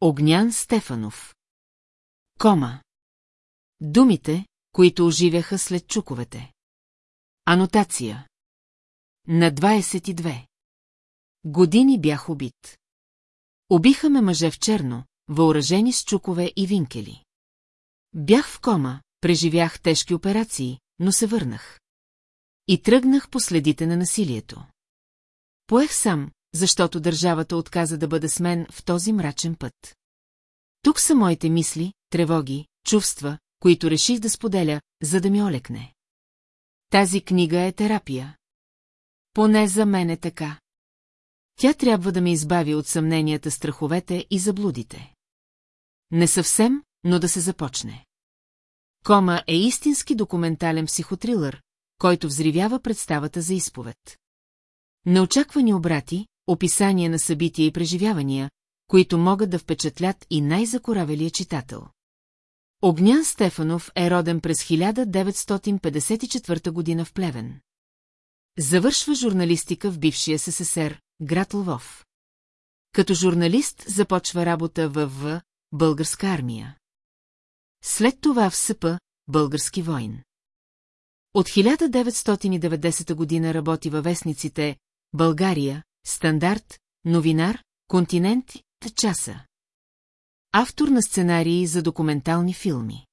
Огнян Стефанов. Кома. Думите, които оживяха след чуковете. Анотация. На 22. Години бях убит. Убиха ме мъже в черно, въоръжени с чукове и винкели. Бях в кома, преживях тежки операции, но се върнах. И тръгнах по следите на насилието. Поех сам, защото държавата отказа да бъде с мен в този мрачен път. Тук са моите мисли, тревоги, чувства, които реших да споделя, за да ми олекне. Тази книга е терапия. Поне за мен е така. Тя трябва да ме избави от съмненията, страховете и заблудите. Не съвсем, но да се започне. Кома е истински документален психотрилър, който взривява представата за изповед. Неочаквани обрати, описания на събития и преживявания, които могат да впечатлят и най-закоравелия читател. Огнян Стефанов е роден през 1954 година в Плевен. Завършва журналистика в бившия СССР, град Лвов. Като журналист започва работа в В. Българска армия. След това в СП Български войн. От 1990 година работи във вестниците България, Стандарт, Новинар, Континент, Часа. Автор на сценарии за документални филми.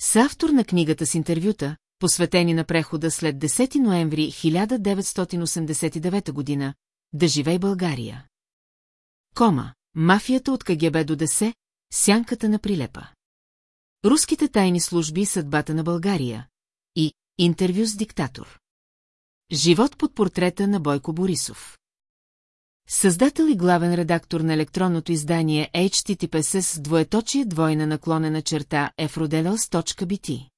Съавтор на книгата с интервюта, посветени на прехода след 10 ноември 1989 година, Да живей България. Кома, мафията от КГБ до ДС, сянката на прилепа. Руските тайни служби и съдбата на България. И интервю с диктатор. Живот под портрета на Бойко Борисов. Създател и главен редактор на електронното издание HTTPS с двоеточие двойна наклонена черта efrodelos.bt.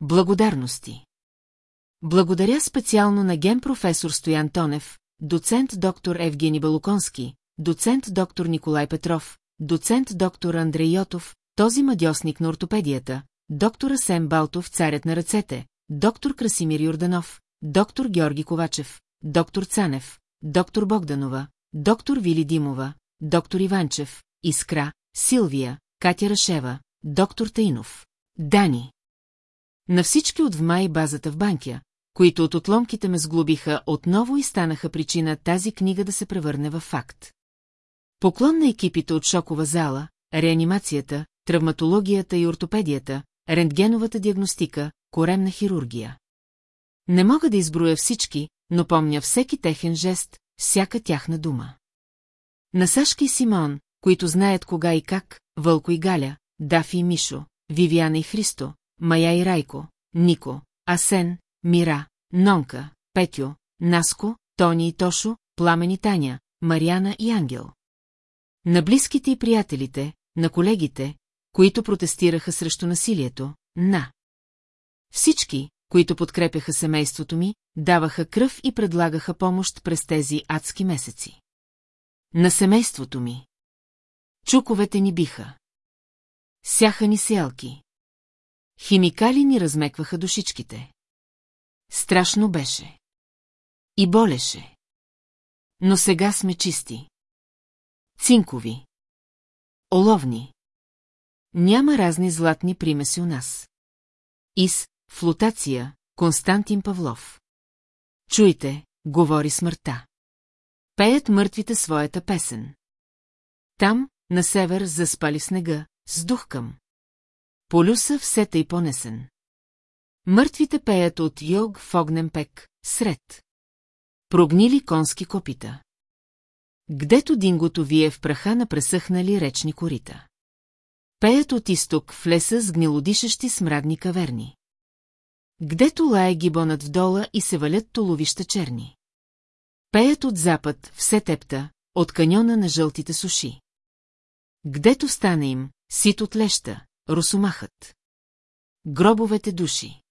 Благодарности Благодаря специално на ген професор Стоян Тонев, доцент доктор Евгений Балуконски, доцент доктор Николай Петров, доцент доктор Андрей Йотов, този мадьосник на ортопедията, доктор Асен Балтов, царят на ръцете, доктор Красимир Юрданов, доктор Георги Ковачев, доктор Цанев, доктор Богданова, доктор Вили Димова, доктор Иванчев, Искра, Силвия, Катя Рашева, доктор Таинов, Дани. На всички от вма и базата в банкя, които от отломките ме сглобиха отново и станаха причина тази книга да се превърне в факт. Поклон на екипите от шокова зала, реанимацията, травматологията и ортопедията, рентгеновата диагностика, коремна хирургия. Не мога да изброя всички, но помня всеки техен жест, всяка тяхна дума. На Сашки и Симон, които знаят кога и как, Вълко и Галя, Дафи и Мишо, Вивиана и Христо, Мая и Райко, Нико, Асен, Мира, Нонка, Петю, Наско, Тони и Тошо, Пламен и Таня, Мариана и Ангел. На близките и приятелите, на колегите, които протестираха срещу насилието, на. Всички, които подкрепяха семейството ми, даваха кръв и предлагаха помощ през тези адски месеци. На семейството ми. Чуковете ни биха. Сяха ни сялки. Химикали ни размекваха душичките. Страшно беше. И болеше. Но сега сме чисти. Цинкови. Оловни. Няма разни златни примеси у нас. Ис, флотация, Константин Павлов. Чуйте, говори смъртта. Пеят мъртвите своята песен. Там, на север, заспали снега, с дух към. Полюса все тъй понесен. Мъртвите пеят от йог в огнен пек, сред. Прогнили конски копита. Гдето дингото вие в праха на пресъхнали речни корита. Пеят от изток в леса с гнилодишащи смрадни каверни. Гдето лае гибонът дола и се валят толовища черни. Пеят от запад, все тепта, от каньона на жълтите суши. Гдето стане им, сит от леща, русомахът. Гробовете души.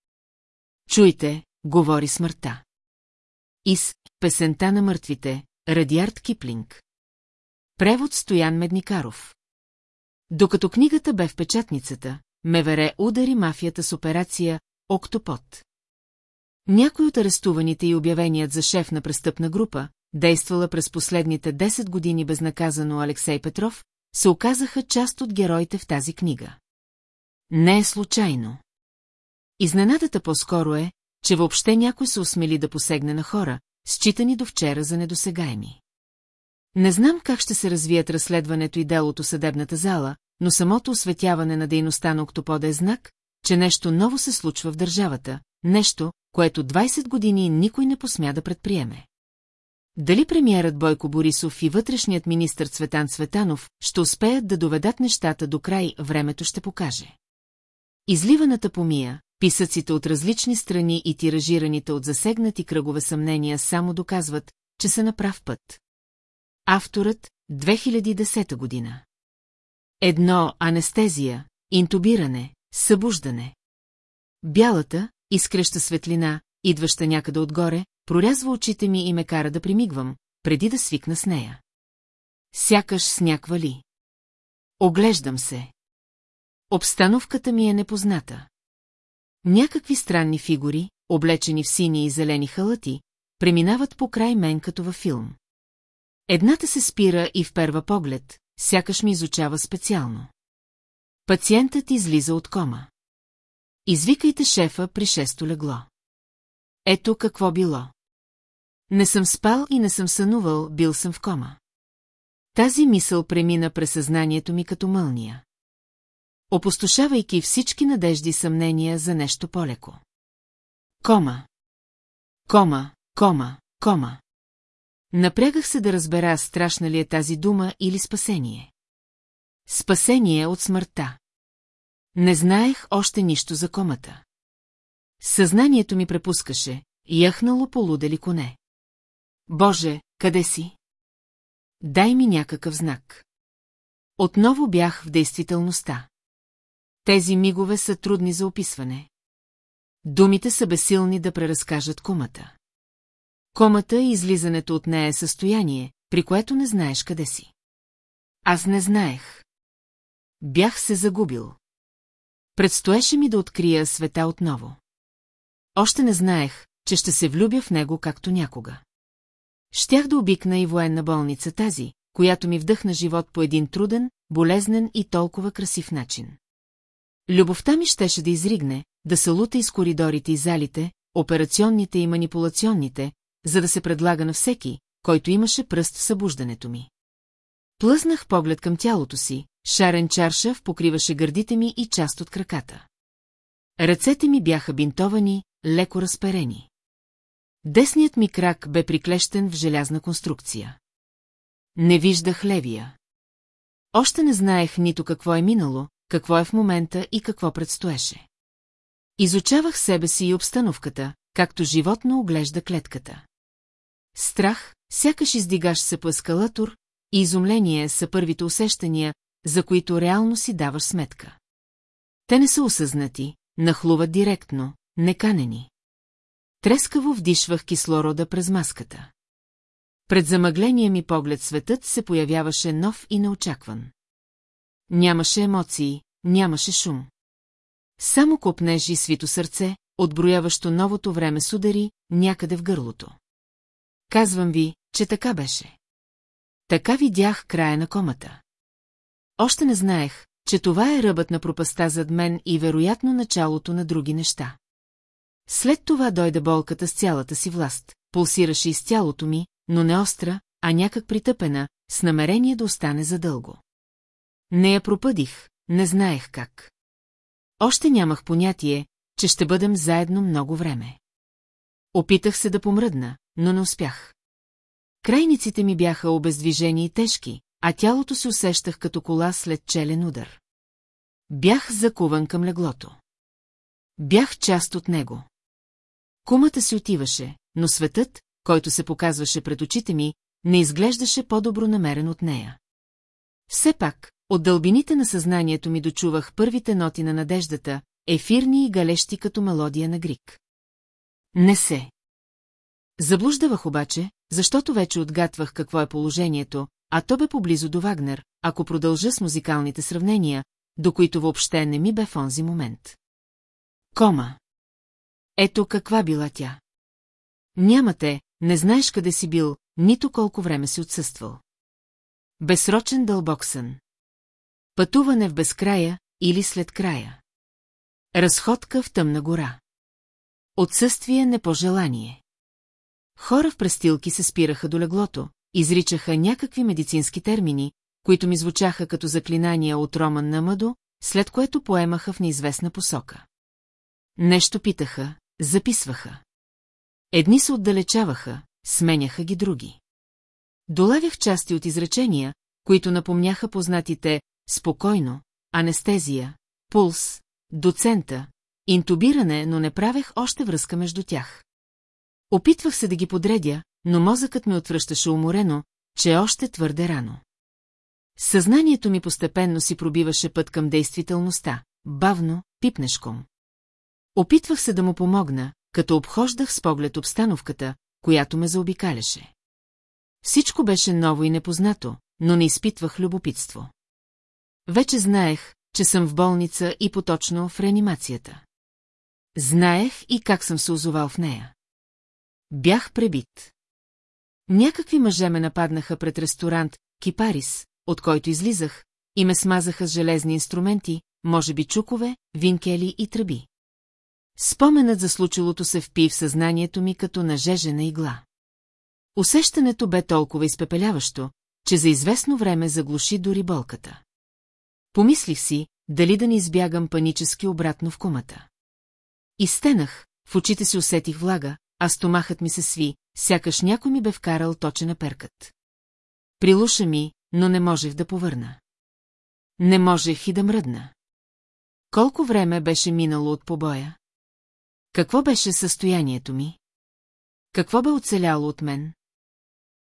Чуйте, говори смъртта. Из песента на мъртвите, Радиард Киплинг. Превод Стоян Медникаров. Докато книгата бе в печатницата, Мевере удари мафията с операция Октопот. Някой от арестуваните и обявеният за шеф на престъпна група, действала през последните 10 години безнаказано Алексей Петров, се оказаха част от героите в тази книга. Не е случайно. Изненадата по-скоро е, че въобще някой се осмели да посегне на хора, считани до вчера за недосегаеми. Не знам как ще се развият разследването и делото съдебната зала, но самото осветяване на дейността на Октопода е знак, че нещо ново се случва в държавата, нещо, което 20 години никой не посмя да предприеме. Дали премиерът Бойко Борисов и вътрешният министр Цветан Цветанов ще успеят да доведат нещата до край, времето ще покаже. Изливаната помия, писъците от различни страни и тиражираните от засегнати кръгове съмнения само доказват, че са на прав път. Авторът 2010 година Едно анестезия, интубиране, събуждане. Бялата, изкреща светлина, идваща някъде отгоре, прорязва очите ми и ме кара да примигвам, преди да свикна с нея. Сякаш сняква ли. Оглеждам се. Обстановката ми е непозната. Някакви странни фигури, облечени в сини и зелени халати, преминават по край мен като във филм. Едната се спира и вперва поглед, сякаш ми изучава специално. Пациентът излиза от кома. Извикайте шефа при шесто легло. Ето какво било. Не съм спал и не съм сънувал, бил съм в кома. Тази мисъл премина през съзнанието ми като мълния. Опустошавайки всички надежди и съмнения за нещо по-леко. Кома. Кома, кома, кома. Напрягах се да разбера страшна ли е тази дума или спасение. Спасение от смъртта. Не знаех още нищо за комата. Съзнанието ми препускаше, яхнало полудели коне. Боже, къде си? Дай ми някакъв знак. Отново бях в действителността. Тези мигове са трудни за описване. Думите са безсилни да преразкажат комата. Комата и излизането от нея е състояние, при което не знаеш къде си. Аз не знаех. Бях се загубил. Предстоеше ми да открия света отново. Още не знаех, че ще се влюбя в него както някога. Щях да обикна и военна болница тази, която ми вдъхна живот по един труден, болезнен и толкова красив начин. Любовта ми щеше да изригне, да се лута из коридорите и залите, операционните и манипулационните, за да се предлага на всеки, който имаше пръст в събуждането ми. Плъзнах поглед към тялото си, шарен чаршав покриваше гърдите ми и част от краката. Ръцете ми бяха бинтовани, леко разперени. Десният ми крак бе приклещен в желязна конструкция. Не виждах левия. Още не знаех нито какво е минало, какво е в момента и какво предстоеше. Изучавах себе си и обстановката, както животно оглежда клетката. Страх, сякаш издигаш се по ескалатор, и изумление са първите усещания, за които реално си даваш сметка. Те не са осъзнати, нахлуват директно, неканени. Трескаво вдишвах кислорода през маската. Пред замъгления ми поглед светът се появяваше нов и неочакван. Нямаше емоции, нямаше шум. Само копнеж и свито сърце, отброяващо новото време с удари, някъде в гърлото. Казвам ви, че така беше. Така видях края на комата. Още не знаех, че това е ръбът на пропаста зад мен и вероятно началото на други неща. След това дойде болката с цялата си власт, пулсираше из тялото ми, но не остра, а някак притъпена, с намерение да остане задълго. Не я пропъдих, не знаех как. Още нямах понятие, че ще бъдем заедно много време. Опитах се да помръдна, но не успях. Крайниците ми бяха обездвижени и тежки, а тялото се усещах като кола след челен удар. Бях закуван към леглото. Бях част от него. Кумата си отиваше, но светът, който се показваше пред очите ми, не изглеждаше по-добро намерен от нея. Все пак, от дълбините на съзнанието ми дочувах първите ноти на надеждата, ефирни и галещи като мелодия на грик. Не се. Заблуждавах обаче, защото вече отгатвах какво е положението, а то бе поблизо до Вагнер, ако продължа с музикалните сравнения, до които въобще не ми бе в онзи момент. Кома. Ето каква била тя. Нямате, не знаеш къде си бил, нито колко време си отсъствал. Безсрочен дълбок сън. Пътуване в безкрая или след края. Разходка в тъмна гора. Отсъствие не пожелание. Хора в престилки се спираха до леглото, изричаха някакви медицински термини, които ми звучаха като заклинания от Роман на Мъдо, след което поемаха в неизвестна посока. Нещо питаха, записваха. Едни се отдалечаваха, сменяха ги други. Долавях части от изречения, които напомняха познатите «спокойно», анестезия, пулс, доцента, интубиране, но не правех още връзка между тях. Опитвах се да ги подредя, но мозъкът ми отвръщаше уморено, че е още твърде рано. Съзнанието ми постепенно си пробиваше път към действителността, бавно, пипнешком. Опитвах се да му помогна, като обхождах с поглед обстановката, която ме заобикаляше. Всичко беше ново и непознато, но не изпитвах любопитство. Вече знаех, че съм в болница и поточно в реанимацията. Знаех и как съм се озовал в нея. Бях пребит. Някакви мъже ме нападнаха пред ресторант Кипарис, от който излизах, и ме смазаха с железни инструменти, може би чукове, винкели и тръби. Споменът за случилото се впи в съзнанието ми като нажежена игла. Усещането бе толкова изпепеляващо, че за известно време заглуши дори болката. Помислих си, дали да не избягам панически обратно в кумата. Изтенах, в очите си усетих влага, а стомахът ми се сви, сякаш някой ми бе вкарал точена перкът. Прилуша ми, но не можех да повърна. Не можех и да мръдна. Колко време беше минало от побоя? Какво беше състоянието ми? Какво бе оцеляло от мен?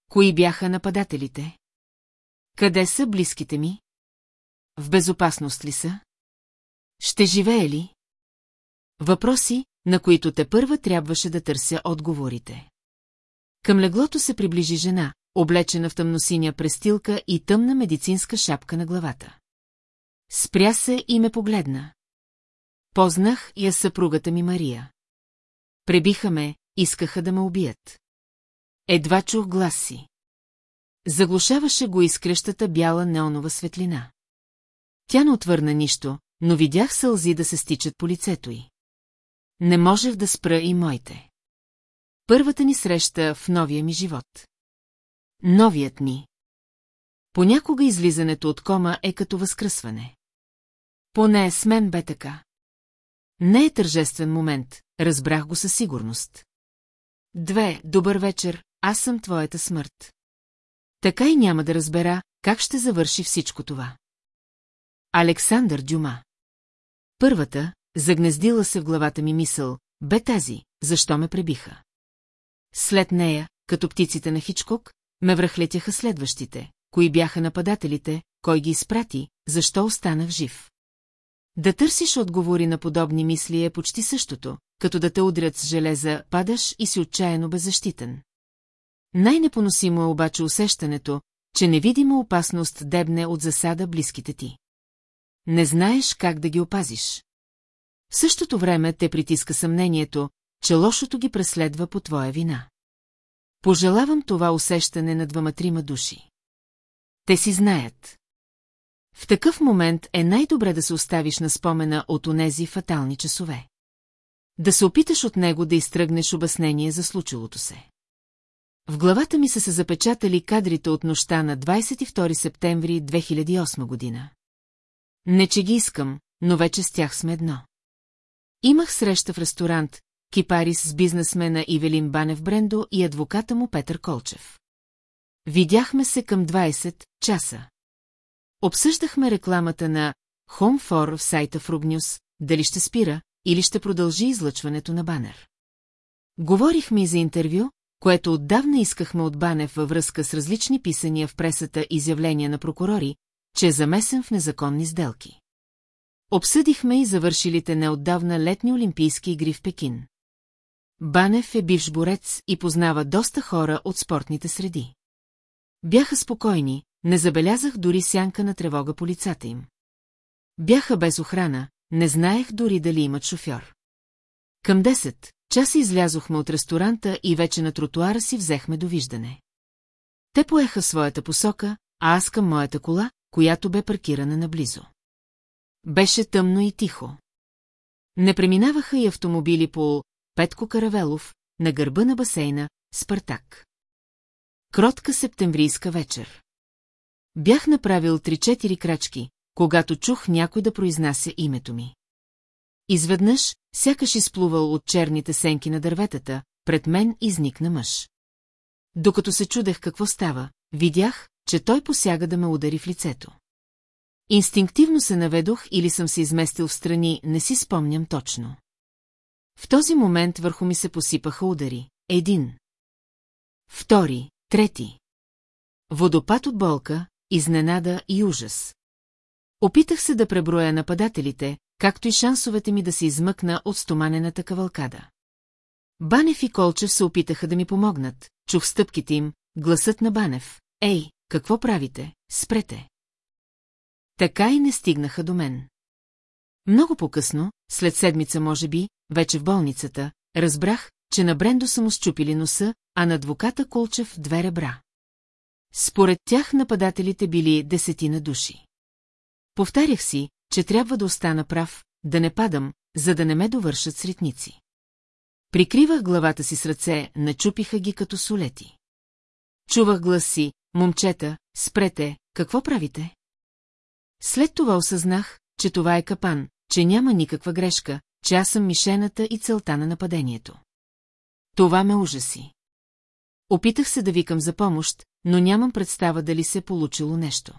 Кои бяха нападателите? Къде са близките ми? В безопасност ли са? Ще живее ли? Въпроси, на които те първа трябваше да търся отговорите. Към леглото се приближи жена, облечена в тъмносиня престилка и тъмна медицинска шапка на главата. Спря се и ме погледна. Познах я съпругата ми Мария. Пребиха ме, искаха да ме убият. Едва чух глас си. Заглушаваше го изкрещата бяла неонова светлина. Тя не отвърна нищо, но видях сълзи да се стичат по лицето й. Не можех да спра и моите. Първата ни среща в новия ми живот. Новият ни. Понякога излизането от кома е като възкръсване. Поне с мен бе така. Не е тържествен момент, разбрах го със сигурност. Две, добър вечер, аз съм твоята смърт. Така и няма да разбера, как ще завърши всичко това. Александър Дюма Първата, загнездила се в главата ми мисъл, бе тази, защо ме пребиха. След нея, като птиците на Хичкок, ме връхлетяха следващите, кои бяха нападателите, кой ги изпрати, защо останах жив. Да търсиш отговори на подобни мисли е почти същото, като да те удрят с железа, падаш и си отчаяно беззащитен. Най-непоносимо е обаче усещането, че невидима опасност дебне от засада близките ти. Не знаеш как да ги опазиш. В същото време те притиска съмнението, че лошото ги преследва по твоя вина. Пожелавам това усещане на двама-трима души. Те си знаят. В такъв момент е най-добре да се оставиш на спомена от онези фатални часове. Да се опиташ от него да изтръгнеш обяснение за случилото се. В главата ми са се запечатали кадрите от нощта на 22 септември 2008 година. Не, че ги искам, но вече с тях сме едно. Имах среща в ресторант, Кипарис с бизнесмена Ивелин Банев Брендо и адвоката му Петър Колчев. Видяхме се към 20 часа. Обсъждахме рекламата на Home в сайта Рубнюс, дали ще спира или ще продължи излъчването на банер. Говорихме и за интервю, което отдавна искахме от Банев във връзка с различни писания в пресата изявления на прокурори, че е замесен в незаконни сделки. Обсъдихме и завършилите неотдавна летни олимпийски игри в Пекин. Банев е бивш борец и познава доста хора от спортните среди. Бяха спокойни, не забелязах дори сянка на тревога по лицата им. Бяха без охрана, не знаех дори дали имат шофьор. Към 10 часа излязохме от ресторанта и вече на тротуара си взехме довиждане. Те поеха своята посока, а аз към моята кола, която бе паркирана наблизо. Беше тъмно и тихо. Не преминаваха и автомобили по Петко Каравелов, на гърба на басейна, Спартак. Кротка септемврийска вечер. Бях направил три-четири крачки, когато чух някой да произнася името ми. Изведнъж, сякаш изплувал от черните сенки на дърветата, пред мен изникна мъж. Докато се чудех какво става, видях, че той посяга да ме удари в лицето. Инстинктивно се наведох или съм се изместил в страни, не си спомням точно. В този момент върху ми се посипаха удари. Един. Втори, трети. Водопад от болка, изненада и ужас. Опитах се да преброя нападателите, както и шансовете ми да се измъкна от стоманената кавалкада. Банев и Колчев се опитаха да ми помогнат, чух стъпките им, гласът на Банев. Ей, какво правите? Спрете. Така и не стигнаха до мен. Много по-късно, след седмица може би, вече в болницата, разбрах, че на Брендо са му щупили носа, а на адвоката Колчев две ребра. Според тях нападателите били десетина души. Повтарях си, че трябва да остана прав, да не падам, за да не ме довършат сритници. Прикривах главата си с ръце, начупиха ги като солети. Чувах гласи, момчета, спрете, какво правите? След това осъзнах, че това е капан, че няма никаква грешка, че аз съм мишената и целта на нападението. Това ме ужаси. Опитах се да викам за помощ, но нямам представа дали се е получило нещо.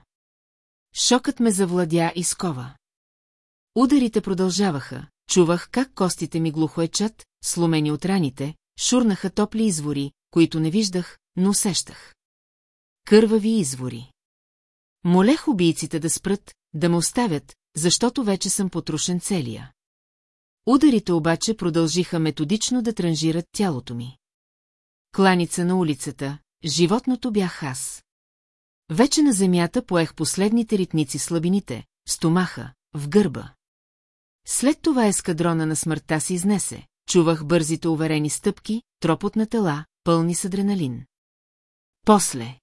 Шокът ме завладя и скова. Ударите продължаваха, чувах как костите ми глухоечат, сломени от раните, шурнаха топли извори, които не виждах, но усещах. Кървави извори. Молех убийците да спрат, да ме оставят, защото вече съм потрушен целия. Ударите обаче продължиха методично да транжират тялото ми. Кланица на улицата, животното бях аз. Вече на земята поех последните ритници слабините, в стомаха, в гърба. След това ескадрона на смъртта се изнесе, чувах бързите уверени стъпки, тропот на тела, пълни с адреналин. После.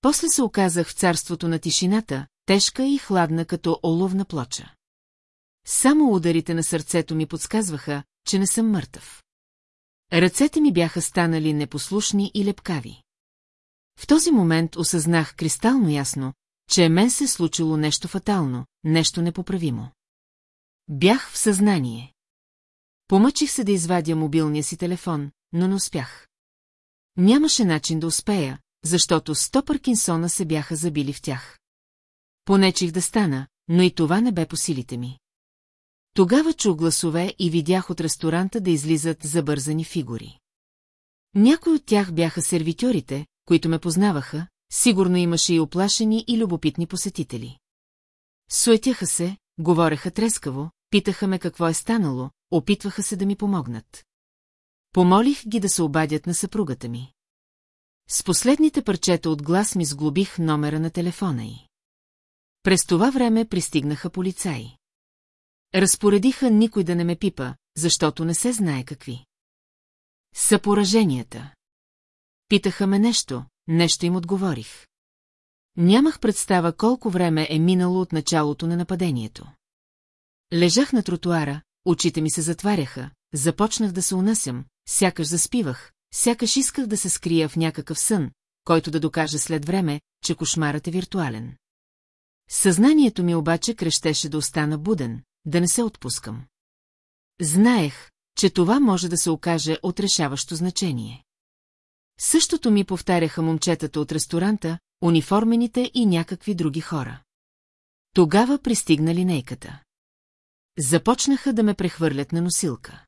После се оказах в царството на тишината, тежка и хладна като оловна плоча. Само ударите на сърцето ми подсказваха, че не съм мъртъв. Ръцете ми бяха станали непослушни и лепкави. В този момент осъзнах кристално ясно, че мен се е случило нещо фатално, нещо непоправимо. Бях в съзнание. Помъчих се да извадя мобилния си телефон, но не успях. Нямаше начин да успея, защото сто Паркинсона се бяха забили в тях. Понечих да стана, но и това не бе по силите ми. Тогава чух гласове и видях от ресторанта да излизат забързани фигури. Някои от тях бяха сервитьорите, които ме познаваха, сигурно имаше и оплашени и любопитни посетители. Суетяха се, говореха трескаво, питаха ме какво е станало, опитваха се да ми помогнат. Помолих ги да се обадят на съпругата ми. С последните парчета от глас ми сглобих номера на телефона й. През това време пристигнаха полицаи. Разпоредиха никой да не ме пипа, защото не се знае какви. Са пораженията. Питаха ме нещо, нещо им отговорих. Нямах представа колко време е минало от началото на нападението. Лежах на тротуара, очите ми се затваряха, започнах да се унасям, сякаш заспивах, сякаш исках да се скрия в някакъв сън, който да докаже след време, че кошмарът е виртуален. Съзнанието ми обаче крещеше да остана буден, да не се отпускам. Знаех, че това може да се окаже от решаващо значение. Същото ми повтаряха момчетата от ресторанта, униформените и някакви други хора. Тогава пристигна линейката. Започнаха да ме прехвърлят на носилка.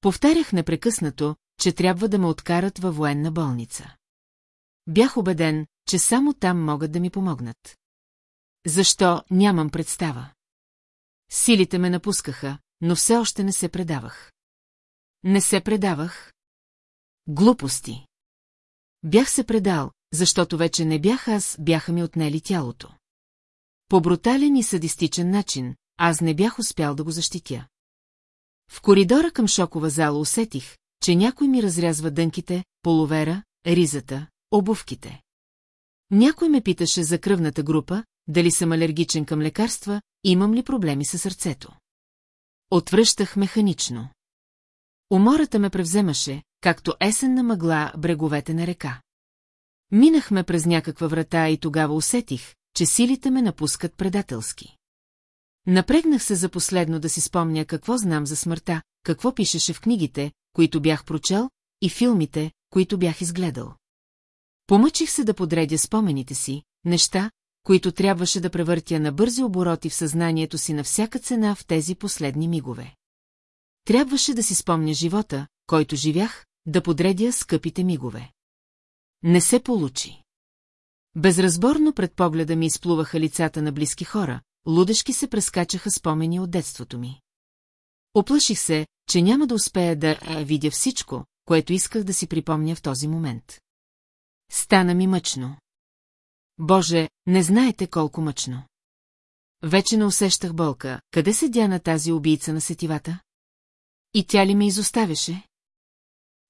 Повтарях непрекъснато, че трябва да ме откарат във военна болница. Бях убеден, че само там могат да ми помогнат. Защо нямам представа? Силите ме напускаха, но все още не се предавах. Не се предавах? Глупости. Бях се предал, защото вече не бях аз, бяха ми отнели тялото. По брутален и садистичен начин, аз не бях успял да го защитя. В коридора към шокова зала усетих, че някой ми разрязва дънките, половера, ризата, обувките. Някой ме питаше за кръвната група, дали съм алергичен към лекарства, имам ли проблеми с сърцето. Отвръщах механично. Умората ме превземаше, както есенна мъгла бреговете на река. Минахме през някаква врата и тогава усетих, че силите ме напускат предателски. Напрегнах се за последно да си спомня какво знам за смъртта, какво пишеше в книгите, които бях прочел, и филмите, които бях изгледал. Помъчих се да подредя спомените си, неща, които трябваше да превъртя на бързи обороти в съзнанието си на всяка цена в тези последни мигове. Трябваше да си спомня живота, който живях, да подредя скъпите мигове. Не се получи. Безразборно пред погледа ми изплуваха лицата на близки хора, лудешки се прескачаха спомени от детството ми. Оплаших се, че няма да успея да видя всичко, което исках да си припомня в този момент. Стана ми мъчно. Боже, не знаете колко мъчно. Вече не усещах болка, къде седя на тази убийца на сетивата? И тя ли ме изоставяше?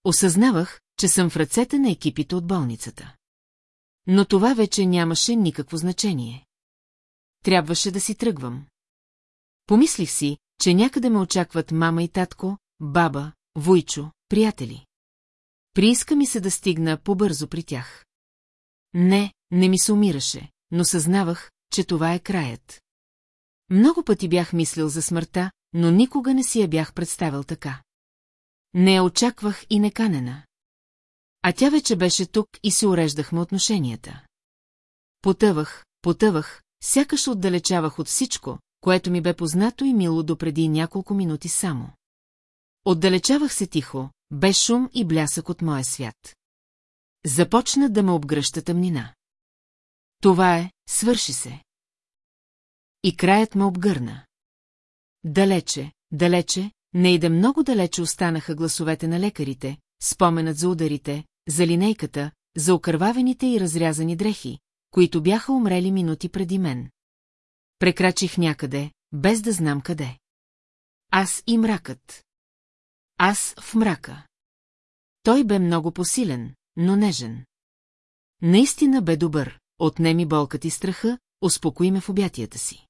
Осъзнавах, че съм в ръцете на екипите от болницата. Но това вече нямаше никакво значение. Трябваше да си тръгвам. Помислих си, че някъде ме очакват мама и татко, баба, войчо, приятели. Прииска ми се да стигна по-бързо при тях. Не, не ми се умираше, но съзнавах, че това е краят. Много пъти бях мислил за смъртта, но никога не си я бях представил така. Не я очаквах и неканена. А тя вече беше тук и се уреждахме отношенията. Потъвах, потъвах, сякаш отдалечавах от всичко, което ми бе познато и мило допреди няколко минути само. Отдалечавах се тихо, без шум и блясък от моя свят. Започна да ме обгръща тъмнина. Това е, свърши се. И краят ме обгърна. Далече, далече, не и да много далече останаха гласовете на лекарите, споменът за ударите, за линейката, за окървавените и разрязани дрехи, които бяха умрели минути преди мен. Прекрачих някъде, без да знам къде. Аз и мракът. Аз в мрака. Той бе много посилен, но нежен. Наистина бе добър, отнеми болката и страха, успокои ме в обятията си.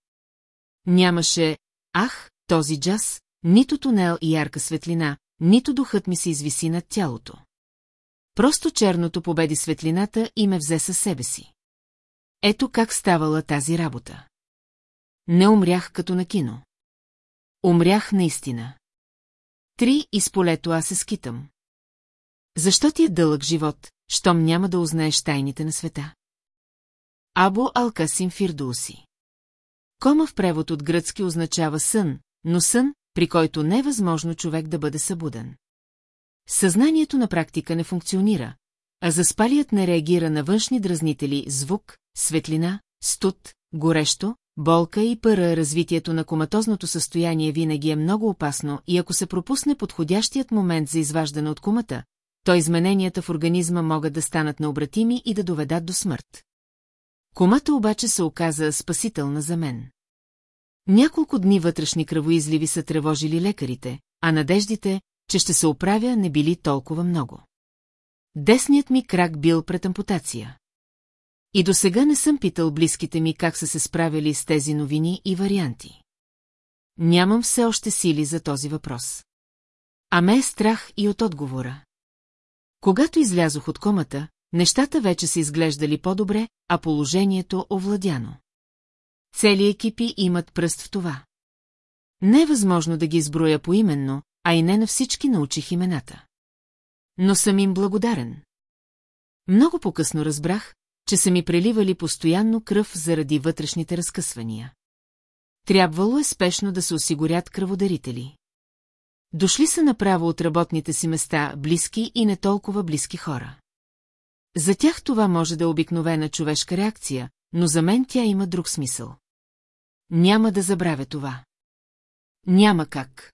Нямаше, ах, този джаз, нито тунел и ярка светлина, нито духът ми се извиси над тялото. Просто черното победи светлината и ме взе със себе си. Ето как ставала тази работа. Не умрях като на кино. Умрях наистина. Три из полето аз се скитам. Защо ти е дълъг живот, щом няма да узнаеш тайните на света? Або Алкасим Фирдуси. Кома в превод от гръцки означава сън, но сън, при който не е възможно човек да бъде събуден. Съзнанието на практика не функционира, а заспалият не реагира на външни дразнители звук, светлина, студ, горещо, болка и пъра. Развитието на коматозното състояние винаги е много опасно и ако се пропусне подходящият момент за изваждане от кумата, то измененията в организма могат да станат необратими и да доведат до смърт. Комата обаче се оказа спасителна за мен. Няколко дни вътрешни кръвоизливи са тревожили лекарите, а надеждите, че ще се оправя, не били толкова много. Десният ми крак бил пред ампутация. И до сега не съм питал близките ми как са се справили с тези новини и варианти. Нямам все още сили за този въпрос. А ме е страх и от отговора. Когато излязох от комата, нещата вече се изглеждали по-добре, а положението овладяно. Цели екипи имат пръст в това. Не е възможно да ги изброя поименно, а и не на всички научих имената. Но съм им благодарен. Много по-късно разбрах, че са ми преливали постоянно кръв заради вътрешните разкъсвания. Трябвало е спешно да се осигурят кръводарители. Дошли са направо от работните си места близки и не толкова близки хора. За тях това може да е обикновена човешка реакция, но за мен тя има друг смисъл. Няма да забравя това. Няма как.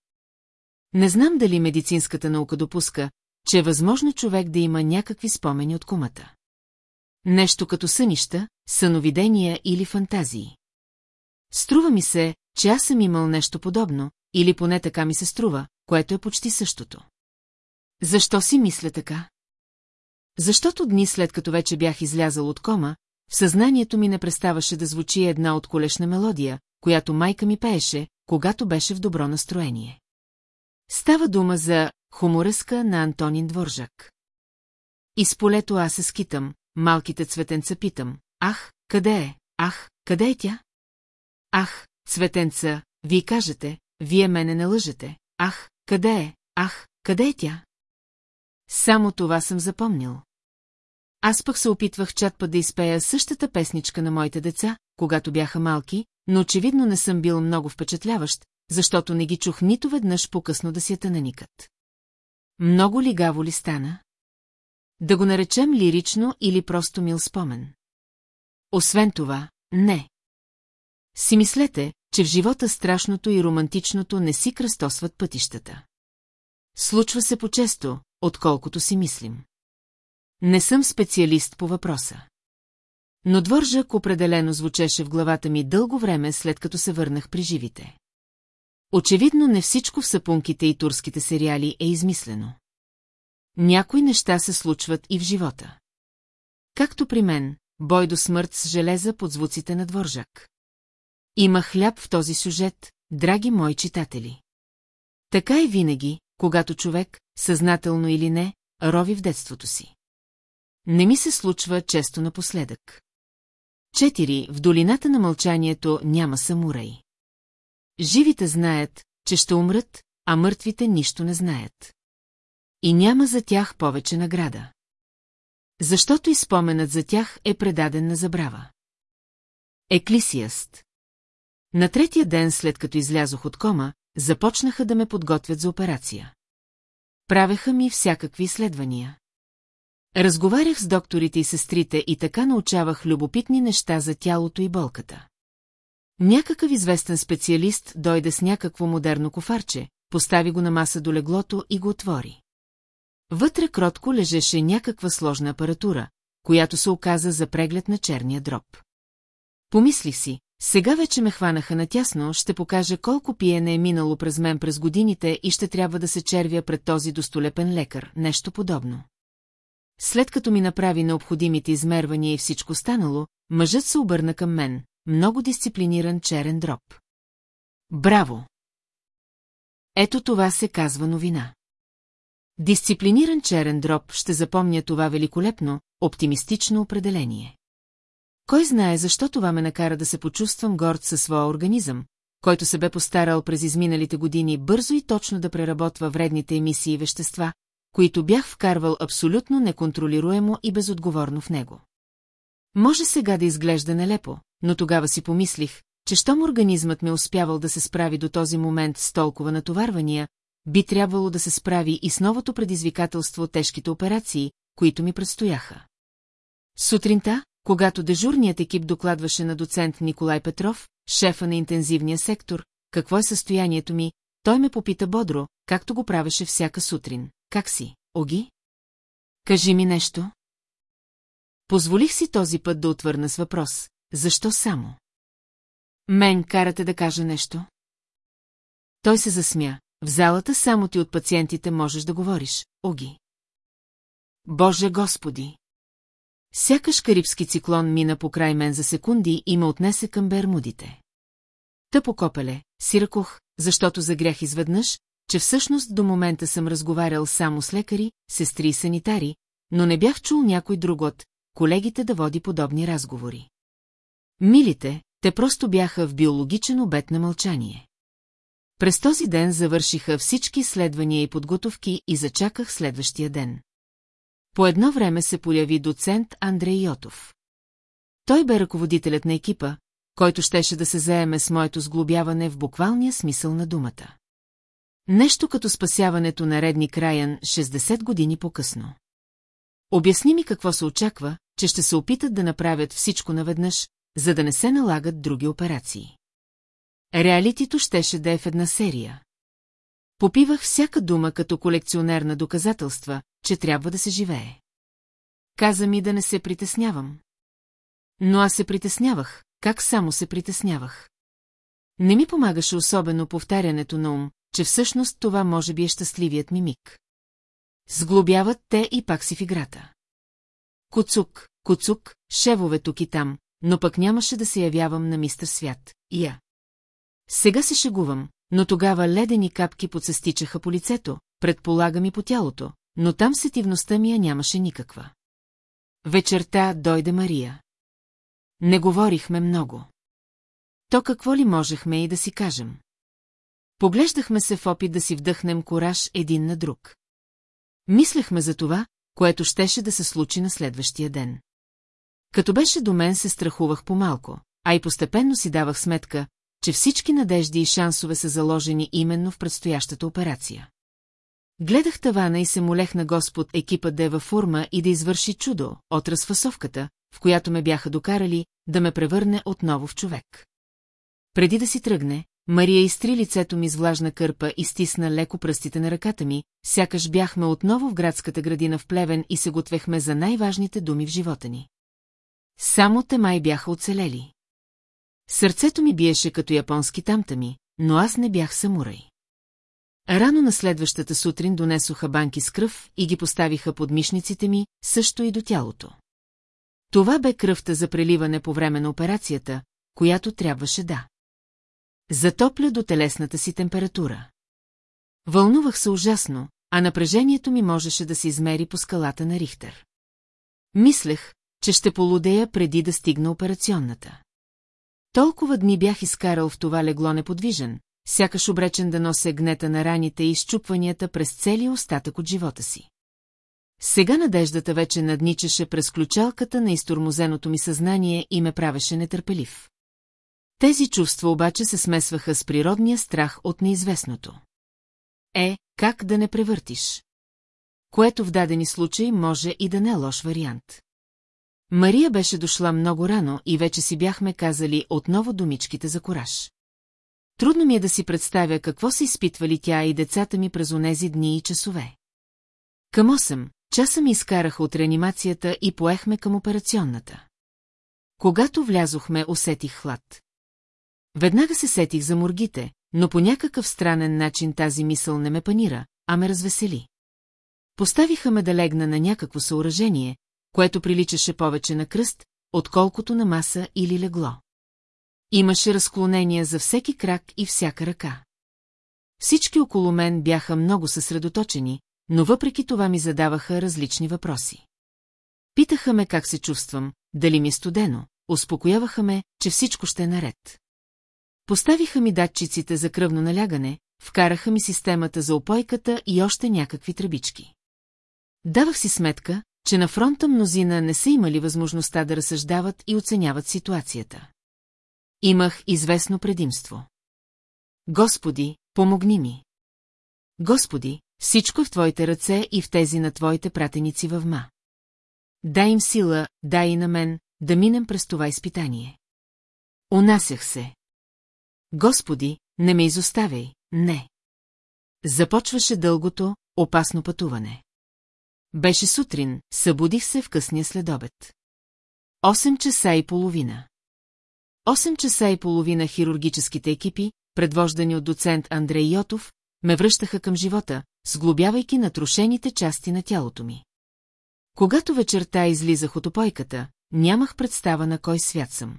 Не знам дали медицинската наука допуска, че е възможно човек да има някакви спомени от кумата. Нещо като сънища, съновидения или фантазии. Струва ми се, че аз съм имал нещо подобно, или поне така ми се струва, което е почти същото. Защо си мисля така? Защото дни след като вече бях излязал от кома, в съзнанието ми не преставаше да звучи една от колешна мелодия, която майка ми пееше, когато беше в добро настроение. Става дума за хумореска на Антонин Дворжак. Из полето аз се скитам, малките цветенца питам. Ах, къде е? Ах, къде е тя? Ах, цветенца, вие кажете, вие мене не лъжете. Ах, къде е? Ах, къде е тя? Само това съм запомнил. Аз пък се опитвах чат път да изпея същата песничка на моите деца, когато бяха малки, но очевидно не съм бил много впечатляващ, защото не ги чух нито веднъж по-късно да си я наникат. Много лигаво ли стана? Да го наречем лирично или просто мил спомен? Освен това, не. Си мислете, че в живота страшното и романтичното не си кръстосват пътищата. Случва се по-често, отколкото си мислим. Не съм специалист по въпроса. Но Дворжак определено звучеше в главата ми дълго време, след като се върнах при живите. Очевидно не всичко в сапунките и турските сериали е измислено. Някои неща се случват и в живота. Както при мен, бой до смърт с железа под звуците на Дворжак. Има хляб в този сюжет, драги мои читатели. Така и винаги, когато човек, съзнателно или не, рови в детството си. Не ми се случва често напоследък. Четири, в долината на мълчанието няма самурай. Живите знаят, че ще умрат, а мъртвите нищо не знаят. И няма за тях повече награда. Защото и споменът за тях е предаден на забрава. Еклисиаст На третия ден след като излязох от кома, започнаха да ме подготвят за операция. Правеха ми всякакви изследвания. Разговарях с докторите и сестрите и така научавах любопитни неща за тялото и болката. Някакъв известен специалист дойде с някакво модерно кофарче, постави го на маса до леглото и го отвори. Вътре кротко лежеше някаква сложна апаратура, която се оказа за преглед на черния дроб. Помислих си, сега вече ме хванаха натясно, ще покажа колко пиене е минало през мен през годините и ще трябва да се червя пред този достолепен лекар, нещо подобно. След като ми направи необходимите измервания и всичко станало, мъжът се обърна към мен, много дисциплиниран черен дроб. Браво! Ето това се казва новина. Дисциплиниран черен дроб ще запомня това великолепно, оптимистично определение. Кой знае защо това ме накара да се почувствам горд със своя организъм, който се бе постарал през изминалите години бързо и точно да преработва вредните емисии и вещества, които бях вкарвал абсолютно неконтролируемо и безотговорно в него. Може сега да изглежда нелепо, но тогава си помислих, че щом организмът ме успявал да се справи до този момент с толкова натоварвания, би трябвало да се справи и с новото предизвикателство тежките операции, които ми предстояха. Сутринта, когато дежурният екип докладваше на доцент Николай Петров, шефа на интензивния сектор, какво е състоянието ми, той ме попита бодро, както го правеше всяка сутрин. Как си, Оги? Кажи ми нещо. Позволих си този път да отвърна с въпрос. Защо само? Мен карате да кажа нещо? Той се засмя. В залата само ти от пациентите можеш да говориш, Оги. Боже Господи! Сякаш карибски циклон мина по край мен за секунди и ме отнесе към Бермудите. Тъпо копеле, си ръкох, защото загрях изведнъж, че всъщност до момента съм разговарял само с лекари, сестри и санитари, но не бях чул някой друг от колегите да води подобни разговори. Милите, те просто бяха в биологичен обет на мълчание. През този ден завършиха всички следвания и подготовки и зачаках следващия ден. По едно време се появи доцент Андрей Йотов. Той бе ръководителят на екипа, който щеше да се заеме с моето сглобяване в буквалния смисъл на думата. Нещо като спасяването на редни Краян 60 години по-късно. Обясни ми какво се очаква, че ще се опитат да направят всичко наведнъж, за да не се налагат други операции. Реалитито щеше да е в една серия. Попивах всяка дума като колекционер на доказателства, че трябва да се живее. Каза ми да не се притеснявам. Но аз се притеснявах, как само се притеснявах. Не ми помагаше особено повтарянето на ум, че всъщност това може би е щастливият ми миг. Сглобяват те и пак си в играта. Куцук, куцук, шевове тук и там, но пък нямаше да се явявам на мистер Свят. Я. Сега се шегувам, но тогава ледени капки подсестичаха по лицето, предполагам и по тялото, но там сетивността ми я нямаше никаква. Вечерта дойде Мария. Не говорихме много. То какво ли можехме и да си кажем? Поглеждахме се в опит да си вдъхнем кораж един на друг. Мислехме за това, което щеше да се случи на следващия ден. Като беше до мен се страхувах по-малко, а и постепенно си давах сметка, че всички надежди и шансове са заложени именно в предстоящата операция. Гледах тавана и се молех на Господ екипа да е във форма и да извърши чудо от разфасовката, в която ме бяха докарали, да ме превърне отново в човек. Преди да си тръгне, Мария изтри лицето ми с влажна кърпа и стисна леко пръстите на ръката ми, сякаш бяхме отново в градската градина в Плевен и се готвехме за най-важните думи в живота ни. Само те май бяха оцелели. Сърцето ми биеше като японски тамтами, но аз не бях самурай. Рано на следващата сутрин донесоха банки с кръв и ги поставиха под мишниците ми, също и до тялото. Това бе кръвта за преливане по време на операцията, която трябваше да. Затопля до телесната си температура. Вълнувах се ужасно, а напрежението ми можеше да се измери по скалата на Рихтер. Мислех, че ще полудея преди да стигна операционната. Толкова дни бях изкарал в това легло неподвижен, сякаш обречен да нося гнета на раните и изчупванията през целия остатък от живота си. Сега надеждата вече надничаше през ключалката на изтормозеното ми съзнание и ме правеше нетърпелив. Тези чувства обаче се смесваха с природния страх от неизвестното. Е, как да не превъртиш? Което в дадени случаи може и да не е лош вариант. Мария беше дошла много рано и вече си бяхме казали отново думичките за кораж. Трудно ми е да си представя какво са изпитвали тя и децата ми през онези дни и часове. Към 8 часа ми изкараха от реанимацията и поехме към операционната. Когато влязохме, усетих хлад. Веднага се сетих за моргите, но по някакъв странен начин тази мисъл не ме панира, а ме развесели. Поставиха ме да легна на някакво съоръжение, което приличаше повече на кръст, отколкото на маса или легло. Имаше разклонения за всеки крак и всяка ръка. Всички около мен бяха много съсредоточени, но въпреки това ми задаваха различни въпроси. Питаха ме как се чувствам, дали ми е студено, успокояваха ме, че всичко ще е наред. Поставиха ми датчиците за кръвно налягане, вкараха ми системата за опойката и още някакви тръбички. Давах си сметка, че на фронта мнозина не са имали възможността да разсъждават и оценяват ситуацията. Имах известно предимство. Господи, помогни ми. Господи, всичко в Твоите ръце и в тези на Твоите пратеници във ма. Дай им сила, дай и на мен, да минем през това изпитание. Унасях се. Господи, не ме изоставяй, не. Започваше дългото, опасно пътуване. Беше сутрин, събудих се в късния следобед. 8 часа и половина. 8 часа и половина хирургическите екипи, предвождани от доцент Андрей Йотов, ме връщаха към живота, сглобявайки натрушените части на тялото ми. Когато вечерта излизах от опойката, нямах представа на кой свят съм.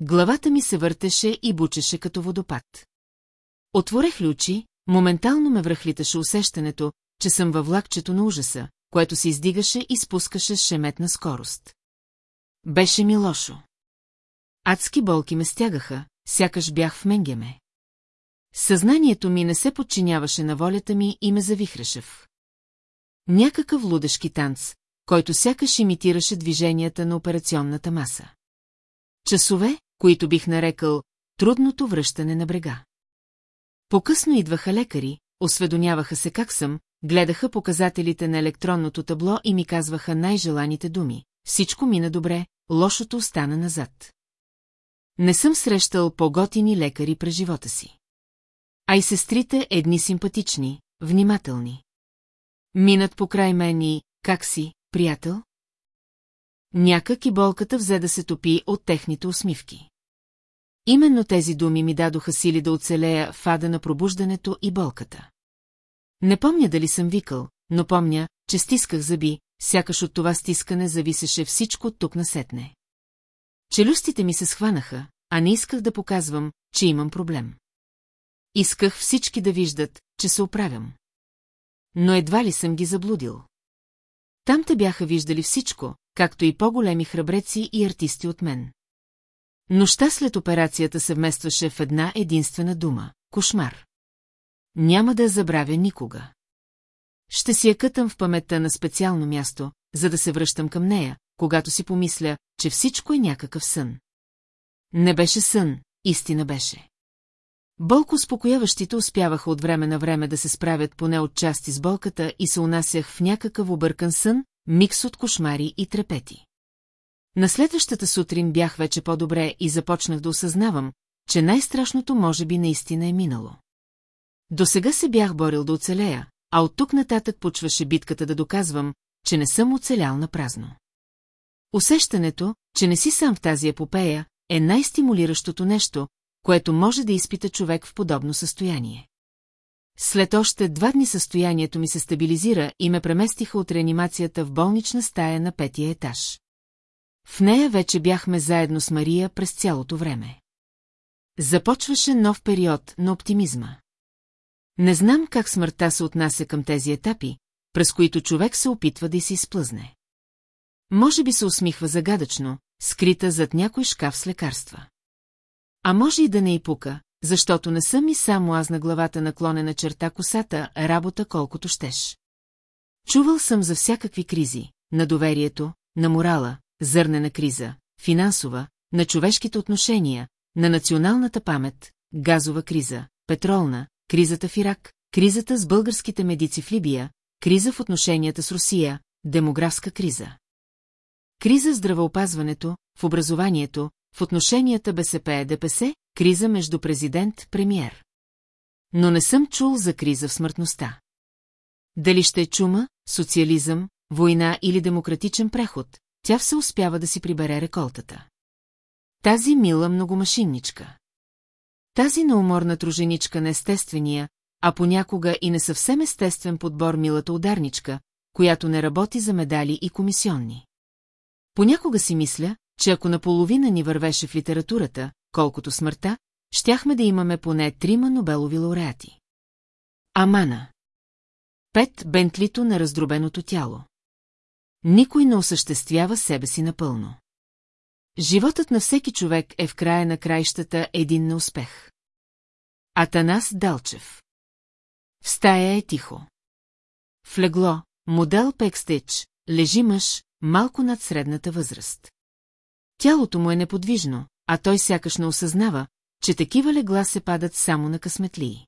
Главата ми се въртеше и бучеше като водопад. Отворех ли очи, моментално ме връхлиташе усещането, че съм във влакчето на ужаса, което се издигаше и спускаше с шеметна скорост. Беше ми лошо. Адски болки ме стягаха, сякаш бях в Менгеме. Съзнанието ми не се подчиняваше на волята ми и ме завихреше в. Някакъв лудешки танц, който сякаш имитираше движенията на операционната маса. Часове, които бих нарекал трудното връщане на брега. По-късно идваха лекари, осведомяваха се как съм, гледаха показателите на електронното табло и ми казваха най-желаните думи. Всичко мина добре, лошото остана назад. Не съм срещал по-готини лекари през живота си. А и сестрите едни симпатични, внимателни. Минат покрай мен и, как си, приятел? Някак и болката взе да се топи от техните усмивки. Именно тези думи ми дадоха сили да оцелея в ада на пробуждането и болката. Не помня дали съм викал, но помня, че стисках зъби, сякаш от това стискане зависеше всичко тук насетне. Челюстите ми се схванаха, а не исках да показвам, че имам проблем. Исках всички да виждат, че се оправям. Но едва ли съм ги заблудил. Там те бяха виждали всичко, както и по-големи храбреци и артисти от мен. Нощта след операцията се вместваше в една единствена дума – кошмар. Няма да я забравя никога. Ще си я кътам в паметта на специално място, за да се връщам към нея, когато си помисля, че всичко е някакъв сън. Не беше сън, истина беше. Болко успокояващите успяваха от време на време да се справят поне от части с болката и се унасях в някакъв объркан сън, микс от кошмари и трепети. На следващата сутрин бях вече по-добре и започнах да осъзнавам, че най-страшното може би наистина е минало. До сега се бях борил да оцелея, а от тук нататък почваше битката да доказвам, че не съм оцелял на празно. Усещането, че не си сам в тази епопея, е най-стимулиращото нещо, което може да изпита човек в подобно състояние. След още два дни състоянието ми се стабилизира и ме преместиха от реанимацията в болнична стая на петия етаж. В нея вече бяхме заедно с Мария през цялото време. Започваше нов период на оптимизма. Не знам как смъртта се отнася към тези етапи, през които човек се опитва да се изплъзне. Може би се усмихва загадъчно, скрита зад някой шкаф с лекарства. А може и да не и пука, защото не съм и само аз на главата наклонена черта косата, работа колкото щеш. Чувал съм за всякакви кризи, на доверието, на морала, зърнена криза, финансова, на човешките отношения, на националната памет, газова криза, петролна, кризата в Ирак, кризата с българските медици в Либия, криза в отношенията с Русия, демографска криза. Криза в здравеопазването, в образованието, в отношенията БСП-ДПС, криза между президент-премьер. Но не съм чул за криза в смъртността. Дали ще е чума, социализъм, война или демократичен преход, тя все успява да си прибере реколтата. Тази мила многомашинничка. Тази науморна труженичка на естествения, а понякога и не съвсем естествен подбор милата ударничка, която не работи за медали и комисионни. Понякога си мисля, че ако наполовина ни вървеше в литературата, колкото смъртта, щяхме да имаме поне трима Нобелови лауреати. Амана. Пет бентлито на раздробеното тяло. Никой не осъществява себе си напълно. Животът на всеки човек е в края на краищата един неуспех. Атанас Далчев В стая е тихо. В легло, модел Пекстеч, лежи мъж, малко над средната възраст. Тялото му е неподвижно, а той сякаш не осъзнава, че такива легла се падат само на късметлии.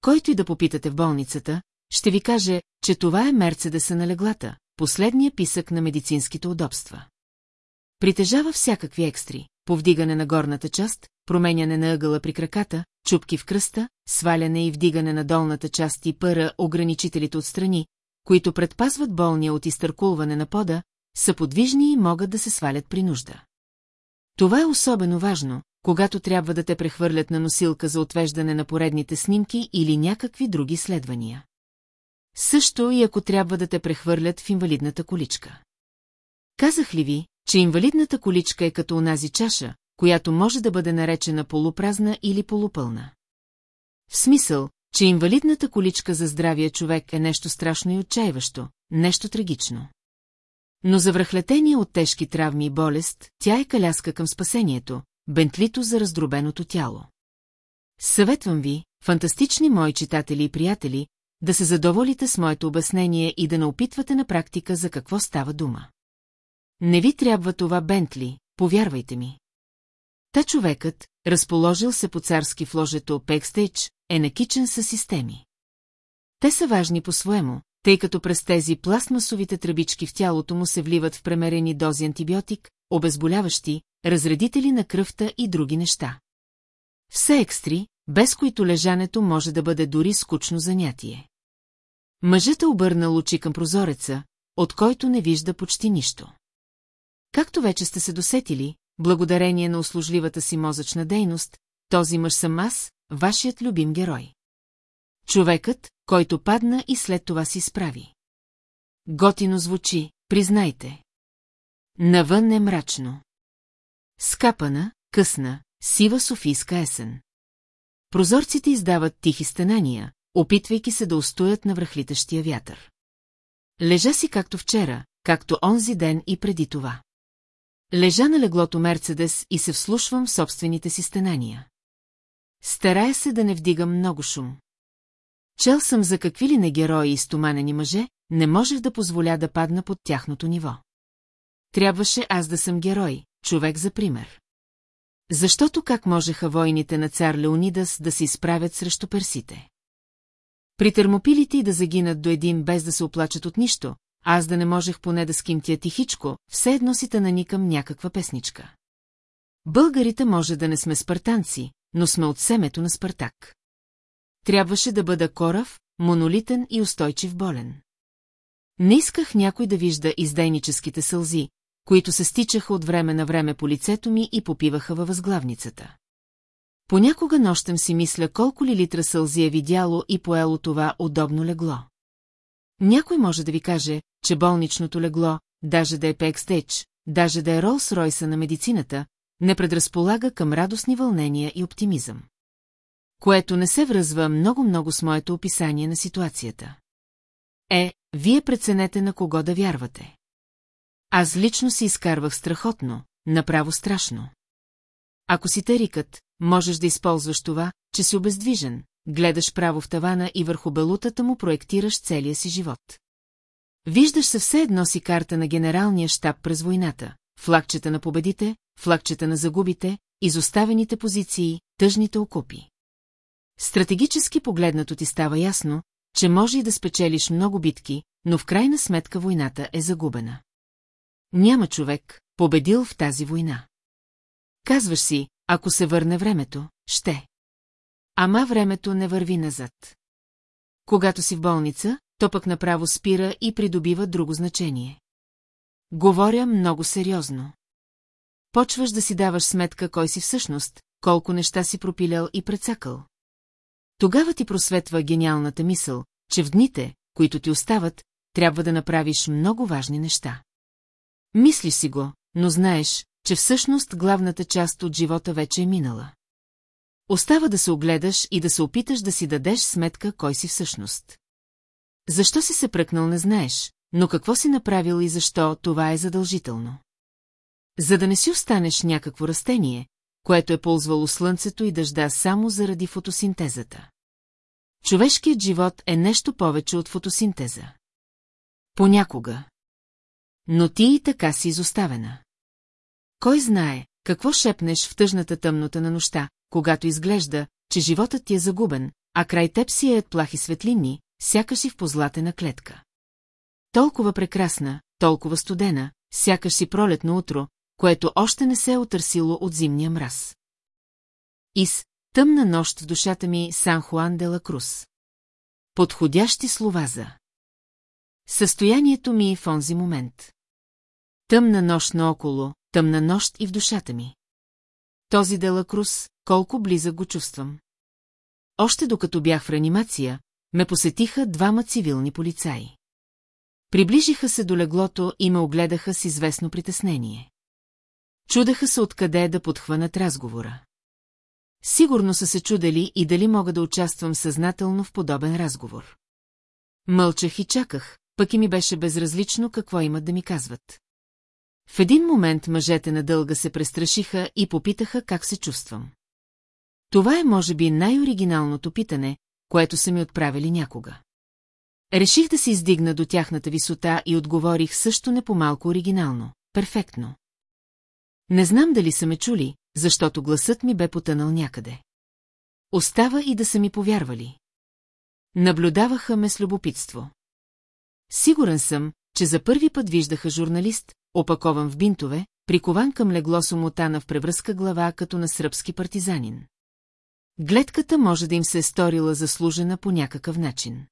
Който и да попитате в болницата, ще ви каже, че това е Мерцедеса на леглата, последния писък на медицинските удобства. Притежава всякакви екстри, повдигане на горната част, променяне на ъгъла при краката, чупки в кръста, сваляне и вдигане на долната част и пъра ограничителите отстрани, които предпазват болния от изтъркулване на пода, са подвижни и могат да се свалят при нужда. Това е особено важно, когато трябва да те прехвърлят на носилка за отвеждане на поредните снимки или някакви други следвания. Също и ако трябва да те прехвърлят в инвалидната количка. Казах ли ви, че инвалидната количка е като онази чаша, която може да бъде наречена полупразна или полупълна? В смисъл, че инвалидната количка за здравия човек е нещо страшно и отчаиващо, нещо трагично. Но за връхлетение от тежки травми и болест, тя е каляска към спасението, бентлито за раздробеното тяло. Съветвам ви, фантастични мои читатели и приятели, да се задоволите с моето обяснение и да не опитвате на практика за какво става дума. Не ви трябва това Бентли, повярвайте ми. Та човекът, разположил се по-царски в ложето Пекстейдж, е накичен със системи. Те са важни по-своему, тъй като през тези пластмасовите тръбички в тялото му се вливат в премерени дози антибиотик, обезболяващи, разредители на кръвта и други неща. Все екстри, без които лежането може да бъде дори скучно занятие. Мъжът е обърнал очи към прозореца, от който не вижда почти нищо. Както вече сте се досетили, благодарение на услужливата си мозъчна дейност, този мъж съм аз, вашият любим герой. Човекът, който падна и след това си справи. готино звучи, признайте. Навън е мрачно. Скапана, късна, сива софийска есен. Прозорците издават тихи стенания, опитвайки се да устоят на връхлитащия вятър. Лежа си както вчера, както онзи ден и преди това. Лежа на леглото Мерцедес и се вслушвам в собствените си стенания. Старая се да не вдигам много шум. Чел съм за какви ли не герои и стоманени мъже, не можех да позволя да падна под тяхното ниво. Трябваше аз да съм герой, човек за пример. Защото как можеха войните на цар Леонидас да се изправят срещу персите? При термопилите и да загинат до един без да се оплачат от нищо, аз да не можех поне да скимтя тихичко, все едно си наникам някаква песничка. Българите може да не сме спартанци, но сме от семето на Спартак. Трябваше да бъда корав, монолитен и устойчив болен. Не исках някой да вижда издейническите сълзи, които се стичаха от време на време по лицето ми и попиваха във възглавницата. Понякога нощем си мисля колко ли литра сълзи е видяло и поело това удобно легло. Някой може да ви каже, че болничното легло, даже да е Пекстеч, даже да е Ролс-Ройса на медицината, не предразполага към радостни вълнения и оптимизъм. Което не се връзва много-много с моето описание на ситуацията. Е, вие преценете на кого да вярвате. Аз лично си изкарвах страхотно, направо страшно. Ако си терикът, можеш да използваш това, че си обездвижен, гледаш право в тавана и върху белутата му проектираш целия си живот. Виждаш се все едно си карта на генералния щаб през войната, флагчета на победите, флагчета на загубите, изоставените позиции, тъжните окупи. Стратегически погледнато ти става ясно, че може и да спечелиш много битки, но в крайна сметка войната е загубена. Няма човек, победил в тази война. Казваш си, ако се върне времето, ще. Ама времето не върви назад. Когато си в болница, то пък направо спира и придобива друго значение. Говоря много сериозно. Почваш да си даваш сметка кой си всъщност, колко неща си пропилял и прецакал. Тогава ти просветва гениалната мисъл, че в дните, които ти остават, трябва да направиш много важни неща. Мислиш си го, но знаеш, че всъщност главната част от живота вече е минала. Остава да се огледаш и да се опиташ да си дадеш сметка кой си всъщност. Защо си се пръкнал не знаеш, но какво си направил и защо това е задължително. За да не си останеш някакво растение, което е ползвало слънцето и дъжда само заради фотосинтезата. Човешкият живот е нещо повече от фотосинтеза. Понякога. Но ти и така си изоставена. Кой знае, какво шепнеш в тъжната тъмнота на нощта, когато изглежда, че животът ти е загубен, а край теб си е плахи светлини, сякаш и в позлатена клетка. Толкова прекрасна, толкова студена, сякаш си пролетно утро, което още не се е отърсило от зимния мраз. Из тъмна нощ в душата ми Сан Хуан де ла Крус. Подходящи слова за. Състоянието ми в онзи момент. Тъмна нощ наоколо, тъмна нощ и в душата ми. Този Делакрус, колко близък го чувствам. Още докато бях в реанимация, ме посетиха двама цивилни полицаи. Приближиха се до леглото и ме огледаха с известно притеснение. Чудаха се откъде да подхванат разговора. Сигурно са се чудели и дали мога да участвам съзнателно в подобен разговор. Мълчах и чаках, пък и ми беше безразлично какво имат да ми казват. В един момент мъжете на дълга се престрашиха и попитаха как се чувствам. Това е, може би, най-оригиналното питане, което са ми отправили някога. Реших да се издигна до тяхната висота и отговорих също не по-малко оригинално. Перфектно. Не знам дали са ме чули, защото гласът ми бе потънал някъде. Остава и да са ми повярвали. Наблюдаваха ме с любопитство. Сигурен съм, че за първи път виждаха журналист, опакован в бинтове, прикован към легло с омотана в превръзка глава като на сръбски партизанин. Гледката може да им се е сторила заслужена по някакъв начин.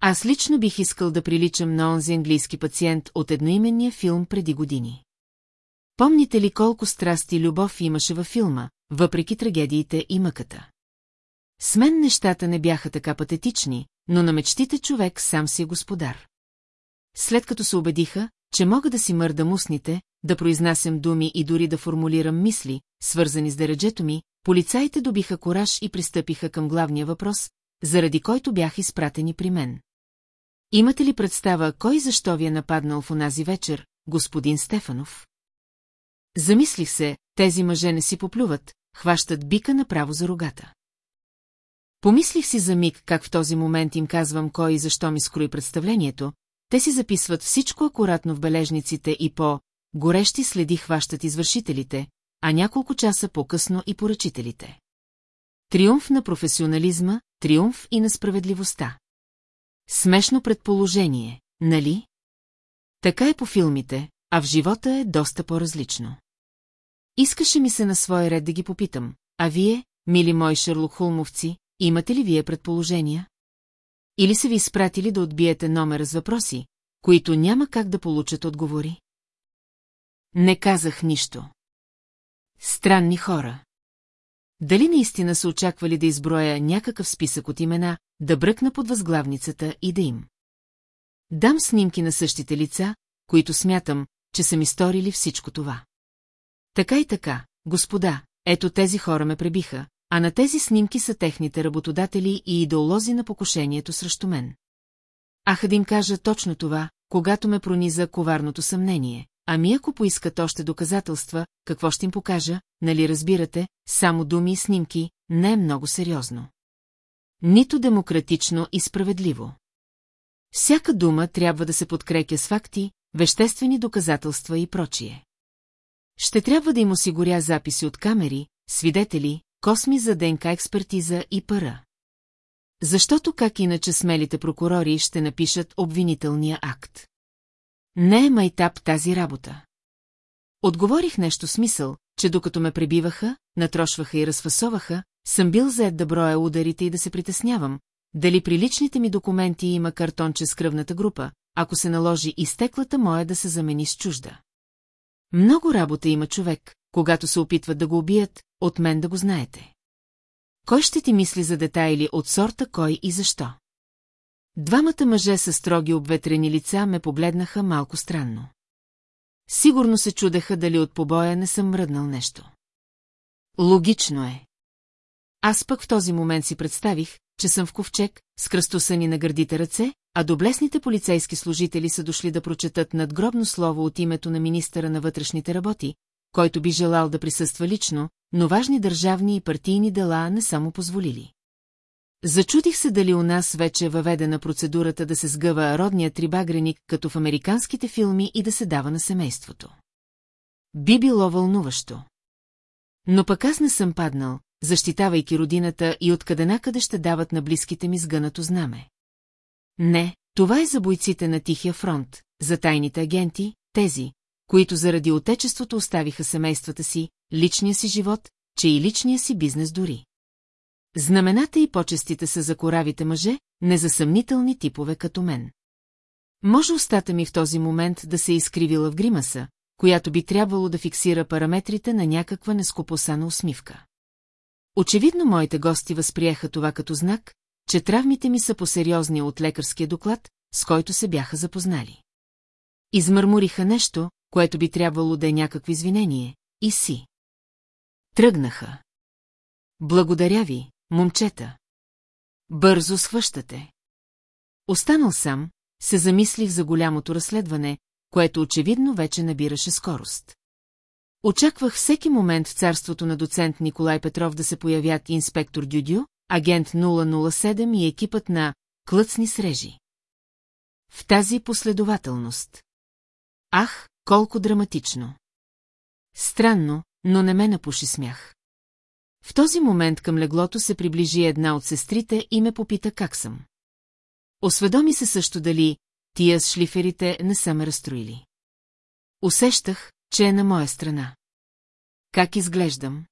Аз лично бих искал да приличам на онзи английски пациент от едноименния филм преди години. Помните ли колко страсти и любов имаше във филма, въпреки трагедиите и мъката? С мен нещата не бяха така патетични, но на мечтите човек сам си е господар. след като се убедиха, че мога да си мърдам устните, да произнасям думи и дори да формулирам мисли, свързани с дереджето ми, полицаите добиха кораж и пристъпиха към главния въпрос, заради който бях изпратени при мен. Имате ли представа кой защо ви е нападнал в онази вечер, господин Стефанов? Замислих се, тези мъже не си поплюват, хващат бика направо за рогата. Помислих си за миг как в този момент им казвам кой и защо ми скрои представлението, те си записват всичко акуратно в бележниците и по горещи следи хващат извършителите, а няколко часа по-късно и поръчителите. Триумф на професионализма, триумф и на справедливостта. Смешно предположение, нали? Така е по филмите, а в живота е доста по-различно. Искаше ми се на свой ред да ги попитам, а вие, мили мои шерлокхолмовци, имате ли вие предположения? Или са ви изпратили да отбиете номера с въпроси, които няма как да получат отговори? Не казах нищо. Странни хора. Дали наистина са очаквали да изброя някакъв списък от имена, да бръкна под възглавницата и да им? Дам снимки на същите лица, които смятам, че са ми сторили всичко това. Така и така, господа, ето тези хора ме пребиха, а на тези снимки са техните работодатели и идеолози на покушението срещу мен. Аха да им кажа точно това, когато ме прониза коварното съмнение. Ами ако поискат още доказателства, какво ще им покажа, нали разбирате, само думи и снимки, не е много сериозно. Нито демократично и справедливо. Всяка дума трябва да се подкрепя с факти, веществени доказателства и прочие. Ще трябва да им осигуря записи от камери, свидетели, косми за ДНК експертиза и пара. Защото как иначе смелите прокурори ще напишат обвинителния акт? Не е майтап тази работа. Отговорих нещо смисъл, че докато ме пребиваха, натрошваха и разфасоваха, съм бил заед да броя ударите и да се притеснявам, дали при личните ми документи има картонче с кръвната група, ако се наложи изтеклата моя да се замени с чужда. Много работа има човек, когато се опитват да го убият, от мен да го знаете. Кой ще ти мисли за детайли от сорта кой и защо? Двамата мъже с строги обветрени лица ме погледнаха малко странно. Сигурно се чудеха дали от побоя не съм мръднал нещо. Логично е. Аз пък в този момент си представих, че съм в ковчег, с кръстосани на гърдите ръце, а доблесните полицейски служители са дошли да прочетат надгробно слово от името на министъра на вътрешните работи, който би желал да присъства лично, но важни държавни и партийни дела не само позволили. Зачудих се дали у нас вече е въведена процедурата да се сгъва родният трибагреник, като в американските филми и да се дава на семейството. Би било вълнуващо. Но пък аз не съм паднал, защитавайки родината и откъде накъде ще дават на близките ми сгънато знаме. Не, това е за бойците на Тихия фронт, за тайните агенти, тези, които заради отечеството оставиха семействата си, личния си живот, че и личния си бизнес дори. Знамената и почестите са за коравите мъже, не за съмнителни типове като мен. Може устата ми в този момент да се е изкривила в гримаса, която би трябвало да фиксира параметрите на някаква нескопосана усмивка. Очевидно моите гости възприеха това като знак, че травмите ми са посериозни от лекарския доклад, с който се бяха запознали. Измърмориха нещо, което би трябвало да е някакво извинение, и си. Тръгнаха. Благодаря ви, момчета. Бързо схващате. Останал сам, се замислих за голямото разследване, което очевидно вече набираше скорост. Очаквах всеки момент в царството на доцент Николай Петров да се появят инспектор Дюдю, агент 007 и екипът на Клъцни срежи. В тази последователност. Ах, колко драматично! Странно, но не ме напуши смях. В този момент към леглото се приближи една от сестрите и ме попита как съм. Осведоми се също дали тия с шлиферите не са ме разстроили. Усещах, че е на моя страна. Как изглеждам?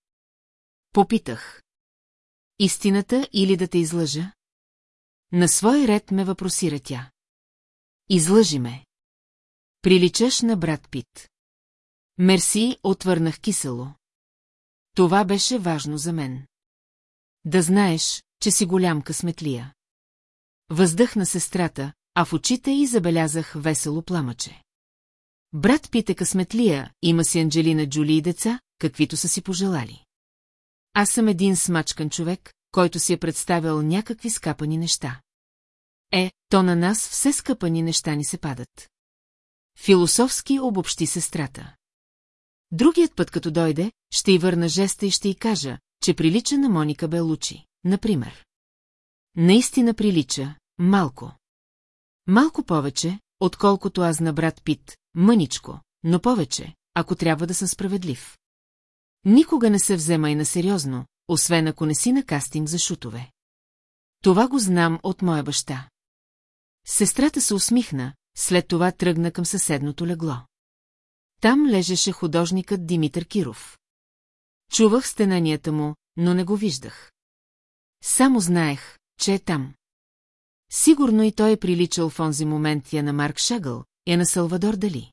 Попитах. Истината или да те излъжа? На свой ред ме въпросира тя. Излъжи ме. Приличаш на брат Пит. Мерси, отвърнах кисело. Това беше важно за мен. Да знаеш, че си голям късметлия. Въздъхна сестрата, а в очите й забелязах весело пламъче. Брат Пит е късметлия, има си Анджелина Джули и деца, каквито са си пожелали. Аз съм един смачкан човек, който си е представил някакви скапани неща. Е, то на нас все скъпани неща ни се падат. Философски обобщи сестрата. Другият път, като дойде, ще й върна жеста и ще й кажа, че прилича на Моника Белучи, например. Наистина прилича, малко. Малко повече, отколкото аз на брат Пит, мъничко, но повече, ако трябва да съм справедлив. Никога не се взема и на сериозно, освен ако не си на кастинг за шутове. Това го знам от моя баща. Сестрата се усмихна, след това тръгна към съседното легло. Там лежеше художникът Димитър Киров. Чувах стенанията му, но не го виждах. Само знаех, че е там. Сигурно и той е приличал в онзи момент я на Марк Шагъл, я на Салвадор Дали.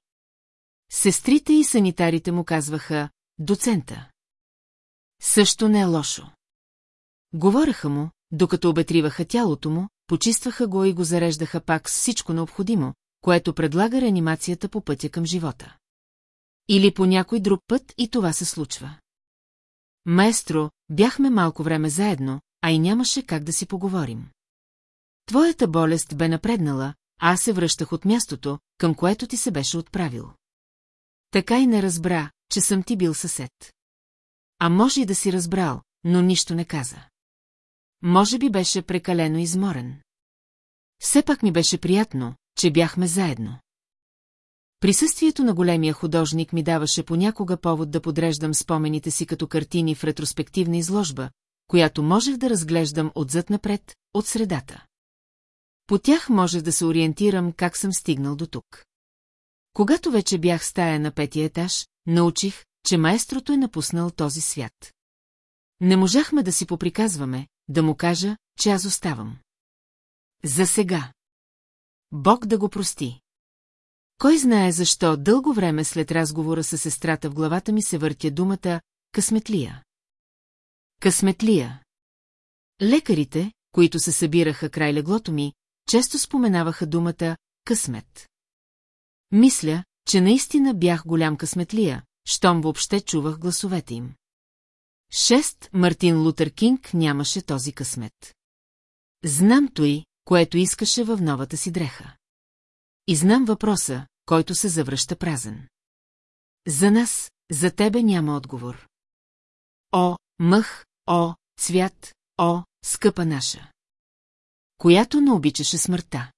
Сестрите и санитарите му казваха «доцента». Също не е лошо. Говореха му, докато обетриваха тялото му, почистваха го и го зареждаха пак с всичко необходимо, което предлага реанимацията по пътя към живота. Или по някой друг път и това се случва. Маестро, бяхме малко време заедно, а и нямаше как да си поговорим. Твоята болест бе напреднала, а аз се връщах от мястото, към което ти се беше отправил. Така и не разбра, че съм ти бил съсед. А може и да си разбрал, но нищо не каза. Може би беше прекалено изморен. Все пак ми беше приятно, че бяхме заедно. Присъствието на големия художник ми даваше понякога повод да подреждам спомените си като картини в ретроспективна изложба, която можех да разглеждам отзад напред, от средата. По тях можех да се ориентирам как съм стигнал до тук. Когато вече бях стая на петия етаж, научих, че маестрото е напуснал този свят. Не можахме да си поприказваме, да му кажа, че аз оставам. За сега. Бог да го прости. Кой знае защо дълго време след разговора с сестрата в главата ми се въртя думата «късметлия». Късметлия. Лекарите, които се събираха край леглото ми, често споменаваха думата «късмет». Мисля, че наистина бях голям късметлия, щом въобще чувах гласовете им. Шест Мартин Лутер Кинг нямаше този късмет. Знам той, което искаше в новата си дреха. И знам въпроса, който се завръща празен. За нас, за тебе няма отговор. О, мъх, о, цвят, о, скъпа наша. Която не обичаше смъртта.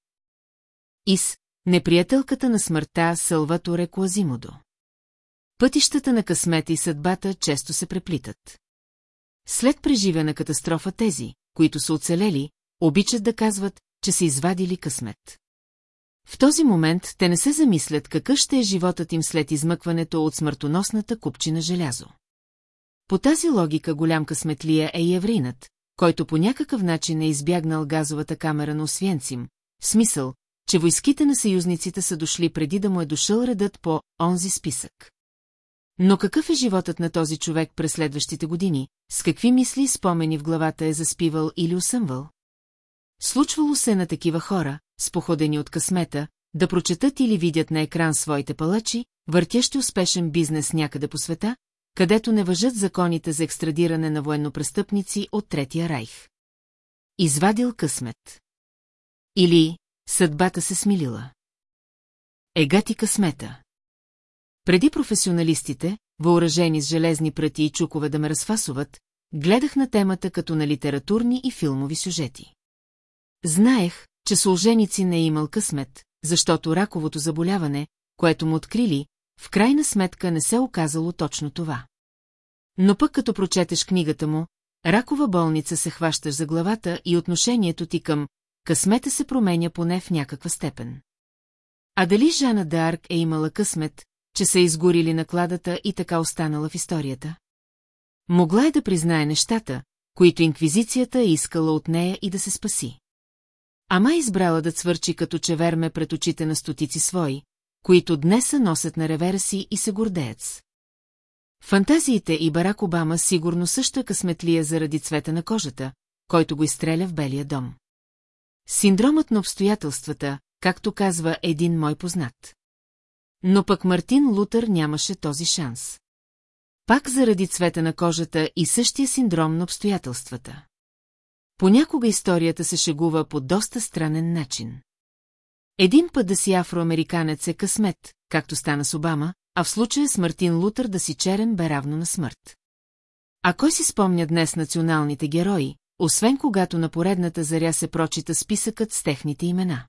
Ис, неприятелката на смъртта Салваторе Куазимодо. Пътищата на късмета и съдбата често се преплитат. След преживена катастрофа тези, които са оцелели, обичат да казват, че са извадили късмет. В този момент те не се замислят какъв ще е животът им след измъкването от смъртоносната купчина желязо. По тази логика голям късметлия е и еврейнат, който по някакъв начин е избягнал газовата камера на Освенцим, в смисъл, че войските на съюзниците са дошли преди да му е дошъл редът по онзи списък. Но какъв е животът на този човек през следващите години, с какви мисли и спомени в главата е заспивал или усъмвал? Случвало се на такива хора, споходени от късмета, да прочетат или видят на екран своите палачи, въртящи успешен бизнес някъде по света, където не въжат законите за екстрадиране на военнопрестъпници от Третия райх. Извадил късмет. Или съдбата се смилила. Ега ти късмета. Преди професионалистите, въоръжени с железни пръти и чукове да ме разфасуват, гледах на темата като на литературни и филмови сюжети. Знаех, че Солженици не е имал късмет, защото раковото заболяване, което му открили, в крайна сметка не се оказало точно това. Но пък като прочетеш книгата му, ракова болница се хващаш за главата и отношението ти към късмета се променя поне в някаква степен. А дали Жана Д'Арк е имала късмет, че са изгорили накладата и така останала в историята? Могла е да признае нещата, които инквизицията е искала от нея и да се спаси. Ама избрала да цвърчи като чеверме пред очите на стотици свои, които днес са носят на ревера си и се гордеят. Фантазиите и Барак Обама сигурно също е късметлия заради цвета на кожата, който го изстреля в Белия дом. Синдромът на обстоятелствата, както казва един мой познат. Но пък Мартин Лутър нямаше този шанс. Пак заради цвета на кожата и същия синдром на обстоятелствата. Понякога историята се шегува по доста странен начин. Един път да си афроамериканец е късмет, както стана с Обама, а в случая с Мартин Лутър да си черен бе равно на смърт. А кой си спомня днес националните герои, освен когато на поредната заря се прочита списъкът с техните имена?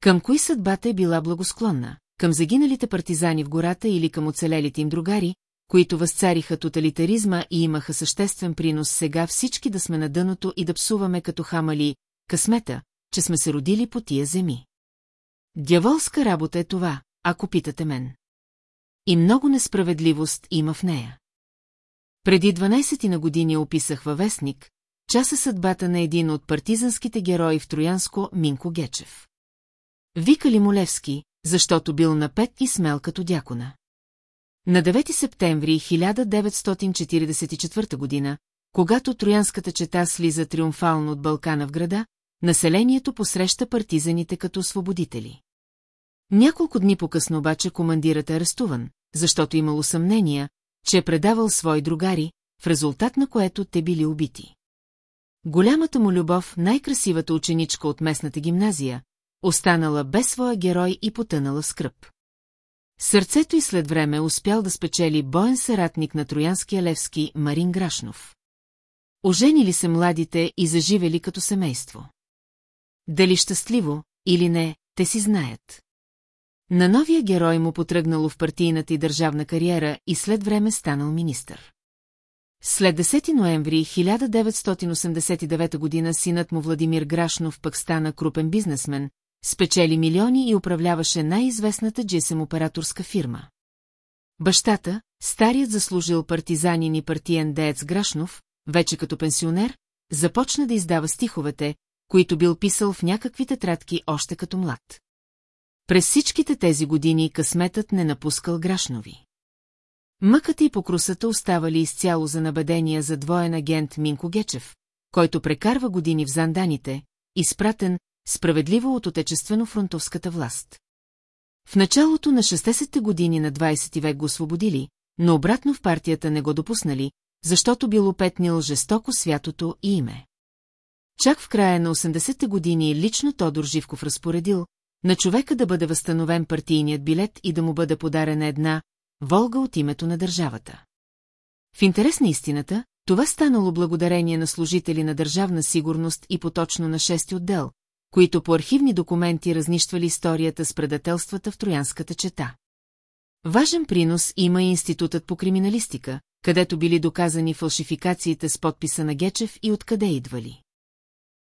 Към кои съдбата е била благосклонна? Към загиналите партизани в гората или към оцелелите им другари, които възцариха тоталитаризма и имаха съществен принос сега всички да сме на дъното и да псуваме като хамали късмета, че сме се родили по тия земи. Дяволска работа е това, ако питате мен. И много несправедливост има в нея. Преди 12 на години описах във вестник, часа съдбата на един от партизанските герои в Троянско Минко Гечев. Викали Молевски, защото бил напет и смел като дякона. На 9 септември 1944 година, когато троянската чета слиза триумфално от Балкана в града, населението посреща партизаните като освободители. Няколко дни по-късно обаче командирът е арестуван, защото имало съмнения, че е предавал свои другари, в резултат на което те били убити. Голямата му любов, най-красивата ученичка от местната гимназия, останала без своя герой и потънала скръп. Сърцето и след време успял да спечели боен съратник на Троянския Левски Марин Грашнов. Оженили се младите и заживели като семейство. Дали щастливо или не, те си знаят. На новия герой му потръгнало в партийната и държавна кариера и след време станал министър. След 10 ноември 1989 година синът му Владимир Грашнов пък стана крупен бизнесмен, спечели милиони и управляваше най-известната джесем операторска фирма. Бащата, старият заслужил партизанин и партиен деец Грашнов, вече като пенсионер, започна да издава стиховете, които бил писал в някакви тетрадки още като млад. През всичките тези години късметът не напускал Грашнови. Мъката и покрусата оставали изцяло за набедения за двоен агент Минко Гечев, който прекарва години в занданите, изпратен справедливо от отечествено-фронтовската власт. В началото на 60-те години на 20 век го освободили, но обратно в партията не го допуснали, защото бил опетнил жестоко святото и име. Чак в края на 80-те години лично Тодор Живков разпоредил, на човека да бъде възстановен партийният билет и да му бъде подарена една Волга от името на държавата. В интерес на истината, това станало благодарение на служители на държавна сигурност и поточно на шести отдел, които по архивни документи разнищвали историята с предателствата в Троянската чета. Важен принос има и Институтът по криминалистика, където били доказани фалшификациите с подписа на Гечев и откъде идвали.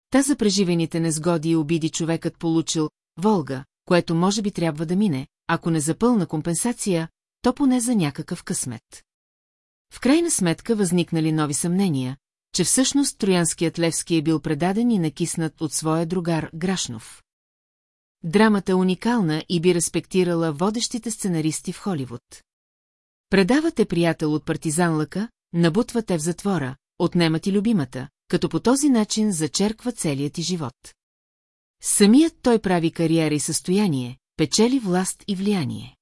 Та за преживените незгоди и обиди човекът получил Волга, което може би трябва да мине, ако не за пълна компенсация, то поне за някакъв късмет. В крайна сметка възникнали нови съмнения, че всъщност Троянският Левски е бил предаден и накиснат от своя другар Грашнов. Драмата е уникална и би респектирала водещите сценаристи в Холивуд. Предавате приятел от партизан лъка, набутвате в затвора, отнемат и любимата, като по този начин зачерква целият ти живот. Самият той прави кариера и състояние, печели власт и влияние.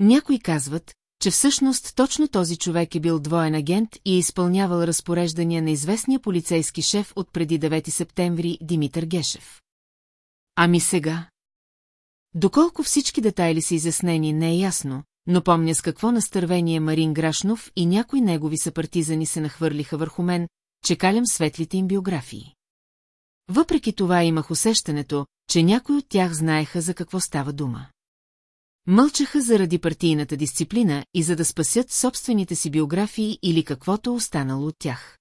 Някои казват, че всъщност точно този човек е бил двоен агент и е изпълнявал разпореждания на известния полицейски шеф от преди 9 септември Димитър Гешев. Ами сега? Доколко всички детайли са изяснени, не е ясно, но помня с какво настървение Марин Грашнов и някои негови съпартизани се нахвърлиха върху мен, че калям светлите им биографии. Въпреки това имах усещането, че някои от тях знаеха за какво става дума. Мълчаха заради партийната дисциплина и за да спасят собствените си биографии или каквото останало от тях.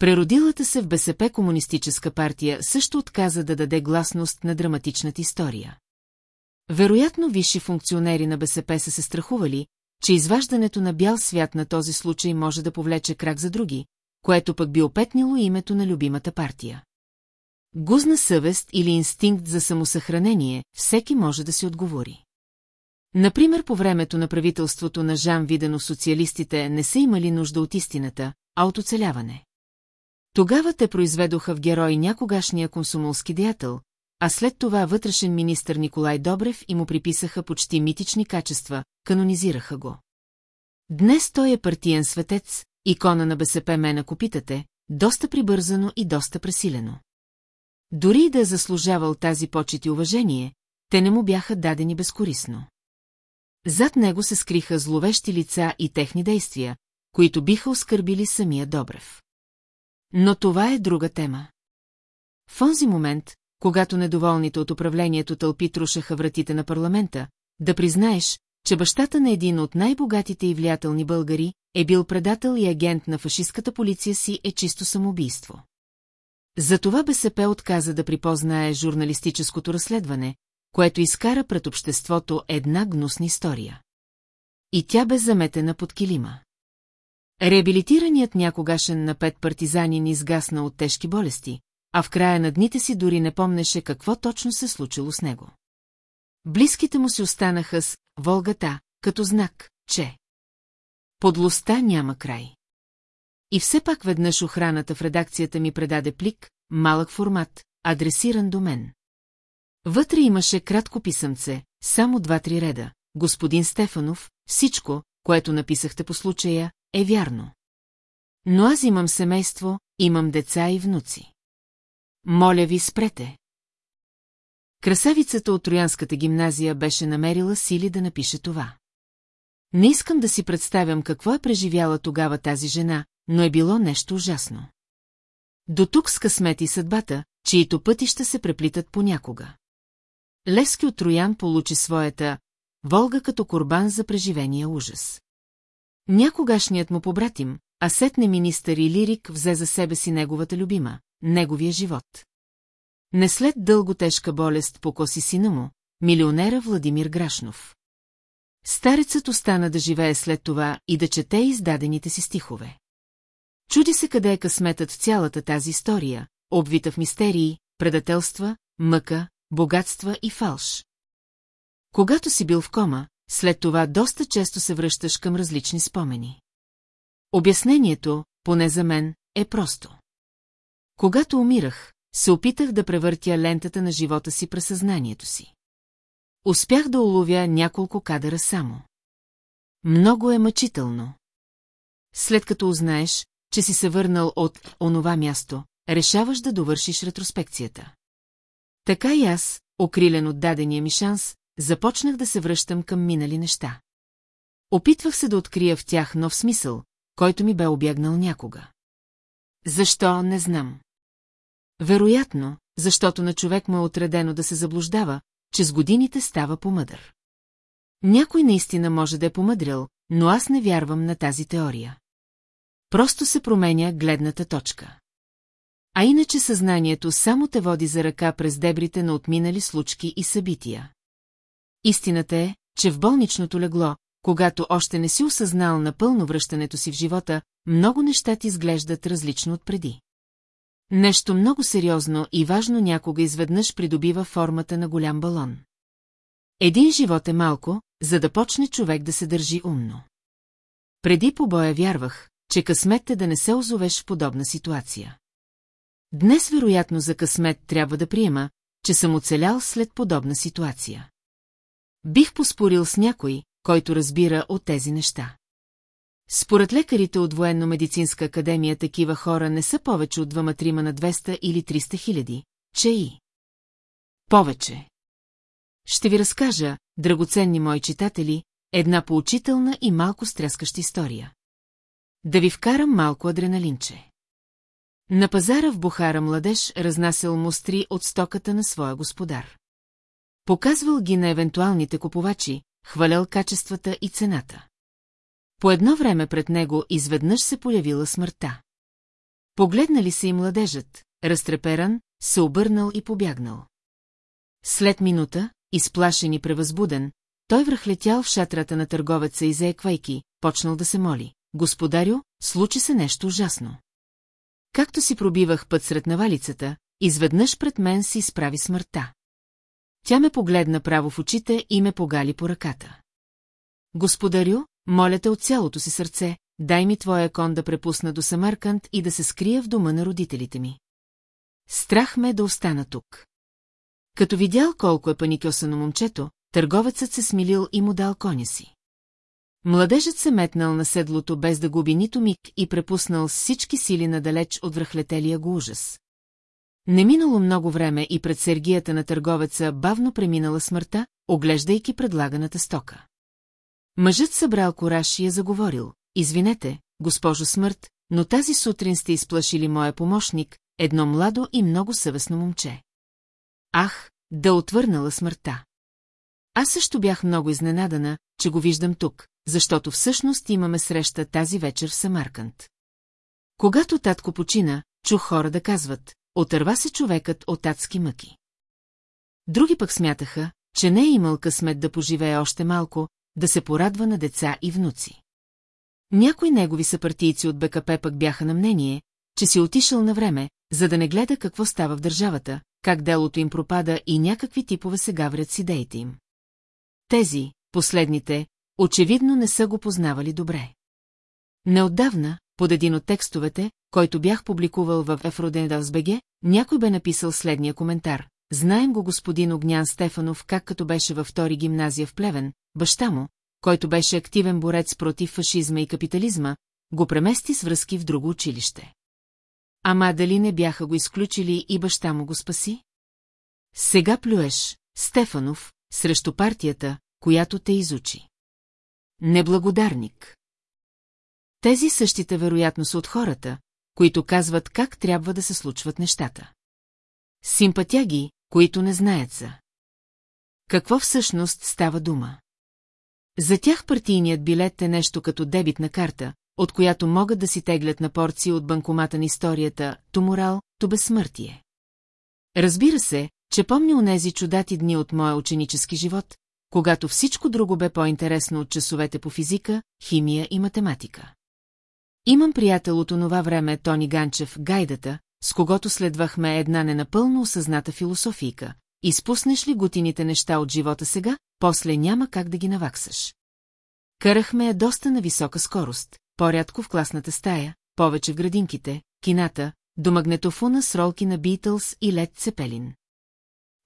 Преродилата се в БСП комунистическа партия също отказа да даде гласност на драматичната история. Вероятно висши функционери на БСП са се страхували, че изваждането на бял свят на този случай може да повлече крак за други, което пък би опетнило името на любимата партия. Гузна съвест или инстинкт за самосъхранение, всеки може да си отговори. Например, по времето на правителството на Жан Видено социалистите не са имали нужда от истината, а от оцеляване. Тогава те произведоха в герой някогашния консумолски деятел, а след това вътрешен министр Николай Добрев и му приписаха почти митични качества, канонизираха го. Днес той е партиен светец, икона на БСП ме на копитате, доста прибързано и доста пресилено. Дори да е заслужавал тази почет и уважение, те не му бяха дадени безкорисно. Зад него се скриха зловещи лица и техни действия, които биха оскърбили самия Добрев. Но това е друга тема. В онзи момент, когато недоволните от управлението тълпи трушаха вратите на парламента, да признаеш, че бащата на един от най-богатите и влиятелни българи е бил предател и агент на фашистката полиция си е чисто самоубийство. Затова БСП отказа да припознае журналистическото разследване, което изкара пред обществото една гнусна история. И тя бе заметена под килима. Реабилитираният някогашен на пет партизанин изгасна от тежки болести, а в края на дните си дори не помнеше какво точно се случило с него. Близките му си останаха с Волгата, като знак, че подлостта няма край. И все пак веднъж охраната в редакцията ми предаде плик, малък формат, адресиран до мен. Вътре имаше кратко писъмце, само два-три реда. Господин Стефанов, всичко, което написахте по случая, е вярно. Но аз имам семейство, имам деца и внуци. Моля ви, спрете. Красавицата от Троянската гимназия беше намерила сили да напише това. Не искам да си представям какво е преживяла тогава тази жена, но е било нещо ужасно. До тук с късмет и съдбата, чието пътища се преплитат понякога. Левски от Троян получи своята Волга като корбан за преживения ужас. Някогашният му побратим, а сетне министър и лирик взе за себе си неговата любима, неговия живот. Не след дълго тежка болест покоси сина му, милионера Владимир Грашнов. Старецът остана да живее след това и да чете издадените си стихове. Чуди се къде е късметът в цялата тази история, обвита в мистерии, предателства, мъка, богатства и фалш. Когато си бил в кома, след това доста често се връщаш към различни спомени. Обяснението, поне за мен, е просто. Когато умирах, се опитах да превъртя лентата на живота си през съзнанието си. Успях да уловя няколко кадъра само. Много е мъчително. След като узнаеш, че си се върнал от онова място, решаваш да довършиш ретроспекцията. Така и аз, окрилен от дадения ми шанс, започнах да се връщам към минали неща. Опитвах се да открия в тях нов смисъл, който ми бе обягнал някога. Защо, не знам. Вероятно, защото на човек му е отредено да се заблуждава, че с годините става помъдър. Някой наистина може да е помъдрил, но аз не вярвам на тази теория. Просто се променя гледната точка. А иначе съзнанието само те води за ръка през дебрите на отминали случки и събития. Истината е, че в болничното легло, когато още не си осъзнал напълно връщането си в живота, много неща ти изглеждат различно от преди. Нещо много сериозно и важно някога изведнъж придобива формата на голям балон. Един живот е малко, за да почне човек да се държи умно. Преди побоя вярвах, че късмет е да не се озовеш в подобна ситуация. Днес вероятно за късмет трябва да приема, че съм оцелял след подобна ситуация. Бих поспорил с някой, който разбира от тези неща. Според лекарите от Военно-медицинска академия такива хора не са повече от двама-трима на 200 или 300 хиляди, че и... Повече. Ще ви разкажа, драгоценни мои читатели, една поучителна и малко стряскаща история. Да ви вкарам малко адреналинче. На пазара в Бухара младеж разнасял мустри от стоката на своя господар. Показвал ги на евентуалните купувачи, хвалял качествата и цената. По едно време пред него изведнъж се появила смъртта. Погледнали се и младежът, разтреперан, се обърнал и побягнал. След минута, изплашен и превъзбуден, той връхлетял в шатрата на търговеца и заеквайки, почнал да се моли. Господарю, случи се нещо ужасно. Както си пробивах път сред навалицата, изведнъж пред мен се изправи смъртта. Тя ме погледна право в очите и ме погали по ръката. Господарю, моля те от цялото си сърце, дай ми твоя кон да препусна до Самарканд и да се скрия в дома на родителите ми. Страх ме да остана тук. Като видял колко е паникьосано момчето, търговецът се смилил и му дал коня си. Младежът се метнал на седлото без да губи нито миг и препуснал с всички сили надалеч от връхлетелия го ужас. Не минало много време и пред сергията на търговеца бавно преминала смъртта, оглеждайки предлаганата стока. Мъжът събрал кораж и е заговорил. Извинете, госпожо смърт, но тази сутрин сте изплашили моя помощник, едно младо и много съвестно момче. Ах, да отвърнала смъртта. Аз също бях много изненадана, че го виждам тук, защото всъщност имаме среща тази вечер в Самарканд. Когато татко почина, чух хора да казват, отърва се човекът от татски мъки. Други пък смятаха, че не е имал късмет да поживее още малко, да се порадва на деца и внуци. Някои негови съпартийци от БКП пък бяха на мнение, че си отишъл на време, за да не гледа какво става в държавата, как делото им пропада и някакви типове се гаврят с идеите им. Тези, последните, очевидно не са го познавали добре. Неотдавна, под един от текстовете, който бях публикувал в БГ, някой бе написал следния коментар. Знаем го господин Огнян Стефанов как като беше във втори гимназия в Плевен, баща му, който беше активен борец против фашизма и капитализма, го премести с връзки в друго училище. Ама дали не бяха го изключили и баща му го спаси? Сега плюеш, Стефанов, срещу партията, която те изучи. Неблагодарник. Тези същите вероятно са от хората, които казват как трябва да се случват нещата. Симпатяги, които не знаят за. Какво всъщност става дума? За тях партийният билет е нещо като дебитна карта, от която могат да си теглят на порции от банкомата на историята, то морал, то безсмъртие. Разбира се, че помня онези чудати дни от моя ученически живот, когато всичко друго бе по-интересно от часовете по физика, химия и математика. Имам приятел от онова време Тони Ганчев, гайдата, с когото следвахме една ненапълно осъзната философийка. Изпуснеш ли готините неща от живота сега, после няма как да ги наваксаш. Карахме я доста на висока скорост, по-рядко в класната стая, повече в градинките, кината, до магнетофона с ролки на Битълс и Лед Цепелин.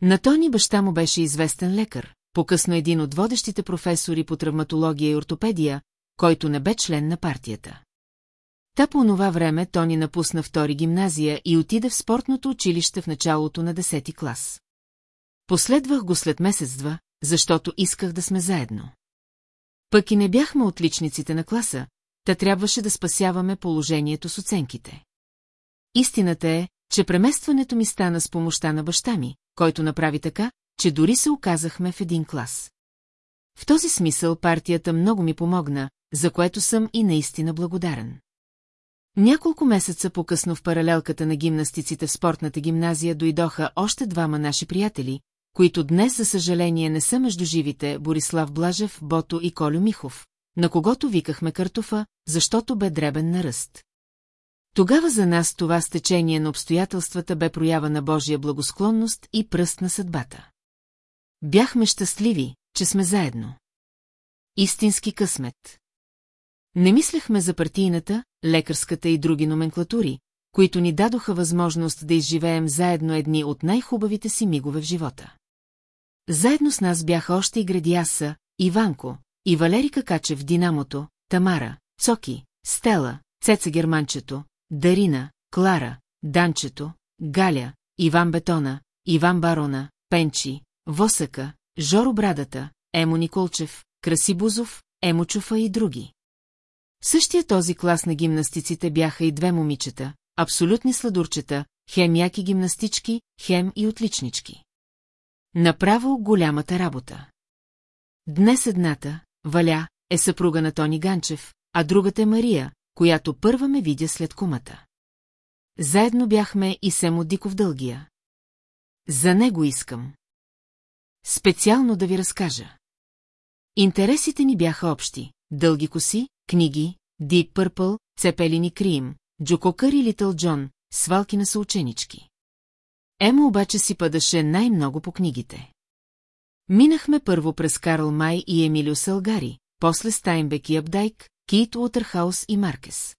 На Тони баща му беше известен лекар, по-късно един от водещите професори по травматология и ортопедия, който не бе член на партията. Та по онова време Тони напусна втори гимназия и отиде в спортното училище в началото на 10 клас. Последвах го след месец-два, защото исках да сме заедно. Пък и не бяхме отличниците на класа, та трябваше да спасяваме положението с оценките. Истината е, че преместването ми стана с помощта на баща ми, който направи така, че дори се оказахме в един клас. В този смисъл партията много ми помогна, за което съм и наистина благодарен. Няколко месеца по-късно в паралелката на гимнастиците в спортната гимназия дойдоха още двама наши приятели, които днес, за съжаление, не са между живите Борислав Блажев, Бото и Колю Михов, на когото викахме картофа, защото бе дребен на ръст. Тогава за нас това стечение на обстоятелствата бе проява на Божия благосклонност и пръст на съдбата. Бяхме щастливи, че сме заедно. Истински късмет. Не мислехме за партийната, лекарската и други номенклатури, които ни дадоха възможност да изживеем заедно едни от най-хубавите си мигове в живота. Заедно с нас бяха още и Градиаса, Иванко, и Валерика Качев в Динамото, Тамара, Цоки, Стела, Цеца Германчето, Дарина, Клара, Данчето, Галя, Иван Бетона, Иван Барона, Пенчи, Восъка, Жоро Брадата, Емо Николчев, Краси Бузов, Емо Чуфа и други. В същия този клас на гимнастиците бяха и две момичета, абсолютни сладурчета, хем яки гимнастички, хем и отличнички. Направо голямата работа. Днес едната, Валя, е съпруга на Тони Ганчев, а другата е Мария, която първа ме видя след кумата. Заедно бяхме и Семо Диков дългия. За него искам. Специално да ви разкажа. Интересите ни бяха общи. Дълги коси, книги, Deep Purple, Цепелини Крим, Джококър и Литъл Джон, свалки на съученички. Ема обаче си падаше най-много по книгите. Минахме първо през Карл Май и Емилио Салгари, после Стайнбек и Абдайк, Кит Уотърхаус и Маркес.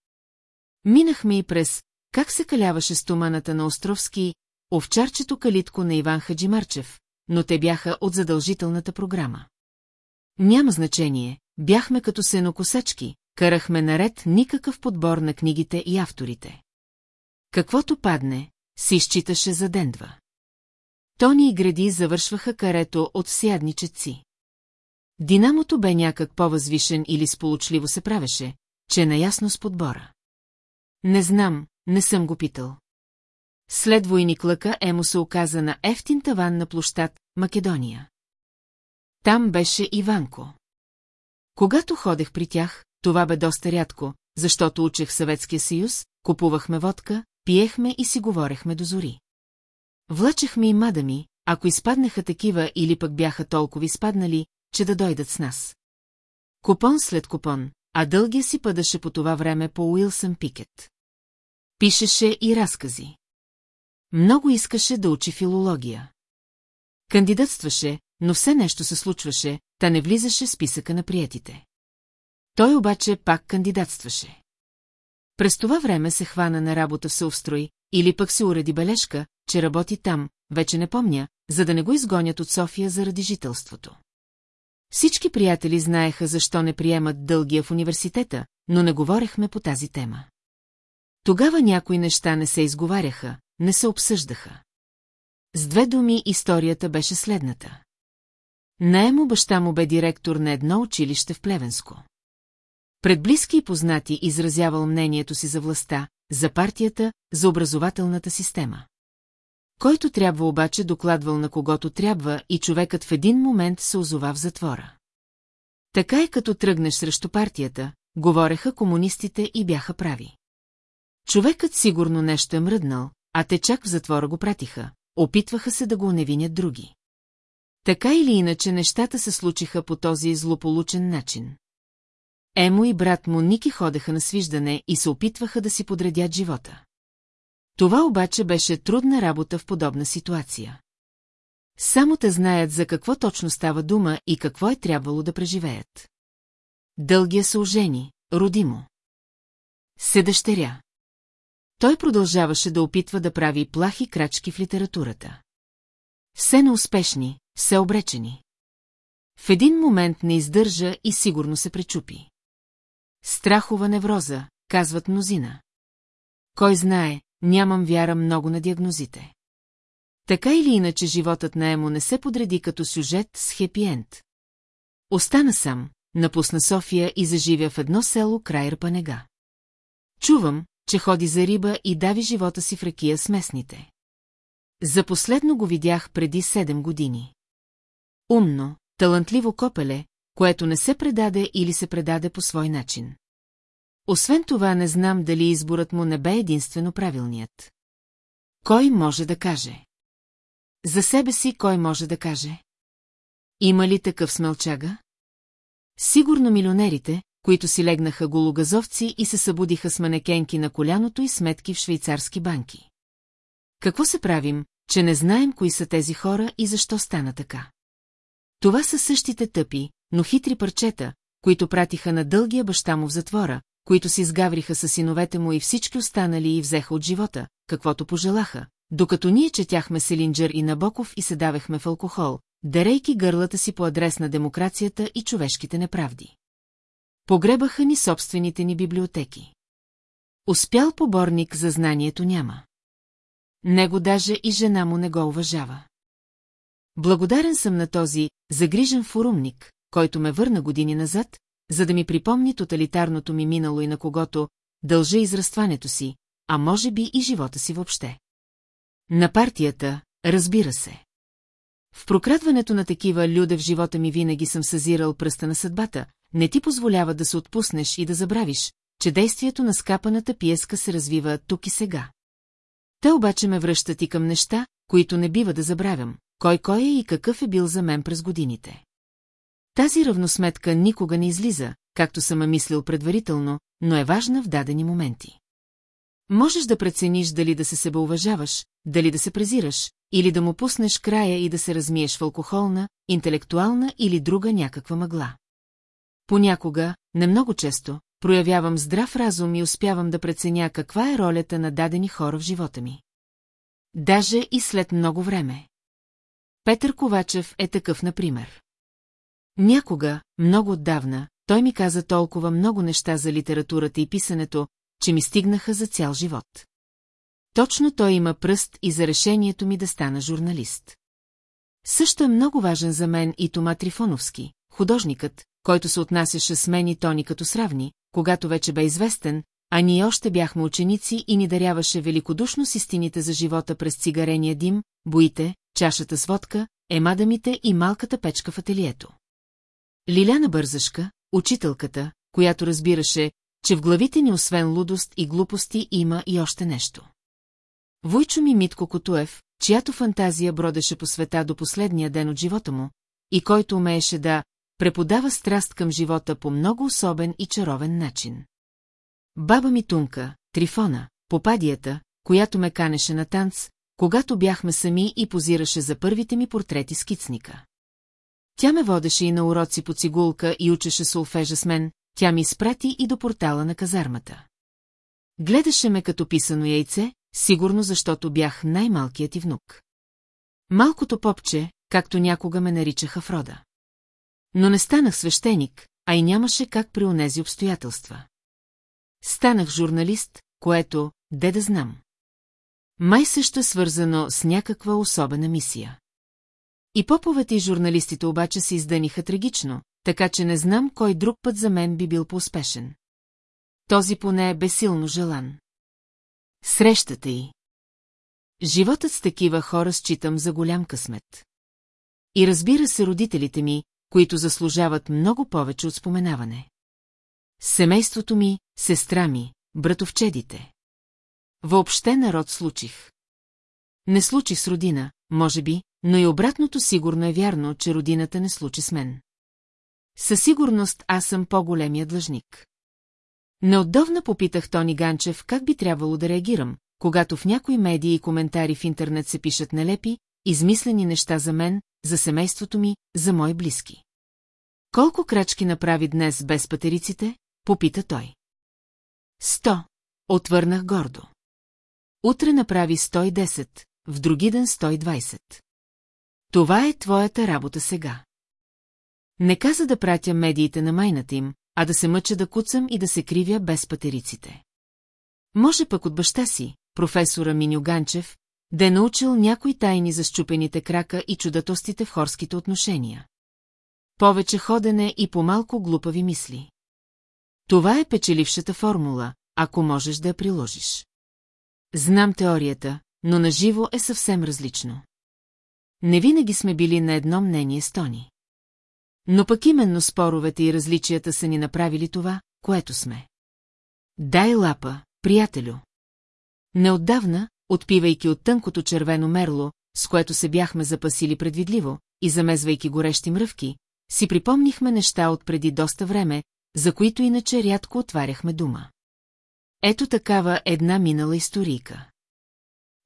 Минахме и през как се каляваше стоманата на Островски, овчарчето калитко на Иван Хаджимарчев, но те бяха от задължителната програма. Няма значение, бяхме като сенокосачки, карахме наред никакъв подбор на книгите и авторите. Каквото падне, се изчиташе за ден-два. Тони и Гради завършваха карето от всядничеци. Динамото бе някак по-възвишен или сполучливо се правеше, че е наясно с подбора. Не знам, не съм го питал. След войник лъка Емо се оказа на ефтин таван на площад Македония. Там беше Иванко. Когато ходех при тях, това бе доста рядко, защото учех Съветския съюз, купувахме водка, пиехме и си говорехме до зори. Влачехме и мада ми, ако изпаднаха такива или пък бяха толкова изпаднали, че да дойдат с нас. Купон след купон, а дългия си пъдаше по това време по Уилсън Пикет. Пишеше и разкази. Много искаше да учи филология. Кандидатстваше, но все нещо се случваше, та не влизаше в списъка на приятите. Той обаче пак кандидатстваше. През това време се хвана на работа в Съвстрой, или пък се уреди бележка, че работи там, вече не помня, за да не го изгонят от София заради жителството. Всички приятели знаеха защо не приемат дългия в университета, но не говорехме по тази тема. Тогава някои неща не се изговаряха, не се обсъждаха. С две думи историята беше следната. Наемо баща му бе директор на едно училище в Плевенско. Пред близки и познати изразявал мнението си за властта, за партията, за образователната система. Който трябва обаче докладвал на когото трябва и човекът в един момент се озова в затвора. Така и като тръгнеш срещу партията, говореха комунистите и бяха прави. Човекът сигурно нещо е мръднал, а те чак в затвора го пратиха, опитваха се да го оневинят други. Така или иначе нещата се случиха по този злополучен начин. Емо и брат му Ники ходеха на свиждане и се опитваха да си подредят живота. Това обаче беше трудна работа в подобна ситуация. Само те знаят за какво точно става дума и какво е трябвало да преживеят. Дългия се ожени, родимо. Се дъщеря. Той продължаваше да опитва да прави плахи крачки в литературата. Все неуспешни, все обречени. В един момент не издържа и сигурно се пречупи. Страхова невроза, казват мнозина. Кой знае, нямам вяра много на диагнозите. Така или иначе животът на Емо не се подреди като сюжет с хепи-енд. Остана сам, напусна София и заживя в едно село край Рпанега. Чувам, че ходи за риба и дави живота си в ракия с местните. За последно го видях преди седем години. Умно, талантливо копеле, което не се предаде или се предаде по свой начин. Освен това не знам дали изборът му не бе единствено правилният. Кой може да каже? За себе си кой може да каже? Има ли такъв смълчага? Сигурно милионерите, които си легнаха гологазовци и се събудиха с манекенки на коляното и сметки в швейцарски банки. Какво се правим, че не знаем кои са тези хора и защо стана така? Това са същите тъпи, но хитри парчета, които пратиха на дългия баща му в затвора, които си изгавриха с синовете му и всички останали и взеха от живота, каквото пожелаха, докато ние четяхме Селинджер и Набоков и се давехме в алкохол, дерейки гърлата си по адрес на демокрацията и човешките неправди. Погребаха ни собствените ни библиотеки. Успял поборник за знанието няма. Него даже и жена му не го уважава. Благодарен съм на този загрижен форумник, който ме върна години назад, за да ми припомни тоталитарното ми минало и на когото дължа израстването си, а може би и живота си въобще. На партията, разбира се. В прокрадването на такива люде в живота ми винаги съм съзирал пръста на съдбата, не ти позволява да се отпуснеш и да забравиш, че действието на скапаната пиеска се развива тук и сега. Те обаче ме връщат и към неща, които не бива да забравям, кой кой е и какъв е бил за мен през годините. Тази равносметка никога не излиза, както съм мислил предварително, но е важна в дадени моменти. Можеш да прецениш дали да се себеуважаваш, дали да се презираш, или да му пуснеш края и да се размиеш в алкохолна, интелектуална или друга някаква мъгла. Понякога, не много често, проявявам здрав разум и успявам да преценя каква е ролята на дадени хора в живота ми. Даже и след много време. Петър Ковачев е такъв, например. Някога, много отдавна, той ми каза толкова много неща за литературата и писането, че ми стигнаха за цял живот. Точно той има пръст и за решението ми да стана журналист. Също е много важен за мен и Тома Трифоновски, художникът, който се отнасяше с мен и Тони като сравни, когато вече бе известен, а ние още бяхме ученици и ни даряваше великодушно с истините за живота през цигарения дим, боите, чашата с водка, емадамите и малката печка в ателието. Лиляна Бързашка, учителката, която разбираше, че в главите ни освен лудост и глупости има и още нещо. Войчо ми Митко Котуев, чиято фантазия бродеше по света до последния ден от живота му, и който умееше да преподава страст към живота по много особен и чаровен начин. Баба ми Тунка, Трифона, попадията, която ме канеше на танц, когато бяхме сами и позираше за първите ми портрети скицника. Тя ме водеше и на уроци по цигулка и учеше солфежа с мен, тя ми изпрати и до портала на казармата. Гледаше ме като писано яйце, сигурно защото бях най-малкият и внук. Малкото попче, както някога ме наричаха Фрода. Но не станах свещеник, а и нямаше как при онези обстоятелства. Станах журналист, което, де да знам. Май също е свързано с някаква особена мисия. И поповете и журналистите обаче се издъниха трагично, така че не знам кой друг път за мен би бил по-успешен. Този поне е безсилно желан. Срещата й. Животът с такива хора считам за голям късмет. И разбира се родителите ми, които заслужават много повече от споменаване. Семейството ми, сестра ми, братовчедите. Въобще народ случих. Не случих с родина, може би, но и обратното сигурно е вярно, че родината не случи с мен. Със сигурност аз съм по-големия длъжник. Неотдавна попитах Тони Ганчев как би трябвало да реагирам, когато в някои медии и коментари в интернет се пишат нелепи, измислени неща за мен, за семейството ми, за мои близки. Колко крачки направи днес без патериците? Попита той. Сто. Отвърнах гордо. Утре направи 110, в други ден 120. Това е твоята работа сега. Не каза да пратя медиите на майната им, а да се мъча да куцам и да се кривя без патериците. Може пък от баща си, професора Миню Ганчев, да е научил някои тайни за щупените крака и чудатостите в хорските отношения. Повече ходене и по-малко глупави мисли. Това е печелившата формула, ако можеш да я приложиш. Знам теорията, но наживо е съвсем различно. Не винаги сме били на едно мнение с Тони. Но пък именно споровете и различията са ни направили това, което сме. Дай лапа, приятелю. Неотдавна, отпивайки от тънкото червено мерло, с което се бяхме запасили предвидливо, и замезвайки горещи мръвки, си припомнихме неща от преди доста време, за които иначе рядко отваряхме дума. Ето такава една минала историйка.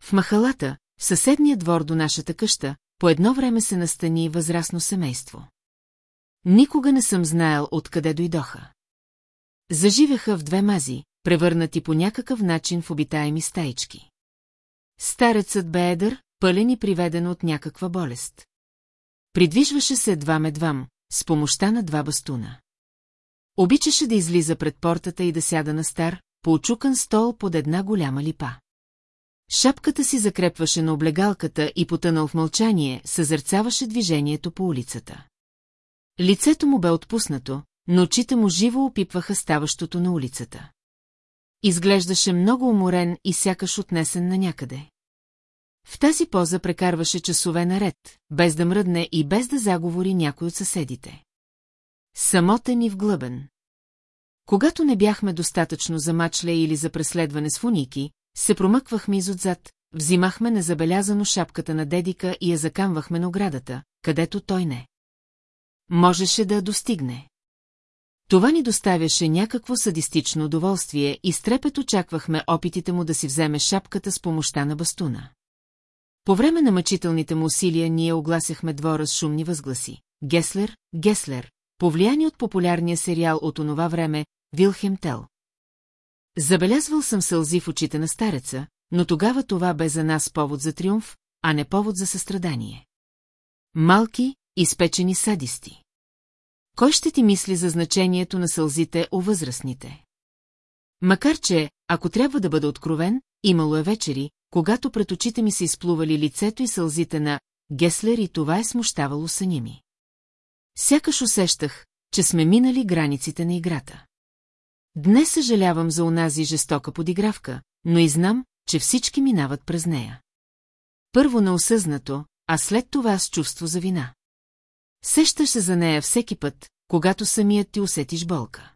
В махалата, в съседния двор до нашата къща, по едно време се настани възрастно семейство. Никога не съм знаел откъде дойдоха. Заживяха в две мази, превърнати по някакъв начин в обитаеми стаички. Старецът бе едър, пълен и приведен от някаква болест. Придвижваше се едва-медвам, с помощта на два бастуна. Обичаше да излиза пред портата и да сяда на стар, поочукан стол под една голяма липа. Шапката си закрепваше на облегалката и потънал в мълчание, съзърцаваше движението по улицата. Лицето му бе отпуснато, но очите му живо опипваха ставащото на улицата. Изглеждаше много уморен и сякаш отнесен на някъде. В тази поза прекарваше часове наред, без да мръдне и без да заговори някой от съседите. Самотен и вглъбен. Когато не бяхме достатъчно за мачле или за преследване с фуники, се промъквахме изотзад, взимахме незабелязано шапката на дедика и я закамвахме на оградата, където той не. Можеше да достигне. Това ни доставяше някакво садистично удоволствие и с трепет очаквахме опитите му да си вземе шапката с помощта на бастуна. По време на мъчителните му усилия ние огласяхме двора с шумни възгласи. Геслер, Геслер, повлияни от популярния сериал от онова време, Вилхем Тел. Забелязвал съм сълзи в очите на стареца, но тогава това бе за нас повод за триумф, а не повод за състрадание. Малки, изпечени садисти. Кой ще ти мисли за значението на сълзите у възрастните? Макар че, ако трябва да бъда откровен, имало е вечери, когато пред очите ми се изплували лицето и сълзите на Геслер и това е смущавало съня ми. Сякаш усещах, че сме минали границите на играта. Днес съжалявам за онази жестока подигравка, но и знам, че всички минават през нея. Първо неосъзнато, а след това с чувство за вина. Сещаш се за нея всеки път, когато самият ти усетиш болка.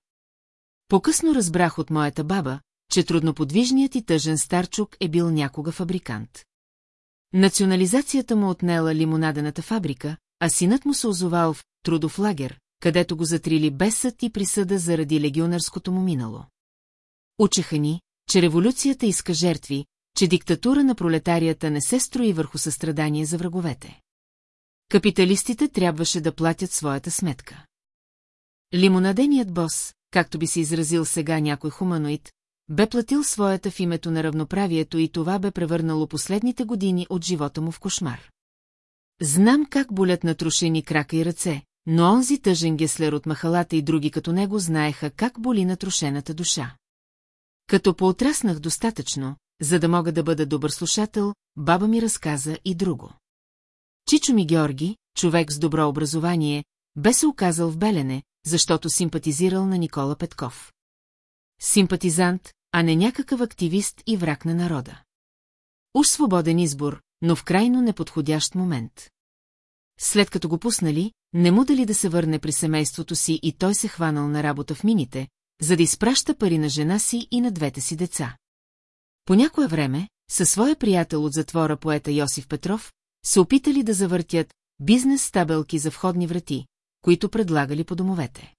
По-късно разбрах от моята баба, че трудноподвижният и тъжен старчук е бил някога фабрикант. Национализацията му отнела лимонадената фабрика, а синът му се озовал в трудов лагер, където го затрили без съд и присъда заради легионерското му минало. Учеха ни, че революцията иска жертви, че диктатура на пролетарията не се строи върху състрадание за враговете. Капиталистите трябваше да платят своята сметка. Лимонаденият бос, както би се изразил сега някой хуманоид, бе платил своята в името на равноправието и това бе превърнало последните години от живота му в кошмар. Знам как болят натрушени крака и ръце, но онзи тъжен геслер от махалата и други като него знаеха как боли натрушената душа. Като поотраснах достатъчно, за да мога да бъда добър слушател, баба ми разказа и друго. Чичо ми Георги, човек с добро образование, бе се оказал в Белене, защото симпатизирал на Никола Петков. Симпатизант, а не някакъв активист и враг на народа. Уж свободен избор, но в крайно неподходящ момент. След като го пуснали, не му дали да се върне при семейството си и той се хванал на работа в мините, за да изпраща пари на жена си и на двете си деца. По някое време, със своя приятел от затвора поета Йосиф Петров, се опитали да завъртят бизнес стабелки за входни врати, които предлагали по домовете.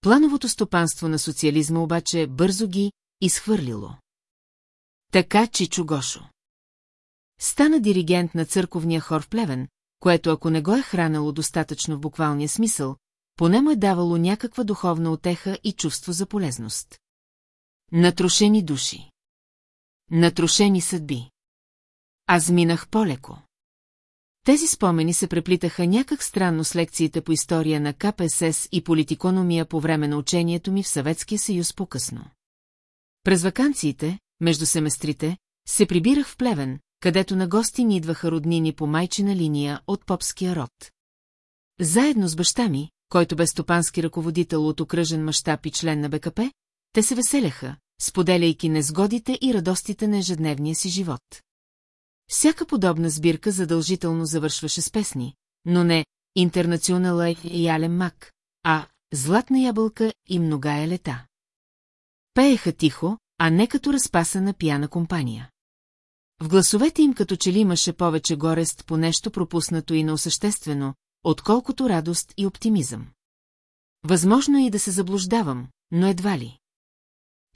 Плановото стопанство на социализма обаче бързо ги изхвърлило. Така Чичо Гошо. Стана диригент на църковния хор в Плевен, което ако не го е хранало достатъчно в буквалния смисъл, поне му е давало някаква духовна отеха и чувство за полезност. Натрошени души. Натрошени съдби. Аз минах по-леко. Тези спомени се преплитаха някак странно с лекциите по история на КПСС и политикономия по време на учението ми в Съветския съюз по-късно. През вакансиите, между семестрите, се прибирах в Плевен, където на гости ни идваха роднини по майчина линия от попския род. Заедно с баща ми, който бе стопански ръководител от окръжен мащаб и член на БКП, те се веселяха, споделяйки незгодите и радостите на ежедневния си живот. Всяка подобна сбирка задължително завършваше с песни, но не «Интернационала и Ялен Мак», а «Златна ябълка и многая лета». Пееха тихо, а не като разпасана пияна компания. В гласовете им като че ли имаше повече горест по нещо пропуснато и неосъществено, отколкото радост и оптимизъм. Възможно е и да се заблуждавам, но едва ли.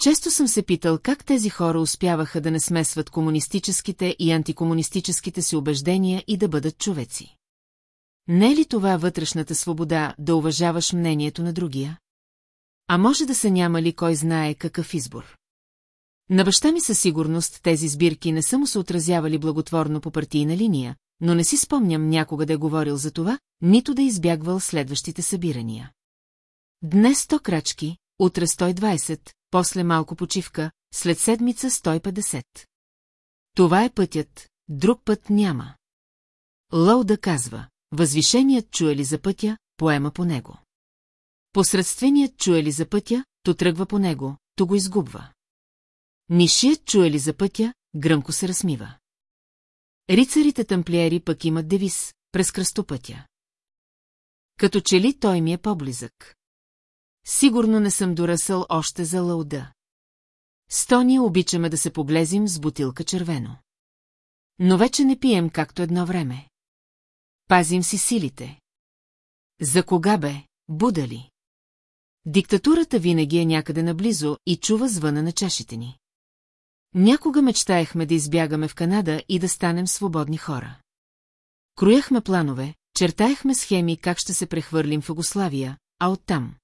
Често съм се питал как тези хора успяваха да не смесват комунистическите и антикомунистическите си убеждения и да бъдат човеци. Не е ли това вътрешната свобода да уважаваш мнението на другия? А може да се няма ли кой знае какъв избор? На баща ми със сигурност тези сбирки не са му се отразявали благотворно по партийна линия, но не си спомням някога да е говорил за това, нито да е избягвал следващите събирания. Днес 100 крачки, утре 120, после малко почивка, след седмица 150. Това е пътят, друг път няма. Лоуда казва, възвишеният чуе за пътя, поема по него. Посредственият чуе ли за пътя, то тръгва по него, то го изгубва. Нишият чуе ли за пътя, гръмко се размива. Рицарите тамплиери пък имат девиз през кръстопътя. Като че ли той ми е по-близък. Сигурно не съм дорасъл още за лауда. Стони обичаме да се поглезим с бутилка червено. Но вече не пием както едно време. Пазим си силите. За кога бе, буда ли? Диктатурата винаги е някъде наблизо и чува звъна на чашите ни. Някога мечтаехме да избягаме в Канада и да станем свободни хора. Крояхме планове, чертаехме схеми как ще се прехвърлим в Югославия, а оттам.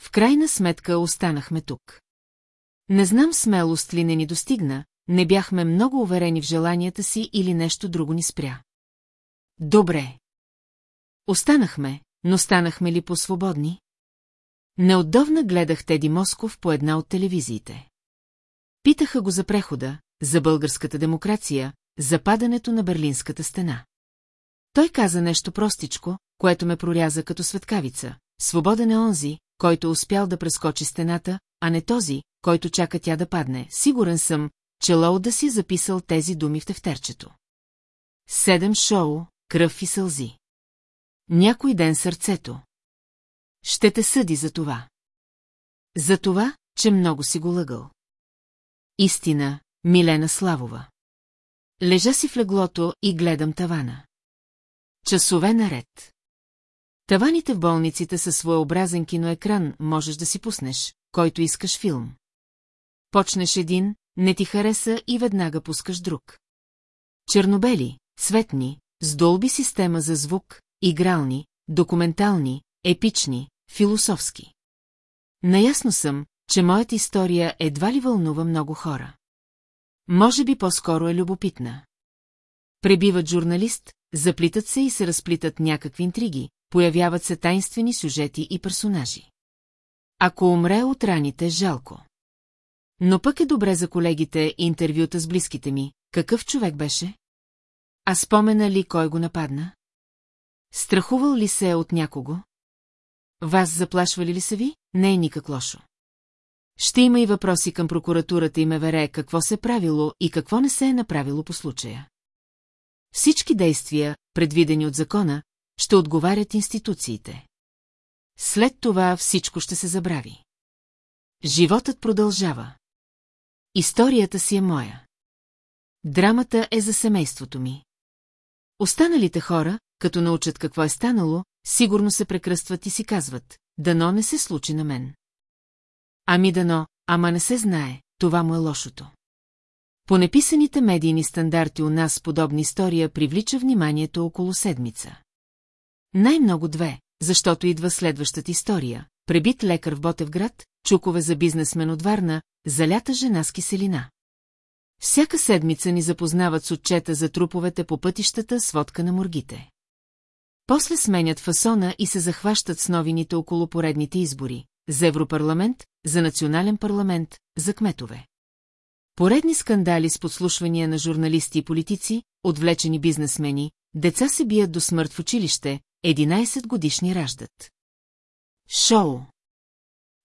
В крайна сметка останахме тук. Не знам смелост ли не ни достигна, не бяхме много уверени в желанията си или нещо друго ни спря. Добре. Останахме, но станахме ли по-свободни? Неотдавна гледах Теди Москов по една от телевизиите. Питаха го за прехода, за българската демокрация, за падането на Берлинската стена. Той каза нещо простичко, което ме проряза като светкавица. Свободен е онзи, който успял да прескочи стената, а не този, който чака тя да падне. Сигурен съм, че Лоу да си записал тези думи в тефтерчето. Седем шоу, кръв и сълзи. Някой ден сърцето. Ще те съди за това. За това, че много си го лъгал. Истина, Милена Славова. Лежа си в леглото и гледам тавана. Часове наред. Таваните в болниците са своеобразен киноекран, можеш да си пуснеш, който искаш филм. Почнеш един, не ти хареса и веднага пускаш друг. Чернобели, цветни, с долби система за звук, игрални, документални, епични, философски. Наясно съм, че моята история едва ли вълнува много хора. Може би по-скоро е любопитна. Пребиват журналист, заплитат се и се разплитат някакви интриги, появяват се тайнствени сюжети и персонажи. Ако умре от раните, жалко. Но пък е добре за колегите интервюта с близките ми. Какъв човек беше? А спомена ли кой го нападна? Страхувал ли се е от някого? Вас заплашвали ли са ви? Не е никак лошо. Ще има и въпроси към прокуратурата и МВР какво се е правило и какво не се е направило по случая. Всички действия, предвидени от закона, ще отговарят институциите. След това всичко ще се забрави. Животът продължава. Историята си е моя. Драмата е за семейството ми. Останалите хора, като научат какво е станало, сигурно се прекръстват и си казват, дано не се случи на мен. Ами дано, ама не се знае, това му е лошото. По неписаните медийни стандарти у нас подобна история привлича вниманието около седмица. Най-много две, защото идва следващата история. Пребит лекар в Ботевград, чукове за бизнесмен от Варна, залята жена с киселина. Всяка седмица ни запознават с отчета за труповете по пътищата с водка на моргите. После сменят фасона и се захващат с новините около поредните избори. За Европарламент, за национален парламент, за кметове. Поредни скандали с подслушвания на журналисти и политици, отвлечени бизнесмени, деца се бият до смърт в училище, 11 годишни раждат. Шоу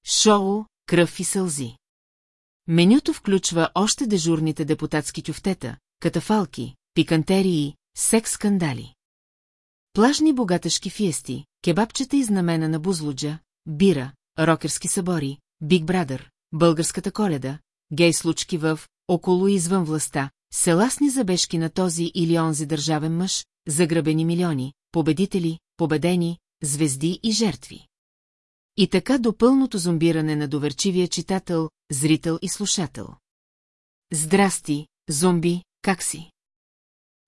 Шоу, кръв и сълзи. Менюто включва още дежурните депутатски тюфтета, катафалки, пикантерии, секс-скандали. Плажни богатъшки фиести, кебабчета и знамена на бузлуджа, бира, рокерски събори, Биг Брадър, българската коледа, гей случки в, около и извън властта, селасни забежки на този или онзи държавен мъж, заграбени милиони, победители, победени, звезди и жертви. И така до пълното зомбиране на доверчивия читател, зрител и слушател. Здрасти, зомби, как си?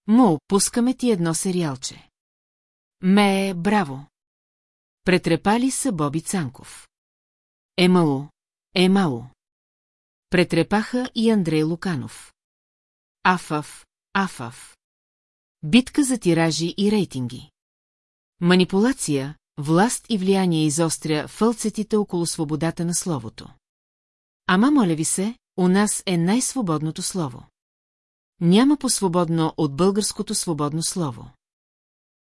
Му, пускаме ти едно сериалче. Ме, браво! Претрепали са Боби Цанков. Емало, емало. Претрепаха и Андрей Луканов. Афав, афав. Битка за тиражи и рейтинги. Манипулация, власт и влияние изостря фълцетите около свободата на словото. Ама, моля ви се, у нас е най-свободното слово. Няма по-свободно от българското свободно слово.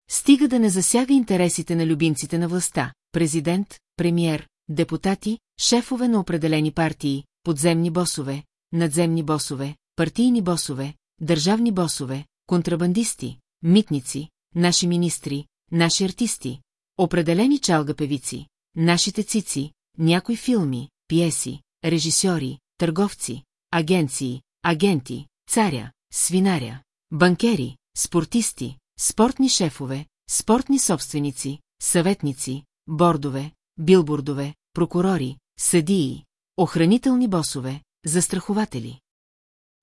Стига да не засяга интересите на любимците на властта, президент, премьер, депутати, шефове на определени партии, подземни босове, надземни босове, партийни босове, държавни босове, контрабандисти, митници, наши министри, наши артисти, определени чалга певици, нашите цици, някои филми, пиеси, режисьори, търговци, агенции, агенти, царя, свинаря, банкери, спортисти, спортни шефове, спортни собственици, съветници, бордове, билбордове, прокурори, съдии, охранителни босове, застрахователи.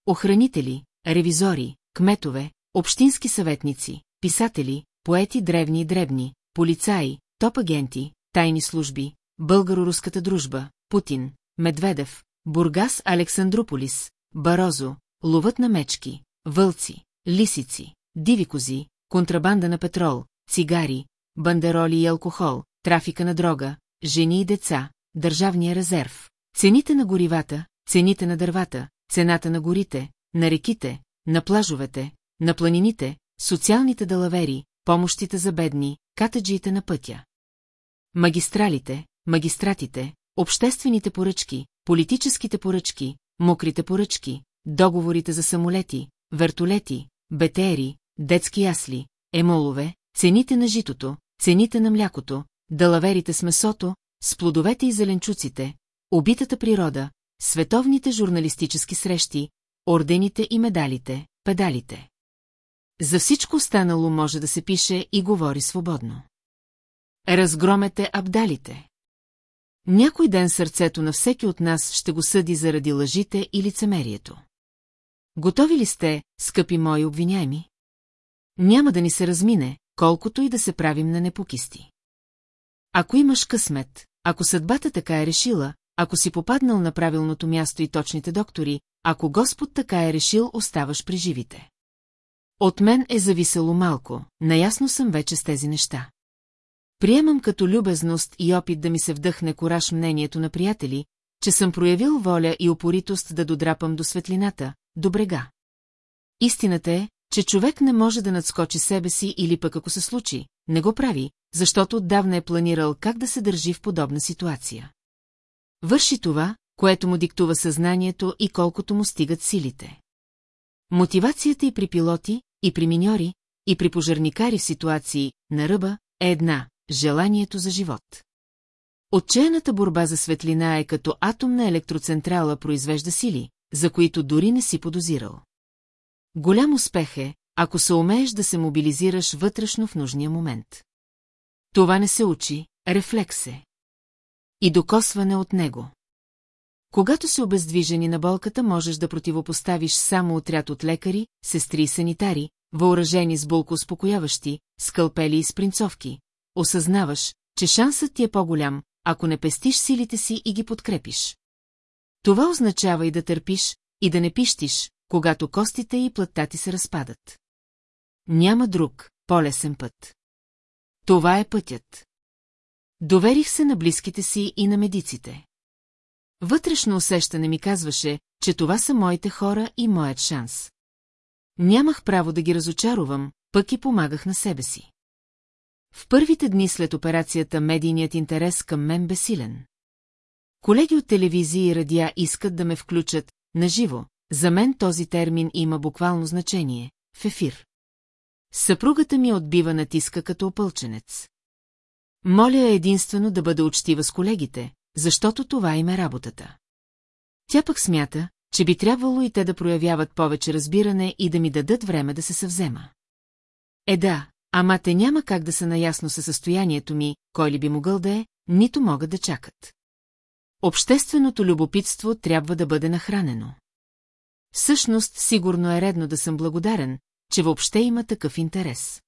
Охранители, ревизори, кметове, общински съветници, писатели, поети древни и дребни, полицаи, топ-агенти, тайни служби, българо-руската дружба, Путин, Медведев, Бургас Александрополис, Барозо, ловът на мечки, вълци, лисици, диви кози, контрабанда на петрол, цигари, бандероли и алкохол, трафика на дрога, жени и деца, държавния резерв, цените на горивата, цените на дървата, цената на горите, на реките, на плажовете, на планините, социалните далавери, помощите за бедни, катаджиите на пътя. Магистралите, магистратите, обществените поръчки, политическите поръчки, мокрите поръчки, договорите за самолети, вертолети, бетери, детски ясли, емолове, цените на житото, цените на млякото, далаверите с месото, с плодовете и зеленчуците, убитата природа, световните журналистически срещи, ордените и медалите, педалите. За всичко останало може да се пише и говори свободно. Разгромете абдалите. Някой ден сърцето на всеки от нас ще го съди заради лъжите и лицемерието. Готови ли сте, скъпи мои обвиняеми? Няма да ни се размине, колкото и да се правим на непокисти. Ако имаш късмет, ако съдбата така е решила, ако си попаднал на правилното място и точните доктори, ако Господ така е решил, оставаш при живите. От мен е зависело малко, наясно съм вече с тези неща. Приемам като любезност и опит да ми се вдъхне кораж мнението на приятели, че съм проявил воля и опоритост да додрапам до светлината, до брега. Истината е, че човек не може да надскочи себе си или пък ако се случи, не го прави, защото отдавна е планирал как да се държи в подобна ситуация. Върши това, което му диктува съзнанието и колкото му стигат силите. Мотивацията и при пилоти, и при миньори, и при пожарникари в ситуации на ръба е една – желанието за живот. Отчаяната борба за светлина е като атомна електроцентрала произвежда сили, за които дори не си подозирал. Голям успех е, ако се умееш да се мобилизираш вътрешно в нужния момент. Това не се учи, рефлекс е. И докосване от него. Когато си обездвижени на болката, можеш да противопоставиш само отряд от лекари, сестри и санитари, въоръжени с болкоуспокояващи, скълпели и спринцовки. Осъзнаваш, че шансът ти е по-голям, ако не пестиш силите си и ги подкрепиш. Това означава и да търпиш, и да не пищиш, когато костите и плътта ти се разпадат. Няма друг, по-лесен път. Това е пътят. Доверих се на близките си и на медиците. Вътрешно усещане ми казваше, че това са моите хора и моят шанс. Нямах право да ги разочаровам, пък и помагах на себе си. В първите дни след операцията медийният интерес към мен бе силен. Колеги от телевизии и радиа искат да ме включат наживо. За мен този термин има буквално значение – в ефир. Съпругата ми отбива натиска като опълченец. Моля единствено да бъда учтива с колегите, защото това им е работата. Тя пък смята, че би трябвало и те да проявяват повече разбиране и да ми дадат време да се съвзема. Е да, ама те няма как да са наясно със състоянието ми, кой ли би могъл да е, нито могат да чакат. Общественото любопитство трябва да бъде нахранено. Всъщност, сигурно е редно да съм благодарен, че въобще има такъв интерес.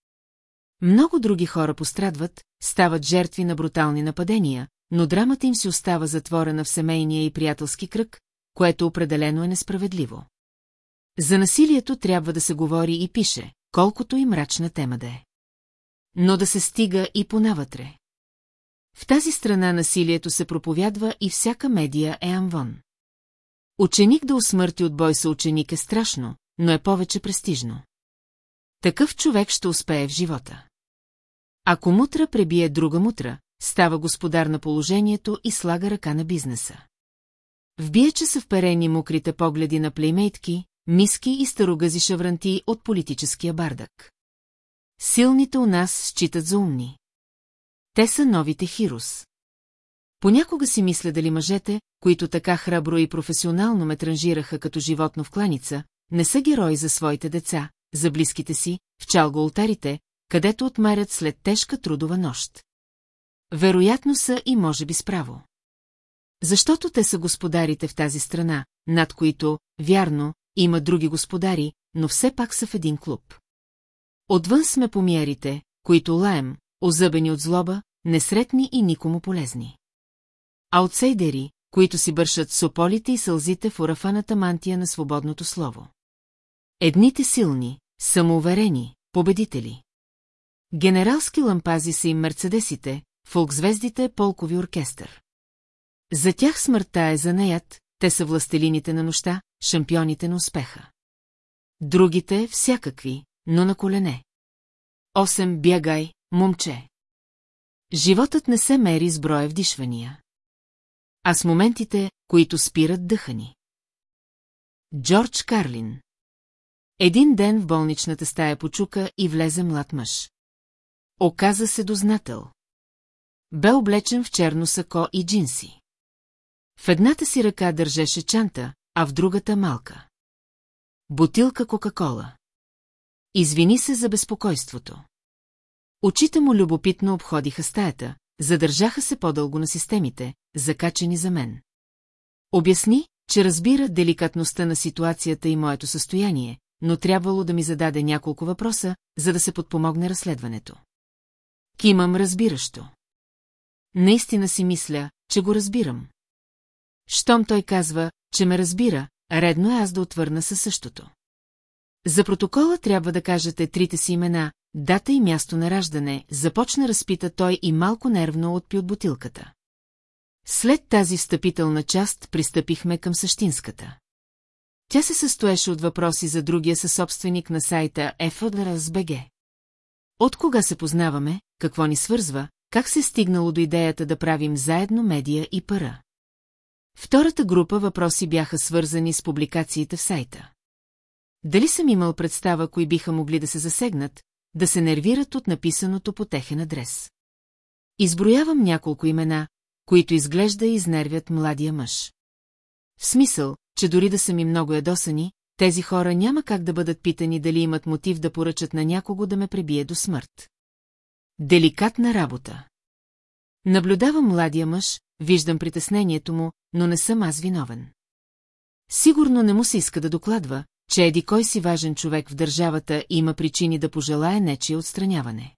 Много други хора пострадват, стават жертви на брутални нападения, но драмата им си остава затворена в семейния и приятелски кръг, което определено е несправедливо. За насилието трябва да се говори и пише, колкото и мрачна тема да е. Но да се стига и понавътре. В тази страна насилието се проповядва и всяка медия е амвон. Ученик да усмърти от бой са ученик е страшно, но е повече престижно. Такъв човек ще успее в живота. Ако мутра пребие друга мутра, става господар на положението и слага ръка на бизнеса. Вбие, че са вперени мокрите погледи на плеймейтки, миски и старогъзи шавранти от политическия бардък. Силните у нас считат за умни. Те са новите хирус. Понякога си мисля дали мъжете, които така храбро и професионално ме транжираха като животно в кланица, не са герои за своите деца, за близките си, в чалго-ултарите, където отмарят след тежка трудова нощ. Вероятно са и може би справо. Защото те са господарите в тази страна, над които, вярно, има други господари, но все пак са в един клуб. Отвън сме помиерите, които лаем, озъбени от злоба, несретни и никому полезни. Аутсейдери, които си бършат сополите и сълзите в урафаната мантия на свободното слово. Едните силни, самоуверени, победители. Генералски лампази са им мерцедесите, фолкзвездите полкови оркестър. За тях смъртта е занаят, те са властелините на нощта, шампионите на успеха. Другите всякакви, но на колене. Осем бягай, момче. Животът не се мери с броя вдишвания. А с моментите, които спират дъхани. Джордж Карлин Един ден в болничната стая почука и влезе млад мъж. Оказа се дознател. Бе облечен в черно сако и джинси. В едната си ръка държеше чанта, а в другата малка. Бутилка Кока-кола. Извини се за безпокойството. Очите му любопитно обходиха стаята, задържаха се по-дълго на системите, закачени за мен. Обясни, че разбира деликатността на ситуацията и моето състояние, но трябвало да ми зададе няколко въпроса, за да се подпомогне разследването. Кимам разбиращо. Наистина си мисля, че го разбирам. Щом той казва, че ме разбира, редно е аз да отвърна със същото. За протокола трябва да кажете трите си имена, дата и място на раждане, започна разпита той и малко нервно отпи от бутилката. След тази встъпителна част пристъпихме към същинската. Тя се състоеше от въпроси за другия съсобственик на сайта FODRSBG. От кога се познаваме, какво ни свързва, как се е стигнало до идеята да правим заедно медия и пара. Втората група въпроси бяха свързани с публикациите в сайта. Дали съм имал представа, кои биха могли да се засегнат, да се нервират от написаното по техен адрес. Изброявам няколко имена, които изглежда и изнервят младия мъж. В смисъл, че дори да са ми много ядосани, тези хора няма как да бъдат питани дали имат мотив да поръчат на някого да ме пребие до смърт. Деликатна работа. Наблюдавам младия мъж, виждам притеснението му, но не съм аз виновен. Сигурно не му се иска да докладва, че еди кой си важен човек в държавата има причини да пожелае нечие отстраняване.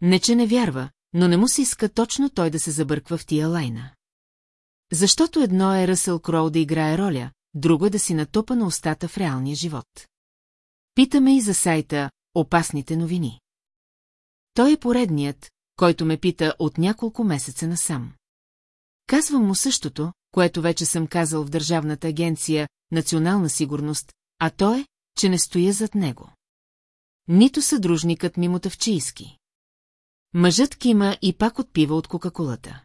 Не, че не вярва, но не му се иска точно той да се забърква в тия лайна. Защото едно е Ръсъл Кроу да играе роля, друго е да си натопа на устата в реалния живот. Питаме и за сайта «Опасните новини». Той е поредният, който ме пита от няколко месеца насам. Казвам му същото, което вече съм казал в Държавната агенция «Национална сигурност», а то е, че не стоя зад него. Нито съдружникът ми мотавчийски. Мъжът кима и пак отпива от кока-колата.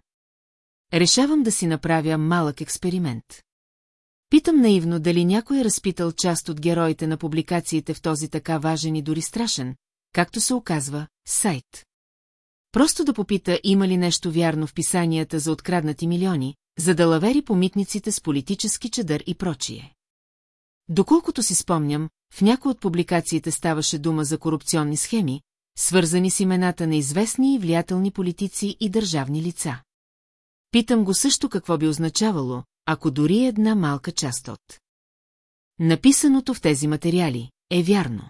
Решавам да си направя малък експеримент. Питам наивно дали някой е разпитал част от героите на публикациите в този така важен и дори страшен, както се оказва, сайт. Просто да попита има ли нещо вярно в писанията за откраднати милиони, за да лавери по митниците с политически чадър и прочие. Доколкото си спомням, в някои от публикациите ставаше дума за корупционни схеми, свързани с имената на известни и влиятелни политици и държавни лица. Питам го също какво би означавало, ако дори една малка част от. Написаното в тези материали е вярно.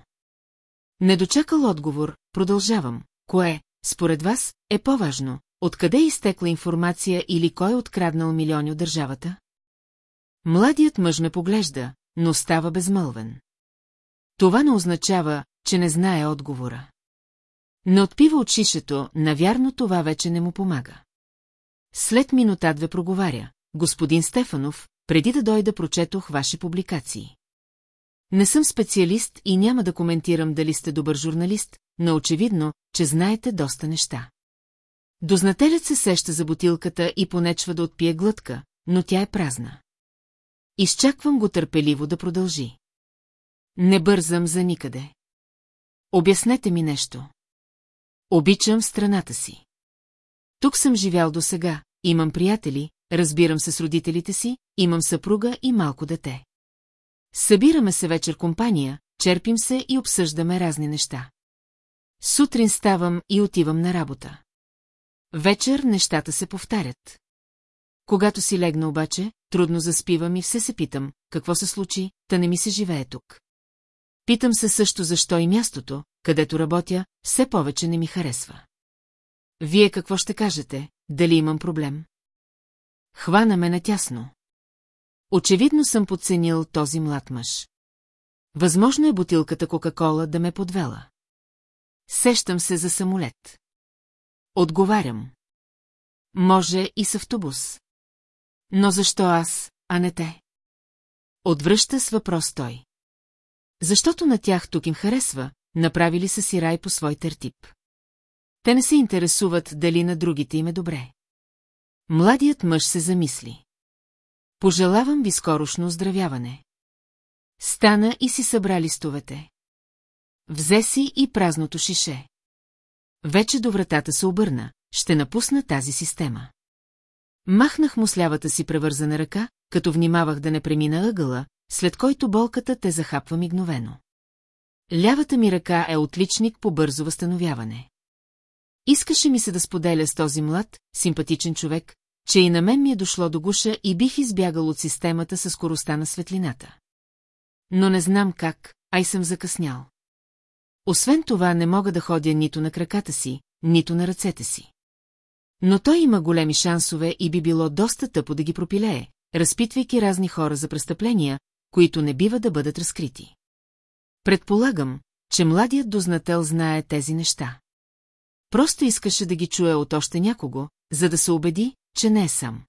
Не дочакал отговор, продължавам. Кое, според вас, е по-важно? Откъде е изтекла информация или кой е откраднал милиони от държавата? Младият мъж ме поглежда, но става безмълвен. Това не означава, че не знае отговора. Не отпива от шишето, навярно това вече не му помага. След минута-две проговаря. Господин Стефанов, преди да дойда прочетох ваши публикации. Не съм специалист и няма да коментирам дали сте добър журналист, но очевидно, че знаете доста неща. Дознателят се сеща за бутилката и понечва да отпие глътка, но тя е празна. Изчаквам го търпеливо да продължи. Не бързам за никъде. Обяснете ми нещо. Обичам страната си. Тук съм живял до сега, имам приятели, разбирам се с родителите си, имам съпруга и малко дете. Събираме се вечер компания, черпим се и обсъждаме разни неща. Сутрин ставам и отивам на работа. Вечер нещата се повтарят. Когато си легна обаче, трудно заспивам и все се питам, какво се случи, та не ми се живее тук. Питам се също защо и мястото, където работя, все повече не ми харесва. Вие какво ще кажете, дали имам проблем? Хвана ме натясно. Очевидно съм подценил този млад мъж. Възможно е бутилката Кока-Кола да ме подвела. Сещам се за самолет. Отговарям. Може и с автобус. Но защо аз, а не те? Отвръща с въпрос той. Защото на тях тук им харесва, направили са си рай по свой тертип. Те не се интересуват дали на другите им е добре. Младият мъж се замисли. Пожелавам ви скорошно оздравяване. Стана и си събра листовете. Взе си и празното шише. Вече до вратата се обърна, ще напусна тази система. Махнах му с лявата си превързана ръка, като внимавах да не премина ъгъла, след който болката те захапва мигновено. Лявата ми ръка е отличник по бързо възстановяване. Искаше ми се да споделя с този млад, симпатичен човек, че и на мен ми е дошло до гуша и бих избягал от системата със скоростта на светлината. Но не знам как, ай съм закъснял. Освен това не мога да ходя нито на краката си, нито на ръцете си. Но той има големи шансове и би било доста тъпо да ги пропилее, разпитвайки разни хора за престъпления, които не бива да бъдат разкрити. Предполагам, че младият дознател знае тези неща. Просто искаше да ги чуе от още някого, за да се убеди, че не е сам.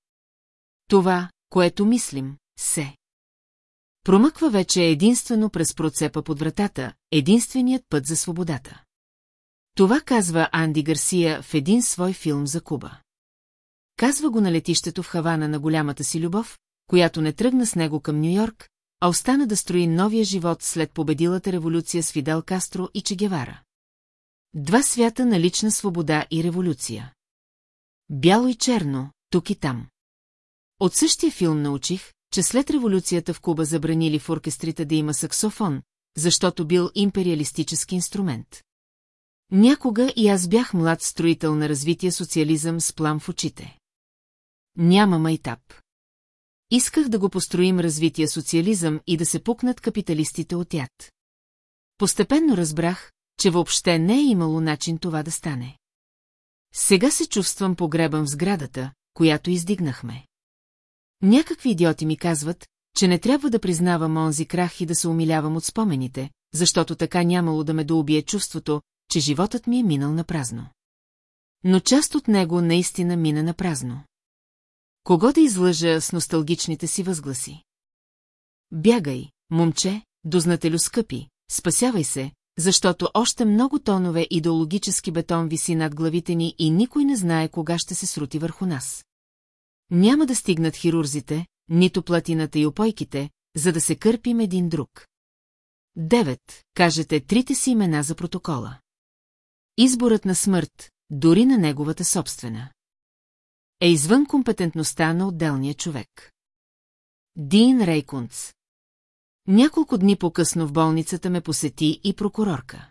Това, което мислим, се. Промъква вече единствено през процепа под вратата, единственият път за свободата. Това казва Анди Гарсия в един свой филм за Куба. Казва го на летището в Хавана на голямата си любов, която не тръгна с него към Нью-Йорк, а остана да строи новия живот след победилата революция с Фидел Кастро и Че Гевара. Два свята на лична свобода и революция. Бяло и черно, тук и там. От същия филм научих, че след революцията в Куба забранили в оркестрите да има саксофон, защото бил империалистически инструмент. Някога и аз бях млад строител на развитие социализъм с плам в очите. Няма майтап. Исках да го построим развитие социализъм и да се пукнат капиталистите от яд. Постепенно разбрах, че въобще не е имало начин това да стане. Сега се чувствам погребан в сградата, която издигнахме. Някакви идиоти ми казват, че не трябва да признавам онзи крах и да се умилявам от спомените, защото така нямало да ме доубие чувството, че животът ми е минал на празно. Но част от него наистина мина на празно. Кого да излъжа с носталгичните си възгласи? Бягай, момче, дознателю скъпи, спасявай се, защото още много тонове идеологически бетон виси над главите ни и никой не знае кога ще се срути върху нас. Няма да стигнат хирурзите, нито платината и опойките, за да се кърпим един друг. Девет, кажете трите си имена за протокола. Изборът на смърт, дори на неговата собствена. Е извън компетентността на отделния човек. Дин Рейкунц Няколко дни по-късно в болницата ме посети и прокурорка.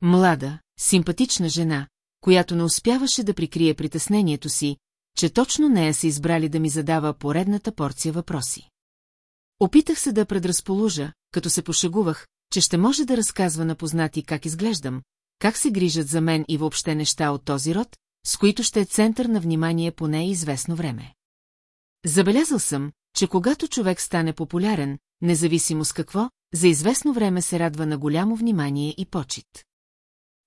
Млада, симпатична жена, която не успяваше да прикрие притеснението си, че точно нея са избрали да ми задава поредната порция въпроси. Опитах се да предразположа, като се пошегувах, че ще може да разказва на познати как изглеждам, как се грижат за мен и въобще неща от този род, с които ще е център на внимание поне известно време. Забелязал съм, че когато човек стане популярен, независимо с какво, за известно време се радва на голямо внимание и почет.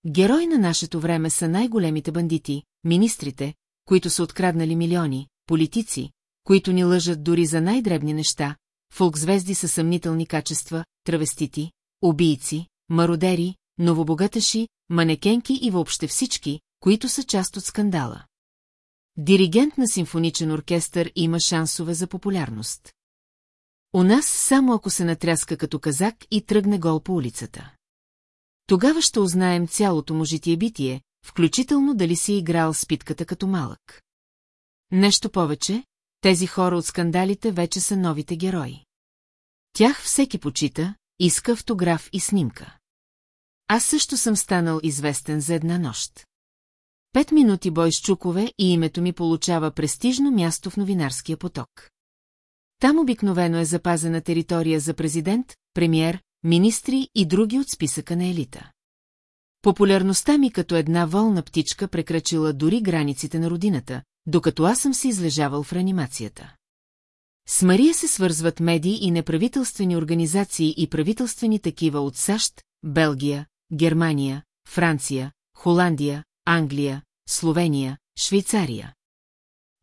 Герои на нашето време са най-големите бандити, министрите, които са откраднали милиони, политици, които ни лъжат дори за най-дребни неща, фолкзвезди със съмнителни качества, травестити, убийци, мародери, новобогаташи, манекенки и въобще всички, които са част от скандала. Диригент на симфоничен оркестър има шансове за популярност. У нас само ако се натряска като казак и тръгне гол по улицата. Тогава ще узнаем цялото му житие-битие, включително дали си играл с питката като малък. Нещо повече, тези хора от скандалите вече са новите герои. Тях всеки почита, иска автограф и снимка. Аз също съм станал известен за една нощ. Пет минути бой с чукове и името ми получава престижно място в новинарския поток. Там обикновено е запазена територия за президент, премьер, министри и други от списъка на елита. Популярността ми като една волна птичка прекрачила дори границите на родината, докато аз съм се излежавал в реанимацията. С Мария се свързват медии и неправителствени организации и правителствени такива от САЩ, Белгия, Германия, Франция, Холандия, Англия, Словения, Швейцария.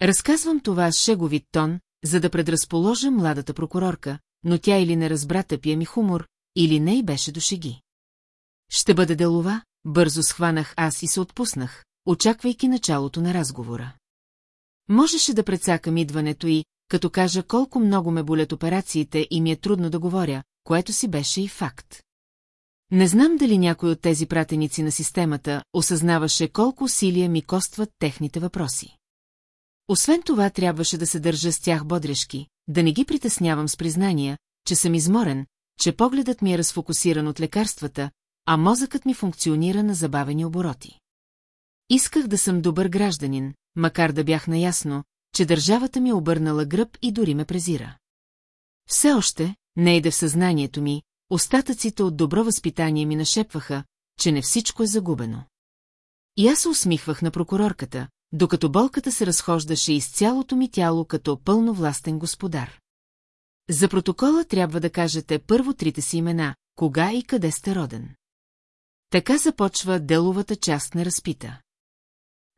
Разказвам това с шеговит тон, за да предразположа младата прокурорка, но тя или не разбра тъпия ми хумор, или не й беше до шеги. Ще бъде делова, бързо схванах аз и се отпуснах, очаквайки началото на разговора. Можеше да прецакам идването и, като кажа колко много ме болят операциите и ми е трудно да говоря, което си беше и факт. Не знам дали някой от тези пратеници на системата осъзнаваше колко усилия ми костват техните въпроси. Освен това трябваше да се държа с тях бодрешки, да не ги притеснявам с признания, че съм изморен, че погледът ми е разфокусиран от лекарствата, а мозъкът ми функционира на забавени обороти. Исках да съм добър гражданин, макар да бях наясно, че държавата ми е обърнала гръб и дори ме презира. Все още, не иде в съзнанието ми, остатъците от добро възпитание ми нашепваха, че не всичко е загубено. И аз усмихвах на прокурорката, докато болката се разхождаше из цялото ми тяло като пълновластен господар. За протокола трябва да кажете първо трите си имена, кога и къде сте роден. Така започва деловата част на разпита.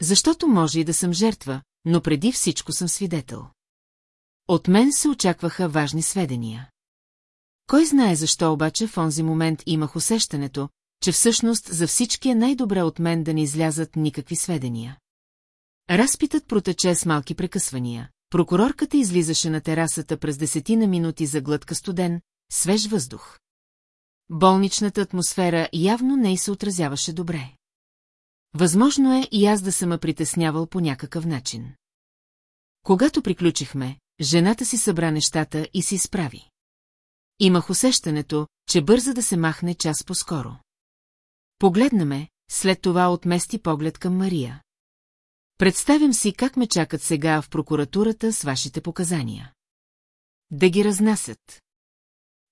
Защото може и да съм жертва, но преди всичко съм свидетел. От мен се очакваха важни сведения. Кой знае защо обаче в онзи момент имах усещането, че всъщност за всички е най-добре от мен да не излязат никакви сведения. Разпитът протече с малки прекъсвания. Прокурорката излизаше на терасата през десетина минути за глътка студен, свеж въздух. Болничната атмосфера явно не й се отразяваше добре. Възможно е и аз да съм притеснявал по някакъв начин. Когато приключихме, жената си събра нещата и се изправи. Имах усещането, че бърза да се махне час по-скоро. Погледна ме, след това отмести поглед към Мария. Представям си как ме чакат сега в прокуратурата с вашите показания. Да ги разнасят.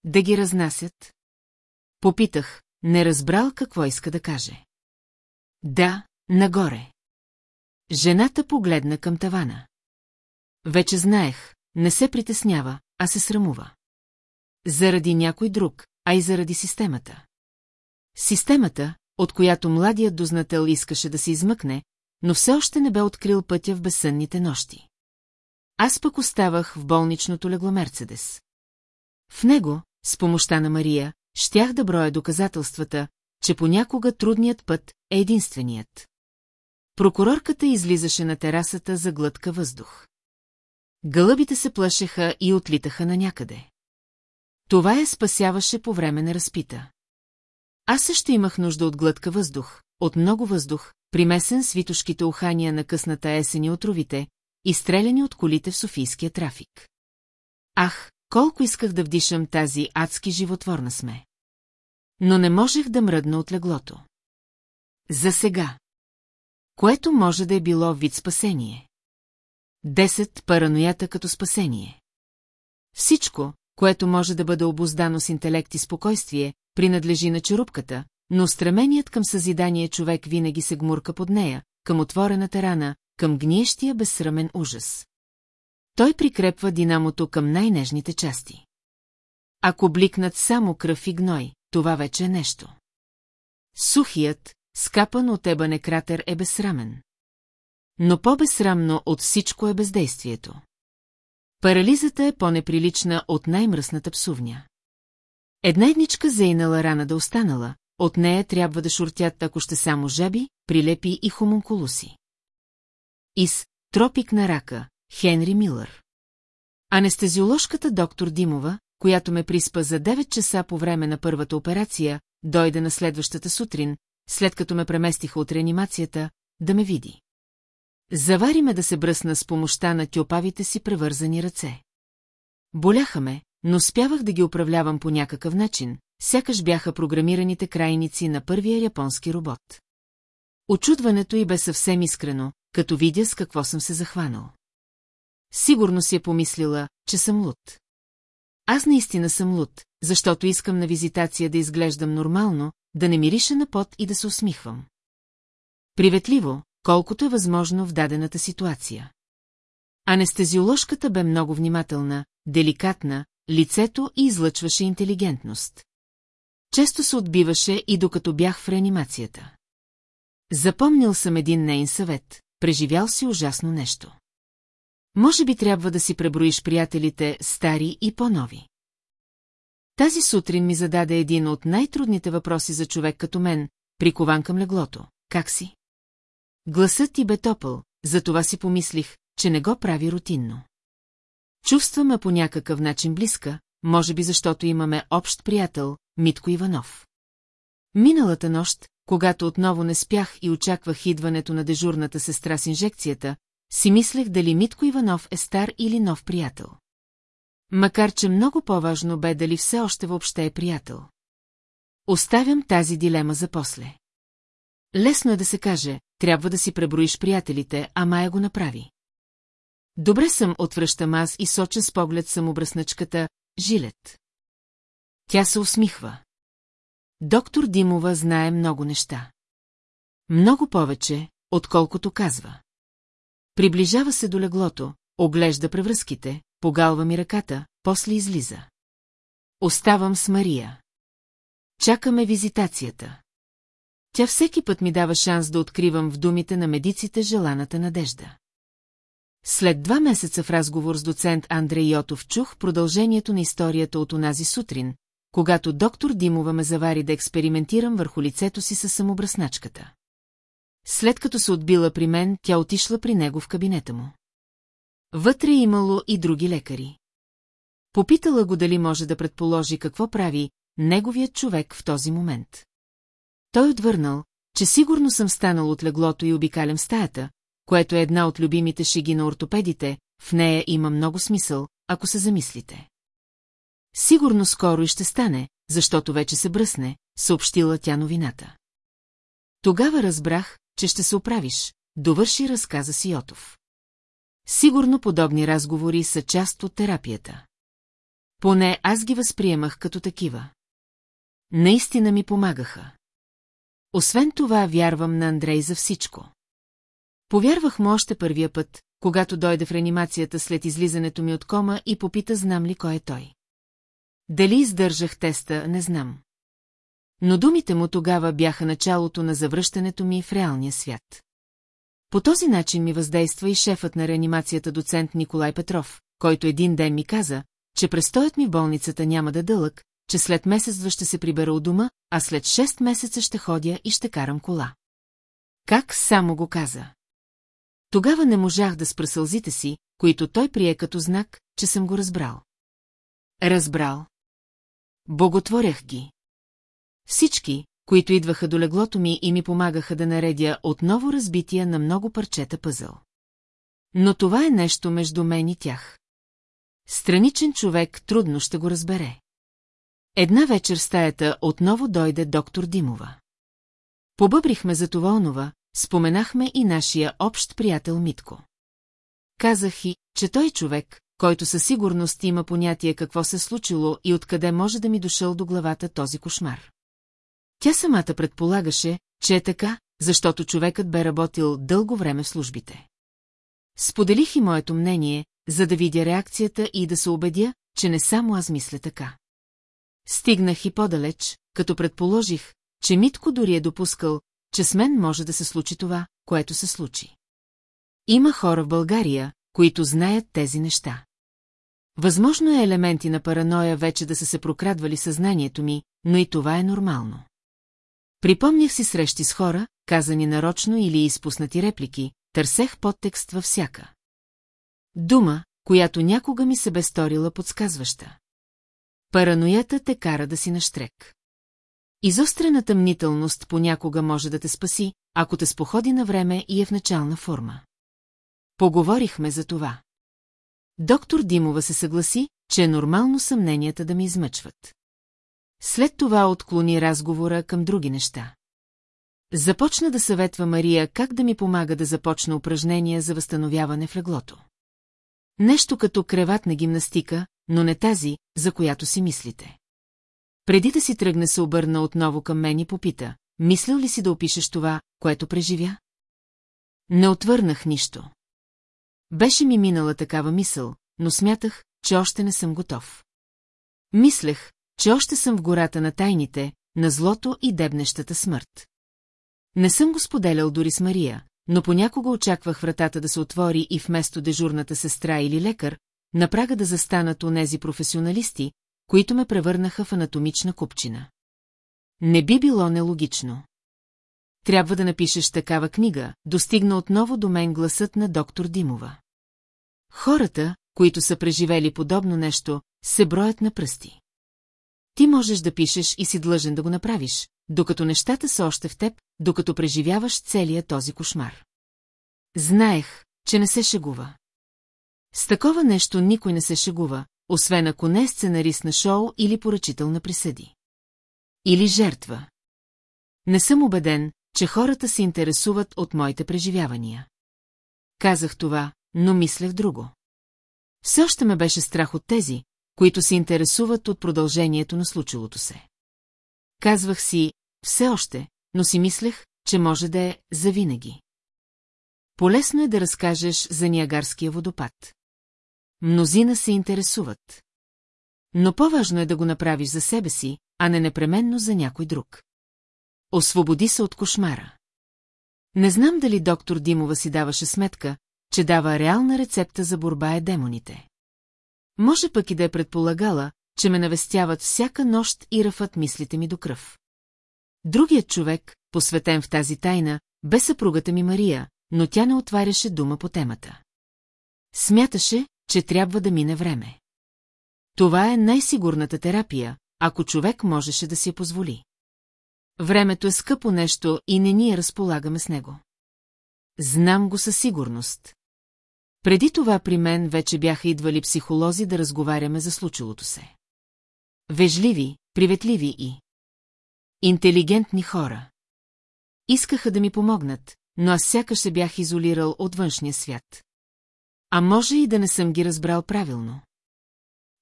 Да ги разнасят? Попитах, не разбрал какво иска да каже. Да, нагоре. Жената погледна към тавана. Вече знаех, не се притеснява, а се срамува. Заради някой друг, а и заради системата. Системата, от която младият дознател искаше да се измъкне, но все още не бе открил пътя в безсънните нощи. Аз пък оставах в болничното легло Мерцедес. В него, с помощта на Мария, щях да броя доказателствата, че понякога трудният път е единственият. Прокурорката излизаше на терасата за глътка въздух. Гълъбите се плашеха и отлитаха на някъде. Това я спасяваше по време на разпита. Аз също имах нужда от глътка въздух, от много въздух, примесен с витушките ухания на късната есен и отровите, изстреляни от колите в Софийския трафик. Ах, колко исках да вдишам тази адски животворна сме. Но не можех да мръдна от леглото. За сега. Което може да е било вид спасение. Десет параноята като спасение. Всичко, което може да бъде обоздано с интелект и спокойствие, принадлежи на черупката, но стременият към съзидание човек винаги се гмурка под нея, към отворената рана, към гниещия безсрамен ужас. Той прикрепва динамото към най-нежните части. Ако бликнат само кръв и гной, това вече е нещо. Сухият, скапан от ебане кратер е безсрамен. Но по-безсрамно от всичко е бездействието. Парализата е по-неприлична от най-мръсната псувня. Една едничка зейнала рана да останала, от нея трябва да шуртят, ако ще само жаби, прилепи и хомункулуси. Из «Тропик на рака» Хенри Милър. Анестезиоложката доктор Димова, която ме приспа за 9 часа по време на първата операция, дойде на следващата сутрин, след като ме преместиха от реанимацията, да ме види. Завари ме да се бръсна с помощта на тюпавите си превързани ръце. Боляха ме, но спявах да ги управлявам по някакъв начин, сякаш бяха програмираните крайници на първия японски робот. Очудването й бе съвсем искрено, като видя с какво съм се захванал. Сигурно си е помислила, че съм луд. Аз наистина съм луд, защото искам на визитация да изглеждам нормално, да не мириша на пот и да се усмихвам. Приветливо, колкото е възможно в дадената ситуация. Анестезиоложката бе много внимателна, деликатна, лицето и излъчваше интелигентност. Често се отбиваше и докато бях в реанимацията. Запомнил съм един нейн съвет, преживял си ужасно нещо. Може би трябва да си преброиш приятелите, стари и по-нови. Тази сутрин ми зададе един от най-трудните въпроси за човек като мен, прикован към леглото. Как си? Гласът ти бе топъл, затова си помислих, че не го прави рутинно. Чувстваме по някакъв начин близка, може би защото имаме общ приятел, Митко Иванов. Миналата нощ, когато отново не спях и очаквах идването на дежурната сестра с инжекцията, си мислех дали Митко Иванов е стар или нов приятел. Макар, че много по-важно бе дали все още въобще е приятел. Оставям тази дилема за после. Лесно е да се каже, трябва да си преброиш приятелите, а Майя го направи. Добре съм, отвръщам аз и соча с поглед самобръсначката, жилет. Тя се усмихва. Доктор Димова знае много неща. Много повече, отколкото казва. Приближава се до леглото, оглежда превръзките, погалва ми ръката, после излиза. Оставам с Мария. Чакаме визитацията. Тя всеки път ми дава шанс да откривам в думите на медиците желаната надежда. След два месеца в разговор с доцент Андрей Йотов чух продължението на историята от онази сутрин, когато доктор Димова ме завари да експериментирам върху лицето си със самобръсначката. След като се отбила при мен, тя отишла при него в кабинета му. Вътре е имало и други лекари. Попитала го дали може да предположи какво прави неговият човек в този момент. Той отвърнал, че сигурно съм станал от леглото и обикалям стаята, което е една от любимите шиги на ортопедите, в нея има много смисъл, ако се замислите. Сигурно скоро и ще стане, защото вече се бръсне, съобщила тя новината. Тогава разбрах, че ще се оправиш, довърши разказа си Йотов. Сигурно подобни разговори са част от терапията. Поне аз ги възприемах като такива. Наистина ми помагаха. Освен това, вярвам на Андрей за всичко. Повярвах му още първия път, когато дойде в реанимацията след излизането ми от кома и попита знам ли кой е той. Дали издържах теста, не знам. Но думите му тогава бяха началото на завръщането ми в реалния свят. По този начин ми въздейства и шефът на реанимацията доцент Николай Петров, който един ден ми каза, че престоят ми в болницата няма да дълъг, че след месец-два ще се прибера от дома, а след 6 месеца ще ходя и ще карам кола. Как само го каза? Тогава не можах да спра сълзите си, които той прие като знак, че съм го разбрал. Разбрал. Боготворях ги. Всички, които идваха до леглото ми и ми помагаха да наредя отново разбития на много парчета пъзъл. Но това е нещо между мен и тях. Страничен човек трудно ще го разбере. Една вечер в стаята отново дойде доктор Димова. Побъбрихме за това онова, споменахме и нашия общ приятел Митко. Казах и, че той човек, който със сигурност има понятие какво се случило и откъде може да ми дошъл до главата този кошмар. Тя самата предполагаше, че е така, защото човекът бе работил дълго време в службите. Споделих и моето мнение, за да видя реакцията и да се убедя, че не само аз мисля така. Стигнах и по-далеч, като предположих, че Митко дори е допускал, че с мен може да се случи това, което се случи. Има хора в България, които знаят тези неща. Възможно е елементи на параноя вече да са се прокрадвали съзнанието ми, но и това е нормално. Припомнях си срещи с хора, казани нарочно или изпуснати реплики, търсех подтекст във всяка. Дума, която някога ми се бе сторила подсказваща. Параноята те кара да си наштрек. Изострената мнителност понякога може да те спаси, ако те споходи на време и е в начална форма. Поговорихме за това. Доктор Димова се съгласи, че е нормално съмненията да ми измъчват. След това отклони разговора към други неща. Започна да съветва Мария как да ми помага да започна упражнения за възстановяване в леглото. Нещо като креватна гимнастика, но не тази, за която си мислите. Преди да си тръгне се обърна отново към мен и попита, мислил ли си да опишеш това, което преживя? Не отвърнах нищо. Беше ми минала такава мисъл, но смятах, че още не съм готов. Мислех, че още съм в гората на тайните, на злото и дебнещата смърт. Не съм го споделял дори с Мария, но понякога очаквах вратата да се отвори и вместо дежурната сестра или лекар, на прага да застанат онези професионалисти, които ме превърнаха в анатомична купчина. Не би било нелогично. Трябва да напишеш такава книга, достигна отново до мен гласът на доктор Димова. Хората, които са преживели подобно нещо, се броят на пръсти. Ти можеш да пишеш и си длъжен да го направиш, докато нещата са още в теб, докато преживяваш целия този кошмар. Знаех, че не се шегува. С такова нещо никой не се шегува, освен ако не е сценарист на шоу или поръчител на присъди. Или жертва. Не съм убеден, че хората се интересуват от моите преживявания. Казах това, но мислех друго. Все още ме беше страх от тези, които се интересуват от продължението на случилото се. Казвах си, все още, но си мислех, че може да е завинаги. Полесно е да разкажеш за Ниагарския водопад. Мнозина се интересуват. Но по-важно е да го направиш за себе си, а не непременно за някой друг. Освободи се от кошмара. Не знам дали доктор Димова си даваше сметка, че дава реална рецепта за борба е демоните. Може пък и да е предполагала, че ме навестяват всяка нощ и ръфат мислите ми до кръв. Другият човек, посветен в тази тайна, бе съпругата ми Мария, но тя не отваряше дума по темата. Смяташе, че трябва да мине време. Това е най-сигурната терапия, ако човек можеше да си я позволи. Времето е скъпо нещо и не ние разполагаме с него. Знам го със сигурност. Преди това при мен вече бяха идвали психолози да разговаряме за случилото се. Вежливи, приветливи и... Интелигентни хора. Искаха да ми помогнат, но аз сякаш се бях изолирал от външния свят. А може и да не съм ги разбрал правилно.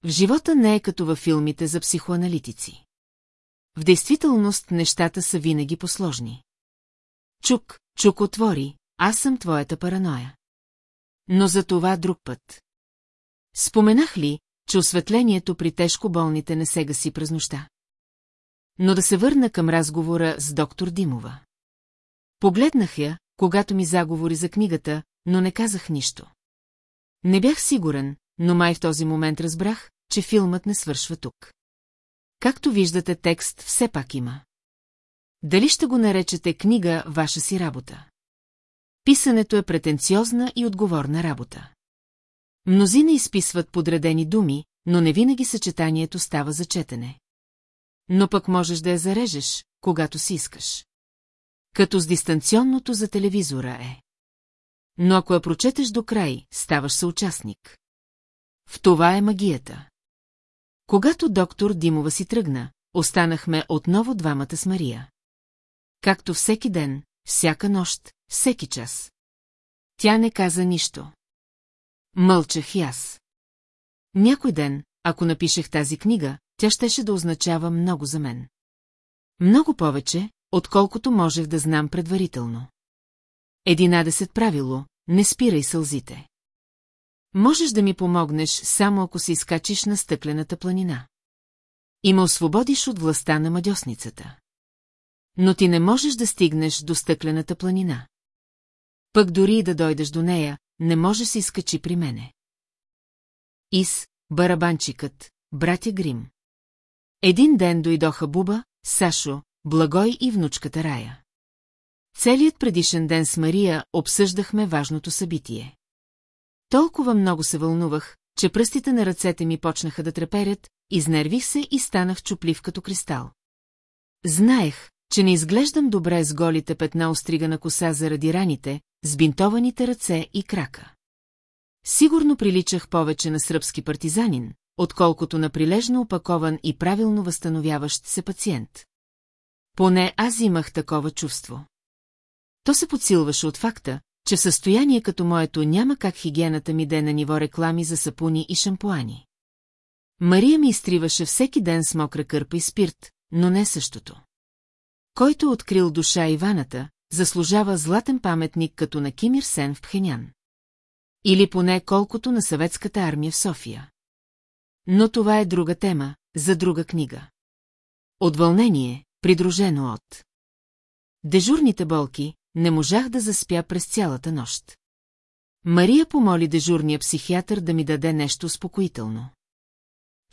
В живота не е като във филмите за психоаналитици. В действителност нещата са винаги посложни. Чук, чук отвори, аз съм твоята параноя. Но за това друг път. Споменах ли, че осветлението при тежко болните не се гаси през нощта? Но да се върна към разговора с доктор Димова. Погледнах я, когато ми заговори за книгата, но не казах нищо. Не бях сигурен, но май в този момент разбрах, че филмът не свършва тук. Както виждате, текст все пак има. Дали ще го наречете книга ваша си работа? Писането е претенциозна и отговорна работа. Мнозина изписват подредени думи, но не винаги съчетанието става за четене. Но пък можеш да я зарежеш, когато си искаш. Като с дистанционното за телевизора е. Но ако я прочетеш до край, ставаш съучастник. В това е магията. Когато доктор Димова си тръгна, останахме отново двамата с Мария. Както всеки ден, всяка нощ, всеки час. Тя не каза нищо. Мълчах и аз. Някой ден, ако напишех тази книга, тя щеше да означава много за мен. Много повече, отколкото можех да знам предварително. Единадесет правило, не спирай сълзите. Можеш да ми помогнеш, само ако се изкачиш на стъклената планина. И ме освободиш от властта на мадьосницата. Но ти не можеш да стигнеш до стъклената планина. Пък дори и да дойдеш до нея, не може се изкачи при мене. Ис, барабанчикът, братя Грим. Един ден дойдоха Буба, Сашо, Благой и внучката Рая. Целият предишен ден с Мария обсъждахме важното събитие. Толкова много се вълнувах, че пръстите на ръцете ми почнаха да треперят, изнервих се и станах чуплив като кристал. Знаех, че не изглеждам добре с голите петна остригана коса заради раните, с бинтованите ръце и крака. Сигурно приличах повече на сръбски партизанин, отколкото на прилежно опакован и правилно възстановяващ се пациент. Поне аз имах такова чувство. То се подсилваше от факта, че в състояние като моето няма как хигиената ми да е на ниво реклами за сапуни и шампуани. Мария ми изтриваше всеки ден с мокра кърпа и спирт, но не същото. Който открил душа Иваната, заслужава златен паметник като на Кимир Сен в Пхенян. Или поне колкото на съветската армия в София. Но това е друга тема, за друга книга. От вълнение, придружено от дежурните болки, не можах да заспя през цялата нощ. Мария помоли дежурния психиатър да ми даде нещо успокоително.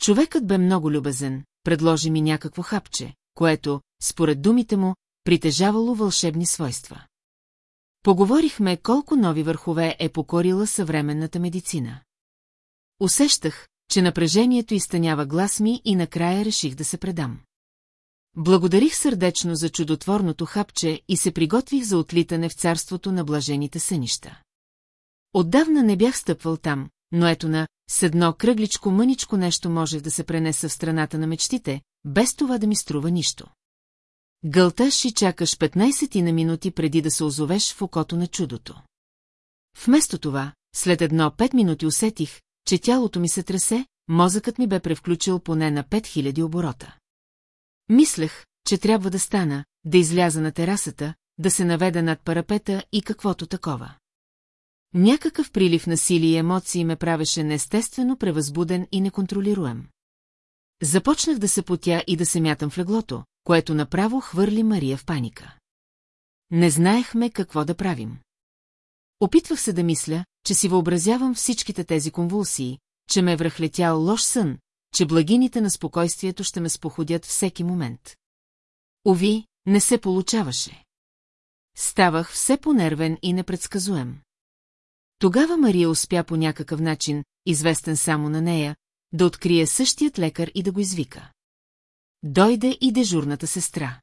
Човекът бе много любезен, предложи ми някакво хапче, което, според думите му, притежавало вълшебни свойства. Поговорихме колко нови върхове е покорила съвременната медицина. Усещах, че напрежението изтънява глас ми и накрая реших да се предам. Благодарих сърдечно за чудотворното хапче и се приготвих за отлитане в царството на блажените сънища. Отдавна не бях стъпвал там, но ето на, с едно кръгличко мъничко нещо може да се пренеса в страната на мечтите, без това да ми струва нищо. Гълташ и чакаш 15 на минути преди да се озовеш в окото на чудото. Вместо това, след едно 5 минути усетих, че тялото ми се тресе, мозъкът ми бе превключил поне на 5000 оборота. Мислех, че трябва да стана, да изляза на терасата, да се наведа над парапета и каквото такова. Някакъв прилив на сили и емоции ме правеше неестествено превъзбуден и неконтролируем. Започнах да се потя и да се мятам в леглото, което направо хвърли Мария в паника. Не знаехме какво да правим. Опитвах се да мисля, че си въобразявам всичките тези конвулсии, че ме е връхлетял лош сън, че благините на спокойствието ще ме споходят всеки момент. Ови, не се получаваше. Ставах все по-нервен и непредсказуем. Тогава Мария успя по някакъв начин, известен само на нея, да открие същият лекар и да го извика. Дойде и дежурната сестра.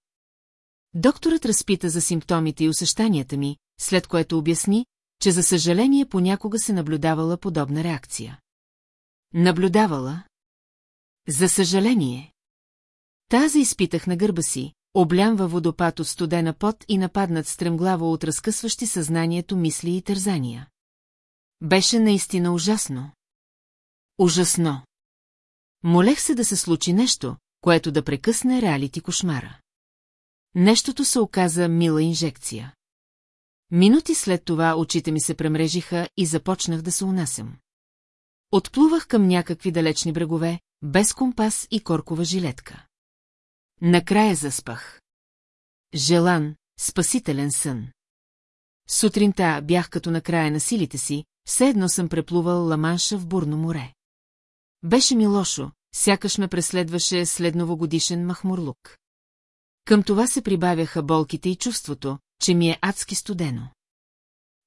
Докторът разпита за симптомите и усещанията ми, след което обясни, че за съжаление понякога се наблюдавала подобна реакция. Наблюдавала? За съжаление. Тази изпитах на гърба си, облям във водопад от студена пот и нападнат стремглаво от разкъсващи съзнанието мисли и тързания. Беше наистина ужасно. Ужасно. Молех се да се случи нещо, което да прекъсне реалити кошмара. Нещото се оказа мила инжекция. Минути след това очите ми се премрежиха и започнах да се унасям. Отплувах към някакви далечни брегове, без компас и коркова жилетка. Накрая заспах. Желан, спасителен сън. Сутринта бях като на края на силите си, все едно съм преплувал Ламанша в бурно море. Беше ми лошо, сякаш ме преследваше след новогодишен махмурлук. Към това се прибавяха болките и чувството, че ми е адски студено.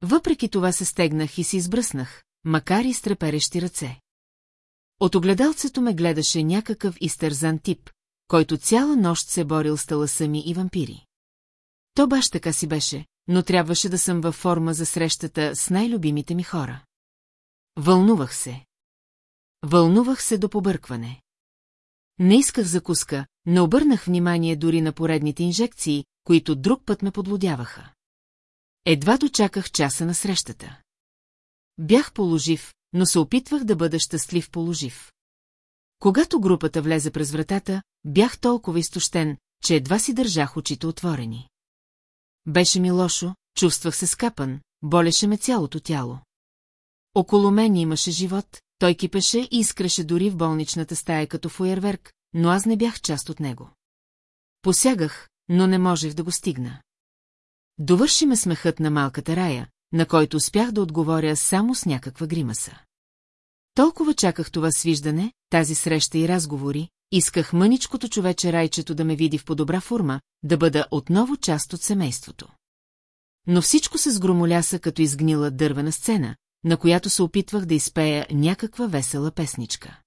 Въпреки това се стегнах и се избръснах, макар и с треперещи ръце. От огледалцето ме гледаше някакъв изтързан тип, който цяла нощ се борил с таласа ми и вампири. То баш така си беше, но трябваше да съм във форма за срещата с най-любимите ми хора. Вълнувах се. Вълнувах се до побъркване. Не исках закуска, не обърнах внимание дори на поредните инжекции, които друг път ме подлодяваха. Едва дочаках часа на срещата. Бях положив, но се опитвах да бъда щастлив положив. Когато групата влезе през вратата, бях толкова изтощен, че едва си държах очите отворени. Беше ми лошо, чувствах се скапан, болеше ме цялото тяло. Около мен имаше живот, той кипеше и изкреше дори в болничната стая като фуерверк, но аз не бях част от него. Посягах, но не можех да го стигна. Довърши ме смехът на малката рая, на който успях да отговоря само с някаква гримаса. Толкова чаках това свиждане, тази среща и разговори, исках мъничкото човече райчето да ме види в по-добра форма, да бъда отново част от семейството. Но всичко се сгромоляса като изгнила дървена сцена, на която се опитвах да изпея някаква весела песничка.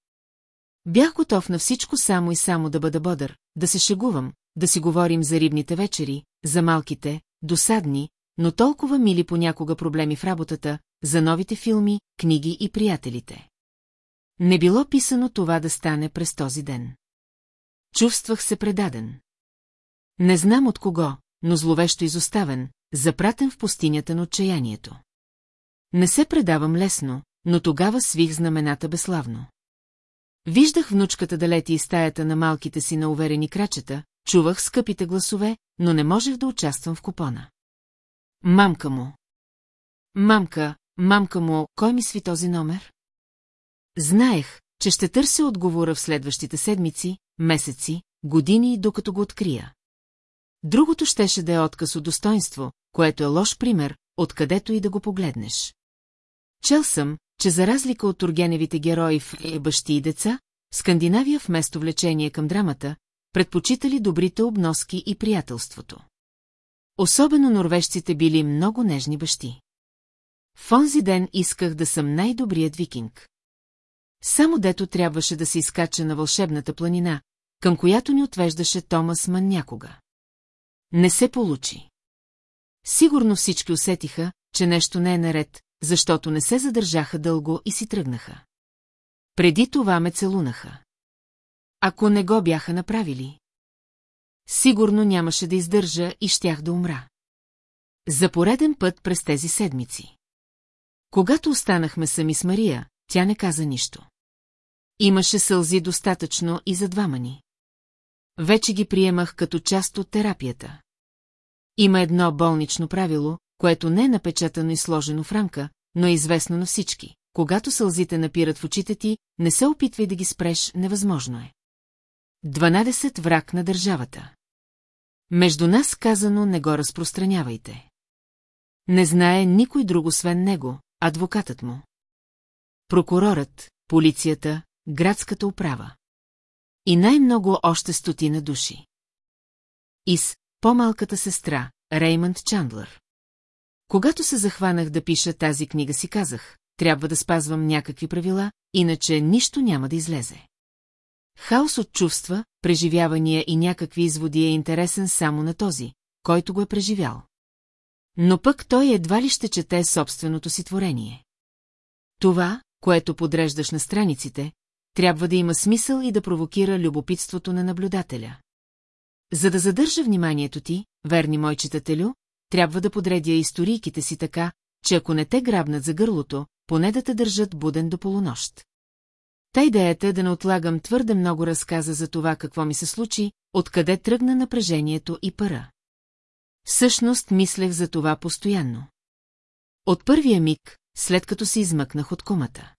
Бях готов на всичко само и само да бъда бодър, да се шегувам, да си говорим за рибните вечери, за малките, досадни, но толкова мили понякога проблеми в работата, за новите филми, книги и приятелите. Не било писано това да стане през този ден. Чувствах се предаден. Не знам от кого, но зловещо изоставен, запратен в пустинята на отчаянието. Не се предавам лесно, но тогава свих знамената безславно. Виждах внучката да лети из стаята на малките си на уверени крачета, чувах скъпите гласове, но не можех да участвам в купона. Мамка му. Мамка, мамка му, кой ми сви този номер? Знаех, че ще търся отговора в следващите седмици, месеци, години, докато го открия. Другото щеше да е отказ от достоинство, което е лош пример, откъдето и да го погледнеш. Чел съм, че за разлика от Тургеневите герои в «Е бащи и деца», Скандинавия вместо влечение към драмата, предпочитали добрите обноски и приятелството. Особено норвежците били много нежни бащи. В онзи ден исках да съм най-добрият викинг. Само дето трябваше да се изкача на вълшебната планина, към която ни отвеждаше Томас Ман някога. Не се получи. Сигурно всички усетиха, че нещо не е наред, защото не се задържаха дълго и си тръгнаха. Преди това ме целунаха. Ако не го бяха направили. Сигурно нямаше да издържа и щях да умра. За пореден път през тези седмици. Когато останахме сами с Мария, тя не каза нищо. Имаше сълзи достатъчно и за двама ни. Вече ги приемах като част от терапията. Има едно болнично правило, което не е напечатано и сложено в рамка, но е известно на всички. Когато сълзите напират в очите ти, не се опитвай да ги спреш, невъзможно е. 12 враг на държавата. Между нас казано не го разпространявайте. Не знае никой друг освен него, адвокатът му. Прокурорът, полицията, градската управа. И най-много още стотина души. Из по-малката сестра, Реймънд Чандлър. Когато се захванах да пиша тази книга си казах, трябва да спазвам някакви правила, иначе нищо няма да излезе. Хаос от чувства, преживявания и някакви изводи е интересен само на този, който го е преживял. Но пък той едва ли ще чете собственото си творение. Това, което подреждаш на страниците, трябва да има смисъл и да провокира любопитството на наблюдателя. За да задържа вниманието ти, верни мой читателю, трябва да подредя историйките си така, че ако не те грабнат за гърлото, поне да те държат буден до полунощ. Та идеята е да не отлагам твърде много разказа за това какво ми се случи, откъде тръгна напрежението и пара. Всъщност мислех за това постоянно. От първия миг, след като се измъкнах от комата.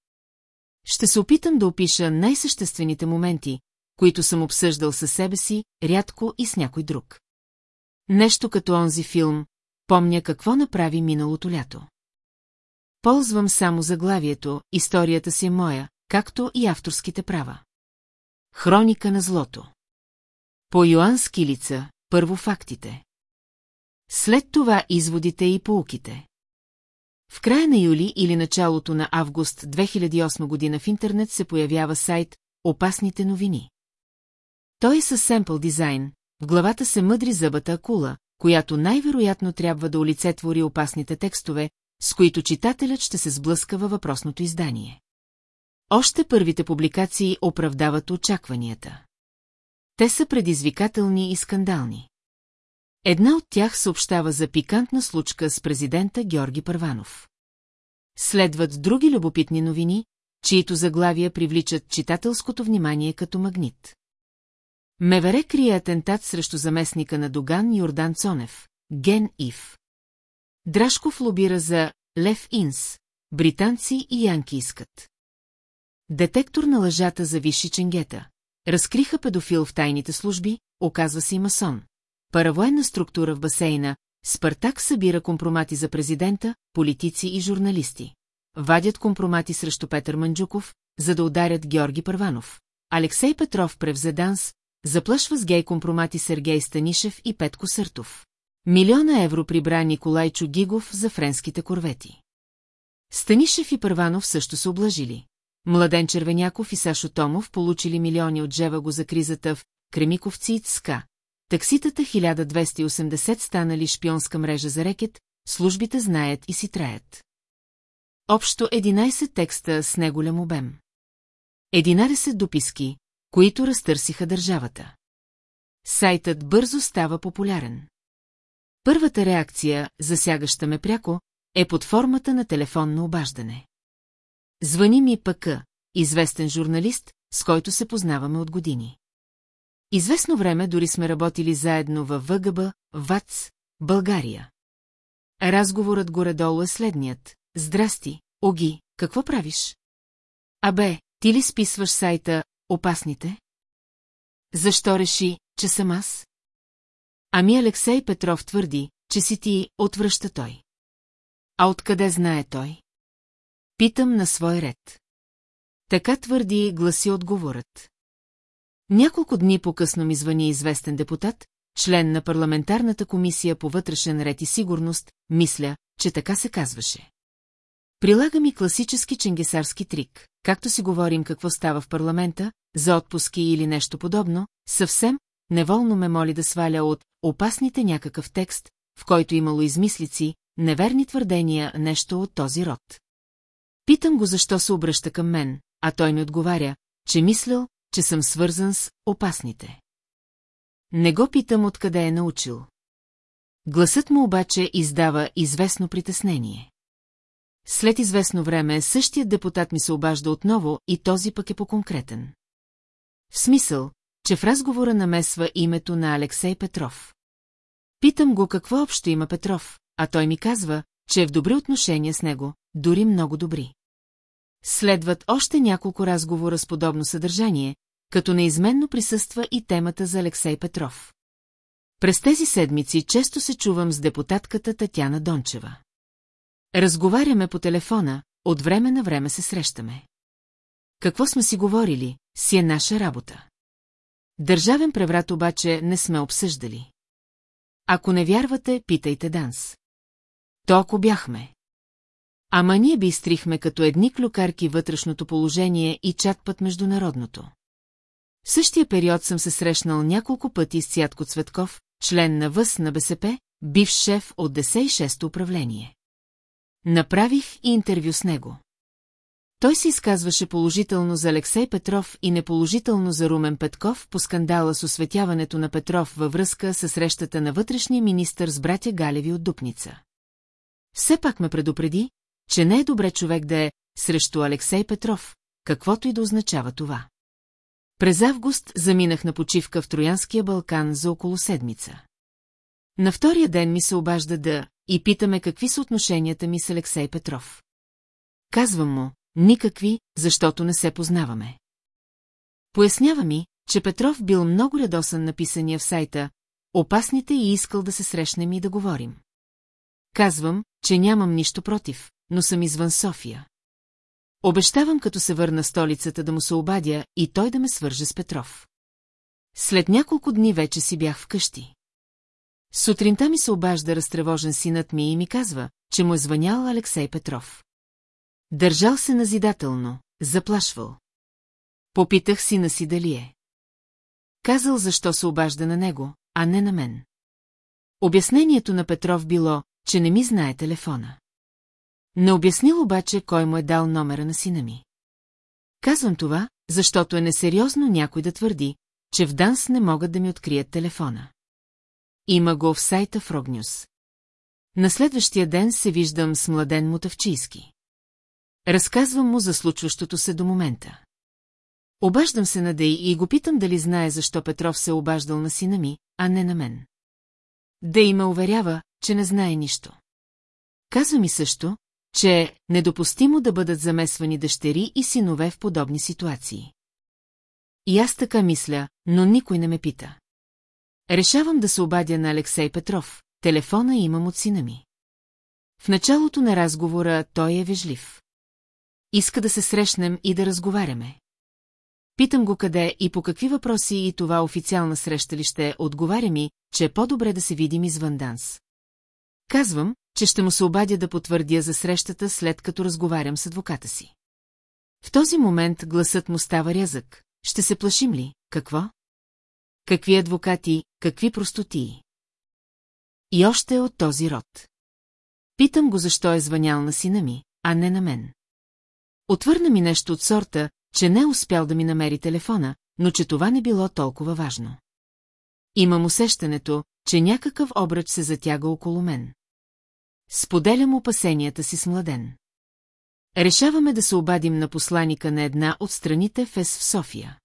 Ще се опитам да опиша най-съществените моменти, които съм обсъждал със себе си, рядко и с някой друг. Нещо като онзи филм, помня какво направи миналото лято. Ползвам само заглавието, историята си е моя, както и авторските права. Хроника на злото. По Йоан Скилица, първо фактите. След това изводите и поуките. В края на юли или началото на август 2008 година в интернет се появява сайт «Опасните новини». Той е със семпл дизайн, в главата се мъдри зъбата акула, която най-вероятно трябва да олицетвори опасните текстове, с които читателят ще се сблъска във въпросното издание. Още първите публикации оправдават очакванията. Те са предизвикателни и скандални. Една от тях съобщава за пикантна случка с президента Георги Първанов. Следват други любопитни новини, чието заглавия привличат читателското внимание като магнит. Мевере крие атентат срещу заместника на Доган Йордан Цонев, Ген Ив. Драшков лобира за Лев Инс, британци и янки искат. Детектор на лъжата за висши ченгета. Разкриха педофил в тайните служби, оказва се и масон. Паравоенна структура в басейна, Спартак събира компромати за президента, политици и журналисти. Вадят компромати срещу Петър Манджуков, за да ударят Георги Първанов. Алексей Петров превзе данс, заплашва с гей компромати Сергей Станишев и Петко Съртов. Милиона евро прибра Николай Чугигов за френските корвети. Станишев и Първанов също са облажили. Младен Червеняков и Сашо Томов получили милиони от Жева го за кризата в Кремиковци и Цка. Такситата 1280 станали шпионска мрежа за рекет, службите знаят и си траят. Общо 11 текста с неголям обем. 11 дописки, които разтърсиха държавата. Сайтът бързо става популярен. Първата реакция, засягаща ме пряко, е под формата на телефонно обаждане. Звъни ми ПК, известен журналист, с който се познаваме от години. Известно време дори сме работили заедно във ВГБ, ВАЦ, България. Разговорът горе-долу е следният. Здрасти, Оги, какво правиш? Абе, ти ли списваш сайта «Опасните»? Защо реши, че съм аз? Ами Алексей Петров твърди, че си ти, отвръща той. А откъде знае той? Питам на свой ред. Така твърди, гласи отговорът. Няколко дни по-късно ми звъни известен депутат, член на парламентарната комисия по вътрешен ред и сигурност, мисля, че така се казваше. Прилага ми класически ченгесарски трик, както си говорим какво става в парламента, за отпуски или нещо подобно, съвсем неволно ме моли да сваля от опасните някакъв текст, в който имало измислици, неверни твърдения, нещо от този род. Питам го защо се обръща към мен, а той ми отговаря, че мислял, че съм свързан с опасните. Не го питам откъде е научил. Гласът му обаче издава известно притеснение. След известно време същият депутат ми се обажда отново и този пък е по-конкретен. В смисъл, че в разговора намесва името на Алексей Петров. Питам го какво общо има Петров, а той ми казва, че е в добри отношения с него, дори много добри. Следват още няколко разговора с подобно съдържание, като неизменно присъства и темата за Алексей Петров. През тези седмици често се чувам с депутатката Татяна Дончева. Разговаряме по телефона, от време на време се срещаме. Какво сме си говорили, си е наша работа. Държавен преврат обаче не сме обсъждали. Ако не вярвате, питайте Данс. То ако бяхме. Ама ние би изтрихме като едни клюкарки вътрешното положение и чат път международното. В същия период съм се срещнал няколко пъти с Цятко Цветков, член на ВъС на БСП, бивш шеф от 10 управление. Направих и интервю с него. Той се изказваше положително за Алексей Петров и неположително за Румен Петков по скандала с осветяването на Петров във връзка с срещата на вътрешния министър с братя Галеви от Дупница. Все пак ме предупреди, че не е добре човек да е срещу Алексей Петров, каквото и да означава това. През август заминах на почивка в Троянския Балкан за около седмица. На втория ден ми се обажда да и питаме какви са отношенията ми с Алексей Петров. Казвам му, никакви, защото не се познаваме. Пояснява ми, че Петров бил много редосан на писания в сайта, опасните и искал да се срещнем и да говорим. Казвам, че нямам нищо против, но съм извън София. Обещавам като се върна столицата да му се обадя и той да ме свърже с Петров. След няколко дни вече си бях вкъщи. Сутринта ми се обажда разтревожен синът ми и ми казва, че му е звънял Алексей Петров. Държал се назидателно, заплашвал. Попитах сина си дали е. Казал защо се обажда на него, а не на мен. Обяснението на Петров било, че не ми знае телефона. Не обяснил обаче кой му е дал номера на сина ми. Казвам това, защото е несериозно някой да твърди, че в Данс не могат да ми открият телефона. Има го в сайта в Рогнюс. На следващия ден се виждам с младен Мутавчийски. Разказвам му за случващото се до момента. Обаждам се на Дей и го питам дали знае защо Петров се е обаждал на сина ми, а не на мен. Дей ме уверява, че не знае нищо. Казва ми също, че е недопустимо да бъдат замесвани дъщери и синове в подобни ситуации. И аз така мисля, но никой не ме пита. Решавам да се обадя на Алексей Петров, телефона имам от сина ми. В началото на разговора той е вежлив. Иска да се срещнем и да разговаряме. Питам го къде и по какви въпроси и това официална среща ли ще отговаря ми, че е по-добре да се видим извън данс. Казвам, че ще му се обадя да потвърдя за срещата след като разговарям с адвоката си. В този момент гласът му става рязък. Ще се плашим ли? Какво? Какви адвокати, какви простотии? И още е от този род. Питам го защо е звънял на сина ми, а не на мен. Отвърна ми нещо от сорта, че не е успял да ми намери телефона, но че това не било толкова важно. Имам усещането, че някакъв обръч се затяга около мен. Споделям опасенията си с младен. Решаваме да се обадим на посланика на една от страните в ЕС в София.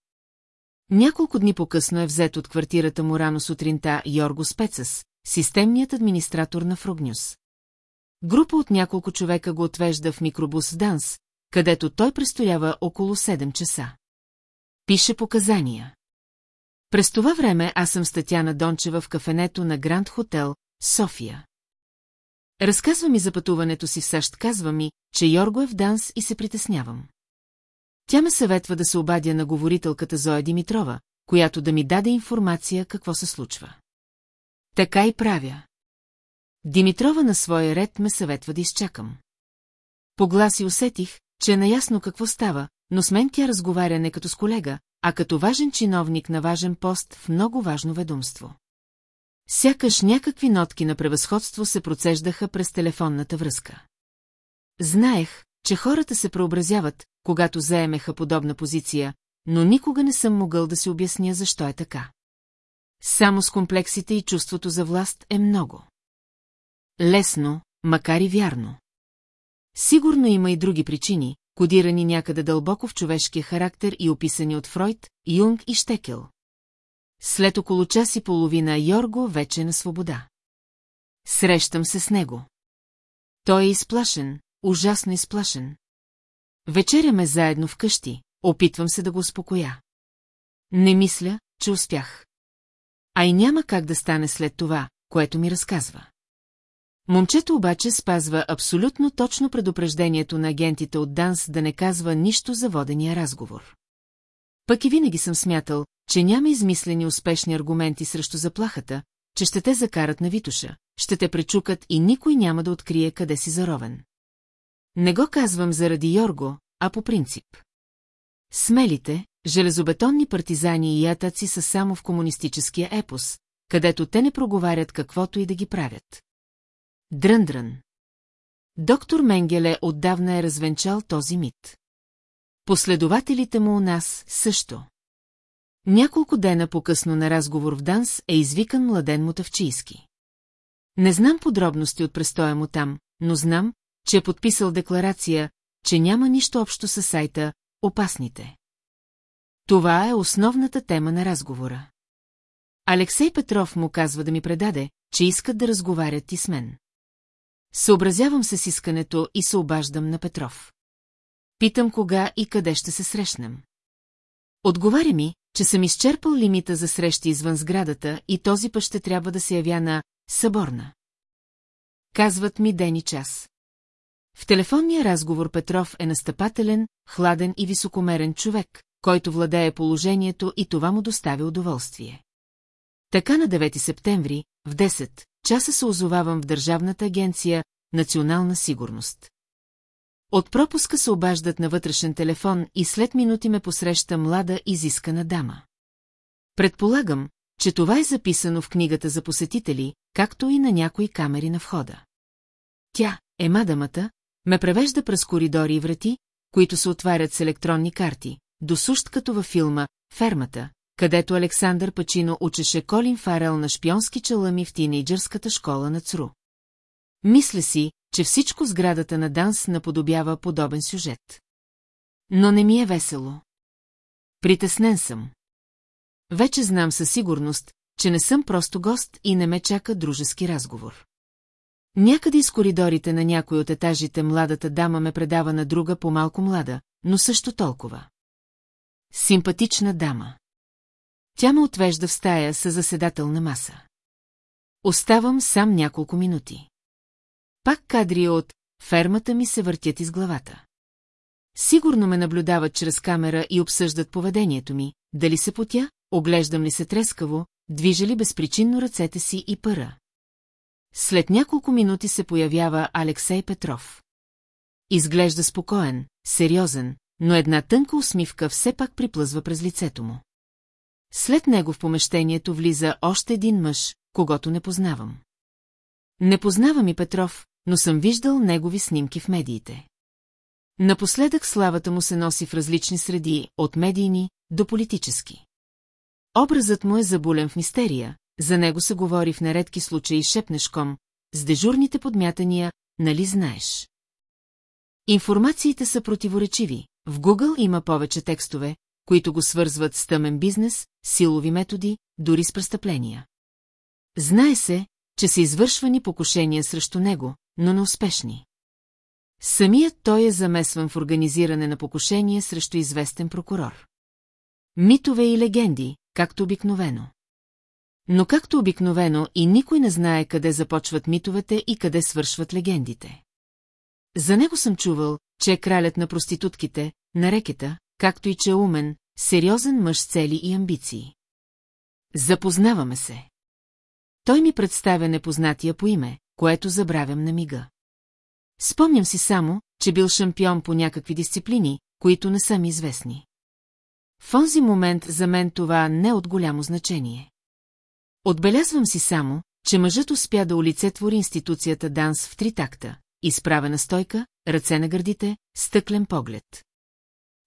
Няколко дни по-късно е взет от квартирата му рано сутринта Йорго Спецъс, системният администратор на Фругнюс. Група от няколко човека го отвежда в микробус в Данс, където той престоява около 7 часа. Пише показания. През това време аз съм с Татяна Дончева в кафенето на Гранд Хотел, София. Разказва ми за пътуването си в САЩ, казва ми, че Йорго е в данс и се притеснявам. Тя ме съветва да се обадя на говорителката Зоя Димитрова, която да ми даде информация какво се случва. Така и правя. Димитрова на своя ред ме съветва да изчакам. По гласи усетих, че е наясно какво става, но с мен тя разговаря не като с колега, а като важен чиновник на важен пост в много важно ведомство. Сякаш някакви нотки на превъзходство се процеждаха през телефонната връзка. Знаех, че хората се преобразяват, когато заемеха подобна позиция, но никога не съм могъл да си обясня защо е така. Само с комплексите и чувството за власт е много. Лесно, макар и вярно. Сигурно има и други причини, кодирани някъде дълбоко в човешкия характер и описани от Фройд, Юнг и Штекел. След около час и половина Йорго вече на свобода. Срещам се с него. Той е изплашен, ужасно изплашен. Вечеряме заедно вкъщи, опитвам се да го успокоя. Не мисля, че успях. А и няма как да стане след това, което ми разказва. Момчето обаче спазва абсолютно точно предупреждението на агентите от Данс да не казва нищо за водения разговор. Пък и винаги съм смятал, че няма измислени успешни аргументи срещу заплахата, че ще те закарат на Витуша, ще те пречукат и никой няма да открие къде си заровен. Не го казвам заради Йорго, а по принцип. Смелите, железобетонни партизани и ятаци са само в комунистическия епос, където те не проговарят каквото и да ги правят. Дръндрън. Доктор Менгеле отдавна е развенчал този мит. Последователите му у нас също. Няколко дена по-късно на разговор в Данс е извикан младен Мотавчийски. Не знам подробности от престоя му там, но знам, че е подписал декларация, че няма нищо общо с сайта «Опасните». Това е основната тема на разговора. Алексей Петров му казва да ми предаде, че искат да разговарят и с мен. Съобразявам се с искането и се обаждам на Петров. Питам кога и къде ще се срещнем. Отговаря ми, че съм изчерпал лимита за срещи извън сградата и този път ще трябва да се явя на Съборна. Казват ми ден и час. В телефонния разговор Петров е настъпателен, хладен и високомерен човек, който владее положението и това му доставя удоволствие. Така на 9 септември, в 10 часа се озовавам в Държавната агенция Национална сигурност. От пропуска се обаждат на вътрешен телефон и след минути ме посреща млада изискана дама. Предполагам, че това е записано в книгата за посетители, както и на някои камери на входа. Тя, е мадамата, ме превежда през коридори и врати, които се отварят с електронни карти, до сущ като във филма «Фермата», където Александър Пачино учеше Колин Фарел на шпионски челъми в тинейджърската школа на ЦРУ. Мисля си, че всичко сградата на Данс наподобява подобен сюжет. Но не ми е весело. Притеснен съм. Вече знам със сигурност, че не съм просто гост и не ме чака дружески разговор. Някъде из коридорите на някой от етажите младата дама ме предава на друга по-малко млада, но също толкова. Симпатична дама. Тя ме отвежда в стая с заседателна маса. Оставам сам няколко минути. Пак кадри от фермата ми се въртят из главата. Сигурно ме наблюдават чрез камера и обсъждат поведението ми, дали се потя, оглеждам ли се трескаво, движа ли безпричинно ръцете си и пара. След няколко минути се появява Алексей Петров. Изглежда спокоен, сериозен, но една тънка усмивка все пак приплъзва през лицето му. След него в помещението влиза още един мъж, когато не познавам. Не познавам и Петров, но съм виждал негови снимки в медиите. Напоследък славата му се носи в различни среди, от медийни до политически. Образът му е забулен в мистерия, за него се говори в нередки случаи шепнешком, с дежурните подмятания, нали знаеш. Информациите са противоречиви. В Google има повече текстове, които го свързват с тъмен бизнес, силови методи, дори с престъпления. Знае се, че са извършвани покушения срещу него, но неуспешни. Самият той е замесван в организиране на покушение срещу известен прокурор. Митове и легенди, както обикновено. Но както обикновено и никой не знае къде започват митовете и къде свършват легендите. За него съм чувал, че е кралят на проститутките, на рекета, както и че е умен, сериозен мъж с цели и амбиции. Запознаваме се. Той ми представя непознатия по име, което забравям на мига. Спомням си само, че бил шампион по някакви дисциплини, които не са ми известни. В онзи момент за мен това не е от голямо значение. Отбелязвам си само, че мъжът успя да олицетвори институцията данс в три такта, изправена стойка, ръце на гърдите, стъклен поглед.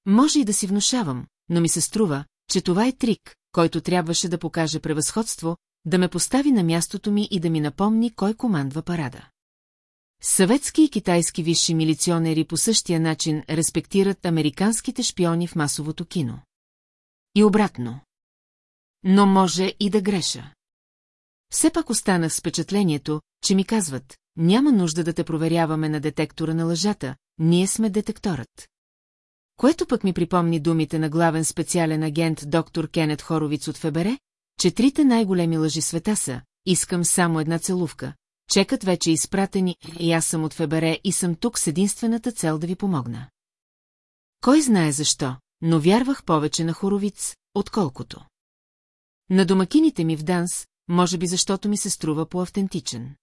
Може и да си внушавам, но ми се струва, че това е трик, който трябваше да покаже превъзходство, да ме постави на мястото ми и да ми напомни кой командва парада. Съветски и китайски висши милиционери по същия начин респектират американските шпиони в масовото кино. И обратно. Но може и да греша. Все пак останах с впечатлението, че ми казват, няма нужда да те проверяваме на детектора на лъжата, ние сме детекторът. Което пък ми припомни думите на главен специален агент доктор Кенет Хоровиц от ФБР, че трите най-големи лъжи света са «Искам само една целувка», чекът вече е изпратени и аз съм от ФБР и съм тук с единствената цел да ви помогна. Кой знае защо, но вярвах повече на Хоровиц, отколкото. На домакините ми в Данс, може би защото ми се струва по-автентичен.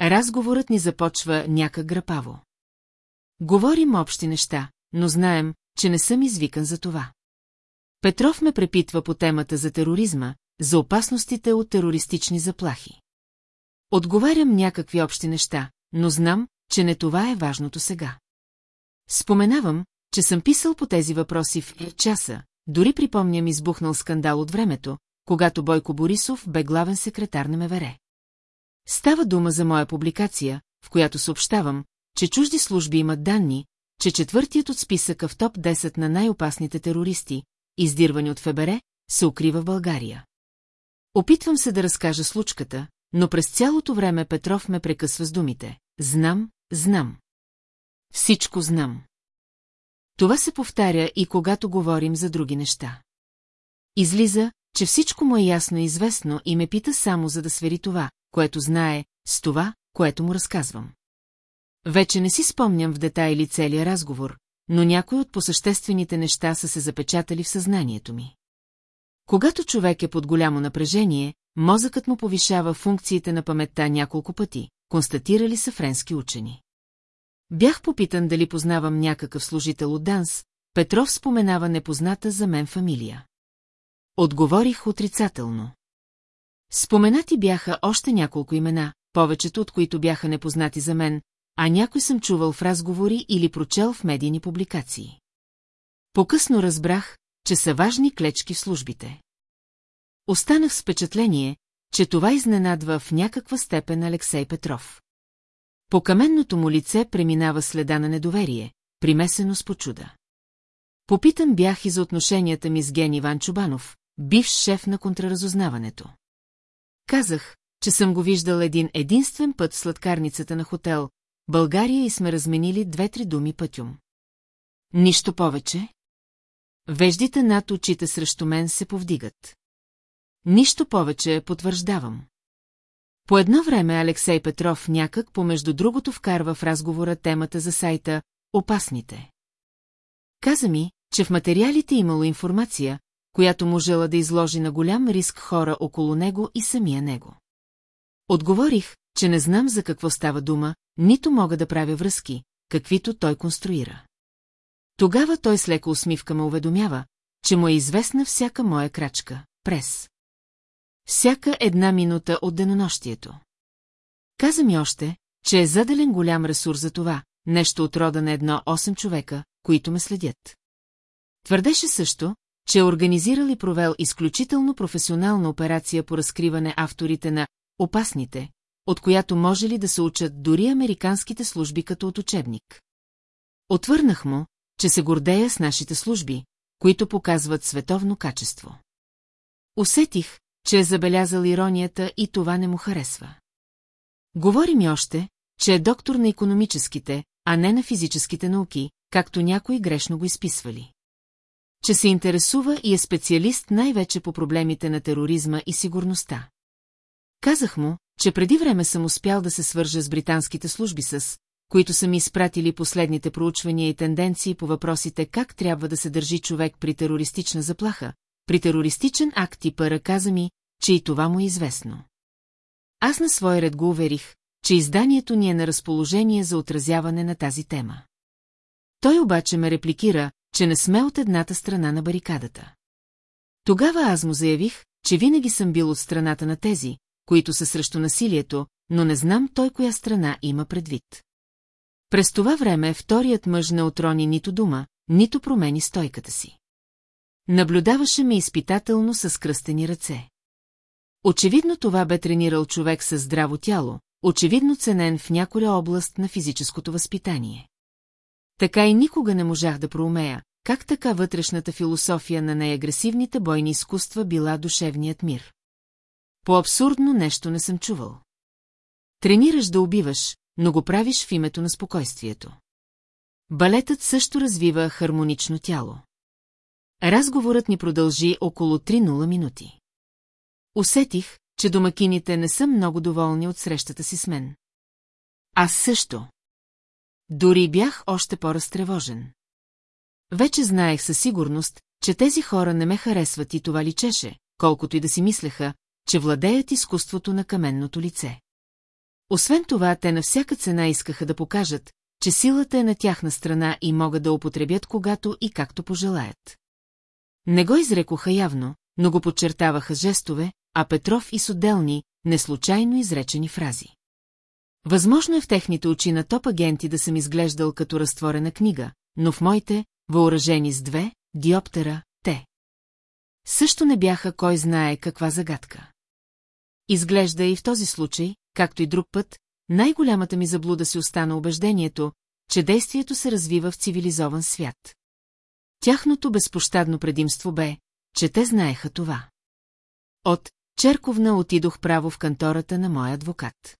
Разговорът ни започва някак грапаво. Говорим общи неща, но знаем, че не съм извикан за това. Петров ме препитва по темата за тероризма, за опасностите от терористични заплахи. Отговарям някакви общи неща, но знам, че не това е важното сега. Споменавам, че съм писал по тези въпроси в часа, дори припомням избухнал скандал от времето, когато Бойко Борисов бе главен секретар на МВР. Става дума за моя публикация, в която съобщавам, че чужди служби имат данни, че четвъртият от списъка в топ 10 на най-опасните терористи, издирвани от ФБР, се укрива в България. Опитвам се да разкажа случката, но през цялото време Петров ме прекъсва с думите. Знам, знам. Всичко знам. Това се повтаря и когато говорим за други неща. Излиза, че всичко му е ясно и известно и ме пита само за да свери това, което знае, с това, което му разказвам. Вече не си спомням в детайли целия разговор, но някои от посъществените неща са се запечатали в съзнанието ми. Когато човек е под голямо напрежение, мозъкът му повишава функциите на паметта няколко пъти, констатирали са френски учени. Бях попитан дали познавам някакъв служител от Данс, Петров споменава непозната за мен фамилия. Отговорих отрицателно. Споменати бяха още няколко имена, повечето от които бяха непознати за мен, а някой съм чувал в разговори или прочел в медийни публикации. Покъсно разбрах, че са важни клечки в службите. Останах с впечатление, че това изненадва в някаква степен Алексей Петров. По каменното му лице преминава следа на недоверие, примесено с почуда. Попитан бях и за отношенията ми с Ген Иван Чубанов, бивш шеф на контраразузнаването. Казах, че съм го виждал един единствен път в сладкарницата на хотел, България и сме разменили две-три думи пътюм. Нищо повече? Веждите над очите срещу мен се повдигат. Нищо повече потвърждавам. По едно време Алексей Петров някак помежду другото вкарва в разговора темата за сайта «Опасните». Каза ми, че в материалите имало информация, която можела да изложи на голям риск хора около него и самия него. Отговорих, че не знам за какво става дума, нито мога да правя връзки, каквито той конструира. Тогава той с лека усмивка ме уведомява, че му е известна всяка моя крачка, прес. Всяка една минута от денонощието. Каза ми още, че е заделен голям ресурс за това, нещо от рода на едно 8 човека, които ме следят. Твърдеше също, че е организирал и провел изключително професионална операция по разкриване авторите на «Опасните», от която може ли да се учат дори американските служби като от учебник. Отвърнах му, че се гордея с нашите служби, които показват световно качество. Усетих, че е забелязал иронията и това не му харесва. Говори ми още, че е доктор на економическите, а не на физическите науки, както някои грешно го изписвали. че се интересува и е специалист най-вече по проблемите на тероризма и сигурността. Казах му, че преди време съм успял да се свържа с британските служби с, които са ми изпратили последните проучвания и тенденции по въпросите как трябва да се държи човек при терористична заплаха, при терористичен акт и пара каза ми, че и това му е известно. Аз на свой ред го уверих, че изданието ни е на разположение за отразяване на тази тема. Той обаче ме репликира, че не сме от едната страна на барикадата. Тогава аз му заявих, че винаги съм бил от страната на тези, които са срещу насилието, но не знам той коя страна има предвид. През това време вторият мъж не отрони нито дума, нито промени стойката си. Наблюдаваше ме изпитателно с кръстени ръце. Очевидно това бе тренирал човек с здраво тяло, очевидно ценен в някоя област на физическото възпитание. Така и никога не можах да проумея, как така вътрешната философия на неагресивните бойни изкуства била душевният мир. По-абсурдно нещо не съм чувал. Тренираш да убиваш, но го правиш в името на спокойствието. Балетът също развива хармонично тяло. Разговорът ни продължи около 3-0 минути. Усетих, че домакините не са много доволни от срещата си с мен. Аз също. Дори бях още по-разтревожен. Вече знаех със сигурност, че тези хора не ме харесват и това личеше, колкото и да си мислеха, че владеят изкуството на каменното лице. Освен това, те на всяка цена искаха да покажат, че силата е на тяхна страна и могат да употребят когато и както пожелаят. Не го изрекоха явно, но го подчертаваха жестове, а Петров и с отделни, неслучайно изречени фрази. Възможно е в техните очи на топ-агенти да съм изглеждал като разтворена книга, но в моите, въоръжени с две, диоптера, те. Също не бяха кой знае каква загадка. Изглежда и в този случай, както и друг път, най-голямата ми заблуда си остана убеждението, че действието се развива в цивилизован свят. Тяхното безпощадно предимство бе, че те знаеха това. От Черковна отидох право в кантората на моя адвокат.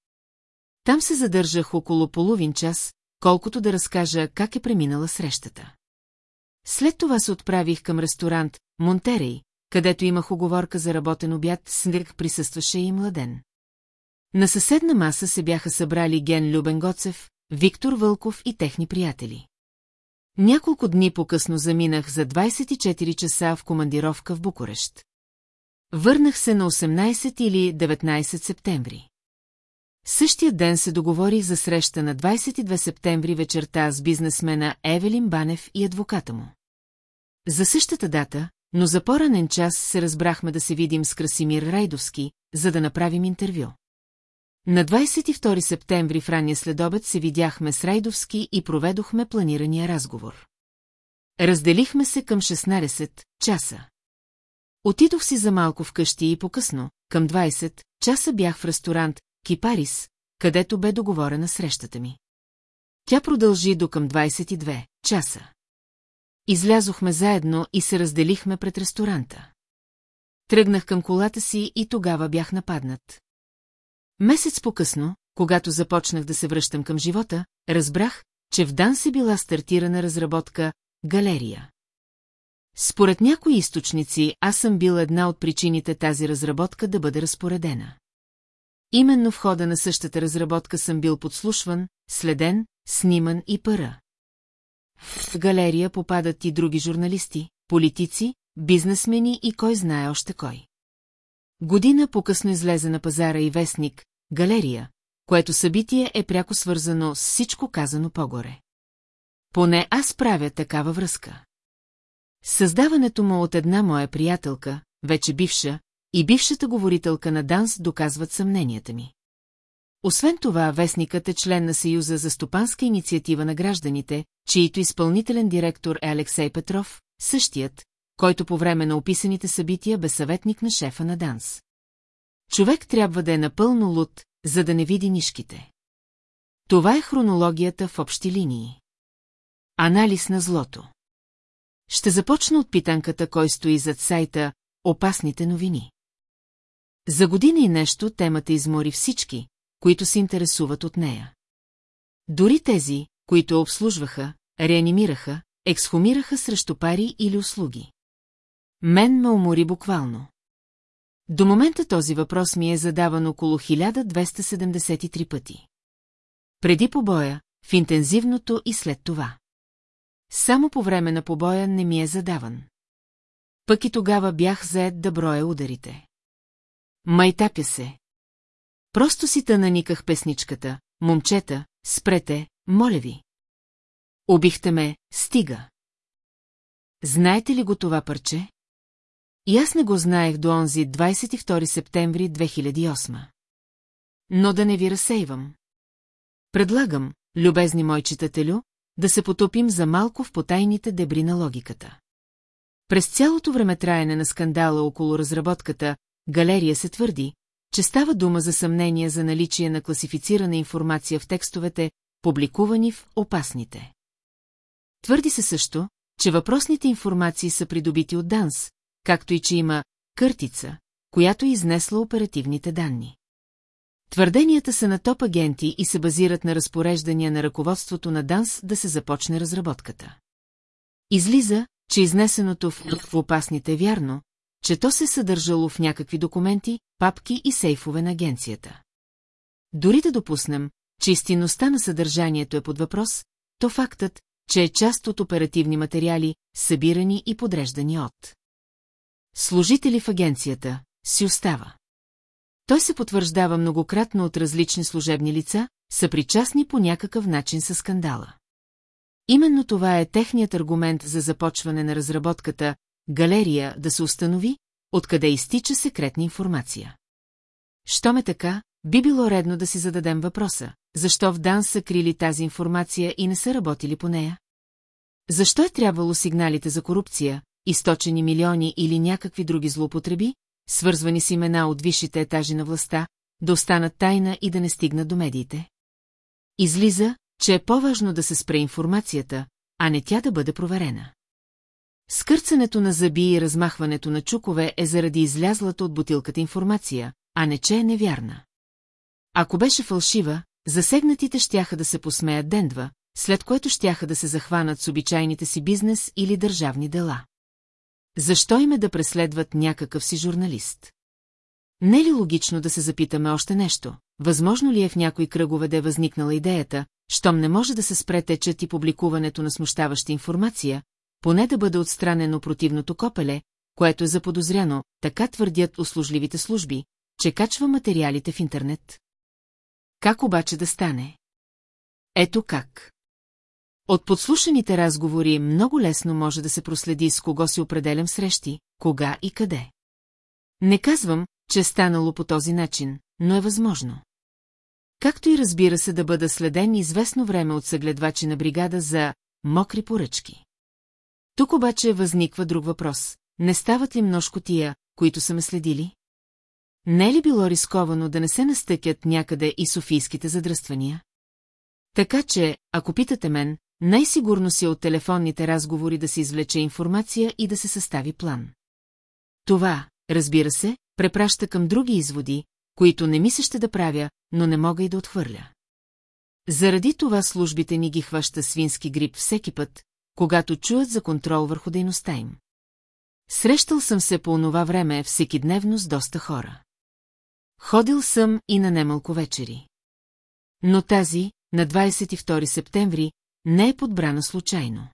Там се задържах около половин час, колкото да разкажа как е преминала срещата. След това се отправих към ресторант Монтерей, където имах оговорка за работен обяд, с присъстваше и младен. На съседна маса се бяха събрали Ген Любен Гоцев, Виктор Вълков и техни приятели. Няколко дни по-късно заминах за 24 часа в командировка в Букурещ. Върнах се на 18 или 19 септември. Същия ден се договорих за среща на 22 септември вечерта с бизнесмена Евелин Банев и адвоката му. За същата дата, но за по-ранен час се разбрахме да се видим с Красимир Райдовски, за да направим интервю. На 22 септември в ранния следобед се видяхме с Райдовски и проведохме планирания разговор. Разделихме се към 16 часа. Отидох си за малко вкъщи и по-късно, към 20 часа бях в ресторант Кипарис, където бе договорена срещата ми. Тя продължи до към 22 часа. Излязохме заедно и се разделихме пред ресторанта. Тръгнах към колата си и тогава бях нападнат. Месец по-късно, когато започнах да се връщам към живота, разбрах, че в Дан си била стартирана разработка «Галерия». Според някои източници, аз съм бил една от причините тази разработка да бъде разпоредена. Именно в хода на същата разработка съм бил подслушван, следен, сниман и пара. В галерия попадат и други журналисти, политици, бизнесмени и кой знае още кой. Година по-късно излезе на пазара и вестник «Галерия», което събитие е пряко свързано с всичко казано по-горе. Поне аз правя такава връзка. Създаването му от една моя приятелка, вече бивша, и бившата говорителка на Данс доказват съмненията ми. Освен това, вестникът е член на Съюза за стопанска инициатива на гражданите, чието изпълнителен директор е Алексей Петров, същият, който по време на описаните събития бе съветник на шефа на Данс. Човек трябва да е напълно луд, за да не види нишките. Това е хронологията в общи линии. Анализ на злото. Ще започна от питанката, кой стои зад сайта «Опасните новини». За година и нещо темата измори всички, които се интересуват от нея. Дори тези, които обслужваха, реанимираха, ексхумираха срещу пари или услуги. Мен ме умори буквално. До момента този въпрос ми е задаван около 1273 пъти. Преди побоя, в интензивното и след това. Само по време на побоя не ми е задаван. Пък и тогава бях заед да броя ударите. Майтапя се. Просто си тънаниках песничката. Момчета, спрете, моля ви. Обихте ме, стига. Знаете ли го това парче? И аз не го знаех до онзи 22 септември 2008. Но да не ви разсейвам. Предлагам, любезни мой читателю, да се потопим за малко в потайните дебри на логиката. През цялото време траене на скандала около разработката, галерия се твърди, че става дума за съмнение за наличие на класифицирана информация в текстовете, публикувани в опасните. Твърди се също, че въпросните информации са придобити от ДАНС, както и че има къртица, която е изнесла оперативните данни. Твърденията са на топ агенти и се базират на разпореждания на ръководството на ДАНС да се започне разработката. Излиза, че изнесеното в, в опасните вярно, че то се съдържало в някакви документи, папки и сейфове на агенцията. Дори да допуснем, че истинността на съдържанието е под въпрос, то фактът, че е част от оперативни материали, събирани и подреждани от служители в агенцията, си остава. Той се потвърждава многократно от различни служебни лица, са причастни по някакъв начин с скандала. Именно това е техният аргумент за започване на разработката галерия да се установи, откъде изтича секретна информация. Що ме така, би било редно да си зададем въпроса, защо в ДАН са крили тази информация и не са работили по нея? Защо е трябвало сигналите за корупция, източени милиони или някакви други злоупотреби, свързвани с имена от висшите етажи на властта, да останат тайна и да не стигнат до медиите? Излиза, че е по-важно да се спре информацията, а не тя да бъде проверена. Скърцането на зъби и размахването на чукове е заради излязлата от бутилката информация, а не че е невярна. Ако беше фалшива, засегнатите щяха да се посмеят дендва, след което щяха да се захванат с обичайните си бизнес или държавни дела. Защо им е да преследват някакъв си журналист? Не ли логично да се запитаме още нещо? Възможно ли е в някои кръгове да е възникнала идеята, щом не може да се спре течът и публикуването на смущаваща информация, поне да бъде отстранено противното копеле, което е заподозряно, така твърдят услужливите служби, че качва материалите в интернет? Как обаче да стане? Ето как. От подслушаните разговори много лесно може да се проследи с кого си определям срещи, кога и къде. Не казвам, че е станало по този начин, но е възможно. Както и разбира се да бъда следен известно време от съгледвачи на бригада за мокри поръчки. Тук обаче възниква друг въпрос. Не стават ли множко тия, които са ме следили? Не е ли било рисковано да не се настъкят някъде и софийските задръствания? Така че, ако питате мен, най-сигурно си е от телефонните разговори да се извлече информация и да се състави план. Това, разбира се, препраща към други изводи, които не ми се ще да правя, но не мога и да отхвърля. Заради това службите ни ги хваща свински грип всеки път, когато чуят за контрол върху дейността им. Срещал съм се по онова време всеки дневно с доста хора. Ходил съм и на немалко вечери. Но тази, на 22 септември, не е подбрана случайно.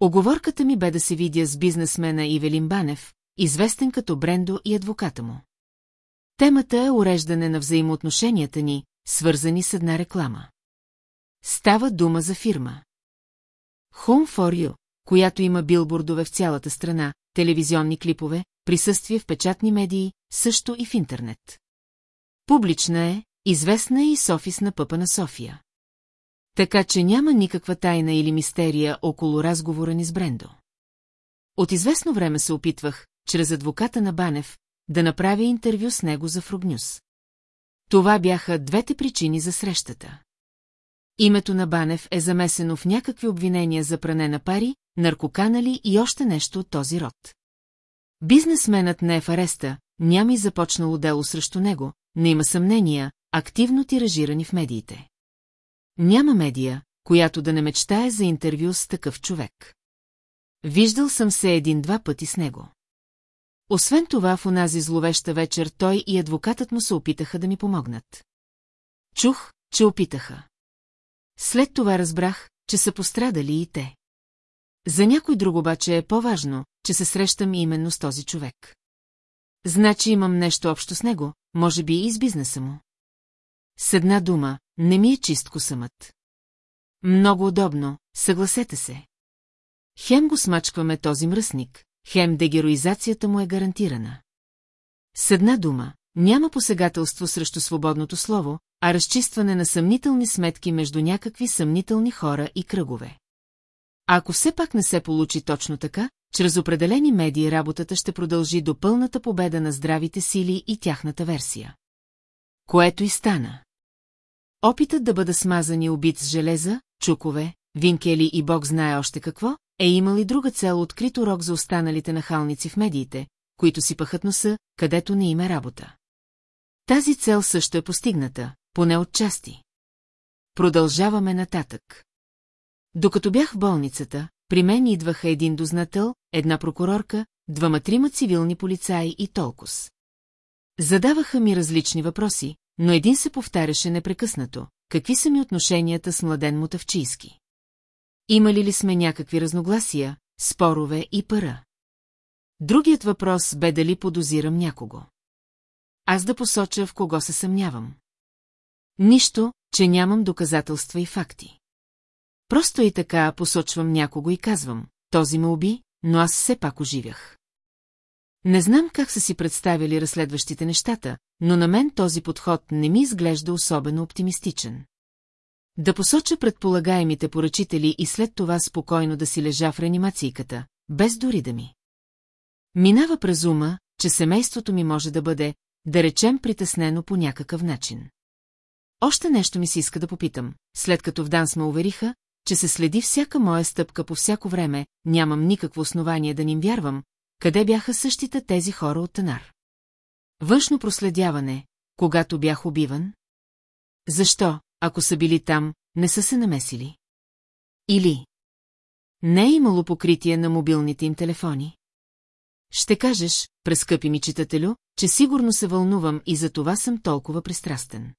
Оговорката ми бе да се видя с бизнесмена Ивелин Банев, известен като Брендо и адвоката му. Темата е уреждане на взаимоотношенията ни, свързани с една реклама. Става дума за фирма. Home for You, която има билбордове в цялата страна, телевизионни клипове, присъствие в печатни медии, също и в интернет. Публична е, известна е и с офис на пъпа на София. Така че няма никаква тайна или мистерия около разговора ни с Брендо. От известно време се опитвах, чрез адвоката на Банев, да направя интервю с него за Фругнюс. Това бяха двете причини за срещата. Името на Банев е замесено в някакви обвинения за пране на пари, наркоканали и още нещо от този род. Бизнесменът не е в ареста, няма и започнало дело срещу него, но има съмнения, активно тиражирани в медиите. Няма медия, която да не мечтае за интервю с такъв човек. Виждал съм се един-два пъти с него. Освен това, в онази зловеща вечер той и адвокатът му се опитаха да ми помогнат. Чух, че опитаха. След това разбрах, че са пострадали и те. За някой друг обаче е по-важно, че се срещам именно с този човек. Значи имам нещо общо с него, може би и с бизнеса му. С една дума, не ми е чистко самът. Много удобно, съгласете се. Хем го смачкваме този мръсник, хем дегероизацията му е гарантирана. С една дума, няма посегателство срещу свободното слово, а разчистване на съмнителни сметки между някакви съмнителни хора и кръгове. А ако все пак не се получи точно така, чрез определени медии работата ще продължи до пълната победа на здравите сили и тяхната версия. Което и стана. Опитът да бъда смазан и убит с железа, чукове, винкели и бог знае още какво, е имал и друга цел открит урок за останалите нахалници в медиите, които си пъхат носа, където не има работа. Тази цел също е постигната, поне от части. Продължаваме нататък. Докато бях в болницата, при мен идваха един дознател, една прокурорка, двама-трима цивилни полицаи и толкос. Задаваха ми различни въпроси, но един се повтаряше непрекъснато. Какви са ми отношенията с младен Мутавчийски? Имали ли сме някакви разногласия, спорове и пара? Другият въпрос бе дали подозирам някого. Аз да посоча в кого се съмнявам. Нищо, че нямам доказателства и факти. Просто и така посочвам някого и казвам, този ме уби, но аз все пак оживях. Не знам как са си представили разследващите нещата, но на мен този подход не ми изглежда особено оптимистичен. Да посоча предполагаемите поръчители и след това спокойно да си лежа в реанимацийката, без дори да ми. Минава през ума, че семейството ми може да бъде, да речем, притеснено по някакъв начин. Още нещо ми се иска да попитам, след като в Данс ме увериха, че се следи всяка моя стъпка по всяко време, нямам никакво основание да ним вярвам, къде бяха същите тези хора от Танар. Външно проследяване, когато бях убиван? Защо, ако са били там, не са се намесили? Или? Не е имало покритие на мобилните им телефони? Ще кажеш, прескъпи ми читателю, че сигурно се вълнувам и за това съм толкова пристрастен.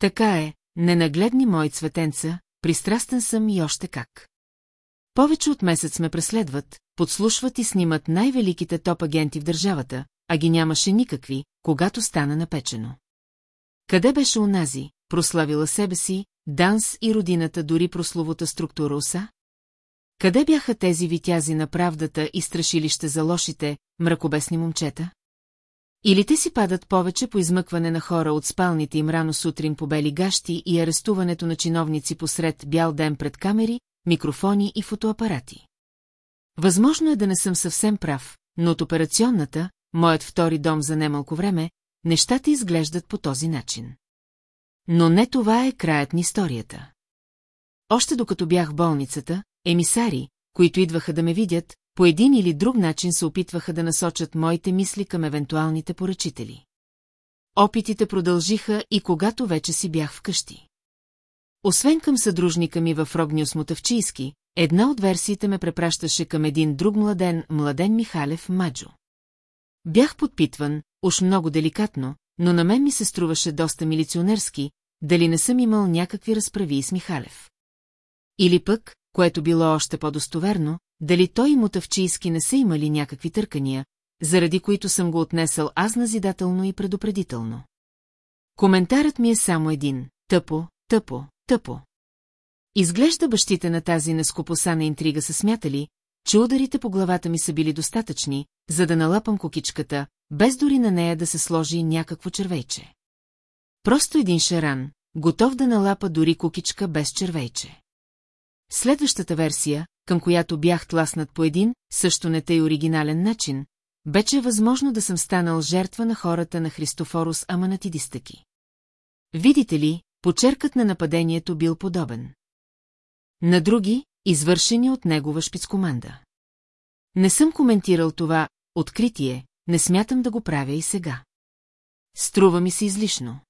Така е, ненагледни мои цветенца, пристрастен съм и още как. Повече от месец ме преследват, подслушват и снимат най-великите топ-агенти в държавата, а ги нямаше никакви, когато стана напечено. Къде беше унази, прославила себе си, Данс и родината дори прословута структура уса? Къде бяха тези витязи на правдата и страшилище за лошите, мракобесни момчета? Или те си падат повече по измъкване на хора от спалните им рано сутрин по бели гащи и арестуването на чиновници посред бял ден пред камери, микрофони и фотоапарати. Възможно е да не съм съвсем прав, но от операционната, моят втори дом за немалко време, нещата изглеждат по този начин. Но не това е краят на историята. Още докато бях в болницата, емисари, които идваха да ме видят, по един или друг начин се опитваха да насочат моите мисли към евентуалните поръчители. Опитите продължиха и когато вече си бях вкъщи. Освен към съдружника ми в Рогниус Мотавчийски, една от версиите ме препращаше към един друг младен, младен Михалев Маджо. Бях подпитван, уж много деликатно, но на мен ми се струваше доста милиционерски, дали не съм имал някакви разправи с Михалев. Или пък, което било още по-достоверно, дали той и Мотавчийски не са имали някакви търкания, заради които съм го отнесъл аз назидателно и предупредително. Коментарът ми е само един – тъпо, тъпо, тъпо. Изглежда бащите на тази нескопосана интрига са смятали, че ударите по главата ми са били достатъчни, за да налапам кокичката, без дори на нея да се сложи някакво червейче. Просто един шаран, готов да налапа дори кукичка без червейче. Следващата версия, към която бях тласнат по един, също не тъй оригинален начин, беше възможно да съм станал жертва на хората на Христофорус Аманатидистъки. Видите ли, почеркът на нападението бил подобен. На други, извършени от негова шпицкоманда. Не съм коментирал това откритие, не смятам да го правя и сега. Струва ми се излишно.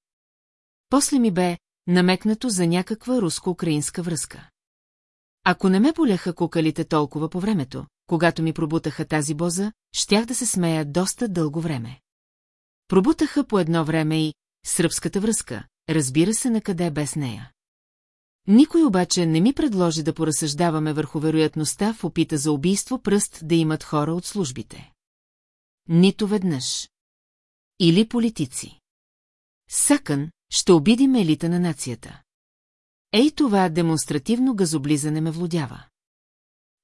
После ми бе намекнато за някаква руско-украинска връзка. Ако не ме боляха кукалите толкова по времето, когато ми пробутаха тази боза, щях да се смея доста дълго време. Пробутаха по едно време и сръбската връзка, разбира се на къде без нея. Никой обаче не ми предложи да поразсъждаваме върху вероятността в опита за убийство пръст да имат хора от службите. Нито веднъж. Или политици. Сакън, ще обидим елита на нацията. Ей това демонстративно газоблизане ме влудява.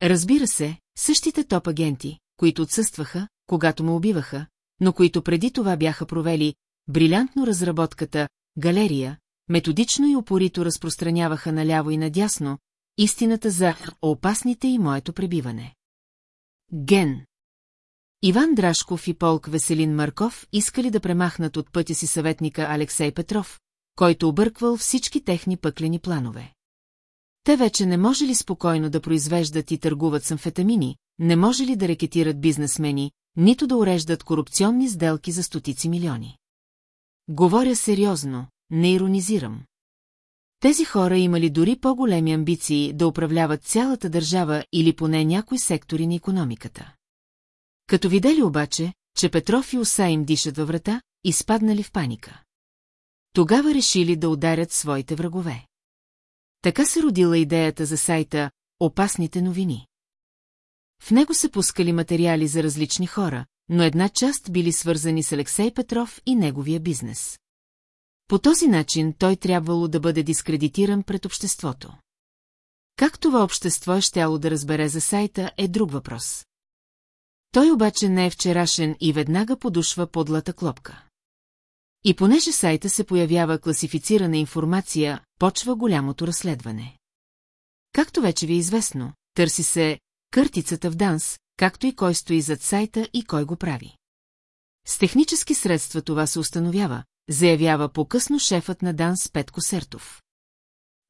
Разбира се, същите топ-агенти, които отсъстваха, когато ме убиваха, но които преди това бяха провели брилянтно разработката «Галерия», методично и опорито разпространяваха наляво и надясно истината за опасните и моето пребиване. Ген Иван Драшков и полк Веселин Марков искали да премахнат от пътя си съветника Алексей Петров, който обърквал всички техни пъклени планове. Те вече не може ли спокойно да произвеждат и търгуват с амфетамини, не може ли да рекетират бизнесмени, нито да уреждат корупционни сделки за стотици милиони. Говоря сериозно, не иронизирам. Тези хора имали дори по-големи амбиции да управляват цялата държава или поне някои сектори на економиката. Като видели обаче, че Петров и Оса им дишат във врата, изпаднали в паника. Тогава решили да ударят своите врагове. Така се родила идеята за сайта «Опасните новини». В него се пускали материали за различни хора, но една част били свързани с Алексей Петров и неговия бизнес. По този начин той трябвало да бъде дискредитиран пред обществото. Как това общество е щяло да разбере за сайта е друг въпрос. Той обаче не е вчерашен и веднага подушва подлата клопка. И понеже сайта се появява класифицирана информация, почва голямото разследване. Както вече ви е известно, търси се къртицата в данс, както и кой стои зад сайта и кой го прави. С технически средства това се установява, заявява по-късно шефът на Данс Петко Сертов.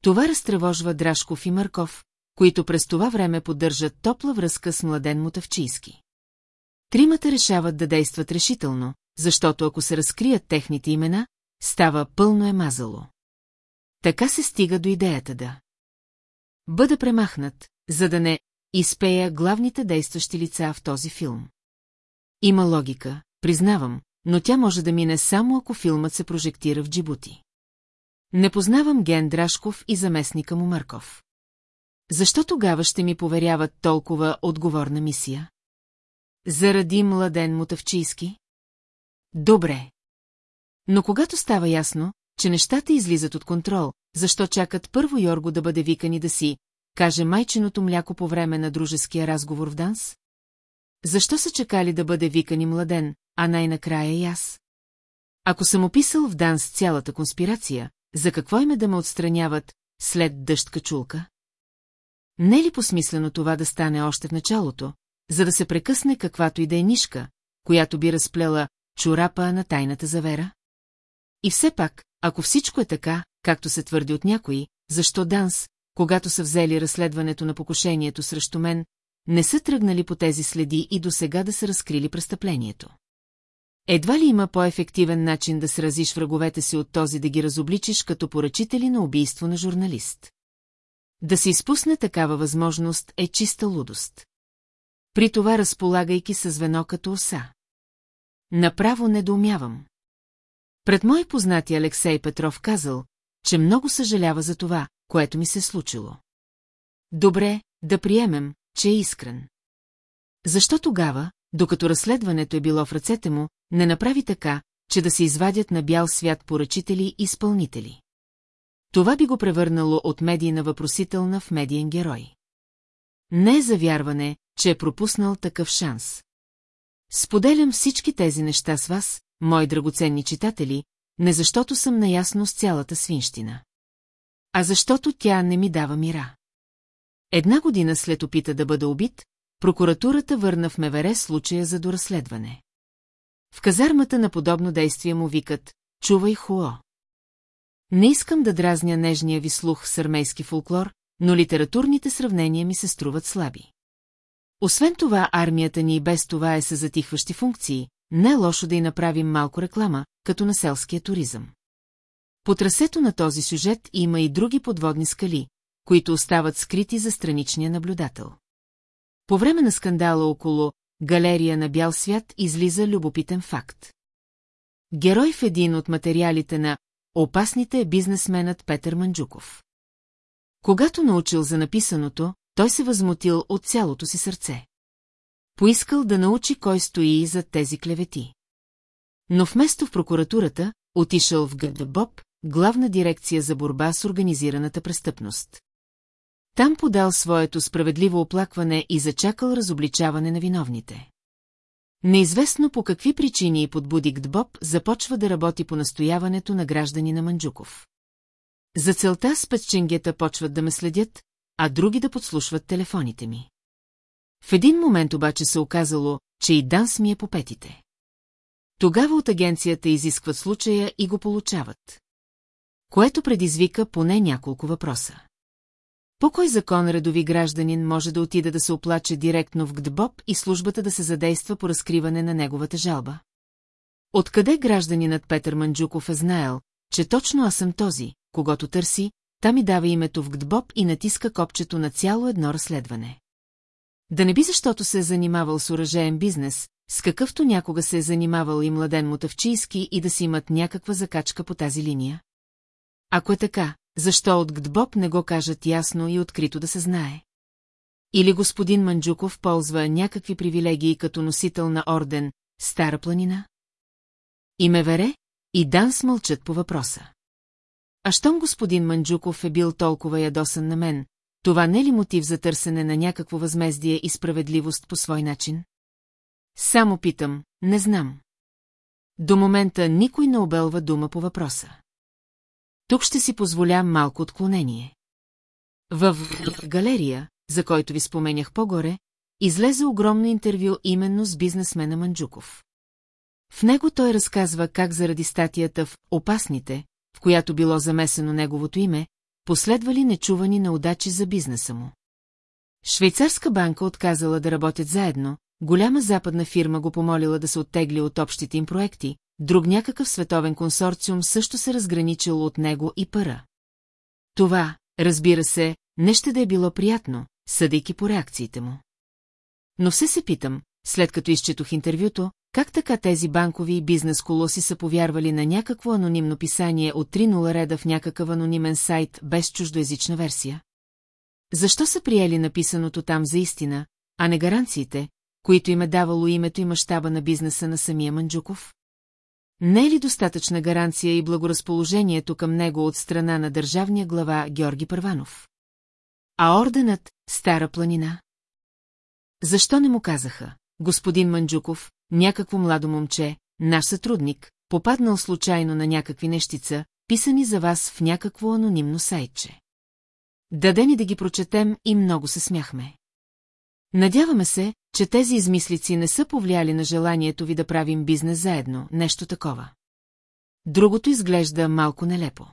Това разтревожва Драшков и Марков, които през това време поддържат топла връзка с младен Мотавчийски. Тримата решават да действат решително, защото ако се разкрият техните имена, става пълно е мазало. Така се стига до идеята да бъда премахнат, за да не изпея главните действащи лица в този филм. Има логика, признавам, но тя може да мине само ако филмът се прожектира в Джибути. Не познавам Ген Драшков и заместника му Марков. Защо тогава ще ми поверяват толкова отговорна мисия? Заради младен Мутавчийски? Добре. Но когато става ясно, че нещата излизат от контрол, защо чакат първо Йорго да бъде викан и да си, каже майчиното мляко по време на дружеския разговор в Данс? Защо са чекали да бъде викан и младен, а най-накрая и аз? Ако съм описал в Данс цялата конспирация, за какво име да ме отстраняват след дъжд качулка? Не е ли посмислено това да стане още в началото, за да се прекъсне каквато и да е нишка, която би разплела чорапа на тайната завера? И все пак, ако всичко е така, както се твърди от някои, защо Данс, когато са взели разследването на покушението срещу мен, не са тръгнали по тези следи и до сега да са разкрили престъплението? Едва ли има по-ефективен начин да сразиш враговете си от този да ги разобличиш като поръчители на убийство на журналист? Да се изпусне такава възможност е чиста лудост. При това разполагайки се звено като оса. Направо недоумявам. Пред мой познати Алексей Петров казал, че много съжалява за това, което ми се случило. Добре, да приемем, че е искрен. Защо тогава, докато разследването е било в ръцете му, не направи така, че да се извадят на бял свят поръчители и изпълнители? Това би го превърнало от медийна въпросителна в медиен герой. Не е завярване, че е пропуснал такъв шанс. Споделям всички тези неща с вас, мои драгоценни читатели, не защото съм наясно с цялата свинщина. А защото тя не ми дава мира. Една година след опита да бъда убит, прокуратурата върна в Мевере случая за доразследване. В казармата на подобно действие му викат «Чувай хуо». Не искам да дразня нежния ви слух с армейски фолклор, но литературните сравнения ми се струват слаби. Освен това, армията ни и без това е със затихващи функции, не е лошо да й направим малко реклама, като на селския туризъм. По трасето на този сюжет има и други подводни скали, които остават скрити за страничния наблюдател. По време на скандала около «Галерия на бял свят» излиза любопитен факт. Герой в един от материалите на «Опасните» е бизнесменът Петър Манджуков. Когато научил за написаното, той се възмутил от цялото си сърце. Поискал да научи кой стои зад тези клевети. Но вместо в прокуратурата, отишъл в ГДБОП, главна дирекция за борба с организираната престъпност. Там подал своето справедливо оплакване и зачакал разобличаване на виновните. Неизвестно по какви причини и подбуди ГДБОП започва да работи по настояването на граждани на Манджуков. За целта спецченгета почват да ме следят, а други да подслушват телефоните ми. В един момент обаче се оказало, че и Данс ми е по петите. Тогава от агенцията изискват случая и го получават. Което предизвика поне няколко въпроса. По кой закон редови гражданин може да отида да се оплаче директно в ГДБОП и службата да се задейства по разкриване на неговата жалба? Откъде гражданинът Петър Манджуков е знаел, че точно аз съм този, когато търси, та ми дава името в ГДБОП и натиска копчето на цяло едно разследване. Да не би защото се е занимавал с оръжеен бизнес, с какъвто някога се е занимавал и младен мутавчийски и да си имат някаква закачка по тази линия? Ако е така, защо от ГДБОП не го кажат ясно и открито да се знае? Или господин Манджуков ползва някакви привилегии като носител на орден Стара планина? И ме вере, и Дан смълчат по въпроса. А щом господин Манджуков е бил толкова ядосан на мен, това не е ли мотив за търсене на някакво възмездие и справедливост по свой начин? Само питам, не знам. До момента никой не обелва дума по въпроса. Тук ще си позволя малко отклонение. В галерия, за който ви споменях по-горе, излезе огромно интервю именно с бизнесмена Манджуков. В него той разказва как заради статията в «Опасните», в която било замесено неговото име, последвали нечувани неудачи за бизнеса му. Швейцарска банка отказала да работят заедно, голяма западна фирма го помолила да се оттегли от общите им проекти, друг някакъв световен консорциум също се разграничил от него и пара. Това, разбира се, не ще да е било приятно, съдейки по реакциите му. Но все се питам, след като изчетох интервюто, как така тези банкови и бизнес колоси са повярвали на някакво анонимно писание от 3.0 реда в някакъв анонимен сайт без чуждоязична версия? Защо са приели написаното там за истина, а не гаранциите, които им е давало името и мащаба на бизнеса на самия Манджуков? Не е ли достатъчна гаранция и благоразположението към него от страна на държавния глава Георги Първанов? А орденът – Стара планина? Защо не му казаха, господин Манджуков, някакво младо момче, наш сътрудник, попаднал случайно на някакви нещица, писани за вас в някакво анонимно сайтче. Даде ни да ги прочетем и много се смяхме. Надяваме се, че тези измислици не са повлияли на желанието ви да правим бизнес заедно, нещо такова. Другото изглежда малко нелепо.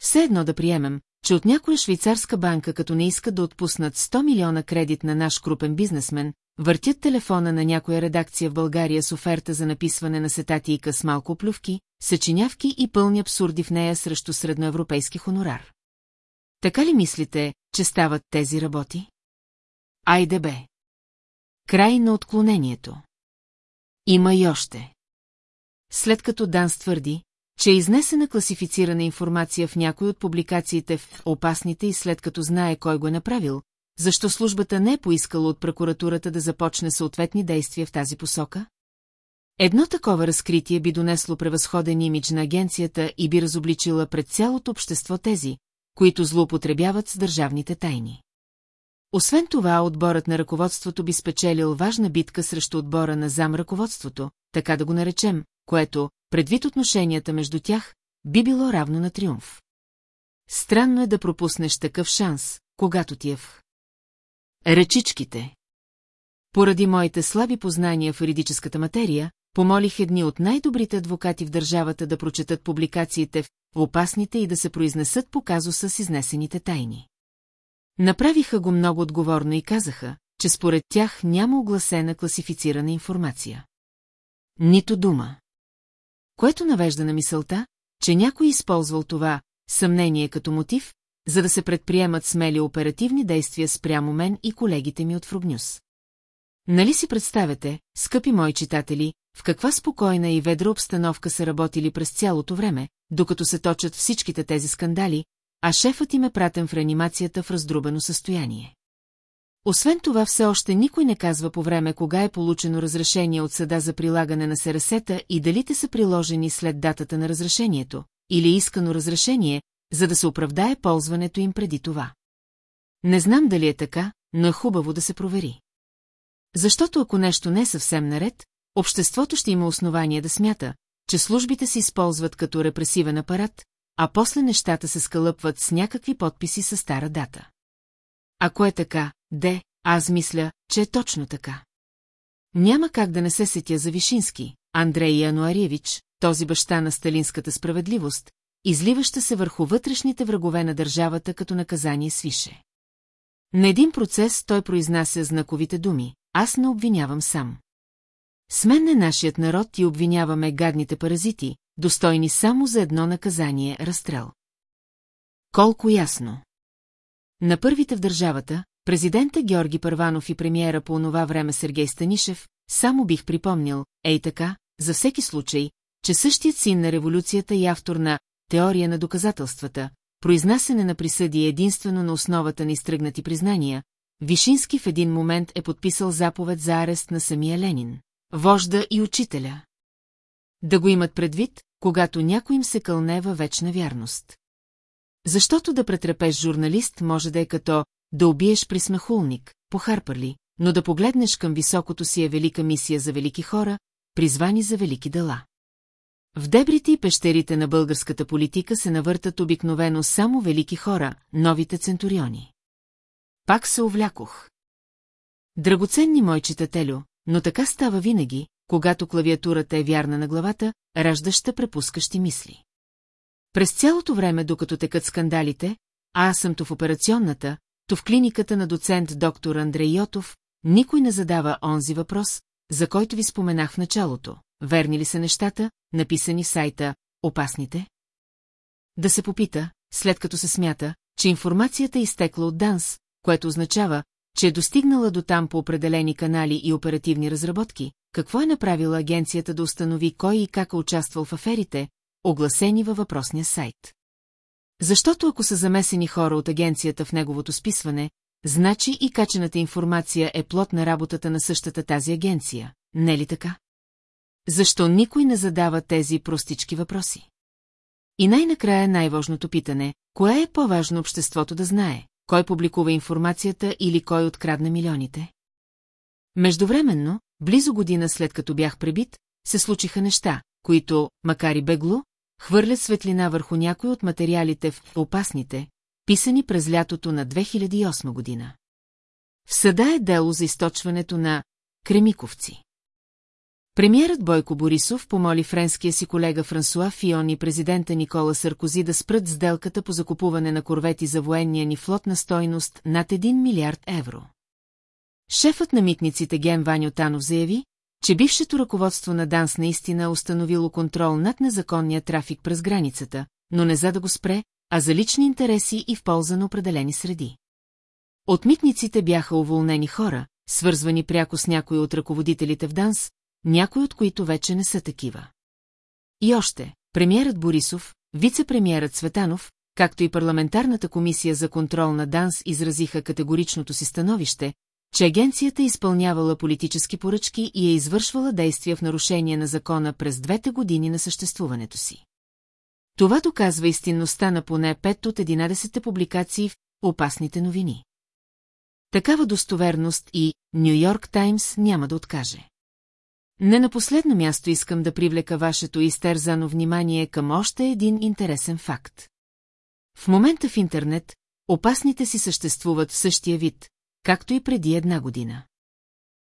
Все едно да приемем, че от някоя швейцарска банка, като не искат да отпуснат 100 милиона кредит на наш крупен бизнесмен, въртят телефона на някоя редакция в България с оферта за написване на сетатийка с малко плювки, съчинявки и пълни абсурди в нея срещу средноевропейски хонорар. Така ли мислите, че стават тези работи? Айде бе. Край на отклонението. Има и още. След като Данс твърди, че е изнесена класифицирана информация в някой от публикациите в опасните и след като знае кой го е направил, защо службата не е поискала от прокуратурата да започне съответни действия в тази посока? Едно такова разкритие би донесло превъзходен имидж на агенцията и би разобличила пред цялото общество тези, които злоупотребяват с държавните тайни. Освен това, отборът на ръководството би спечелил важна битка срещу отбора на зам ръководството, така да го наречем, което, предвид отношенията между тях, би било равно на триумф. Странно е да пропуснеш такъв шанс, когато ти е в... Речичките. Поради моите слаби познания в юридическата материя, помолих едни от най-добрите адвокати в държавата да прочетат публикациите в опасните и да се произнесат по казуса с изнесените тайни. Направиха го много отговорно и казаха, че според тях няма огласена класифицирана информация. Нито дума. Което навежда на мисълта, че някой използвал това съмнение като мотив, за да се предприемат смели оперативни действия спрямо мен и колегите ми от Фругнюс. Нали си представяте, скъпи мои читатели, в каква спокойна и ведра обстановка са работили през цялото време, докато се точат всичките тези скандали, а шефът им е пратен в реанимацията в раздрубено състояние. Освен това, все още никой не казва по време кога е получено разрешение от съда за прилагане на СРС-та и дали те са приложени след датата на разрешението, или искано разрешение, за да се оправдае ползването им преди това. Не знам дали е така, но е хубаво да се провери. Защото ако нещо не е съвсем наред, обществото ще има основание да смята, че службите се използват като репресивен апарат, а после нещата се скалъпват с някакви подписи със стара дата. Ако е така, де, аз мисля, че е точно така. Няма как да не се сетя за Вишински, Андрей Януариевич, този баща на сталинската справедливост, изливаща се върху вътрешните врагове на държавата като наказание свише. На един процес той произнася знаковите думи, аз не обвинявам сам. С мен е нашият народ и обвиняваме гадните паразити, достойни само за едно наказание – разстрел. Колко ясно! На първите в държавата, президента Георги Първанов и премиера по онова време Сергей Станишев, само бих припомнил, ей така, за всеки случай, че същият син на революцията и автор на «Теория на доказателствата», произнасене на присъди единствено на основата на изтръгнати признания, Вишински в един момент е подписал заповед за арест на самия Ленин, вожда и учителя. Да го имат предвид, когато някой им се кълне във вечна вярност. Защото да претрепеш журналист може да е като да убиеш присмехулник, похарпърли, но да погледнеш към високото си е велика мисия за велики хора, призвани за велики дела. В дебрите и пещерите на българската политика се навъртат обикновено само велики хора, новите центуриони. Пак се увлякох. Драгоценни мой читателю, но така става винаги, когато клавиатурата е вярна на главата, раждаща препускащи мисли. През цялото време, докато текат скандалите, а аз съм то в операционната, то в клиниката на доцент доктор Андрей Йотов, никой не задава онзи въпрос, за който ви споменах в началото. Верни ли са нещата, написани в сайта «Опасните»? Да се попита, след като се смята, че информацията е изтекла от ДАНС, което означава, че е достигнала до там по определени канали и оперативни разработки, какво е направила агенцията да установи кой и как е участвал в аферите, огласени във въпросния сайт. Защото ако са замесени хора от агенцията в неговото списване, значи и качената информация е плод на работата на същата тази агенция, не ли така? Защо никой не задава тези простички въпроси? И най-накрая най-важното питане, кое е по-важно обществото да знае, кой публикува информацията или кой открадна милионите? Междувременно, близо година след като бях пребит, се случиха неща, които, макар и бегло, хвърлят светлина върху някои от материалите в опасните, писани през лятото на 2008 година. В съда е дело за източването на кремиковци. Премьерът Бойко Борисов помоли френския си колега Франсуа Фион и президента Никола Саркози да спрат сделката по закупуване на корвети за военния ни флот на стойност над 1 милиард евро. Шефът на митниците Ген Ваню Танов заяви, че бившето ръководство на ДАНС наистина е установило контрол над незаконния трафик през границата, но не за да го спре, а за лични интереси и в полза на определени среди. От митниците бяха уволнени хора, свързвани пряко с някои от ръководителите в ДАНС, някои от които вече не са такива. И още, премьерът Борисов, вице-премьерът Светанов, както и парламентарната комисия за контрол на ДАНС изразиха категоричното си становище, че агенцията е изпълнявала политически поръчки и е извършвала действия в нарушение на закона през двете години на съществуването си. Това доказва истинността на поне 5 от 11 публикации в «Опасните новини». Такава достоверност и Нью Йорк Таймс няма да откаже. Не на последно място искам да привлека вашето изтерзано внимание към още един интересен факт. В момента в интернет опасните си съществуват в същия вид, както и преди една година.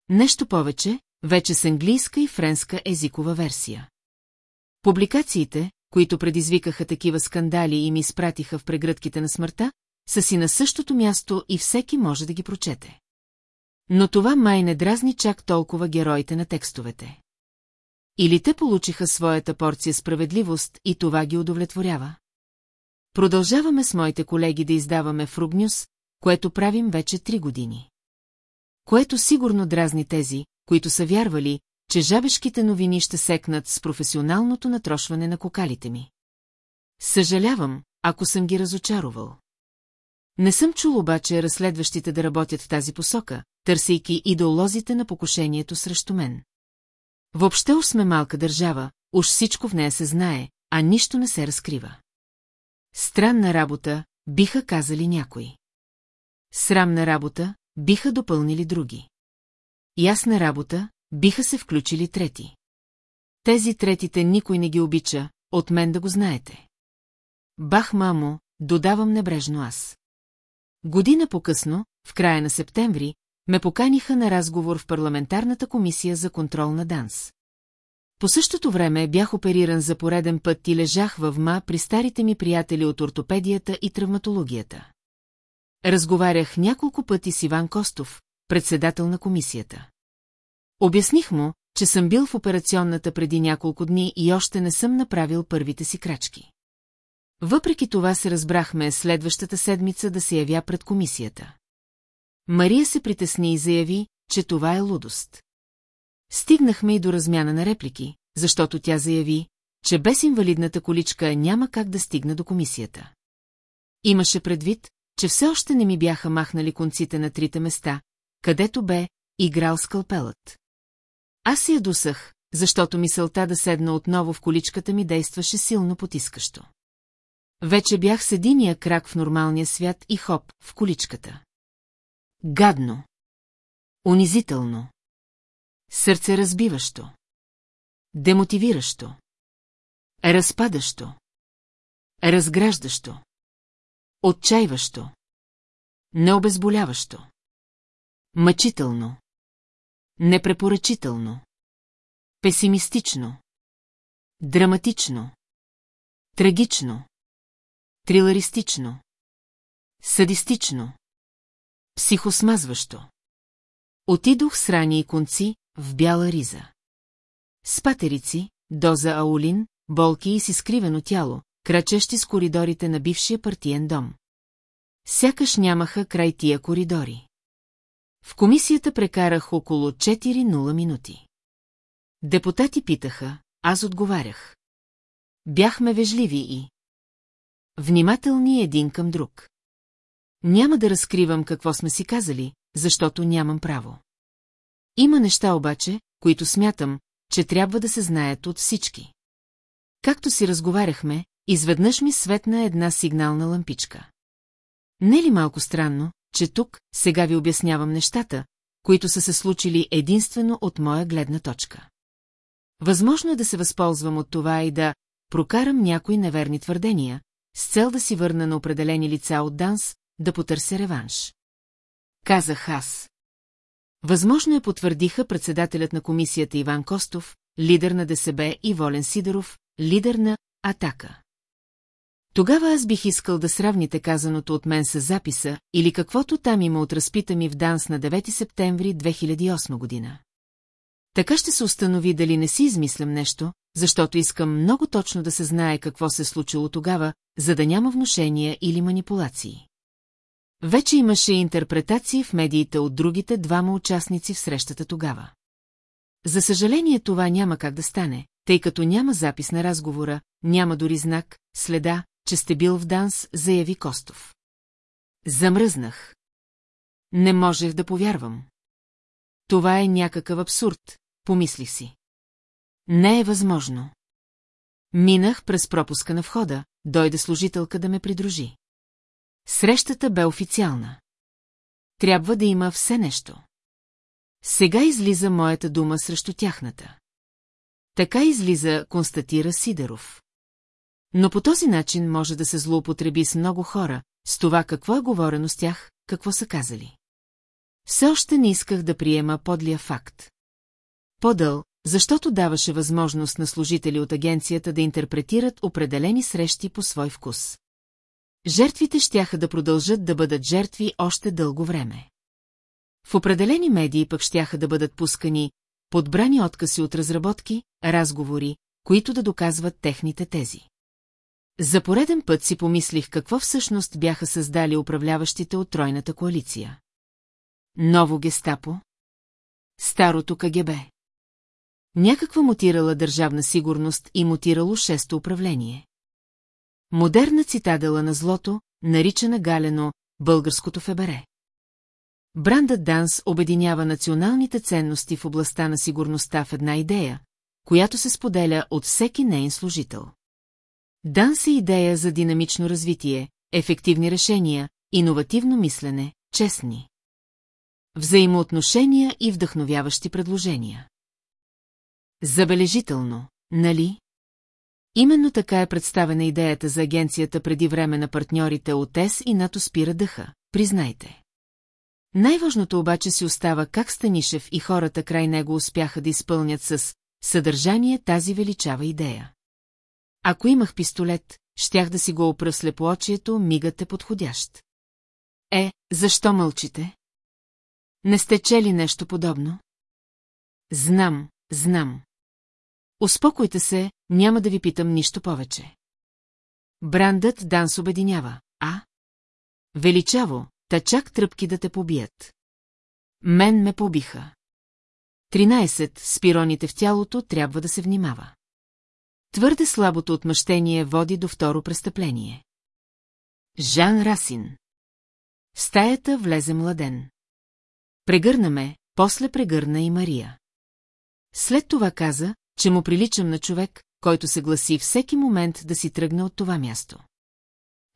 Нещо повече, вече с английска и френска езикова версия. Публикациите, които предизвикаха такива скандали и ми изпратиха в прегръдките на смъртта, са си на същото място и всеки може да ги прочете. Но това май не дразни чак толкова героите на текстовете. Или те получиха своята порция справедливост и това ги удовлетворява? Продължаваме с моите колеги да издаваме Фрубнюс, което правим вече три години. Което сигурно дразни тези, които са вярвали, че жабешките новини ще секнат с професионалното натрошване на кокалите ми. Съжалявам, ако съм ги разочаровал. Не съм чул обаче разследващите да работят в тази посока, търсейки идеолозите на покушението срещу мен. Въобще уж сме малка държава, уж всичко в нея се знае, а нищо не се разкрива. Странна работа, биха казали някои. Срамна работа, биха допълнили други. Ясна работа, биха се включили трети. Тези третите никой не ги обича, от мен да го знаете. Бах, мамо, додавам небрежно аз. Година по-късно, в края на септември, ме поканиха на разговор в парламентарната комисия за контрол на ДАНС. По същото време бях опериран за пореден път и лежах във ма при старите ми приятели от ортопедията и травматологията. Разговарях няколко пъти с Иван Костов, председател на комисията. Обясних му, че съм бил в операционната преди няколко дни и още не съм направил първите си крачки. Въпреки това се разбрахме следващата седмица да се явя пред комисията. Мария се притесни и заяви, че това е лудост. Стигнахме и до размяна на реплики, защото тя заяви, че без инвалидната количка няма как да стигна до комисията. Имаше предвид, че все още не ми бяха махнали конците на трите места, където бе играл скалпелът. Аз се ядусах, защото мисълта да седна отново в количката ми действаше силно потискащо. Вече бях с единия крак в нормалния свят и хоп, в количката. Гадно. Унизително. Сърцеразбиващо. Демотивиращо. Разпадащо. Разграждащо. Отчаиващо. Необезболяващо. Мъчително. Непрепоръчително. Песимистично. Драматично. Трагично. Триларистично. Садистично. Психосмазващо. Отидох с рани и конци в бяла риза. С патерици, доза аулин, болки и с изкривено тяло, крачещи с коридорите на бившия партиен дом. Сякаш нямаха край тия коридори. В комисията прекарах около 4-0 минути. Депутати питаха, аз отговарях. Бяхме вежливи и... Внимателни един към друг. Няма да разкривам какво сме си казали, защото нямам право. Има неща обаче, които смятам, че трябва да се знаят от всички. Както си разговаряхме, изведнъж ми светна една сигнална лампичка. Не ли малко странно, че тук сега ви обяснявам нещата, които са се случили единствено от моя гледна точка? Възможно е да се възползвам от това и да прокарам някои неверни твърдения, с цел да си върна на определени лица от Данс, да потърся реванш. Казах аз. Възможно е потвърдиха председателят на комисията Иван Костов, лидер на ДСБ и Волен Сидоров, лидер на Атака. Тогава аз бих искал да сравните казаното от мен с записа или каквото там има от разпита ми в Данс на 9 септември 2008 година. Така ще се установи дали не си измислям нещо, защото искам много точно да се знае какво се е случило тогава, за да няма внушения или манипулации. Вече имаше интерпретации в медиите от другите двама участници в срещата тогава. За съжаление това няма как да стане, тъй като няма запис на разговора, няма дори знак, следа, че сте бил в данс, заяви Костов. Замръзнах. Не можех да повярвам. Това е някакъв абсурд, помислих си. Не е възможно. Минах през пропуска на входа, дойде служителка да ме придружи. Срещата бе официална. Трябва да има все нещо. Сега излиза моята дума срещу тяхната. Така излиза, констатира Сидеров. Но по този начин може да се злоупотреби с много хора, с това какво е говорено с тях, какво са казали. Все още не исках да приема подлия факт. Подъл, защото даваше възможност на служители от агенцията да интерпретират определени срещи по свой вкус. Жертвите щяха да продължат да бъдат жертви още дълго време. В определени медии пък щяха да бъдат пускани подбрани откази от разработки, разговори, които да доказват техните тези. За пореден път си помислих какво всъщност бяха създали управляващите от тройната коалиция. Ново гестапо? Старото КГБ. Някаква мутирала държавна сигурност и мутирало шесто управление. Модерна цитадела на злото, наричана галено «Българското фебере». Брандът Данс обединява националните ценности в областта на сигурността в една идея, която се споделя от всеки нейн служител. Данс е идея за динамично развитие, ефективни решения, иновативно мислене, честни. Взаимоотношения и вдъхновяващи предложения. Забележително, нали? Именно така е представена идеята за агенцията преди време на партньорите от ЕС и НАТО спира дъха, признайте. Най-важното обаче си остава как Станишев и хората край него успяха да изпълнят с съдържание тази величава идея. Ако имах пистолет, щях да си го опра слепоочието, мигът е подходящ. Е, защо мълчите? Не сте чели нещо подобно? Знам, знам. Успокойте се, няма да ви питам нищо повече. Брандът Данс обединява, а? Величаво, та чак тръпки да те побият. Мен ме побиха. 13. Спироните в тялото трябва да се внимава. Твърде слабото отмъщение води до второ престъпление. Жан Расин. В стаята влезе младен. Прегърна ме, после прегърна и Мария. След това каза, че му приличам на човек, който се гласи всеки момент да си тръгне от това място.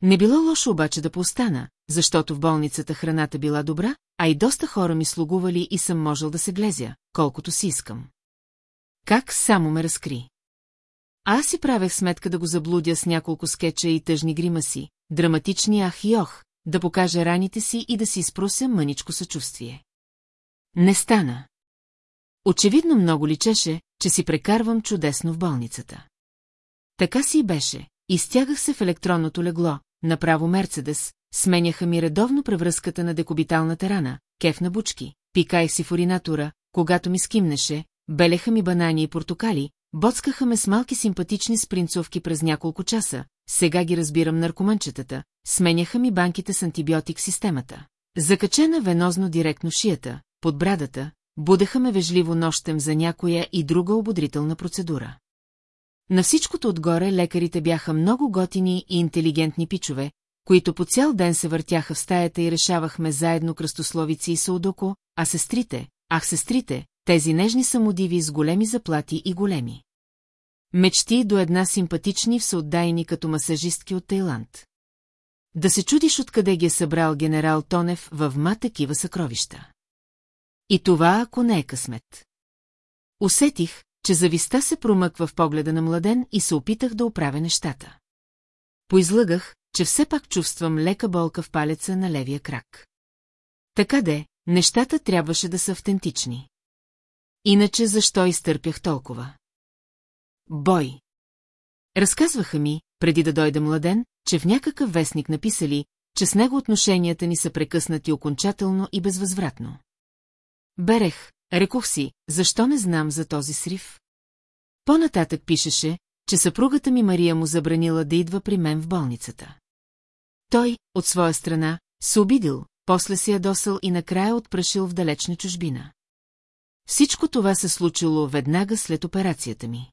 Не било лошо обаче да поостана, защото в болницата храната била добра, а и доста хора ми слугували и съм можел да се глезя, колкото си искам. Как само ме разкри. Аз си правех сметка да го заблудя с няколко скетча и тъжни гримаси, драматични ах и ох, да покажа раните си и да си изпрося мъничко съчувствие. Не стана. Очевидно много личеше, че си прекарвам чудесно в болницата. Така си и беше. Изтягах се в електронното легло, направо Мерцедес, сменяха ми редовно превръзката на декобиталната рана, кеф на бучки, пикаех си в оринатора, когато ми скимнеше, белеха ми банани и портокали, боцкаха ме с малки симпатични спринцовки през няколко часа, сега ги разбирам наркоманчетата, сменяха ми банките с антибиотик системата. Закачена венозно директно шията, под брадата, будеха ме вежливо нощем за някоя и друга ободрителна процедура. На всичкото отгоре лекарите бяха много готини и интелигентни пичове, които по цял ден се въртяха в стаята и решавахме заедно кръстословици и саудоко, а сестрите, ах сестрите, тези нежни самодиви с големи заплати и големи. Мечти до една симпатични всеотдайни като масажистки от Тайланд. Да се чудиш откъде ги е събрал генерал Тонев във ма такива съкровища. И това, ако не е късмет. Усетих, че зависта се промъква в погледа на младен и се опитах да оправя нещата. Поизлъгах, че все пак чувствам лека болка в палеца на левия крак. Така де, нещата трябваше да са автентични. Иначе защо изтърпях толкова? Бой. Разказваха ми, преди да дойде младен, че в някакъв вестник написали, че с него отношенията ни са прекъснати окончателно и безвъзвратно. Берех, рекох си, защо не знам за този срив? По-нататък пишеше, че съпругата ми Мария му забранила да идва при мен в болницата. Той, от своя страна, се обидил, после се ядосал и накрая отпрашил в далечна чужбина. Всичко това се случило веднага след операцията ми.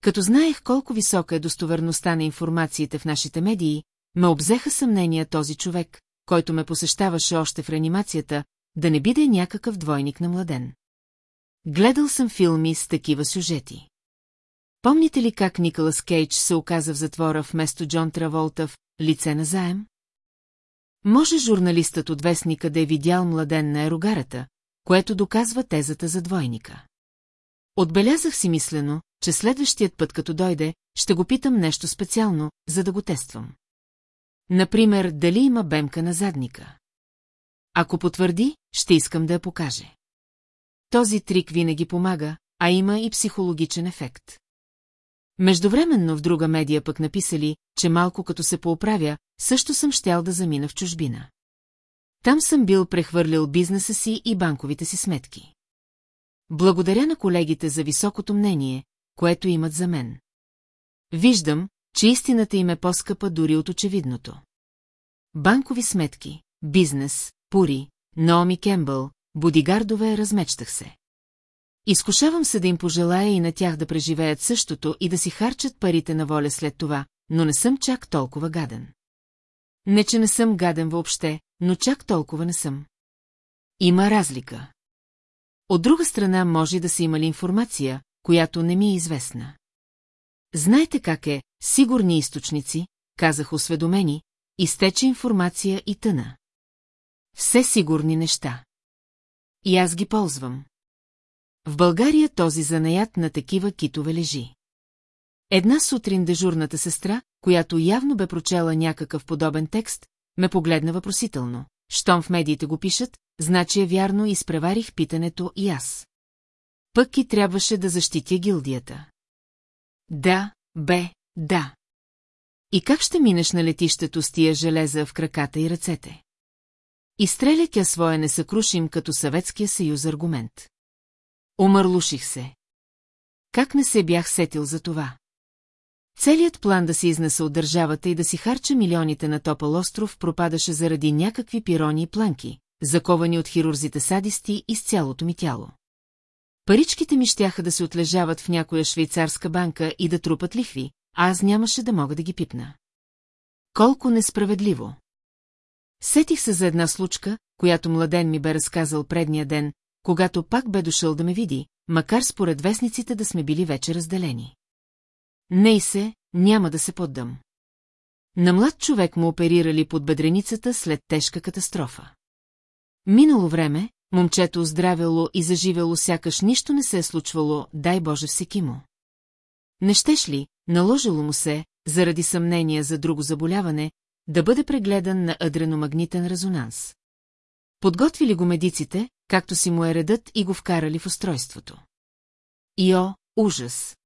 Като знаех колко висока е достоверността на информациите в нашите медии, ме обзеха съмнения този човек, който ме посещаваше още в реанимацията, да не биде някакъв двойник на младен. Гледал съм филми с такива сюжети. Помните ли как Николас Кейдж се оказа в затвора вместо Джон Траволта в «Лице на заем»? Може журналистът от вестника да е видял младен на ерогарата, което доказва тезата за двойника. Отбелязах си мислено, че следващият път като дойде, ще го питам нещо специално, за да го тествам. Например, дали има бемка на задника. Ако потвърди, ще искам да я покаже. Този трик винаги помага, а има и психологичен ефект. Междувременно в друга медия пък написали, че малко като се пооправя, също съм щял да замина в чужбина. Там съм бил прехвърлил бизнеса си и банковите си сметки. благодаря на колегите за високото мнение, което имат за мен. Виждам, че истината им е по-скъпа дори от очевидното. Банкови сметки, бизнес, пури, Наоми Кембъл, бодигардове, размечтах се. Изкушавам се да им пожелая и на тях да преживеят същото и да си харчат парите на воля след това, но не съм чак толкова гаден. Не, че не съм гаден въобще, но чак толкова не съм. Има разлика. От друга страна може да са имали информация, която не ми е известна. Знаете как е, сигурни източници, казах осведомени, изтече информация и тъна. Все сигурни неща. И аз ги ползвам. В България този занаят на такива китове лежи. Една сутрин дежурната сестра, която явно бе прочела някакъв подобен текст, ме погледна въпросително. Щом в медиите го пишат, значи е вярно и изпреварих питането и аз. Пък и трябваше да защитя гилдията. Да, бе, да. И как ще минеш на летището с тия железа в краката и ръцете? Изстреля тя своя несъкрушим като Съветския съюз аргумент. Омърлуших се. Как не се бях сетил за това? Целият план да се изнеса от държавата и да си харча милионите на топъл остров пропадаше заради някакви пирони и планки, заковани от хирурзите садисти из цялото ми тяло. Паричките ми щяха да се отлежават в някоя швейцарска банка и да трупат лихви, а аз нямаше да мога да ги пипна. Колко несправедливо! Сетих се за една случка, която младен ми бе разказал предния ден, когато пак бе дошъл да ме види, макар според вестниците да сме били вече разделени. Ней се, няма да се поддам. На млад човек му оперирали под бедреницата след тежка катастрофа. Минало време, момчето оздравяло и заживело сякаш нищо не се е случвало, дай Боже всеки му. Не щеш ли, наложило му се, заради съмнение за друго заболяване, да бъде прегледан на адреномагнитен резонанс. Подготвили го медиците, както си му е редът и го вкарали в устройството. Ио, ужас!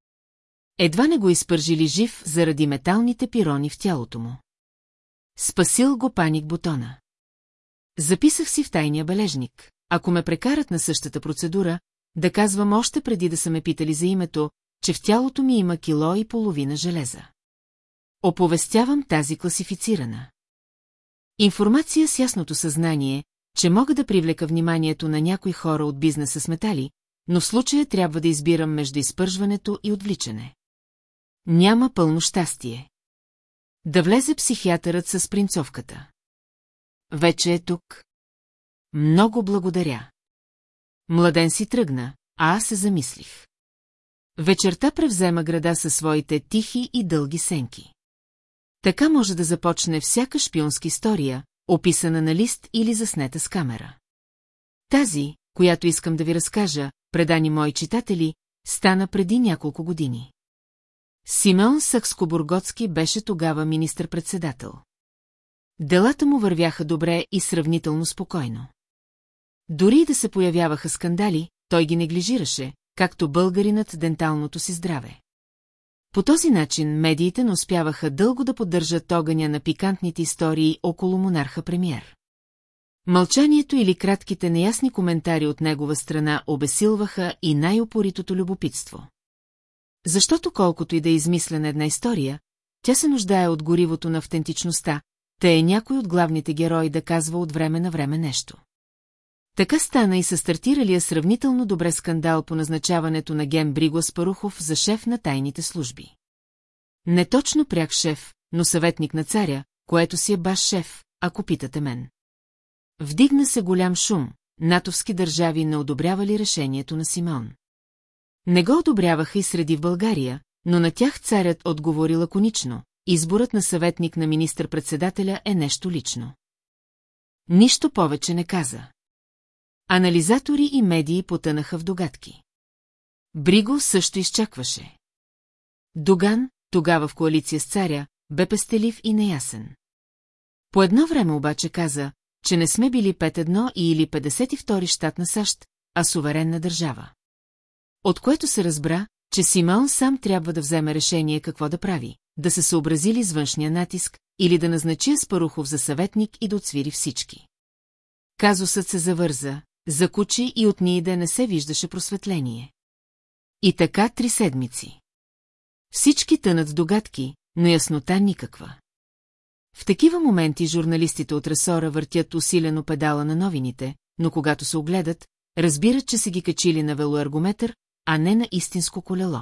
Едва не го изпържили жив заради металните пирони в тялото му. Спасил го паник бутона. Записах си в тайния бележник. Ако ме прекарат на същата процедура, да казвам още преди да са ме питали за името, че в тялото ми има кило и половина железа. Оповестявам тази класифицирана. Информация с ясното съзнание, че мога да привлека вниманието на някои хора от бизнеса с метали, но в случая трябва да избирам между изпържването и отвличане. Няма пълно щастие. Да влезе психиатърът с принцовката. Вече е тук. Много благодаря. Младен си тръгна, а аз се замислих. Вечерта превзема града със своите тихи и дълги сенки. Така може да започне всяка шпионска история, описана на лист или заснета с камера. Тази, която искам да ви разкажа, предани мои читатели, стана преди няколко години. Симеон Сакскобургоцки беше тогава министр-председател. Делата му вървяха добре и сравнително спокойно. Дори да се появяваха скандали, той ги неглижираше, както българинът денталното си здраве. По този начин медиите не успяваха дълго да поддържат огъня на пикантните истории около монарха-премьер. Мълчанието или кратките неясни коментари от негова страна обесилваха и най-опоритото любопитство. Защото колкото и да е измислена една история, тя се нуждае от горивото на автентичността, те е някой от главните герои да казва от време на време нещо. Така стана и със стартиралия сравнително добре скандал по назначаването на Ген Бриго Спарухов за шеф на тайните служби. Не точно пряк шеф, но съветник на царя, което си е баш шеф, ако питате мен. Вдигна се голям шум, натовски държави не одобрявали решението на Симеон. Не го одобряваха и среди в България, но на тях царят отговори лаконично. Изборът на съветник на министър-председателя е нещо лично. Нищо повече не каза. Анализатори и медии потънаха в догадки. Бриго също изчакваше. Доган, тогава в коалиция с царя, бе пестелив и неясен. По едно време обаче каза, че не сме били 5-1 или 52 щат на САЩ, а суверенна държава. От което се разбра, че Симеон сам трябва да вземе решение какво да прави, да се съобразили с външния натиск или да назначи Спарухов за съветник и да отсвири всички. Казусът се завърза, закучи и от ниде не се виждаше просветление. И така три седмици. Всички тънат с догадки, но яснота никаква. В такива моменти журналистите от ресора въртят усилено педала на новините, но когато се огледат, разбират, че са ги качили на велоаргометър, а не на истинско колело.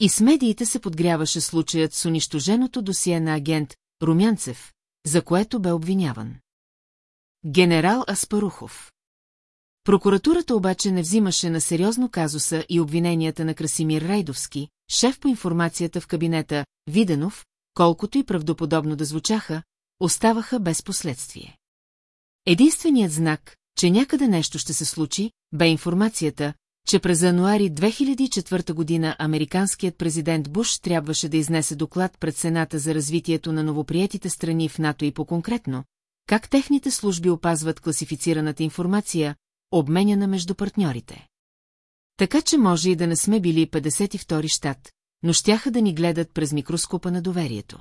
И с медиите се подгряваше случаят с унищоженото досие на агент Румянцев, за което бе обвиняван. Генерал Аспарухов Прокуратурата обаче не взимаше на сериозно казуса и обвиненията на Красимир Райдовски, шеф по информацията в кабинета Виденов, колкото и правдоподобно да звучаха, оставаха без последствие. Единственият знак, че някъде нещо ще се случи, бе информацията, че през януари 2004 година американският президент Буш трябваше да изнесе доклад пред Сената за развитието на новоприетите страни в НАТО и по-конкретно, как техните служби опазват класифицираната информация, обменяна между партньорите. Така че може и да не сме били 52 щат, но щяха да ни гледат през микроскопа на доверието.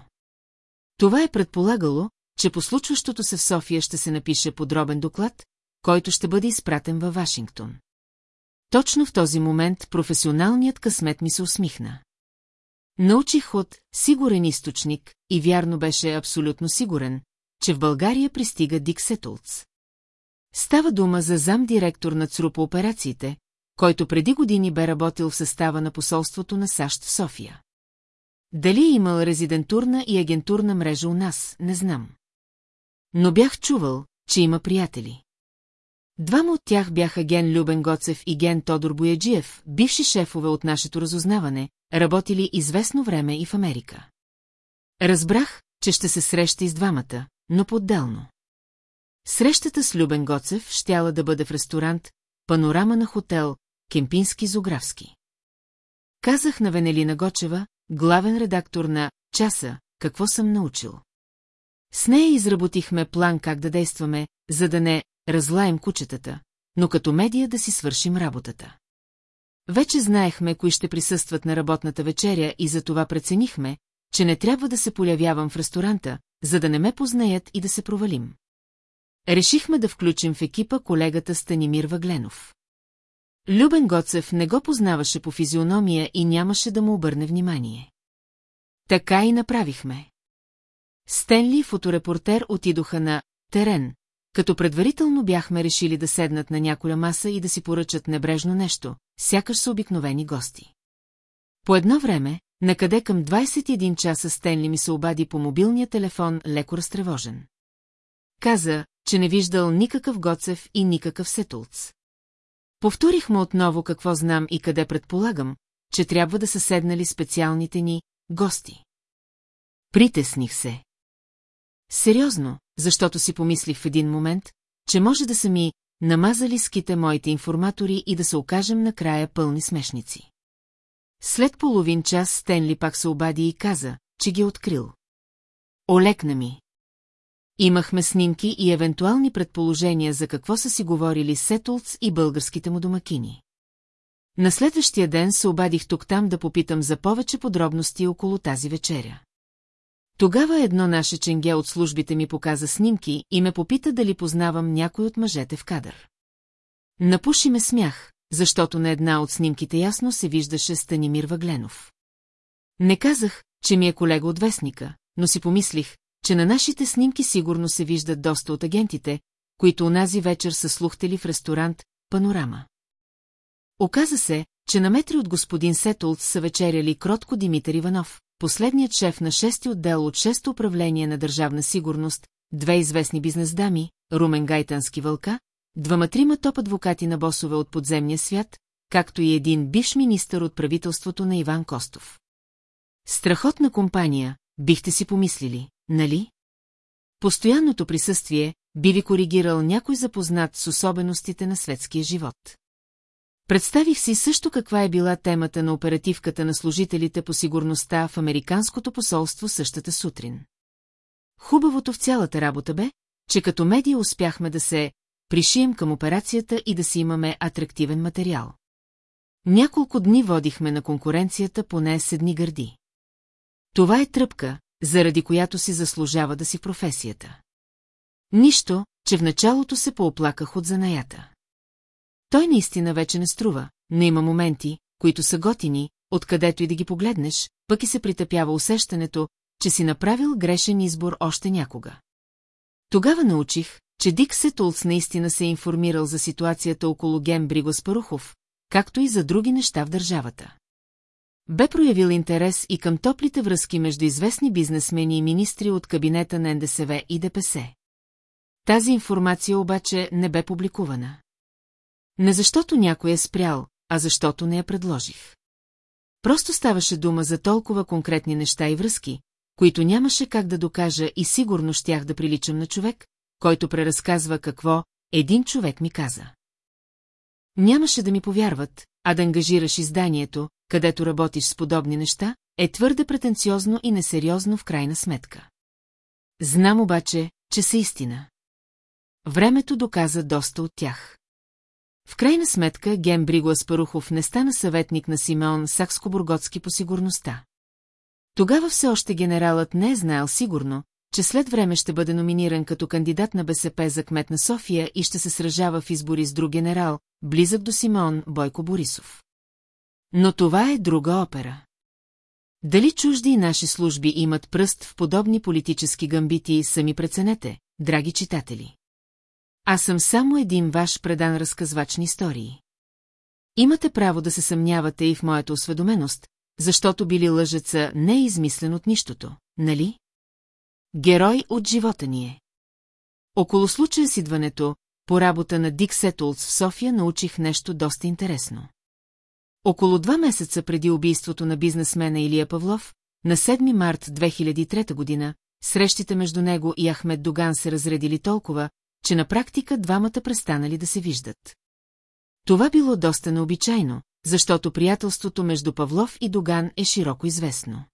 Това е предполагало, че по случващото се в София ще се напише подробен доклад, който ще бъде изпратен във Вашингтон. Точно в този момент професионалният късмет ми се усмихна. Научих от сигурен източник и вярно беше абсолютно сигурен, че в България пристига Дик Сетулц. Става дума за зам-директор на ЦРУ операциите, който преди години бе работил в състава на посолството на САЩ в София. Дали е имал резидентурна и агентурна мрежа у нас, не знам. Но бях чувал, че има приятели. Двама от тях бяха ген Любен Гоцев и ген Тодор Бояджиев, бивши шефове от нашето разузнаване, работили известно време и в Америка. Разбрах, че ще се среща и с двамата, но по-отделно. Срещата с Любен Гоцев щяла да бъде в ресторант, панорама на хотел, Кемпински Зографски. Казах на Венелина Гочева, главен редактор на «Часа», какво съм научил. С нея изработихме план как да действаме, за да не разлаем кучетата, но като медия да си свършим работата. Вече знаехме, кои ще присъстват на работната вечеря и за това преценихме, че не трябва да се полявявам в ресторанта, за да не ме познаят и да се провалим. Решихме да включим в екипа колегата Станимир Вагленов. Любен Гоцев не го познаваше по физиономия и нямаше да му обърне внимание. Така и направихме. Стенли и фоторепортер отидоха на терен, като предварително бяхме решили да седнат на няколя маса и да си поръчат небрежно нещо, сякаш са обикновени гости. По едно време, накъде към 21 часа Стенли ми се обади по мобилния телефон леко разтревожен. Каза, че не виждал никакъв Гоцев и никакъв Сетулц. Повторихме отново какво знам и къде предполагам, че трябва да са седнали специалните ни гости. Притесних се. Сериозно, защото си помислих в един момент, че може да са ми намазали ските моите информатори и да се окажем накрая пълни смешници. След половин час Стенли пак се обади и каза, че ги е открил. Олекна ми. Имахме снимки и евентуални предположения за какво са си говорили Сетулц и българските му домакини. На следващия ден се обадих тук-там да попитам за повече подробности около тази вечеря. Тогава едно наше ченге от службите ми показа снимки и ме попита дали познавам някой от мъжете в кадър. Напуши ме смях, защото на една от снимките ясно се виждаше Станимир Вагленов. Не казах, че ми е колега от вестника, но си помислих, че на нашите снимки сигурно се виждат доста от агентите, които онази вечер са слухтели в ресторант «Панорама». Оказа се, че на метри от господин Сетолц са вечеряли Кротко Димитър Иванов, последният шеф на шести отдел от шесто управление на държавна сигурност, две известни бизнесдами, Румен Гайтански вълка, двама-трима топ адвокати на босове от подземния свят, както и един бивш министър от правителството на Иван Костов. Страхотна компания, бихте си помислили, нали? Постоянното присъствие би ви коригирал някой запознат с особеностите на светския живот. Представих си също каква е била темата на оперативката на служителите по сигурността в Американското посолство същата сутрин. Хубавото в цялата работа бе, че като медия успяхме да се пришием към операцията и да си имаме атрактивен материал. Няколко дни водихме на конкуренцията поне с едни гърди. Това е тръпка, заради която си заслужава да си в професията. Нищо, че в началото се пооплаках от занаята. Той наистина вече не струва, но има моменти, които са готини, откъдето и да ги погледнеш, пък и се притъпява усещането, че си направил грешен избор още някога. Тогава научих, че Дик Сетулс наистина се е информирал за ситуацията около Ген Бригос Парухов, както и за други неща в държавата. Бе проявил интерес и към топлите връзки между известни бизнесмени и министри от кабинета на НДСВ и ДПС. Тази информация обаче не бе публикувана. Не защото някой е спрял, а защото не я предложих. Просто ставаше дума за толкова конкретни неща и връзки, които нямаше как да докажа и сигурно щях да приличам на човек, който преразказва какво един човек ми каза. Нямаше да ми повярват, а да ангажираш изданието, където работиш с подобни неща, е твърде претенциозно и несериозно в крайна сметка. Знам обаче, че са истина. Времето доказа доста от тях. В крайна сметка Ген Бриго Аспарухов не стана съветник на Симеон Сакскобурготски по сигурността. Тогава все още генералът не е знаел сигурно, че след време ще бъде номиниран като кандидат на БСП за кмет на София и ще се сражава в избори с друг генерал, близък до Симеон Бойко Борисов. Но това е друга опера. Дали чужди и наши служби имат пръст в подобни политически гамбити, сами преценете, драги читатели. Аз съм само един ваш предан разказвач на истории. Имате право да се съмнявате и в моята осведоменост, защото били лъжеца не е измислен от нищото, нали? Герой от живота ни е. Около случая с идването, по работа на Дик Сетулс в София научих нещо доста интересно. Около два месеца преди убийството на бизнесмена Илия Павлов, на 7 март 2003 година, срещите между него и Ахмед Доган се разредили толкова, че на практика двамата престанали да се виждат. Това било доста необичайно, защото приятелството между Павлов и Доган е широко известно.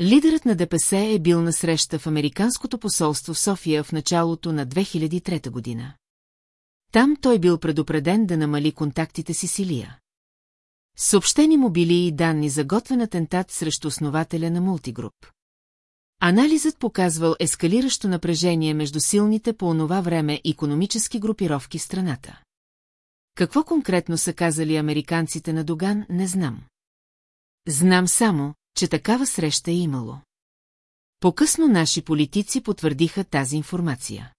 Лидерът на ДПС е бил на среща в Американското посолство в София в началото на 2003 година. Там той бил предупреден да намали контактите си с Илия. Съобщени му били и данни за готвен атентат срещу основателя на мултигруп. Анализът показвал ескалиращо напрежение между силните по онова време економически групировки в страната. Какво конкретно са казали американците на Доган, не знам. Знам само, че такава среща е имало. По-късно наши политици потвърдиха тази информация.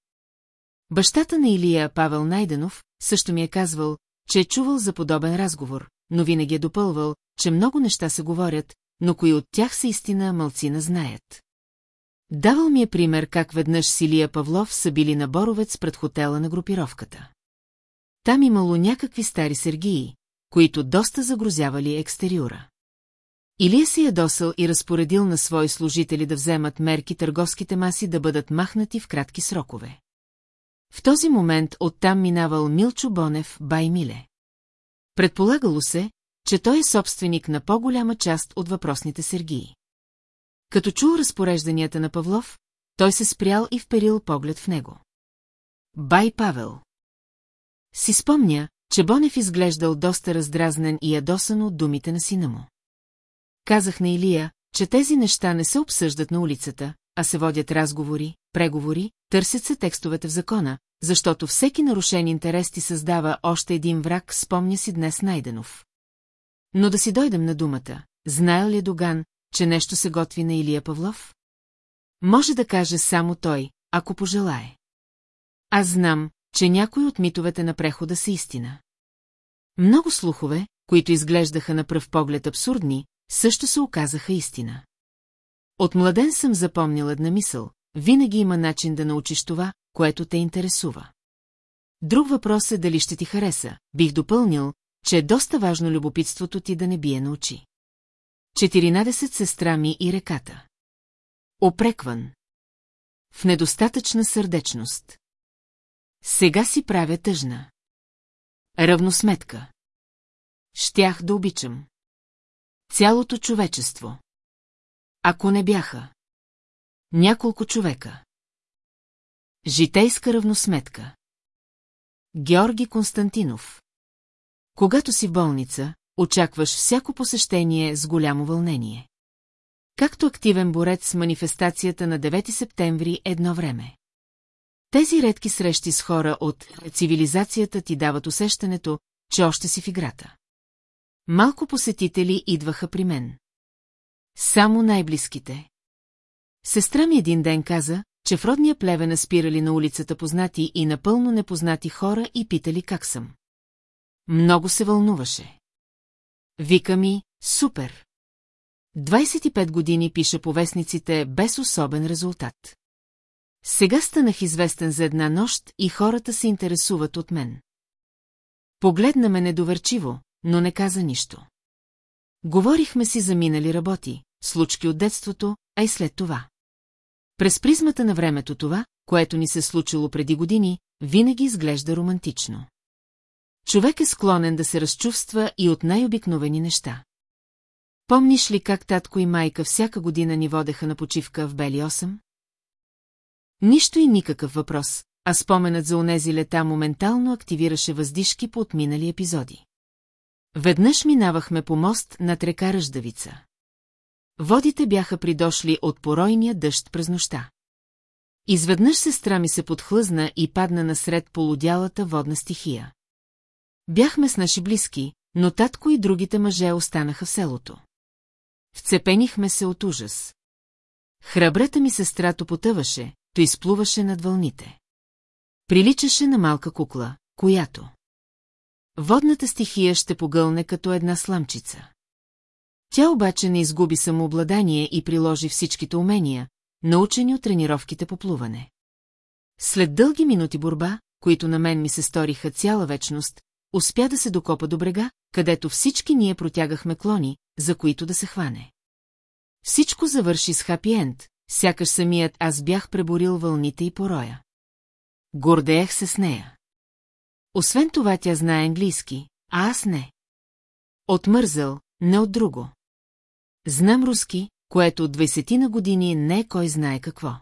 Бащата на Илия Павел Найденов също ми е казвал, че е чувал за подобен разговор, но винаги е допълвал, че много неща се говорят, но кои от тях са истина, мълцина знаят. Давал ми е пример как веднъж Силия Павлов са били на Боровец пред хотела на групировката. Там имало някакви стари сергии, които доста загрозявали екстериора. Илия се ядосал и разпоредил на свои служители да вземат мерки търговските маси да бъдат махнати в кратки срокове. В този момент оттам минавал Милчо Бонев, бай Миле. Предполагало се, че той е собственик на по-голяма част от въпросните сергии. Като чул разпорежданията на Павлов, той се спрял и вперил поглед в него. Бай Павел. Си спомня, че Бонев изглеждал доста раздразнен и ядосан от думите на сина му. Казах на Илия, че тези неща не се обсъждат на улицата, а се водят разговори, преговори, търсят се текстовете в закона, защото всеки нарушен интерес ти създава още един враг, спомня си днес Найденов. Но да си дойдем на думата. Знаел ли Доган, че нещо се готви на Илия Павлов? Може да каже само той, ако пожелае. Аз знам, че някои от митовете на прехода са истина. Много слухове, които изглеждаха на пръв поглед абсурдни, също се оказаха истина. От младен съм запомнил една мисъл, винаги има начин да научиш това, което те интересува. Друг въпрос е дали ще ти хареса. Бих допълнил, че е доста важно любопитството ти да не бие на очи. 14 сестра ми и реката. Опрекван. В недостатъчна сърдечност. Сега си правя тъжна. Равносметка. Щях да обичам. Цялото човечество. Ако не бяха. Няколко човека. Житейска равносметка. Георги Константинов. Когато си болница, очакваш всяко посещение с голямо вълнение. Както активен борец с манифестацията на 9 септември едно време. Тези редки срещи с хора от цивилизацията ти дават усещането, че още си в играта. Малко посетители идваха при мен. Само най-близките. Сестра ми един ден каза, че в родния плевен спирали на улицата познати и напълно непознати хора и питали как съм. Много се вълнуваше. Вика ми, супер. 25 години пише повестниците без особен резултат. Сега станах известен за една нощ и хората се интересуват от мен. Погледна ме недоверчиво, но не каза нищо. Говорихме си за минали работи, случки от детството, а и след това. През призмата на времето това, което ни се случило преди години, винаги изглежда романтично. Човек е склонен да се разчувства и от най-обикновени неща. Помниш ли как татко и майка всяка година ни водеха на почивка в Бели 8? Нищо и никакъв въпрос, а споменът за онези лета моментално активираше въздишки по отминали епизоди. Веднъж минавахме по мост над река Ръждавица. Водите бяха придошли от поройния дъжд през нощта. Изведнъж сестра ми се подхлъзна и падна насред полудялата водна стихия. Бяхме с наши близки, но татко и другите мъже останаха в селото. Вцепенихме се от ужас. Храбрата ми сестра то потъваше, то изплуваше над вълните. Приличаше на малка кукла, която... Водната стихия ще погълне като една сламчица. Тя обаче не изгуби самообладание и приложи всичките умения, научени от тренировките по плуване. След дълги минути борба, които на мен ми се сториха цяла вечност, успя да се докопа до брега, където всички ние протягахме клони, за които да се хване. Всичко завърши с хапи-енд, сякаш самият аз бях преборил вълните и пороя. Гордеех се с нея. Освен това тя знае английски, а аз не. Отмързал, не от друго. Знам руски, което от 20 на години не е кой знае какво.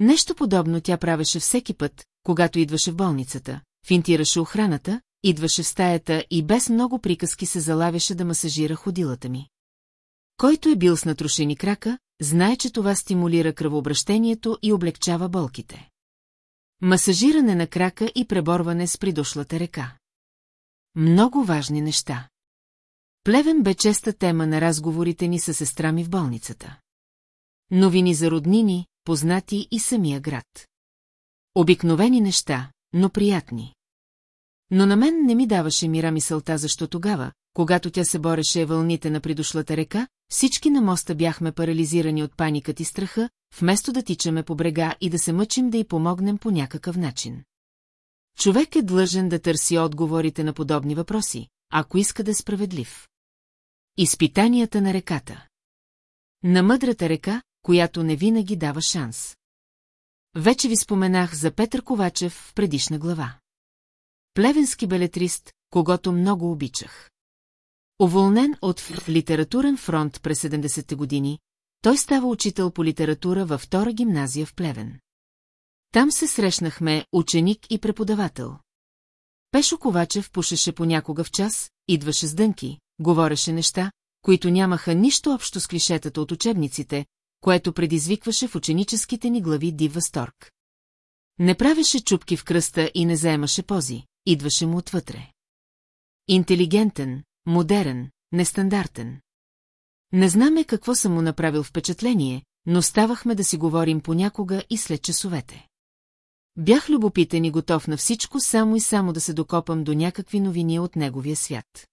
Нещо подобно тя правеше всеки път, когато идваше в болницата, финтираше охраната, идваше в стаята и без много приказки се залавяше да масажира ходилата ми. Който е бил с натрушени крака, знае, че това стимулира кръвообращението и облегчава болките. Масажиране на крака и преборване с придошлата река. Много важни неща. Плевен бе честа тема на разговорите ни с сестра ми в болницата. Новини за роднини, познати и самия град. Обикновени неща, но приятни. Но на мен не ми даваше мира мисълта, защо тогава, когато тя се бореше вълните на придошлата река, всички на моста бяхме парализирани от паникът и страха, вместо да тичаме по брега и да се мъчим да й помогнем по някакъв начин. Човек е длъжен да търси отговорите на подобни въпроси, ако иска да е справедлив. Изпитанията на реката На мъдрата река, която не винаги дава шанс. Вече ви споменах за Петър Ковачев в предишна глава. Плевенски белетрист, когато много обичах. Уволнен от литературен фронт през 70-те години, той става учител по литература във втора гимназия в Плевен. Там се срещнахме ученик и преподавател. Пешо Ковачев пушеше понякога в час, идваше с дънки, говореше неща, които нямаха нищо общо с клишетата от учебниците, което предизвикваше в ученическите ни глави див възторг. Не правеше чупки в кръста и не заемаше пози, идваше му отвътре. Интелигентен, модерен, нестандартен. Не знаме какво съм му направил впечатление, но ставахме да си говорим понякога и след часовете. Бях любопитен и готов на всичко, само и само да се докопам до някакви новини от неговия свят.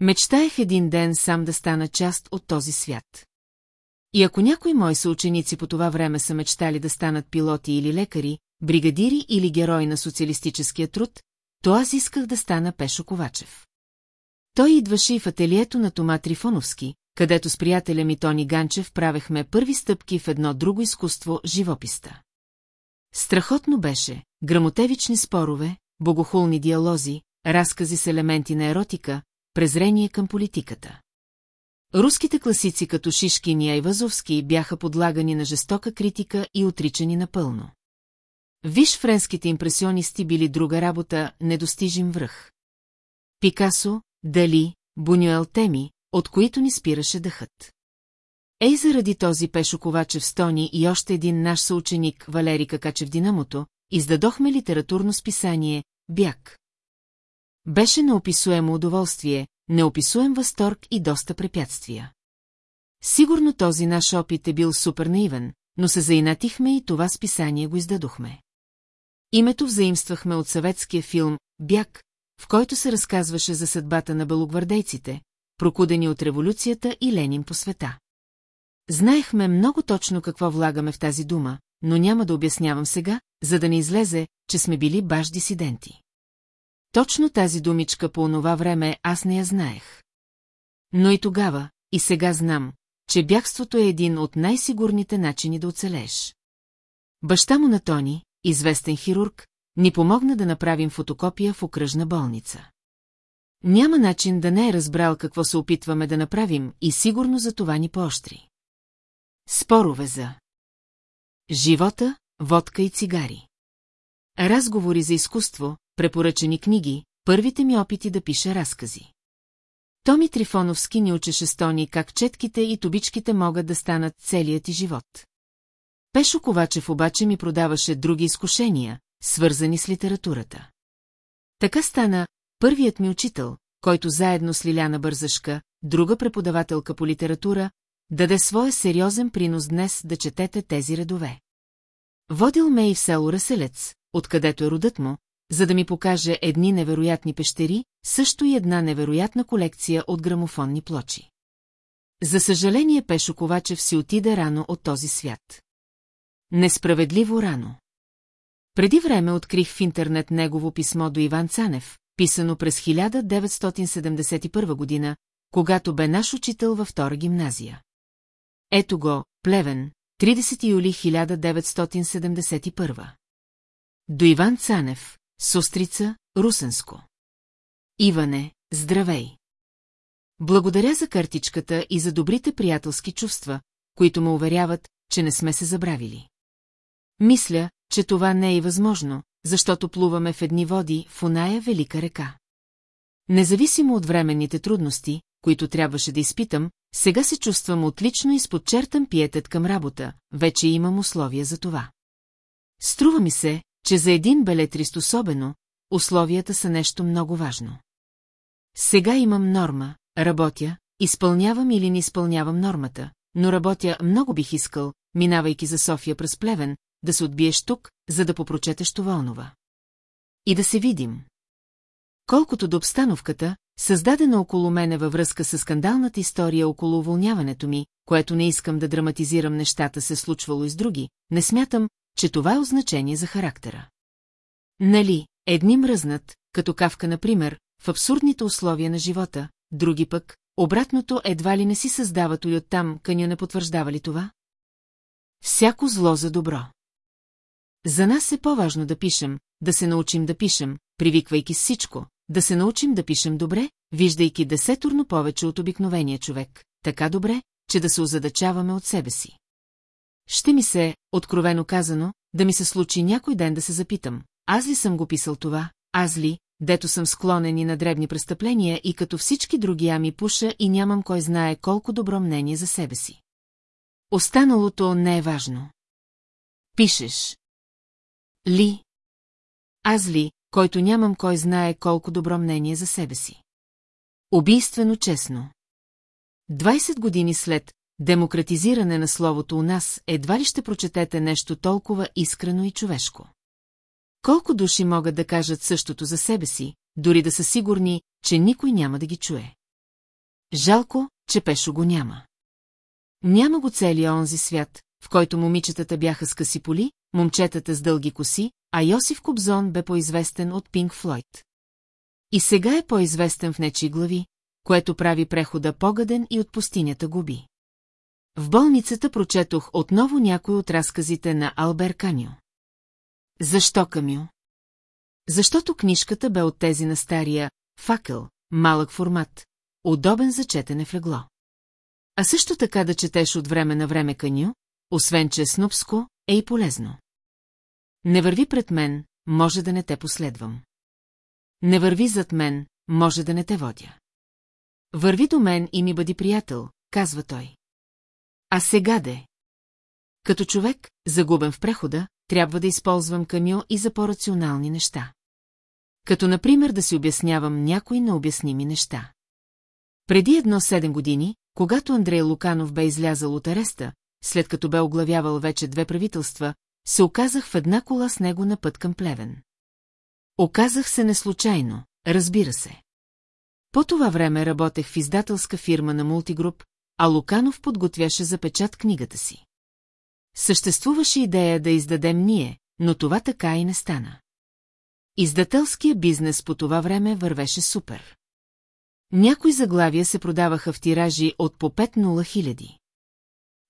Мечтаех един ден сам да стана част от този свят. И ако някои мои съученици по това време са мечтали да станат пилоти или лекари, бригадири или герои на социалистическия труд, то аз исках да стана Пешо Ковачев. Той идваше и в ателието на Тома Трифоновски, където с приятеля ми Тони Ганчев правехме първи стъпки в едно друго изкуство – живописта. Страхотно беше, грамотевични спорове, богохулни диалози, разкази с елементи на еротика, презрение към политиката. Руските класици като Шишкин и Айвазовски бяха подлагани на жестока критика и отричани напълно. Виж френските импресионисти били друга работа, недостижим връх. Пикасо, Дали, Бунюел теми, от които ни спираше дъхът. Ей заради този Пешо Ковачев Стони и още един наш съученик Валери Какачев Динамото, издадохме литературно списание «Бяг». Беше неописуемо удоволствие, неописуем възторг и доста препятствия. Сигурно този наш опит е бил супер наивен, но се заинатихме и това списание го издадохме. Името взаимствахме от съветския филм «Бяг», в който се разказваше за съдбата на белогвардейците, прокудени от революцията и Ленин по света. Знаехме много точно какво влагаме в тази дума, но няма да обяснявам сега, за да не излезе, че сме били баш дисиденти. Точно тази думичка по онова време аз не я знаех. Но и тогава, и сега знам, че бягството е един от най-сигурните начини да оцелееш. Баща му на Тони, известен хирург, ни помогна да направим фотокопия в окръжна болница. Няма начин да не е разбрал какво се опитваме да направим и сигурно за това ни поощри. Спорове за живота, водка и цигари. Разговори за изкуство, препоръчани книги, първите ми опити да пиша разкази. Томи Трифоновски ни учеше стони как четките и тубичките могат да станат целият ти живот. Пешо Ковачев обаче ми продаваше други изкушения, свързани с литературата. Така стана първият ми учител, който заедно с Лиляна Бързашка, друга преподавателка по литература, даде своя сериозен принос днес да четете тези редове. Водил ме и в село Раселец, откъдето е родът му, за да ми покаже едни невероятни пещери, също и една невероятна колекция от грамофонни плочи. За съжаление Пешо Ковачев си отиде рано от този свят. Несправедливо рано. Преди време открих в интернет негово писмо до Иван Цанев, писано през 1971 година, когато бе наш учител във втора гимназия. Ето го, Плевен, 30 юли 1971. До Иван Цанев, Сострица, Русенско. Иване, здравей! Благодаря за картичката и за добрите приятелски чувства, които ме уверяват, че не сме се забравили. Мисля, че това не е възможно, защото плуваме в едни води в оная велика река. Независимо от временните трудности, които трябваше да изпитам, сега се чувствам отлично и с подчертан пиетет към работа, вече имам условия за това. Струва ми се, че за един белетрист особено, условията са нещо много важно. Сега имам норма, работя, изпълнявам или не изпълнявам нормата, но работя много бих искал, минавайки за София през Плевен, да се отбиеш тук, за да попрочетеш това онова. И да се видим. Колкото до обстановката, създадена около мене във връзка с скандалната история около уволняването ми, което не искам да драматизирам нещата се случвало и с други, не смятам, че това е означение за характера. Нали, едни мръзнат, като кавка, например, в абсурдните условия на живота, други пък, обратното едва ли не си създават и оттам, къня не потвърждава ли това? Всяко зло за добро. За нас е по-важно да пишем, да се научим да пишем, привиквайки всичко, да се научим да пишем добре, виждайки десетурно повече от обикновения човек, така добре, че да се озадачаваме от себе си. Ще ми се, откровено казано, да ми се случи някой ден да се запитам, аз ли съм го писал това, аз ли, дето съм склонен и на дребни престъпления и като всички други ами пуша и нямам кой знае колко добро мнение за себе си. Останалото не е важно. Пишеш. Ли? Аз ли, който нямам кой знае колко добро мнение за себе си. Убийствено честно. 20 години след демократизиране на словото у нас, едва ли ще прочетете нещо толкова искрено и човешко. Колко души могат да кажат същото за себе си, дори да са сигурни, че никой няма да ги чуе. Жалко, че Пешо го няма. Няма го целия онзи свят, в който момичетата бяха с къси поли, момчетата с дълги коси, а Йосиф Кобзон бе по-известен от Пинк Флойд. И сега е по-известен в нечи глави, което прави прехода погаден и от пустинята губи. В болницата прочетох отново някой от разказите на Албер Каню. Защо Камю? Защото книжката бе от тези на стария факел, малък формат, удобен за четене в легло. А също така да четеш от време на време Каню, освен че е снупско, е и полезно. Не върви пред мен, може да не те последвам. Не върви зад мен, може да не те водя. Върви до мен и ми бъди приятел, казва той. А сега де? Като човек, загубен в прехода, трябва да използвам камио и за по-рационални неща. Като, например, да си обяснявам някои необясними неща. Преди едно седем години, когато Андрей Луканов бе излязал от ареста, след като бе оглавявал вече две правителства, се оказах в една кола с него на път към Плевен. Оказах се неслучайно, разбира се. По това време работех в издателска фирма на мултигруп, а Луканов подготвяше за печат книгата си. Съществуваше идея да издадем ние, но това така и не стана. Издателския бизнес по това време вървеше супер. Някои заглавия се продаваха в тиражи от по 5-0 хиляди.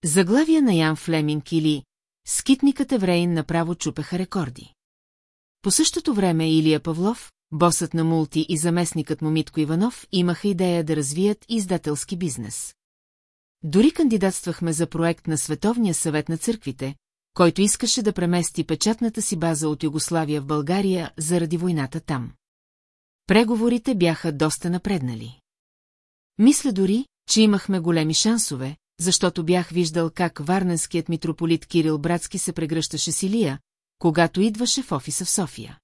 Заглавия на Ян Флеминг или Скитникът евреин направо чупеха рекорди. По същото време Илия Павлов, босът на мулти и заместникът му Митко Иванов имаха идея да развият издателски бизнес. Дори кандидатствахме за проект на Световния съвет на църквите, който искаше да премести печатната си база от Югославия в България заради войната там. Преговорите бяха доста напреднали. Мисля дори, че имахме големи шансове, защото бях виждал как варненският митрополит Кирил Братски се прегръщаше с Илия, когато идваше в офиса в София.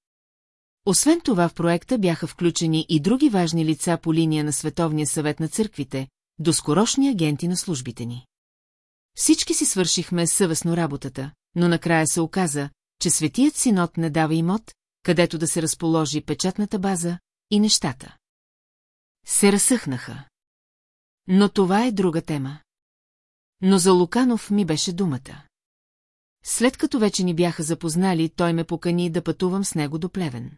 Освен това в проекта бяха включени и други важни лица по линия на Световния съвет на църквите, доскорошни агенти на службите ни. Всички си свършихме съвестно работата, но накрая се оказа, че Светият Синод не дава имот, където да се разположи печатната база и нещата. Се разсъхнаха. Но това е друга тема. Но за Луканов ми беше думата. След като вече ни бяха запознали, той ме покани да пътувам с него до Плевен.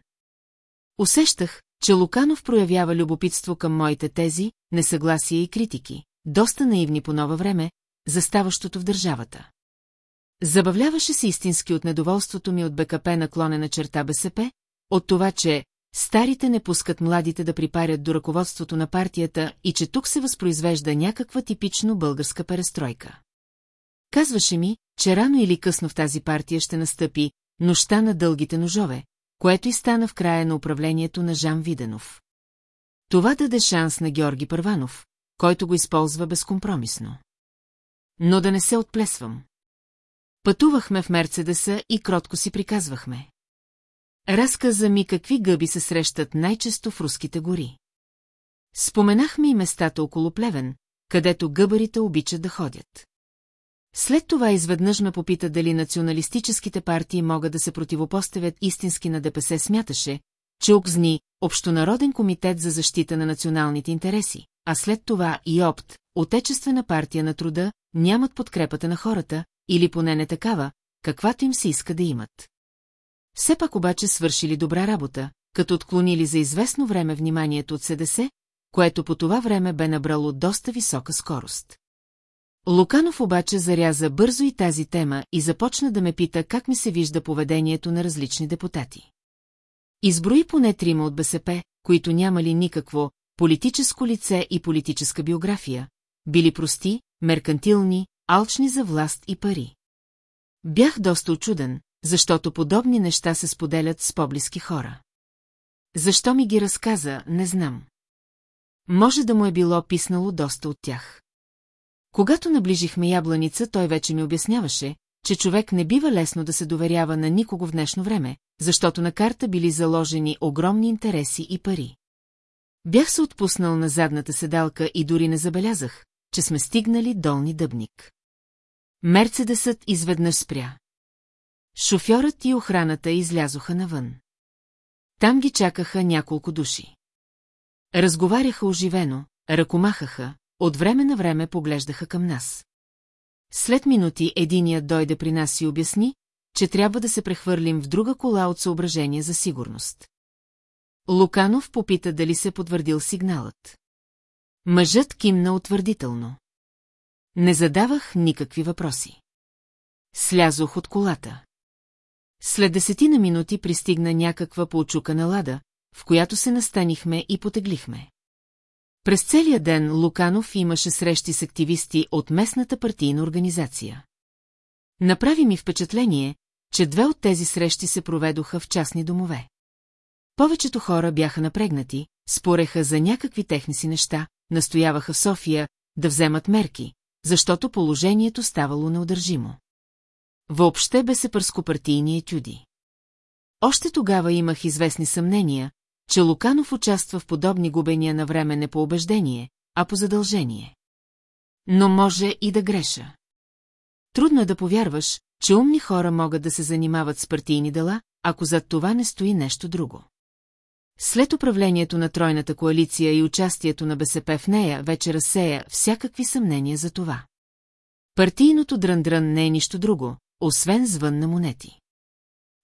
Усещах, че Луканов проявява любопитство към моите тези, несъгласия и критики, доста наивни по нова време, за ставащото в държавата. Забавляваше се истински от недоволството ми от БКП наклонена черта БСП, от това, че старите не пускат младите да припарят до ръководството на партията и че тук се възпроизвежда някаква типично българска перестройка. Казваше ми, че рано или късно в тази партия ще настъпи нощта на дългите ножове, което и стана в края на управлението на Жан Виденов. Това даде шанс на Георги Първанов, който го използва безкомпромисно. Но да не се отплесвам. Пътувахме в Мерцедеса и кротко си приказвахме. Разказа ми какви гъби се срещат най-често в руските гори. Споменахме и местата около Плевен, където гъбарите обичат да ходят. След това изведнъж ме попита дали националистическите партии могат да се противопоставят истински на ДПС смяташе, че укзни Общонароден комитет за защита на националните интереси, а след това и ОПТ, Отечествена партия на труда, нямат подкрепата на хората, или поне не такава, каквато им се иска да имат. Все пак обаче свършили добра работа, като отклонили за известно време вниманието от СДС, което по това време бе набрало доста висока скорост. Луканов обаче заряза бързо и тази тема и започна да ме пита как ми се вижда поведението на различни депутати. Изброи поне трима от БСП, които нямали никакво политическо лице и политическа биография, били прости, меркантилни, алчни за власт и пари. Бях доста очуден, защото подобни неща се споделят с по-близки хора. Защо ми ги разказа, не знам. Може да му е било писнало доста от тях. Когато наближихме ябланица, той вече ми обясняваше, че човек не бива лесно да се доверява на никого в днешно време, защото на карта били заложени огромни интереси и пари. Бях се отпуснал на задната седалка и дори не забелязах, че сме стигнали долни дъбник. Мерцедесът изведнъж спря. Шофьорът и охраната излязоха навън. Там ги чакаха няколко души. Разговаряха оживено, ръкомахаха, от време на време поглеждаха към нас. След минути единият дойде при нас и обясни, че трябва да се прехвърлим в друга кола от съображение за сигурност. Луканов попита дали се потвърдил сигналът. Мъжът кимна утвърдително. Не задавах никакви въпроси. Слязох от колата. След десетина минути пристигна някаква поочукана лада, в която се настанихме и потеглихме. През целия ден Луканов имаше срещи с активисти от местната партийна организация. Направи ми впечатление, че две от тези срещи се проведоха в частни домове. Повечето хора бяха напрегнати, спореха за някакви техни си неща, настояваха в София да вземат мерки, защото положението ставало неудържимо. Въобще бе се пърскопартийни етюди. Още тогава имах известни съмнения, че Луканов участва в подобни губения на време не по убеждение, а по задължение. Но може и да греша. Трудно е да повярваш, че умни хора могат да се занимават с партийни дела, ако зад това не стои нещо друго. След управлението на Тройната коалиция и участието на БСП в нея вече разсея всякакви съмнения за това. Партийното дръндрън не е нищо друго, освен звън на монети.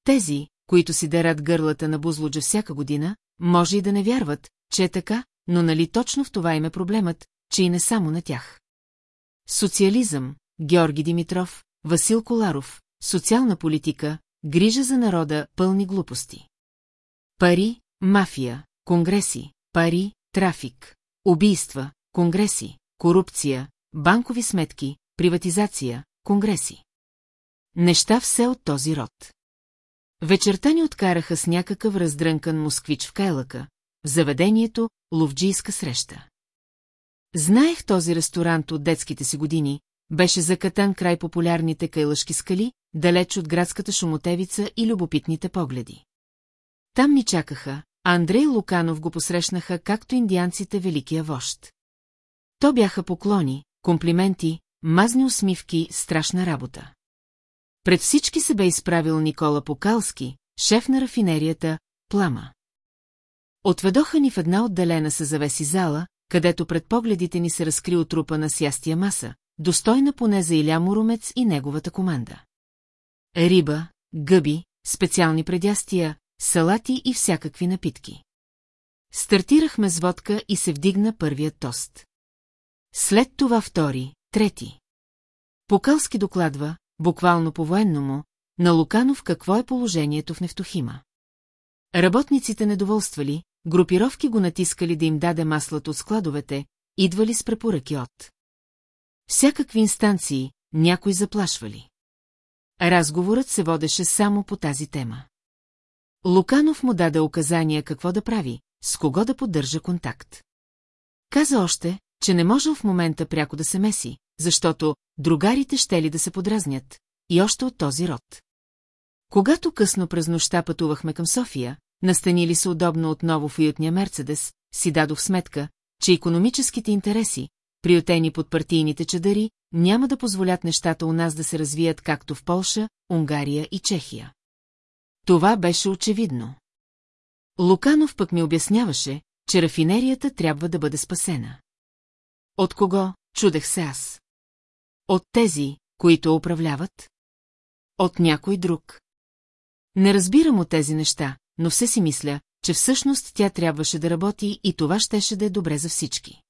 Тези, които си дерат гърлата на Бузлуджа всяка година, може и да не вярват, че е така, но нали точно в това им е проблемът, че и не само на тях. Социализъм, Георги Димитров, Васил Коларов, социална политика, грижа за народа, пълни глупости. Пари, мафия, конгреси, пари, трафик, убийства, конгреси, корупция, банкови сметки, приватизация, конгреси. Неща все от този род. Вечерта ни откараха с някакъв раздрънкан москвич в Кайлъка, в заведението Ловджийска среща. Знаех този ресторант от детските си години, беше закатан край популярните кайлашки скали, далеч от градската шумотевица и любопитните погледи. Там ни чакаха, а Андрей Луканов го посрещнаха, както индианците Великия вожд. То бяха поклони, комплименти, мазни усмивки, страшна работа. Пред всички се бе изправил Никола Покалски, шеф на рафинерията, Плама. Отведоха ни в една отделена се завеси зала, където пред погледите ни се разкри отрупа на сястия маса, достойна поне за Иля Муромец и неговата команда. Риба, гъби, специални предястия, салати и всякакви напитки. Стартирахме с водка и се вдигна първият тост. След това втори, трети. Покълски докладва, буквално по-военному, на Луканов какво е положението в Нефтохима. Работниците недоволствали, групировки го натискали да им даде маслото от складовете, идвали с препоръки от. Всякакви инстанции, някой заплашвали. Разговорът се водеше само по тази тема. Луканов му даде указания какво да прави, с кого да поддържа контакт. Каза още, че не можел в момента пряко да се меси, защото другарите ще ли да се подразнят, и още от този род. Когато късно през нощта пътувахме към София, настанили се удобно отново в уютния Мерцедес, си дадох сметка, че економическите интереси, приютени под партийните чадъри, няма да позволят нещата у нас да се развият както в Полша, Унгария и Чехия. Това беше очевидно. Луканов пък ми обясняваше, че рафинерията трябва да бъде спасена. От кого, чудех се аз? От тези, които управляват? От някой друг. Не разбирам от тези неща, но все си мисля, че всъщност тя трябваше да работи и това щеше да е добре за всички.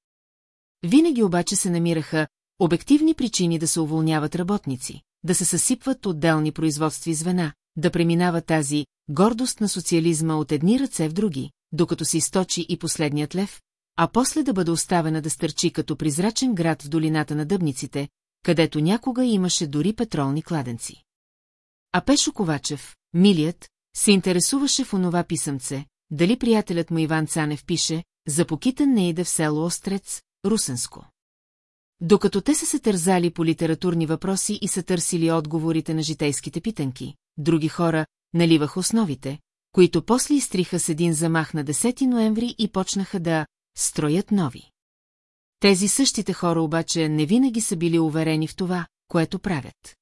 Винаги обаче се намираха обективни причини да се уволняват работници, да се съсипват отделни производства звена, да преминава тази гордост на социализма от едни ръце в други, докато се източи и последният лев, а после да бъде оставена да стърчи като призрачен град в долината на дъбниците, където някога имаше дори петролни кладенци. А Пешо Ковачев, милият, се интересуваше в онова писъмце, дали приятелят му Иван Цанев пише, за покитан не иде в село Острец, Русенско. Докато те са се тързали по литературни въпроси и са търсили отговорите на житейските питанки, други хора наливаха основите, които после изтриха с един замах на 10 ноември и почнаха да строят нови. Тези същите хора обаче не винаги са били уверени в това, което правят.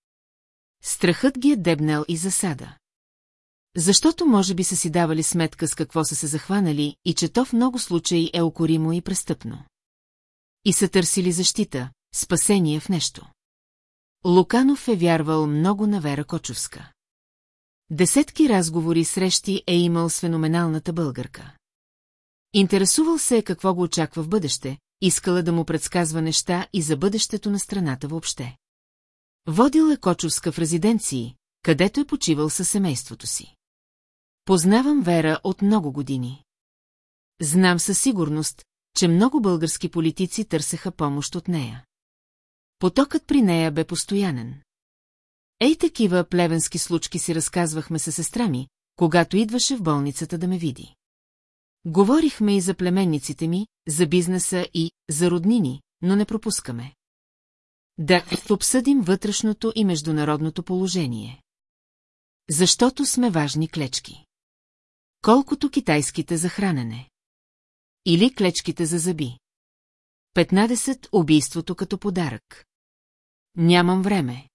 Страхът ги е дебнел и засада. Защото може би са си давали сметка с какво са се захванали и че то в много случаи е окоримо и престъпно. И са търсили защита, спасение в нещо. Луканов е вярвал много на Вера Кочовска. Десетки разговори срещи е имал с феноменалната българка. Интересувал се е какво го очаква в бъдеще, искала да му предсказва неща и за бъдещето на страната въобще. Водил е Кочовска в резиденции, където е почивал със семейството си. Познавам Вера от много години. Знам със сигурност, че много български политици търсеха помощ от нея. Потокът при нея бе постоянен. Ей такива плевенски случки си разказвахме със сестра ми, когато идваше в болницата да ме види. Говорихме и за племенниците ми, за бизнеса и за роднини, но не пропускаме. Да обсъдим вътрешното и международното положение. Защото сме важни клечки. Колкото китайските за хранене. Или клечките за зъби. 15. Убийството като подарък. Нямам време.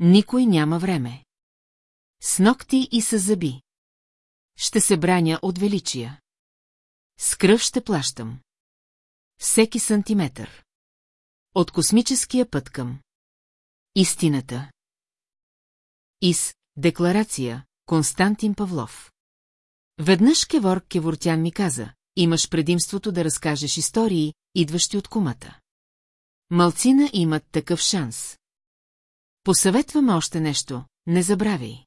Никой няма време. С ногти и с зъби. Ще се браня от величия. С кръв ще плащам. Всеки сантиметър. От космическия път към. Истината. Из. Декларация. Константин Павлов. Веднъж Кевор Кевортян ми каза, имаш предимството да разкажеш истории, идващи от кумата. Малцина имат такъв шанс. Посъветваме още нещо, не забравяй.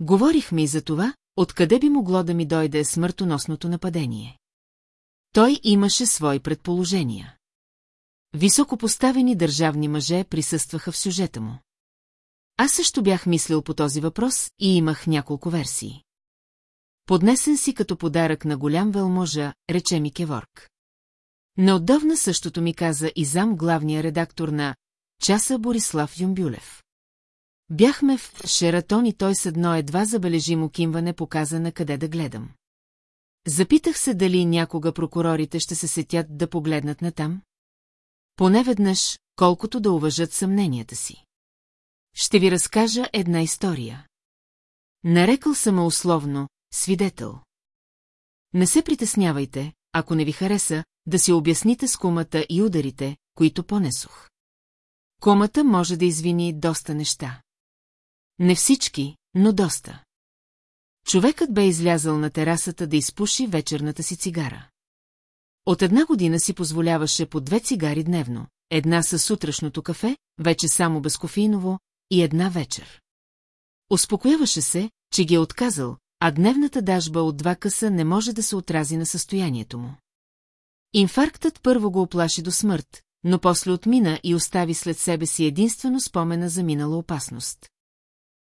Говорихме и за това, откъде би могло да ми дойде смъртоносното нападение. Той имаше свои предположения. Високопоставени държавни мъже присъстваха в сюжета му. Аз също бях мислил по този въпрос и имах няколко версии. Поднесен си като подарък на голям велможа, рече ми Кеворк. Неотдавна същото ми каза и зам главния редактор на Часа Борислав Юмбюлев. Бяхме в Шератон и той с едно едва забележимо кимване показа на къде да гледам. Запитах се дали някога прокурорите ще се сетят да погледнат натам. Поне веднъж, колкото да уважат съмненията си. Ще ви разкажа една история. Нарекал съм условно свидетел. Не се притеснявайте, ако не ви хареса, да си обясните с кумата и ударите, които понесох. Комата може да извини доста неща. Не всички, но доста. Човекът бе излязъл на терасата да изпуши вечерната си цигара. От една година си позволяваше по две цигари дневно, една със сутрешното кафе, вече само безкофийново, и една вечер. Успокояваше се, че ги е отказал, а дневната дажба от два къса не може да се отрази на състоянието му. Инфарктът първо го оплаши до смърт, но после отмина и остави след себе си единствено спомена за минала опасност.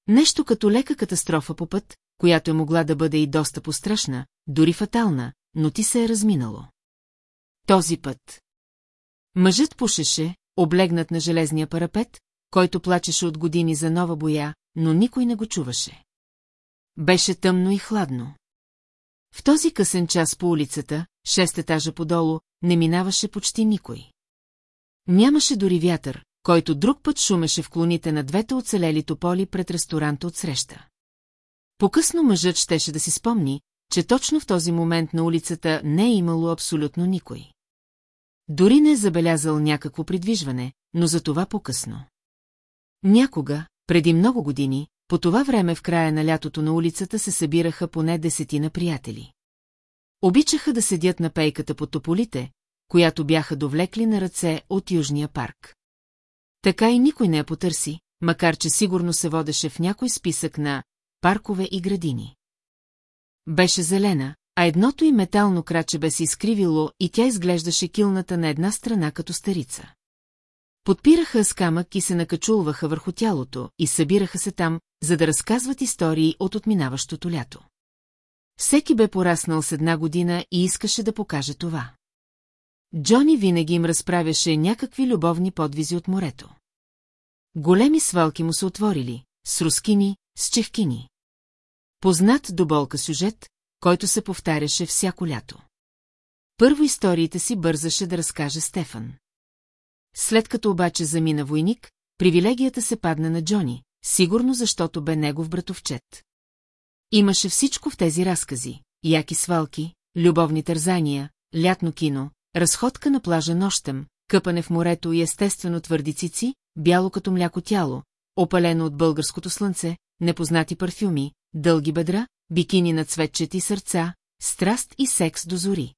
Нещо като лека катастрофа по път, която е могла да бъде и доста пострашна, дори фатална, но ти се е разминало. Този път. Мъжът пушеше, облегнат на железния парапет, който плачеше от години за нова боя, но никой не го чуваше. Беше тъмно и хладно. В този късен час по улицата, шест етажа подолу, не минаваше почти никой. Нямаше дори вятър, който друг път шумеше в клоните на двете оцелели тополи пред ресторанта от среща. Покъсно мъжът щеше да си спомни, че точно в този момент на улицата не е имало абсолютно никой. Дори не е забелязал някакво придвижване, но за това по-късно. Някога, преди много години, по това време в края на лятото на улицата се събираха поне десетина приятели. Обичаха да седят на пейката под тополите, която бяха довлекли на ръце от Южния парк. Така и никой не я потърси, макар че сигурно се водеше в някой списък на паркове и градини. Беше зелена, а едното и метално краче бе се изкривило и тя изглеждаше килната на една страна като старица. Подпираха с камък и се накачулваха върху тялото и събираха се там, за да разказват истории от отминаващото лято. Всеки бе пораснал с една година и искаше да покаже това. Джони винаги им разправяше някакви любовни подвизи от морето. Големи свалки му се отворили, с рускини, с чевкини. Познат до болка сюжет, който се повтаряше всяко лято. Първо историите си бързаше да разкаже Стефан. След като обаче замина войник, привилегията се падна на Джони, сигурно защото бе негов братовчет. Имаше всичко в тези разкази – яки свалки, любовни тързания, лятно кино, разходка на плажа нощем, къпане в морето и естествено твърди цици, бяло като мляко тяло, опалено от българското слънце, непознати парфюми, дълги бедра, бикини на цветчети сърца, страст и секс до зори.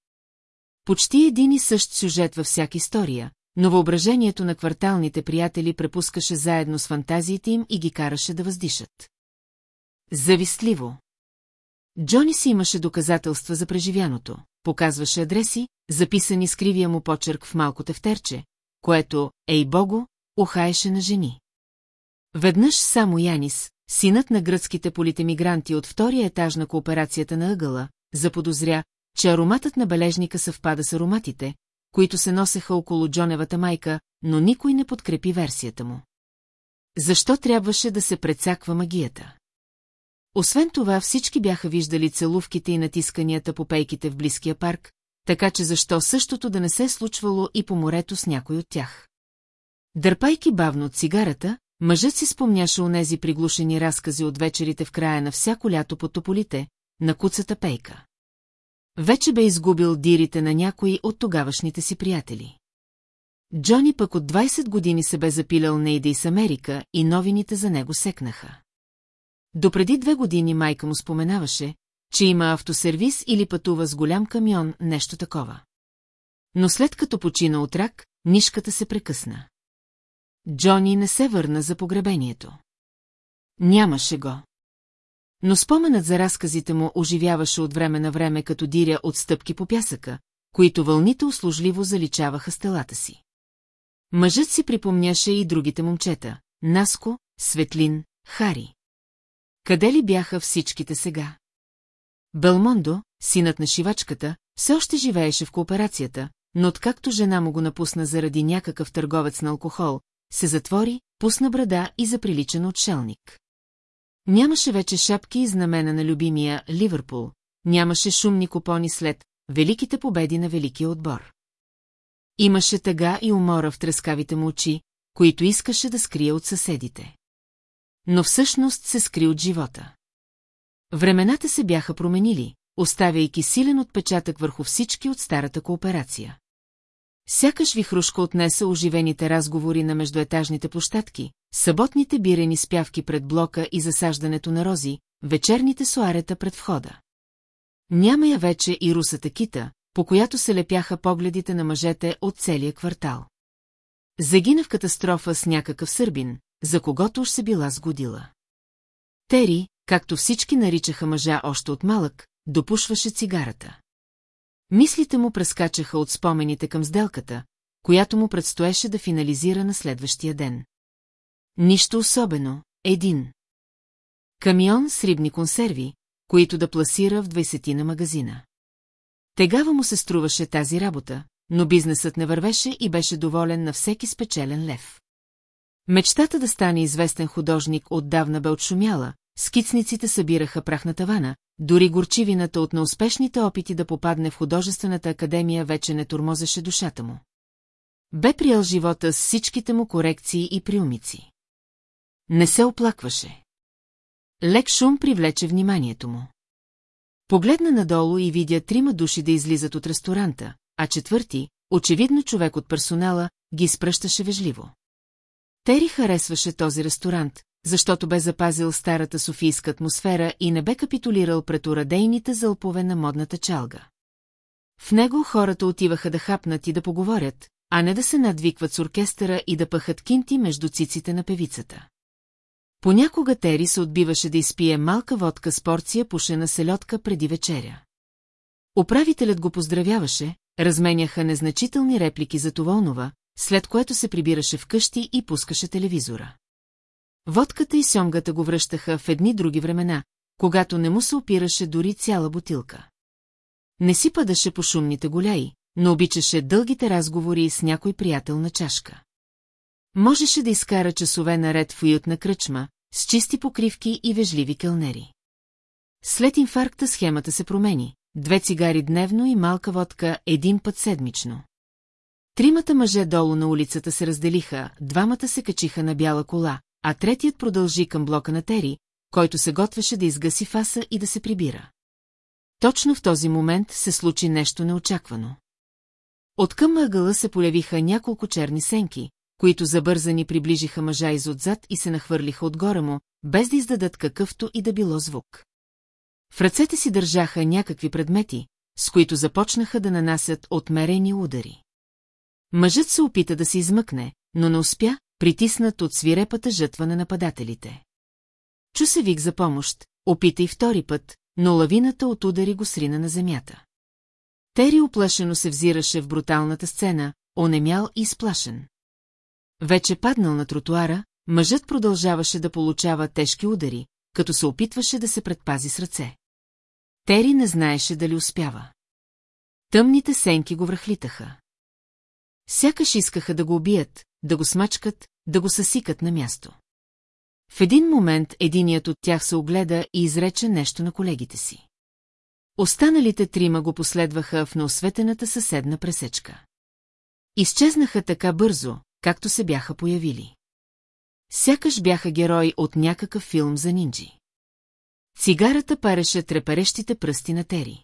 Почти един и същ сюжет във всяка история, но въображението на кварталните приятели препускаше заедно с фантазиите им и ги караше да въздишат. Завистливо. Джони си имаше доказателства за преживяното, показваше адреси, записани с кривия му почерк в малко тефтерче, което, ей богу, ухаеше на жени. Веднъж само Янис, синът на гръцките политемигранти от втория етаж на кооперацията на ъгъла, заподозря, че ароматът на бележника съвпада с ароматите, които се носеха около Джоневата майка, но никой не подкрепи версията му. Защо трябваше да се прецаква магията? Освен това всички бяха виждали целувките и натисканията по пейките в близкия парк, така че защо същото да не се е случвало и по морето с някой от тях. Дърпайки бавно от цигарата, мъжът си спомняше онези приглушени разкази от вечерите в края на всяко лято под тополите, на куцата пейка. Вече бе изгубил дирите на някои от тогавашните си приятели. Джони пък от 20 години се бе запилял Нейда с Америка и новините за него секнаха. Допреди две години майка му споменаваше, че има автосервис или пътува с голям камион, нещо такова. Но след като почина от рак, нишката се прекъсна. Джони не се върна за погребението. Нямаше го. Но споменът за разказите му оживяваше от време на време като диря от стъпки по пясъка, които вълните услужливо заличаваха стелата си. Мъжът си припомняше и другите момчета – Наско, Светлин, Хари. Къде ли бяха всичките сега? Белмондо, синът на шивачката, все още живееше в кооперацията, но откакто жена му го напусна заради някакъв търговец на алкохол, се затвори, пусна брада и заприлича на отшелник. Нямаше вече шапки и знамена на любимия Ливърпул, нямаше шумни купони след великите победи на великия отбор. Имаше тъга и умора в трескавите му очи, които искаше да скрие от съседите. Но всъщност се скри от живота. Времената се бяха променили, оставяйки силен отпечатък върху всички от старата кооперация. Сякаш вихрушка отнесе оживените разговори на междуетажните площадки, съботните бирени спявки пред блока и засаждането на рози, вечерните суарета пред входа. Няма я вече и русата кита, по която се лепяха погледите на мъжете от целия квартал. Загина в катастрофа с някакъв сърбин, за когото уж се била сгодила. Тери, както всички наричаха мъжа още от малък, допушваше цигарата. Мислите му прескачаха от спомените към сделката, която му предстоеше да финализира на следващия ден. Нищо особено, един. Камион с рибни консерви, които да пласира в 20 на магазина. Тегава му се струваше тази работа, но бизнесът не вървеше и беше доволен на всеки спечелен лев. Мечтата да стане известен художник отдавна бе отшумяла, скицниците събираха прах на тавана, дори горчивината от неуспешните опити да попадне в художествената академия вече не турмозеше душата му. Бе приял живота с всичките му корекции и приумици. Не се оплакваше. Лек шум привлече вниманието му. Погледна надолу и видя трима души да излизат от ресторанта, а четвърти, очевидно човек от персонала, ги спръщаше вежливо. Тери харесваше този ресторант, защото бе запазил старата софийска атмосфера и не бе капитулирал пред урадейните зълпове на модната чалга. В него хората отиваха да хапнат и да поговорят, а не да се надвикват с оркестъра и да пъхат кинти между циците на певицата. Понякога Тери се отбиваше да изпие малка водка с порция пушена селедка преди вечеря. Управителят го поздравяваше, разменяха незначителни реплики за това онова, след което се прибираше вкъщи и пускаше телевизора. Водката и сьомгата го връщаха в едни други времена, когато не му се опираше дори цяла бутилка. Не си падаше по шумните голяи, но обичаше дългите разговори с някой приятел на чашка. Можеше да изкара часове наред в уютна кръчма, с чисти покривки и вежливи кълнери. След инфаркта схемата се промени. Две цигари дневно и малка водка един път седмично. Тримата мъже долу на улицата се разделиха, двамата се качиха на бяла кола, а третият продължи към блока на Тери, който се готвеше да изгаси фаса и да се прибира. Точно в този момент се случи нещо неочаквано. Откъм мъгъла се полявиха няколко черни сенки, които забързани приближиха мъжа изотзад и се нахвърлиха отгоре му, без да издадат какъвто и да било звук. В ръцете си държаха някакви предмети, с които започнаха да нанасят отмерени удари. Мъжът се опита да се измъкне, но не успя, притиснат от свирепата жътва на нападателите. Чу се вик за помощ, опита и втори път, но лавината от удари го срина на земята. Тери оплашено се взираше в бруталната сцена, онемял и сплашен. Вече паднал на тротуара, мъжът продължаваше да получава тежки удари, като се опитваше да се предпази с ръце. Тери не знаеше дали успява. Тъмните сенки го връхлитаха. Сякаш искаха да го убият, да го смачкат, да го съсикат на място. В един момент единият от тях се огледа и изрече нещо на колегите си. Останалите трима го последваха в неосветената съседна пресечка. Изчезнаха така бързо, както се бяха появили. Сякаш бяха герои от някакъв филм за нинджи. Цигарата пареше треперещите пръсти на Тери.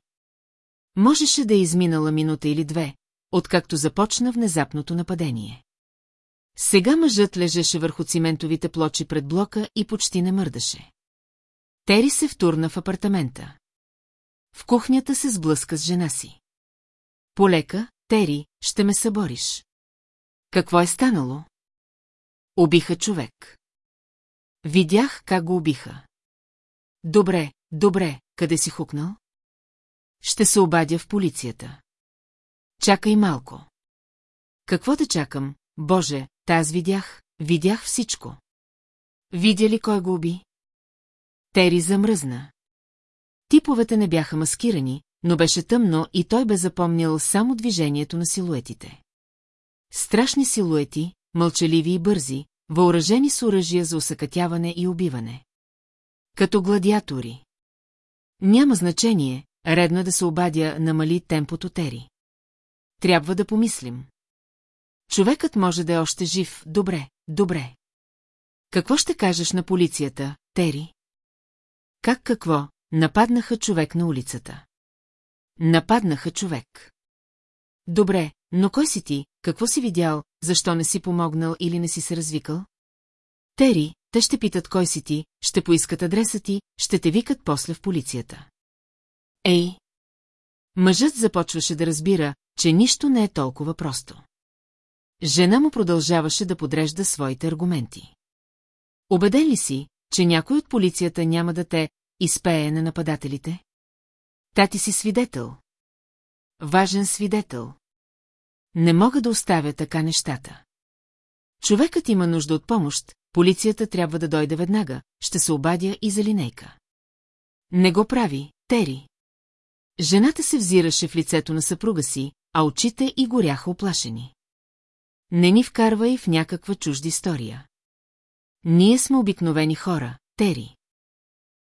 Можеше да е изминала минута или две, откакто започна внезапното нападение. Сега мъжът лежеше върху циментовите плочи пред блока и почти не мърдаше. Тери се втурна в апартамента. В кухнята се сблъска с жена си. Полека, Тери, ще ме събориш. Какво е станало? Убиха човек. Видях как го убиха. Добре, добре, къде си хукнал? Ще се обадя в полицията. Чакай малко. Какво да чакам, Боже, таз видях, видях всичко. Видя ли кой го уби? Тери замръзна. Типовете не бяха маскирани, но беше тъмно и той бе запомнил само движението на силуетите. Страшни силуети, мълчаливи и бързи, въоръжени с оръжия за усъкътяване и убиване. Като гладиатори. Няма значение, редно е да се обадя намали темпото Тери. Трябва да помислим. Човекът може да е още жив, добре, добре. Какво ще кажеш на полицията, Тери? Как какво? Нападнаха човек на улицата. Нападнаха човек. Добре, но кой си ти, какво си видял, защо не си помогнал или не си се развикал? Тери, те ще питат кой си ти, ще поискат адреса ти, ще те викат после в полицията. Ей! Мъжът започваше да разбира, че нищо не е толкова просто. Жена му продължаваше да подрежда своите аргументи. Обеден ли си, че някой от полицията няма да те изпее на нападателите? Та ти си свидетел. Важен свидетел. Не мога да оставя така нещата. Човекът има нужда от помощ, полицията трябва да дойде веднага, ще се обадя и за линейка. Не го прави, Тери. Жената се взираше в лицето на съпруга си, а очите й горяха оплашени. Не ни вкарвай в някаква чужда история. Ние сме обикновени хора, Тери.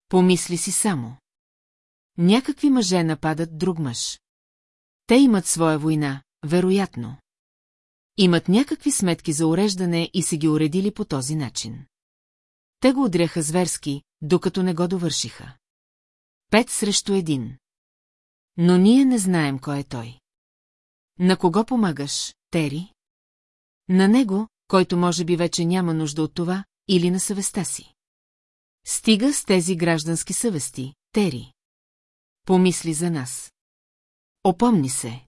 Помисли си само. Някакви мъже нападат друг мъж. Те имат своя война, вероятно. Имат някакви сметки за уреждане и се ги уредили по този начин. Те го удряха зверски, докато не го довършиха. Пет срещу един. Но ние не знаем кой е той. На кого помагаш, Тери? На него, който може би вече няма нужда от това, или на съвестта си. Стига с тези граждански съвести, Тери. Помисли за нас. Опомни се.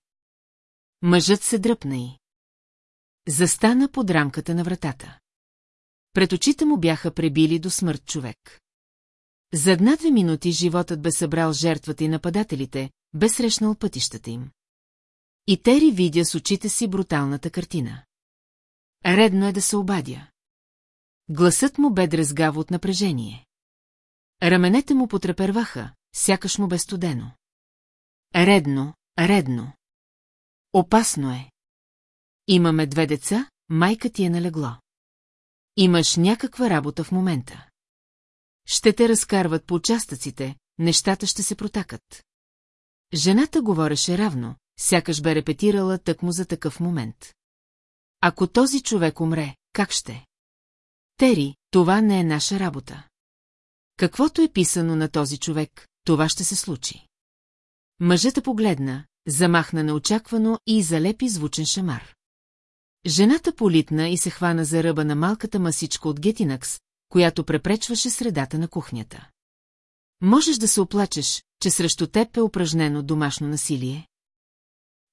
Мъжът се дръпна и. Застана под рамката на вратата. Пред очите му бяха пребили до смърт човек. За една-две минути животът бе събрал жертвата и нападателите, бе срещнал пътищата им. И Тери видя с очите си бруталната картина. Редно е да се обадя. Гласът му бе дрезгав от напрежение. Раменете му потреперваха, сякаш му бе студено. Редно, редно. Опасно е. Имаме две деца, майка ти е налегло. Имаш някаква работа в момента. Ще те разкарват по участъците, нещата ще се протакат. Жената говореше равно, сякаш бе репетирала тъкмо за такъв момент. Ако този човек умре, как ще? Тери, това не е наша работа. Каквото е писано на този човек, това ще се случи. Мъжът погледна, замахна неочаквано и залепи звучен шамар. Жената политна и се хвана за ръба на малката масичка от Гетинакс, която препречваше средата на кухнята. Можеш да се оплачеш, че срещу теб е упражнено домашно насилие?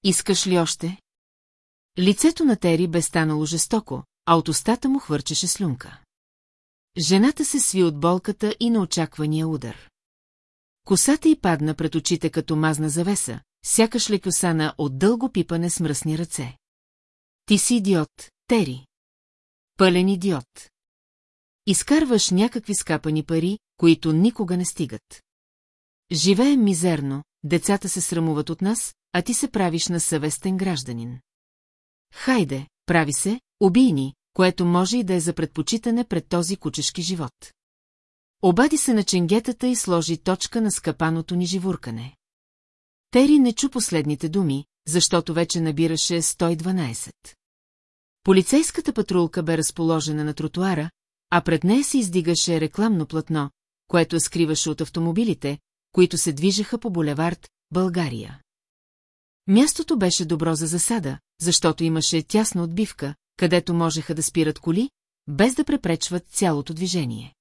Искаш ли още? Лицето на Тери бе станало жестоко, а от устата му хвърчеше слюнка. Жената се сви от болката и на очаквания удар. Косата й падна пред очите като мазна завеса, сякаш лекосана от дълго пипане с мръсни ръце. Ти си идиот, Тери. Пълен идиот. Изкарваш някакви скапани пари, които никога не стигат. Живеем мизерно, децата се срамуват от нас, а ти се правиш на съвестен гражданин. Хайде, прави се, убийни, което може и да е за предпочитане пред този кучешки живот. Обади се на ченгетата и сложи точка на скапаното ни живуркане. Тери не чу последните думи, защото вече набираше 112. Полицейската патрулка бе разположена на тротуара, а пред нея се издигаше рекламно платно, което скриваше от автомобилите, които се движеха по булевард България. Мястото беше добро за засада, защото имаше тясна отбивка, където можеха да спират коли, без да препречват цялото движение.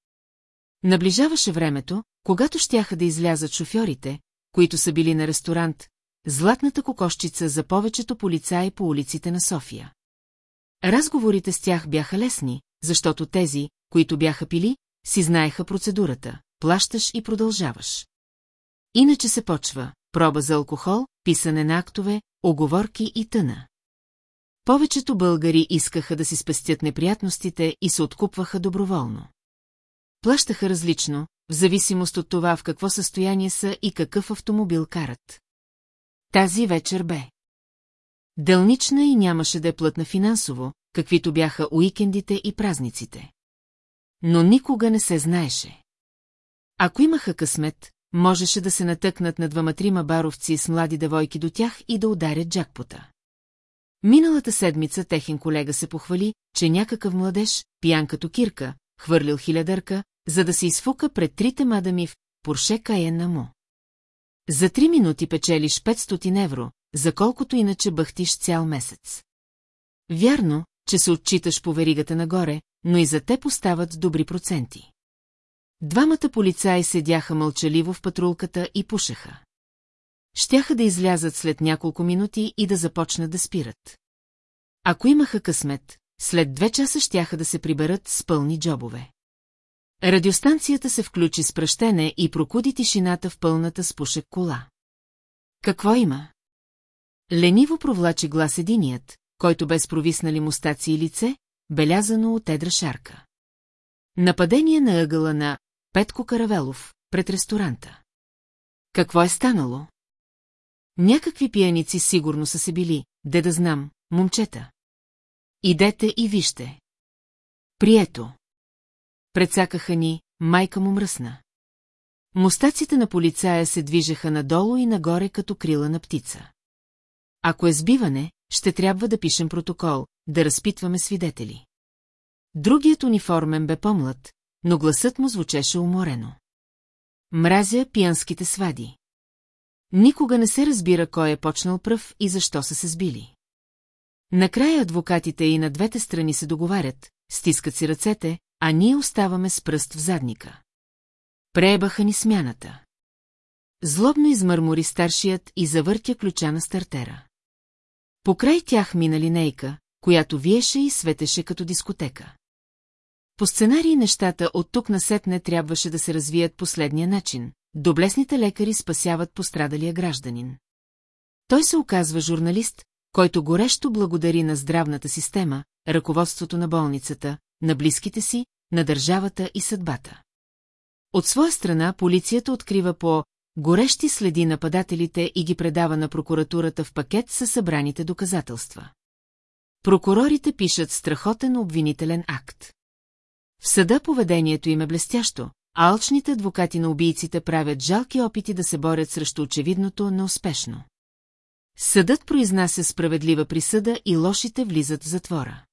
Наближаваше времето, когато щяха да излязат шофьорите, които са били на ресторант, златната кокошчица за повечето полицаи по улиците на София. Разговорите с тях бяха лесни, защото тези, които бяха пили, си знаеха процедурата, плащаш и продължаваш. Иначе се почва проба за алкохол, писане на актове, оговорки и тъна. Повечето българи искаха да си спестят неприятностите и се откупваха доброволно. Плащаха различно, в зависимост от това в какво състояние са и какъв автомобил карат. Тази вечер бе. Делнична и нямаше да е плътна финансово, каквито бяха уикендите и празниците. Но никога не се знаеше. Ако имаха късмет, можеше да се натъкнат на двама-трима баровци с млади девойки до тях и да ударят джакпота. Миналата седмица техен колега се похвали, че някакъв младеж, пиян като кирка, хвърлил хилядърка, за да се изфука пред трите мадами в Порше Каенна му. За три минути печелиш 500 евро, за колкото иначе бъхтиш цял месец. Вярно, че се отчиташ по веригата нагоре, но и за те поставят добри проценти. Двамата полицаи седяха мълчаливо в патрулката и пушеха. Щяха да излязат след няколко минути и да започнат да спират. Ако имаха късмет, след две часа щяха да се приберат с пълни джобове. Радиостанцията се включи с пръщене и прокуди тишината в пълната спушек кола. Какво има? Лениво провлачи глас единият, който без провиснали мустаци и лице, белязано от едра шарка. Нападение на ъгъла на Петко Каравелов, пред ресторанта. Какво е станало? Някакви пияници сигурно са се били, де да знам, момчета. Идете и вижте. Прието. Прецакаха ни, майка му мръсна. Мустаците на полицая се движеха надолу и нагоре като крила на птица. Ако е сбиване, ще трябва да пишем протокол, да разпитваме свидетели. Другият униформен бе помлад, но гласът му звучеше уморено. Мразя пиянските свади. Никога не се разбира кой е почнал пръв и защо са се сбили. Накрая адвокатите и на двете страни се договарят, стискат си ръцете, а ние оставаме с пръст в задника. Преебаха ни смяната. Злобно измърмори старшият и завъртя ключа на стартера. Покрай тях мина линейка, която виеше и светеше като дискотека. По сценарии нещата от тук насетне трябваше да се развият последния начин. Доблесните лекари спасяват пострадалия гражданин. Той се оказва журналист, който горещо благодари на здравната система, ръководството на болницата, на близките си, на държавата и съдбата. От своя страна полицията открива по горещи следи нападателите и ги предава на прокуратурата в пакет със събраните доказателства. Прокурорите пишат страхотен обвинителен акт. В съда поведението им е блестящо, а алчните адвокати на убийците правят жалки опити да се борят срещу очевидното неуспешно. Съдът произнася справедлива присъда и лошите влизат в затвора.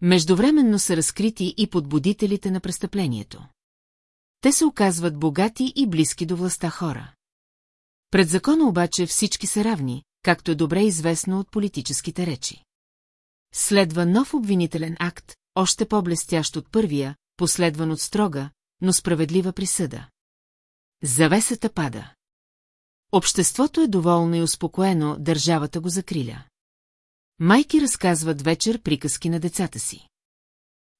Междувременно са разкрити и подбудителите на престъплението. Те се оказват богати и близки до властта хора. Пред закона обаче всички са равни, както е добре известно от политическите речи. Следва нов обвинителен акт, още по-блестящ от първия, последван от строга, но справедлива присъда. Завесата пада. Обществото е доволно и успокоено, държавата го закриля. Майки разказват вечер приказки на децата си.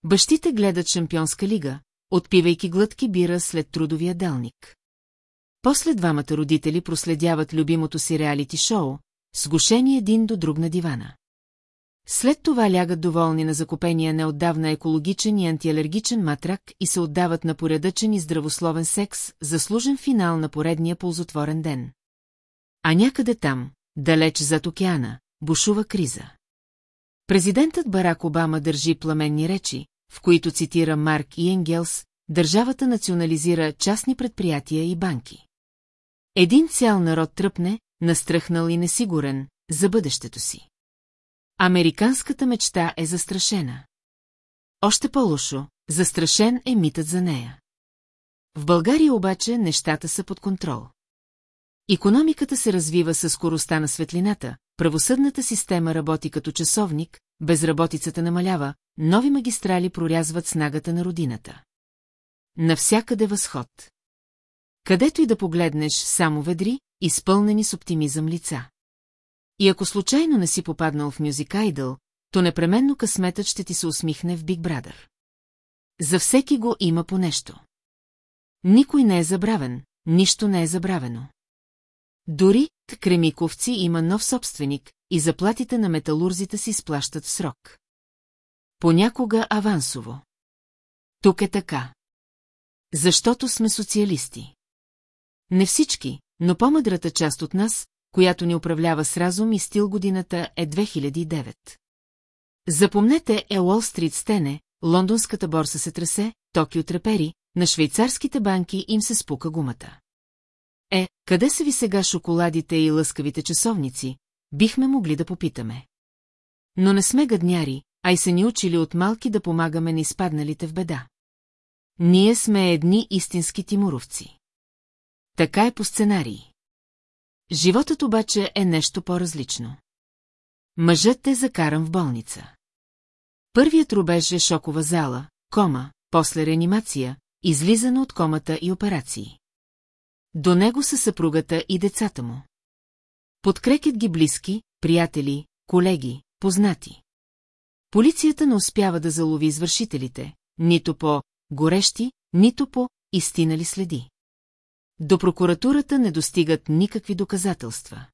Бащите гледат шампионска лига, отпивайки глътки бира след трудовия делник. После двамата родители проследяват любимото си реалити-шоу, сгушени един до друг на дивана. След това лягат доволни на закупения неотдавна екологичен и антиалергичен матрак и се отдават на поредъчен и здравословен секс, заслужен финал на поредния ползотворен ден. А някъде там, далеч зад океана, бушува криза. Президентът Барак Обама държи пламенни речи, в които цитира Марк и Енгелс, държавата национализира частни предприятия и банки. Един цял народ тръпне, настръхнал и несигурен, за бъдещето си. Американската мечта е застрашена. Още по-лошо, застрашен е митът за нея. В България обаче нещата са под контрол. Икономиката се развива със скоростта на светлината, правосъдната система работи като часовник, безработицата намалява, нови магистрали прорязват снагата на родината. Навсякъде възход. Където и да погледнеш, само ведри, изпълнени с оптимизъм лица. И ако случайно не си попаднал в Music Idol, то непременно късметът ще ти се усмихне в Big Brother. За всеки го има по нещо. Никой не е забравен, нищо не е забравено. Дори Кремиковци има нов собственик и заплатите на металурзите си сплащат в срок. Понякога авансово. Тук е така. Защото сме социалисти. Не всички, но по-мъдрата част от нас, която ни управлява с разум и стил годината е 2009. Запомнете е Уолл Стрит стене, лондонската борса се тресе, Токио трепери, на швейцарските банки им се спука гумата. Е, къде са ви сега шоколадите и лъскавите часовници, бихме могли да попитаме. Но не сме гадняри, а и са ни учили от малки да помагаме на изпадналите в беда. Ние сме едни истински тимуровци. Така е по сценарии. Животът обаче е нещо по-различно. Мъжът е закаран в болница. Първият рубеж е шокова зала, кома, после реанимация, излизане от комата и операции. До него са съпругата и децата му. Подкрекят ги близки, приятели, колеги, познати. Полицията не успява да залови извършителите, нито по горещи, нито по истинали следи. До прокуратурата не достигат никакви доказателства.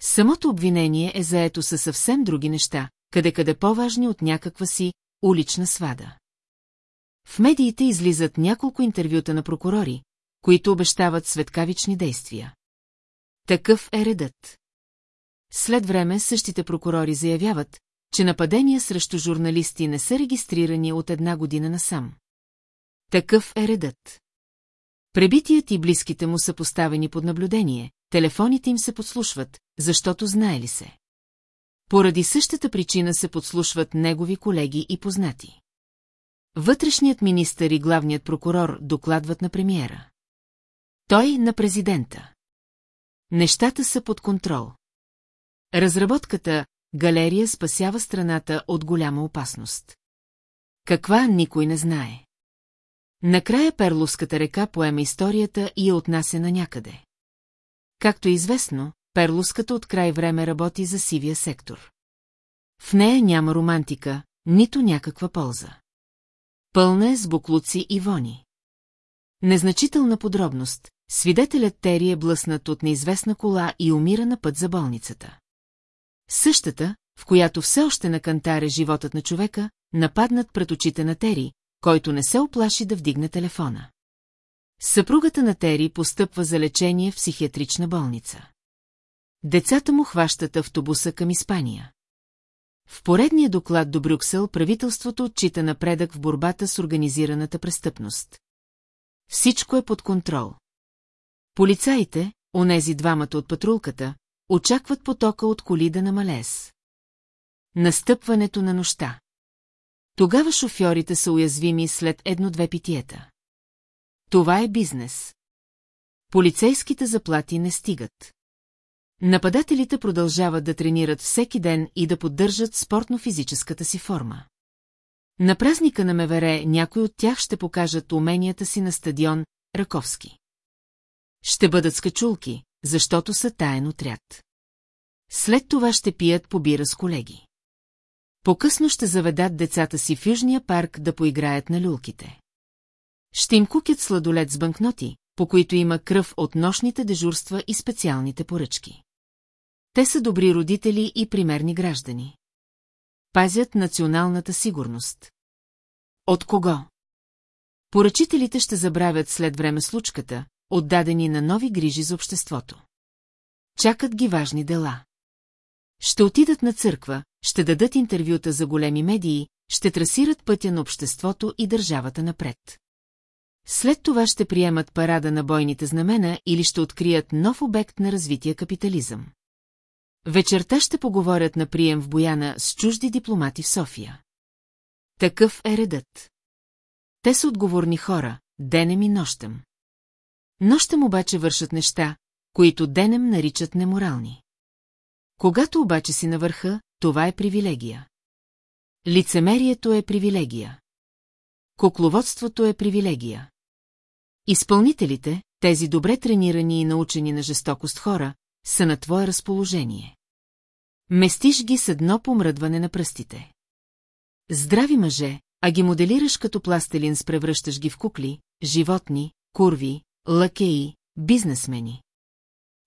Самото обвинение е заето със съвсем други неща, къде-къде по-важни от някаква си улична свада. В медиите излизат няколко интервюта на прокурори, които обещават светкавични действия. Такъв е редът. След време същите прокурори заявяват, че нападения срещу журналисти не са регистрирани от една година насам. Такъв е редът. Пребитият и близките му са поставени под наблюдение, телефоните им се подслушват, защото знае ли се. Поради същата причина се подслушват негови колеги и познати. Вътрешният министър и главният прокурор докладват на премиера. Той на президента. Нещата са под контрол. Разработката «Галерия» спасява страната от голяма опасност. Каква никой не знае. Накрая Перловската река поема историята и я отнася на някъде. Както е известно, Перловската от край време работи за сивия сектор. В нея няма романтика, нито някаква полза. Пълна е с буклуци и вони. Незначителна подробност. Свидетелят Тери е блъснат от неизвестна кола и умира на път за болницата. Същата, в която все още накантаре животът на човека, нападнат пред очите на Тери, който не се оплаши да вдигне телефона. Съпругата на Тери постъпва за лечение в психиатрична болница. Децата му хващат автобуса към Испания. В поредния доклад до Брюксел правителството отчита напредък в борбата с организираната престъпност. Всичко е под контрол. Полицаите, онези двамата от патрулката, очакват потока от коли да намалес. Настъпването на нощта. Тогава шофьорите са уязвими след едно-две питиета. Това е бизнес. Полицейските заплати не стигат. Нападателите продължават да тренират всеки ден и да поддържат спортно-физическата си форма. На празника на Мевере някои от тях ще покажат уменията си на стадион Раковски. Ще бъдат скачулки, защото са таен отряд. След това ще пият по бира с колеги. По-късно ще заведат децата си в Южния парк да поиграят на люлките. Ще им кукят сладолет с банкноти, по които има кръв от нощните дежурства и специалните поръчки. Те са добри родители и примерни граждани. Пазят националната сигурност. От кого? Поръчителите ще забравят след време случката, отдадени на нови грижи за обществото. Чакат ги важни дела. Ще отидат на църква, ще дадат интервюта за големи медии, ще трасират пътя на обществото и държавата напред. След това ще приемат парада на бойните знамена или ще открият нов обект на развитие капитализъм. Вечерта ще поговорят на прием в Бояна с чужди дипломати в София. Такъв е редът. Те са отговорни хора, денем и нощем. Нощем обаче вършат неща, които денем наричат неморални. Когато обаче си на върха, това е привилегия. Лицемерието е привилегия. Кукловодството е привилегия. Изпълнителите, тези добре тренирани и научени на жестокост хора, са на твое разположение. Местиш ги с едно помръдване на пръстите. Здрави мъже, а ги моделираш като пластелин с превръщаш ги в кукли, животни, курви, лакеи, бизнесмени.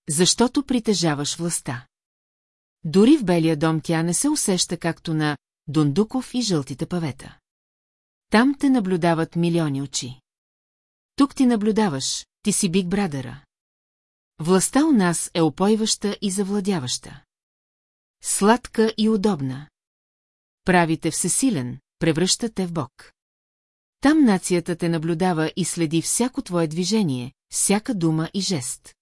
Защото притежаваш властта. Дори в Белия дом тя не се усеща както на Дундуков и жълтите павета. Там те наблюдават милиони очи. Тук ти наблюдаваш, ти си биг брадъра. Властта у нас е опойваща и завладяваща. Сладка и удобна. Правите всесилен, превръщате в Бог. Там нацията те наблюдава и следи всяко твое движение, всяка дума и жест.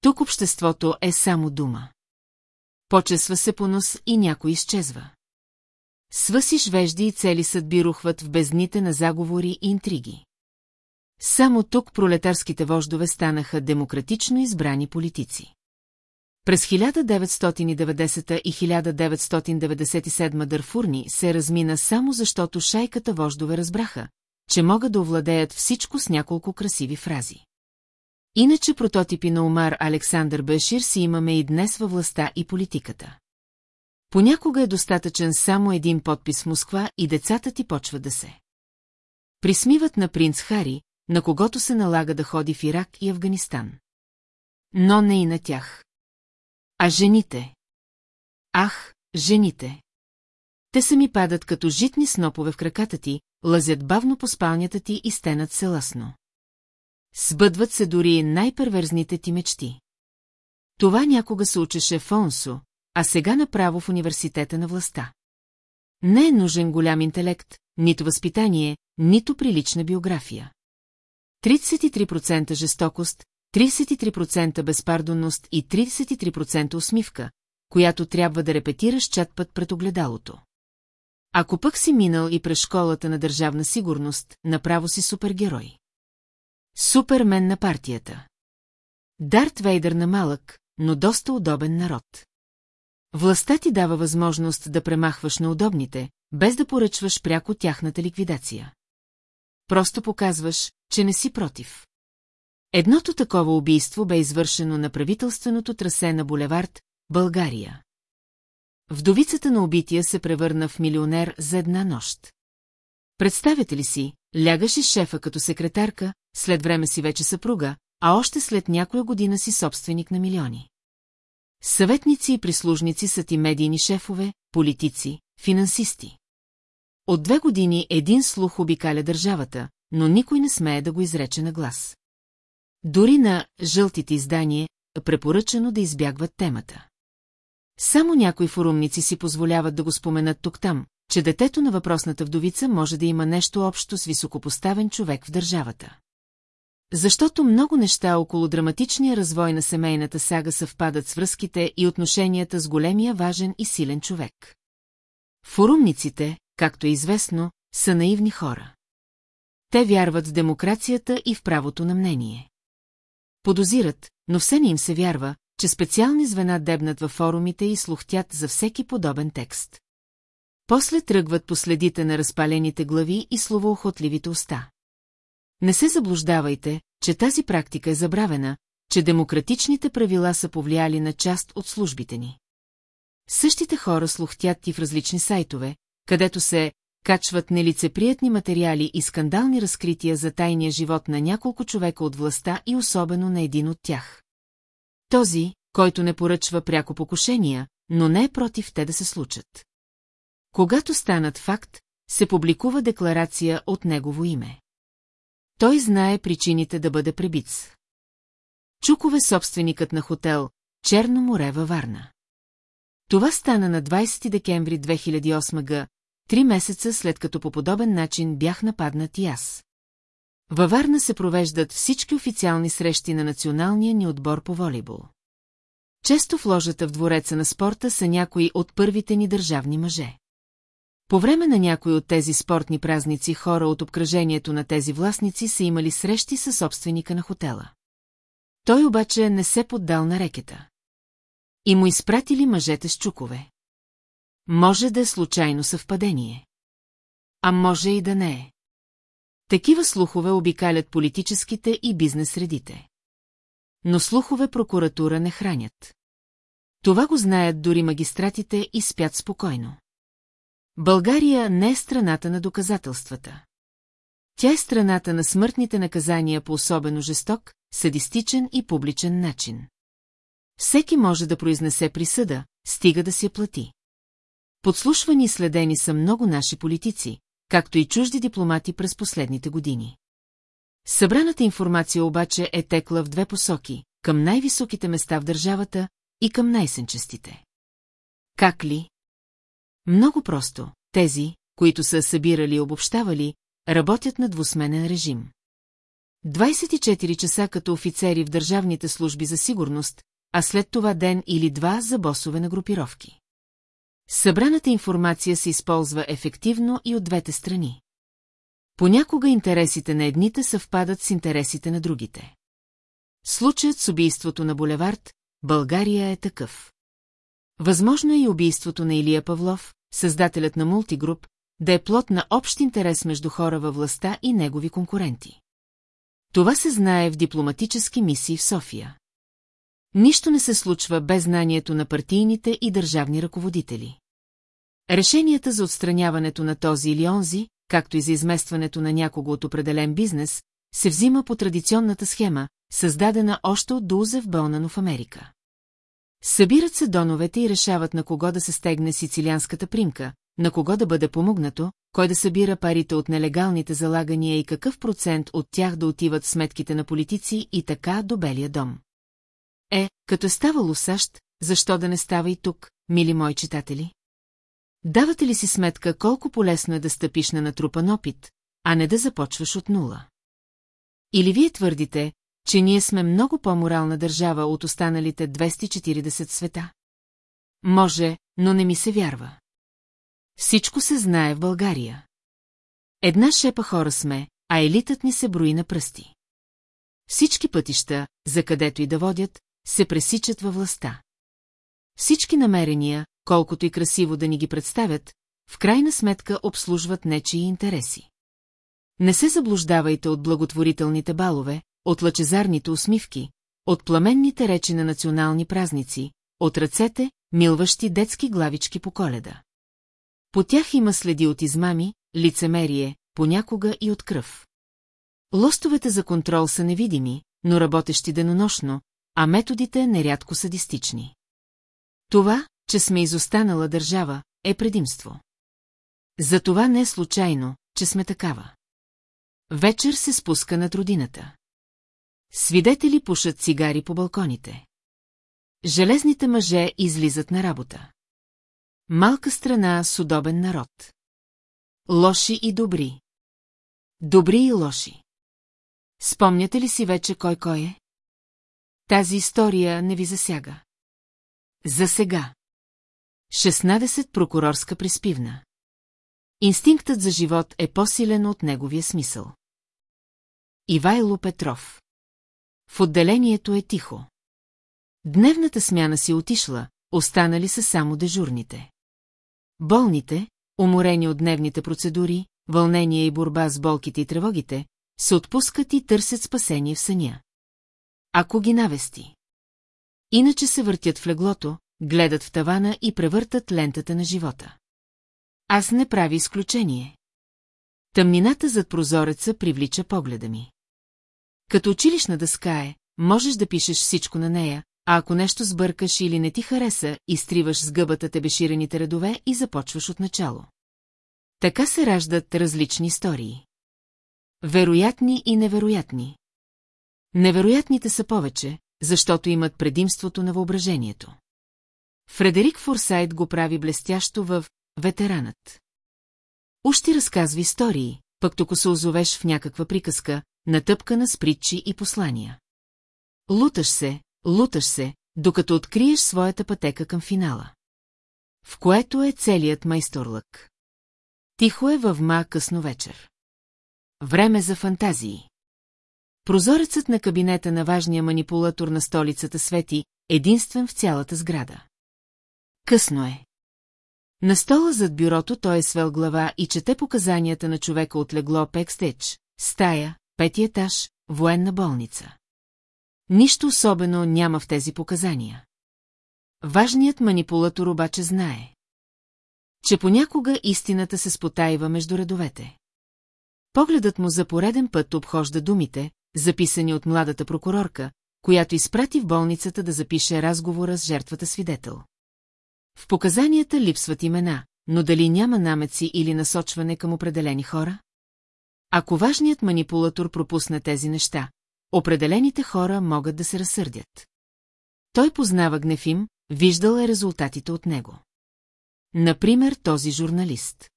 Тук обществото е само дума. Почесва се по нос и някой изчезва. Свъсиш вежди и цели съдби рухват в бездните на заговори и интриги. Само тук пролетарските вождове станаха демократично избрани политици. През 1990 и 1997 Дърфурни се размина само защото шайката вождове разбраха, че могат да овладеят всичко с няколко красиви фрази. Иначе прототипи на Умар Александър Бешир си имаме и днес във властта и политиката. Понякога е достатъчен само един подпис в Москва и децата ти почват да се. Присмиват на принц Хари, на когото се налага да ходи в Ирак и Афганистан. Но не и на тях. А жените? Ах, жените! Те сами падат като житни снопове в краката ти, лазят бавно по спалнята ти и стенат се ласно. Сбъдват се дори най-перверзните ти мечти. Това някога се учеше в Онсо, а сега направо в университета на властта. Не е нужен голям интелект, нито възпитание, нито прилична биография. 33% жестокост, 33% безпардонност и 33% усмивка, която трябва да репетираш чат път пред огледалото. Ако пък си минал и през школата на държавна сигурност, направо си супергерой. Супермен на партията. Дарт Вейдър на малък, но доста удобен народ. Властта ти дава възможност да премахваш на удобните, без да поръчваш пряко тяхната ликвидация. Просто показваш, че не си против. Едното такова убийство бе извършено на правителственото трасе на булевард България. Вдовицата на убития се превърна в милионер за една нощ. Представете ли си, лягаше шефа като секретарка, след време си вече съпруга, а още след някоя година си собственик на милиони. Съветници и прислужници са ти медийни шефове, политици, финансисти. От две години един слух обикаля държавата, но никой не смее да го изрече на глас. Дори на жълтите издание е препоръчано да избягват темата. Само някои форумници си позволяват да го споменат тук-там, че детето на въпросната вдовица може да има нещо общо с високопоставен човек в държавата. Защото много неща около драматичния развой на семейната сага съвпадат с връзките и отношенията с големия важен и силен човек. Форумниците, както е известно, са наивни хора. Те вярват в демокрацията и в правото на мнение. Подозират, но все не им се вярва, че специални звена дебнат във форумите и слухтят за всеки подобен текст. После тръгват по следите на разпалените глави и словоохотливите уста. Не се заблуждавайте, че тази практика е забравена, че демократичните правила са повлияли на част от службите ни. Същите хора слухтят и в различни сайтове, където се качват нелицеприятни материали и скандални разкрития за тайния живот на няколко човека от властта и особено на един от тях. Този, който не поръчва пряко покушения, но не е против те да се случат. Когато станат факт, се публикува декларация от негово име. Той знае причините да бъде пребиц. Чукове собственикът на хотел Черно море във Варна. Това стана на 20 декември 2008 г., три месеца след като по подобен начин бях нападнат и аз. Във Варна се провеждат всички официални срещи на националния ни отбор по волейбол. Често в ложата в двореца на спорта са някои от първите ни държавни мъже. По време на някои от тези спортни празници хора от обкръжението на тези властници са имали срещи със собственика на хотела. Той обаче не се поддал на рекета. И му изпратили мъжете с чукове. Може да е случайно съвпадение. А може и да не е. Такива слухове обикалят политическите и бизнес средите. Но слухове прокуратура не хранят. Това го знаят дори магистратите и спят спокойно. България не е страната на доказателствата. Тя е страната на смъртните наказания по особено жесток, садистичен и публичен начин. Всеки може да произнесе присъда, стига да я плати. Подслушвани и следени са много наши политици, както и чужди дипломати през последните години. Събраната информация обаче е текла в две посоки, към най-високите места в държавата и към най-сенчестите. Как ли? Много просто, тези, които са събирали и обобщавали, работят на двусменен режим. 24 часа като офицери в държавните служби за сигурност, а след това ден или два за босове на групировки. Събраната информация се използва ефективно и от двете страни. Понякога интересите на едните съвпадат с интересите на другите. Случаят с убийството на Булевард, България е такъв. Възможно е и убийството на Илия Павлов, създателят на мултигруп, да е плод на общ интерес между хора във властта и негови конкуренти. Това се знае в дипломатически мисии в София. Нищо не се случва без знанието на партийните и държавни ръководители. Решенията за отстраняването на този или онзи, както и за изместването на някого от определен бизнес, се взима по традиционната схема, създадена още от Дузев Бълнано в Америка. Събират се доновете и решават на кого да се стегне сицилианската примка, на кого да бъде помогнато, кой да събира парите от нелегалните залагания и какъв процент от тях да отиват в сметките на политици и така до Белия дом. Е, като е ставало САЩ, защо да не става и тук, мили мои читатели? Давате ли си сметка колко полезно е да стъпиш на натрупан опит, а не да започваш от нула? Или вие твърдите, че ние сме много по-морална държава от останалите 240 света? Може, но не ми се вярва. Всичко се знае в България. Една шепа хора сме, а елитът ни се брои на пръсти. Всички пътища, за където и да водят, се пресичат във властта. Всички намерения, колкото и красиво да ни ги представят, в крайна сметка обслужват нечии интереси. Не се заблуждавайте от благотворителните балове, от лъчезарните усмивки, от пламенните речи на национални празници, от ръцете, милващи детски главички по коледа. По тях има следи от измами, лицемерие, понякога и от кръв. Лостовете за контрол са невидими, но работещи денонощно, а методите нерядко садистични. Това, че сме изостанала държава, е предимство. За това не е случайно, че сме такава. Вечер се спуска над родината. Свидетели пушат цигари по балконите. Железните мъже излизат на работа. Малка страна с удобен народ. Лоши и добри. Добри и лоши. Спомняте ли си вече кой кой е? Тази история не ви засяга. За сега. 16 прокурорска приспивна. Инстинктът за живот е по-силен от неговия смисъл. Ивайло Петров. В отделението е тихо. Дневната смяна си отишла, останали са само дежурните. Болните, уморени от дневните процедури, вълнение и борба с болките и тревогите, се отпускат и търсят спасение в съня. Ако ги навести. Иначе се въртят в леглото, гледат в тавана и превъртат лентата на живота. Аз не прави изключение. Тъмнината зад прозореца привлича погледа ми. Като училищна дъска е, можеш да пишеш всичко на нея, а ако нещо сбъркаш или не ти хареса, изтриваш с гъбата тебеширените редове и започваш от начало. Така се раждат различни истории. Вероятни и невероятни. Невероятните са повече, защото имат предимството на въображението. Фредерик Форсайт го прави блестящо в «Ветеранът». Уж ти разказва истории, пък тук се озовеш в някаква приказка, натъпкана с притчи и послания. Луташ се, луташ се, докато откриеш своята пътека към финала. В което е целият майсторлък. Тихо е във ма късно вечер. Време за фантазии. Прозорецът на кабинета на важния манипулатор на столицата свети, единствен в цялата сграда. Късно е. На стола зад бюрото той е свел глава и чете показанията на човека от легло Пекстеч, стая, пети етаж, военна болница. Нищо особено няма в тези показания. Важният манипулатор обаче знае, че понякога истината се спотаива между редовете. Погледът му за пореден път обхожда думите, записани от младата прокурорка, която изпрати в болницата да запише разговора с жертвата свидетел. В показанията липсват имена, но дали няма намеци или насочване към определени хора? Ако важният манипулатор пропусне тези неща, определените хора могат да се разсърдят. Той познава гнев им, виждал е резултатите от него. Например, този журналист.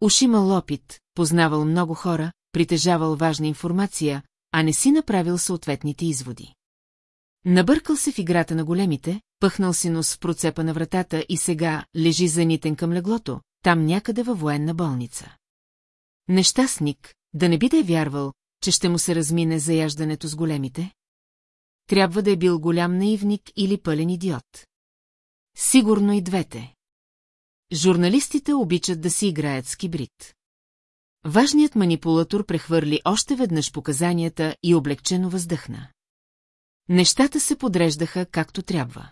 Уж имал опит, познавал много хора, притежавал важна информация, а не си направил съответните изводи. Набъркал се в играта на големите, пъхнал си нос в процепа на вратата и сега лежи занитен към леглото, там някъде във военна болница. Нещастник, да не би да е вярвал, че ще му се размине заяждането с големите? Трябва да е бил голям наивник или пълен идиот. Сигурно и двете. Журналистите обичат да си играят с кибрид. Важният манипулатор прехвърли още веднъж показанията и облегчено въздъхна. Нещата се подреждаха както трябва.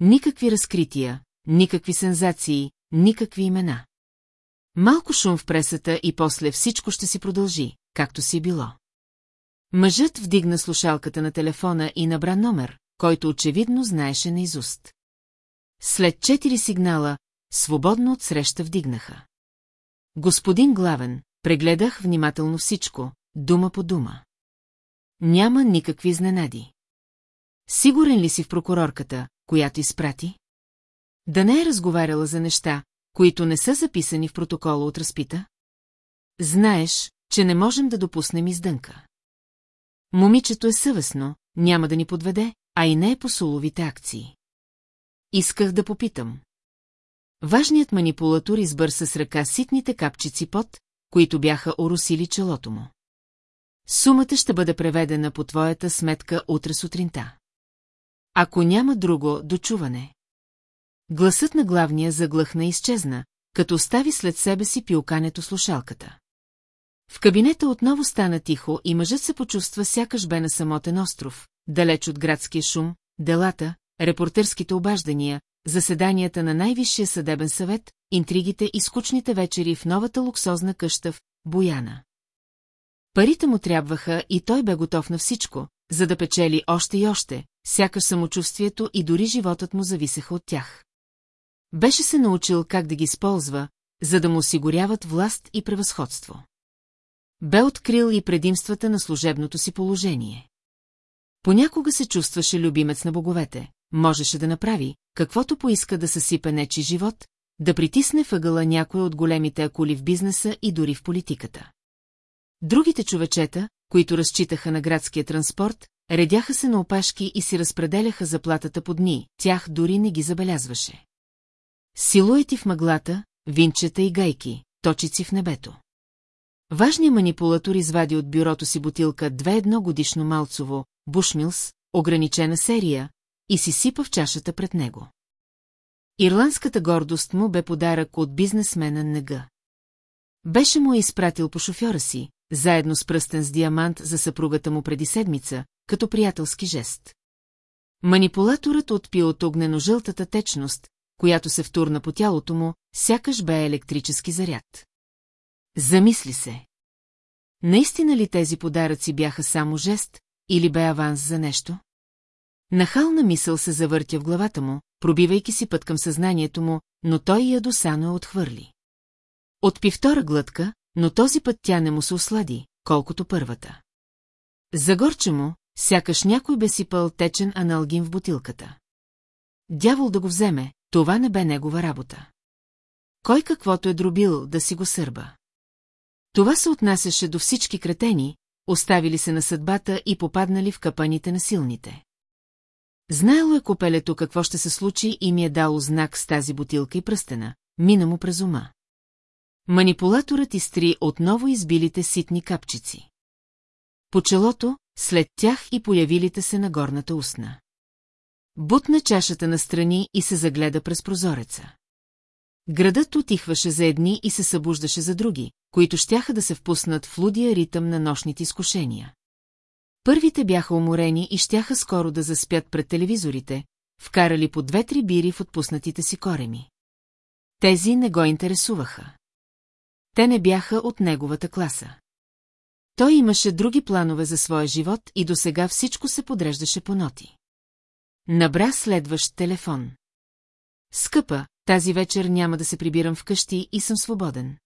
Никакви разкрития, никакви сензации, никакви имена. Малко шум в пресата и после всичко ще си продължи, както си било. Мъжът вдигна слушалката на телефона и набра номер, който очевидно знаеше наизуст. След четири сигнала, свободно от среща вдигнаха. Господин главен, прегледах внимателно всичко, дума по дума. Няма никакви изненади. Сигурен ли си в прокурорката, която изпрати? Да не е разговаряла за неща, които не са записани в протокола от разпита? Знаеш, че не можем да допуснем издънка. Момичето е съвестно, няма да ни подведе, а и не е по суловите акции. Исках да попитам. Важният манипулатор избърса с ръка ситните капчици под, които бяха оросили челото му. Сумата ще бъде преведена по твоята сметка утре сутринта. Ако няма друго дочуване. Гласът на главния заглъхна и изчезна, като остави след себе си пилкането слушалката. В кабинета отново стана тихо и мъжът се почувства сякаш бе на самотен остров, далеч от градския шум, делата, репортерските обаждания, заседанията на най-висшия съдебен съвет, интригите и скучните вечери в новата луксозна къща в Бояна. Парите му трябваха и той бе готов на всичко, за да печели още и още, сякаш самочувствието и дори животът му зависеха от тях. Беше се научил как да ги използва, за да му осигуряват власт и превъзходство. Бе открил и предимствата на служебното си положение. Понякога се чувстваше любимец на боговете, можеше да направи, каквото поиска да съсипе нечи живот, да притисне въгъла някой от големите акули в бизнеса и дори в политиката. Другите човечета, които разчитаха на градския транспорт, редяха се на опашки и си разпределяха заплатата по дни, тях дори не ги забелязваше. Силуети в мъглата, винчета и гайки, точици в небето. Важният манипулатор извади от бюрото си бутилка две едно годишно малцово, бушмилс, ограничена серия, и си сипа в чашата пред него. Ирландската гордост му бе подарък от бизнесмена Нега. Беше му изпратил по шофьора си, заедно с пръстен с диамант за съпругата му преди седмица, като приятелски жест. Манипулаторът отпи от огнено-жълтата течност, която се втурна по тялото му, сякаш бе електрически заряд. Замисли се. Наистина ли тези подаръци бяха само жест, или бе аванс за нещо? Нахална мисъл се завъртя в главата му, пробивайки си път към съзнанието му, но той я досано отхвърли. Отпи втора глътка, но този път тя не му се ослади, колкото първата. Загорче му, сякаш някой бе сипал течен аналгин в бутилката. Дявол да го вземе, това не бе негова работа. Кой каквото е дробил да си го сърба. Това се отнасяше до всички кретени, оставили се на съдбата и попаднали в капаните на силните. Знаело е копелето какво ще се случи и ми е дало знак с тази бутилка и пръстена, мина му през ума. Манипулаторът изтри отново избилите ситни капчици. По челото, след тях и появилите се на горната устна. Бутна чашата настрани и се загледа през прозореца. Градът отихваше за едни и се събуждаше за други, които щяха да се впуснат в лудия ритъм на нощните изкушения. Първите бяха уморени и щяха скоро да заспят пред телевизорите, вкарали по две-три бири в отпуснатите си кореми. Тези не го интересуваха. Те не бяха от неговата класа. Той имаше други планове за своя живот и до сега всичко се подреждаше по ноти. Набра следващ телефон. Скъпа, тази вечер няма да се прибирам вкъщи и съм свободен.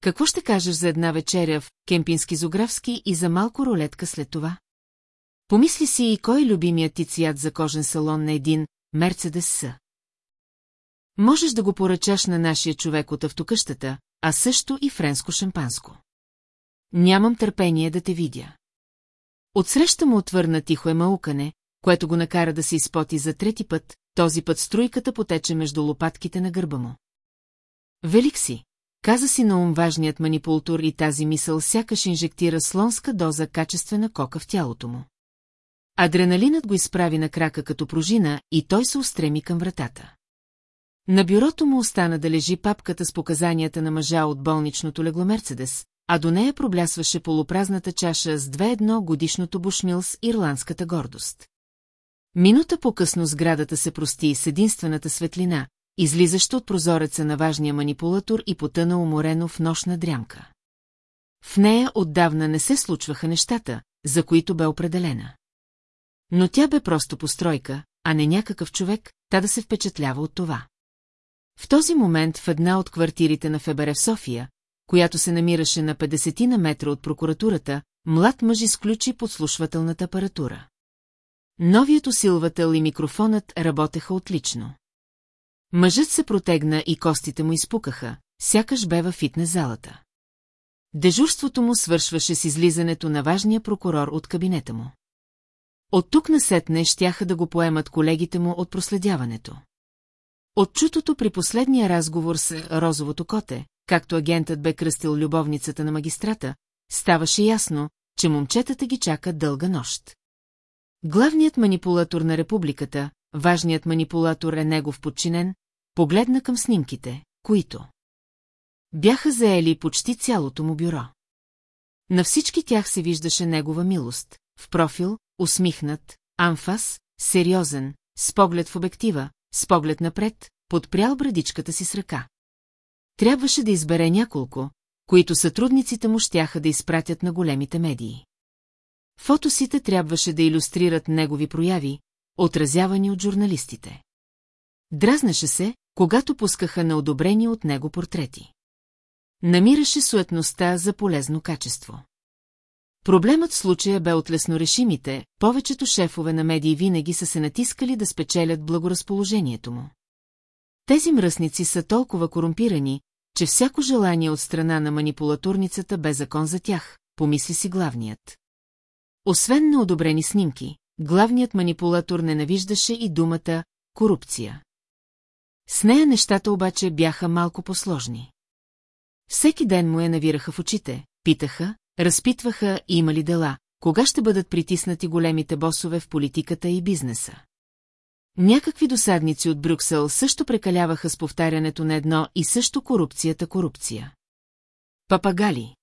Какво ще кажеш за една вечеря в кемпински зографски и за малко рулетка след това? Помисли си и кой е любимият ти цвят за кожен салон на един Мерцедес С. Можеш да го поръчаш на нашия човек от автокъщата, а също и френско шампанско. Нямам търпение да те видя. Отсреща му отвърна тихо е маукане, което го накара да се изпоти за трети път, този път струйката потече между лопатките на гърба му. Велик си, каза си на ум важният манипултор и тази мисъл сякаш инжектира слонска доза качествена кока в тялото му. Адреналинът го изправи на крака като пружина и той се устреми към вратата. На бюрото му остана да лежи папката с показанията на мъжа от болничното легло Мерцедес, а до нея проблясваше полупразната чаша с две едно годишното бушмил ирландската гордост. Минута по-късно сградата се прости с единствената светлина, излизаща от прозореца на важния манипулатор и потъна уморено в нощна дрямка. В нея отдавна не се случваха нещата, за които бе определена. Но тя бе просто постройка, а не някакъв човек, та да се впечатлява от това. В този момент в една от квартирите на Фебере в София, която се намираше на 50 на метра от прокуратурата, млад мъж изключи подслушвателната апаратура. Новият усилвател и микрофонът работеха отлично. Мъжът се протегна и костите му изпукаха, сякаш бе във фитнес залата. Дежурството му свършваше с излизането на важния прокурор от кабинета му. От тук насетне щяха да го поемат колегите му от проследяването. От чутото при последния разговор с Розовото коте, както агентът бе кръстил любовницата на магистрата, ставаше ясно, че момчетата ги чакат дълга нощ. Главният манипулатор на републиката, важният манипулатор е негов подчинен, погледна към снимките, които бяха заели почти цялото му бюро. На всички тях се виждаше негова милост, в профил, усмихнат, амфас, сериозен, с поглед в обектива, с поглед напред, подпрял брадичката си с ръка. Трябваше да избере няколко, които сътрудниците му щяха да изпратят на големите медии. Фотосите трябваше да иллюстрират негови прояви, отразявани от журналистите. Дразнаше се, когато пускаха на одобрени от него портрети. Намираше суетността за полезно качество. Проблемът в случая бе от леснорешимите, повечето шефове на медии винаги са се натискали да спечелят благоразположението му. Тези мръсници са толкова корумпирани, че всяко желание от страна на манипулаторницата бе закон за тях, помисли си главният. Освен на одобрени снимки, главният манипулатор ненавиждаше и думата «корупция». С нея нещата обаче бяха малко посложни. Всеки ден му я навираха в очите, питаха, разпитваха има ли дела, кога ще бъдат притиснати големите босове в политиката и бизнеса. Някакви досадници от Брюксел също прекаляваха с повтарянето на едно и също корупцията корупция. Папагали.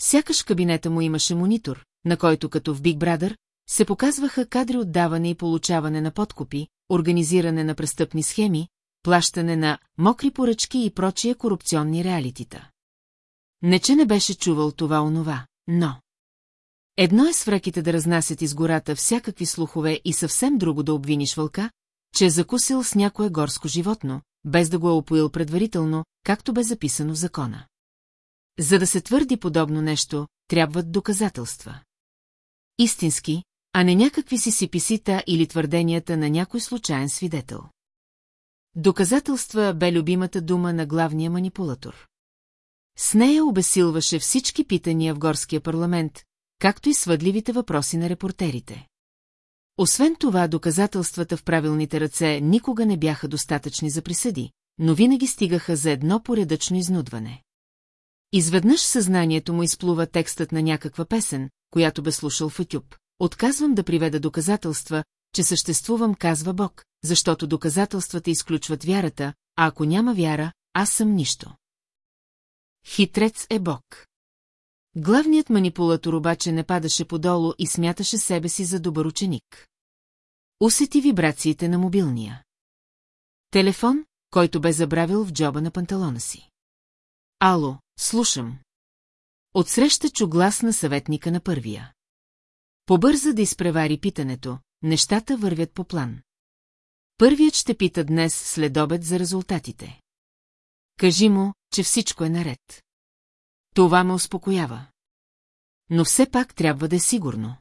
Сякаш кабинета му имаше монитор, на който като в Биг Брадър се показваха кадри от даване и получаване на подкупи, организиране на престъпни схеми, плащане на мокри поръчки и прочие корупционни реалитита. Не, че не беше чувал това онова, но... Едно е свръките да разнасят из гората всякакви слухове и съвсем друго да обвиниш вълка, че е закусил с някое горско животно, без да го е опоил предварително, както бе записано в закона. За да се твърди подобно нещо, трябват доказателства. Истински, а не някакви си сиписита или твърденията на някой случайен свидетел. Доказателства бе любимата дума на главния манипулатор. С нея обесилваше всички питания в горския парламент, както и свъдливите въпроси на репортерите. Освен това, доказателствата в правилните ръце никога не бяха достатъчни за присъди, но винаги стигаха за едно поредъчно изнудване. Изведнъж съзнанието му изплува текстът на някаква песен, която бе слушал в Ютюб. Отказвам да приведа доказателства, че съществувам, казва Бог, защото доказателствата изключват вярата, а ако няма вяра, аз съм нищо. Хитрец е Бог. Главният манипулатор обаче не падаше подолу и смяташе себе си за добър ученик. Усети вибрациите на мобилния. Телефон, който бе забравил в джоба на панталона си. Ало, слушам. Отсреща чу глас на съветника на първия. Побърза да изпревари питането, нещата вървят по план. Първият ще пита днес след обед за резултатите. Кажи му, че всичко е наред. Това ме успокоява. Но все пак трябва да е сигурно.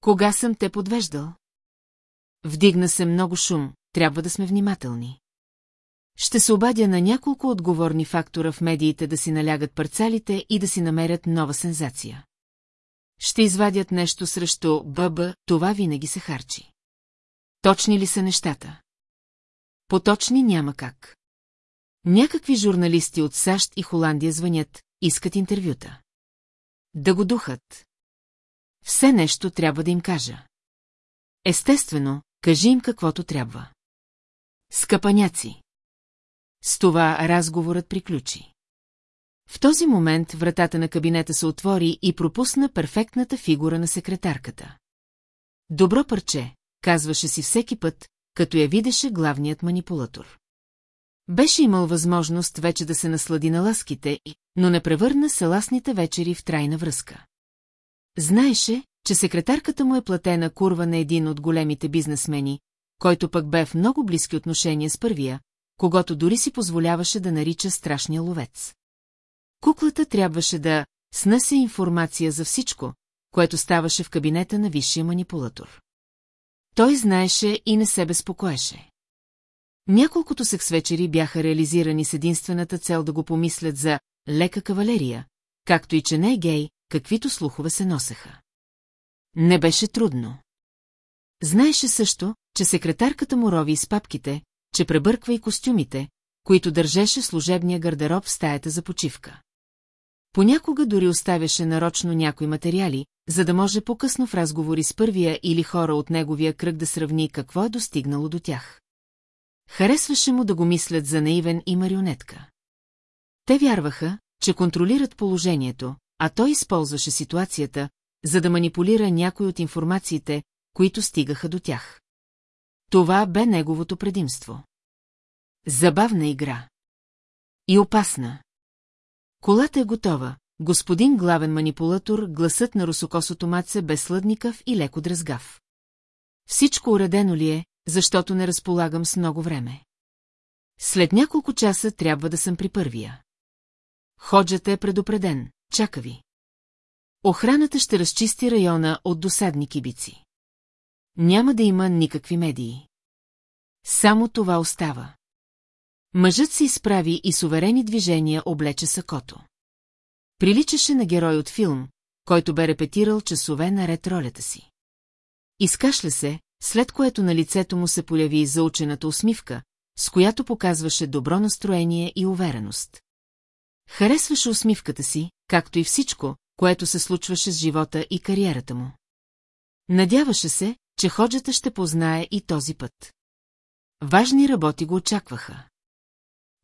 Кога съм те подвеждал? Вдигна се много шум, трябва да сме внимателни. Ще се обадя на няколко отговорни фактора в медиите да си налягат парцалите и да си намерят нова сензация. Ще извадят нещо срещу ББ, това винаги се харчи. Точни ли са нещата? Поточни няма как. Някакви журналисти от САЩ и Холандия звънят, искат интервюта. Да го духат. Все нещо трябва да им кажа. Естествено, кажи им каквото трябва. Скъпаняци. С това разговорът приключи. В този момент вратата на кабинета се отвори и пропусна перфектната фигура на секретарката. Добро парче, казваше си всеки път, като я видеше главният манипулатор. Беше имал възможност вече да се наслади на ласките, но не превърна селасните вечери в трайна връзка. Знаеше, че секретарката му е платена курва на един от големите бизнесмени, който пък бе в много близки отношения с първия, когато дори си позволяваше да нарича страшния ловец. Куклата трябваше да снесе информация за всичко, което ставаше в кабинета на висшия манипулатор. Той знаеше и не се безпокоеше. Няколкото сексвечери бяха реализирани с единствената цел да го помислят за лека кавалерия, както и че не е гей, каквито слухове се носеха. Не беше трудно. Знаеше също, че секретарката му рови из папките, че пребърква и костюмите, които държеше служебния гардероб в стаята за почивка. Понякога дори оставяше нарочно някои материали, за да може по-късно в разговори с първия или хора от неговия кръг да сравни какво е достигнало до тях. Харесваше му да го мислят за наивен и марионетка. Те вярваха, че контролират положението, а той използваше ситуацията, за да манипулира някой от информациите, които стигаха до тях. Това бе неговото предимство. Забавна игра. И опасна. Колата е готова, господин главен манипулатор, гласът на русокосото маце безслъдникав и леко дразгав. Всичко уредено ли е, защото не разполагам с много време. След няколко часа трябва да съм при първия. Ходжата е предупреден, чака ви. Охраната ще разчисти района от досадни кибици. Няма да има никакви медии. Само това остава. Мъжът се изправи и с уверени движения облече сакото. Приличаше на герой от филм, който бе репетирал часове наред ролята си. Изкашля се, след което на лицето му се появи заучената усмивка, с която показваше добро настроение и увереност. Харесваше усмивката си, както и всичко, което се случваше с живота и кариерата му. Надяваше се, че ходжата ще познае и този път. Важни работи го очакваха.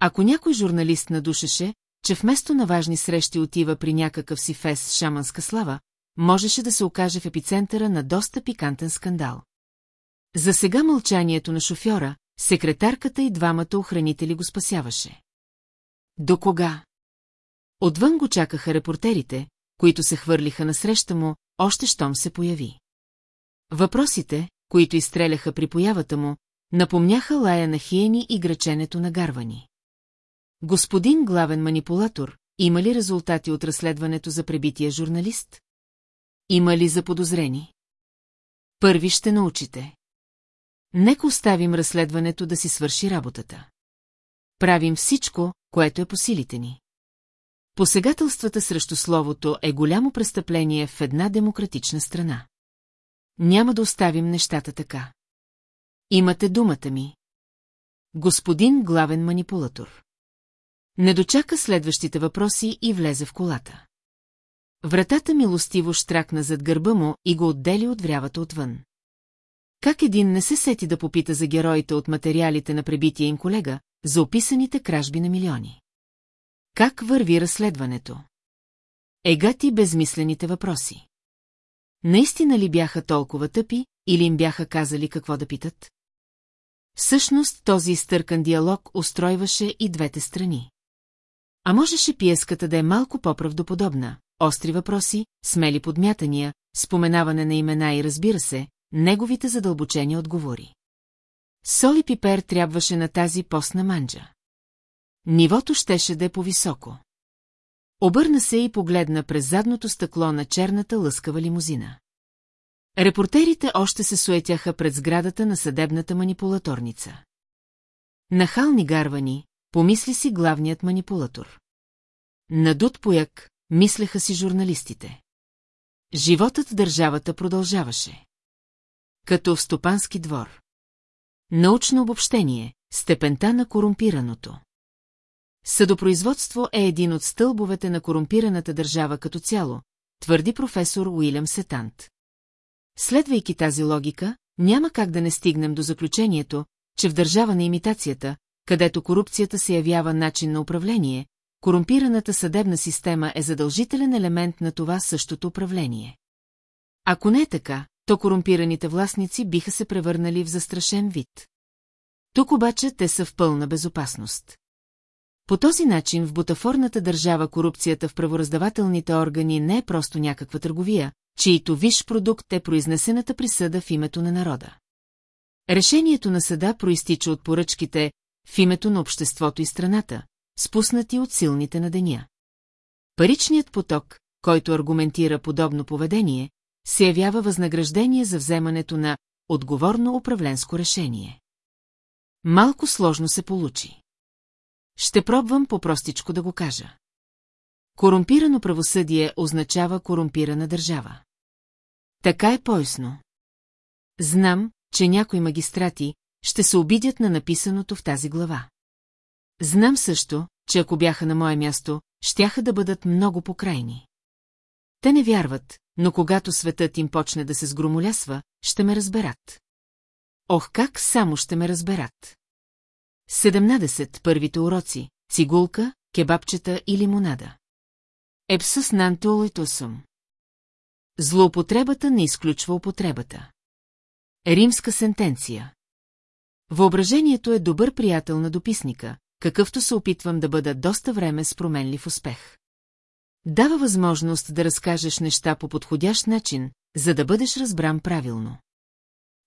Ако някой журналист надушеше, че вместо на важни срещи отива при някакъв си фест с шаманска слава, можеше да се окаже в епицентъра на доста пикантен скандал. За сега мълчанието на шофьора, секретарката и двамата охранители го спасяваше. До кога? Отвън го чакаха репортерите, които се хвърлиха насреща му, още щом се появи. Въпросите, които изстреляха при появата му, напомняха лая на хиени и граченето на гарвани. Господин главен манипулатор, има ли резултати от разследването за пребития журналист? Има ли заподозрени? Първи ще научите. Нека оставим разследването да си свърши работата. Правим всичко, което е по силите ни. Посегателствата срещу словото е голямо престъпление в една демократична страна. Няма да оставим нещата така. Имате думата ми. Господин главен манипулатор. Не дочака следващите въпроси и влезе в колата. Вратата милостиво штракна зад гърба му и го отдели от врявата отвън. Как един не се сети да попита за героите от материалите на пребития им колега, за описаните кражби на милиони? Как върви разследването? Егати безмислените въпроси. Наистина ли бяха толкова тъпи, или им бяха казали какво да питат? Всъщност този изтъркан диалог устройваше и двете страни. А можеше пиеската да е малко по-правдоподобна, остри въпроси, смели подмятания, споменаване на имена и разбира се, неговите задълбочени отговори. Соли пипер трябваше на тази постна манджа. Нивото щеше да е по-високо. Обърна се и погледна през задното стъкло на черната лъскава лимузина. Репортерите още се суетяха пред сградата на съдебната манипулаторница. Нахални гарвани, помисли си главният манипулатор. Надут пояк, мислеха си журналистите. Животът в държавата продължаваше. Като в стопански двор. Научно обобщение, степента на корумпираното. Съдопроизводство е един от стълбовете на корумпираната държава като цяло, твърди професор Уилям Сетант. Следвайки тази логика, няма как да не стигнем до заключението, че в държава на имитацията, където корупцията се явява начин на управление, корумпираната съдебна система е задължителен елемент на това същото управление. Ако не е така, то корумпираните властници биха се превърнали в застрашен вид. Тук обаче те са в пълна безопасност. По този начин в бутафорната държава корупцията в правораздавателните органи не е просто някаква търговия, чието виш продукт е произнесената присъда в името на народа. Решението на съда проистича от поръчките в името на обществото и страната, спуснати от силните на деня. Паричният поток, който аргументира подобно поведение, се явява възнаграждение за вземането на отговорно управленско решение. Малко сложно се получи. Ще пробвам по-простичко да го кажа. Корумпирано правосъдие означава корумпирана държава. Така е поясно. Знам, че някои магистрати ще се обидят на написаното в тази глава. Знам също, че ако бяха на мое място, щяха да бъдат много покрайни. Те не вярват, но когато светът им почне да се сгромолясва, ще ме разберат. Ох, как само ще ме разберат. 17. Първите уроци – цигулка, кебабчета и лимонада. Епсус нантуолитосум. Злоупотребата не изключва употребата. Римска сентенция. Въображението е добър приятел на дописника, какъвто се опитвам да бъда доста време с променлив успех. Дава възможност да разкажеш неща по подходящ начин, за да бъдеш разбран правилно.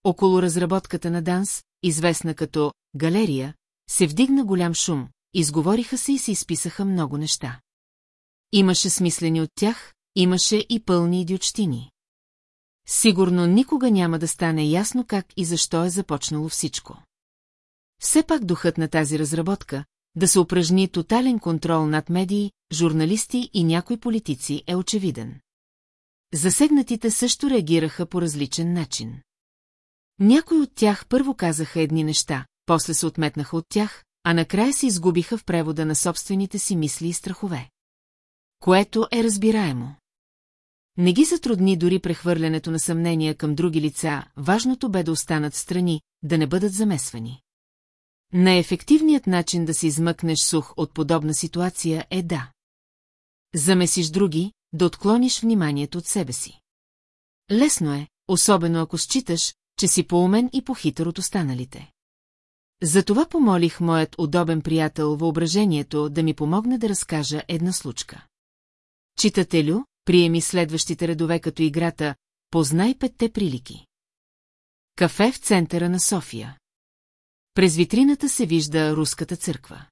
Около разработката на данс, известна като «галерия», се вдигна голям шум, изговориха се и се изписаха много неща. Имаше смислени от тях, имаше и пълни идиотщини. Сигурно никога няма да стане ясно как и защо е започнало всичко. Все пак духът на тази разработка, да се упражни тотален контрол над медии, журналисти и някои политици е очевиден. Засегнатите също реагираха по различен начин. Някои от тях първо казаха едни неща, после се отметнаха от тях, а накрая се изгубиха в превода на собствените си мисли и страхове. Което е разбираемо. Не ги затрудни дори прехвърлянето на съмнения към други лица, важното бе да останат страни, да не бъдат замесвани. Най-ефективният начин да се измъкнеш сух от подобна ситуация е да. Замесиш други, да отклониш вниманието от себе си. Лесно е, особено ако считаш, че си поумен и похитър от останалите. Затова помолих моят удобен приятел въображението да ми помогне да разкажа една случка. Читателю, приеми следващите редове като играта «Познай петте прилики». Кафе в центъра на София. През витрината се вижда руската църква.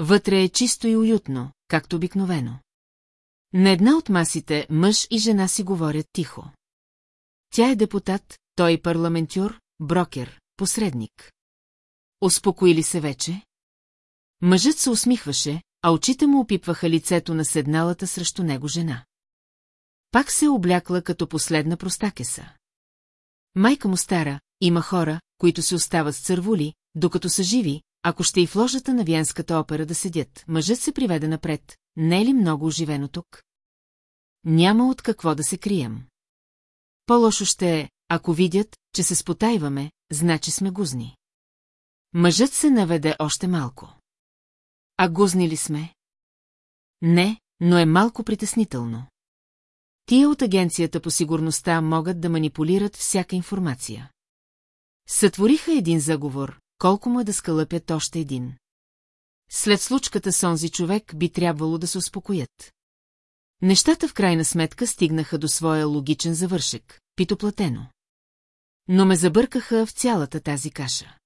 Вътре е чисто и уютно, както обикновено. На една от масите мъж и жена си говорят тихо. Тя е депутат, той парламентюр, брокер, посредник. Успокои ли се вече? Мъжът се усмихваше, а очите му опипваха лицето на седналата срещу него жена. Пак се облякла като последна простакеса. Майка му стара, има хора, които се остават с цървули, докато са живи, ако ще и в ложата на Виенската опера да седят. Мъжът се приведе напред, не е ли много оживено тук? Няма от какво да се крием. По-лошо ще е, ако видят, че се спотайваме, значи сме гузни. Мъжът се наведе още малко. А гузни ли сме? Не, но е малко притеснително. Тия от агенцията по сигурността могат да манипулират всяка информация. Сътвориха един заговор, колко му е да скалъпят още един. След случката с онзи човек би трябвало да се успокоят. Нещата в крайна сметка стигнаха до своя логичен завършек, питоплатено. Но ме забъркаха в цялата тази каша.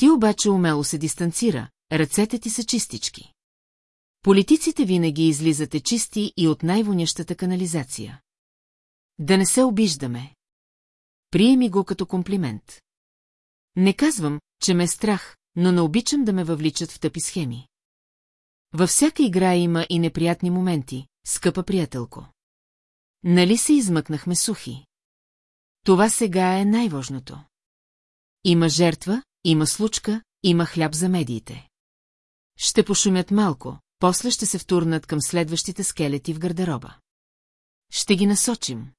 Ти обаче умело се дистанцира, ръцете ти са чистички. Политиците винаги излизате чисти и от най-вонящата канализация. Да не се обиждаме. Приеми го като комплимент. Не казвам, че ме е страх, но не обичам да ме въвличат в тъпи схеми. Във всяка игра има и неприятни моменти, скъпа приятелко. Нали се измъкнахме сухи? Това сега е най-важното. Има жертва, има случка, има хляб за медиите. Ще пошумят малко, после ще се втурнат към следващите скелети в гардероба. Ще ги насочим.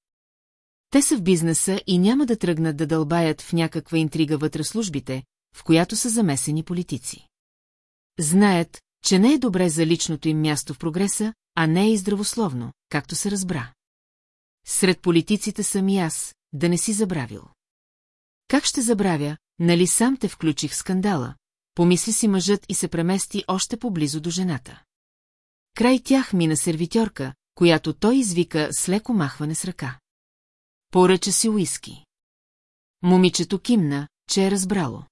Те са в бизнеса и няма да тръгнат да дълбаят в някаква интрига вътре службите, в която са замесени политици. Знаят, че не е добре за личното им място в прогреса, а не е и здравословно, както се разбра. Сред политиците съм и аз, да не си забравил. Как ще забравя, нали сам те включих в скандала, помисли си мъжът и се премести още поблизо до жената. Край тях мина сервитьорка, която той извика с леко махване с ръка. Поръча си уиски. Момичето кимна, че е разбрало.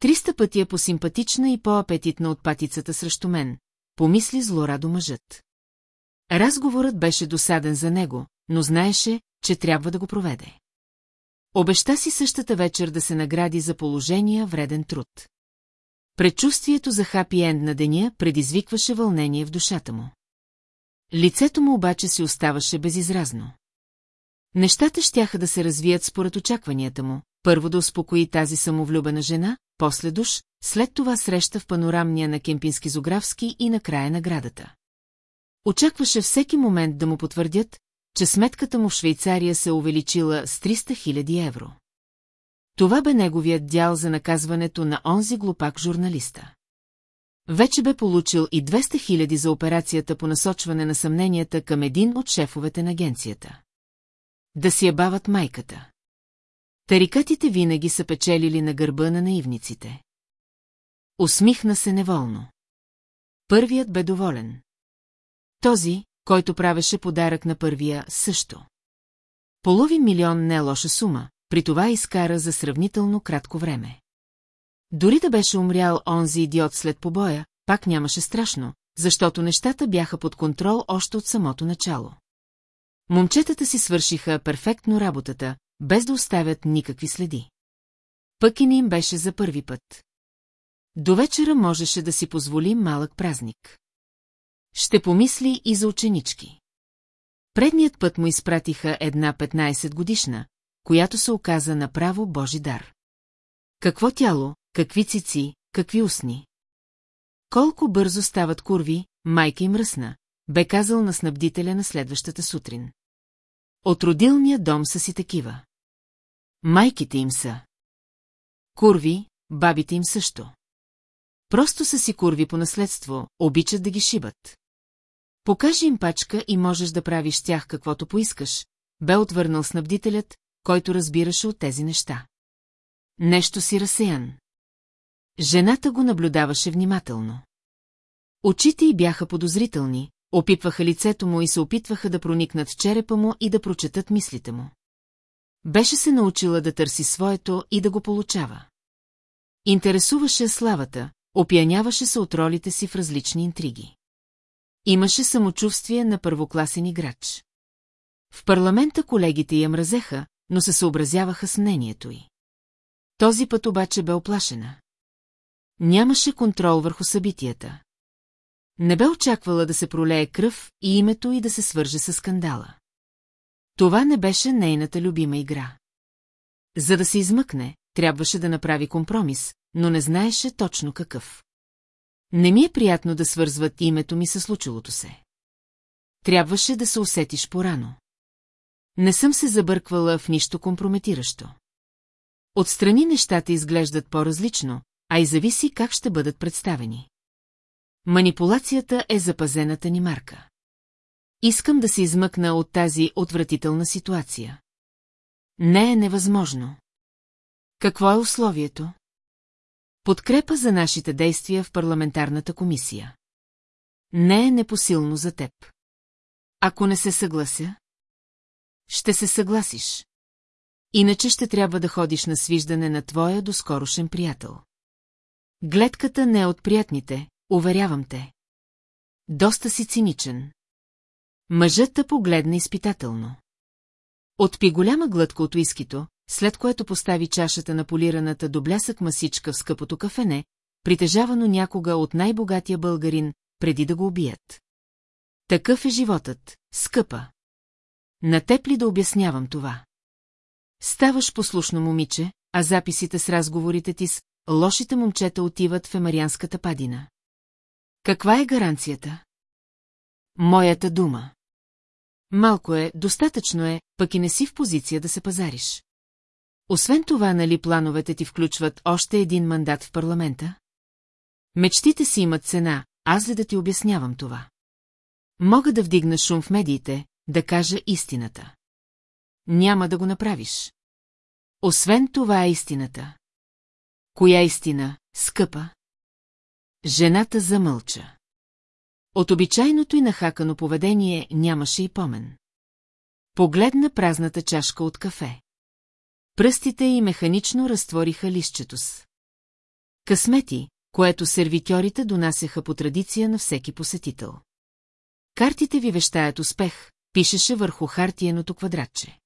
Триста пъти е по-симпатична и по-апетитна от патицата срещу мен, помисли злорадо мъжът. Разговорът беше досаден за него, но знаеше, че трябва да го проведе. Обеща си същата вечер да се награди за положения вреден труд. Предчувствието за хапи-енд на деня предизвикваше вълнение в душата му. Лицето му обаче си оставаше безизразно. Нещата щяха да се развият според очакванията му, първо да успокои тази самовлюбена жена, после душ, след това среща в панорамния на Кемпински Зографски и накрая наградата. Очакваше всеки момент да му потвърдят, че сметката му в Швейцария се увеличила с 300 000 евро. Това бе неговият дял за наказването на онзи глупак журналиста. Вече бе получил и 200 000 за операцията по насочване на съмненията към един от шефовете на агенцията. Да си ябават майката. Тарикатите винаги са печелили на гърба на наивниците. Усмихна се неволно. Първият бе доволен. Този, който правеше подарък на първия, също. Половин милион не е лоша сума, при това изкара за сравнително кратко време. Дори да беше умрял онзи идиот след побоя, пак нямаше страшно, защото нещата бяха под контрол още от самото начало. Момчетата си свършиха перфектно работата, без да оставят никакви следи. Пък и не им беше за първи път. До вечера можеше да си позволи малък празник. Ще помисли и за ученички. Предният път му изпратиха една 15 годишна, която се оказа направо Божи дар. Какво тяло, какви цици, какви устни. Колко бързо стават курви, майка им ръсна, бе казал на снабдителя на следващата сутрин. От родилния дом са си такива. Майките им са. Курви, бабите им също. Просто са си курви по наследство, обичат да ги шибат. Покажи им пачка и можеш да правиш тях каквото поискаш, бе отвърнал снабдителят, който разбираше от тези неща. Нещо си разсеян. Жената го наблюдаваше внимателно. Очите й бяха подозрителни, опитваха лицето му и се опитваха да проникнат в черепа му и да прочетат мислите му. Беше се научила да търси своето и да го получава. Интересуваше славата, опияняваше се от ролите си в различни интриги. Имаше самочувствие на първокласен играч. В парламента колегите я мразеха, но се съобразяваха с мнението й. Този път обаче бе оплашена. Нямаше контрол върху събитията. Не бе очаквала да се пролее кръв и името й да се свърже с скандала. Това не беше нейната любима игра. За да се измъкне, трябваше да направи компромис, но не знаеше точно какъв. Не ми е приятно да свързват името ми със случилото се. Трябваше да се усетиш порано. Не съм се забърквала в нищо компрометиращо. Отстрани нещата изглеждат по-различно, а и зависи как ще бъдат представени. Манипулацията е запазената ни марка. Искам да се измъкна от тази отвратителна ситуация. Не е невъзможно. Какво е условието? Подкрепа за нашите действия в парламентарната комисия. Не е непосилно за теб. Ако не се съглася, ще се съгласиш. Иначе ще трябва да ходиш на свиждане на твоя доскорошен приятел. Гледката не е от приятните, уверявам те. Доста си циничен. Мъжът те погледна изпитателно. Отпи голяма глътка от уискито, след което постави чашата на полираната до блясък масичка в скъпото кафене, притежавано някога от най-богатия българин, преди да го убият. Такъв е животът, скъпа. На теб ли да обяснявам това? Ставаш послушно момиче, а записите с разговорите ти с лошите момчета отиват в Емарианската падина. Каква е гаранцията? Моята дума. Малко е, достатъчно е, пък и не си в позиция да се пазариш. Освен това, нали плановете ти включват още един мандат в парламента? Мечтите си имат цена, аз ли да ти обяснявам това? Мога да вдигна шум в медиите, да кажа истината. Няма да го направиш. Освен това е истината. Коя истина, скъпа? Жената замълча. От обичайното и нахакано поведение нямаше и помен. Погледна празната чашка от кафе. Пръстите й механично разтвориха листчето с. Късмети, което сервитьорите донасяха по традиция на всеки посетител. Картите ви вещаят успех, пишеше върху хартиеното квадратче.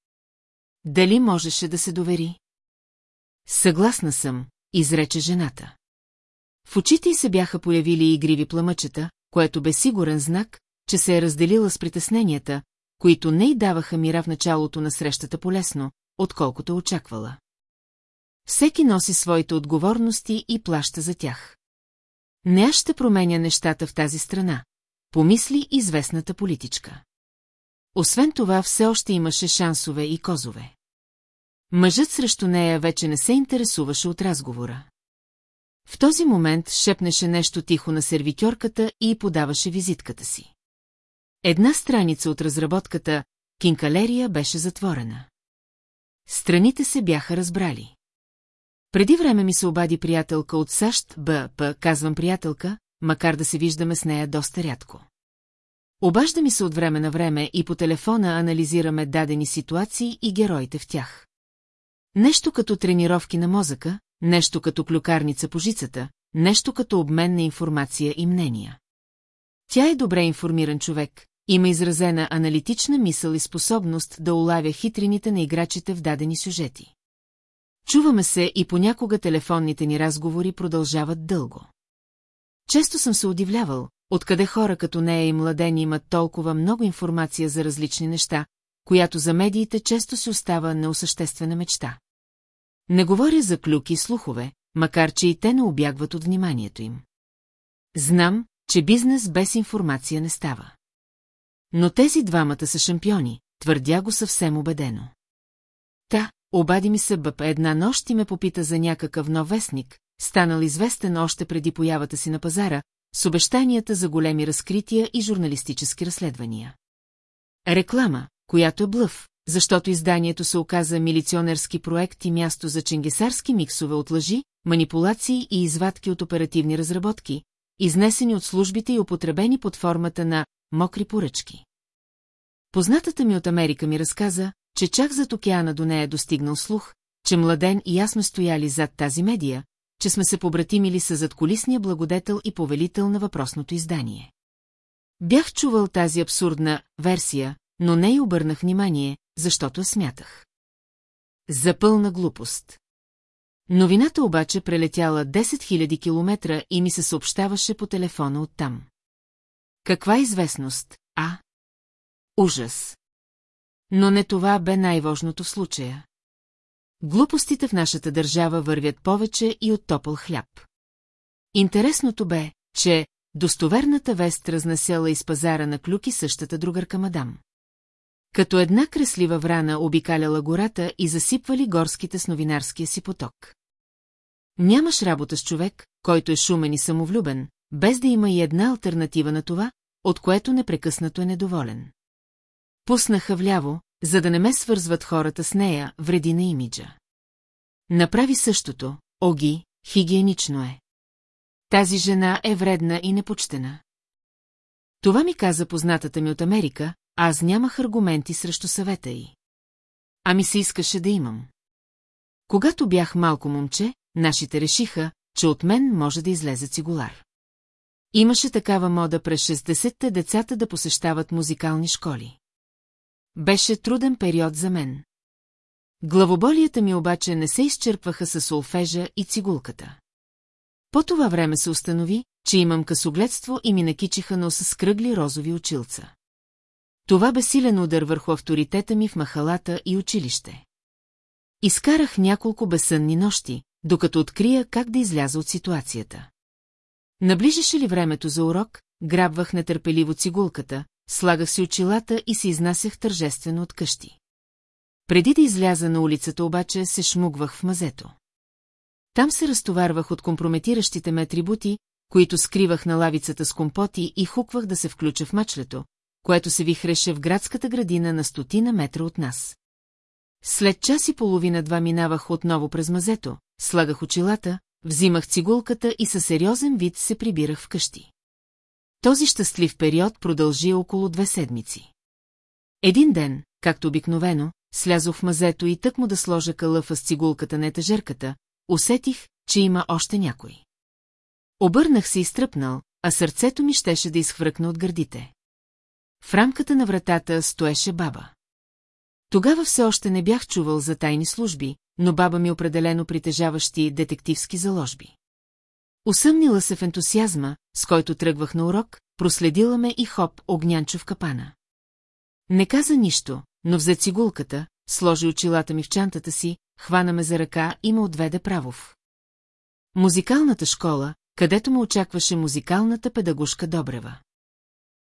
Дали можеше да се довери? Съгласна съм, изрече жената. В очите й се бяха появили игриви пламъчета, което бе сигурен знак, че се е разделила с притесненията, които не й даваха мира в началото на срещата полесно, отколкото очаквала. Всеки носи своите отговорности и плаща за тях. Не аз ще променя нещата в тази страна, помисли известната политичка. Освен това все още имаше шансове и козове. Мъжът срещу нея вече не се интересуваше от разговора. В този момент шепнеше нещо тихо на сервитьорката и подаваше визитката си. Една страница от разработката, кинкалерия, беше затворена. Страните се бяха разбрали. Преди време ми се обади приятелка от САЩ, БП, казвам приятелка, макар да се виждаме с нея доста рядко. Обажда ми се от време на време и по телефона анализираме дадени ситуации и героите в тях. Нещо като тренировки на мозъка, нещо като клюкарница по жицата, нещо като обмен на информация и мнения. Тя е добре информиран човек, има изразена аналитична мисъл и способност да улавя хитрините на играчите в дадени сюжети. Чуваме се и понякога телефонните ни разговори продължават дълго. Често съм се удивлявал, откъде хора като нея и младени имат толкова много информация за различни неща, която за медиите често се остава неосъществена мечта. Не говоря за клюки и слухове, макар че и те не обягват от вниманието им. Знам, че бизнес без информация не става. Но тези двамата са шампиони, твърдя го съвсем убедено. Та, обади ми се бъп една нощ и ме попита за някакъв нов вестник, станал известен още преди появата си на пазара, с обещанията за големи разкрития и журналистически разследвания. Реклама, която е блъв, защото изданието се оказа милиционерски проект и място за ченгесарски миксове от лъжи, манипулации и извадки от оперативни разработки, изнесени от службите и употребени под формата на мокри поръчки. Познатата ми от Америка ми разказа, че чак зад океана до нея достигнал слух, че младен и аз сме стояли зад тази медия, че сме се побратимили с задколисния благодетел и повелител на въпросното издание. Бях чувал тази абсурдна версия, но не й обърнах внимание, защото смятах. За пълна глупост. Новината обаче прелетяла 10 000 километра и ми се съобщаваше по телефона оттам. Каква известност, а? Ужас. Но не това бе най-важното в случая. Глупостите в нашата държава вървят повече и от топъл хляб. Интересното бе, че достоверната вест разнасяла из пазара на клюки същата другарка мадам. Като една креслива врана обикаляла гората и засипвали горските с новинарския си поток. Нямаш работа с човек, който е шумен и самовлюбен, без да има и една альтернатива на това, от което непрекъснато е недоволен. Пуснаха вляво, за да не ме свързват хората с нея, вреди на имиджа. Направи същото, оги, хигиенично е. Тази жена е вредна и непочтена. Това ми каза познатата ми от Америка, а аз нямах аргументи срещу съвета й. Ами се искаше да имам. Когато бях малко момче, нашите решиха, че от мен може да излезе цигулар. Имаше такава мода през 60-те децата да посещават музикални школи. Беше труден период за мен. Главоболията ми обаче не се изчерпваха с солфежа и цигулката. По това време се установи, че имам късогледство и ми накичиха носа с кръгли розови очилца. Това бе силен удар върху авторитета ми в махалата и училище. Изкарах няколко безсънни нощи, докато открия как да изляза от ситуацията. Наближеше ли времето за урок, грабвах нетърпеливо цигулката, слагах си очилата и се изнасях тържествено от къщи. Преди да изляза на улицата обаче се шмугвах в мазето. Там се разтоварвах от компрометиращите ме атрибути, които скривах на лавицата с компоти и хуквах да се включа в мачлето, което се вихреше в градската градина на стотина метра от нас. След час и половина-два минавах отново през мазето, слагах очилата, взимах цигулката и със сериозен вид се прибирах вкъщи. Този щастлив период продължи около две седмици. Един ден, както обикновено, слязох в мазето и тък му да сложа кълъфа с цигулката на етажерката, усетих, че има още някой. Обърнах се и стръпнал, а сърцето ми щеше да изхвъркне от гърдите. В рамката на вратата стоеше баба. Тогава все още не бях чувал за тайни служби, но баба ми определено притежаващи детективски заложби. Усъмнила се в ентусиазма, с който тръгвах на урок, проследила ме и хоп огнянчо в капана. Не каза нищо, но взе цигулката, сложи очилата ми в чантата си, хвана ме за ръка и ме отведе правов. Музикалната школа, където ме очакваше музикалната педагогка Добрева.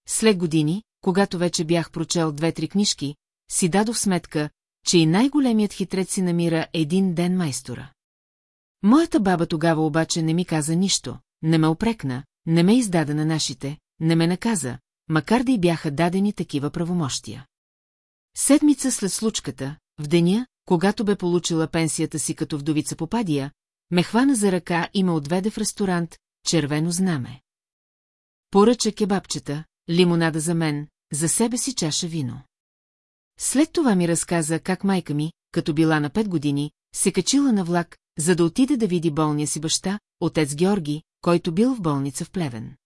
След години, когато вече бях прочел две-три книжки, си дадох сметка, че и най-големият хитрец си намира един ден майстора. Моята баба тогава обаче не ми каза нищо, не ме опрекна, не ме издаде на нашите, не ме наказа, макар да й бяха дадени такива правомощия. Седмица след случката, в деня, когато бе получила пенсията си като вдовица по падия, ме хвана за ръка и ме отведе в ресторант «Червено знаме». Поръча кебабчета, лимонада за мен, за себе си чаша вино. След това ми разказа как майка ми, като била на пет години, се качила на влак, за да отиде да види болния си баща, отец Георги, който бил в болница в Плевен.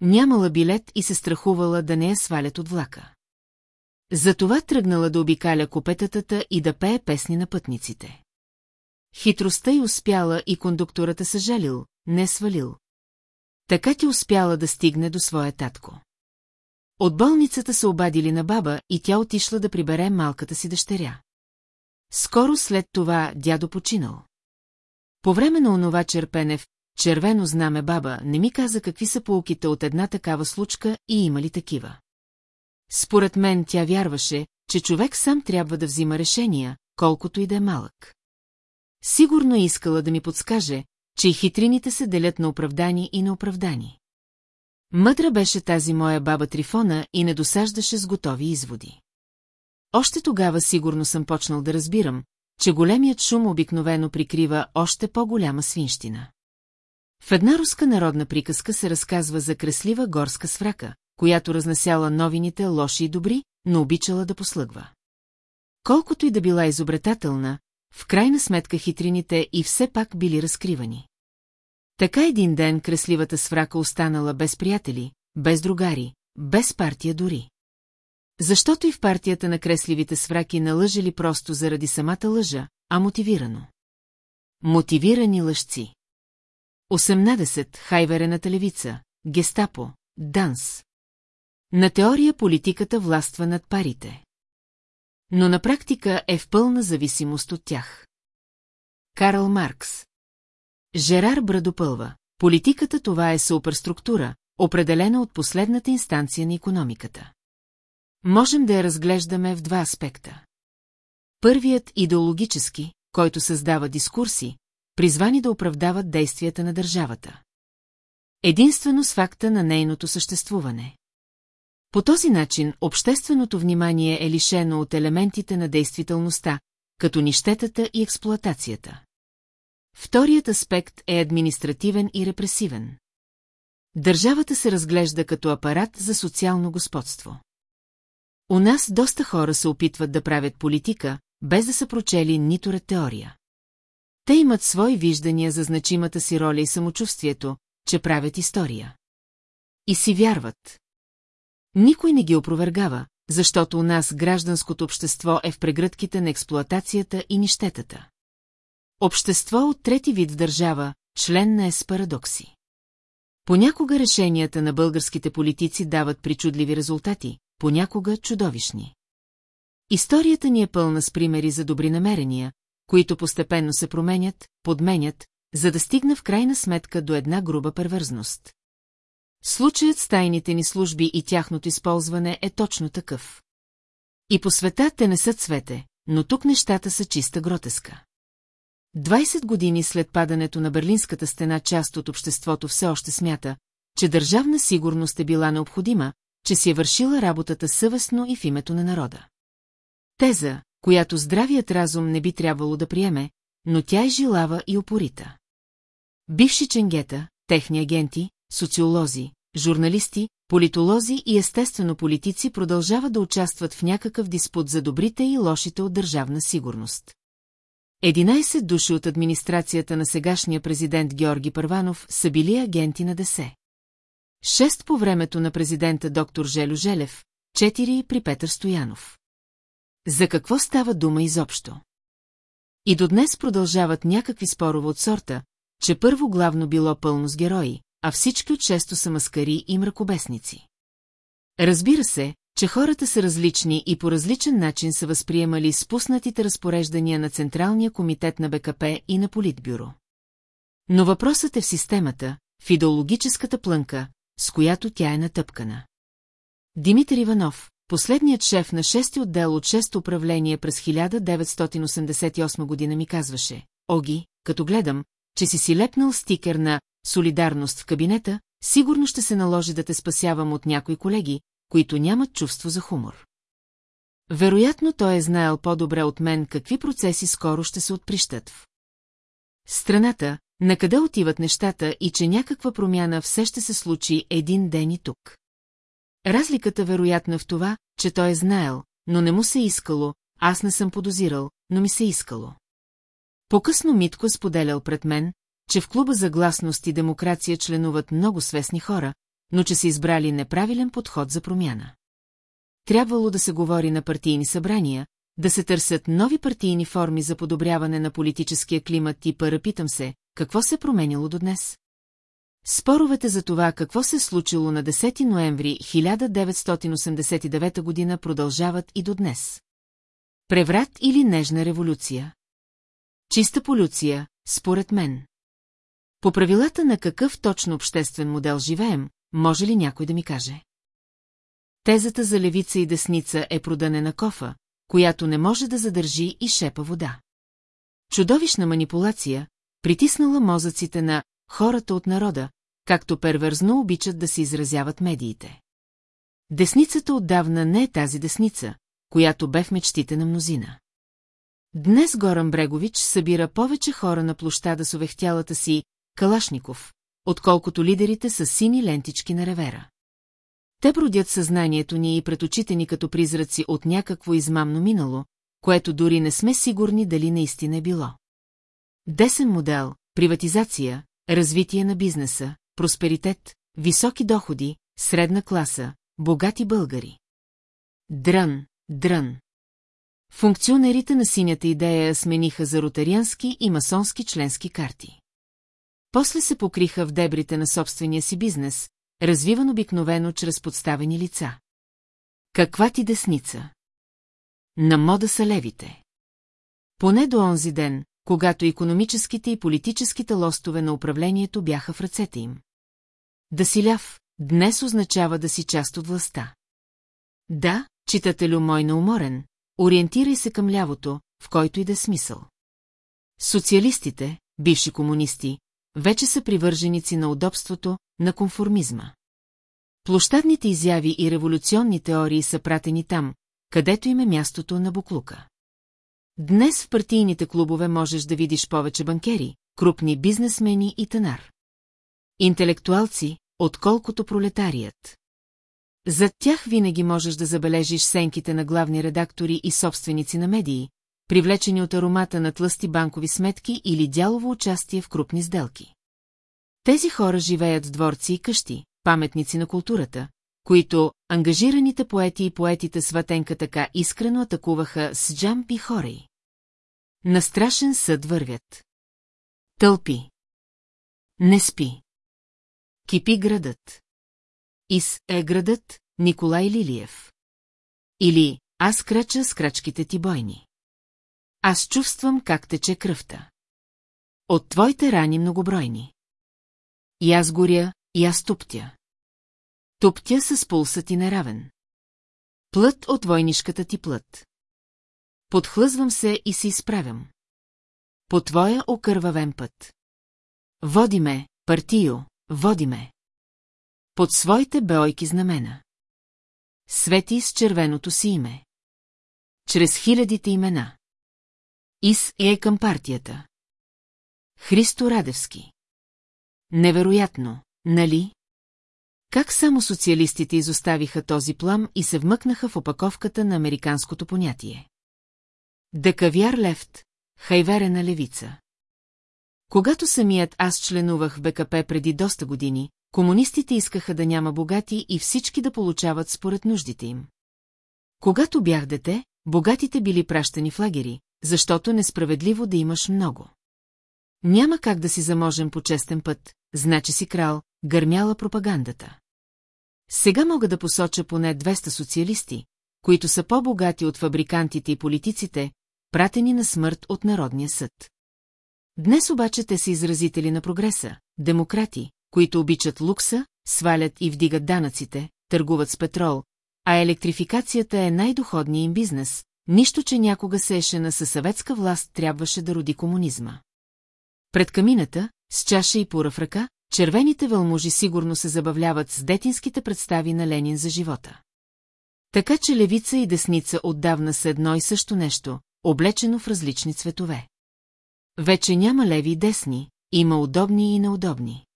Нямала билет и се страхувала да не я свалят от влака. Затова тръгнала да обикаля купетата и да пее песни на пътниците. Хитростта й успяла и кондуктората съжалил, не свалил. Така ти успяла да стигне до своя татко. От болницата се обадили на баба и тя отишла да прибере малката си дъщеря. Скоро след това дядо починал. По време на онова черпенев, червено знаме баба, не ми каза какви са полуките от една такава случка и има ли такива. Според мен тя вярваше, че човек сам трябва да взима решения, колкото и да е малък. Сигурно искала да ми подскаже, че и хитрините се делят на оправдани и неоправдани. Мъдра беше тази моя баба Трифона и не досаждаше с готови изводи. Още тогава сигурно съм почнал да разбирам, че големият шум обикновено прикрива още по-голяма свинщина. В една руска народна приказка се разказва за креслива горска сврака, която разнасяла новините лоши и добри, но обичала да послъгва. Колкото и да била изобретателна, в крайна сметка хитрините и все пак били разкривани. Така един ден кресливата сврака останала без приятели, без другари, без партия дори. Защото и в партията на кресливите свраки не лъжели просто заради самата лъжа, а мотивирано. Мотивирани лъжци. 18. Хайверената левица. Гестапо. Данс. На теория политиката властва над парите. Но на практика е в пълна зависимост от тях. Карл Маркс. Жерар Брадопълва. Политиката това е суперструктура, определена от последната инстанция на економиката. Можем да я разглеждаме в два аспекта. Първият идеологически, който създава дискурси, призвани да оправдават действията на държавата. Единствено с факта на нейното съществуване. По този начин общественото внимание е лишено от елементите на действителността, като нищетата и експлоатацията. Вторият аспект е административен и репресивен. Държавата се разглежда като апарат за социално господство. У нас доста хора се опитват да правят политика, без да са прочели нито ред теория. Те имат свои виждания за значимата си роля и самочувствието, че правят история. И си вярват. Никой не ги опровергава, защото у нас гражданското общество е в прегръдките на експлоатацията и нищетата. Общество от трети вид в държава, член на ЕС парадокси. Понякога решенията на българските политици дават причудливи резултати, понякога чудовищни. Историята ни е пълна с примери за добри намерения, които постепенно се променят, подменят, за да стигна в крайна сметка до една груба перверзност. Случаят с тайните ни служби и тяхното използване е точно такъв. И по света те не са цвете, но тук нещата са чиста гротеска. 20 години след падането на Берлинската стена част от обществото все още смята, че държавна сигурност е била необходима, че си е вършила работата съвестно и в името на народа. Теза, която здравият разум не би трябвало да приеме, но тя е жилава и опорита. Бивши ченгета, техни агенти, социолози, журналисти, политолози и естествено политици продължават да участват в някакъв диспут за добрите и лошите от държавна сигурност. 11 души от администрацията на сегашния президент Георги Първанов са били агенти на ДСЕ. Шест по времето на президента доктор Желю Желев, четири при Петър Стоянов. За какво става дума изобщо? И до днес продължават някакви спорове от сорта, че първо главно било пълно с герои, а всички от шесто са маскари и мракобесници. Разбира се, че хората са различни и по различен начин са възприемали спуснатите разпореждания на Централния комитет на БКП и на Политбюро. Но въпросът е в системата, в идеологическата плънка, с която тя е натъпкана. Димитър Иванов, последният шеф на шести отдел от шесто управление през 1988 година ми казваше, Оги, като гледам, че си си лепнал стикер на «Солидарност» в кабинета, сигурно ще се наложи да те спасявам от някои колеги, които нямат чувство за хумор. Вероятно той е знаел по-добре от мен какви процеси скоро ще се отприщат в страната, на къде отиват нещата и че някаква промяна все ще се случи един ден и тук. Разликата вероятно е в това, че той е знаел, но не му се искало, аз не съм подозирал, но ми се искало. По-късно Митко споделял пред мен, че в клуба за гласност и демокрация членуват много свестни хора, но че са избрали неправилен подход за промяна. Трябвало да се говори на партийни събрания, да се търсят нови партийни форми за подобряване на политическия климат и пара питам се, какво се е променило до днес? Споровете за това какво се е случило на 10 ноември 1989 година продължават и до днес. Преврат или нежна революция? Чиста полюция, според мен. По правилата на какъв точно обществен модел живеем, може ли някой да ми каже? Тезата за левица и десница е проданена кофа, която не може да задържи и шепа вода. Чудовищна манипулация, притиснала мозъците на хората от народа, както перверзно обичат да се изразяват медиите. Десницата отдавна не е тази десница, която бе в мечтите на мнозина. Днес Горан Брегович събира повече хора на площада с овехтялата си Калашников, отколкото лидерите с сини лентички на ревера. Те бродят съзнанието ни и пред очите ни като призраци от някакво измамно минало, което дори не сме сигурни дали наистина е било. Десен модел, приватизация, развитие на бизнеса, просперитет, високи доходи, средна класа, богати българи. Дрън, дрън. Функционерите на синята идея смениха за ротариански и масонски членски карти. После се покриха в дебрите на собствения си бизнес, развиван обикновено чрез подставени лица. Каква ти десница? На мода са левите. Поне до онзи ден, когато економическите и политическите лостове на управлението бяха в ръцете им. Да си ляв, днес означава да си част от властта. Да, читателю мой науморен, ориентирай се към лявото, в който и да е смисъл. Социалистите, бивши комунисти, вече са привърженици на удобството, на конформизма. Площадните изяви и революционни теории са пратени там, където им е мястото на буклука. Днес в партийните клубове можеш да видиш повече банкери, крупни бизнесмени и тенар. Интелектуалци, отколкото пролетарият. Зад тях винаги можеш да забележиш сенките на главни редактори и собственици на медии, привлечени от аромата на тлъсти банкови сметки или дялово участие в крупни сделки. Тези хора живеят в дворци и къщи, паметници на културата, които ангажираните поети и поетите сватенка така искрено атакуваха с джамп и хорей. На страшен съд вървят. Тълпи. Не спи. Кипи градът. Из е градът Николай Лилиев. Или аз крача с крачките ти бойни. Аз чувствам как тече кръвта. От твоите рани многобройни. И аз горя, и аз туптя. Туптя с пулса ти неравен. Плът от войнишката ти плът. Подхлъзвам се и се изправям. По твоя окървавен път. Води ме, партио, води ме. Под своите беойки знамена. Свети с червеното си име. Чрез хилядите имена. Ис е към партията. Христо Радевски. Невероятно, нали? Как само социалистите изоставиха този плам и се вмъкнаха в опаковката на американското понятие? Декавяр лефт, хайверена левица. Когато самият аз членувах в БКП преди доста години, комунистите искаха да няма богати и всички да получават според нуждите им. Когато бях дете, богатите били пращани в лагери, защото несправедливо да имаш много. Няма как да си заможем по честен път, значи си крал, гърмяла пропагандата. Сега мога да посоча поне 200 социалисти, които са по-богати от фабрикантите и политиците, пратени на смърт от Народния съд. Днес обаче те са изразители на прогреса, демократи, които обичат лукса, свалят и вдигат данъците, търгуват с петрол, а електрификацията е най-доходният им бизнес, нищо, че някога се ешена със съветска власт трябваше да роди комунизма. Пред камината, с чаша и пура в ръка, червените вълмужи сигурно се забавляват с детинските представи на Ленин за живота. Така че левица и десница отдавна са едно и също нещо, облечено в различни цветове. Вече няма леви и десни, има удобни и неудобни.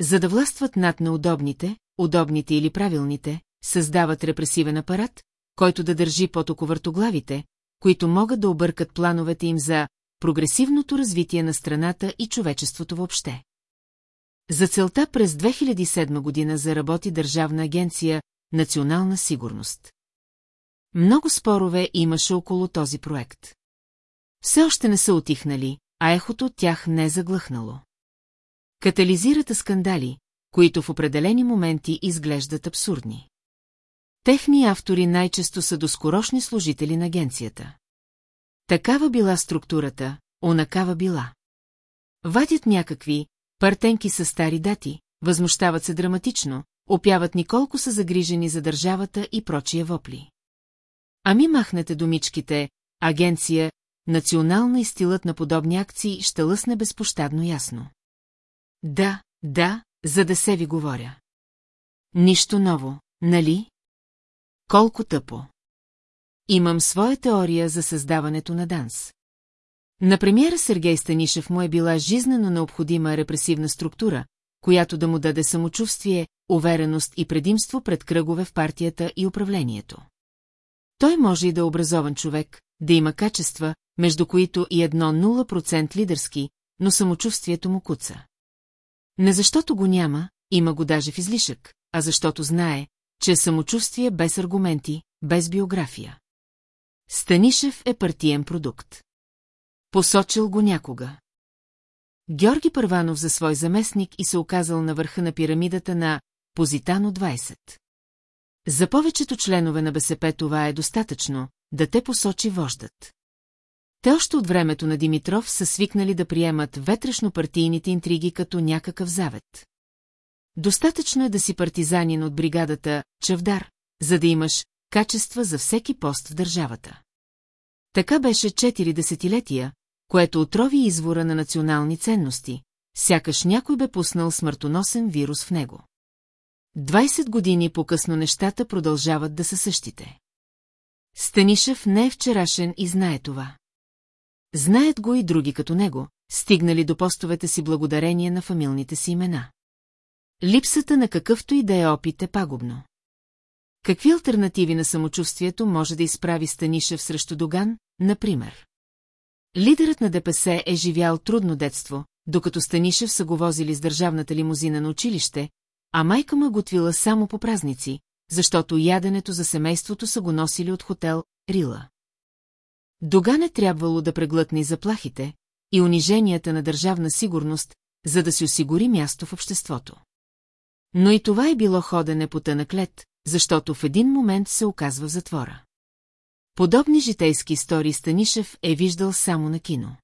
За да властват над неудобните, удобните или правилните, създават репресивен апарат, който да държи под оковъртоглавите, които могат да объркат плановете им за прогресивното развитие на страната и човечеството въобще. За целта през 2007 година заработи Държавна агенция Национална сигурност. Много спорове имаше около този проект. Все още не са отихнали, а ехото от тях не е заглъхнало. Катализирата скандали, които в определени моменти изглеждат абсурдни. Техни автори най-често са доскорошни служители на агенцията. Такава била структурата, онакава била. Вадят някакви партенки с стари дати, възмущават се драматично, опяват ни колко са загрижени за държавата и прочия вопли. Ами махнете домичките, агенция, национална и стилът на подобни акции ще лъсне безпощадно ясно. Да, да, за да се ви говоря. Нищо ново, нали? Колко тъпо. Имам своя теория за създаването на данс. На премиера Сергей Станишев му е била жизнено необходима репресивна структура, която да му даде самочувствие, увереност и предимство пред кръгове в партията и управлението. Той може и да е образован човек, да има качества, между които и едно 0% лидерски, но самочувствието му куца. Не защото го няма, има го даже в излишък, а защото знае, че самочувствие без аргументи, без биография. Станишев е партиен продукт. Посочил го някога. Георги Първанов за свой заместник и се оказал на върха на пирамидата на Позитано 20. За повечето членове на БСП това е достатъчно, да те посочи вождат. Те още от времето на Димитров са свикнали да приемат ветрешно-партийните интриги като някакъв завет. Достатъчно е да си партизанин от бригадата Чавдар, за да имаш качества за всеки пост в държавата. Така беше четири десетилетия, което отрови извора на национални ценности, сякаш някой бе пуснал смъртоносен вирус в него. 20 години по-късно нещата продължават да са същите. Станишев не е вчерашен и знае това. Знаят го и други като него, стигнали до постовете си благодарение на фамилните си имена. Липсата на какъвто и да е опит е пагубно. Какви альтернативи на самочувствието може да изправи Станишев срещу Доган, например? Лидерът на ДПС е живял трудно детство, докато Станишев са го возили с държавната лимузина на училище, а майка му е готвила само по празници, защото яденето за семейството са го носили от хотел Рила. Доган е трябвало да преглътне заплахите и униженията на държавна сигурност, за да си осигури място в обществото. Но и това е било ходене по тънък лед, защото в един момент се оказва в затвора. Подобни житейски истории Станишев е виждал само на кино.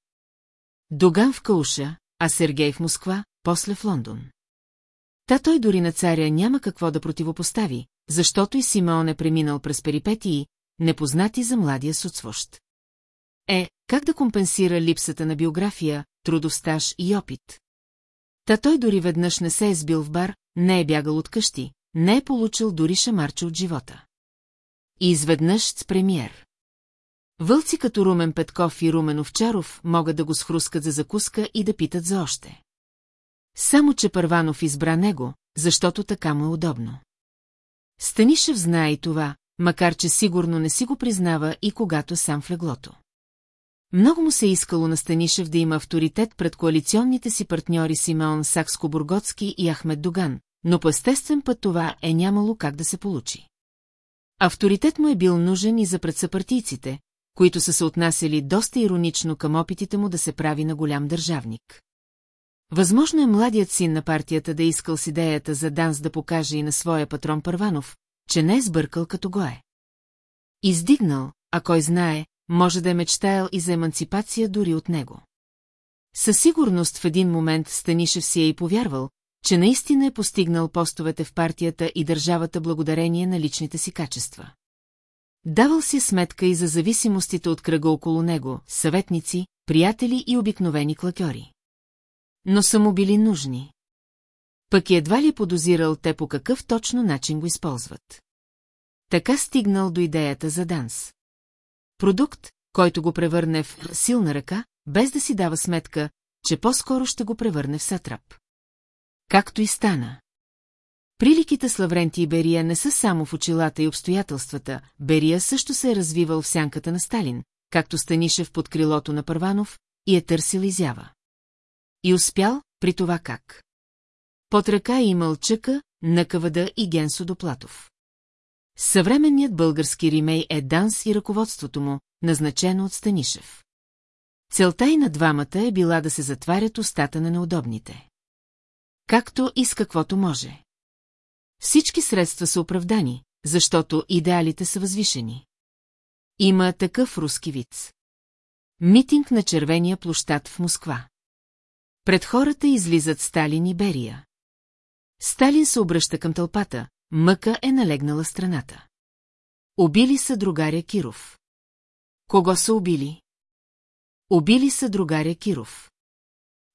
Доган в Кауша, а Сергей в Москва, после в Лондон. Та той дори на царя няма какво да противопостави, защото и Симеон е преминал през перипетии, непознати за младия соцвощ. Е, как да компенсира липсата на биография, трудов стаж и опит? Та той дори веднъж не се е сбил в бар, не е бягал от къщи, не е получил дори шамарче от живота. И изведнъж с премиер. Вълци като Румен Петков и Румен Овчаров могат да го схрускат за закуска и да питат за още. Само, че Първанов избра него, защото така му е удобно. Станишев знае и това, макар че сигурно не си го признава и когато сам в леглото. Много му се е искало на Станишев да има авторитет пред коалиционните си партньори Симеон Сакско-Бургоцки и Ахмед Доган, но по естествен път това е нямало как да се получи. Авторитет му е бил нужен и за предсъпартийците, които са се отнасяли доста иронично към опитите му да се прави на голям държавник. Възможно е младият син на партията да е искал с идеята за данс да покаже и на своя патрон Първанов, че не е сбъркал като го е. Издигнал, а кой знае, може да е мечтаял и за еманципация дори от него. Със сигурност в един момент Станишев си е и повярвал, че наистина е постигнал постовете в партията и държавата благодарение на личните си качества. Давал си сметка и за зависимостите от кръга около него, съветници, приятели и обикновени клакьори. Но са му били нужни. Пък едва ли подозирал те по какъв точно начин го използват. Така стигнал до идеята за данс. Продукт, който го превърне в силна ръка, без да си дава сметка, че по-скоро ще го превърне в сатрап. Както и стана. Приликите с Лавренти и Берия не са само в очилата и обстоятелствата, Берия също се е развивал в сянката на Сталин, както Станишев под крилото на Първанов, и е търсил изява. И успял, при това как. Под ръка е имал Чъка, Накавада и Генсо Доплатов. Съвременният български римей е Данс и ръководството му, назначено от Станишев. Целта и на двамата е била да се затварят устата на неудобните. Както и с каквото може. Всички средства са оправдани, защото идеалите са възвишени. Има такъв руски виц. Митинг на червения площад в Москва. Пред хората излизат Сталин и Берия. Сталин се обръща към тълпата, мъка е налегнала страната. Убили са другаря Киров. Кого са убили? Убили са другаря Киров.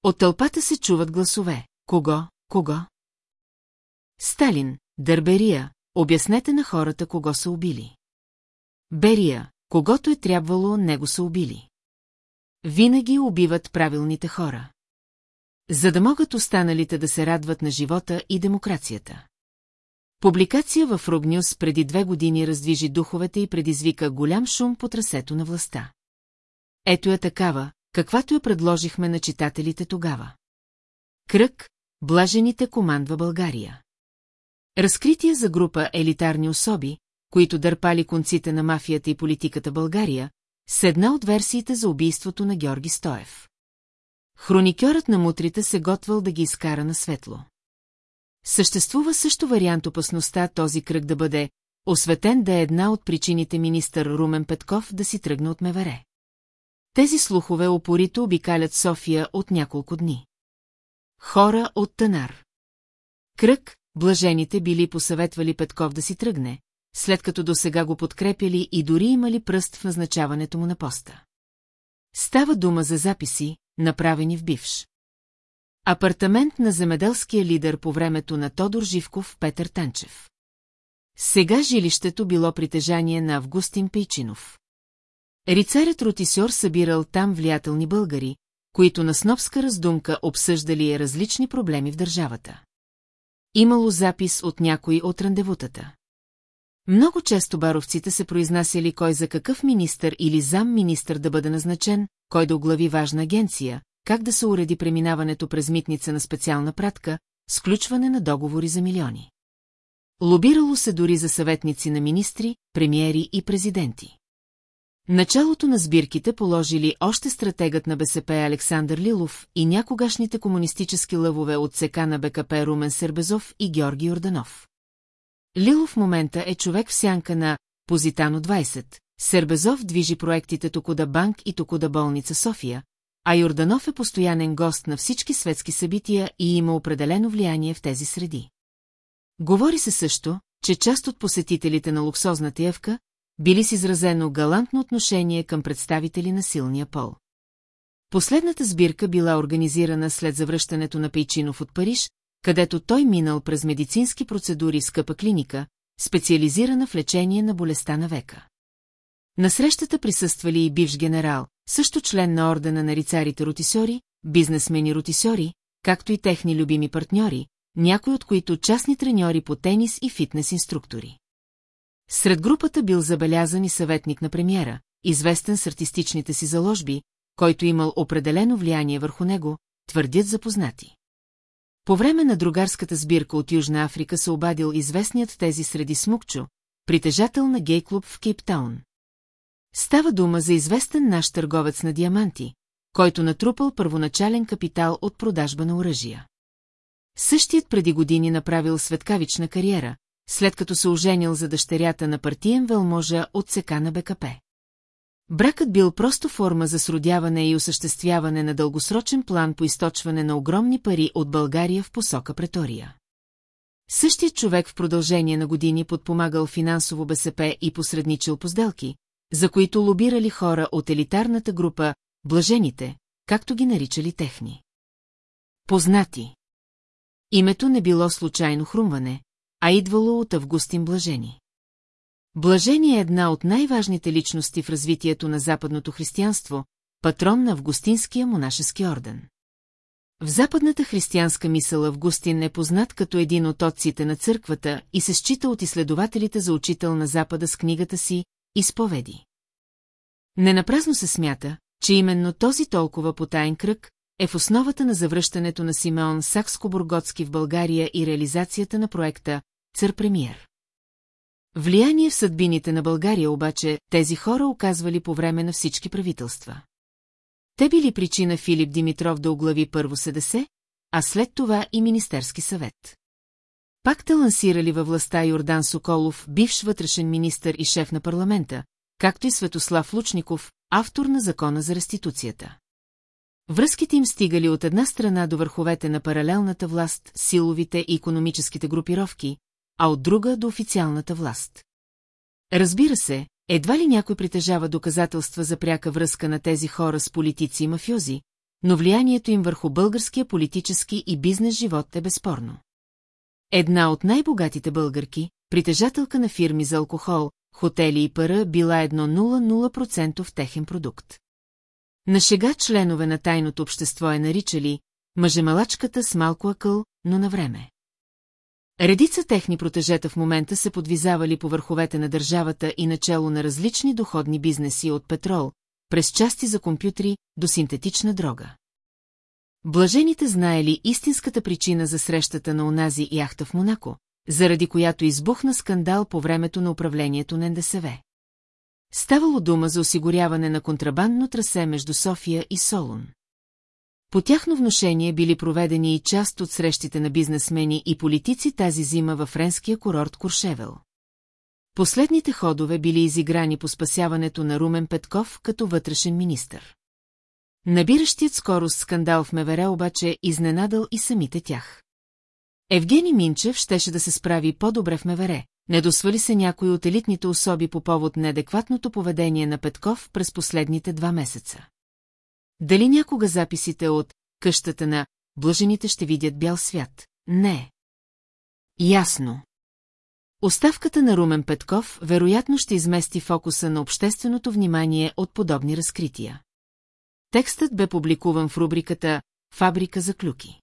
От тълпата се чуват гласове. Кого, кого? Сталин, Дърберия, обяснете на хората кого са убили. Берия, когато е трябвало, него са убили. Винаги убиват правилните хора. За да могат останалите да се радват на живота и демокрацията. Публикация в Рогнюс преди две години раздвижи духовете и предизвика голям шум по трасето на властта. Ето е такава, каквато я предложихме на читателите тогава. Кръг, блажените командва България. Разкритие за група елитарни особи, които дърпали конците на мафията и политиката България, с една от версиите за убийството на Георги Стоев. Хроникьорът на мутрите се готвал да ги изкара на светло. Съществува също вариант опасността този кръг да бъде осветен да е една от причините министър Румен Петков да си тръгне от Мевере. Тези слухове опорито обикалят София от няколко дни. Хора от Танар. Кръг, блажените били посъветвали Петков да си тръгне, след като до сега го подкрепяли и дори имали пръст в назначаването му на поста. Става дума за записи, направени в бивш. Апартамент на земеделския лидер по времето на Тодор Живков Петър Танчев. Сега жилището било притежание на Августин Пейчинов. Рицарят Ротисьор събирал там влиятелни българи, които на снобска раздумка обсъждали различни проблеми в държавата. Имало запис от някой от рандевутата. Много често баровците се произнасяли кой за какъв министър или зам-министър да бъде назначен, кой да оглави важна агенция, как да се уреди преминаването през митница на специална пратка, сключване на договори за милиони. Лобирало се дори за съветници на министри, премиери и президенти. Началото на сбирките положили още стратегът на БСП Александър Лилов и някогашните комунистически лъвове от СК на БКП Румен Сербезов и Георги Орданов. Лилов в момента е човек в сянка на Позитано 20, Сербезов движи проектите Токуда банк и Токуда болница София, а Йорданов е постоянен гост на всички светски събития и има определено влияние в тези среди. Говори се също, че част от посетителите на луксозната явка били с изразено галантно отношение към представители на силния пол. Последната сбирка била организирана след завръщането на Пейчинов от Париж, където той минал през медицински процедури в скъпа клиника, специализирана в лечение на болестта на века. На срещата присъствали и бивш генерал, също член на ордена на рицарите ротисьори, бизнесмени ротисьори, както и техни любими партньори, някои от които частни треньори по тенис и фитнес инструктори. Сред групата бил забелязан и съветник на премиера, известен с артистичните си заложби, който имал определено влияние върху него, твърдят запознати. По време на другарската сбирка от Южна Африка се обадил известният тези среди Смукчо, притежател на гей-клуб в Кейптаун. Става дума за известен наш търговец на диаманти, който натрупал първоначален капитал от продажба на оръжия. Същият преди години направил светкавична кариера, след като се оженил за дъщерята на партиен велможа от СК на БКП. Бракът бил просто форма за сродяване и осъществяване на дългосрочен план по източване на огромни пари от България в посока претория. Същият човек в продължение на години подпомагал финансово БСП и посредничил по сделки, за които лобирали хора от елитарната група «блажените», както ги наричали техни. Познати. Името не било случайно хрумване, а идвало от Августин Блажени. Блажени е една от най-важните личности в развитието на западното християнство, патрон на Августинския монашески орден. В западната християнска мисъл Августин е познат като един от отците на църквата и се счита от изследователите за учител на Запада с книгата си «Изповеди». Ненапразно се смята, че именно този толкова потаен кръг е в основата на завръщането на Симеон Сакско-Бурготски в България и реализацията на проекта Цър-премиер. Влияние в съдбините на България обаче тези хора оказвали по време на всички правителства. Те били причина Филип Димитров да оглави първо СДС, а след това и Министерски съвет. Пакта лансирали във властта Йордан Соколов, бивш вътрешен министър и шеф на парламента, както и Светослав Лучников, автор на закона за реституцията. Връзките им стигали от една страна до върховете на паралелната власт, силовите и економическите групировки, а от друга до официалната власт. Разбира се, едва ли някой притежава доказателства за пряка връзка на тези хора с политици и мафиози, но влиянието им върху българския политически и бизнес живот е безспорно. Една от най-богатите българки, притежателка на фирми за алкохол, хотели и пара, била едно 0,0% в техен продукт. На шега членове на тайното общество е наричали мъжемалачката с малко акъл, но на време. Редица техни протежета в момента се подвизавали по върховете на държавата и начало на различни доходни бизнеси от петрол, през части за компютри до синтетична дрога. Блажените знаели истинската причина за срещата на онази яхта в Монако, заради която избухна скандал по времето на управлението на НДСВ. Ставало дума за осигуряване на контрабандно трасе между София и Солун. По тяхно вношение били проведени и част от срещите на бизнесмени и политици тази зима във френския курорт Куршевел. Последните ходове били изиграни по спасяването на Румен Петков като вътрешен министър. Набиращият скорост скандал в Мевере обаче изненадал и самите тях. Евгений Минчев щеше да се справи по-добре в Мевере, не досвали се някой от елитните особи по повод неадекватното поведение на Петков през последните два месеца. Дали някога записите от къщата на блъжените ще видят бял свят? Не. Ясно. Оставката на Румен Петков вероятно ще измести фокуса на общественото внимание от подобни разкрития. Текстът бе публикуван в рубриката «Фабрика за клюки».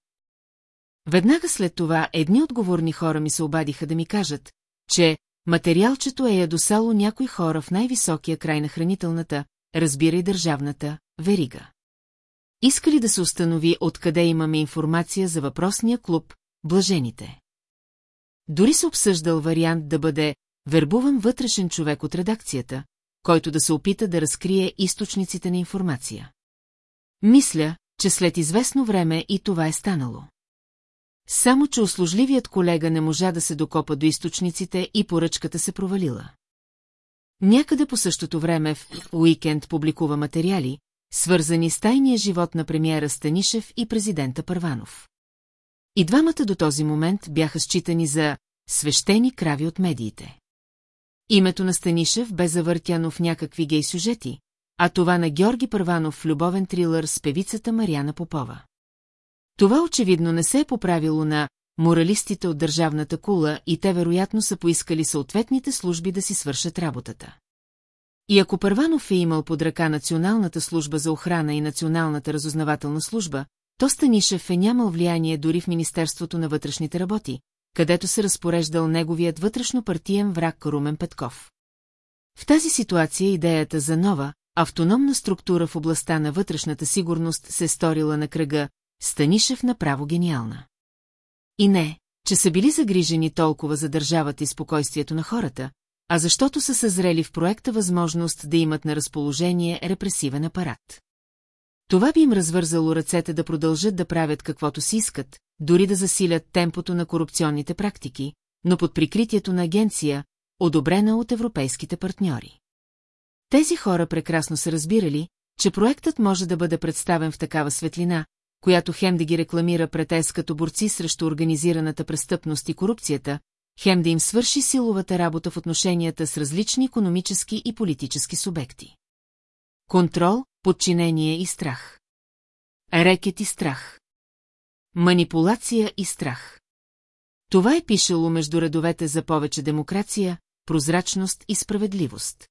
Веднага след това едни отговорни хора ми се обадиха да ми кажат, че материалчето е ядосало някои хора в най-високия край на хранителната, разбира и държавната, верига. Искали да се установи откъде имаме информация за въпросния клуб «Блажените». Дори се обсъждал вариант да бъде вербуван вътрешен човек от редакцията, който да се опита да разкрие източниците на информация. Мисля, че след известно време и това е станало. Само, че услужливият колега не можа да се докопа до източниците и поръчката се провалила. Някъде по същото време в уикенд публикува материали, свързани с тайния живот на премиера Станишев и президента Първанов. И двамата до този момент бяха считани за свещени крави от медиите. Името на Станишев бе завъртяно в някакви гей сюжети, а това на Георги Първанов в любовен трилър с певицата Марияна Попова. Това очевидно не се е поправило на моралистите от държавната кула и те вероятно са поискали съответните служби да си свършат работата. И ако Първанов е имал под ръка Националната служба за охрана и Националната разузнавателна служба, то Станишев е нямал влияние дори в Министерството на вътрешните работи, където се разпореждал неговият вътрешно-партиен враг Румен Петков. В тази ситуация идеята за нова, автономна структура в областта на вътрешната сигурност се сторила на кръга, Станишев направо гениална. И не, че са били загрижени толкова за държавата и спокойствието на хората, а защото са съзрели в проекта възможност да имат на разположение репресивен апарат. Това би им развързало ръцете да продължат да правят каквото си искат, дори да засилят темпото на корупционните практики, но под прикритието на агенция, одобрена от европейските партньори. Тези хора прекрасно са разбирали, че проектът може да бъде представен в такава светлина, която хем да ги рекламира пред ЕС като борци срещу организираната престъпност и корупцията, хем да им свърши силовата работа в отношенията с различни економически и политически субекти. Контрол, подчинение и страх. Рекет и страх. Манипулация и страх. Това е пишело между редовете за повече демокрация, прозрачност и справедливост.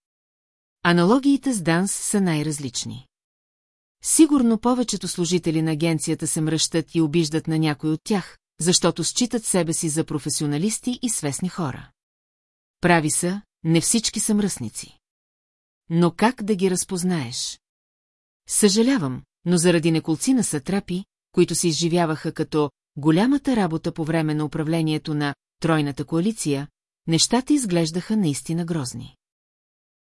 Аналогиите с Данс са най-различни. Сигурно повечето служители на агенцията се мръщат и обиждат на някой от тях, защото считат себе си за професионалисти и свестни хора. Прави са, не всички са мръсници. Но как да ги разпознаеш? Съжалявам, но заради неколци на сатрапи, които се изживяваха като голямата работа по време на управлението на Тройната коалиция, нещата изглеждаха наистина грозни.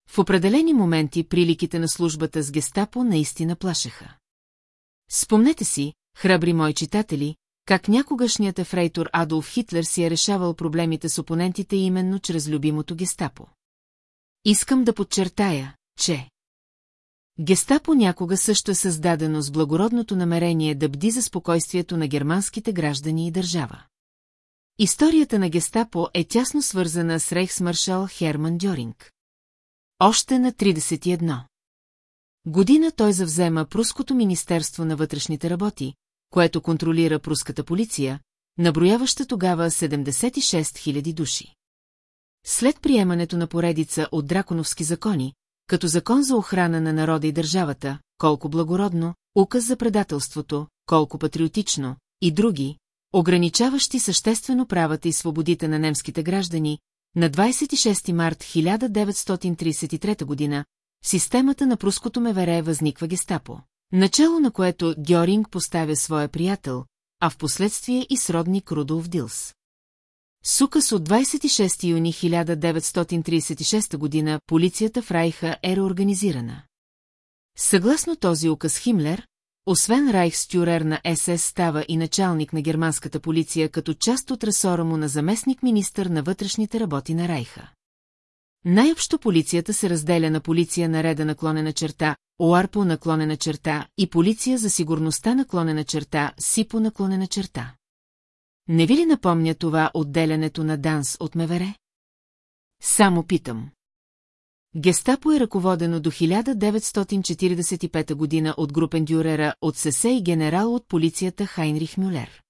В определени моменти приликите на службата с гестапо наистина плашеха. Спомнете си, храбри мои читатели, как някогашният ефрейтор Адолф Хитлер си е решавал проблемите с опонентите именно чрез любимото гестапо. Искам да подчертая, че... Гестапо някога също е създадено с благородното намерение да бди за спокойствието на германските граждани и държава. Историята на гестапо е тясно свързана с рейхсмаршал Херман Дьоринг. Още на 31. Година той завзема Пруското министерство на вътрешните работи, което контролира пруската полиция, наброяваща тогава 76 000 души. След приемането на поредица от драконовски закони, като закон за охрана на народа и държавата, колко благородно, указ за предателството, колко патриотично, и други, ограничаващи съществено правата и свободите на немските граждани, на 26 март 1933 година в системата на пруското Мевере възниква гестапо, начало на което Гьоринг поставя своя приятел, а в последствие и сродник Рудолф Дилс. Сукас от 26 юни 1936 година полицията в Райха е реорганизирана. Съгласно този указ Химлер, освен Райхстюрер на СС става и началник на германската полиция като част от ресора му на заместник-министър на вътрешните работи на Райха. Най-общо полицията се разделя на полиция на реда наклонена черта, ОАРПО наклонена черта и полиция за сигурността наклонена черта, СИПО наклонена черта. Не ви ли напомня това отделянето на Данс от Мевере? Само питам. Гестапо е ръководено до 1945 година от групендюрера от СС и генерал от полицията Хайнрих Мюлер.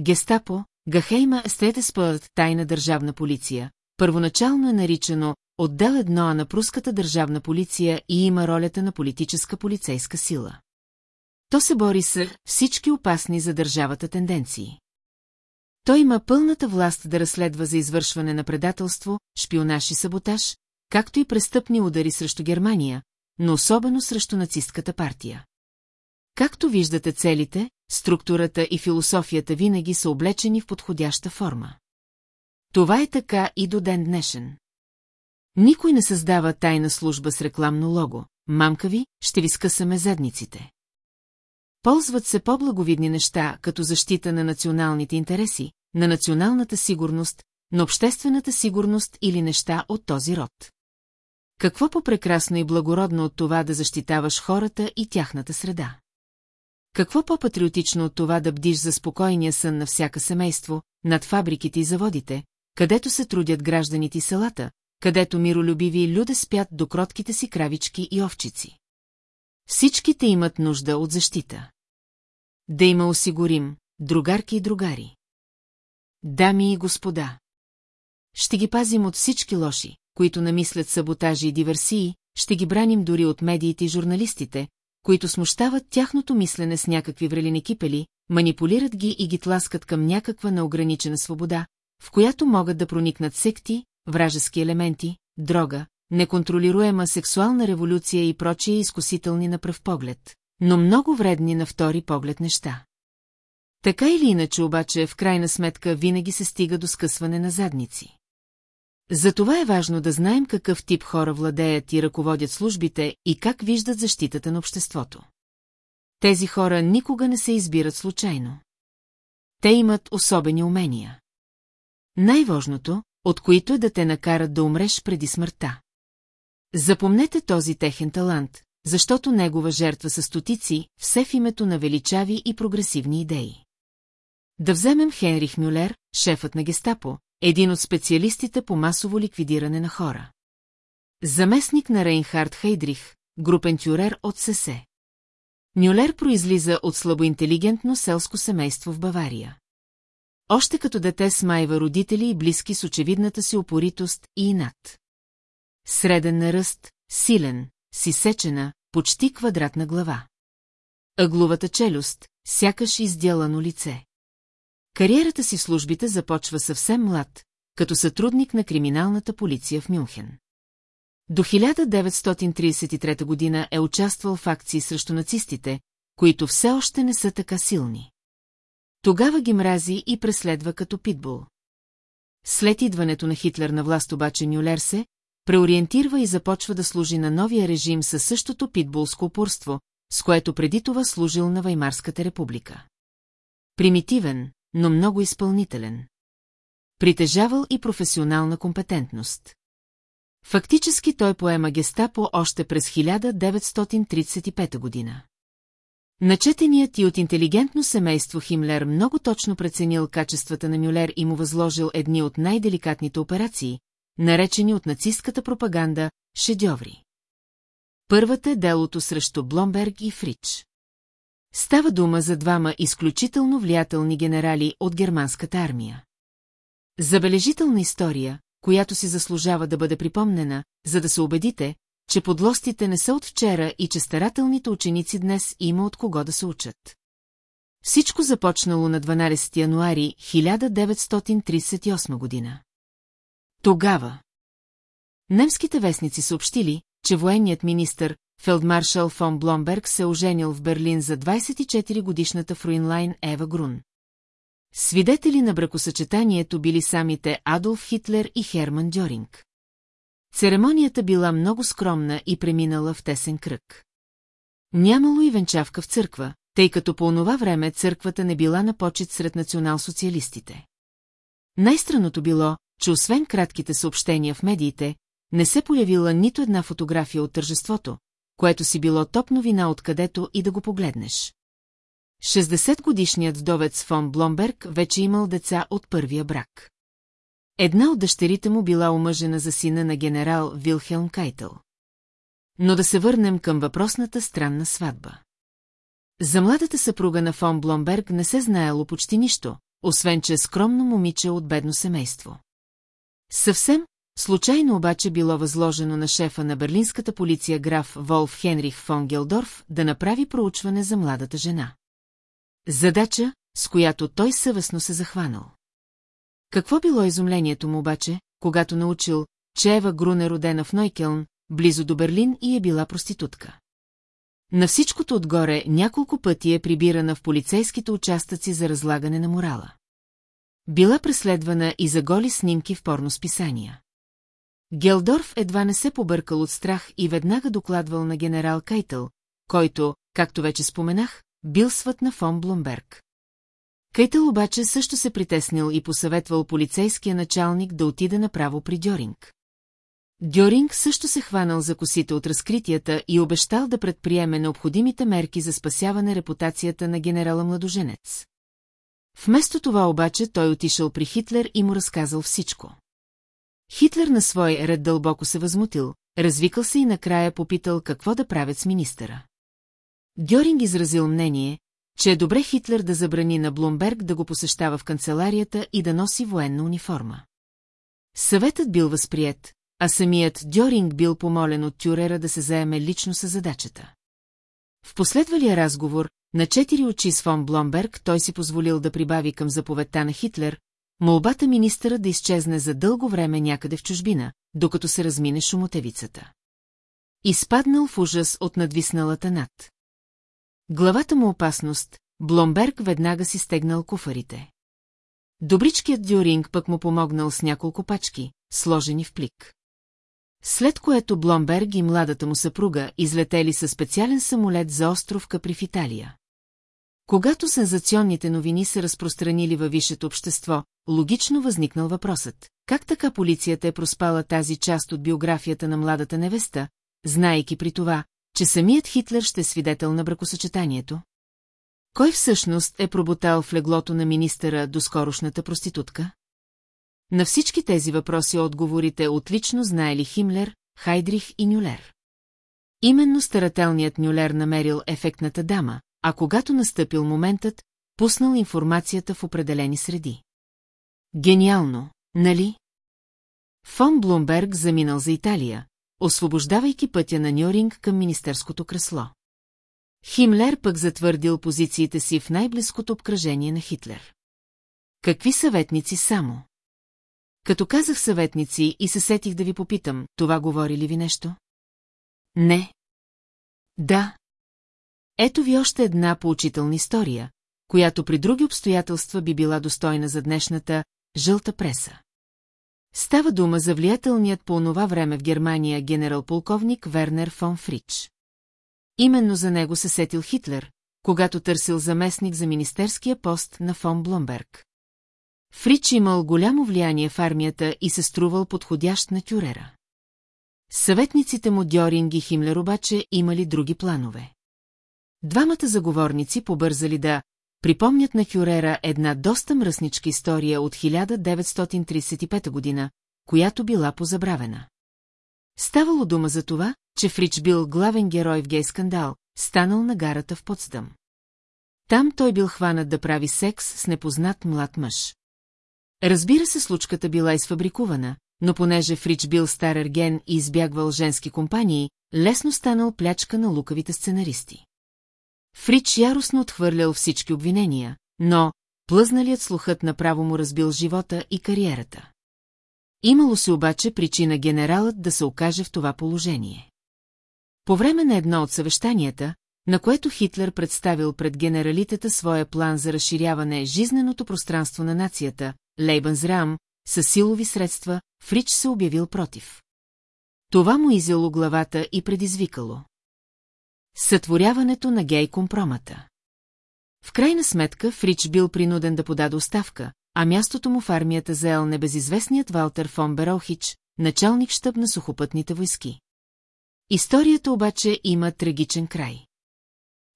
Гестапо, Гахейма Стетеспълт, тайна държавна полиция, първоначално е наричано отдел едно на пруската държавна полиция и има ролята на политическа полицейска сила. То се бори с всички опасни за държавата тенденции. Той има пълната власт да разследва за извършване на предателство, шпионаж и саботаж, както и престъпни удари срещу Германия, но особено срещу нацистката партия. Както виждате целите, структурата и философията винаги са облечени в подходяща форма. Това е така и до ден днешен. Никой не създава тайна служба с рекламно лого. Мамка ви, ще ви скъсаме задниците. Ползват се по-благовидни неща, като защита на националните интереси, на националната сигурност, на обществената сигурност или неща от този род. Какво по-прекрасно и благородно от това да защитаваш хората и тяхната среда? Какво по-патриотично от това да бдиш за спокойния сън на всяка семейство, над фабриките и заводите, където се трудят гражданите и селата, където миролюбиви люде спят до кротките си кравички и овчици. Всичките имат нужда от защита. Да има осигурим, другарки и другари. Дами и господа. Ще ги пазим от всички лоши, които намислят саботажи и диверсии, ще ги браним дори от медиите и журналистите, които смущават тяхното мислене с някакви врелини кипели, манипулират ги и ги тласкат към някаква неограничена свобода, в която могат да проникнат секти, вражески елементи, дрога, неконтролируема сексуална революция и прочие изкусителни на пръв поглед, но много вредни на втори поглед неща. Така или иначе обаче, в крайна сметка винаги се стига до скъсване на задници. Затова е важно да знаем какъв тип хора владеят и ръководят службите и как виждат защитата на обществото. Тези хора никога не се избират случайно. Те имат особени умения. Най-важното, от които е да те накарат да умреш преди смъртта. Запомнете този техен талант, защото негова жертва са стотици, все в името на величави и прогресивни идеи. Да вземем Хенрих Мюлер, шефът на гестапо, един от специалистите по масово ликвидиране на хора. Заместник на Рейнхард Хейдрих, групен тюрер от СС. Мюлер произлиза от слабоинтелигентно селско семейство в Бавария. Още като дете смайва родители и близки с очевидната си опоритост и инат. Среден на ръст, силен, си сечена, почти квадратна глава. Агловата челюст, сякаш изделано лице. Кариерата си в службите започва съвсем млад, като сътрудник на криминалната полиция в Мюнхен. До 1933 година е участвал в акции срещу нацистите, които все още не са така силни. Тогава ги мрази и преследва като питбул. След идването на Хитлер на власт обаче Нюлер се преориентирва и започва да служи на новия режим със същото питбулско упорство, с което преди това служил на Ваймарската република. Примитивен, но много изпълнителен. Притежавал и професионална компетентност. Фактически той поема гестапо още през 1935 година. Начетеният и от интелигентно семейство Химлер много точно преценил качествата на Мюлер и му възложил едни от най-деликатните операции, наречени от нацистката пропаганда «шедьоври». Първата е делото срещу Бломберг и Фрич. Става дума за двама изключително влиятелни генерали от германската армия. Забележителна история, която си заслужава да бъде припомнена, за да се убедите, че подлостите не са от вчера и че старателните ученици днес има от кого да се учат. Всичко започнало на 12 януари 1938 година. Тогава. Немските вестници съобщили, че военният министр, фелдмаршал фон Бломберг се оженил в Берлин за 24-годишната фруинлайн Ева Грун. Свидетели на бракосъчетанието били самите Адолф Хитлер и Херман Дьоринг. Церемонията била много скромна и преминала в тесен кръг. Нямало и венчавка в църква, тъй като по онова време църквата не била на почет сред национал-социалистите. Най-странното било, че освен кратките съобщения в медиите, не се появила нито една фотография от тържеството, което си било топ новина откъдето и да го погледнеш. 60-годишният вдовец фон Бломберг вече имал деца от първия брак. Една от дъщерите му била омъжена за сина на генерал Вилхелм Кайтъл. Но да се върнем към въпросната странна сватба. За младата съпруга на фон Бломберг не се знаело почти нищо, освен че е скромно момиче от бедно семейство. Съвсем случайно обаче било възложено на шефа на берлинската полиция граф Волф Хенрих фон Гелдорф да направи проучване за младата жена. Задача, с която той съвестно се захванал. Какво било изумлението му обаче, когато научил, че Ева Грун е родена в Нойкелн, близо до Берлин и е била проститутка. На всичкото отгоре няколко пъти е прибирана в полицейските участъци за разлагане на морала. Била преследвана и за голи снимки в порносписания. Гелдорф едва не се побъркал от страх и веднага докладвал на генерал Кайтъл, който, както вече споменах, бил свът на фон Блумберг. Кайтъл обаче също се притеснил и посъветвал полицейския началник да отида направо при Дьоринг. Дьоринг също се хванал за косите от разкритията и обещал да предприеме необходимите мерки за спасяване репутацията на генерала Младоженец. Вместо това обаче той отишъл при Хитлер и му разказал всичко. Хитлер на свой ред дълбоко се възмутил, развикал се и накрая попитал какво да правят с министъра. Дьоринг изразил мнение, че е добре Хитлер да забрани на Блумберг да го посещава в канцеларията и да носи военна униформа. Съветът бил възприят, а самият Дьоринг бил помолен от Тюрера да се заеме лично с задачата. В последвалия разговор, на четири очи с фон Бломберг, той си позволил да прибави към заповедта на Хитлер, молбата министъра да изчезне за дълго време някъде в чужбина, докато се размине шумотевицата. Изпаднал в ужас от надвисналата над. Главата му опасност, Бломберг веднага си стегнал куфарите. Добричкият Дюринг пък му помогнал с няколко пачки, сложени в плик. След което Бломберг и младата му съпруга излетели със специален самолет за остров Капри в Италия. Когато сензационните новини се разпространили във висшето общество, логично възникнал въпросът, как така полицията е проспала тази част от биографията на младата невеста, знаейки при това, че самият Хитлер ще е свидетел на бракосъчетанието? Кой всъщност е проботал в леглото на министъра до скорошната проститутка? На всички тези въпроси отговорите отлично знаели Химлер, Хайдрих и Нюлер. Именно старателният Нюлер намерил ефектната дама, а когато настъпил моментът, пуснал информацията в определени среди. Гениално, нали? Фон Блумберг заминал за Италия, освобождавайки пътя на Нюринг към министерското кресло. Химлер пък затвърдил позициите си в най-близкото обкръжение на Хитлер. Какви съветници само? Като казах съветници и се сетих да ви попитам, това говори ли ви нещо? Не. Да. Ето ви още една поучителна история, която при други обстоятелства би била достойна за днешната жълта преса. Става дума за влиятелният по онова време в Германия генерал-полковник Вернер фон Фрич. Именно за него се сетил Хитлер, когато търсил заместник за министерския пост на фон Бломберг. Фрич имал голямо влияние в армията и се струвал подходящ на тюрера. Съветниците му Дьоринг и Химлер обаче имали други планове. Двамата заговорници побързали да припомнят на Хюрера една доста мръсничка история от 1935 година, която била позабравена. Ставало дума за това, че Фрич бил главен герой в гей скандал, станал на гарата в Потсдам. Там той бил хванат да прави секс с непознат млад мъж. Разбира се, случката била изфабрикувана, но понеже Фрич бил стар ерген и избягвал женски компании, лесно станал плячка на лукавите сценаристи. Фрич яростно отхвърлял всички обвинения, но плъзналият слухът направо му разбил живота и кариерата. Имало се обаче причина генералът да се окаже в това положение. По време на едно от съвещанията, на което Хитлер представил пред генералитета своя план за разширяване жизненото пространство на нацията, Лейбънзраам, с силови средства, Фрич се обявил против. Това му изяло главата и предизвикало. Сътворяването на гей компромата. В крайна сметка Фрич бил принуден да подаде оставка, а мястото му в армията заел небезизвестният Валтер фон Берохич, началник щъб на сухопътните войски. Историята обаче има трагичен край.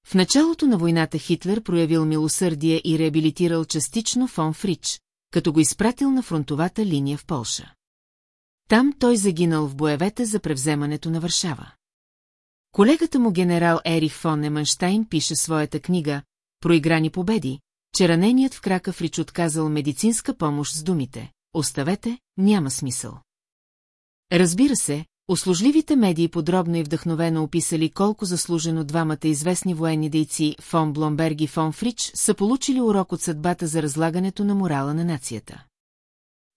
В началото на войната Хитлер проявил милосърдие и реабилитирал частично фон Фрич, като го изпратил на фронтовата линия в Полша. Там той загинал в боевете за превземането на Варшава. Колегата му генерал Ерих фон Еманштайн пише своята книга «Проиграни победи», че раненият в крака Фрич отказал медицинска помощ с думите «Оставете, няма смисъл». Разбира се, услужливите медии подробно и вдъхновено описали колко заслужено двамата известни военни дейци фон Бломберг и фон Фрич са получили урок от съдбата за разлагането на морала на нацията.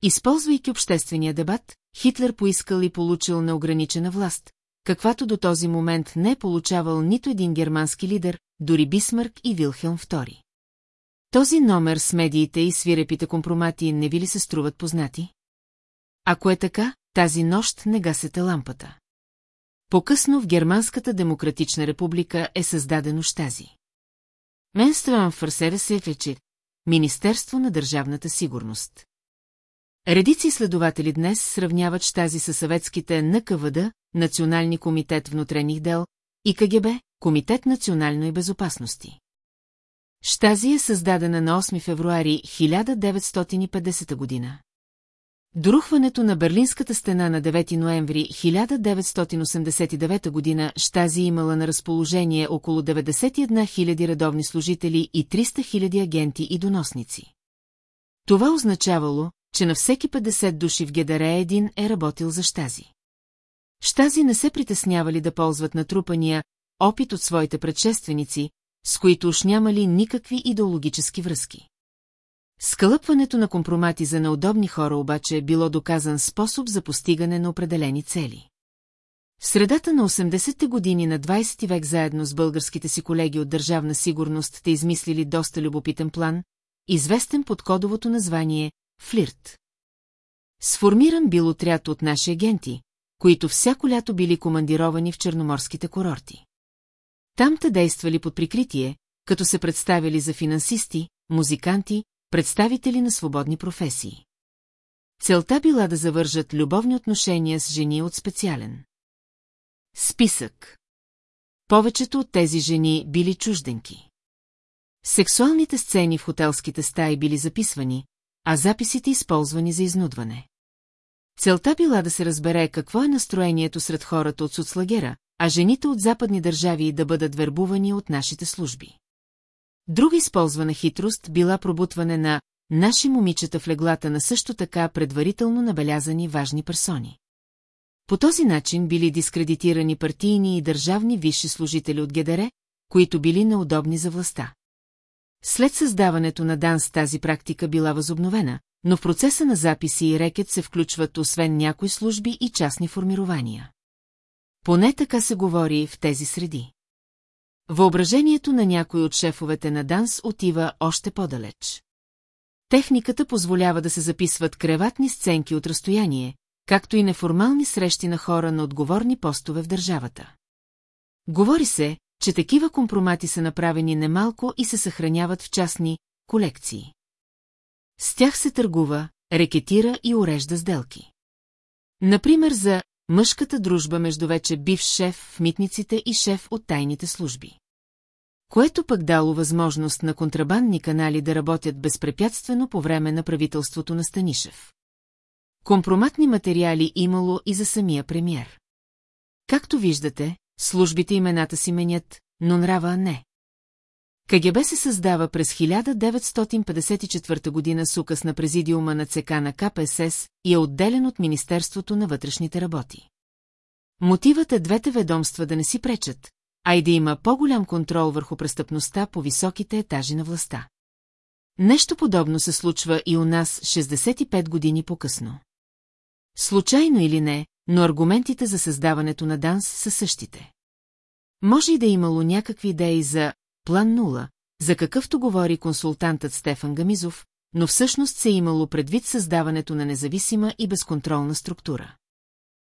Използвайки обществения дебат, Хитлер поискал и получил неограничена власт, каквато до този момент не е получавал нито един германски лидер, дори Бисмарк и Вилхелм II. Този номер с медиите и свирепите компромати не ви ли се струват познати? Ако е така, тази нощ не гасете лампата. По-късно в Германската демократична република е създадено щази. Менствам Фърсера се Министерство на държавната сигурност. Редици следователи днес сравняват щази със съветските НКВД, Национални комитет внутренних дел, и КГБ, Комитет национална безопасности. Штази е създадена на 8 февруари 1950 година. Дорухването на Берлинската стена на 9 ноември 1989 година Штази имала на разположение около 91 000 редовни служители и 300 000 агенти и доносници. Това означавало, че на всеки 50 души в ГДР един е работил за Штази. Штази не се притеснявали да ползват натрупания опит от своите предшественици, с които уж нямали никакви идеологически връзки. Скълъпването на компромати за неудобни хора обаче е било доказан способ за постигане на определени цели. В средата на 80-те години на 20 век заедно с българските си колеги от Държавна сигурност те измислили доста любопитен план, известен под кодовото название «Флирт». Сформиран бил отряд от наши агенти, които всяко лято били командировани в черноморските курорти. Там те действали под прикритие, като се представили за финансисти, музиканти, представители на свободни професии. Целта била да завържат любовни отношения с жени от специален. Списък Повечето от тези жени били чужденки. Сексуалните сцени в хотелските стаи били записвани, а записите използвани за изнудване. Целта била да се разбере какво е настроението сред хората от соцлагера, а жените от западни държави да бъдат вербувани от нашите служби. Друга използвана хитрост била пробутване на наши момичета в леглата на също така предварително набелязани важни персони. По този начин били дискредитирани партийни и държавни висши служители от ГДР, които били неудобни за властта. След създаването на ДАНС тази практика била възобновена, но в процеса на записи и рекет се включват освен някои служби и частни формирования. Поне така се говори в тези среди. Въображението на някой от шефовете на ДАНС отива още по-далеч. Техниката позволява да се записват креватни сценки от разстояние, както и неформални срещи на хора на отговорни постове в държавата. Говори се, че такива компромати са направени немалко и се съхраняват в частни колекции. С тях се търгува, рекетира и урежда сделки. Например за мъжката дружба между вече бивш шеф в митниците и шеф от тайните служби. Което пък дало възможност на контрабандни канали да работят безпрепятствено по време на правителството на Станишев. Компроматни материали имало и за самия премьер. Както виждате, службите имената си менят, но нрава не. КГБ се създава през 1954 година с указ на президиума на ЦК на КПСС и е отделен от Министерството на вътрешните работи. Мотивът е двете ведомства да не си пречат, а и да има по-голям контрол върху престъпността по високите етажи на властта. Нещо подобно се случва и у нас 65 години по-късно. Случайно или не, но аргументите за създаването на ДАНС са същите. Може и да е имало някакви идеи за план нула, за какъвто говори консултантът Стефан Гамизов, но всъщност се е имало предвид създаването на независима и безконтролна структура.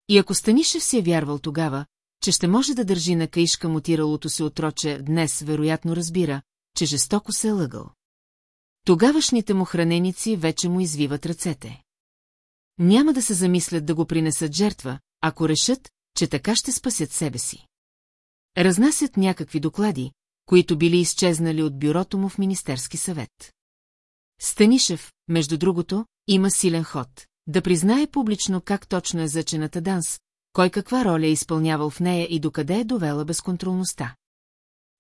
И ако Станишев си е вярвал тогава, че ще може да държи на каишка мутиралото се отроче, днес вероятно разбира, че жестоко се е лъгал. Тогавашните му храненици вече му извиват ръцете. Няма да се замислят да го принесат жертва, ако решат, че така ще спасят себе си. Разнасят някакви доклади, които били изчезнали от бюрото му в Министерски съвет. Станишев, между другото, има силен ход. Да признае публично как точно е зачената Данс, кой каква роля е изпълнявал в нея и докъде е довела безконтролността.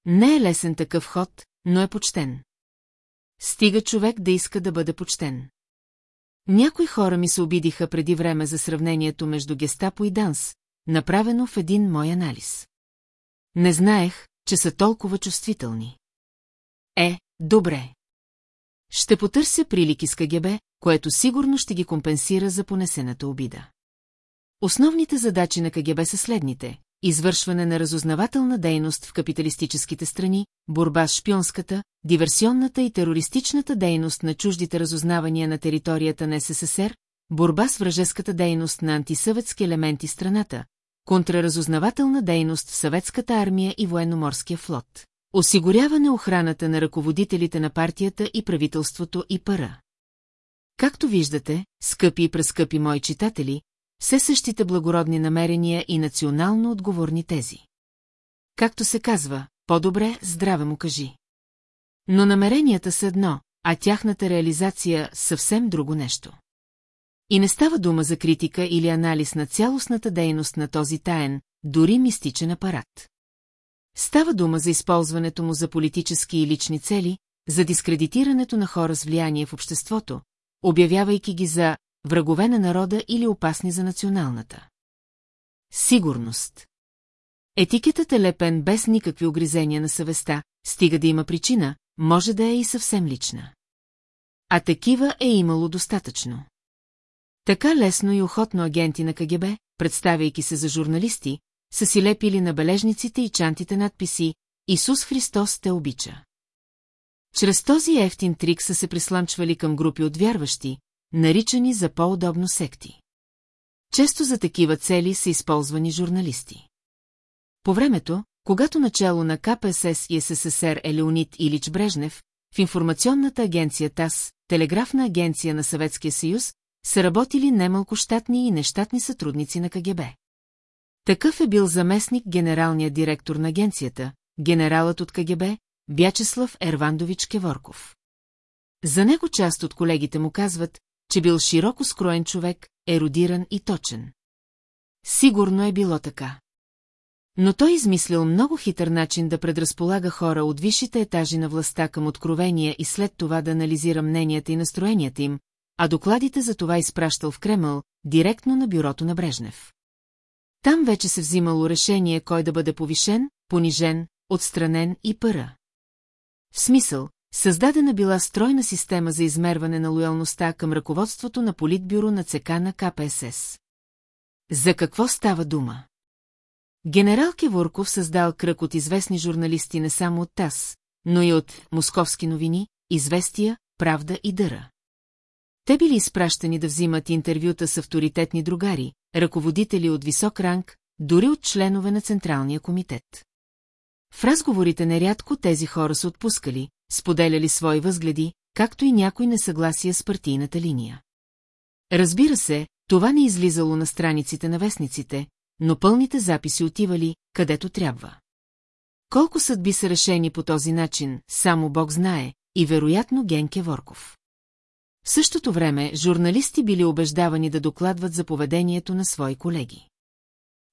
Не е лесен такъв ход, но е почтен. Стига човек да иска да бъде почтен. Някои хора ми се обидиха преди време за сравнението между гестапо и данс, направено в един мой анализ. Не знаех, че са толкова чувствителни. Е, добре. Ще потърся прилики с КГБ, което сигурно ще ги компенсира за понесената обида. Основните задачи на КГБ са следните – извършване на разузнавателна дейност в капиталистическите страни, борба с шпионската, диверсионната и терористичната дейност на чуждите разузнавания на територията на СССР, борба с вражеската дейност на антисъветски елементи страната, контраразузнавателна дейност в съветската армия и военноморския флот, осигуряване охраната на ръководителите на партията и правителството и пара. Както виждате, скъпи и прескъпи мои читатели, все същите благородни намерения и национално отговорни тези. Както се казва, по-добре здраве му кажи. Но намеренията са едно, а тяхната реализация съвсем друго нещо. И не става дума за критика или анализ на цялостната дейност на този таен, дори мистичен апарат. Става дума за използването му за политически и лични цели, за дискредитирането на хора с влияние в обществото, обявявайки ги за врагове на народа или опасни за националната. Сигурност Етикетът е лепен без никакви огризения на съвестта, стига да има причина, може да е и съвсем лична. А такива е имало достатъчно. Така лесно и охотно агенти на КГБ, представяйки се за журналисти, са си лепили на бележниците и чантите надписи «Исус Христос те обича». Чрез този ефтин трик са се присламчвали към групи от вярващи, наричани за по-удобно секти. Често за такива цели са използвани журналисти. По времето, когато начало на КПСС и СССР е Леонид Илич Брежнев, в информационната агенция ТАС, телеграфна агенция на Съветския съюз, са работили немалко щатни и нещатни сътрудници на КГБ. Такъв е бил заместник генералният директор на агенцията, генералът от КГБ, Бячеслав Ервандович Кеворков. За него част от колегите му казват, че бил широко скроен човек, еродиран и точен. Сигурно е било така. Но той измислил много хитър начин да предразполага хора от висшите етажи на властта към откровения и след това да анализира мненията и настроенията им, а докладите за това изпращал в Кремъл, директно на бюрото на Брежнев. Там вече се взимало решение кой да бъде повишен, понижен, отстранен и пъра. В смисъл, създадена била стройна система за измерване на лоялността към ръководството на политбюро на ЦК на КПСС. За какво става дума? Генерал Кеворков създал кръг от известни журналисти не само от ТАС, но и от Московски новини, Известия, Правда и Дъра. Те били изпращани да взимат интервюта с авторитетни другари, ръководители от висок ранг, дори от членове на Централния комитет. В разговорите нерядко тези хора са отпускали, споделяли свои възгледи, както и някой несъгласие с партийната линия. Разбира се, това не излизало на страниците на вестниците, но пълните записи отивали, където трябва. Колко съдби са решени по този начин, само Бог знае, и вероятно Генке Ворков. В същото време журналисти били убеждавани да докладват за поведението на свои колеги.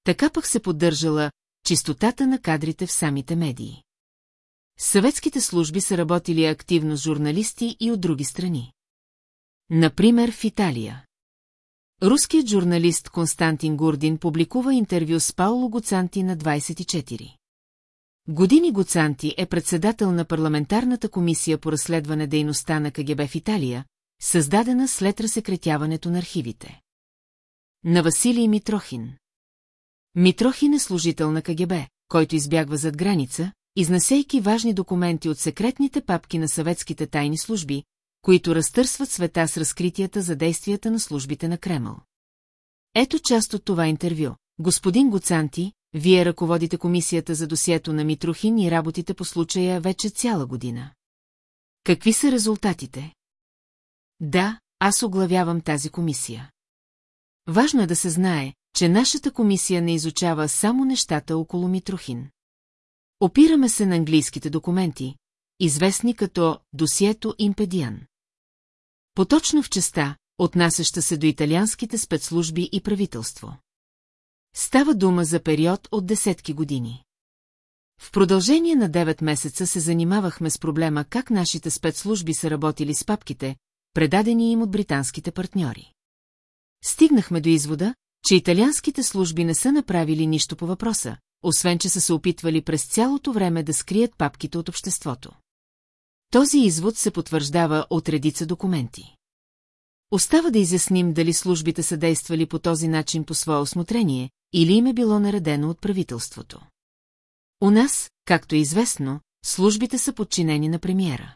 Така пък се поддържала чистотата на кадрите в самите медии. Съветските служби са работили активно с журналисти и от други страни. Например, в Италия. Руският журналист Константин Гурдин публикува интервю с Пауло Гоцанти на 24. Години Гоцанти е председател на парламентарната комисия по разследване дейността на КГБ в Италия, създадена след разсекретяването на архивите. На Василий Митрохин. Митрохин е служител на КГБ, който избягва зад граница, изнасейки важни документи от секретните папки на съветските тайни служби, които разтърсват света с разкритията за действията на службите на Кремъл. Ето част от това интервю. Господин Гоцанти, вие ръководите комисията за досието на Митрохин и работите по случая вече цяла година. Какви са резултатите? Да, аз оглавявам тази комисия. Важно е да се знае, че нашата комисия не изучава само нещата около Митрохин. Опираме се на английските документи, известни като досието Импедиан. Поточно в частта, отнасяща се до италианските спецслужби и правителство. Става дума за период от десетки години. В продължение на 9 месеца се занимавахме с проблема как нашите спецслужби са работили с папките, предадени им от британските партньори. Стигнахме до извода, че италианските служби не са направили нищо по въпроса, освен че са се опитвали през цялото време да скрият папките от обществото. Този извод се потвърждава от редица документи. Остава да изясним дали службите са действали по този начин по свое осмотрение, или им е било наредено от правителството. У нас, както е известно, службите са подчинени на премиера.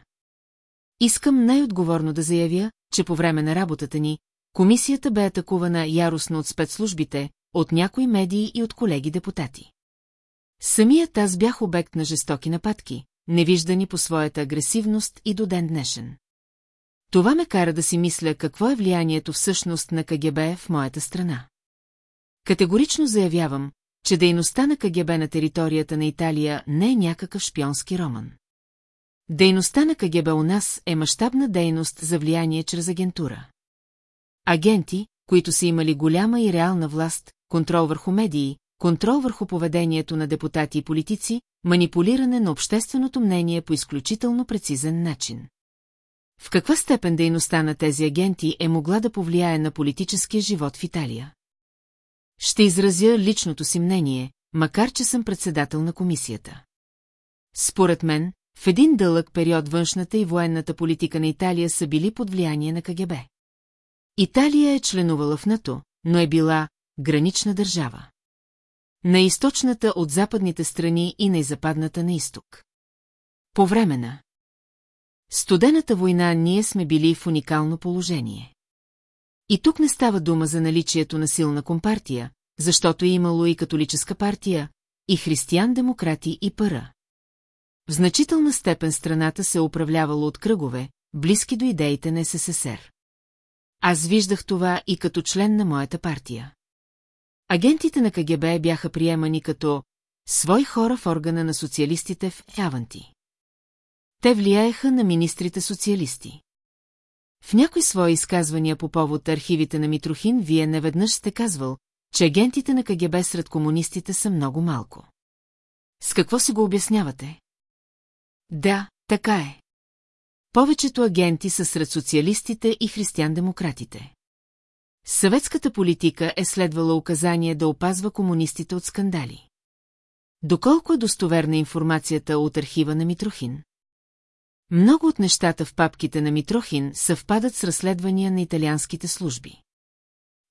Искам най-отговорно да заявя, че по време на работата ни, комисията бе атакувана яростно от спецслужбите, от някои медии и от колеги депутати. Самият аз бях обект на жестоки нападки, невиждани по своята агресивност и до ден днешен. Това ме кара да си мисля какво е влиянието всъщност на КГБ в моята страна. Категорично заявявам, че дейността на КГБ на територията на Италия не е някакъв шпионски роман. Дейността на КГБ у нас е мащабна дейност за влияние чрез агентура. Агенти, които са имали голяма и реална власт, контрол върху медии, контрол върху поведението на депутати и политици, манипулиране на общественото мнение по изключително прецизен начин. В каква степен дейността на тези агенти е могла да повлияе на политическия живот в Италия? Ще изразя личното си мнение, макар че съм председател на комисията. Според мен, в един дълъг период външната и военната политика на Италия са били под влияние на КГБ. Италия е членувала в НАТО, но е била гранична държава. На източната от западните страни и на западната на изток. По време на Студената война ние сме били в уникално положение. И тук не става дума за наличието на силна компартия, защото е имало и католическа партия, и християн-демократи и пара. В значителна степен страната се е управлявала от кръгове, близки до идеите на СССР. Аз виждах това и като член на моята партия. Агентите на КГБ бяха приемани като свои хора в органа на социалистите в Яванти. Те влияеха на министрите социалисти. В някои свои изказвания по повод архивите на Митрохин вие неведнъж сте казвал, че агентите на КГБ сред комунистите са много малко. С какво си го обяснявате? Да, така е. Повечето агенти са сред социалистите и християн-демократите. Съветската политика е следвала указание да опазва комунистите от скандали. Доколко е достоверна информацията от архива на Митрохин? Много от нещата в папките на Митрохин съвпадат с разследвания на италианските служби.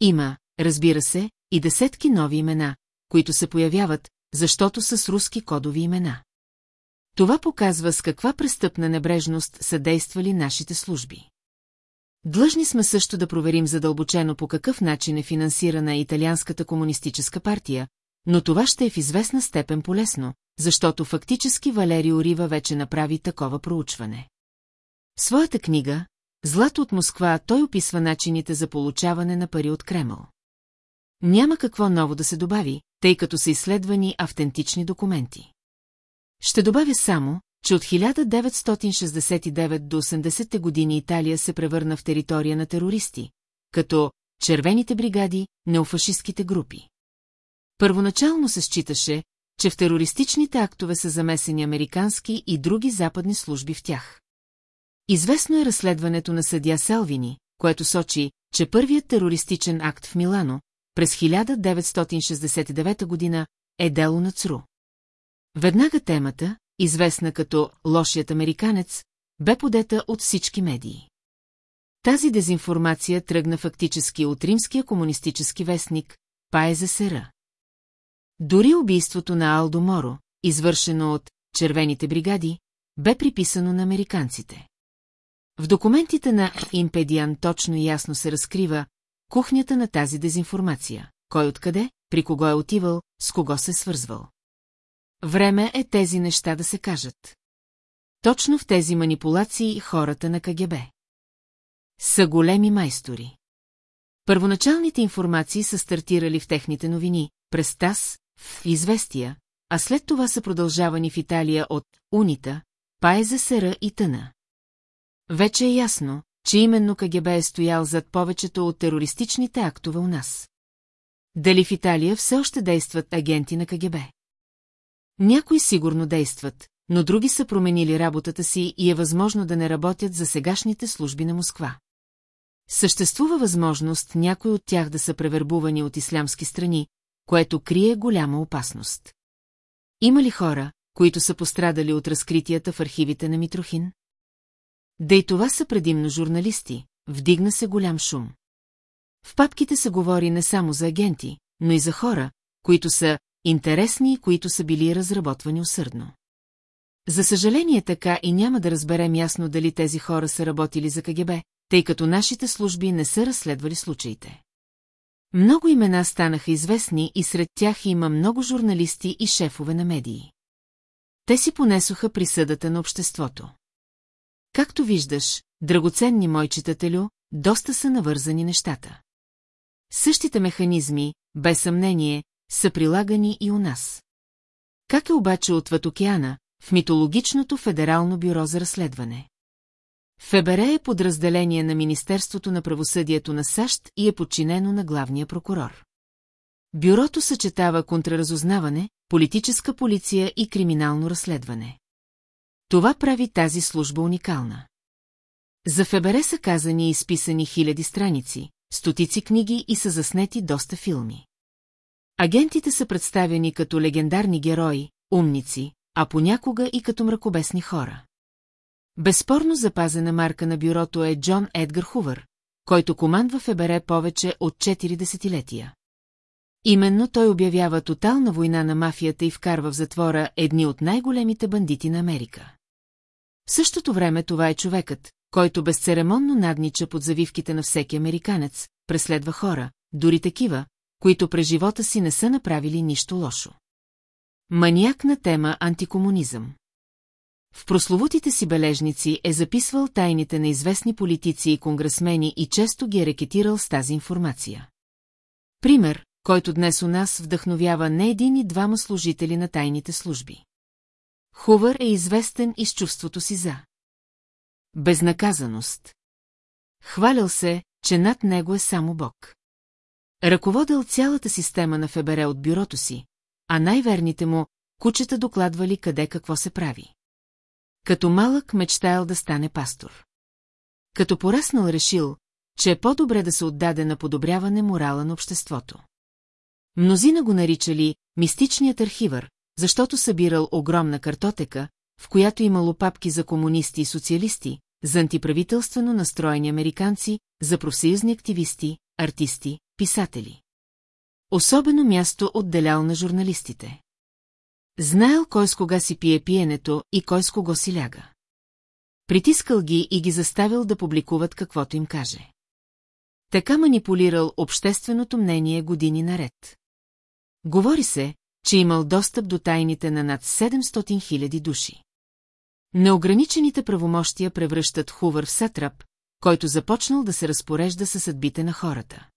Има, разбира се, и десетки нови имена, които се появяват, защото са с руски кодови имена. Това показва с каква престъпна небрежност са действали нашите служби. Длъжни сме също да проверим задълбочено по какъв начин е финансирана италианската комунистическа партия, но това ще е в известна степен полезно, защото фактически Валерио Рива вече направи такова проучване. В своята книга «Злато от Москва» той описва начините за получаване на пари от Кремъл. Няма какво ново да се добави, тъй като са изследвани автентични документи. Ще добавя само, че от 1969 до 80-те години Италия се превърна в територия на терористи, като червените бригади, неофашистските групи. Първоначално се считаше, че в терористичните актове са замесени американски и други западни служби в тях. Известно е разследването на съдя Селвини, което сочи, че първият терористичен акт в Милано, през 1969 година, е дело на ЦРУ. Веднага темата, известна като «Лошият американец», бе подета от всички медии. Тази дезинформация тръгна фактически от римския комунистически вестник Паеза Сера. Дори убийството на Алдо Моро, извършено от червените бригади, бе приписано на американците. В документите на Импедиан точно и ясно се разкрива кухнята на тази дезинформация, кой откъде, при кого е отивал, с кого се свързвал. Време е тези неща да се кажат. Точно в тези манипулации хората на КГБ. Са големи майстори. Първоначалните информации са стартирали в техните новини, през ТАС, в Известия, а след това са продължавани в Италия от Унита, Паеза и Тъна. Вече е ясно, че именно КГБ е стоял зад повечето от терористичните актове у нас. Дали в Италия все още действат агенти на КГБ? Някои сигурно действат, но други са променили работата си и е възможно да не работят за сегашните служби на Москва. Съществува възможност някои от тях да са превербувани от ислямски страни, което крие голяма опасност. Има ли хора, които са пострадали от разкритията в архивите на Митрохин? Да и това са предимно журналисти, вдигна се голям шум. В папките се говори не само за агенти, но и за хора, които са интересни и които са били разработвани усърдно. За съжаление така и няма да разберем ясно дали тези хора са работили за КГБ, тъй като нашите служби не са разследвали случаите. Много имена станаха известни и сред тях има много журналисти и шефове на медии. Те си понесоха присъдата на обществото. Както виждаш, драгоценни мой читателю, доста са навързани нещата. Същите механизми, без съмнение, са прилагани и у нас. Как е обаче отвъд океана, в митологичното Федерално бюро за разследване? ФБР е подразделение на Министерството на правосъдието на САЩ и е подчинено на главния прокурор. Бюрото съчетава контраразузнаване, политическа полиция и криминално разследване. Това прави тази служба уникална. За ФБР са казани и изписани хиляди страници, стотици книги и са заснети доста филми. Агентите са представени като легендарни герои, умници, а понякога и като мракобесни хора. Безспорно запазена марка на бюрото е Джон Едгар Хувър, който командва ФБР повече от 4 десетилетия. Именно той обявява тотална война на мафията и вкарва в затвора едни от най-големите бандити на Америка. В същото време това е човекът, който безцеремонно наднича под завивките на всеки американец, преследва хора, дори такива, които през живота си не са направили нищо лошо. Маниак на тема антикомунизъм. В прословутите си бележници е записвал тайните на известни политици и конгресмени и често ги е рекетирал с тази информация. Пример, който днес у нас вдъхновява не един и двама служители на тайните служби. Хувър е известен и с чувството си за. Безнаказаност. Хвалял се, че над него е само Бог. Ръководил цялата система на ФБР от бюрото си, а най-верните му, кучета докладвали къде какво се прави. Като малък мечтаял да стане пастор. Като пораснал решил, че е по-добре да се отдаде на подобряване морала на обществото. Мнозина го наричали мистичният архивър, защото събирал огромна картотека, в която имало папки за комунисти и социалисти, за антиправителствено настроени американци, за профсъюзни активисти, артисти, писатели. Особено място отделял на журналистите. Знаел кой с кога си пие пиенето и кой с кого си ляга. Притискал ги и ги заставил да публикуват каквото им каже. Така манипулирал общественото мнение години наред. Говори се, че имал достъп до тайните на над 700 000 души. Неограничените правомощия превръщат Хувър в сатрап, който започнал да се разпорежда със съдбите на хората.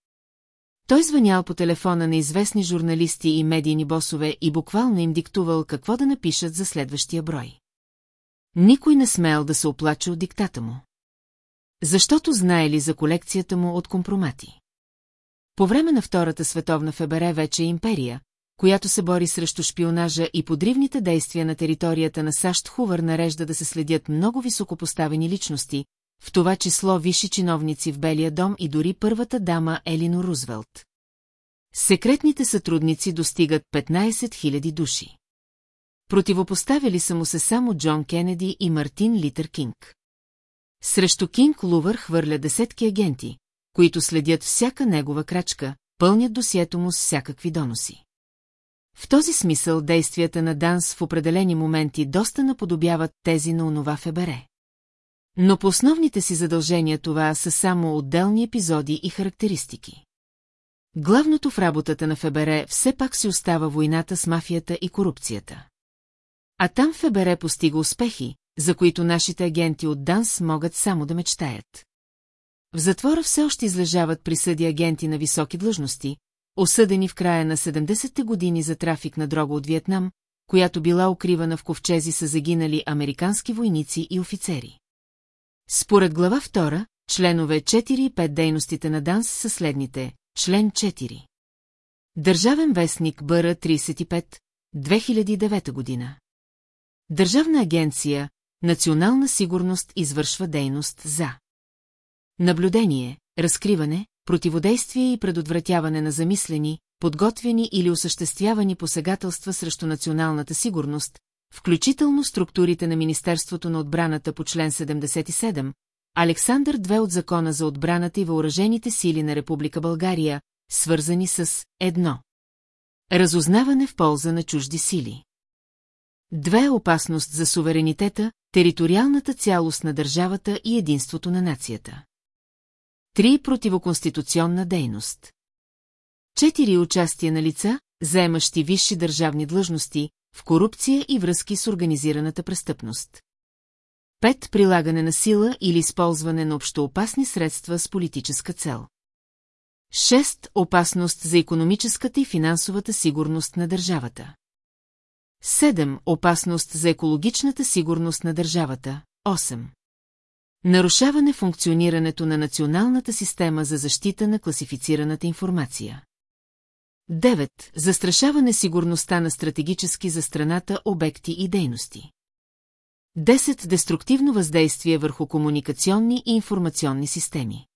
Той звънял по телефона на известни журналисти и медийни босове и буквално им диктувал какво да напишат за следващия брой. Никой не смел да се оплаче от диктата му. Защото знаели за колекцията му от компромати. По време на Втората световна ФБР вече е империя, която се бори срещу шпионажа и подривните действия на територията на САЩ Хувър нарежда да се следят много високопоставени личности, в това число висши чиновници в Белия дом и дори първата дама Елино Рузвелт. Секретните сътрудници достигат 15 000 души. Противопоставили са му се само Джон Кенеди и Мартин Литър Кинг. Срещу Кинг Лувър хвърля десетки агенти, които следят всяка негова крачка, пълнят досието му с всякакви доноси. В този смисъл действията на Данс в определени моменти доста наподобяват тези на онова Фебере. Но по основните си задължения това са само отделни епизоди и характеристики. Главното в работата на Фебере все пак си остава войната с мафията и корупцията. А там Фебере постига успехи, за които нашите агенти от Данс могат само да мечтаят. В затвора все още излежават присъди агенти на високи длъжности, осъдени в края на 70-те години за трафик на дрога от Виетнам, която била укривана в ковчези са загинали американски войници и офицери. Според глава 2, членове 4 и 5 дейностите на ДАНС са следните. Член 4. Държавен вестник БР 35, 2009 година. Държавна агенция Национална сигурност извършва дейност за наблюдение, разкриване, противодействие и предотвратяване на замислени, подготвени или осъществявани посегателства срещу националната сигурност, включително структурите на Министерството на отбраната по член 77, Александър II от Закона за отбраната и въоръжените сили на Република България, свързани с едно. Разузнаване в полза на чужди сили. Две опасност за суверенитета, териториалната цялост на държавата и единството на нацията. Три противоконституционна дейност. Четири участия на лица, заемащи висши държавни длъжности, в корупция и връзки с организираната престъпност. Пет прилагане на сила или използване на общоопасни средства с политическа цел. Шест опасност за економическата и финансовата сигурност на държавата. Седем опасност за екологичната сигурност на държавата. 8. Нарушаване функционирането на националната система за защита на класифицираната информация. 9. Застрашаване сигурността на стратегически за страната обекти и дейности. 10. Деструктивно въздействие върху комуникационни и информационни системи.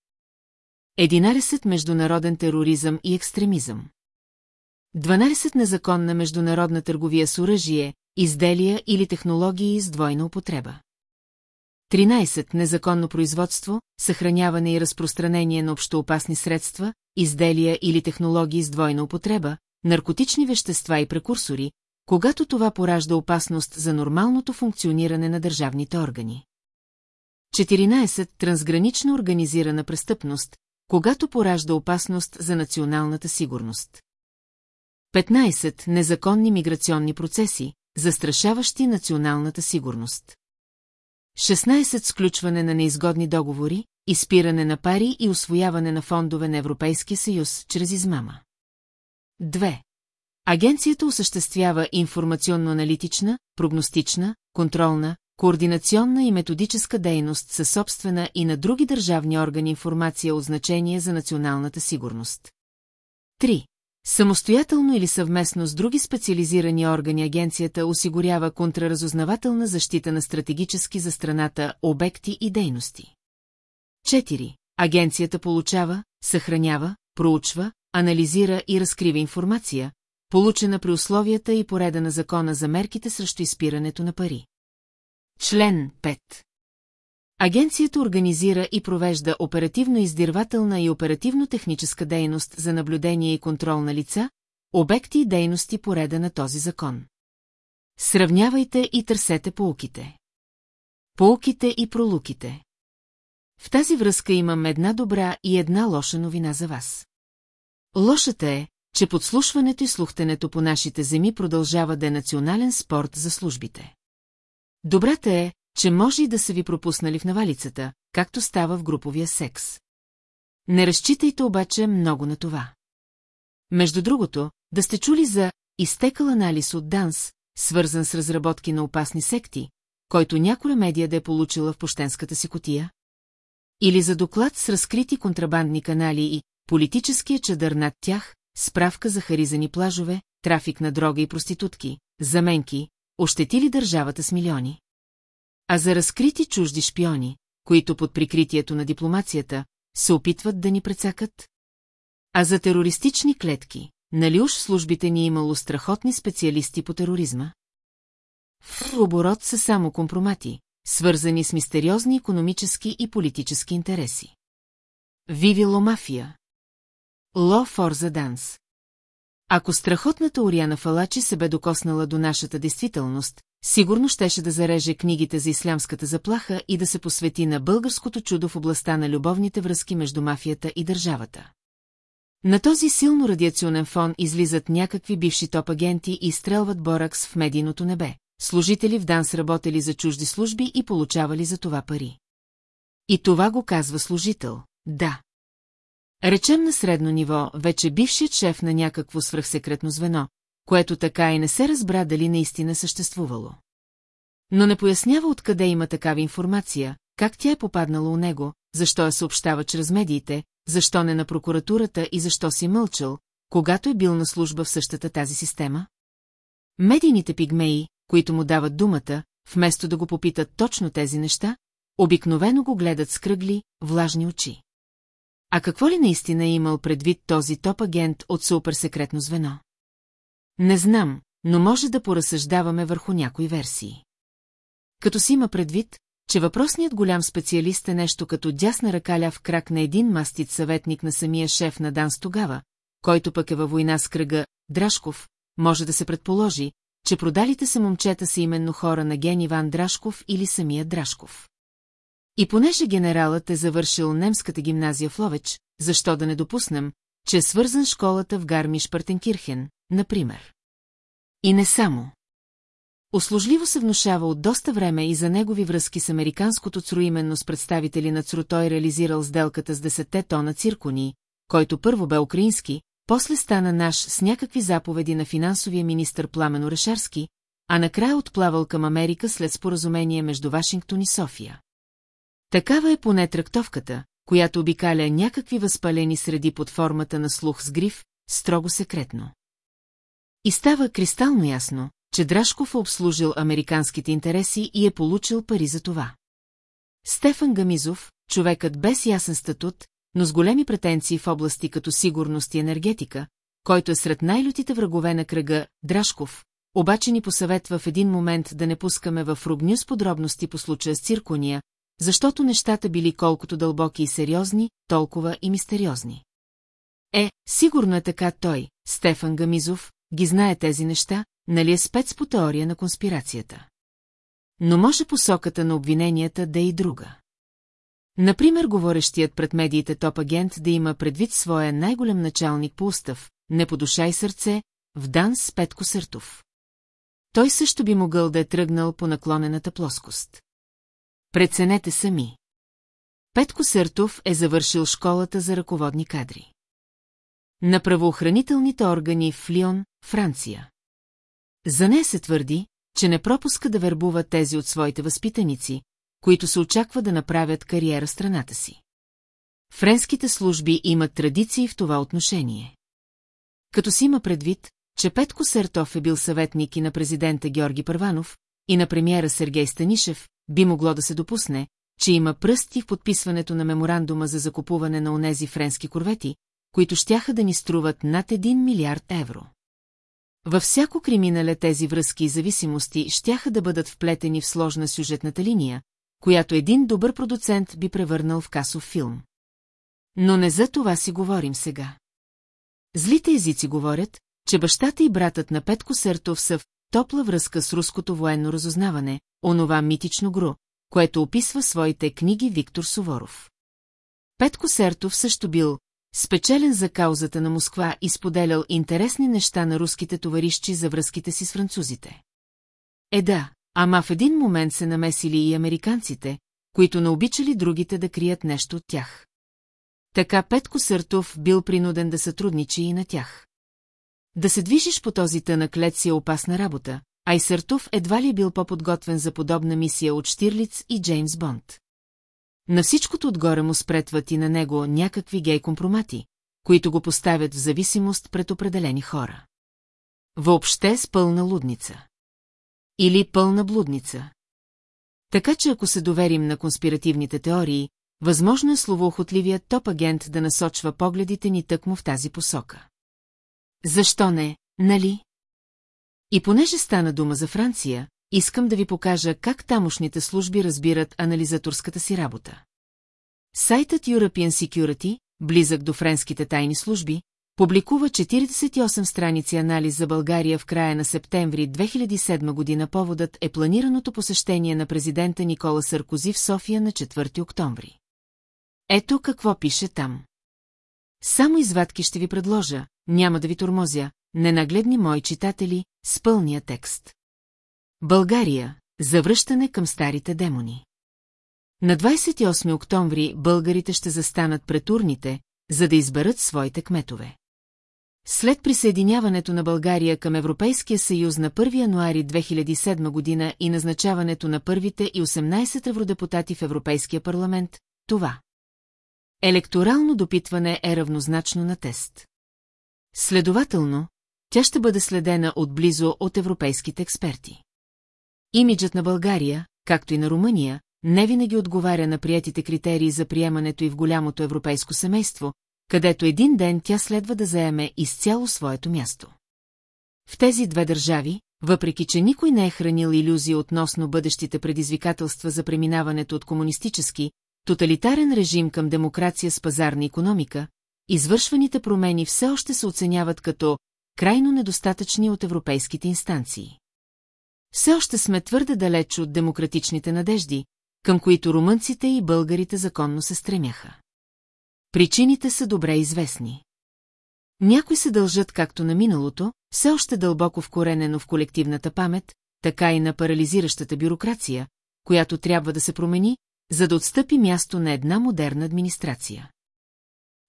11. Международен тероризъм и екстремизъм. 12. Незаконна международна търговия с оръжие, изделия или технологии с двойна употреба. 13. Незаконно производство, съхраняване и разпространение на общоопасни средства, изделия или технологии с двойна употреба, наркотични вещества и прекурсори, когато това поражда опасност за нормалното функциониране на държавните органи. 14. Трансгранична организирана престъпност, когато поражда опасност за националната сигурност. 15. Незаконни миграционни процеси, застрашаващи националната сигурност. 16. Сключване на неизгодни договори, изпиране на пари и освояване на фондове на Европейския съюз чрез измама. 2. Агенцията осъществява информационно-аналитична, прогностична, контролна, координационна и методическа дейност със собствена и на други държавни органи информация от значение за националната сигурност. 3. Самостоятелно или съвместно с други специализирани органи агенцията осигурява контраразузнавателна защита на стратегически за страната обекти и дейности. 4. Агенцията получава, съхранява, проучва, анализира и разкрива информация, получена при условията и пореда на закона за мерките срещу изпирането на пари. Член 5 Агенцията организира и провежда оперативно-издирвателна и оперативно-техническа дейност за наблюдение и контрол на лица, обекти и дейности по реда на този закон. Сравнявайте и търсете полуките. Полуките и пролуките. В тази връзка имам една добра и една лоша новина за вас. Лошата е, че подслушването и слухтенето по нашите земи продължава да е национален спорт за службите. Добрата е, че може и да са ви пропуснали в навалицата, както става в груповия секс. Не разчитайте обаче много на това. Между другото, да сте чули за изтекал анализ от Данс, свързан с разработки на опасни секти, който някоя медия да е получила в пощенската си котия? Или за доклад с разкрити контрабандни канали и политическия чадър над тях, справка за харизани плажове, трафик на дрога и проститутки, заменки, ощетили държавата с милиони? а за разкрити чужди шпиони, които под прикритието на дипломацията се опитват да ни прецакат? А за терористични клетки, нали уж в службите ни е имало страхотни специалисти по тероризма? В оборот са само компромати, свързани с мистериозни економически и политически интереси. Вивило мафия. Ло форза данс. Ако страхотната Ориана Фалачи се бе докоснала до нашата действителност, сигурно щеше да зареже книгите за ислямската заплаха и да се посвети на българското чудо в областта на любовните връзки между мафията и държавата. На този силно радиационен фон излизат някакви бивши топ-агенти и стрелват боракс в медийното небе. Служители в ДАНС работели за чужди служби и получавали за това пари. И това го казва служител, да. Речем на средно ниво, вече бившият шеф на някакво свръхсекретно звено, което така и не се разбра дали наистина съществувало. Но не пояснява откъде има такава информация, как тя е попаднала у него, защо я съобщава чрез медиите, защо не на прокуратурата и защо си мълчал, когато е бил на служба в същата тази система? Медийните пигмеи, които му дават думата, вместо да го попитат точно тези неща, обикновено го гледат с кръгли, влажни очи. А какво ли наистина е имал предвид този топ-агент от суперсекретно звено? Не знам, но може да поразсъждаваме върху някои версии. Като си има предвид, че въпросният голям специалист е нещо като дясна ръка в крак на един мастит съветник на самия шеф на Данс тогава, който пък е във война с кръга, Драшков, може да се предположи, че продалите се момчета са именно хора на ген Иван Драшков или самия Драшков. И понеже генералът е завършил немската гимназия в Ловеч, защо да не допуснем, че е свързан школата в Гармиш Партенкирхен, например. И не само. Услужливо се внушава от доста време и за негови връзки с американското ЦРУ именно с представители на ЦРУ той реализирал сделката с 10 тона циркони, който първо бе украински, после стана наш с някакви заповеди на финансовия министр Пламен Орешарски, а накрая отплавал към Америка след споразумение между Вашингтон и София. Такава е поне трактовката, която обикаля някакви възпалени среди под формата на слух с гриф, строго секретно. И става кристално ясно, че Драшков е обслужил американските интереси и е получил пари за това. Стефан Гамизов, човекът без ясен статут, но с големи претенции в области като сигурност и енергетика, който е сред най-лютите врагове на кръга, Драшков, обаче ни посъветва в един момент да не пускаме в ругню с подробности по случая с циркония, защото нещата били колкото дълбоки и сериозни, толкова и мистериозни. Е, сигурно е така той, Стефан Гамизов, ги знае тези неща, нали е спец по теория на конспирацията. Но може посоката на обвиненията да е и друга. Например, говорещият пред медиите топ-агент да има предвид своя най-голем началник по устав, не по душа и сърце, в Данс с Петко Съртов. Той също би могъл да е тръгнал по наклонената плоскост. Преценете сами. Петко Съртов е завършил школата за ръководни кадри. На правоохранителните органи в Лион, Франция. За нея се твърди, че не пропуска да вербува тези от своите възпитаници, които се очаква да направят кариера страната си. Френските служби имат традиции в това отношение. Като си има предвид, че Петко Сертов е бил съветник и на президента Георги Първанов, и на премиера Сергей Станишев, би могло да се допусне, че има пръсти в подписването на меморандума за закупуване на онези френски корвети, които щяха да ни струват над 1 милиард евро. Във всяко криминале тези връзки и зависимости щяха да бъдат вплетени в сложна сюжетната линия, която един добър продуцент би превърнал в касов филм. Но не за това си говорим сега. Злите езици говорят, че бащата и братът на Петко Сертов са в топла връзка с руското военно разузнаване, онова митично гру, което описва своите книги Виктор Суворов. Петко Сертов също бил спечелен за каузата на Москва и споделял интересни неща на руските товарищи за връзките си с французите. Е да, ама в един момент се намесили и американците, които не обичали другите да крият нещо от тях. Така Петко Съртов бил принуден да сътрудничи и на тях. Да се движиш по този тънък лед си е опасна работа, а и Съртов едва ли е бил по-подготвен за подобна мисия от Штирлиц и Джеймс Бонд. На всичкото отгоре му спретват и на него някакви гей-компромати, които го поставят в зависимост пред определени хора. Въобще с пълна лудница. Или пълна блудница. Така че ако се доверим на конспиративните теории, възможно е словоохотливият топ-агент да насочва погледите ни тъкмо в тази посока. Защо не, нали? И понеже стана дума за Франция, искам да ви покажа как тамошните служби разбират анализаторската си работа. Сайтът European Security, близък до френските тайни служби, Публикува 48 страници анализ за България в края на септември 2007 година. Поводът е планираното посещение на президента Никола Саркози в София на 4 октомври. Ето какво пише там. Само извадки ще ви предложа, няма да ви тормозя, ненагледни мои читатели, с пълния текст. България – завръщане към старите демони. На 28 октомври българите ще застанат пред урните, за да изберат своите кметове. След присъединяването на България към Европейския съюз на 1 януари 2007 година и назначаването на първите и 18 евродепутати в Европейския парламент, това електорално допитване е равнозначно на тест. Следователно, тя ще бъде следена отблизо от европейските експерти. Имиджът на България, както и на Румъния, не винаги отговаря на приятите критерии за приемането и в голямото европейско семейство, където един ден тя следва да заеме изцяло своето място. В тези две държави, въпреки че никой не е хранил иллюзии относно бъдещите предизвикателства за преминаването от комунистически, тоталитарен режим към демокрация с пазарна економика, извършваните промени все още се оценяват като крайно недостатъчни от европейските инстанции. Все още сме твърде далеч от демократичните надежди, към които румънците и българите законно се стремяха. Причините са добре известни. Някои се дължат както на миналото, все още дълбоко вкоренено в колективната памет, така и на парализиращата бюрокрация, която трябва да се промени, за да отстъпи място на една модерна администрация.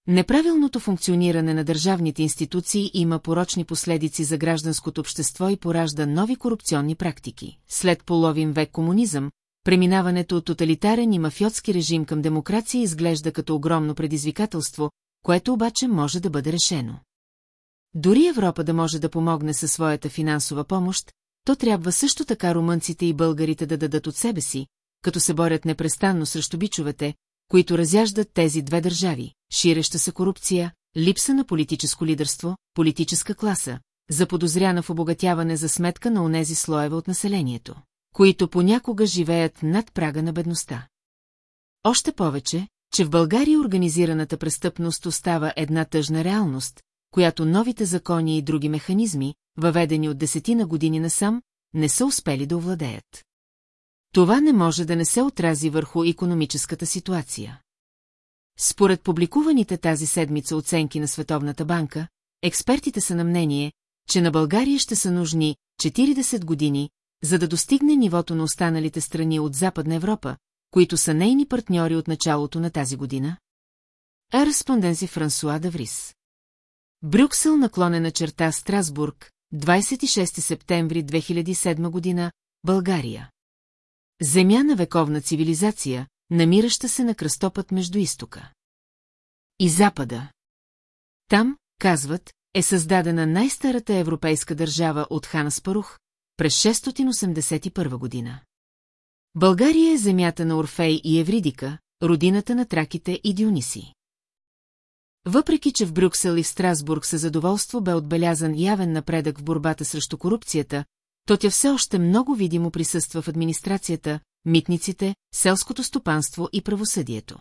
Неправилното функциониране на държавните институции има порочни последици за гражданското общество и поражда нови корупционни практики. След половин век комунизъм, преминаването от тоталитарен и мафиотски режим към демокрация изглежда като огромно предизвикателство, което обаче може да бъде решено. Дори Европа да може да помогне със своята финансова помощ, то трябва също така румънците и българите да дадат от себе си, като се борят непрестанно срещу бичовете, които разяждат тези две държави, ширеща се корупция, липса на политическо лидерство, политическа класа, заподозряна в обогатяване за сметка на онези слоеве от населението, които понякога живеят над прага на бедността. Още повече, че в България организираната престъпност остава една тъжна реалност, която новите закони и други механизми, въведени от десетина години насам, не са успели да овладеят. Това не може да не се отрази върху економическата ситуация. Според публикуваните тази седмица оценки на Световната банка, експертите са на мнение, че на България ще са нужни 40 години, за да достигне нивото на останалите страни от Западна Европа, които са нейни партньори от началото на тази година? А Франсуа Даврис. Брюксел наклонена черта Страсбург, 26 септември 2007 година, България. Земя на вековна цивилизация, намираща се на кръстопът между изтока и запада. Там, казват, е създадена най-старата европейска държава от Хана Спарух през 681 година. България е земята на Орфей и Евридика, родината на траките и Диониси. Въпреки, че в Брюксел и в Страсбург със задоволство бе отбелязан явен напредък в борбата срещу корупцията, то тя все още много видимо присъства в администрацията, митниците, селското стопанство и правосъдието.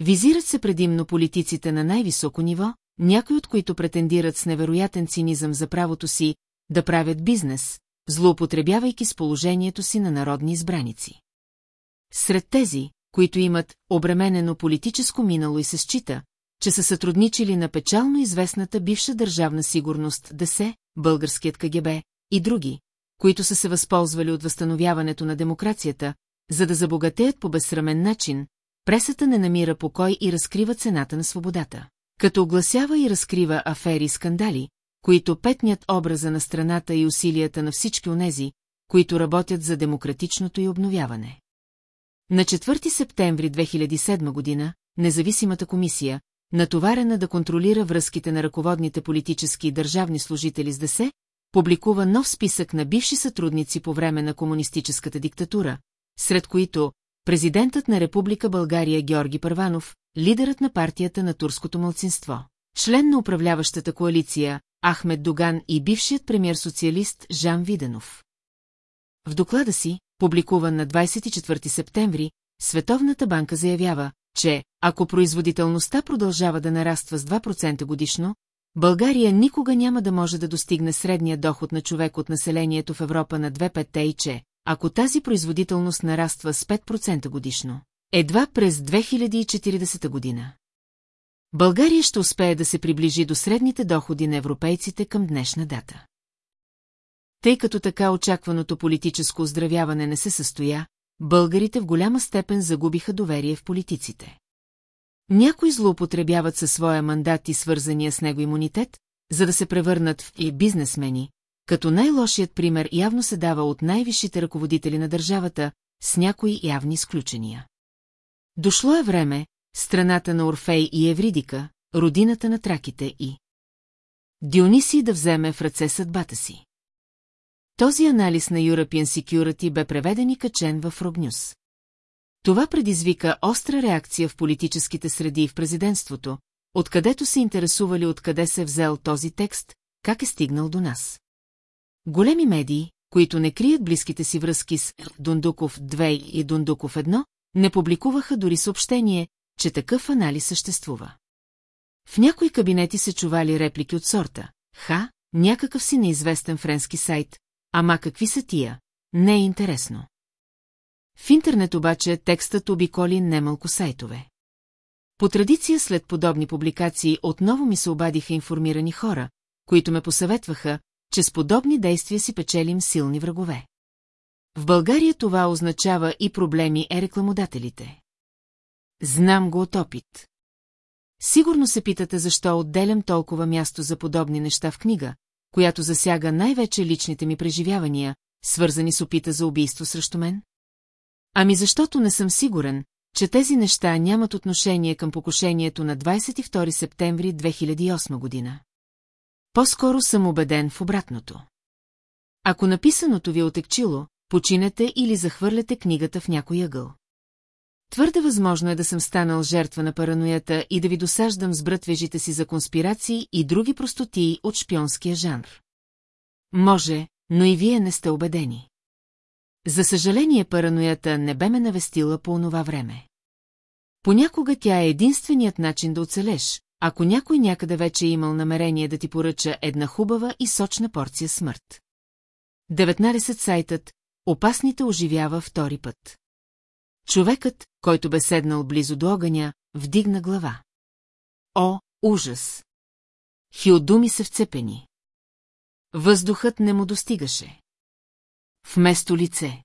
Визират се предимно политиците на най-високо ниво, някои от които претендират с невероятен цинизъм за правото си да правят бизнес, злоупотребявайки с положението си на народни избраници. Сред тези, които имат обременено политическо минало и се счита, че са сътрудничили на печално известната бивша държавна сигурност ДС, българският КГБ и други, които са се възползвали от възстановяването на демокрацията, за да забогатеят по безсрамен начин, пресата не намира покой и разкрива цената на свободата. Като огласява и разкрива афери и скандали, които петнят образа на страната и усилията на всички онези, които работят за демократичното и обновяване. На 4 септември 2007 година, независимата комисия, натоварена да контролира връзките на ръководните политически и държавни служители с ДСЕ, публикува нов списък на бивши сътрудници по време на комунистическата диктатура, сред които президентът на Република България Георги Първанов, лидерът на партията на турското мълцинство, член на управляващата коалиция Ахмед Доган и бившият премьер-социалист Жан Виденов. В доклада си, публикуван на 24 септември, Световната банка заявява, че ако производителността продължава да нараства с 2% годишно, България никога няма да може да достигне средния доход на човек от населението в Европа на 2-5 и че, ако тази производителност нараства с 5% годишно. Едва през 2040 година. България ще успее да се приближи до средните доходи на европейците към днешна дата. Тъй като така очакваното политическо оздравяване не се състоя, българите в голяма степен загубиха доверие в политиците. Някои злоупотребяват със своя мандат и свързания с него имунитет, за да се превърнат в и бизнесмени, като най-лошият пример явно се дава от най-висшите ръководители на държавата, с някои явни изключения. Дошло е време, страната на Орфей и Евридика, родината на траките и Дионисий да вземе в ръце съдбата си. Този анализ на European Security бе преведен и качен в Рогнюс. Това предизвика остра реакция в политическите среди и в президентството, откъдето се интересували откъде се взел този текст, как е стигнал до нас. Големи медии, които не крият близките си връзки с Дундуков 2 и Дундуков 1, не публикуваха дори съобщение, че такъв анализ съществува. В някои кабинети се чували реплики от сорта. Ха, някакъв си неизвестен френски сайт, ама какви са тия, не е интересно. В интернет обаче текстът обиколи немалко сайтове. По традиция след подобни публикации отново ми се обадиха информирани хора, които ме посъветваха, че с подобни действия си печелим силни врагове. В България това означава и проблеми е рекламодателите. Знам го от опит. Сигурно се питате защо отделям толкова място за подобни неща в книга, която засяга най-вече личните ми преживявания, свързани с опита за убийство срещу мен? Ами защото не съм сигурен, че тези неща нямат отношение към покушението на 22 септември 2008 година. По-скоро съм убеден в обратното. Ако написаното ви е отекчило, починете или захвърляте книгата в някой ъгъл. Твърде възможно е да съм станал жертва на параноята и да ви досаждам с брътвежите си за конспирации и други простотии от шпионския жанр. Може, но и вие не сте убедени. За съжаление параноята не бе ме навестила по онова време. Понякога тя е единственият начин да оцелеш, ако някой някъде вече е имал намерение да ти поръча една хубава и сочна порция смърт. 19 сайтът Опасните оживява втори път. Човекът, който бе седнал близо до огъня, вдигна глава. О, ужас! Хиодуми се вцепени. Въздухът не му достигаше. Вместо лице.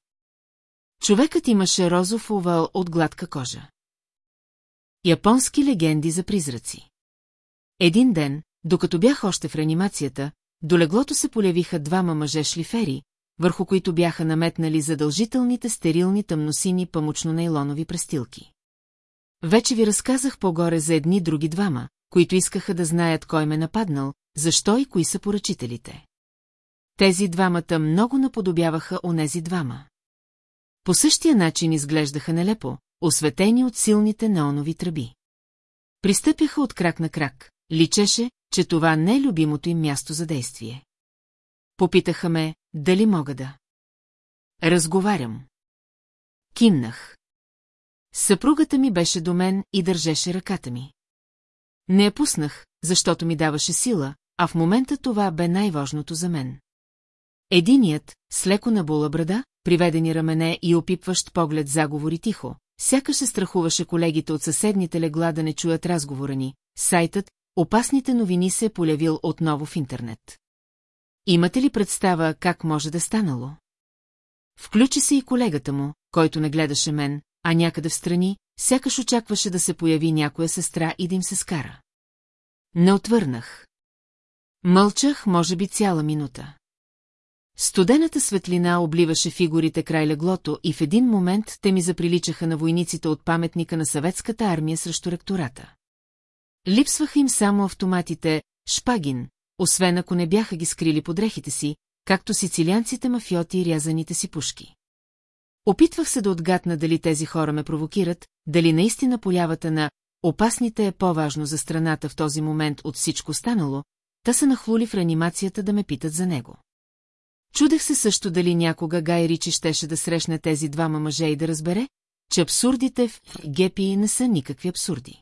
Човекът имаше розов овал от гладка кожа. Японски легенди за призраци. Един ден, докато бях още в реанимацията, до леглото се полявиха двама мъже шлифери, върху които бяха наметнали задължителните стерилни тъмносини памучно-нейлонови престилки. Вече ви разказах по-горе за едни други двама, които искаха да знаят кой ме нападнал, защо и кои са поръчителите. Тези двамата много наподобяваха онези двама. По същия начин изглеждаха нелепо, осветени от силните неонови тръби. Пристъпяха от крак на крак, личеше, че това не е любимото им място за действие. Попитаха ме, дали мога да. Разговарям. Кимнах. Съпругата ми беше до мен и държеше ръката ми. Не я пуснах, защото ми даваше сила, а в момента това бе най-важното за мен. Единият, с леко набула брада, приведени рамене и опипващ поглед заговори тихо, сякаш се страхуваше колегите от съседните легла да не чуят разговора ни. Сайтът «Опасните новини» се е полявил отново в интернет. Имате ли представа как може да станало? Включи се и колегата му, който не гледаше мен, а някъде в страни, сякаш очакваше да се появи някоя сестра и да им се скара. Не отвърнах. Мълчах, може би, цяла минута. Студената светлина обливаше фигурите край леглото и в един момент те ми заприличаха на войниците от паметника на съветската армия срещу ректората. Липсваха им само автоматите «Шпагин», освен ако не бяха ги скрили под дрехите си, както сицилианците мафиоти и рязаните си пушки. Опитвах се да отгадна дали тези хора ме провокират, дали наистина полявата на опасните е по-важно за страната в този момент от всичко станало, та се нахлули в реанимацията да ме питат за него. Чудех се също дали някога Гай Ричи щеше да срещне тези двама мъже и да разбере, че абсурдите в Гепи не са никакви абсурди.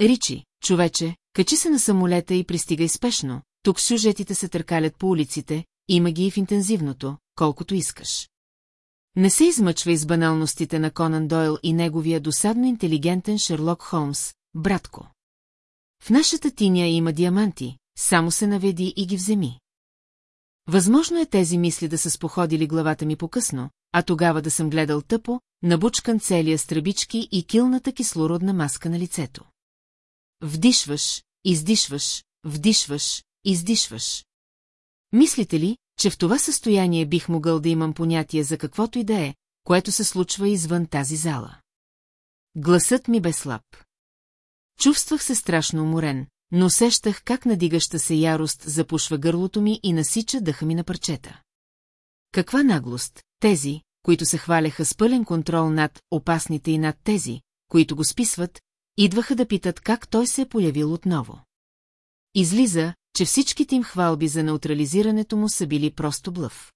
Ричи, човече, качи се на самолета и пристигай спешно, тук сюжетите се търкалят по улиците, има ги и в интензивното, колкото искаш. Не се измъчвай с баналностите на Конан Дойл и неговия досадно интелигентен Шерлок Холмс, братко. В нашата тиня има диаманти, само се наведи и ги вземи. Възможно е тези мисли да са споходили главата ми по-късно, а тогава да съм гледал тъпо, набучкан целия стръбички и килната кислородна маска на лицето. Вдишваш, издишваш, вдишваш, издишваш. Мислите ли, че в това състояние бих могъл да имам понятие за каквото и да е, което се случва извън тази зала? Гласът ми бе слаб. Чувствах се страшно уморен, но усещах как надигаща се ярост запушва гърлото ми и насича дъха ми на парчета. Каква наглост, тези, които се хваляха с пълен контрол над опасните и над тези, които го списват, идваха да питат как той се е появил отново. Излиза, че всичките им хвалби за неутрализирането му са били просто блъв.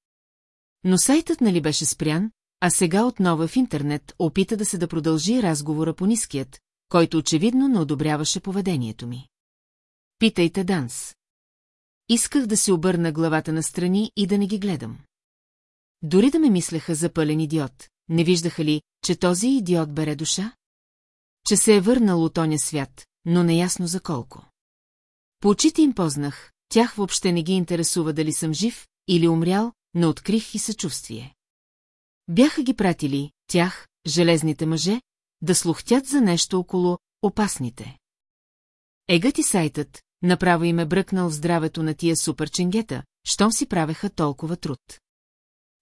Но сайтът нали беше спрян, а сега отново в интернет опита да се да продължи разговора по ниският, който очевидно не одобряваше поведението ми. Питайте Данс. Исках да си обърна главата на страни и да не ги гледам. Дори да ме мислеха за пълен идиот, не виждаха ли, че този идиот бере душа? Че се е върнал от оня свят, но неясно за колко. По очите им познах, тях въобще не ги интересува дали съм жив или умрял, но открих и съчувствие. Бяха ги пратили, тях, железните мъже, да слухтят за нещо около опасните. Егът и сайтът, направо им е бръкнал в здравето на тия суперченгета, щом си правеха толкова труд.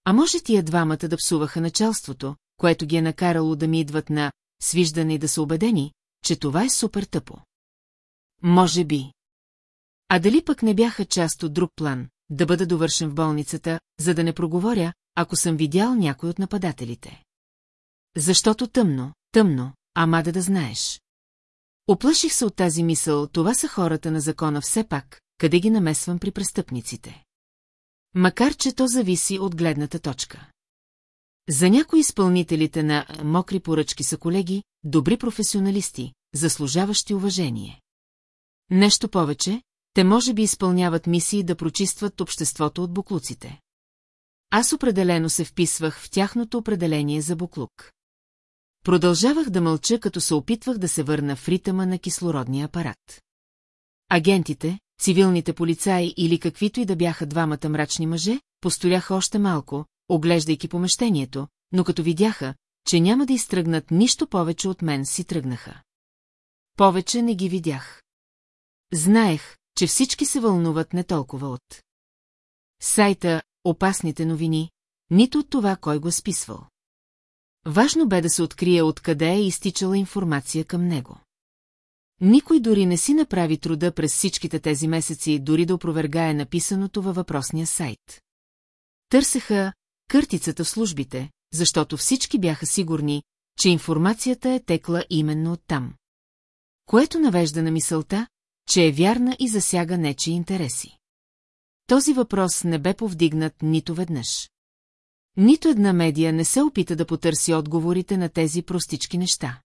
А може тия двамата да псуваха началството, което ги е накарало да ми идват на свиждане и да са убедени, че това е супер тъпо. Може би. А дали пък не бяха част от друг план, да бъда довършен в болницата, за да не проговоря, ако съм видял някой от нападателите. Защото тъмно, тъмно, ама да да знаеш. Оплаших се от тази мисъл, това са хората на закона все пак, къде ги намесвам при престъпниците. Макар, че то зависи от гледната точка. За някои изпълнителите на мокри поръчки са колеги, добри професионалисти, заслужаващи уважение. Нещо повече, те може би изпълняват мисии да прочистват обществото от буклуците. Аз определено се вписвах в тяхното определение за буклук. Продължавах да мълча, като се опитвах да се върна в ритъма на кислородния апарат. Агентите, цивилните полицаи или каквито и да бяха двамата мрачни мъже, постояха още малко, оглеждайки помещението, но като видяха, че няма да изтръгнат нищо повече от мен, си тръгнаха. Повече не ги видях. Знаех, че всички се вълнуват не толкова от сайта «Опасните новини», нито от това, кой го е списвал. Важно бе да се открие откъде е изтичала информация към него. Никой дори не си направи труда през всичките тези месеци дори да опровергае написаното във въпросния сайт. Търсеха къртицата в службите, защото всички бяха сигурни, че информацията е текла именно оттам. Което навежда на мисълта, че е вярна и засяга нечи интереси. Този въпрос не бе повдигнат нито веднъж. Нито една медия не се опита да потърси отговорите на тези простички неща.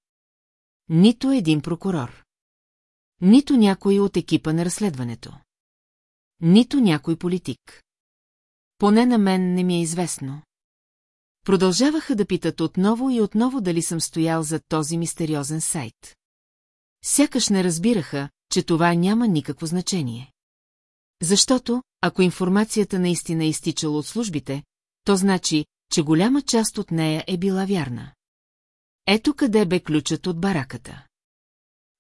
Нито един прокурор. Нито някой от екипа на разследването. Нито някой политик. Поне на мен не ми е известно. Продължаваха да питат отново и отново дали съм стоял зад този мистериозен сайт. Сякаш не разбираха, че това няма никакво значение. Защото, ако информацията наистина е изтичала от службите, то значи, че голяма част от нея е била вярна. Ето къде бе ключът от бараката.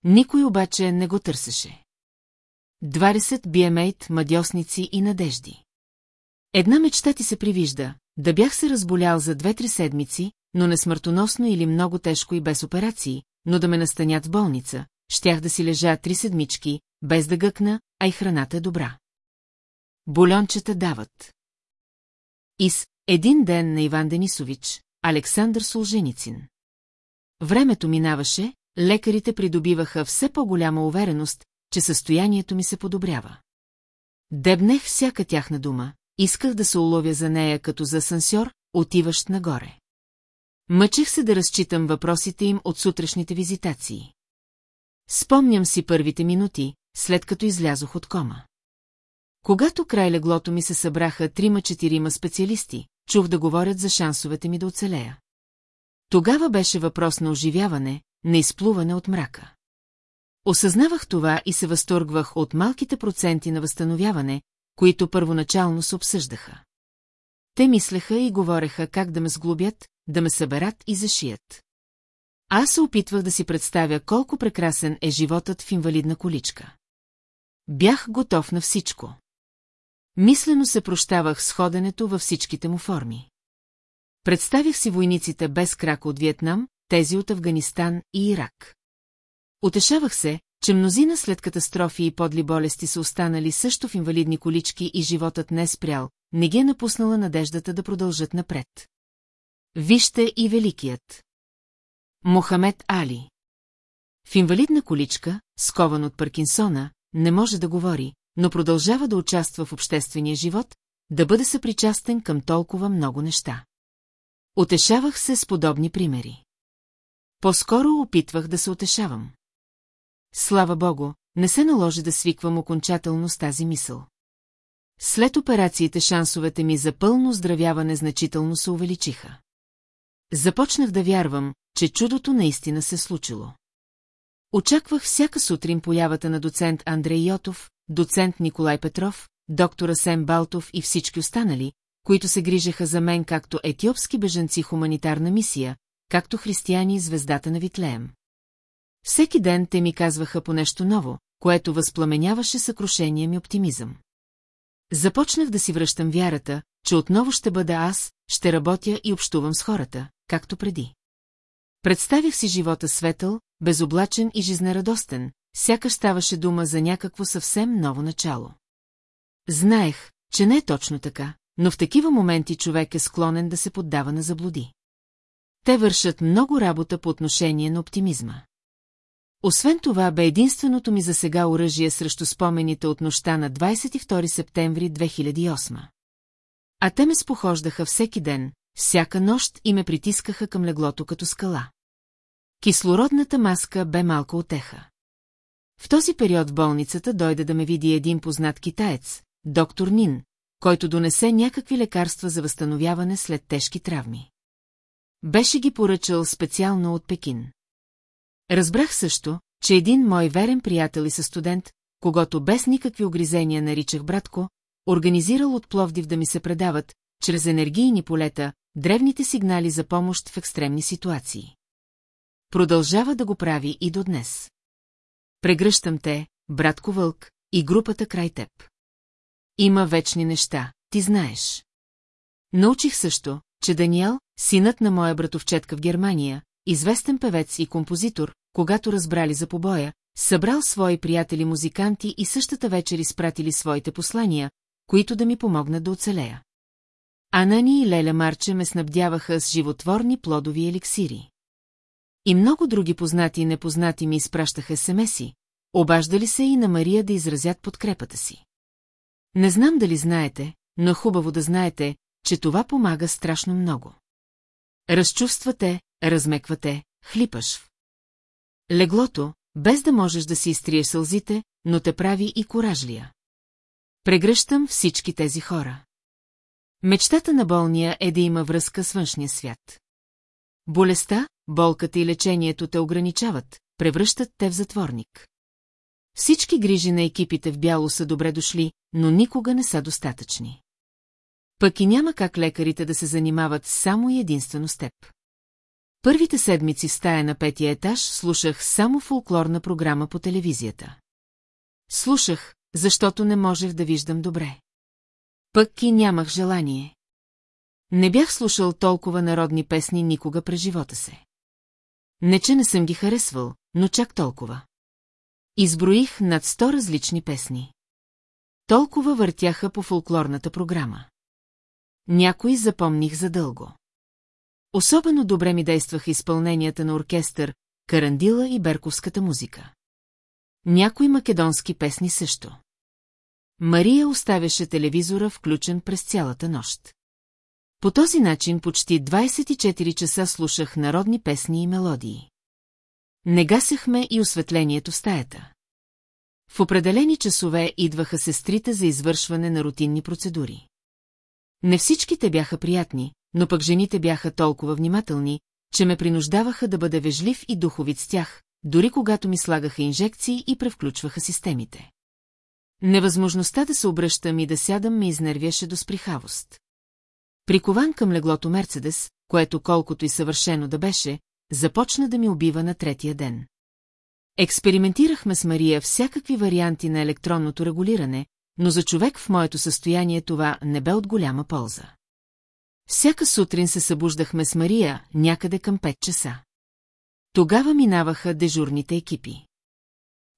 Никой обаче не го търсеше. 20 биемейт, мадьосници и надежди. Една мечта ти се привижда, да бях се разболял за две-три седмици, но не смъртоносно или много тежко и без операции, но да ме настанят в болница, щях да си лежа три седмички, без да гъкна, а и храната е добра. Болончета дават. Из един ден на Иван Денисович, Александър Солженицин. Времето минаваше, лекарите придобиваха все по-голяма увереност, че състоянието ми се подобрява. Дебнех всяка тяхна дума, исках да се уловя за нея като за сансьор, отиващ нагоре. Мъчех се да разчитам въпросите им от сутрешните визитации. Спомням си първите минути, след като излязох от кома. Когато край леглото ми се събраха трима-четирима специалисти, чух да говорят за шансовете ми да оцелея. Тогава беше въпрос на оживяване, на изплуване от мрака. Осъзнавах това и се възторгвах от малките проценти на възстановяване, които първоначално се обсъждаха. Те мислеха и говореха как да ме сглобят, да ме съберат и зашият. Аз се опитвах да си представя колко прекрасен е животът в инвалидна количка. Бях готов на всичко. Мислено се прощавах с ходенето във всичките му форми. Представих си войниците без крак от Виетнам, тези от Афганистан и Ирак. Утешавах се, че мнозина след катастрофи и подли болести са останали също в инвалидни колички и животът не е спрял, не ги е напуснала надеждата да продължат напред. Вижте и великият. Мохамед Али. В инвалидна количка, скован от Паркинсона, не може да говори, но продължава да участва в обществения живот, да бъде съпричастен към толкова много неща. Отешавах се с подобни примери. По-скоро опитвах да се утешавам. Слава богу, не се наложи да свиквам окончателно с тази мисъл. След операциите шансовете ми за пълно оздравяване значително се увеличиха. Започнах да вярвам, че чудото наистина се случило. Очаквах всяка сутрин появата на доцент Андрей Йотов, доцент Николай Петров, доктор Асен Балтов и всички останали, които се грижеха за мен както етиопски бежанци хуманитарна мисия, както християни звездата на Витлеем. Всеки ден те ми казваха по нещо ново, което възпламеняваше съкрушения ми оптимизъм. Започнах да си връщам вярата, че отново ще бъда аз, ще работя и общувам с хората, както преди. Представих си живота светъл, безоблачен и жизнерадостен, сякаш ставаше дума за някакво съвсем ново начало. Знаех, че не е точно така, но в такива моменти човек е склонен да се поддава на заблуди. Те вършат много работа по отношение на оптимизма. Освен това бе единственото ми за сега оръжие срещу спомените от нощта на 22 септември 2008. А те ме спохождаха всеки ден, всяка нощ и ме притискаха към леглото като скала. Кислородната маска бе малко отеха. В този период в болницата дойде да ме види един познат китаец, доктор Нин, който донесе някакви лекарства за възстановяване след тежки травми. Беше ги поръчал специално от Пекин. Разбрах също, че един мой верен приятел и със студент, когато без никакви огризения наричах братко, организирал от Пловдив да ми се предават, чрез енергийни полета, древните сигнали за помощ в екстремни ситуации. Продължава да го прави и до днес. Прегръщам те, братко Вълк, и групата край теб. Има вечни неща, ти знаеш. Научих също, че Даниел, синът на моя братовчетка в Германия, известен певец и композитор, когато разбрали за побоя, събрал свои приятели-музиканти и същата вечер изпратили своите послания, които да ми помогнат да оцелея. Анани и Леля Марче ме снабдяваха с животворни плодови еликсири. И много други познати и непознати ми изпращаха смс обаждали се и на Мария да изразят подкрепата си. Не знам дали знаете, но хубаво да знаете, че това помага страшно много. Разчувствате, размеквате, хлипаш. Леглото, без да можеш да си изтриеш сълзите, но те прави и коражлия. Прегръщам всички тези хора. Мечтата на болния е да има връзка с външния свят. Болестта, болката и лечението те ограничават, превръщат те в затворник. Всички грижи на екипите в бяло са добре дошли, но никога не са достатъчни. Пък и няма как лекарите да се занимават само и единствено с теб. Първите седмици в стая на петия етаж слушах само фолклорна програма по телевизията. Слушах, защото не можех да виждам добре. Пък и нямах желание. Не бях слушал толкова народни песни никога през живота се. Не, че не съм ги харесвал, но чак толкова. Изброих над сто различни песни. Толкова въртяха по фолклорната програма. Някои запомних задълго. Особено добре ми действаха изпълненията на оркестър, карандила и берковската музика. Някои македонски песни също. Мария оставяше телевизора включен през цялата нощ. По този начин почти 24 часа слушах народни песни и мелодии. Не гасехме и осветлението в стаята. В определени часове идваха сестрите за извършване на рутинни процедури. Не всичките бяха приятни, но пък жените бяха толкова внимателни, че ме принуждаваха да бъда вежлив и духовит с тях, дори когато ми слагаха инжекции и превключваха системите. Невъзможността да се обръщам и да сядам ме изнервяше до сприхавост. Прикован към леглото Мерцедес, което колкото и съвършено да беше, започна да ми убива на третия ден. Експериментирахме с Мария всякакви варианти на електронното регулиране, но за човек в моето състояние това не бе от голяма полза. Всяка сутрин се събуждахме с Мария някъде към 5 часа. Тогава минаваха дежурните екипи.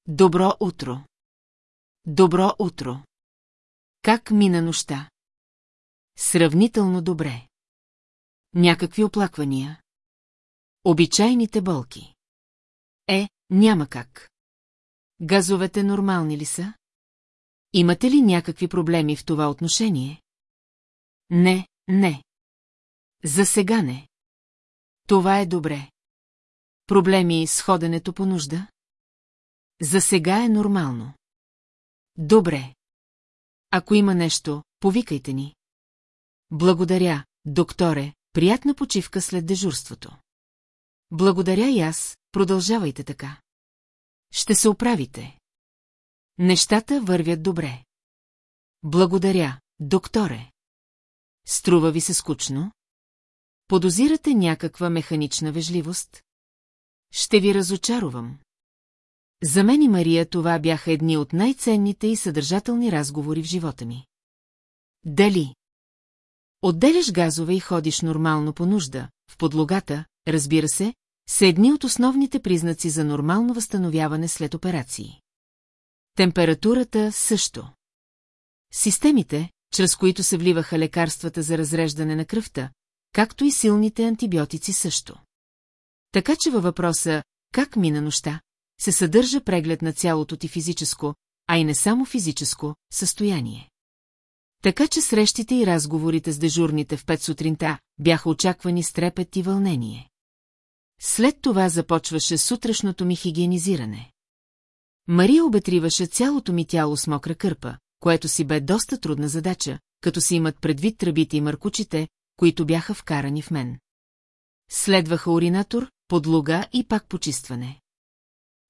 Добро утро! Добро утро! Как мина нощта? Сравнително добре. Някакви оплаквания. Обичайните болки. Е, няма как. Газовете нормални ли са? Имате ли някакви проблеми в това отношение? Не, не. За сега не. Това е добре. Проблеми с ходенето по нужда? За сега е нормално. Добре. Ако има нещо, повикайте ни. Благодаря, докторе, приятна почивка след дежурството. Благодаря и аз, продължавайте така. Ще се оправите. Нещата вървят добре. Благодаря, докторе. Струва ви се скучно? Подозирате някаква механична вежливост? Ще ви разочаровам. За мен и Мария това бяха едни от най-ценните и съдържателни разговори в живота ми. Дали? Отделяш газове и ходиш нормално по нужда, в подлогата, разбира се, са едни от основните признаци за нормално възстановяване след операции. Температурата също. Системите, чрез които се вливаха лекарствата за разреждане на кръвта, както и силните антибиотици също. Така че във въпроса «Как мина нощта?» се съдържа преглед на цялото ти физическо, а и не само физическо, състояние. Така че срещите и разговорите с дежурните в пет сутринта бяха очаквани с трепет и вълнение. След това започваше сутрешното ми хигиенизиране. Мария обетриваше цялото ми тяло с мокра кърпа, което си бе доста трудна задача, като си имат предвид тръбите и мъркучите, които бяха вкарани в мен. Следваха оринатор, подлога и пак почистване.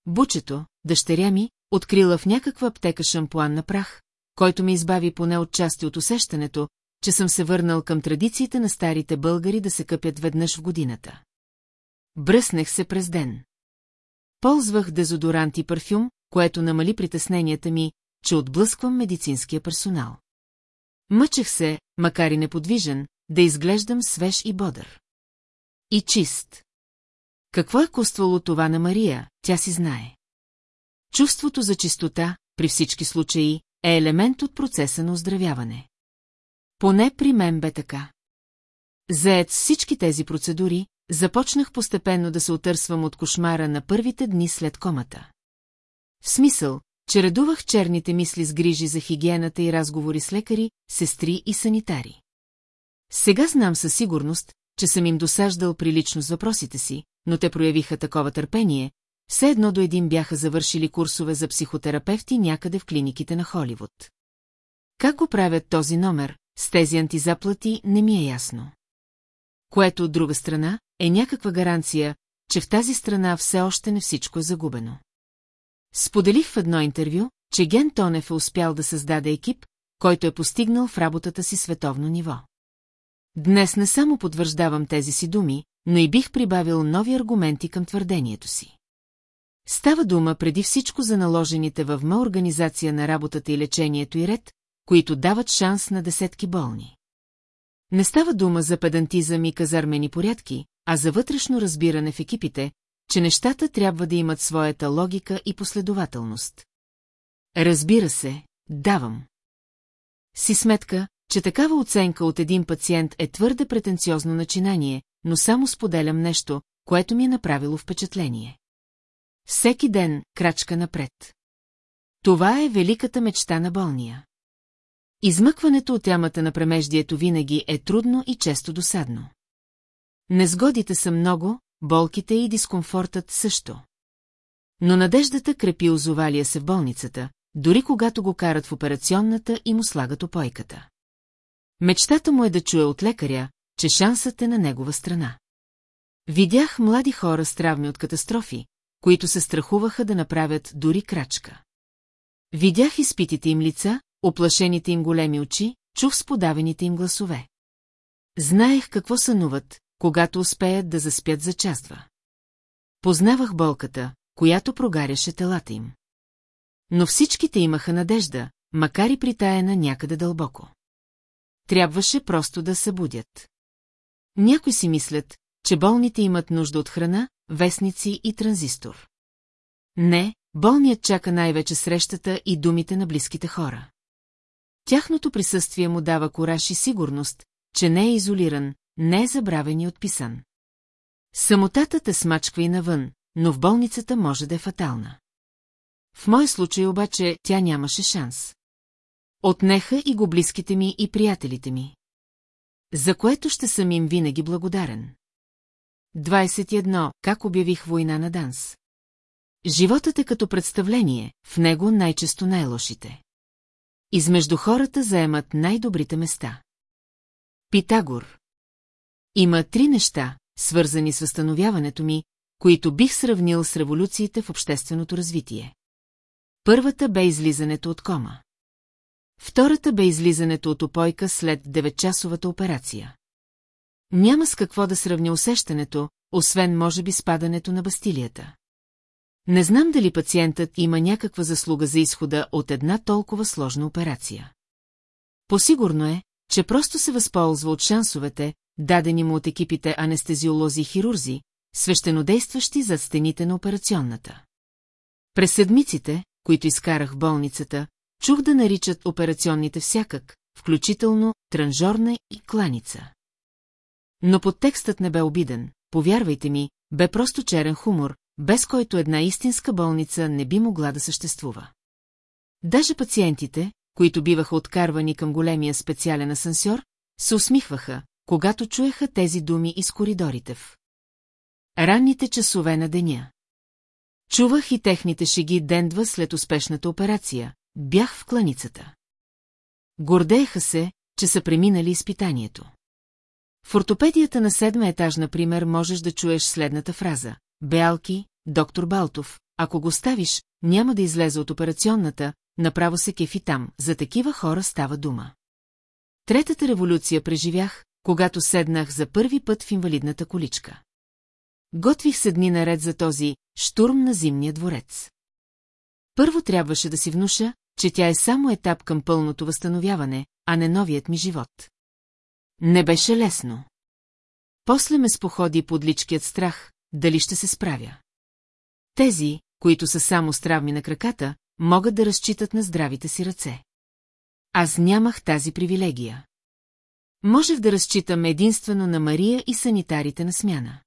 Бучето, дъщеря ми, открила в някаква аптека шампуан на прах, който ми избави поне от части от усещането, че съм се върнал към традициите на старите българи да се къпят веднъж в годината. Бръснех се през ден. Ползвах дезодорант и парфюм, което намали притесненията ми, че отблъсквам медицинския персонал. Мъчех се, макар и неподвижен, да изглеждам свеж и бодър. И чист. Какво е коствало това на Мария, тя си знае. Чувството за чистота, при всички случаи, е елемент от процеса на оздравяване. Поне при мен бе така. Заед всички тези процедури, започнах постепенно да се отърсвам от кошмара на първите дни след комата. В смисъл, че редувах черните мисли с грижи за хигиената и разговори с лекари, сестри и санитари. Сега знам със сигурност, че съм им досаждал прилично с въпросите си, но те проявиха такова търпение, все едно до един бяха завършили курсове за психотерапевти някъде в клиниките на Холивуд. Как го правят този номер, с тези антизаплати, не ми е ясно. Което от друга страна е някаква гаранция, че в тази страна все още не всичко е загубено. Споделих в едно интервю, че Ген Тонев е успял да създаде екип, който е постигнал в работата си световно ниво. Днес не само потвърждавам тези си думи, но и бих прибавил нови аргументи към твърдението си. Става дума преди всичко за наложените във МА организация на работата и лечението и ред, които дават шанс на десетки болни. Не става дума за педантизъм и казармени порядки, а за вътрешно разбиране в екипите, че нещата трябва да имат своята логика и последователност. Разбира се, давам. Си сметка, че такава оценка от един пациент е твърде претенциозно начинание, но само споделям нещо, което ми е направило впечатление. Всеки ден крачка напред. Това е великата мечта на болния. Измъкването от ямата на премеждието винаги е трудно и често досадно. Незгодите са много, болките и дискомфортът също. Но надеждата крепи озовалия се в болницата, дори когато го карат в операционната и му слагат опойката. Мечтата му е да чуе от лекаря, че шансът е на негова страна. Видях млади хора с травми от катастрофи, които се страхуваха да направят дори крачка. Видях изпитите им лица, оплашените им големи очи, чух сподавените им гласове. Знаех какво сънуват, когато успеят да заспят за частва. Познавах болката, която прогаряше телата им. Но всичките имаха надежда, макар и притаяна някъде дълбоко. Трябваше просто да се будят. Някои си мислят, че болните имат нужда от храна, вестници и транзистор. Не, болният чака най-вече срещата и думите на близките хора. Тяхното присъствие му дава кораж и сигурност, че не е изолиран, не е забравен и отписан. Самотата те смачква и навън, но в болницата може да е фатална. В мой случай обаче тя нямаше шанс. Отнеха и го близките ми и приятелите ми. За което ще съм им винаги благодарен. 21. Как обявих война на Данс? Животът е като представление, в него най-често най-лошите. Измежду хората заемат най-добрите места. Питагор. Има три неща, свързани с възстановяването ми, които бих сравнил с революциите в общественото развитие. Първата бе излизането от кома. Втората бе излизането от опойка след 9-часовата операция. Няма с какво да сравня усещането, освен може би спадането на бастилията. Не знам дали пациентът има някаква заслуга за изхода от една толкова сложна операция. Посигурно е, че просто се възползва от шансовете, дадени му от екипите анестезиолози и хирурзи, свещенодействащи зад стените на операционната. През седмиците, които изкарах в болницата, чух да наричат операционните всякак, включително транжорна и кланица. Но подтекстът не бе обиден, повярвайте ми, бе просто черен хумор, без който една истинска болница не би могла да съществува. Даже пациентите, които биваха откарвани към големия специален асансьор, се усмихваха, когато чуеха тези думи из коридорите в. Ранните часове на деня. Чувах и техните шеги ден-два след успешната операция, бях в кланицата. Гордееха се, че са преминали изпитанието. В ортопедията на седма етаж, например, можеш да чуеш следната фраза. Беалки, доктор Балтов, ако го ставиш, няма да излезе от операционната, направо се кефи там, за такива хора става дума. Третата революция преживях, когато седнах за първи път в инвалидната количка. Готвих се дни наред за този штурм на зимния дворец. Първо трябваше да си внуша, че тя е само етап към пълното възстановяване, а не новият ми живот. Не беше лесно. После ме споходи подличкият страх, дали ще се справя. Тези, които са само с травми на краката, могат да разчитат на здравите си ръце. Аз нямах тази привилегия. Можех да разчитам единствено на Мария и санитарите на смяна.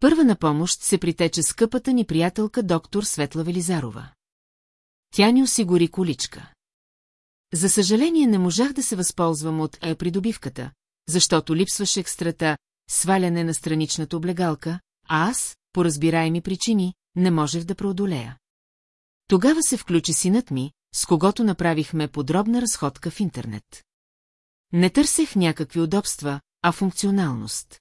Първа на помощ се притече скъпата ни приятелка доктор Светла Велизарова. Тя ни осигури количка. За съжаление не можах да се възползвам от е придобивката, защото липсваше екстрата сваляне на страничната облегалка, а аз, по разбираеми причини, не можех да преодолея. Тогава се включи синът ми, с когото направихме подробна разходка в интернет. Не търсех някакви удобства, а функционалност.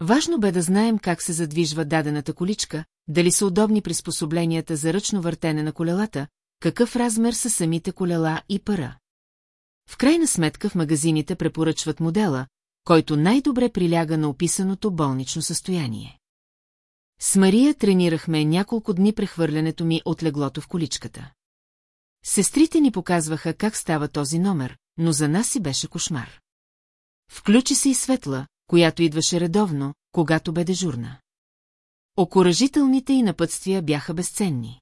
Важно бе да знаем как се задвижва дадената количка, дали са удобни приспособленията за ръчно въртене на колелата, какъв размер са самите колела и пара. В крайна сметка в магазините препоръчват модела, който най-добре приляга на описаното болнично състояние. С Мария тренирахме няколко дни прехвърлянето ми от леглото в количката. Сестрите ни показваха как става този номер, но за нас си беше кошмар. Включи се и Светла, която идваше редовно, когато бе дежурна. Окоръжителните и напътствия бяха безценни.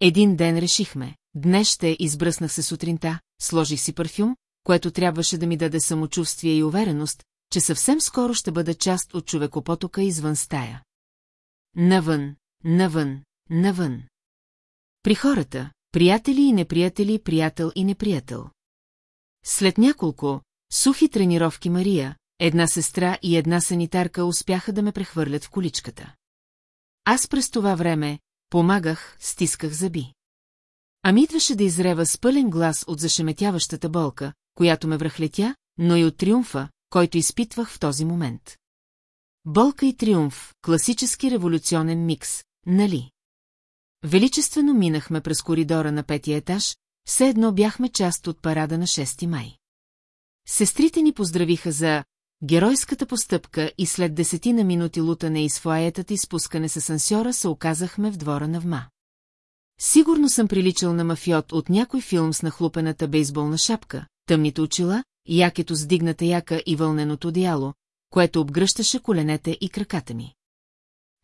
Един ден решихме, днес ще избръснах се сутринта, сложих си парфюм, което трябваше да ми даде самочувствие и увереност, че съвсем скоро ще бъда част от човекопотока извън стая. Навън, навън, навън. При хората, приятели и неприятели, приятел и неприятел. След няколко сухи тренировки Мария, една сестра и една санитарка успяха да ме прехвърлят в количката. Аз през това време помагах, стисках зъби. Ами идваше да изрева с пълен глас от зашеметяващата болка, която ме връхлетя, но и от триумфа, който изпитвах в този момент. Болка и триумф, класически революционен микс, нали? Величествено минахме през коридора на петия етаж, все едно бяхме част от парада на 6 май. Сестрите ни поздравиха за геройската постъпка и след десетина минути лутане из флаетата и спускане с асансьора се оказахме в двора на Вма. Сигурно съм приличал на мафиот от някой филм с нахлупената бейсболна шапка, тъмните очила, якето с дигната яка и вълненото одеяло, което обгръщаше коленете и краката ми.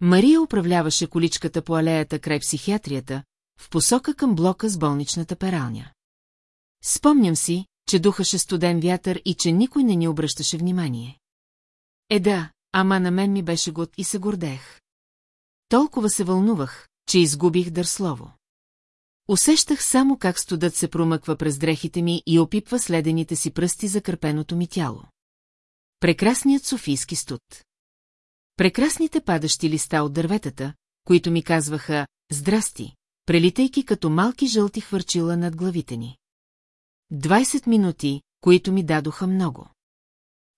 Мария управляваше количката по алеята край психиатрията, в посока към блока с болничната пералня. Спомням си, че духаше студен вятър и че никой не ни обръщаше внимание. Е да, ама на мен ми беше год и се гордеех. Толкова се вълнувах, че изгубих дър слово. Усещах само как студът се промъква през дрехите ми и опипва следените си пръсти за кърпеното ми тяло. Прекрасният софийски студ. Прекрасните падащи листа от дърветата, които ми казваха «Здрасти», прелитайки като малки жълти хвърчила над главите ни. 20 минути, които ми дадоха много.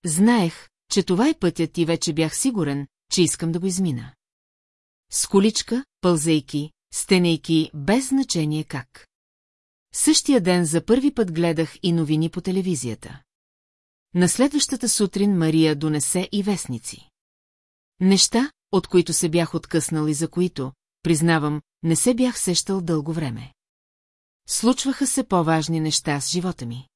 Знаех, че това е пътят и вече бях сигурен, че искам да го измина. С количка, пълзейки, стенейки, без значение как. Същия ден за първи път гледах и новини по телевизията. На следващата сутрин Мария донесе и вестници. Неща, от които се бях откъснал и за които, признавам, не се бях сещал дълго време. Случваха се по-важни неща с живота ми.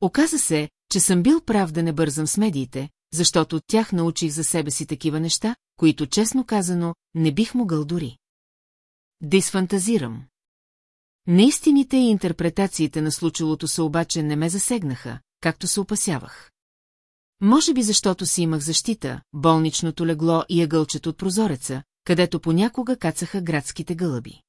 Оказа се, че съм бил прав да не бързам с медиите, защото от тях научих за себе си такива неща, които, честно казано, не бих могъл дори. Да изфантазирам. Неистините и интерпретациите на случилото се обаче не ме засегнаха, както се опасявах. Може би защото си имах защита, болничното легло и ъгълчето от прозореца, където понякога кацаха градските гълъби.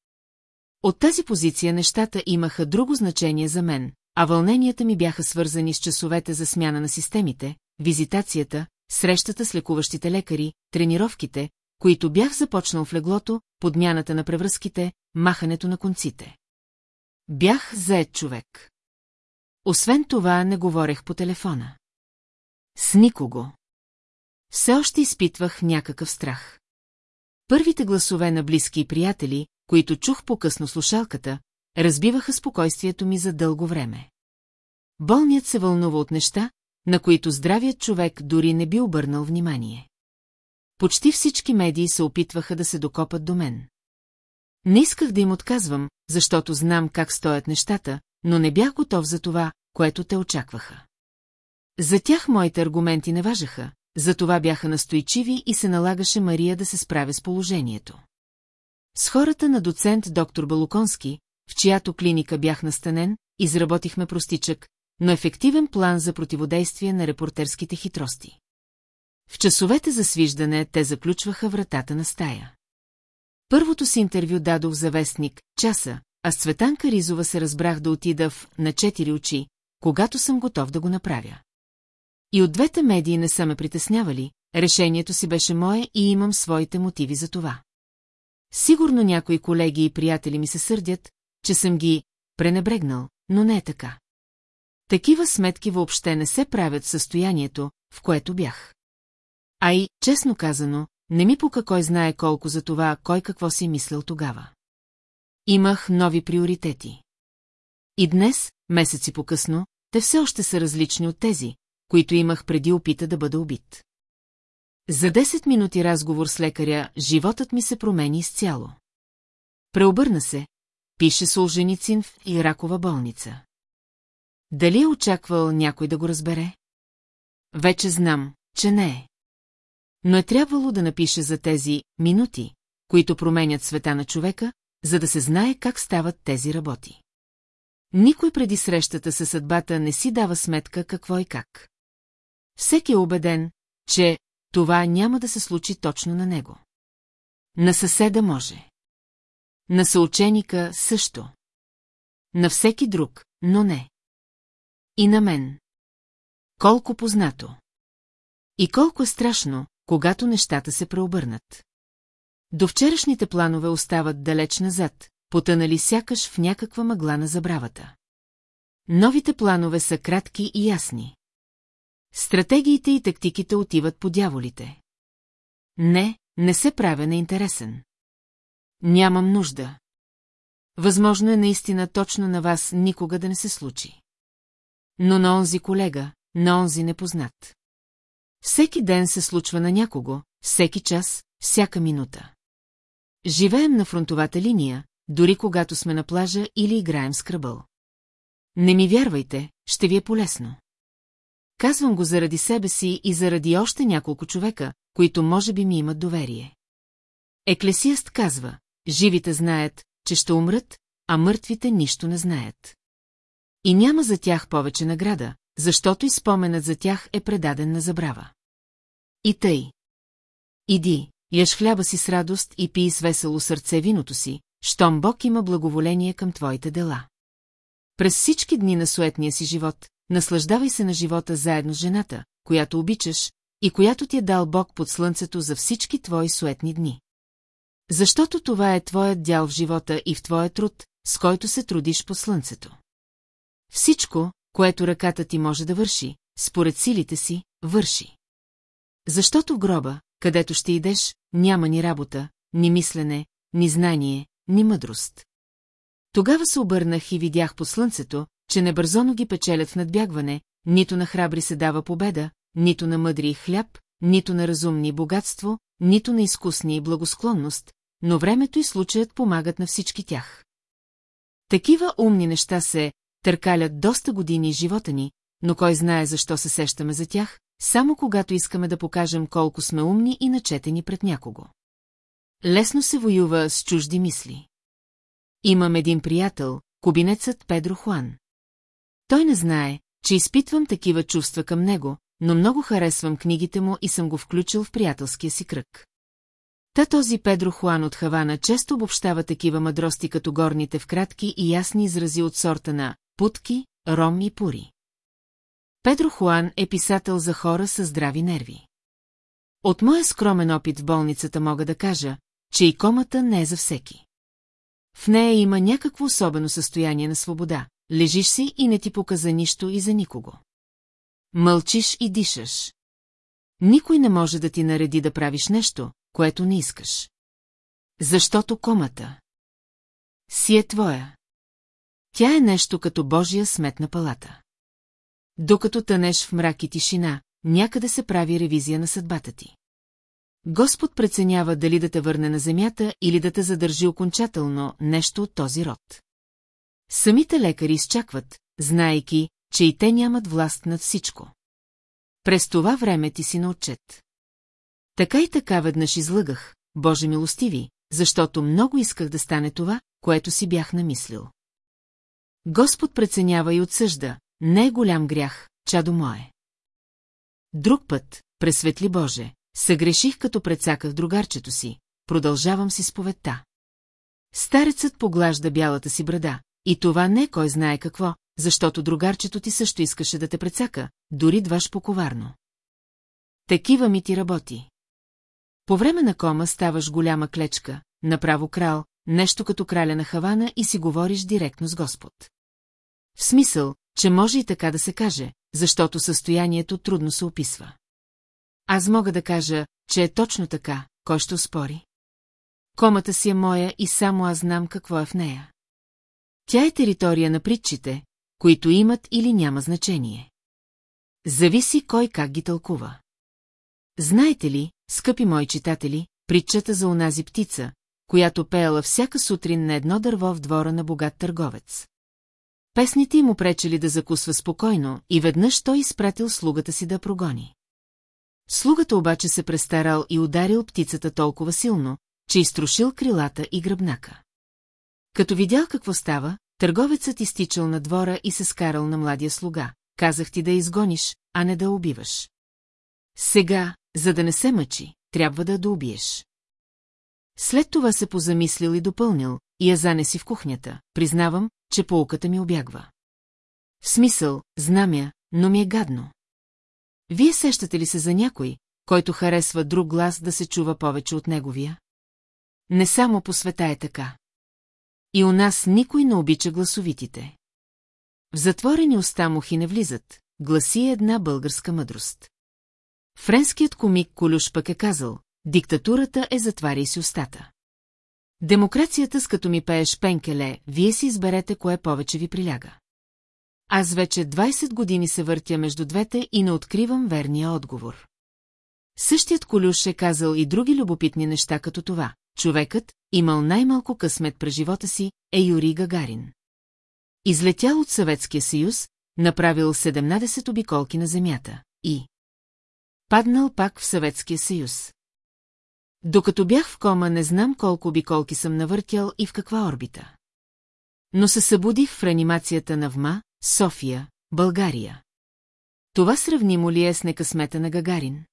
От тази позиция нещата имаха друго значение за мен, а вълненията ми бяха свързани с часовете за смяна на системите, визитацията, срещата с лекуващите лекари, тренировките, които бях започнал в леглото, подмяната на превръзките, махането на конците. Бях заед човек. Освен това не говорех по телефона. С никого. Все още изпитвах някакъв страх. Първите гласове на близки и приятели, които чух по-късно слушалката, разбиваха спокойствието ми за дълго време. Болният се вълнува от неща, на които здравият човек дори не би обърнал внимание. Почти всички медии се опитваха да се докопат до мен. Не исках да им отказвам, защото знам как стоят нещата, но не бях готов за това, което те очакваха. За тях моите аргументи не важаха, затова бяха настойчиви и се налагаше Мария да се справя с положението. С хората на доцент доктор Балуконски, в чиято клиника бях настанен, изработихме простичък, но ефективен план за противодействие на репортерските хитрости. В часовете за свиждане те заключваха вратата на стая. Първото си интервю дадох за вестник «Часа», а с Цветанка Ризова се разбрах да отида в «На четири очи», когато съм готов да го направя. И от двете медии не са ме притеснявали, решението си беше мое и имам своите мотиви за това. Сигурно някои колеги и приятели ми се сърдят, че съм ги пренебрегнал, но не е така. Такива сметки въобще не се правят в състоянието, в което бях. А и, честно казано, не ми пука кой знае колко за това, кой какво си мислил тогава. Имах нови приоритети. И днес, месеци по-късно, те все още са различни от тези, които имах преди опита да бъда убит. За 10 минути разговор с лекаря, животът ми се промени изцяло. Преобърна се, пише Солженицин в Иракова болница. Дали е очаквал някой да го разбере? Вече знам, че не е. Но е трябвало да напише за тези минути, които променят света на човека, за да се знае как стават тези работи. Никой преди срещата със съдбата не си дава сметка какво и как. Всеки е убеден, че това няма да се случи точно на него. На съседа може. На съученика също. На всеки друг, но не. И на мен. Колко познато. И колко е страшно, когато нещата се преобърнат. До вчерашните планове остават далеч назад, потънали сякаш в някаква мъгла на забравата. Новите планове са кратки и ясни. Стратегиите и тактиките отиват по дяволите. Не, не се правя неинтересен. Нямам нужда. Възможно е наистина точно на вас никога да не се случи. Но на онзи колега, на онзи непознат. Всеки ден се случва на някого, всеки час, всяка минута. Живеем на фронтовата линия, дори когато сме на плажа или играем с кръбъл. Не ми вярвайте, ще ви е полезно. Казвам го заради себе си и заради още няколко човека, които може би ми имат доверие. Еклесиаст казва, живите знаят, че ще умрат, а мъртвите нищо не знаят. И няма за тях повече награда, защото и споменът за тях е предаден на забрава. И тъй. Иди, яш хляба си с радост и пий с весело сърце виното си, щом Бог има благоволение към твоите дела. През всички дни на суетния си живот, наслаждавай се на живота заедно с жената, която обичаш и която ти е дал Бог под слънцето за всички твои суетни дни. Защото това е твоят дял в живота и в твоя труд, с който се трудиш по слънцето. Всичко, което ръката ти може да върши, според силите си, върши. Защото в гроба, където ще идеш, няма ни работа, ни мислене, ни знание, ни мъдрост. Тогава се обърнах и видях по слънцето, че небързоно ги печелят в надбягване, нито на храбри се дава победа, нито на мъдри хляб, нито на разумни богатство, нито на изкусни и благосклонност, но времето и случаят помагат на всички тях. Такива умни неща се търкалят доста години живота ни, но кой знае защо се сещаме за тях, само когато искаме да покажем колко сме умни и начетени пред някого. Лесно се воюва с чужди мисли. Имам един приятел, кубинецът Педро Хуан. Той не знае, че изпитвам такива чувства към него, но много харесвам книгите му и съм го включил в приятелския си кръг. Та този Педро Хуан от Хавана често обобщава такива мъдрости като горните в кратки и ясни изрази от сорта на путки, ром и пури. Педро Хуан е писател за хора с здрави нерви. От моя скромен опит в болницата мога да кажа, че и комата не е за всеки. В нея има някакво особено състояние на свобода. Лежиш си и не ти показа нищо и за никого. Мълчиш и дишаш. Никой не може да ти нареди да правиш нещо, което не искаш. Защото комата си е твоя. Тя е нещо като Божия сметна палата. Докато тънеш в мрак и тишина, някъде се прави ревизия на съдбата ти. Господ преценява дали да те върне на земята или да те задържи окончателно нещо от този род. Самите лекари изчакват, знаейки, че и те нямат власт над всичко. През това време ти си на отчет. Така и така веднъж излъгах, Боже милостиви, защото много исках да стане това, което си бях намислил. Господ преценява и отсъжда, не е голям грях, чадо мое. Друг път, пресветли Боже, съгреших като предсаках другарчето си, продължавам си споведта. Старецът поглажда бялата си брада, и това не е кой знае какво, защото другарчето ти също искаше да те прецака, дори дваш поковарно. Такива ми ти работи. По време на кома ставаш голяма клечка, направо крал, нещо като краля на Хавана и си говориш директно с Господ. В смисъл, че може и така да се каже, защото състоянието трудно се описва. Аз мога да кажа, че е точно така, кой ще спори. Комата си е моя и само аз знам какво е в нея. Тя е територия на притчите, които имат или няма значение. Зависи кой как ги тълкува. Знаете ли, скъпи мои читатели, притчата за онази птица, която пеела всяка сутрин на едно дърво в двора на богат търговец. Песните му пречели да закусва спокойно и веднъж той изпратил слугата си да прогони. Слугата обаче се престарал и ударил птицата толкова силно, че изтрушил крилата и гръбнака. Като видял какво става, търговецът изтичал на двора и се скарал на младия слуга. Казах ти да изгониш, а не да убиваш. Сега, за да не се мъчи, трябва да да убиеш. След това се позамислил и допълнил, и я занеси в кухнята. Признавам, че полуката ми обягва. В смисъл, знамя, но ми е гадно. Вие сещате ли се за някой, който харесва друг глас да се чува повече от неговия? не само по света е така. И у нас никой не обича гласовитите. В затворени уста мухи не влизат, гласи една българска мъдрост. Френският комик Колюш пък е казал, диктатурата е затваряй си устата. Демокрацията с като ми пееш пенкеле, вие си изберете кое повече ви приляга. Аз вече 20 години се въртя между двете и не откривам верния отговор. Същият Колюш е казал и други любопитни неща като това. Човекът, имал най-малко късмет през живота си, е Юрий Гагарин. Излетял от Съветския съюз, направил 17 обиколки на Земята и... Паднал пак в Съветския съюз. Докато бях в кома, не знам колко обиколки съм навъртял и в каква орбита. Но се събудих в реанимацията на ВМА, София, България. Това сравнимо ли е с некъсмета на Гагарин?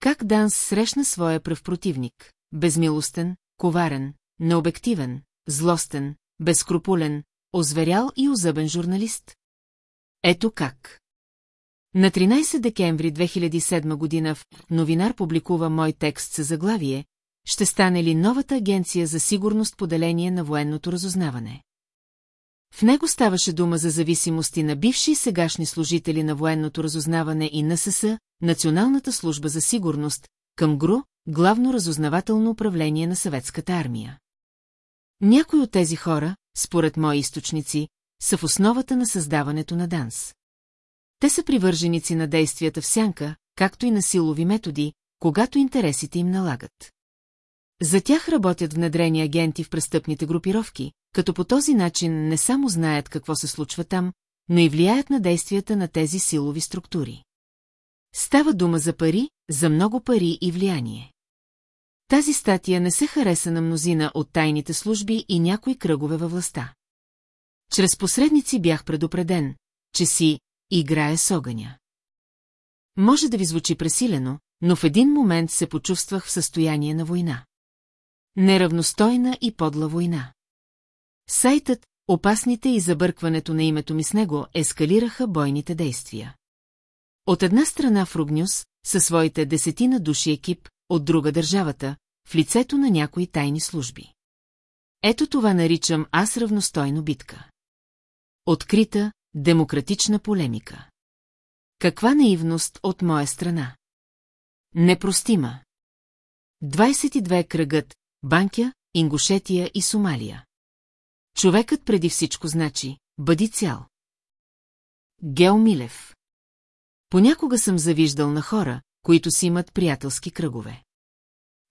Как Данс срещна своя пръв противник? Безмилостен, коварен, необективен, злостен, безкрупулен, озверял и озъбен журналист? Ето как. На 13 декември 2007 година в новинар публикува мой текст с заглавие «Ще стане ли новата агенция за сигурност поделение на военното разузнаване?» В него ставаше дума за зависимости на бивши и сегашни служители на военното разузнаване и НСС, Националната служба за сигурност, към ГРУ, главно разузнавателно управление на съветската армия. Някои от тези хора, според мои източници, са в основата на създаването на ДАНС. Те са привърженици на действията в сянка, както и на силови методи, когато интересите им налагат. За тях работят внедрени агенти в престъпните групировки, като по този начин не само знаят какво се случва там, но и влияят на действията на тези силови структури. Става дума за пари, за много пари и влияние. Тази статия не се хареса на мнозина от тайните служби и някои кръгове във властта. Чрез посредници бях предупреден, че си играе с огъня. Може да ви звучи пресилено, но в един момент се почувствах в състояние на война. Неравностойна и подла война. Сайтът, опасните и забъркването на името ми с него ескалираха бойните действия. От една страна в Ругнюс, със своите десетина души екип, от друга държавата, в лицето на някои тайни служби. Ето това наричам аз равностойно битка. Открита, демократична полемика. Каква наивност от моя страна? Непростима. 22 кръгът, Банкя, Ингушетия и Сомалия. Човекът преди всичко значи, бъди цял. Гео Милев. Понякога съм завиждал на хора, които си имат приятелски кръгове.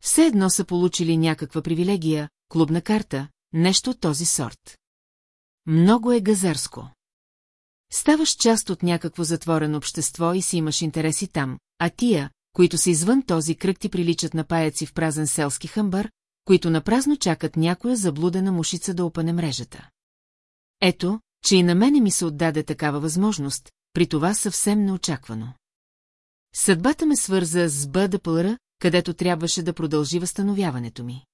Все едно са получили някаква привилегия, клубна карта, нещо от този сорт. Много е газарско. Ставаш част от някакво затворено общество и си имаш интереси там, а тия, които са извън този кръг ти приличат на паяци в празен селски хъмбър, които напразно чакат някоя заблудена мушица да опане мрежата. Ето, че и на мене ми се отдаде такава възможност, при това съвсем неочаквано. Съдбата ме свърза с БДПЛР, където трябваше да продължи възстановяването ми.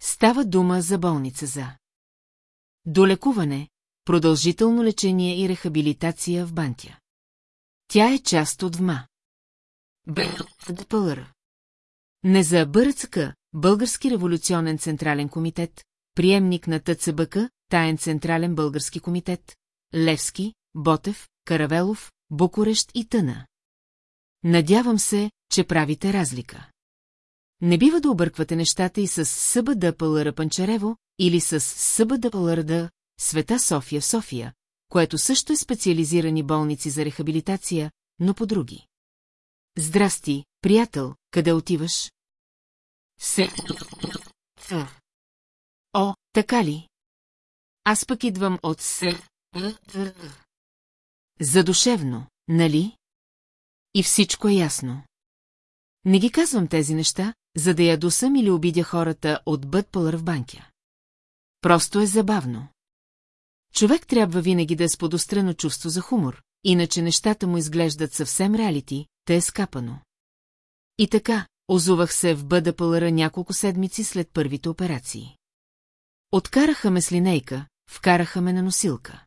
Става дума за болница за долекуване, продължително лечение и рехабилитация в Бантия. Тя е част от ВМА. БДПЛР. Не за БРЦК, Български революционен централен комитет, приемник на ТЦБК, Таен централен български комитет, Левски, Ботев, Каравелов, Букурещ и Тъна. Надявам се, че правите разлика. Не бива да обърквате нещата и с СБДПЛР Панчарево или с СБДПЛРД Света София София, което също е специализирани болници за рехабилитация, но по други. Здрасти, приятел, къде отиваш? Се. О, така ли? Аз пък идвам от се. Задушевно, нали? И всичко е ясно. Не ги казвам тези неща, за да ядосам или обидя хората от Бътпълър в банкя. Просто е забавно. Човек трябва винаги да е с подострено чувство за хумор, иначе нещата му изглеждат съвсем реалити, те е скапано. И така, озувах се в БДПЛР няколко седмици след първите операции. Откараха ме с линейка, вкараха ме на носилка.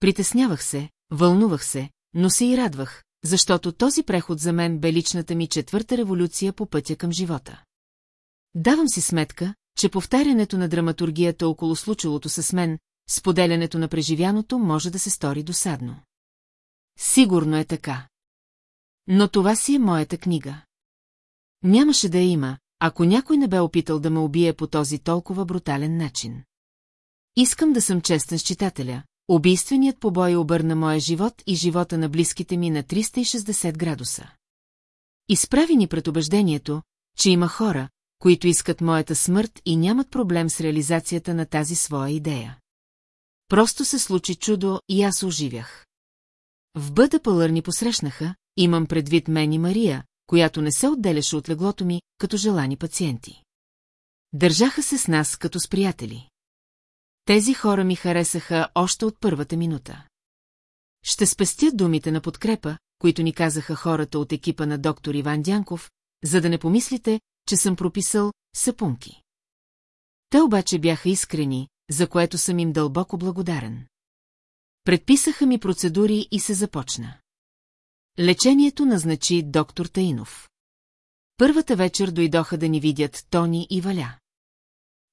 Притеснявах се, вълнувах се, но се и радвах, защото този преход за мен бе личната ми четвърта революция по пътя към живота. Давам си сметка, че повтарянето на драматургията около случилото с мен, споделянето на преживяното може да се стори досадно. Сигурно е така. Но това си е моята книга. Нямаше да я има, ако някой не бе опитал да ме убие по този толкова брутален начин. Искам да съм честен с читателя. Убийственият побой обърна моя живот и живота на близките ми на 360 градуса. Изправи ни пред убеждението, че има хора, които искат моята смърт и нямат проблем с реализацията на тази своя идея. Просто се случи чудо и аз оживях. В бъда пълър ни посрещнаха, имам предвид мен и Мария, която не се отделяше от леглото ми, като желани пациенти. Държаха се с нас като с приятели. Тези хора ми харесаха още от първата минута. Ще спестя думите на подкрепа, които ни казаха хората от екипа на доктор Иван Дянков, за да не помислите, че съм прописал сапунки. Те обаче бяха искрени, за което съм им дълбоко благодарен. Предписаха ми процедури и се започна. Лечението назначи доктор Таинов. Първата вечер дойдоха да ни видят Тони и Валя.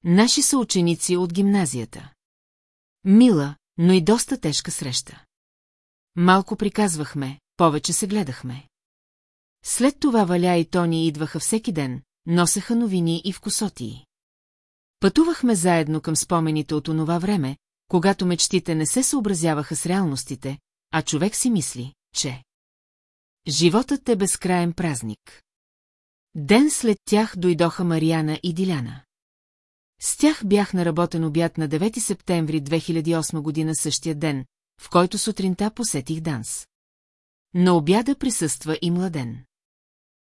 Наши са ученици от гимназията. Мила, но и доста тежка среща. Малко приказвахме, повече се гледахме. След това Валя и Тони идваха всеки ден, носеха новини и вкусотии. Пътувахме заедно към спомените от онова време, когато мечтите не се съобразяваха с реалностите, а човек си мисли, че... Животът е безкраен празник. Ден след тях дойдоха Мариана и Диляна. С тях бях на работен обяд на 9 септември 2008 година същия ден, в който сутринта посетих Данс. На обяда присъства и младен.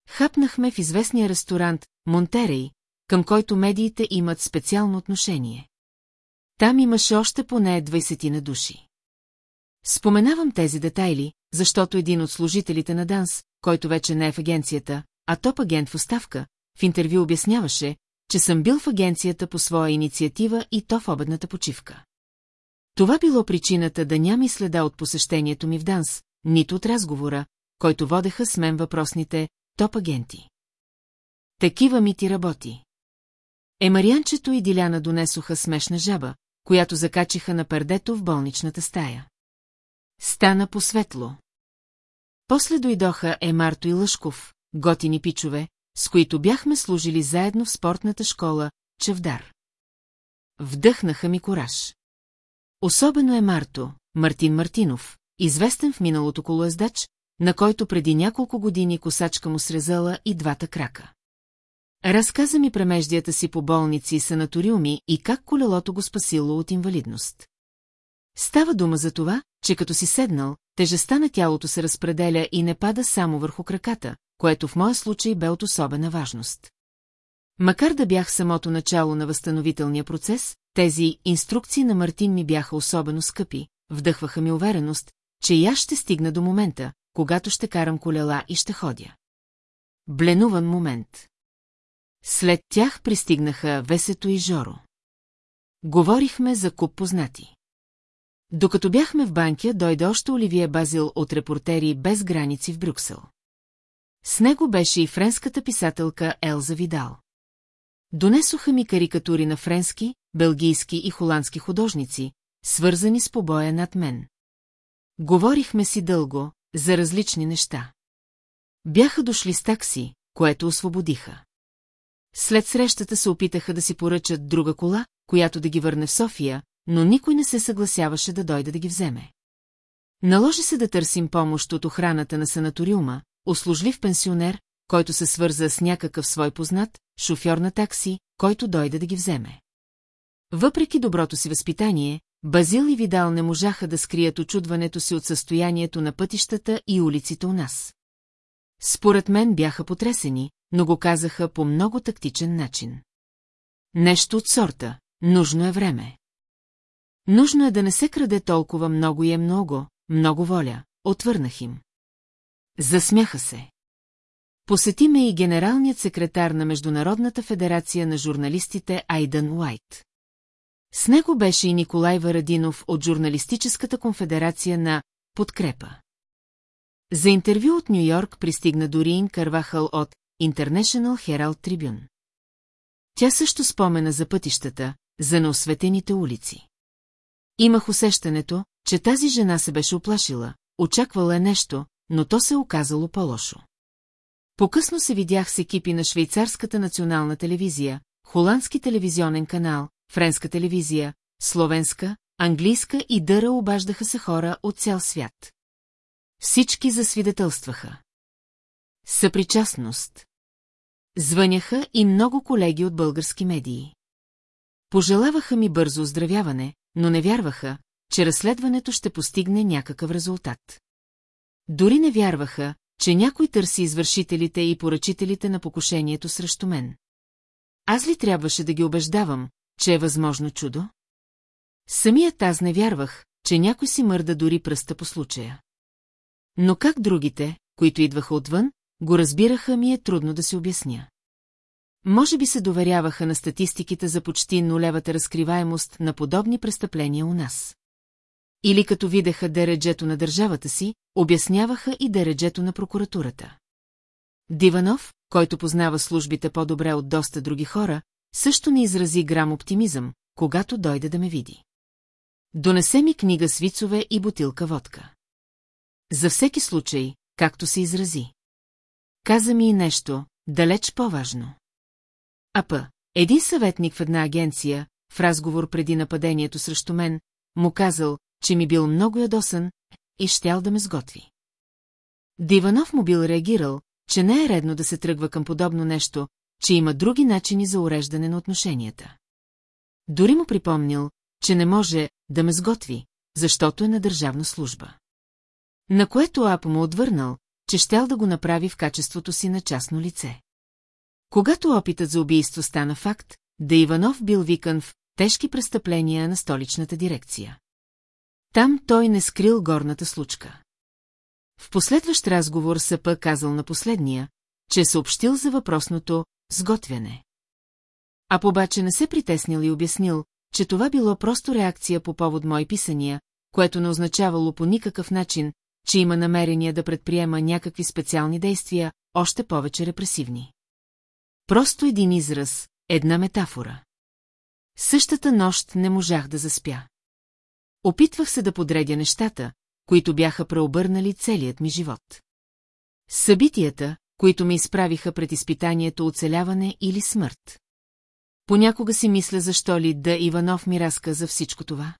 Хапнахме в известния ресторант Монтерей, към който медиите имат специално отношение. Там имаше още поне 20 на души. Споменавам тези детайли, защото един от служителите на ДАНС, който вече не е в агенцията, а топ агент в оставка, в интервю обясняваше, че съм бил в агенцията по своя инициатива и то в обедната почивка. Това било причината да няма и следа от посещението ми в ДАНС, нито от разговора, който водеха с мен въпросните топ-агенти. Такива ми ти работи. Емарианчето и Диляна донесоха смешна жаба, която закачиха на пердето в болничната стая. Стана посветло. После дойдоха Емарто и Лъшков, готини пичове, с които бяхме служили заедно в спортната школа Чевдар. Вдъхнаха ми кораж. Особено е Марто, Мартин Мартинов, известен в миналото колоездач, на който преди няколко години косачка му срезала и двата крака. Разказа ми премеждията си по болници и санаториуми и как колелото го спасило от инвалидност. Става дума за това, че като си седнал, тежестта на тялото се разпределя и не пада само върху краката, което в моя случай бе от особена важност. Макар да бях самото начало на възстановителния процес, тези инструкции на Мартин ми бяха особено скъпи, вдъхваха ми увереност, че и аз ще стигна до момента, когато ще карам колела и ще ходя. Бленуван момент. След тях пристигнаха Весето и Жоро. Говорихме за куп познати. Докато бяхме в банкя, дойде още Оливия Базил от репортери без граници в Брюксел. С него беше и френската писателка Елза Видал. Донесоха ми карикатури на френски, белгийски и холандски художници, свързани с побоя над мен. Говорихме си дълго, за различни неща. Бяха дошли с такси, което освободиха. След срещата се опитаха да си поръчат друга кола, която да ги върне в София, но никой не се съгласяваше да дойде да ги вземе. Наложи се да търсим помощ от охраната на санаториума, услужлив пенсионер, който се свърза с някакъв свой познат, шофьор на такси, който дойде да ги вземе. Въпреки доброто си възпитание, Базил и Видал не можаха да скрият очудването си от състоянието на пътищата и улиците у нас. Според мен бяха потресени, но го казаха по много тактичен начин. Нещо от сорта, нужно е време. Нужно е да не се краде толкова много и е много, много воля, отвърнах им. Засмяха се. Посети ме и генералният секретар на Международната федерация на журналистите Айдън Уайт. С него беше и Николай Варадинов от Журналистическата конфедерация на Подкрепа. За интервю от Нью-Йорк пристигна Дорин Карвахъл от International Herald Tribune. Тя също спомена за пътищата, за неосветените улици. Имах усещането, че тази жена се беше оплашила, очаквала е нещо, но то се оказало по-лошо. По-късно се видях с екипи на швейцарската национална телевизия, холандски телевизионен канал, френска телевизия, словенска, английска и дъра обаждаха се хора от цял свят. Всички засвидетелстваха. Съпричастност. Звъняха и много колеги от български медии. Пожелаваха ми бързо оздравяване, но не вярваха, че разследването ще постигне някакъв резултат. Дори не вярваха, че някой търси извършителите и поръчителите на покушението срещу мен. Аз ли трябваше да ги убеждавам, че е възможно чудо? Самият аз не вярвах, че някой си мърда дори пръста по случая. Но как другите, които идваха отвън, го разбираха ми е трудно да се обясня. Може би се доверяваха на статистиките за почти нулевата разкриваемост на подобни престъпления у нас. Или като видяха дереджето на държавата си, обясняваха и дереджето на прокуратурата. Диванов, който познава службите по-добре от доста други хора, също не изрази грам оптимизъм, когато дойде да ме види. Донесе ми книга с вицове и бутилка водка. За всеки случай, както се изрази. Каза ми и нещо, далеч по-важно. Апа, един съветник в една агенция, в разговор преди нападението срещу мен, му казал, че ми бил много ядосан и щял да ме сготви. Диванов му бил реагирал, че не е редно да се тръгва към подобно нещо, че има други начини за уреждане на отношенията. Дори му припомнил, че не може да ме сготви, защото е на държавна служба. На което Апо му отвърнал, че щял да го направи в качеството си на частно лице. Когато опитът за убийство стана факт, да Иванов бил викан в тежки престъпления на столичната дирекция. Там той не скрил горната случка. В последващ разговор Съпа казал на последния, че е съобщил за въпросното сготвяне. А побаче не се притеснил и обяснил, че това било просто реакция по повод мои писания, което не означавало по никакъв начин, че има намерение да предприема някакви специални действия, още повече репресивни. Просто един израз, една метафора. Същата нощ не можах да заспя. Опитвах се да подредя нещата, които бяха преобърнали целият ми живот. Събитията, които ме изправиха пред изпитанието оцеляване или смърт. Понякога си мисля защо ли да Иванов ми разказа всичко това.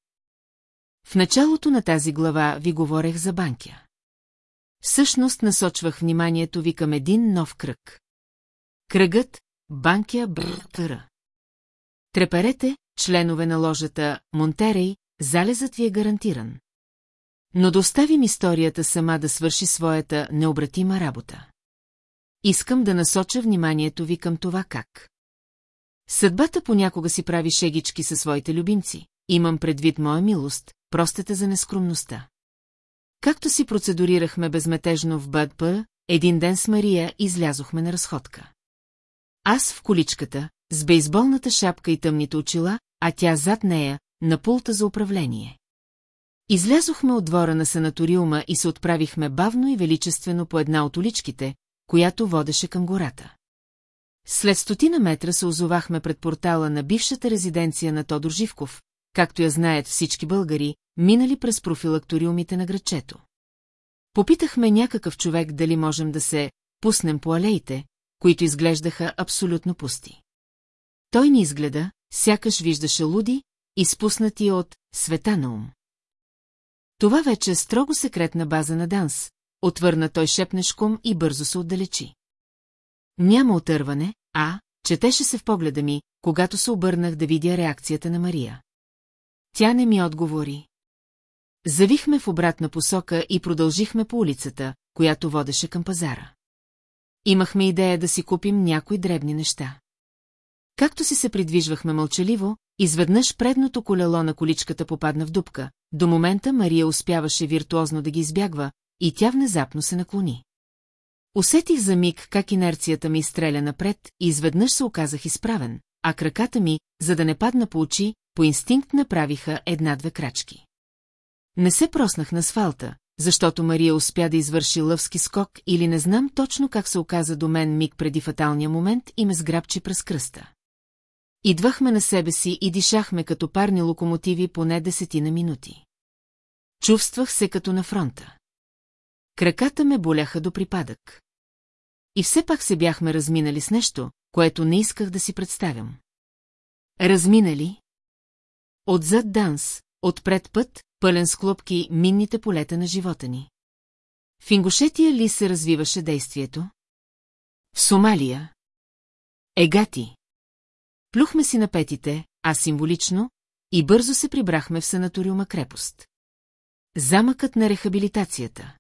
В началото на тази глава ви говорех за банкя. Всъщност насочвах вниманието ви към един нов кръг. Кръгът Банкя Б.Р. Треперете, членове на ложата Монтерей, залезът ви е гарантиран. Но да оставим историята сама да свърши своята необратима работа. Искам да насоча вниманието ви към това как. Съдбата понякога си прави шегички със своите любимци, имам предвид моя милост, простете за нескромността. Както си процедурирахме безметежно в БДП, един ден с Мария излязохме на разходка. Аз в количката, с бейсболната шапка и тъмните очила, а тя зад нея, на пулта за управление. Излязохме от двора на санаториума и се отправихме бавно и величествено по една от уличките, която водеше към гората. След стотина метра се озовахме пред портала на бившата резиденция на Тодор Живков, както я знаят всички българи, минали през профилакториумите на градчето. Попитахме някакъв човек дали можем да се пуснем по алеите, които изглеждаха абсолютно пусти. Той ни изгледа, сякаш виждаше луди, изпуснати от света на ум. Това вече е строго секретна база на Данс, отвърна той шепнешком и бързо се отдалечи. Няма отърване, а, четеше се в погледа ми, когато се обърнах да видя реакцията на Мария. Тя не ми отговори. Завихме в обратна посока и продължихме по улицата, която водеше към пазара. Имахме идея да си купим някои дребни неща. Както си се придвижвахме мълчаливо, изведнъж предното колело на количката попадна в дупка. До момента Мария успяваше виртуозно да ги избягва, и тя внезапно се наклони. Усетих за миг как инерцията ми изстреля напред и изведнъж се оказах изправен, а краката ми, за да не падна по очи, по инстинкт направиха една-две крачки. Не се проснах на асфалта, защото Мария успя да извърши лъвски скок или не знам точно как се оказа до мен миг преди фаталния момент и ме сграбчи през кръста. Идвахме на себе си и дишахме като парни локомотиви поне десетина минути. Чувствах се като на фронта. Краката ме боляха до припадък. И все пак се бяхме разминали с нещо, което не исках да си представям. Разминали? Отзад данс, отпред път, пълен с клопки минните полета на живота ни. В Ингушетия ли се развиваше действието? В Сомалия. Егати. Плюхме си на петите, а символично, и бързо се прибрахме в санаториума крепост. Замъкът на рехабилитацията.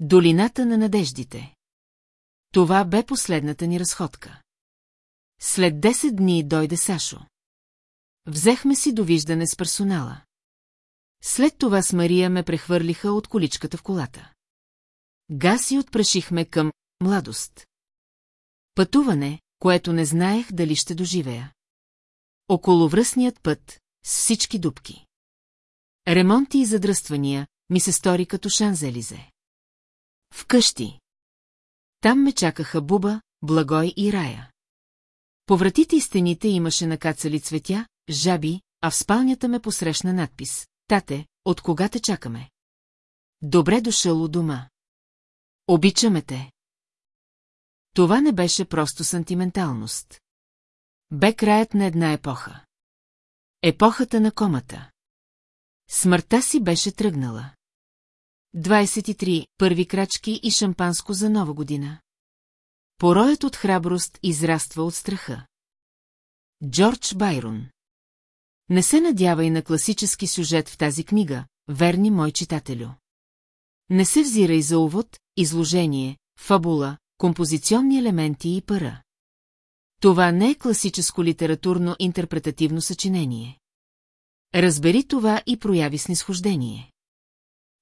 Долината на надеждите. Това бе последната ни разходка. След 10 дни дойде Сашо. Взехме си довиждане с персонала. След това с Мария ме прехвърлиха от количката в колата. Газ и отпрашихме към младост. Пътуване, което не знаех дали ще доживея. Околовръстният път, с всички дубки. Ремонти и задръствания ми се стори като Шанзелизе. Вкъщи. Там ме чакаха Буба, Благой и Рая. По вратите и стените имаше накацали цветя, жаби, а в спалнята ме посрещна надпис. Тате, от кога те чакаме? Добре дошъл у дома. Обичаме те. Това не беше просто сантименталност. Бе краят на една епоха. Епохата на комата. Смъртта си беше тръгнала. 23. Първи крачки и шампанско за нова година. Пороят от храброст израства от страха. Джордж Байрон Не се надявай на класически сюжет в тази книга, верни мой читателю. Не се взирай за увод, изложение, фабула, композиционни елементи и пара. Това не е класическо литературно-интерпретативно съчинение. Разбери това и прояви снисхождение.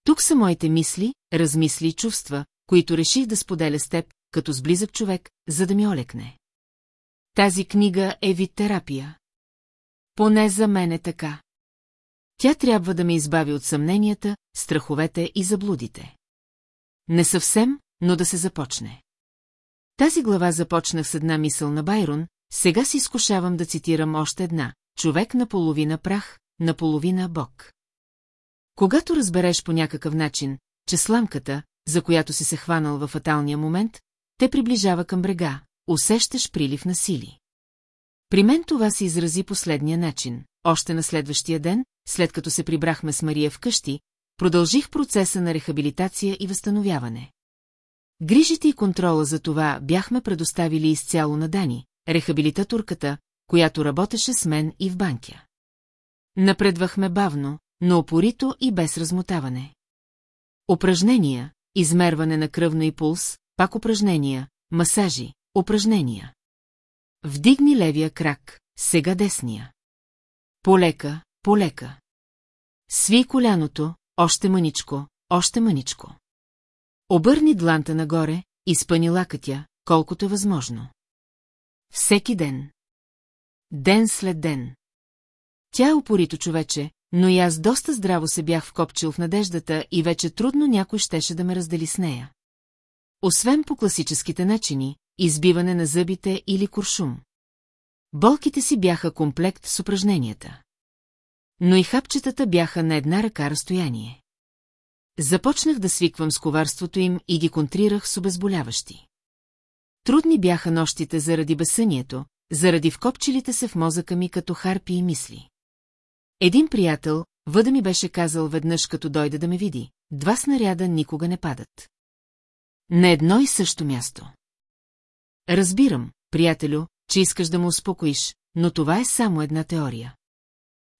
Тук са моите мисли, размисли и чувства, които реших да споделя с теб, като с близък човек, за да ми олекне. Тази книга е вид терапия. Поне за мен е така. Тя трябва да ме избави от съмненията, страховете и заблудите. Не съвсем, но да се започне. Тази глава започнах с една мисъл на Байрон, сега си изкушавам да цитирам още една. Човек на половина прах, на половина бог. Когато разбереш по някакъв начин, че сламката, за която си се хванал във фаталния момент, те приближава към брега, усещаш прилив на сили. При мен това се изрази последния начин. Още на следващия ден, след като се прибрахме с Мария вкъщи, продължих процеса на рехабилитация и възстановяване. Грижите и контрола за това бяхме предоставили изцяло на Дани, рехабилитаторката, която работеше с мен и в банкя. Напредвахме бавно, но опорито и без размотаване. Упражнения, измерване на кръвно и пулс, пак упражнения, масажи, упражнения. Вдигни левия крак, сега десния. Полека, полека. Сви коляното, още мъничко, още мъничко. Обърни дланта нагоре, изпъни лакътя, колкото е възможно. Всеки ден. Ден след ден. Тя е упорито човече, но и аз доста здраво се бях вкопчил в надеждата и вече трудно някой щеше да ме раздели с нея. Освен по класическите начини, избиване на зъбите или куршум. Болките си бяха комплект с упражненията. Но и хапчетата бяха на една ръка разстояние. Започнах да свиквам с коварството им и ги контрирах с обезболяващи. Трудни бяха нощите заради безсънието, заради вкопчилите се в мозъка ми като харпи и мисли. Един приятел, въда ми беше казал веднъж като дойде да ме види, два снаряда никога не падат. На едно и също място. Разбирам, приятелю, че искаш да му успокоиш, но това е само една теория.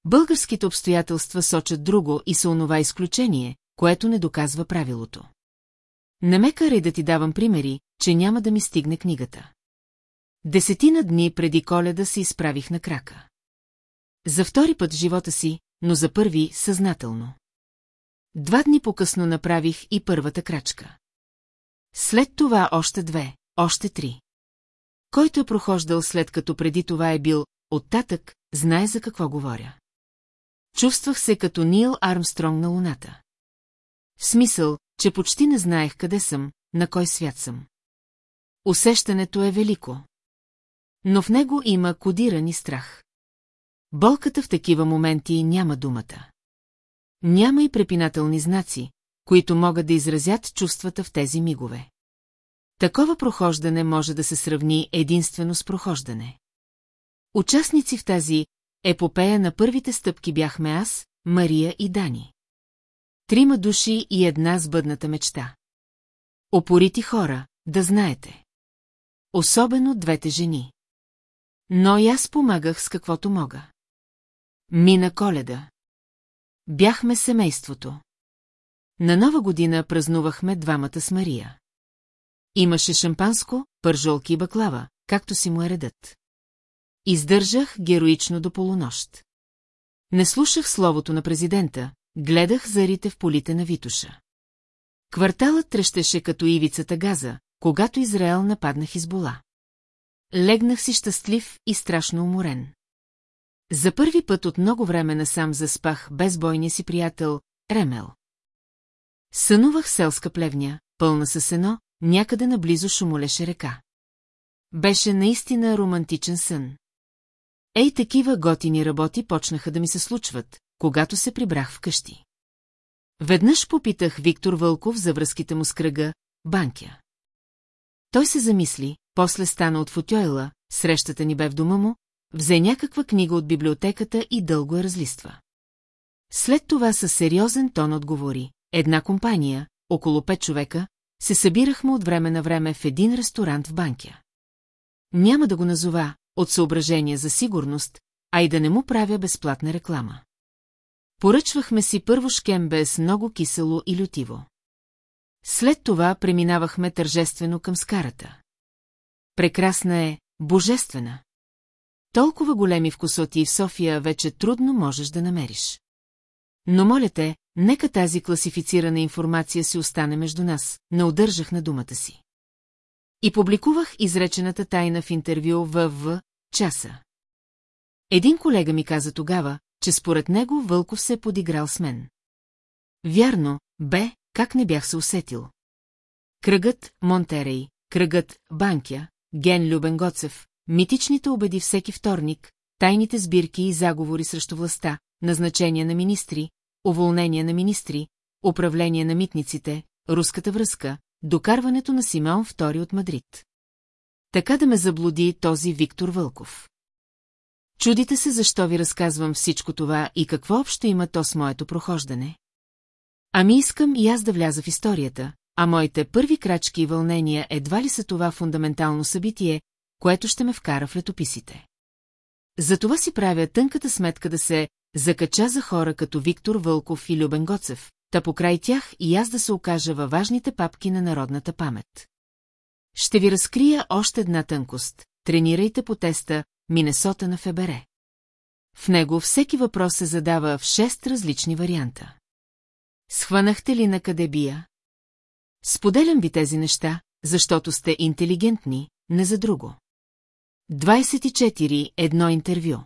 Българските обстоятелства сочат друго и са онова изключение, което не доказва правилото. Не ме карай да ти давам примери, че няма да ми стигне книгата. Десетина дни преди коледа се изправих на крака. За втори път в живота си, но за първи съзнателно. Два дни по-късно направих и първата крачка. След това още две, още три. Който е прохождал след като преди това е бил оттатък, знае за какво говоря. Чувствах се като Нил Армстронг на Луната. В смисъл, че почти не знаех къде съм, на кой свят съм. Усещането е велико. Но в него има кодиран и страх. Болката в такива моменти няма думата. Няма и препинателни знаци, които могат да изразят чувствата в тези мигове. Такова прохождане може да се сравни единствено с прохождане. Участници в тази епопея на първите стъпки бяхме аз, Мария и Дани. Трима души и една сбъдната мечта. Опорити хора, да знаете. Особено двете жени. Но и аз помагах с каквото мога. Мина коледа. Бяхме семейството. На нова година празнувахме двамата с Мария. Имаше шампанско, пържолки и баклава, както си му е редът. Издържах героично до полунощ. Не слушах словото на президента, гледах зарите в полите на Витуша. Кварталът трещеше като ивицата газа, когато Израел нападна Хизбола. Легнах си щастлив и страшно уморен. За първи път от много време насам заспах безбойния си приятел Ремел. Сънувах селска плевня, пълна със сено, някъде наблизо шумолеше река. Беше наистина романтичен сън. Ей, такива готини работи почнаха да ми се случват, когато се прибрах вкъщи. Веднъж попитах Виктор Вълков за връзките му с кръга, банкя. Той се замисли, после стана от футойла, срещата ни бе в дома му, взе някаква книга от библиотеката и дълго я разлиства. След това със сериозен тон отговори. Една компания, около пет човека, се събирахме от време на време в един ресторант в Банкя. Няма да го назова, от съображение за сигурност, а и да не му правя безплатна реклама. Поръчвахме си първо шкембе с много кисело и лютиво. След това преминавахме тържествено към скарата. Прекрасна е, божествена. Толкова големи вкусоти в София вече трудно можеш да намериш. Но моля те, нека тази класифицирана информация си остане между нас, не удържах на думата си. И публикувах изречената тайна в интервю в В. Часа. Един колега ми каза тогава, че според него Вълков се е подиграл с мен. Вярно, бе, как не бях се усетил. Кръгът Монтерей, кръгът Банкя, Ген Любен Гоцев, митичните обеди всеки вторник, тайните сбирки и заговори срещу властта, назначения на министри, уволнения на министри, управление на митниците, руската връзка, докарването на Симеон II от Мадрид. Така да ме заблуди този Виктор Вълков. Чудите се защо ви разказвам всичко това и какво общо има то с моето прохождане. Ами искам и аз да вляза в историята, а моите първи крачки и вълнения едва ли са това фундаментално събитие, което ще ме вкара в летописите. Затова си правя тънката сметка да се закача за хора като Виктор Вълков и Любен Гоцев, та покрай тях и аз да се окажа във важните папки на народната памет. Ще ви разкрия още една тънкост. Тренирайте по теста Минесота на Фебере. В него всеки въпрос се задава в шест различни варианта. Схванахте ли на къде бия? Споделям ви тези неща, защото сте интелигентни, не за друго. 24. Едно интервю.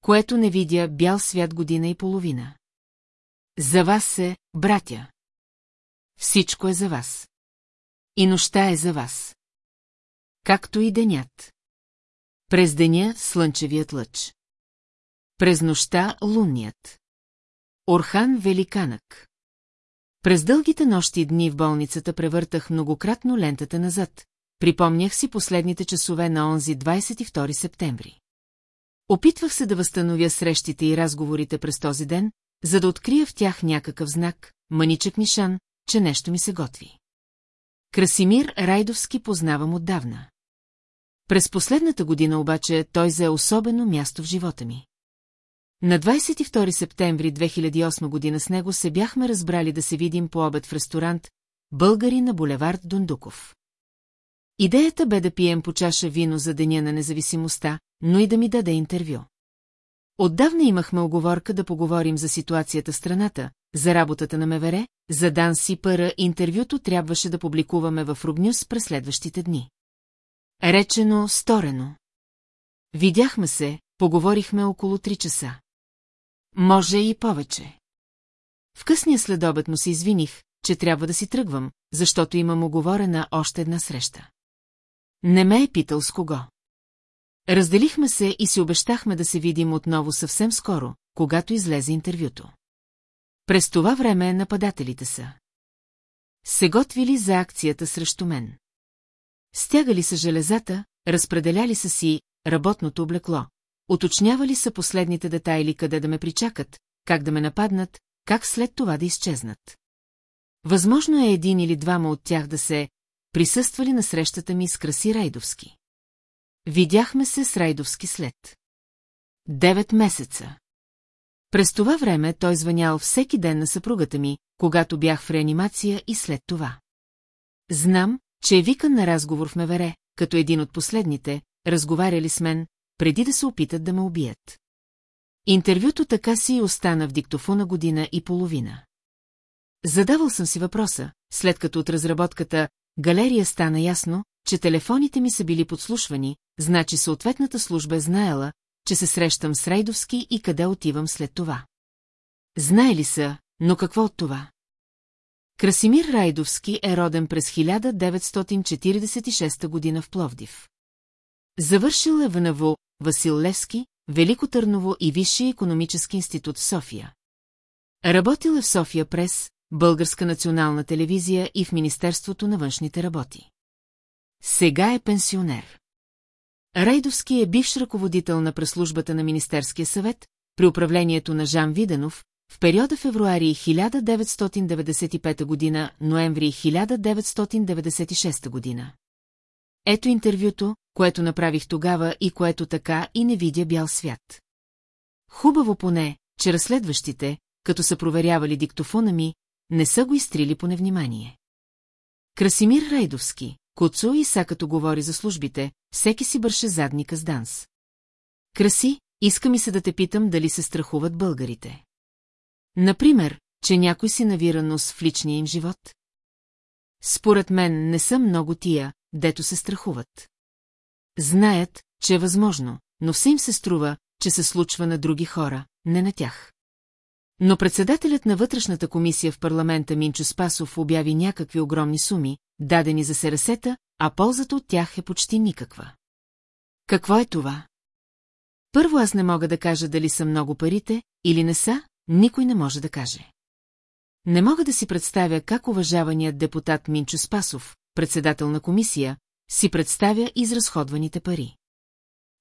Което не видя бял свят година и половина. За вас се, братя. Всичко е за вас. И нощта е за вас. Както и денят. През деня слънчевият лъч. През нощта лунният. Орхан Великанък. През дългите нощи и дни в болницата превъртах многократно лентата назад. Припомнях си последните часове на онзи 22 септември. Опитвах се да възстановя срещите и разговорите през този ден, за да открия в тях някакъв знак, маничък нишан, че нещо ми се готви. Красимир Райдовски познавам отдавна. През последната година обаче той зае особено място в живота ми. На 22 септември 2008 година с него се бяхме разбрали да се видим по обед в ресторант Българи на булевард Дондуков. Идеята бе да пием по чаша вино за Деня на независимостта, но и да ми даде интервю. Отдавна имахме оговорка да поговорим за ситуацията в страната, за работата на МВР, за Дан Сипъра интервюто трябваше да публикуваме в Рубнюс през следващите дни. Речено, сторено. Видяхме се, поговорихме около три часа. Може и повече. В късния следобед му се извиних, че трябва да си тръгвам, защото имам оговорена още една среща. Не ме е питал с кого. Разделихме се и си обещахме да се видим отново съвсем скоро, когато излезе интервюто. През това време нападателите са. Се готвили за акцията срещу мен. Стягали са железата, разпределяли са си работното облекло, уточнявали са последните детайли къде да ме причакат, как да ме нападнат, как след това да изчезнат. Възможно е един или двама от тях да се присъствали на срещата ми с Краси Райдовски. Видяхме се с Райдовски след. Девет месеца. През това време той звънял всеки ден на съпругата ми, когато бях в реанимация и след това. Знам, че е викан на разговор в Мевере, като един от последните, разговаряли с мен, преди да се опитат да ме убият. Интервюто така си и остана в диктофона година и половина. Задавал съм си въпроса, след като от разработката галерия стана ясно, че телефоните ми са били подслушвани, значи съответната служба е знаела, че се срещам с Райдовски и къде отивам след това. Знае ли са, но какво от това? Красимир Райдовски е роден през 1946 година в Пловдив. Завършил е ВНВО Васил Левски, Велико Търново и Висшия економически институт в София. Работил е в София прес, Българска национална телевизия и в Министерството на външните работи. Сега е пенсионер. Райдовски е бивш ръководител на преслужбата на Министерския съвет, при управлението на Жан Виденов, в периода февруари 1995 година, ноември 1996 година. Ето интервюто, което направих тогава и което така и не видя бял свят. Хубаво поне, че разследващите, като са проверявали диктофона ми, не са го изтрили по невнимание. Красимир Райдовски, Куцо и са като говори за службите, всеки си бърше задника с данс. Краси, иска ми се да те питам дали се страхуват българите. Например, че някой си навира нос в личния им живот? Според мен не са много тия, дето се страхуват. Знаят, че е възможно, но все им се струва, че се случва на други хора, не на тях. Но председателят на вътрешната комисия в парламента Минчо Спасов обяви някакви огромни суми, дадени за СРС-та, а ползата от тях е почти никаква. Какво е това? Първо аз не мога да кажа дали са много парите, или не са, никой не може да каже. Не мога да си представя как уважаваният депутат Минчо Спасов, председател на комисия, си представя изразходваните пари.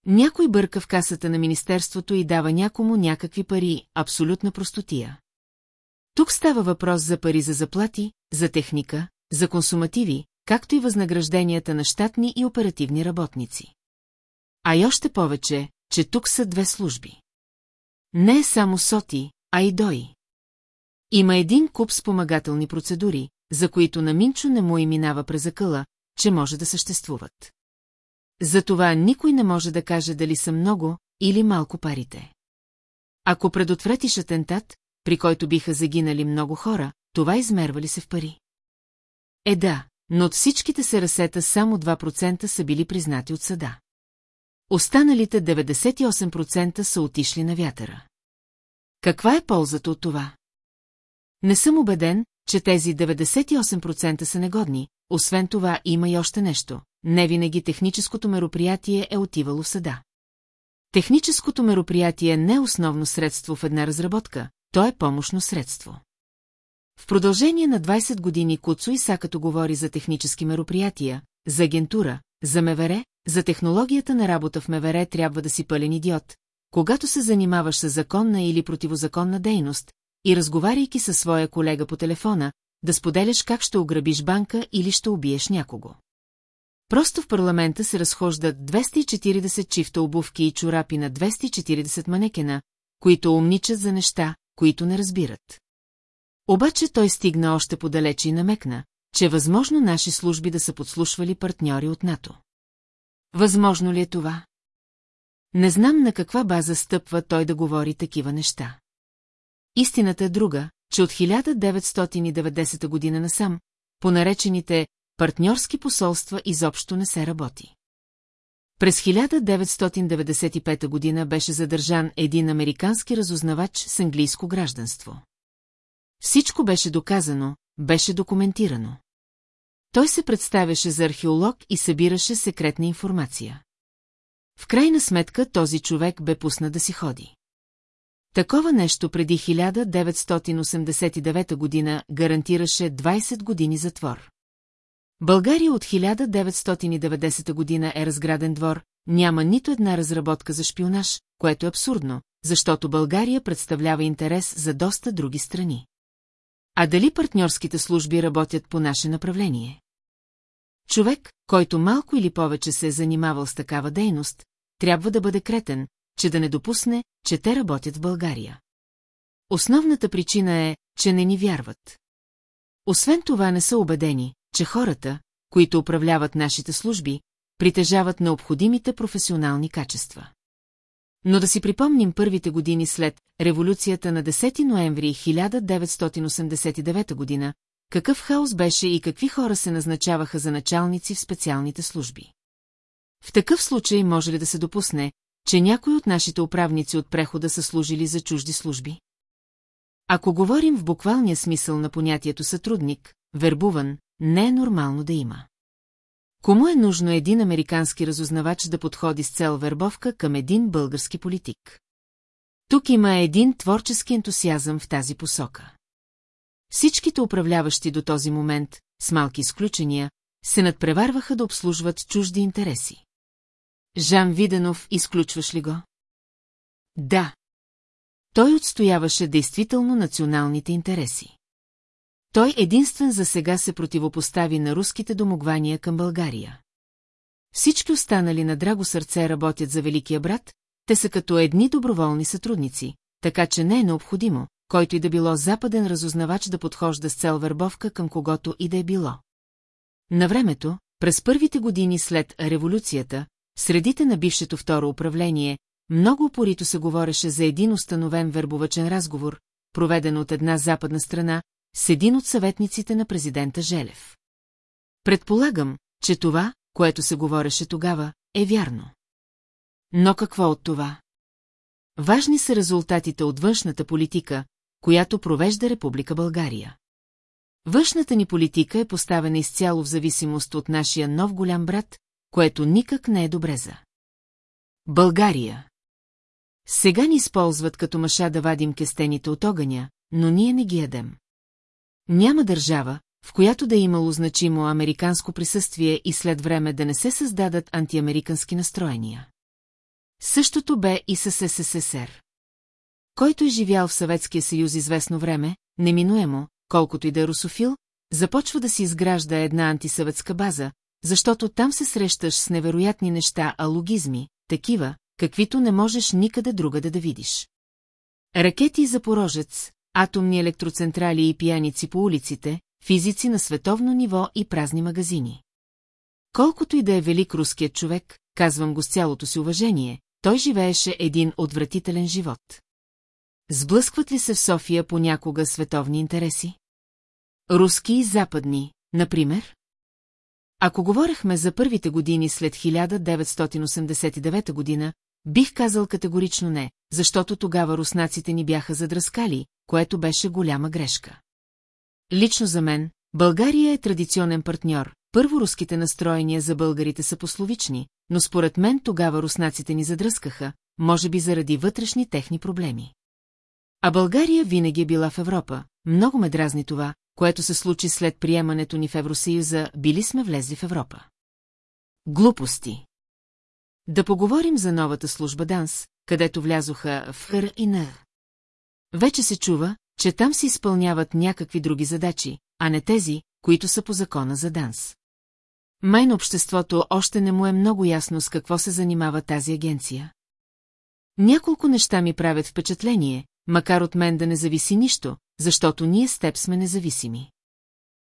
Някой бърка в касата на Министерството и дава някому някакви пари, абсолютна простотия. Тук става въпрос за пари за заплати, за техника, за консумативи, както и възнагражденията на щатни и оперативни работници. А и още повече, че тук са две служби. Не е само СОТИ, а и ДОИ. Има един куп спомагателни процедури, за които на Минчо не му и минава през акъла, че може да съществуват. Затова никой не може да каже дали са много или малко парите. Ако предотвратиш атентат, при който биха загинали много хора, това измерва ли се в пари? Е да, но от всичките се разсета само 2% са били признати от съда. Останалите 98% са отишли на вятъра. Каква е ползата от това? Не съм убеден, че тези 98% са негодни, освен това има и още нещо. Не винаги техническото мероприятие е отивало в съда. Техническото мероприятие не е основно средство в една разработка, то е помощно средство. В продължение на 20 години Куцо и Сакато говори за технически мероприятия, за агентура, за МВР, за технологията на работа в МВР трябва да си пълен идиот, когато се занимаваш с законна или противозаконна дейност и разговаряйки със своя колега по телефона, да споделяш как ще ограбиш банка или ще убиеш някого. Просто в парламента се разхождат 240 чифта обувки и чорапи на 240 манекена, които умничат за неща, които не разбират. Обаче той стигна още подалече и намекна, че възможно наши служби да са подслушвали партньори от НАТО. Възможно ли е това? Не знам на каква база стъпва той да говори такива неща. Истината е друга, че от 1990 година насам, по наречените партньорски посолства изобщо не се работи. През 1995 година беше задържан един американски разузнавач с английско гражданство. Всичко беше доказано, беше документирано. Той се представяше за археолог и събираше секретна информация. В крайна сметка този човек бе пусна да си ходи. Такова нещо преди 1989 година гарантираше 20 години затвор. България от 1990 година е разграден двор, няма нито една разработка за шпионаж, което е абсурдно, защото България представлява интерес за доста други страни. А дали партньорските служби работят по наше направление? Човек, който малко или повече се е занимавал с такава дейност, трябва да бъде кретен, че да не допусне, че те работят в България. Основната причина е, че не ни вярват. Освен това не са убедени, че хората, които управляват нашите служби, притежават необходимите професионални качества. Но да си припомним първите години след революцията на 10 ноември 1989 година, какъв хаос беше и какви хора се назначаваха за началници в специалните служби. В такъв случай може ли да се допусне, че някои от нашите управници от прехода са служили за чужди служби? Ако говорим в буквалния смисъл на понятието сътрудник, вербуван, не е нормално да има. Кому е нужно един американски разузнавач да подходи с цел вербовка към един български политик? Тук има един творчески ентусиазъм в тази посока. Всичките управляващи до този момент, с малки изключения, се надпреварваха да обслужват чужди интереси. Жан Виденов, изключваш ли го? Да. Той отстояваше действително националните интереси. Той единствен за сега се противопостави на руските домогвания към България. Всички останали на драго сърце работят за Великия брат, те са като едни доброволни сътрудници, така че не е необходимо, който и да било западен разузнавач да подхожда с цел вербовка към когото и да е било. На времето, през първите години след революцията, средите на бившето второ управление, много упорито се говореше за един установен вербовачен разговор, проведен от една западна страна, с един от съветниците на президента Желев. Предполагам, че това, което се говореше тогава, е вярно. Но какво от това? Важни са резултатите от външната политика, която провежда Република България. Външната ни политика е поставена изцяло в зависимост от нашия нов голям брат, което никак не е добре за. България. Сега ни използват като маша да вадим кестените от огъня, но ние не ги ядем. Няма държава, в която да е имало значимо американско присъствие и след време да не се създадат антиамерикански настроения. Същото бе и с СССР. Който е живял в Съветския съюз известно време, неминуемо, колкото и да е русофил, започва да си изгражда една антисъветска база, защото там се срещаш с невероятни неща, а логизми, такива, каквито не можеш никъде другаде да видиш. Ракети за порожец, атомни електроцентрали и пияници по улиците, физици на световно ниво и празни магазини. Колкото и да е велик руският човек, казвам го с цялото си уважение, той живееше един отвратителен живот. Сблъскват ли се в София понякога световни интереси? Руски и западни, например? Ако говорехме за първите години след 1989 година, бих казал категорично не, защото тогава руснаците ни бяха задръскали, което беше голяма грешка. Лично за мен, България е традиционен партньор, първо руските настроения за българите са пословични, но според мен тогава руснаците ни задръскаха, може би заради вътрешни техни проблеми. А България винаги е била в Европа, много ме дразни това, което се случи след приемането ни в Евросъюза, били сме влезли в Европа. Глупости. Да поговорим за новата служба ДАНС, където влязоха в ХР и НР. Вече се чува, че там се изпълняват някакви други задачи, а не тези, които са по закона за ДАНС. Май на обществото още не му е много ясно с какво се занимава тази агенция. Няколко неща ми правят впечатление, макар от мен да не зависи нищо, защото ние с теб сме независими.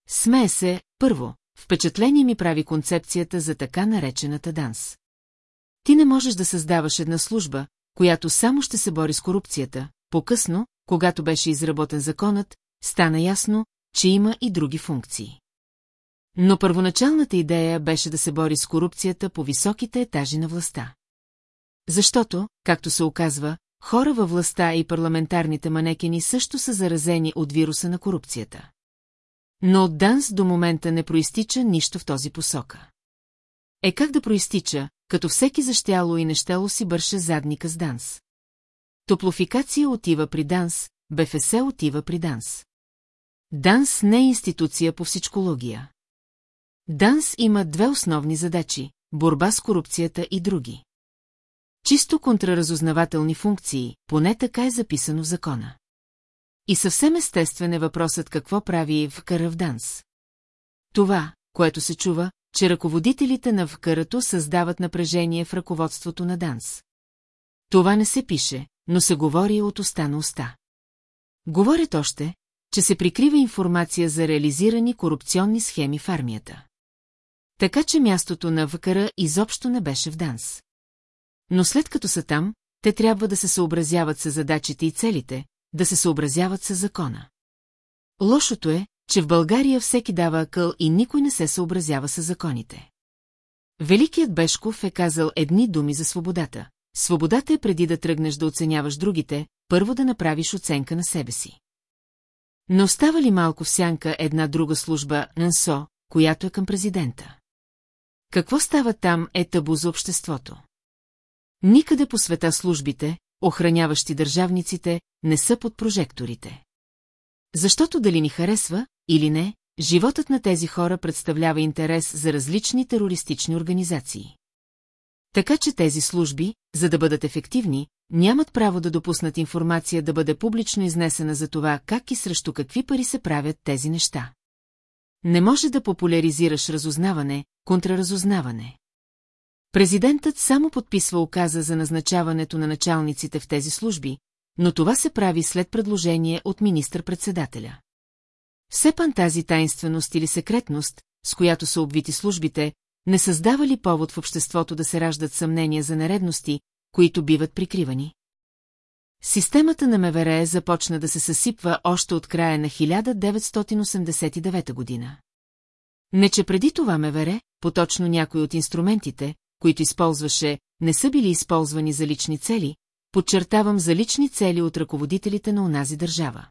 Смее се, първо, впечатление ми прави концепцията за така наречената данс. Ти не можеш да създаваш една служба, която само ще се бори с корупцията. По-късно, когато беше изработен законът, стана ясно, че има и други функции. Но първоначалната идея беше да се бори с корупцията по високите етажи на властта. Защото, както се оказва, хора във властта и парламентарните манекени също са заразени от вируса на корупцията. Но от Данс до момента не проистича нищо в този посока. Е как да проистича, като всеки защяло и нещело си бърше задника с Данс. Топлофикация отива при Данс, БФС отива при Данс. Данс не е институция по всичкология. Данс има две основни задачи – борба с корупцията и други. Чисто контраразузнавателни функции, поне така е записано в закона. И съвсем естествен е въпросът какво прави в в Данс. Това, което се чува, че ръководителите на ВКРато създават напрежение в ръководството на ДАНС. Това не се пише, но се говори от уста на уста. Говорят още, че се прикрива информация за реализирани корупционни схеми в армията. Така че мястото на ВКР изобщо не беше в ДАНС. Но след като са там, те трябва да се съобразяват с задачите и целите, да се съобразяват с закона. Лошото е, че в България всеки дава акъл и никой не се съобразява с законите. Великият Бешков е казал едни думи за свободата. Свободата е преди да тръгнеш да оценяваш другите, първо да направиш оценка на себе си. Не остава ли малко в сянка една друга служба, НСО, която е към президента? Какво става там е табу за обществото? Никъде по света службите, охраняващи държавниците, не са под прожекторите. Защото дали ни харесва, или не, животът на тези хора представлява интерес за различни терористични организации. Така че тези служби, за да бъдат ефективни, нямат право да допуснат информация да бъде публично изнесена за това как и срещу какви пари се правят тези неща. Не може да популяризираш разузнаване, контраразузнаване. Президентът само подписва указа за назначаването на началниците в тези служби, но това се прави след предложение от министър-председателя. Все пан тази тайнственост или секретност, с която са обвити службите, не създава ли повод в обществото да се раждат съмнения за нередности, които биват прикривани? Системата на МВР започна да се съсипва още от края на 1989 година. Не че преди това МВР, поточно някои от инструментите, които използваше, не са били използвани за лични цели, подчертавам за лични цели от ръководителите на онази държава.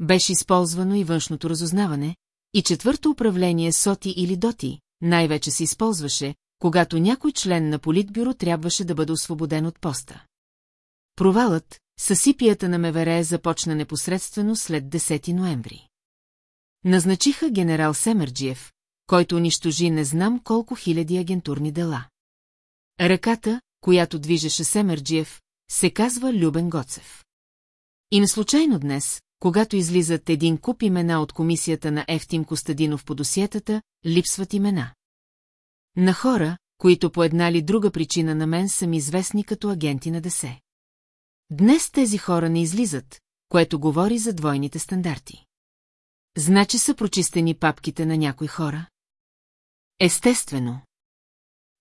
Беше използвано и външното разузнаване, и четвърто управление СОТИ или ДОТИ, най-вече се използваше, когато някой член на политбюро трябваше да бъде освободен от поста. Провалът, съсипията на МВР започна непосредствено след 10 ноември. Назначиха генерал Семерджиев, който унищожи не знам колко хиляди агентурни дела. Ръката, която движеше Семерджиев, се казва Любен Гоцев. И не случайно днес, когато излизат един куп имена от комисията на Ефтим Костадинов по досиетата, липсват имена. На хора, които по една или друга причина на мен са ми известни като агенти на ДСЕ. Днес тези хора не излизат, което говори за двойните стандарти. Значи са прочистени папките на някои хора? Естествено.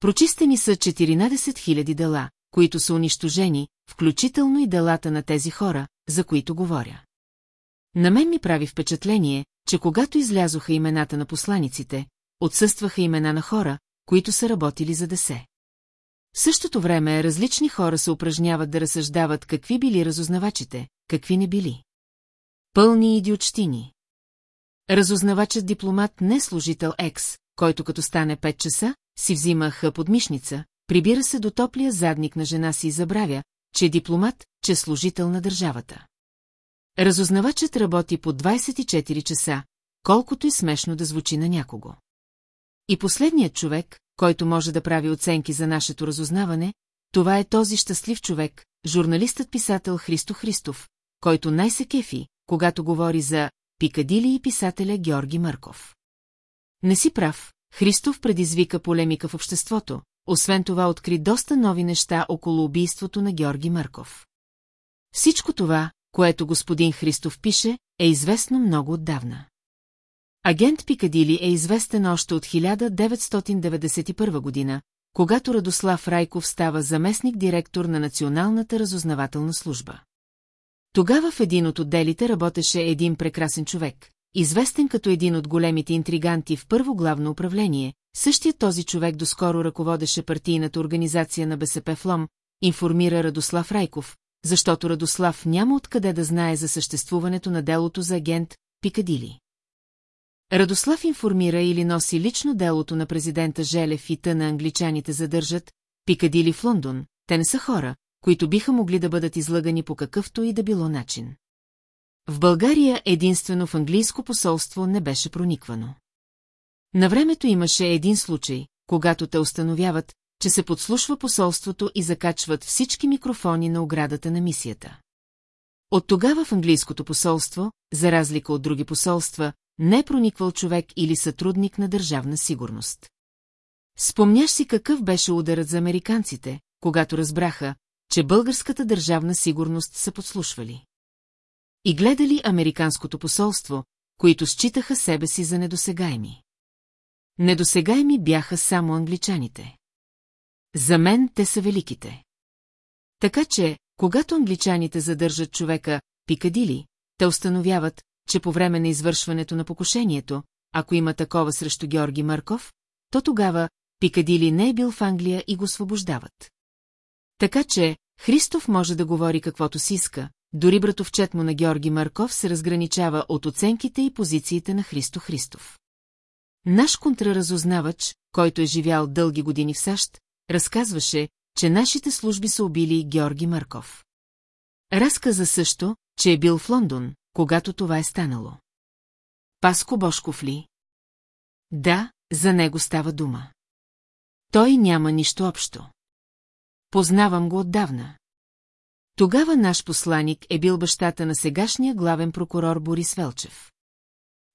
Прочистени са 14 000 дела, които са унищожени, включително и делата на тези хора, за които говоря. На мен ми прави впечатление, че когато излязоха имената на посланиците, отсъстваха имена на хора, които са работили за десе. В същото време различни хора се упражняват да разсъждават какви били разузнавачите, какви не били. Пълни идиотщини. Разузнавачът дипломат не служител екс, който като стане 5 часа, си взима мишница, прибира се до топлия задник на жена си и забравя, че е дипломат, че е служител на държавата. Разузнавачът работи по 24 часа, колкото и смешно да звучи на някого. И последният човек, който може да прави оценки за нашето разузнаване, това е този щастлив човек, журналистът-писател Христо Христов, който най-се кефи, когато говори за Пикадили и писателя Георги Мърков. Не си прав, Христов предизвика полемика в обществото, освен това откри доста нови неща около убийството на Георги Мърков. Всичко това, което господин Христов пише, е известно много отдавна. Агент Пикадили е известен още от 1991 година, когато Радослав Райков става заместник-директор на Националната разузнавателна служба. Тогава в един от отделите работеше един прекрасен човек, известен като един от големите интриганти в първо главно управление, същият този човек доскоро ръководеше партийната организация на БСП Флом, информира Радослав Райков, защото Радослав няма откъде да знае за съществуването на делото за агент Пикадили. Радослав информира или носи лично делото на президента Желев и тъна англичаните задържат, пикадили в Лондон, те не са хора, които биха могли да бъдат излъгани по какъвто и да било начин. В България единствено в английско посолство не беше прониквано. На времето имаше един случай, когато те установяват, че се подслушва посолството и закачват всички микрофони на оградата на мисията. От тогава в английското посолство, за разлика от други посолства, не е прониквал човек или сътрудник на държавна сигурност. Спомняш си какъв беше ударът за американците, когато разбраха, че българската държавна сигурност са подслушвали. И гледали американското посолство, които считаха себе си за недосегаеми. Недосегаеми бяха само англичаните. За мен те са великите. Така че, когато англичаните задържат човека, пикадили, те установяват, че по време на извършването на покушението, ако има такова срещу Георги Марков, то тогава Пикадили не е бил в Англия и го освобождават. Така че, Христов може да говори каквото си иска, дори братовчет му на Георги Марков се разграничава от оценките и позициите на Христо Христов. Наш контраразузнавач, който е живял дълги години в САЩ, разказваше, че нашите служби са убили Георги Марков. Разказа също, че е бил в Лондон, когато това е станало. Паско Бошков ли? Да, за него става дума. Той няма нищо общо. Познавам го отдавна. Тогава наш посланик е бил бащата на сегашния главен прокурор Борис Велчев.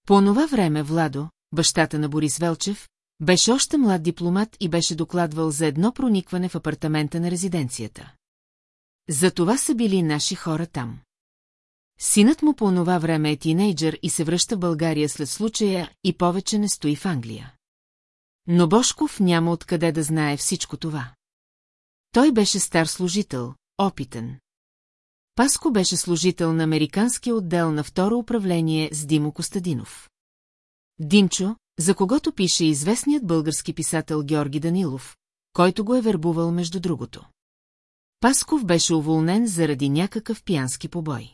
По онова време Владо, бащата на Борис Велчев, беше още млад дипломат и беше докладвал за едно проникване в апартамента на резиденцията. За това са били наши хора там. Синът му по онова време е тинейджър и се връща в България след случая и повече не стои в Англия. Но Бошков няма откъде да знае всичко това. Той беше стар служител, опитен. Паско беше служител на американския отдел на второ управление с Димо Костадинов. Димчо, за когото пише известният български писател Георги Данилов, който го е вербувал между другото. Пасков беше уволнен заради някакъв пиянски побой.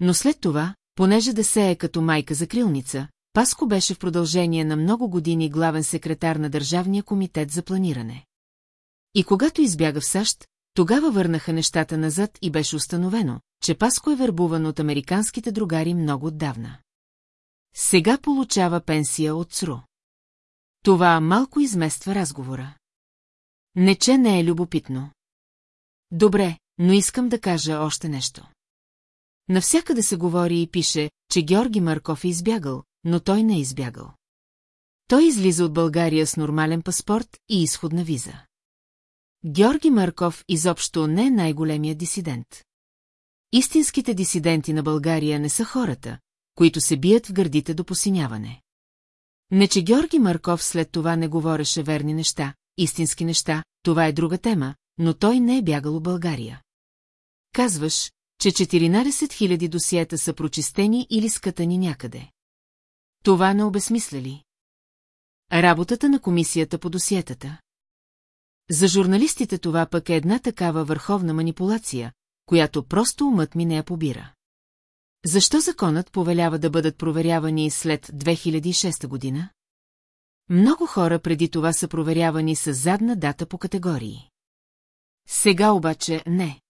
Но след това, понеже да се е като майка за крилница, Паско беше в продължение на много години главен секретар на Държавния комитет за планиране. И когато избяга в САЩ, тогава върнаха нещата назад и беше установено, че Паско е вербуван от американските другари много отдавна. Сега получава пенсия от СРУ. Това малко измества разговора. Не, че не е любопитно. Добре, но искам да кажа още нещо. Навсякъде се говори и пише, че Георги Марков е избягал, но той не е избягал. Той излиза от България с нормален паспорт и изходна виза. Георги Марков изобщо не е най-големият дисидент. Истинските дисиденти на България не са хората, които се бият в гърдите до посиняване. Не, че Георги Марков след това не говореше верни неща, истински неща, това е друга тема, но той не е бягал България. Казваш, че 14 000 досиета са прочистени или скатани някъде. Това не обесмисля ли? Работата на комисията по досиетата. За журналистите това пък е една такава върховна манипулация, която просто умът ми не я побира. Защо законът повелява да бъдат проверявани след 2006 година? Много хора преди това са проверявани с задна дата по категории. Сега обаче не.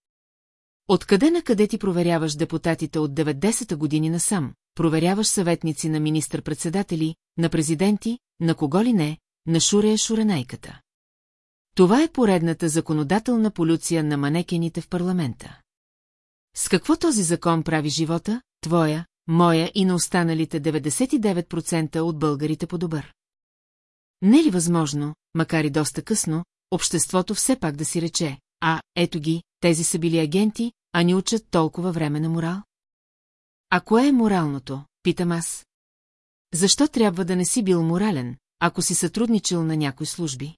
Откъде на къде ти проверяваш депутатите от 90-та години насам, проверяваш съветници на министър-председатели, на президенти, на кого ли не, на Шурея Шуренайката. Това е поредната законодателна полюция на манекените в парламента. С какво този закон прави живота, твоя, моя и на останалите 99% от българите по-добър? Не ли възможно, макар и доста късно, обществото все пак да си рече, а, ето ги, тези са били агенти, а ни учат толкова време на морал? А кое е моралното, питам аз? Защо трябва да не си бил морален, ако си сътрудничил на някои служби?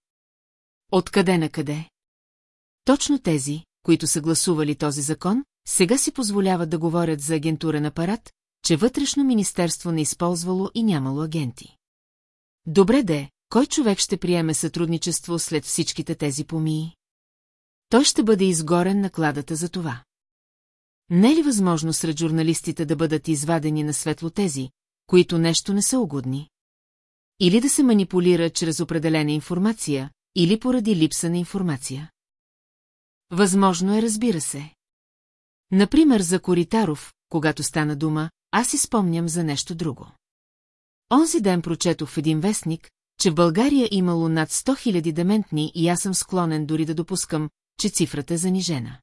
Откъде на къде? Точно тези, които са гласували този закон, сега си позволяват да говорят за агентурен апарат, че вътрешно министерство не използвало и нямало агенти. Добре де, кой човек ще приеме сътрудничество след всичките тези помии? Той ще бъде изгорен на кладата за това. Не е ли възможно сред журналистите да бъдат извадени на светло тези, които нещо не са угодни. Или да се манипулира чрез определена информация, или поради липса на информация. Възможно е, разбира се. Например, за Коритаров, когато стана дума, аз си спомням за нещо друго. Онзи ден прочетох в един вестник, че в България имало над 100 000 дементни и аз съм склонен дори да допускам, че цифрата е занижена.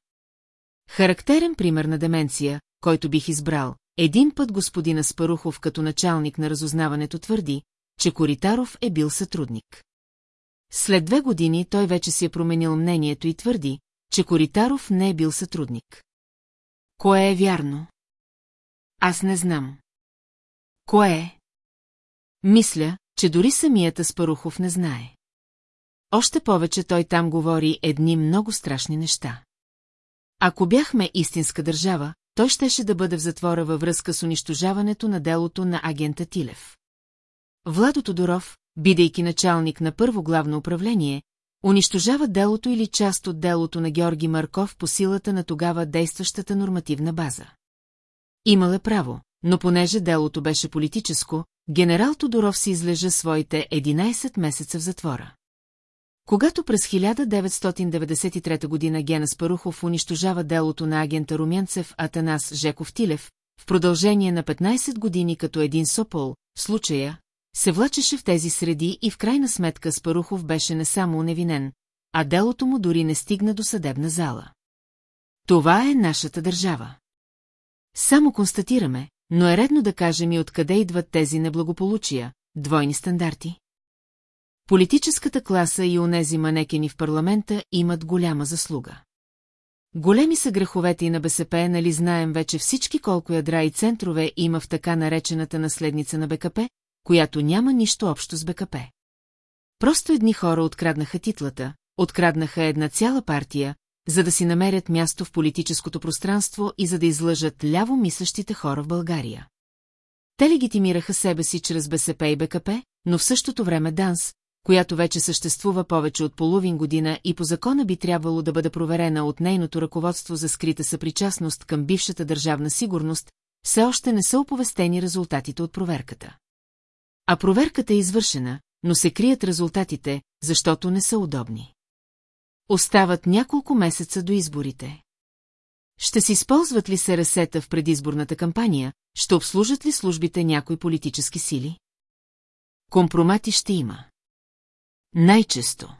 Характерен пример на деменция, който бих избрал, един път господина Спарухов като началник на разузнаването твърди, че Коритаров е бил сътрудник. След две години той вече си е променил мнението и твърди, че Коритаров не е бил сътрудник. Кое е вярно? Аз не знам. Кое е? Мисля, че дори самият Аспарухов не знае. Още повече той там говори едни много страшни неща. Ако бяхме истинска държава, той щеше да бъде в затвора във връзка с унищожаването на делото на агента Тилев. Владо Тодоров, бидейки началник на първо главно управление, унищожава делото или част от делото на Георги Марков по силата на тогава действащата нормативна база. Имал е право, но понеже делото беше политическо, генерал Тодоров си излежа своите 11 месеца в затвора. Когато през 1993 година Гена Спарухов унищожава делото на агента Румянцев Атанас Жеков Тилев, в продължение на 15 години като един сопол, случая, се влачеше в тези среди и в крайна сметка Спарухов беше не само невинен, а делото му дори не стигна до съдебна зала. Това е нашата държава. Само констатираме, но е редно да кажем и откъде идват тези неблагополучия, двойни стандарти. Политическата класа и онези манекени в парламента имат голяма заслуга. Големи са греховете и на БСП, нали знаем вече всички колко ядра и центрове има в така наречената наследница на БКП, която няма нищо общо с БКП. Просто едни хора откраднаха титлата, откраднаха една цяла партия, за да си намерят място в политическото пространство и за да излъжат ляво мислещите хора в България. Те легитимираха себе си чрез БСП и БКП, но в същото време ДАНС, която вече съществува повече от половин година и по закона би трябвало да бъде проверена от нейното ръководство за скрита съпричастност към бившата държавна сигурност, все още не са оповестени резултатите от проверката. А проверката е извършена, но се крият резултатите, защото не са удобни. Остават няколко месеца до изборите. Ще се използват ли се ресета в предизборната кампания, ще обслужат ли службите някои политически сили? Компромати ще има. Най-често.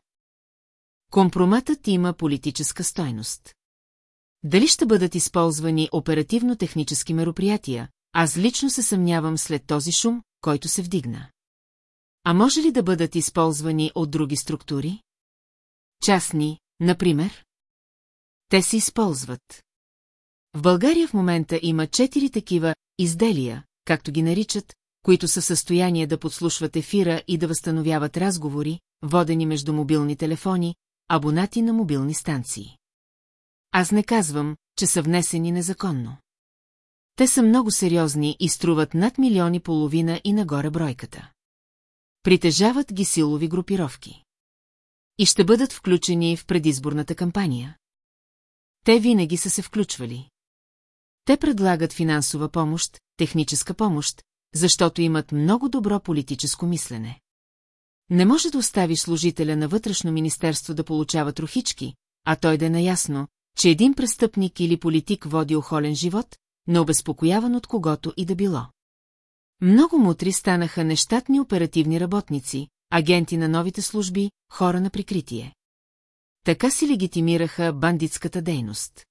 Компроматът има политическа стойност. Дали ще бъдат използвани оперативно-технически мероприятия, аз лично се съмнявам след този шум, който се вдигна. А може ли да бъдат използвани от други структури? Частни, например? Те се използват. В България в момента има четири такива изделия, както ги наричат, които са в състояние да подслушват ефира и да възстановяват разговори, водени между мобилни телефони, абонати на мобилни станции. Аз не казвам, че са внесени незаконно. Те са много сериозни и струват над милиони половина и нагоре бройката. Притежават ги силови групировки. И ще бъдат включени в предизборната кампания. Те винаги са се включвали. Те предлагат финансова помощ, техническа помощ, защото имат много добро политическо мислене. Не може да остави служителя на вътрешно министерство да получава трохички, а той да е наясно, че един престъпник или политик води охолен живот, необезпокояван от когото и да било. Много мутри станаха нещатни оперативни работници, агенти на новите служби, хора на прикритие. Така си легитимираха бандитската дейност.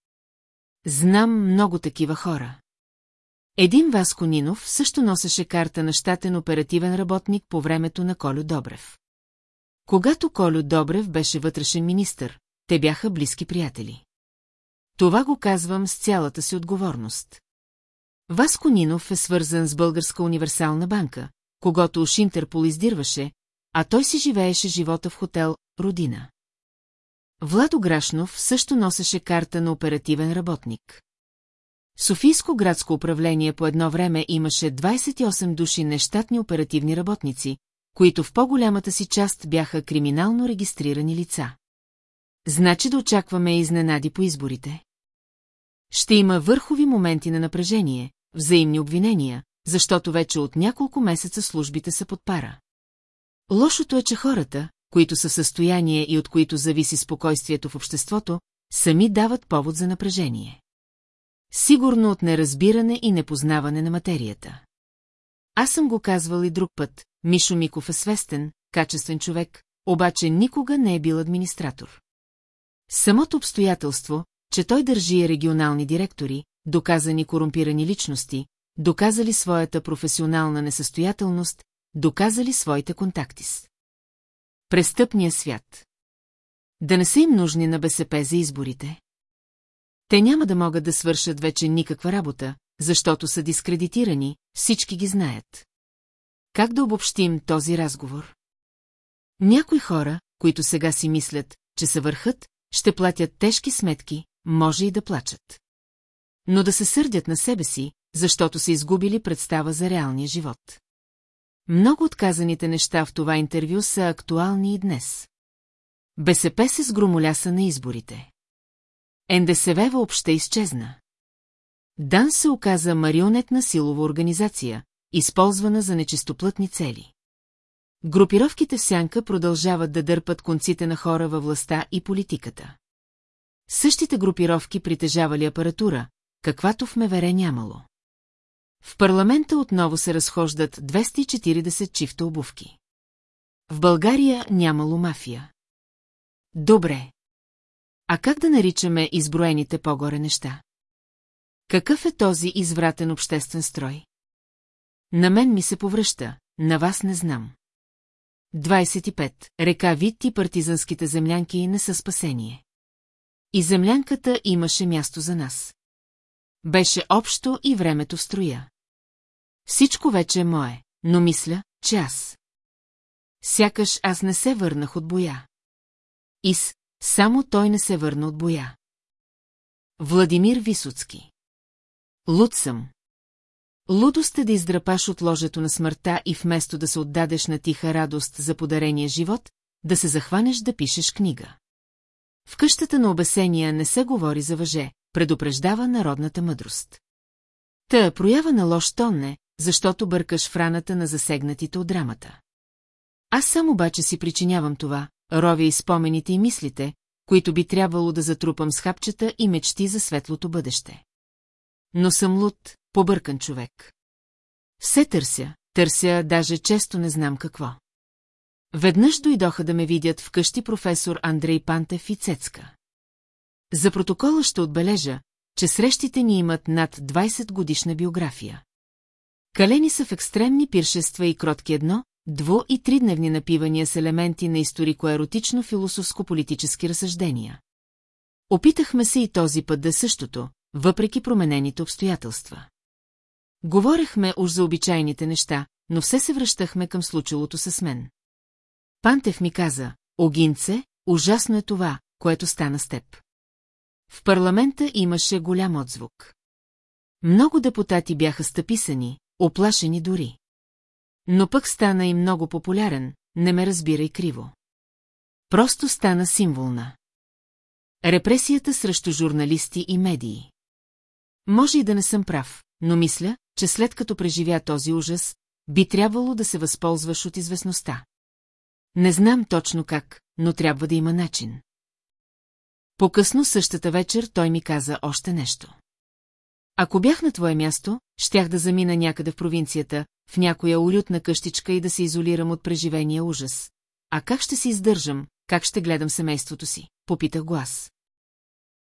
Знам много такива хора. Един Васко Нинов също носеше карта на щатен оперативен работник по времето на Колю Добрев. Когато Колю Добрев беше вътрешен министр, те бяха близки приятели. Това го казвам с цялата си отговорност. Васко Нинов е свързан с Българска универсална банка, когато уж Интерпол издирваше, а той си живееше живота в хотел «Родина». Владо Грашнов също носеше карта на оперативен работник. Софийско градско управление по едно време имаше 28 души нещатни оперативни работници, които в по-голямата си част бяха криминално регистрирани лица. Значи да очакваме изненади по изборите. Ще има върхови моменти на напрежение, взаимни обвинения, защото вече от няколко месеца службите са под пара. Лошото е, че хората, които са в състояние и от които зависи спокойствието в обществото, сами дават повод за напрежение. Сигурно от неразбиране и непознаване на материята. Аз съм го казвал и друг път, Мишо Миков е свестен, качествен човек, обаче никога не е бил администратор. Самото обстоятелство, че той държи регионални директори, доказани корумпирани личности, доказали своята професионална несъстоятелност, доказали своите контакти с престъпния свят. Да не са им нужни на БСП за изборите. Те няма да могат да свършат вече никаква работа, защото са дискредитирани, всички ги знаят. Как да обобщим този разговор? Някои хора, които сега си мислят, че са върхът, ще платят тежки сметки, може и да плачат. Но да се сърдят на себе си, защото са изгубили представа за реалния живот. Много отказаните неща в това интервю са актуални и днес. БСП се сгромоляса на изборите. НДСВ въобще изчезна. Дан се оказа марионетна силова организация, използвана за нечистоплътни цели. Групировките в сянка продължават да дърпат конците на хора във властта и политиката. Същите групировки притежавали апаратура, каквато в Мевере нямало. В парламента отново се разхождат 240 чифта обувки. В България нямало мафия. Добре. А как да наричаме изброените по-горе неща? Какъв е този извратен обществен строй? На мен ми се повръща, на вас не знам. 25. Река Вит и партизанските землянки не са спасение. И землянката имаше място за нас. Беше общо и времето в строя. Всичко вече е мое, но мисля, че аз. Сякаш аз не се върнах от боя. Ис, само той не се върна от боя. Владимир Висоцки Луд съм. Лудост е да издрапаш от ложето на смъртта и вместо да се отдадеш на тиха радост за подарения живот, да се захванеш да пишеш книга. В къщата на обесения не се говори за въже, предупреждава народната мъдрост. Та проява на лош тон не, защото бъркаш в раната на засегнатите от драмата. Аз сам обаче си причинявам това, ровя и спомените и мислите, които би трябвало да затрупам с хапчета и мечти за светлото бъдеще. Но съм луд, побъркан човек. Все търся, търся, даже често не знам какво. Веднъж дойдоха да ме видят вкъщи професор Андрей Пантев и Цецка. За протокола ще отбележа, че срещите ни имат над 20 годишна биография. Калени са в екстремни пиршества и кротки едно, дво- и тридневни напивания с елементи на историко-еротично-философско-политически разсъждения. Опитахме се и този път да е същото, въпреки променените обстоятелства. Говорехме уж за обичайните неща, но все се връщахме към случилото с мен. Пантев ми каза, Огинце, ужасно е това, което стана с теб. В парламента имаше голям отзвук. Много депутати бяха стъписани, оплашени дори. Но пък стана и много популярен, не ме разбирай криво. Просто стана символна. Репресията срещу журналисти и медии. Може и да не съм прав, но мисля, че след като преживя този ужас, би трябвало да се възползваш от известността. Не знам точно как, но трябва да има начин. По-късно същата вечер той ми каза още нещо. Ако бях на твое място, щях да замина някъде в провинцията, в някоя улютна къщичка и да се изолирам от преживения ужас. А как ще се издържам, как ще гледам семейството си? Попитах го аз.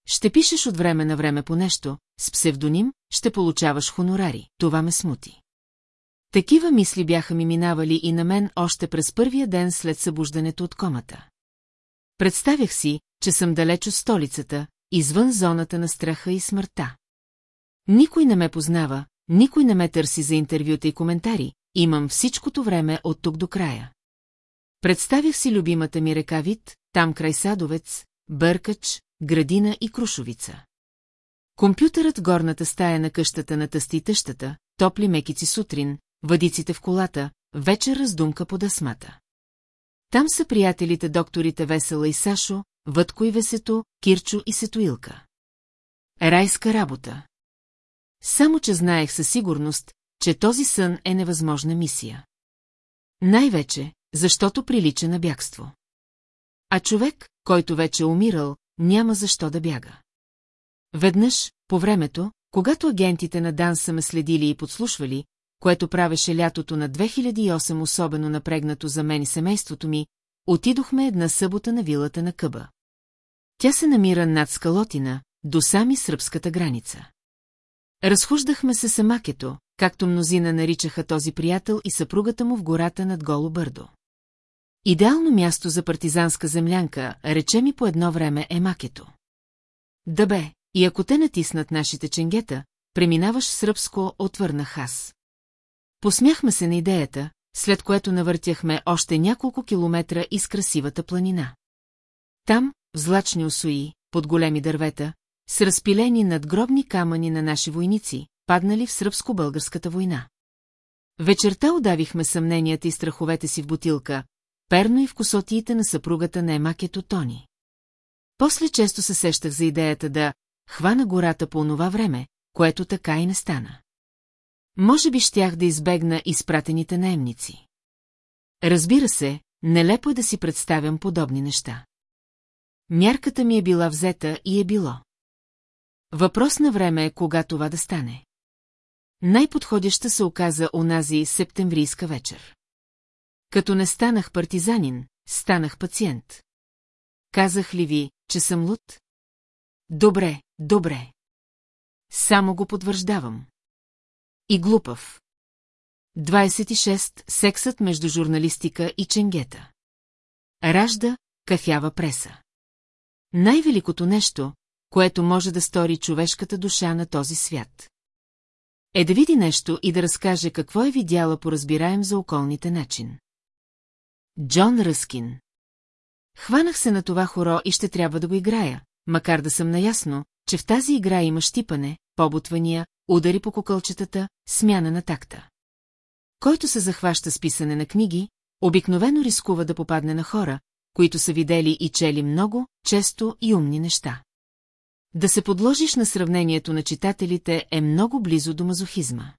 Ще пишеш от време на време по нещо, с псевдоним, ще получаваш хонорари. Това ме смути. Такива мисли бяха ми минавали и на мен още през първия ден след събуждането от комата. Представях си, че съм далеч от столицата, извън зоната на страха и смъртта. Никой не ме познава, никой не ме търси за интервюта и коментари, имам всичкото време от тук до края. Представих си любимата ми река Вит, там край Садовец, Бъркач, Градина и Крушовица. Компютърът горната стая на къщата на тъсти тъщата, топли мекици сутрин, въдиците в колата, вечер раздумка под асмата. Там са приятелите докторите Весела и Сашо, Вътко и Весето, Кирчо и Сетуилка. Райска работа. Само, че знаех със сигурност, че този сън е невъзможна мисия. Най-вече, защото прилича на бягство. А човек, който вече е умирал, няма защо да бяга. Веднъж, по времето, когато агентите на Дан са ме следили и подслушвали, което правеше лятото на 2008 особено напрегнато за мен и семейството ми, отидохме една събота на вилата на Къба. Тя се намира над скалотина, до сами сръбската граница. Разхождахме се самакето, както мнозина наричаха този приятел и съпругата му в гората над Голо Бърдо. Идеално място за партизанска землянка, рече ми по едно време е макето. Да бе, и ако те натиснат нашите ченгета, преминаваш сръбско, отвърнах аз. Посмяхме се на идеята, след което навъртяхме още няколко километра из красивата планина. Там, в злачни осои, под големи дървета, с разпилени надгробни камъни на наши войници, паднали в сръбско-българската война. Вечерта удавихме съмненията и страховете си в бутилка, перно и в косотиите на съпругата на Емакето Тони. После често се сещах за идеята да хвана гората по онова време, което така и не стана. Може би щях да избегна изпратените наемници. Разбира се, нелепо е да си представям подобни неща. Мярката ми е била взета и е било. Въпрос на време е кога това да стане. Най-подходяща се оказа онази септемврийска вечер. Като не станах партизанин, станах пациент. Казах ли ви, че съм луд? Добре, добре. Само го потвърждавам. И глупав. 26. Сексът между журналистика и ченгета. Ражда кафява преса. Най-великото нещо, което може да стори човешката душа на този свят. Е да види нещо и да разкаже какво е видяла по разбираем за околните начин. Джон Ръскин Хванах се на това хоро и ще трябва да го играя, макар да съм наясно, че в тази игра има щипане, побутвания, удари по кукълчетата, смяна на такта. Който се захваща с писане на книги, обикновено рискува да попадне на хора, които са видели и чели много, често и умни неща. Да се подложиш на сравнението на читателите е много близо до мазохизма.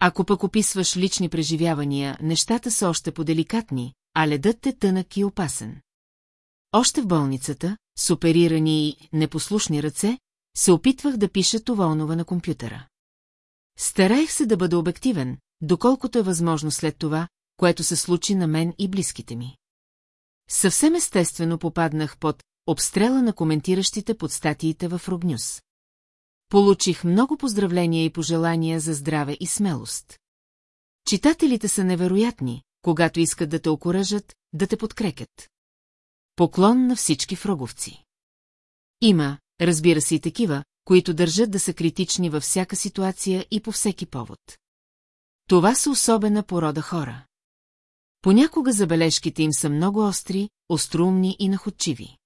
Ако пък описваш лични преживявания, нещата са още по-деликатни, а ледът е тънък и опасен. Още в болницата, с оперирани и непослушни ръце, се опитвах да пиша това онова на компютъра. Стараех се да бъда обективен, доколкото е възможно след това, което се случи на мен и близките ми. Съвсем естествено попаднах под обстрела на коментиращите под статиите в Рогнюс. Получих много поздравления и пожелания за здраве и смелост. Читателите са невероятни, когато искат да те окоръжат, да те подкрекят. Поклон на всички фроговци. Има, разбира се и такива, които държат да са критични във всяка ситуация и по всеки повод. Това са особена порода хора. Понякога забележките им са много остри, остроумни и находчиви.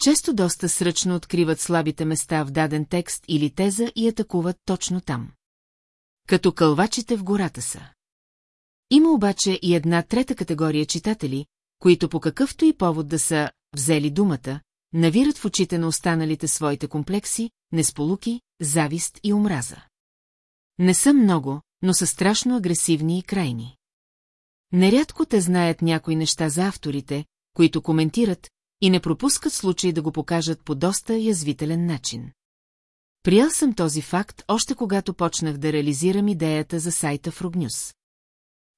Често доста сръчно откриват слабите места в даден текст или теза и атакуват точно там. Като кълвачите в гората са. Има обаче и една трета категория читатели, които по какъвто и повод да са взели думата, навират в очите на останалите своите комплекси, несполуки, завист и омраза. Не са много, но са страшно агресивни и крайни. Нерядко те знаят някои неща за авторите, които коментират, и не пропускат случай да го покажат по доста язвителен начин. Приял съм този факт, още когато почнах да реализирам идеята за сайта в Рогнюс.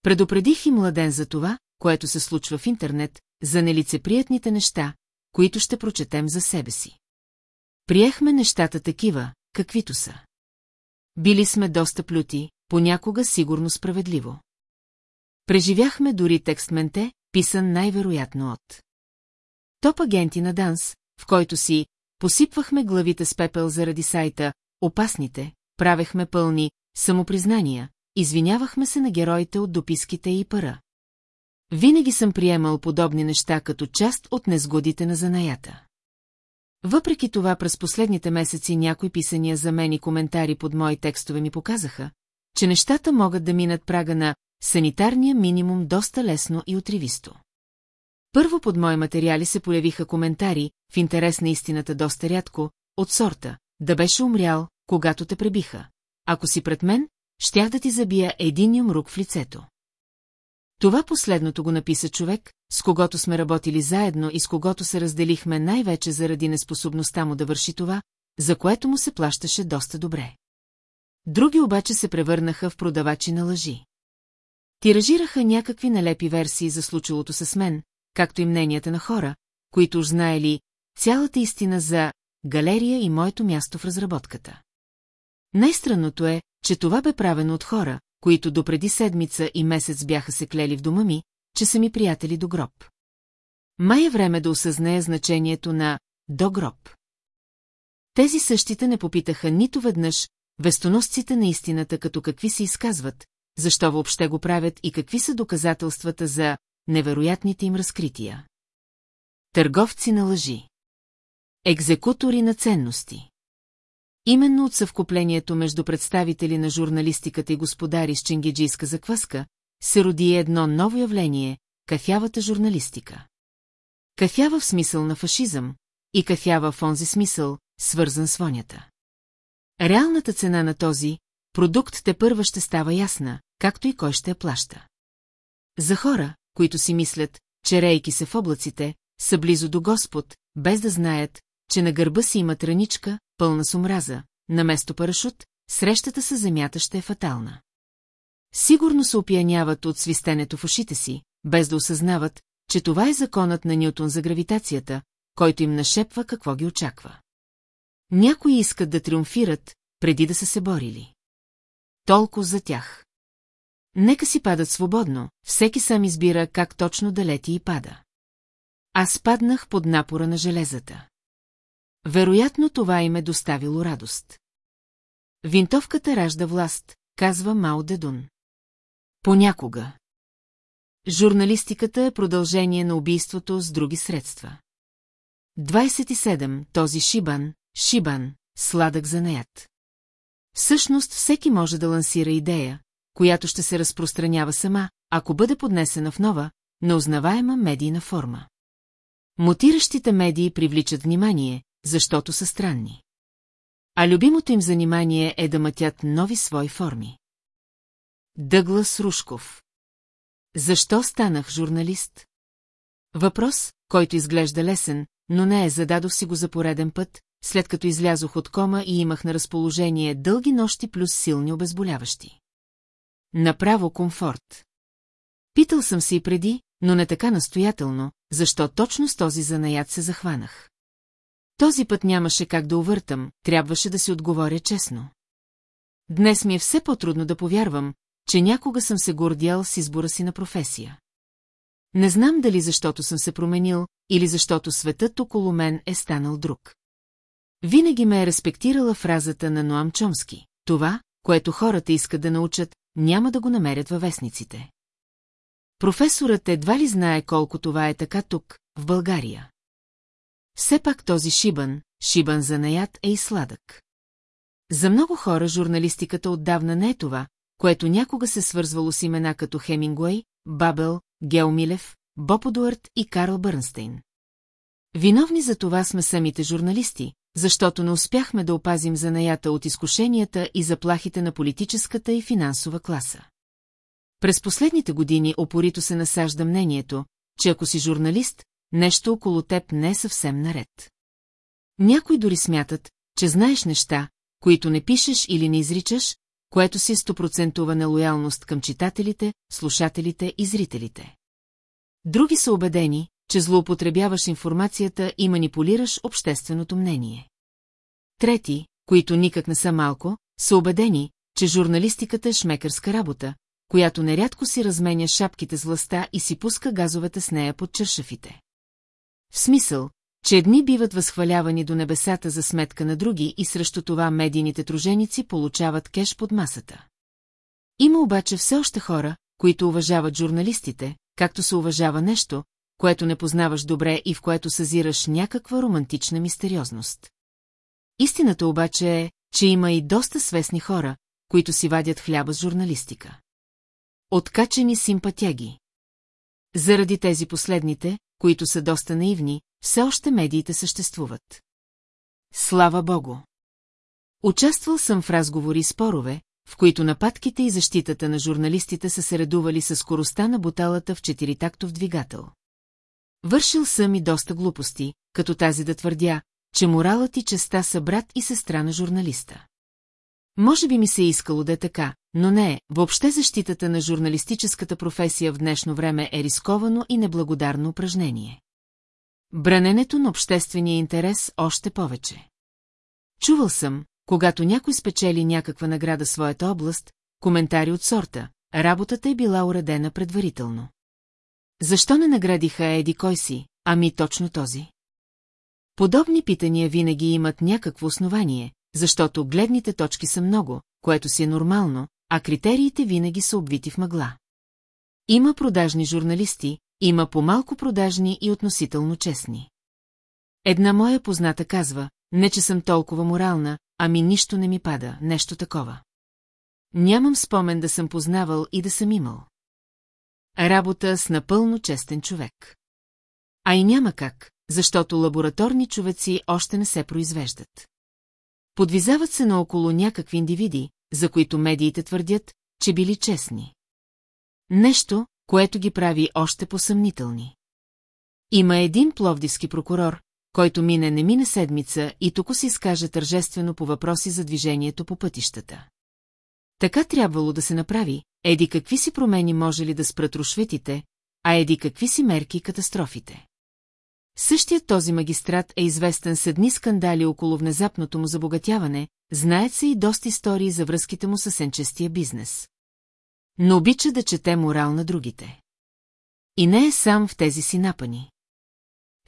Предупредих и младен за това, което се случва в интернет, за нелицеприятните неща, които ще прочетем за себе си. Приехме нещата такива, каквито са. Били сме доста плюти, понякога сигурно справедливо. Преживяхме дори текстменте, писан най-вероятно от. Топ агенти на Данс, в който си посипвахме главите с пепел заради сайта, опасните, правехме пълни самопризнания, извинявахме се на героите от дописките и пара. Винаги съм приемал подобни неща като част от незгодите на занаята. Въпреки това през последните месеци някои писания за мен и коментари под мои текстове ми показаха, че нещата могат да минат прага на санитарния минимум доста лесно и отривисто. Първо под мои материали се появиха коментари, в интерес на истината доста рядко, от сорта, да беше умрял, когато те пребиха. Ако си пред мен, щях да ти забия един юмрук в лицето. Това последното го написа човек, с когото сме работили заедно и с когото се разделихме най-вече заради неспособността му да върши това, за което му се плащаше доста добре. Други обаче се превърнаха в продавачи на лъжи. Тиражираха някакви налепи версии за случилото с мен, както и мненията на хора, които уж знаели цялата истина за галерия и моето място в разработката. Най-странното е, че това бе правено от хора, които допреди седмица и месец бяха се клели в дома ми, че са ми приятели до гроб. Май е време да осъзнае значението на «до гроб». Тези същите не попитаха нито веднъж вестоносците на истината като какви се изказват, защо въобще го правят и какви са доказателствата за невероятните им разкрития. Търговци на лъжи. Екзекутори на ценности. Именно от съвкуплението между представители на журналистиката и господари с ченгеджийска закваска се роди едно ново явление – кафявата журналистика. Кафява в смисъл на фашизъм и кафява в онзи смисъл, свързан с вонята. Реалната цена на този продукт те първа ще става ясна, както и кой ще я плаща. За хора, които си мислят, че рейки се в облаците, са близо до Господ, без да знаят, че на гърба си имат раничка, пълна с омраза, наместо парашут, срещата с земята ще е фатална. Сигурно се опияняват от свистенето в ушите си, без да осъзнават, че това е законът на Нютон за гравитацията, който им нашепва какво ги очаква. Някои искат да триумфират, преди да са се борили. Толкова за тях. Нека си падат свободно, всеки сам избира как точно да лети и пада. Аз паднах под напора на железата. Вероятно това им е доставило радост. Винтовката ражда власт, казва Мао Дедун. Понякога. Журналистиката е продължение на убийството с други средства. 27. Този Шибан, Шибан, сладък занаят. Всъщност всеки може да лансира идея, която ще се разпространява сама, ако бъде поднесена в нова, неузнаваема медийна форма. Мутиращите медии привличат внимание, защото са странни. А любимото им занимание е да мътят нови свои форми. Дъглас Рушков Защо станах журналист? Въпрос, който изглежда лесен, но не е зададох си го за пореден път, след като излязох от кома и имах на разположение дълги нощи плюс силни обезболяващи. Направо комфорт. Питал съм се и преди, но не така настоятелно, защо точно с този занаят се захванах. Този път нямаше как да увъртам, трябваше да си отговоря честно. Днес ми е все по-трудно да повярвам, че някога съм се гордял с избора си на професия. Не знам дали защото съм се променил, или защото светът около мен е станал друг. Винаги ме е респектирала фразата на Ноам Чомски. Това, което хората искат да научат, няма да го намерят във вестниците. Професорът едва ли знае колко това е така тук, в България. Все пак този шибан, шибан за наят е и сладък. За много хора журналистиката отдавна не е това, което някога се свързвало с имена като Хемингуей, Бабел, Гео Милев, Боб Одуарт и Карл Бърнстейн. Виновни за това сме самите журналисти, защото не успяхме да опазим занаята от изкушенията и заплахите на политическата и финансова класа. През последните години опорито се насажда мнението, че ако си журналист, нещо около теб не е съвсем наред. Някои дори смятат, че знаеш неща, които не пишеш или не изричаш, което си е стопроцентова нелоялност към читателите, слушателите и зрителите. Други са убедени, че злоупотребяваш информацията и манипулираш общественото мнение. Трети, които никак не са малко, са убедени, че журналистиката е шмекърска работа, която нерядко си разменя шапките с властта и си пуска газовете с нея под чершафите. В смисъл, че едни биват възхвалявани до небесата за сметка на други и срещу това медийните труженици получават кеш под масата. Има обаче все още хора, които уважават журналистите, както се уважава нещо, което не познаваш добре и в което съзираш някаква романтична мистериозност. Истината обаче е, че има и доста свестни хора, които си вадят хляба с журналистика. Откачени симпатяги. Заради тези последните, които са доста наивни, все още медиите съществуват. Слава Богу! Участвал съм в разговори и спорове, в които нападките и защитата на журналистите са се редували с скоростта на буталата в четиритактов двигател. Вършил съм и доста глупости, като тази да твърдя, че моралът и честа са брат и сестра на журналиста. Може би ми се е искало да е така, но не, въобще защитата на журналистическата професия в днешно време е рисковано и неблагодарно упражнение. Браненето на обществения интерес още повече. Чувал съм, когато някой спечели някаква награда своята област, коментари от сорта, работата е била уредена предварително. Защо не наградиха Еди кой си, ами точно този? Подобни питания винаги имат някакво основание, защото гледните точки са много, което си е нормално, а критериите винаги са обвити в мъгла. Има продажни журналисти, има по-малко продажни и относително честни. Една моя позната казва, не че съм толкова морална, ами нищо не ми пада, нещо такова. Нямам спомен да съм познавал и да съм имал. Работа с напълно честен човек. А и няма как, защото лабораторни човеци още не се произвеждат. Подвизават се наоколо някакви индивиди, за които медиите твърдят, че били честни. Нещо, което ги прави още посъмнителни. Има един пловдивски прокурор, който мине не мине седмица и тук си изкаже тържествено по въпроси за движението по пътищата. Така трябвало да се направи, еди какви си промени може ли да спрат рушветите, а еди какви си мерки катастрофите. Същият този магистрат е известен с едни скандали около внезапното му забогатяване, знаят се и доста истории за връзките му с сенчестия бизнес. Но обича да чете морал на другите. И не е сам в тези си напани.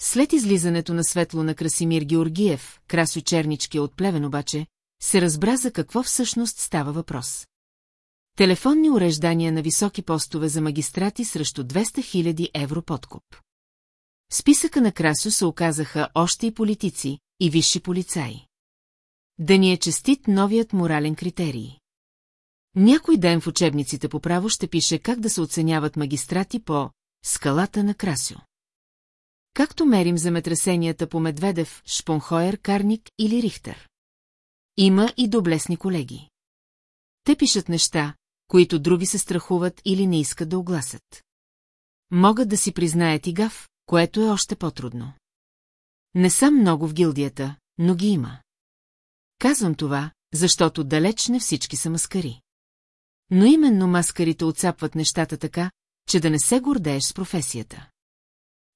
След излизането на светло на Красимир Георгиев, Красо Чернички от Плевен обаче, се разбра за какво всъщност става въпрос. Телефонни уреждания на високи постове за магистрати срещу 200 000 евро подкуп. В списъка на Красо се оказаха още и политици, и висши полицаи. Да ни е честит новият морален критерий. Някой ден в учебниците по право ще пише как да се оценяват магистрати по скалата на Красио. Както мерим земетресенията по Медведев, Шпонхойер, Карник или Рихтер. Има и доблесни колеги. Те пишат неща, които други се страхуват или не искат да огласят. Могат да си признаят и гав, което е още по-трудно. Не съм много в гилдията, но ги има. Казвам това, защото далеч не всички са маскари. Но именно маскарите отцапват нещата така, че да не се гордееш с професията.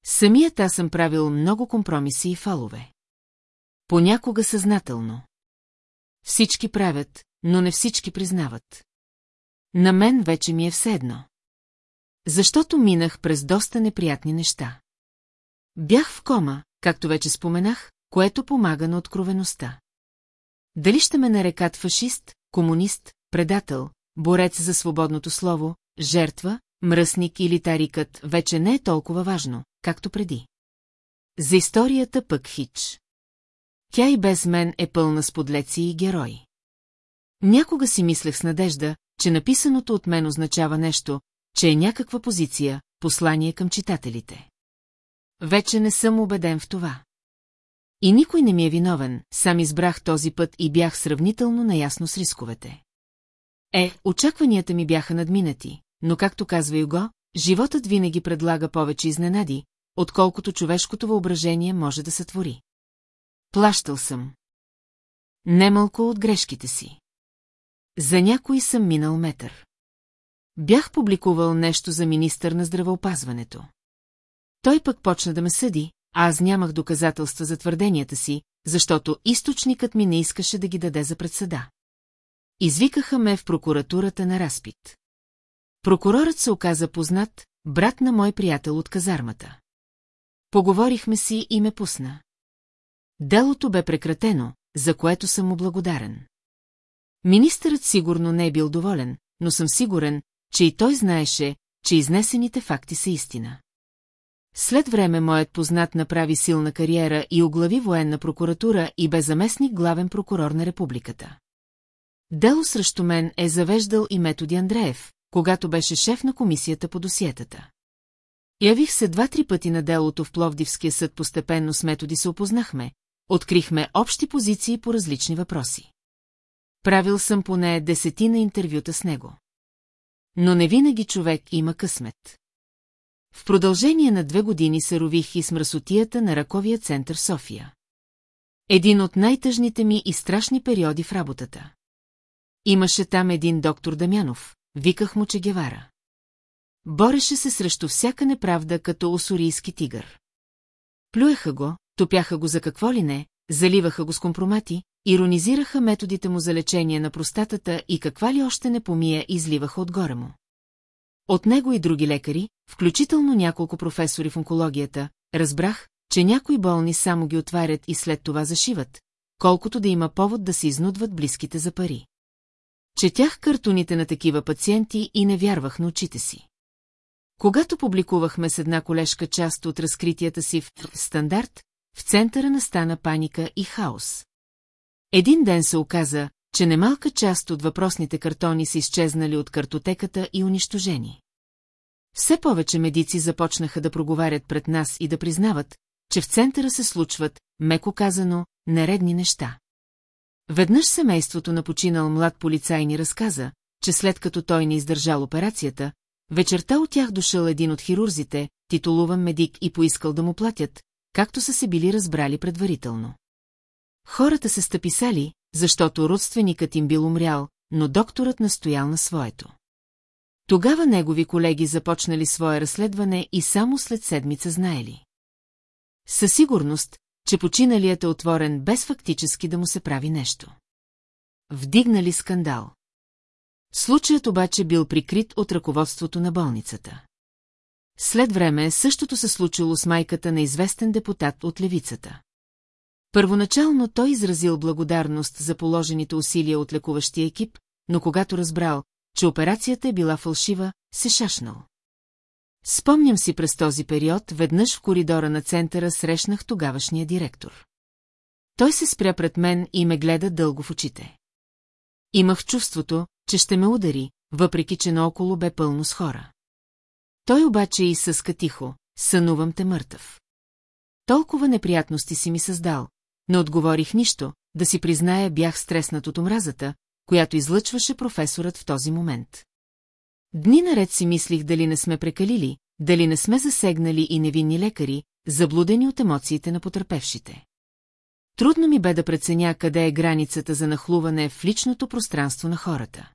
Самият аз съм правил много компромиси и фалове. Понякога съзнателно. Всички правят, но не всички признават. На мен вече ми е все едно. Защото минах през доста неприятни неща. Бях в кома, както вече споменах, което помага на откровеността. Дали ще ме нарекат фашист, комунист, предател, борец за свободното слово, жертва, мръсник или тарикът вече не е толкова важно, както преди. За историята пък хич. Тя и без мен е пълна с подлеци и герои. Някога си мислех с надежда, че написаното от мен означава нещо, че е някаква позиция, послание към читателите. Вече не съм убеден в това. И никой не ми е виновен, сам избрах този път и бях сравнително наясно с рисковете. Е, очакванията ми бяха надминати, но както казва Юго, животът винаги предлага повече изненади, отколкото човешкото въображение може да сътвори. Плащал съм. Немалко от грешките си. За някой съм минал метър. Бях публикувал нещо за министър на здравеопазването. Той пък почна да ме съди, а аз нямах доказателства за твърденията си, защото източникът ми не искаше да ги даде за предсъда. Извикаха ме в прокуратурата на разпит. Прокурорът се оказа познат, брат на мой приятел от казармата. Поговорихме си и ме пусна. Делото бе прекратено, за което съм му благодарен. Министърът сигурно не е бил доволен, но съм сигурен, че и той знаеше, че изнесените факти са истина. След време моят познат направи силна кариера и оглави военна прокуратура и бе заместник главен прокурор на републиката. Дело срещу мен е завеждал и Методи Андреев, когато беше шеф на комисията по досиетата. Явих се два-три пъти на делото в Пловдивския съд постепенно с Методи се опознахме, открихме общи позиции по различни въпроси. Правил съм поне десетина интервюта с него. Но не винаги човек има късмет. В продължение на две години се рових и с мръсотията на раковия център София. Един от най-тъжните ми и страшни периоди в работата. Имаше там един доктор Дамянов, виках му Че Гевара. Бореше се срещу всяка неправда като осорийски тигър. Плюеха го, топяха го за какво ли не, заливаха го с компромати, иронизираха методите му за лечение на простатата и каква ли още не помия изливаха отгоре му. От него и други лекари, включително няколко професори в онкологията, разбрах, че някои болни само ги отварят и след това зашиват, колкото да има повод да се изнудват близките за пари. Четях картоните на такива пациенти и не вярвах на очите си. Когато публикувахме с една колежка част от разкритията си в «Стандарт», в центъра настана паника и хаос. Един ден се оказа, че немалка част от въпросните картони са изчезнали от картотеката и унищожени. Все повече медици започнаха да проговарят пред нас и да признават, че в центъра се случват, меко казано, нередни неща. Веднъж семейството на починал млад полицай ни разказа, че след като той не издържал операцията, вечерта от тях дошъл един от хирурзите, титулуван медик и поискал да му платят, както са се били разбрали предварително. Хората се стъписали, защото родственикът им бил умрял, но докторът настоял на своето. Тогава негови колеги започнали свое разследване и само след седмица знаели. Със сигурност, че починалият е отворен без фактически да му се прави нещо. Вдигнали скандал. Случаят обаче бил прикрит от ръководството на болницата. След време същото се случило с майката на известен депутат от левицата. Първоначално той изразил благодарност за положените усилия от лекуващия екип, но когато разбрал, че операцията е била фалшива, се шашнал. Спомням си през този период, веднъж в коридора на центъра срещнах тогавашния директор. Той се спря пред мен и ме гледа дълго в очите. Имах чувството, че ще ме удари, въпреки че наоколо бе пълно с хора. Той обаче и съска тихо, сънувам те мъртъв. Толкова неприятности си ми създал, не отговорих нищо, да си призная бях стреснат от омразата, която излъчваше професорът в този момент. Дни наред си мислих дали не сме прекалили, дали не сме засегнали и невинни лекари, заблудени от емоциите на потърпевшите. Трудно ми бе да преценя къде е границата за нахлуване в личното пространство на хората.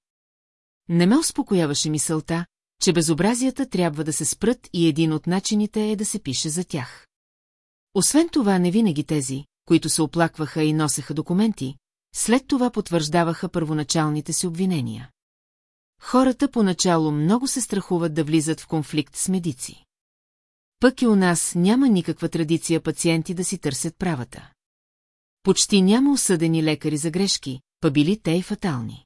Не ме успокояваше мисълта, че безобразията трябва да се спрат и един от начините е да се пише за тях. Освен това, не винаги тези, които се оплакваха и носеха документи, след това потвърждаваха първоначалните си обвинения. Хората поначало много се страхуват да влизат в конфликт с медици. Пък и у нас няма никаква традиция пациенти да си търсят правата. Почти няма осъдени лекари за грешки, па били те и фатални.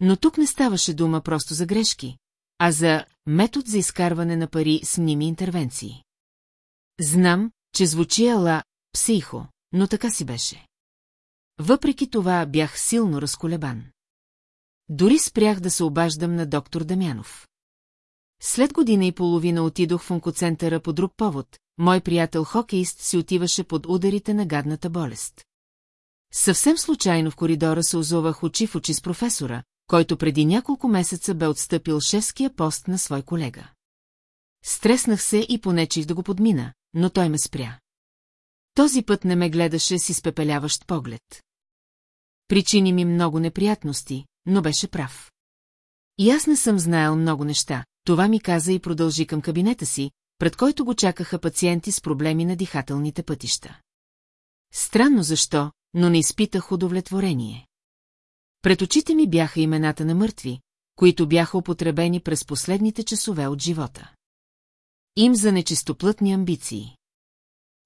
Но тук не ставаше дума просто за грешки, а за метод за изкарване на пари с мними интервенции. Знам, че звучи ала психо, но така си беше. Въпреки това бях силно разколебан. Дори спрях да се обаждам на доктор Дамянов. След година и половина отидох в онкоцентъра по друг повод, мой приятел хокеист си отиваше под ударите на гадната болест. Съвсем случайно в коридора се озовах очи в очи с професора, който преди няколко месеца бе отстъпил шефския пост на свой колега. Стреснах се и понечих да го подмина, но той ме спря. Този път не ме гледаше с изпепеляващ поглед. Причини ми много неприятности, но беше прав. И аз не съм знаел много неща, това ми каза и продължи към кабинета си, пред който го чакаха пациенти с проблеми на дихателните пътища. Странно защо, но не изпитах удовлетворение. Пред очите ми бяха имената на мъртви, които бяха употребени през последните часове от живота. Им за нечистоплътни амбиции.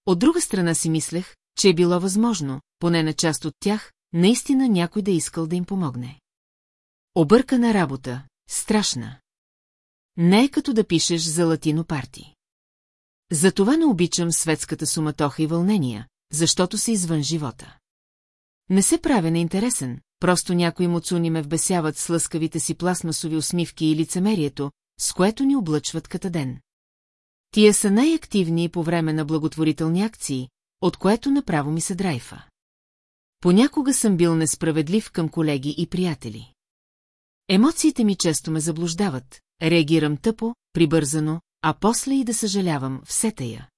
От друга страна си мислех, че е било възможно, поне на част от тях, наистина някой да искал да им помогне. Объркана работа, страшна. Не е като да пишеш за латино парти. Затова не обичам светската суматоха и вълнения, защото се извън живота. Не се правя неинтересен, просто някои муцуни ме вбесяват с лъскавите си пластмасови усмивки и лицемерието, с което ни облъчват като ден. Тия са най-активни по време на благотворителни акции, от което направо ми се драйфа. Понякога съм бил несправедлив към колеги и приятели. Емоциите ми често ме заблуждават, реагирам тъпо, прибързано, а после и да съжалявам все тая.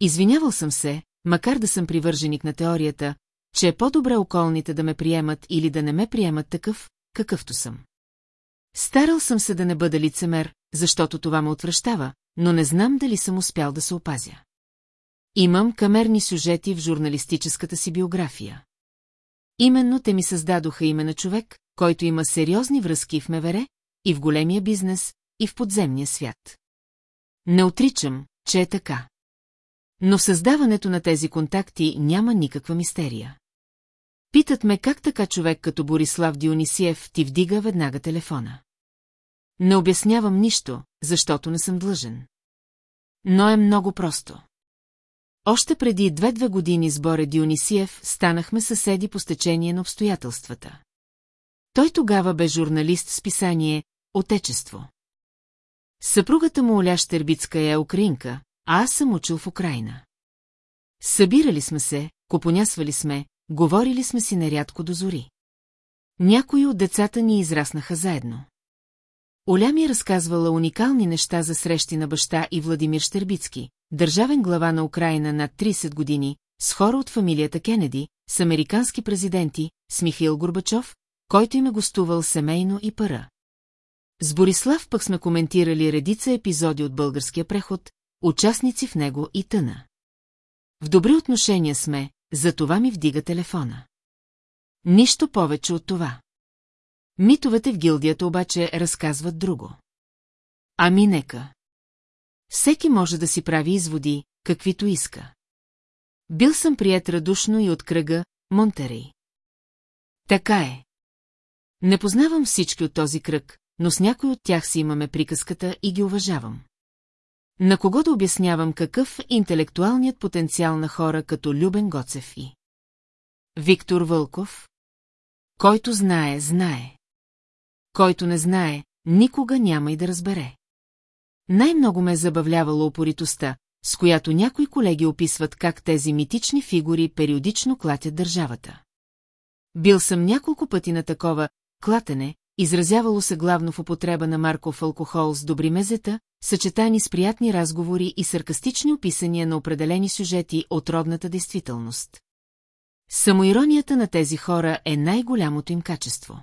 Извинявал съм се, макар да съм привърженик на теорията, че е по-добре околните да ме приемат или да не ме приемат такъв, какъвто съм. Старал съм се да не бъда лицемер, защото това ме отвръщава, но не знам дали съм успял да се опазя. Имам камерни сюжети в журналистическата си биография. Именно те ми създадоха име на човек, който има сериозни връзки в МВР, и в големия бизнес, и в подземния свят. Не отричам, че е така. Но в създаването на тези контакти няма никаква мистерия. Питат ме как така човек като Борислав Дионисиев ти вдига веднага телефона. Не обяснявам нищо, защото не съм длъжен. Но е много просто. Още преди две-две години с Боре Дионисиев станахме съседи по стечение на обстоятелствата. Той тогава бе журналист с писание «Отечество». Съпругата му Оля Штербицка е украинка, а аз съм учил в Украина. Събирали сме се, купонясвали сме, говорили сме си нарядко до зори. Някои от децата ни израснаха заедно. Оля ми е разказвала уникални неща за срещи на баща и Владимир Штербицки, държавен глава на Украина над 30 години, с хора от фамилията Кенеди, с американски президенти, с Михаил Горбачов, който им е гостувал семейно и пара. С Борислав пък сме коментирали редица епизоди от българския преход, участници в него и тъна. В добри отношения сме, за това ми вдига телефона. Нищо повече от това. Митовете в гилдията обаче разказват друго. Ами нека. Всеки може да си прави изводи, каквито иска. Бил съм прият радушно и от кръга Монтерей. Така е. Не познавам всички от този кръг, но с някой от тях си имаме приказката и ги уважавам. На кого да обяснявам какъв е интелектуалният потенциал на хора като Любен Гоцев и Виктор Вълков? Който знае, знае. Който не знае, никога няма и да разбере. Най-много ме забавлявала упоритостта, с която някои колеги описват как тези митични фигури периодично клатят държавата. Бил съм няколко пъти на такова клатене, изразявало се главно в употреба на марков алкохол с добри мезета, съчетани с приятни разговори и саркастични описания на определени сюжети от родната действителност. Самоиронията на тези хора е най-голямото им качество.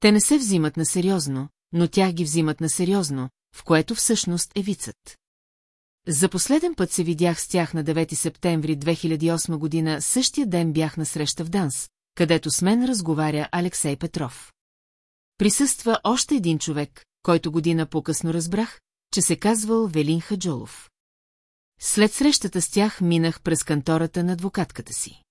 Те не се взимат на сериозно, но тях ги взимат на сериозно, в което всъщност е вицът. За последен път се видях с тях на 9 септември 2008 година, същия ден бях на среща в Данс, където с мен разговаря Алексей Петров. Присъства още един човек, който година по-късно разбрах, че се казвал Велин Хаджолов. След срещата с тях минах през кантората на адвокатката си.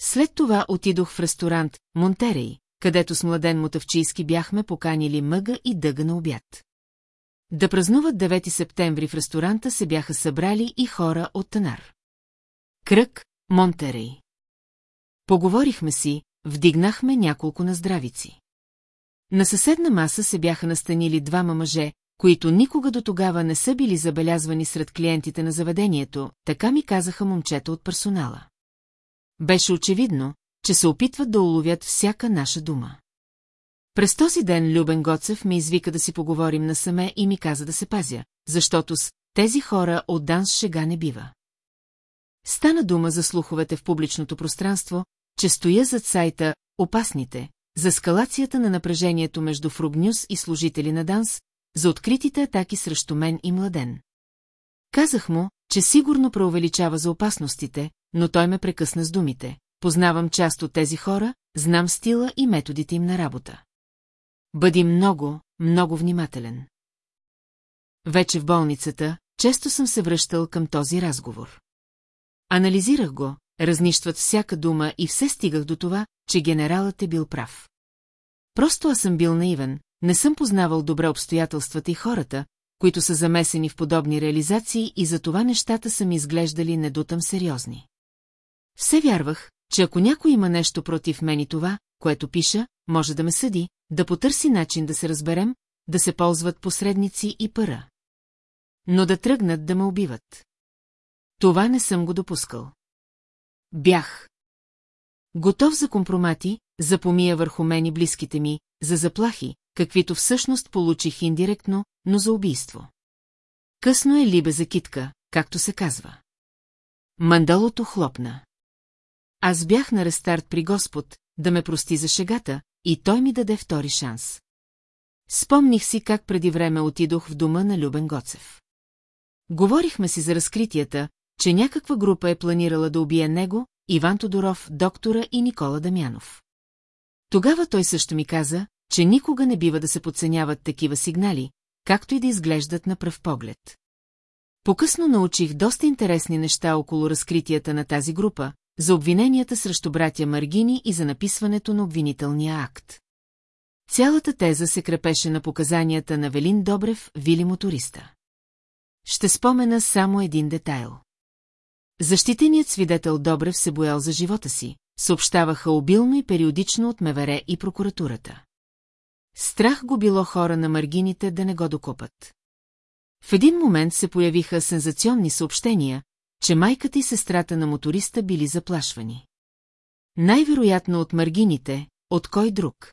След това отидох в ресторант Монтерей, където с младен Мотавчийски бяхме поканили мъга и дъга на обяд. Да празнуват 9 септември в ресторанта се бяха събрали и хора от Танар. Кръг, Монтерей. Поговорихме си, вдигнахме няколко наздравици. На съседна маса се бяха настанили двама мъже, които никога до тогава не са били забелязвани сред клиентите на заведението, така ми казаха момчета от персонала. Беше очевидно, че се опитват да уловят всяка наша дума. През този ден Любен Гоцев ме извика да си поговорим насаме и ми каза да се пазя, защото с тези хора от данс шега не бива. Стана дума за слуховете в публичното пространство, че стоя зад сайта «Опасните», за скалацията на напрежението между Фругнюс и служители на Данс, за откритите атаки срещу мен и младен. Казах му, че сигурно преувеличава за опасностите, но той ме прекъсна с думите. Познавам част от тези хора, знам стила и методите им на работа. Бъди много, много внимателен. Вече в болницата, често съм се връщал към този разговор. Анализирах го, разнищват всяка дума и все стигах до това, че генералът е бил прав. Просто аз съм бил наивен, не съм познавал добре обстоятелствата и хората, които са замесени в подобни реализации и за това нещата са ми изглеждали недутъм сериозни. Все вярвах, че ако някой има нещо против мен и това, което пиша, може да ме съди, да потърси начин да се разберем, да се ползват посредници и пара. Но да тръгнат да ме убиват. Това не съм го допускал. Бях. Готов за компромати, за помия върху мен и близките ми, за заплахи, каквито всъщност получих индиректно, но за убийство. Късно е либе за китка, както се казва. Мандалото хлопна. Аз бях на рестарт при Господ, да ме прости за шегата, и той ми даде втори шанс. Спомних си как преди време отидох в дома на Любен Гоцев. Говорихме си за разкритията, че някаква група е планирала да убие него, Иван Тодоров, доктора и Никола Дамянов. Тогава той също ми каза, че никога не бива да се подценяват такива сигнали, както и да изглеждат на пръв поглед. Покъсно научих доста интересни неща около разкритията на тази група, за обвиненията срещу братя Маргини и за написването на обвинителния акт. Цялата теза се крепеше на показанията на Велин Добрев, вили моториста. Ще спомена само един детайл. Защитеният свидетел Добрев се боял за живота си, съобщаваха обилно и периодично от Мевере и прокуратурата. Страх го било хора на маргините да не го докопат. В един момент се появиха сензационни съобщения, че майката и сестрата на моториста били заплашвани. Най-вероятно от маргините, от кой друг.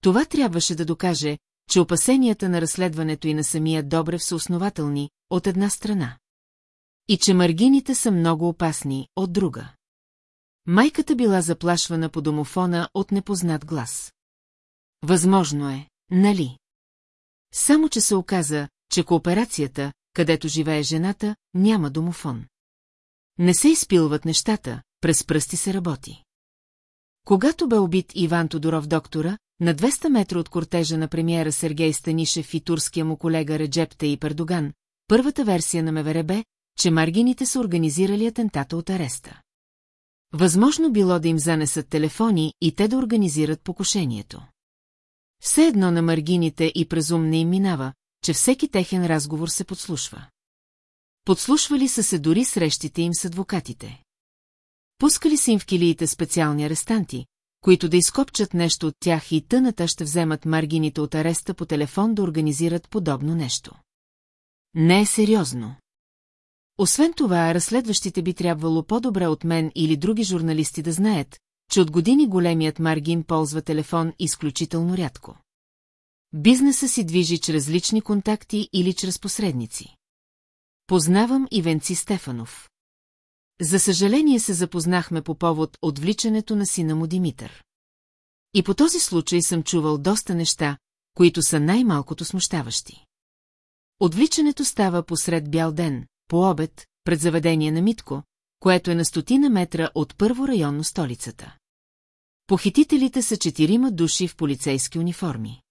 Това трябваше да докаже, че опасенията на разследването и на самия Добрев са основателни, от една страна. И че маргините са много опасни, от друга. Майката била заплашвана по домофона от непознат глас. Възможно е, нали? Само, че се оказа, че кооперацията, където живее жената, няма домофон. Не се изпилват нещата, през пръсти се работи. Когато бе убит Иван Тодоров доктора, на 200 метра от кортежа на премиера Сергей Станишев и турския му колега Реджепта и Пердоган, първата версия на МВР че маргините са организирали атентата от ареста. Възможно било да им занесат телефони и те да организират покушението. Все едно на маргините и презум не им минава, че всеки техен разговор се подслушва. Подслушвали са се дори срещите им с адвокатите. Пускали са им в килиите специални арестанти, които да изкопчат нещо от тях и тъната ще вземат маргините от ареста по телефон да организират подобно нещо. Не е сериозно. Освен това, разследващите би трябвало по-добре от мен или други журналисти да знаят, че от години големият Маргин ползва телефон изключително рядко. Бизнеса си движи чрез лични контакти или чрез посредници. Познавам и Венци Стефанов. За съжаление се запознахме по повод отвличането на сина му Димитър. И по този случай съм чувал доста неща, които са най-малкото смущаващи. Отвличането става посред бял ден, по обед, пред заведение на Митко, което е на стотина метра от първо районно столицата. Похитителите са четирима души в полицейски униформи.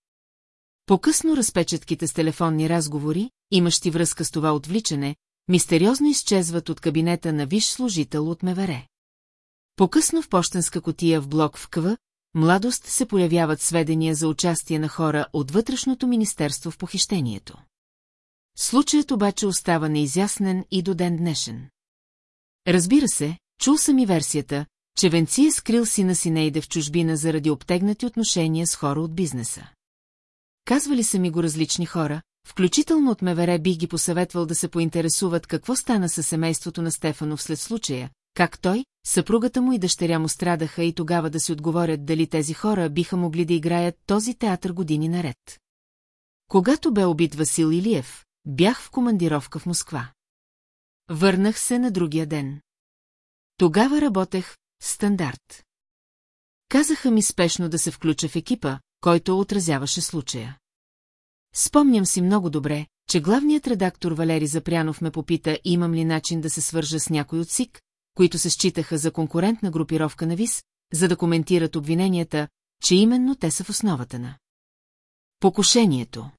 По-късно разпечатките с телефонни разговори, имащи връзка с това отвличане, мистериозно изчезват от кабинета на виш служител от МВР. По-късно в почтенска котия в блок в КВ, младост се появяват сведения за участие на хора от Вътрешното министерство в похищението. Случаят обаче остава неизяснен и до ден днешен. Разбира се, чул съм и версията, че Венци е скрил сина си Нейде в чужбина заради обтегнати отношения с хора от бизнеса. Казвали са ми го различни хора, включително от Мевере бих ги посъветвал да се поинтересуват какво стана със семейството на Стефанов след случая, как той, съпругата му и дъщеря му страдаха и тогава да си отговорят дали тези хора биха могли да играят този театър години наред. Когато бе убит Васил Илиев, бях в командировка в Москва. Върнах се на другия ден. Тогава работех стандарт. Казаха ми спешно да се включа в екипа, който отразяваше случая. Спомням си много добре, че главният редактор Валери Запрянов ме попита имам ли начин да се свържа с някой от СИК, които се считаха за конкурентна групировка на ВИС, за да коментират обвиненията, че именно те са в основата на покушението.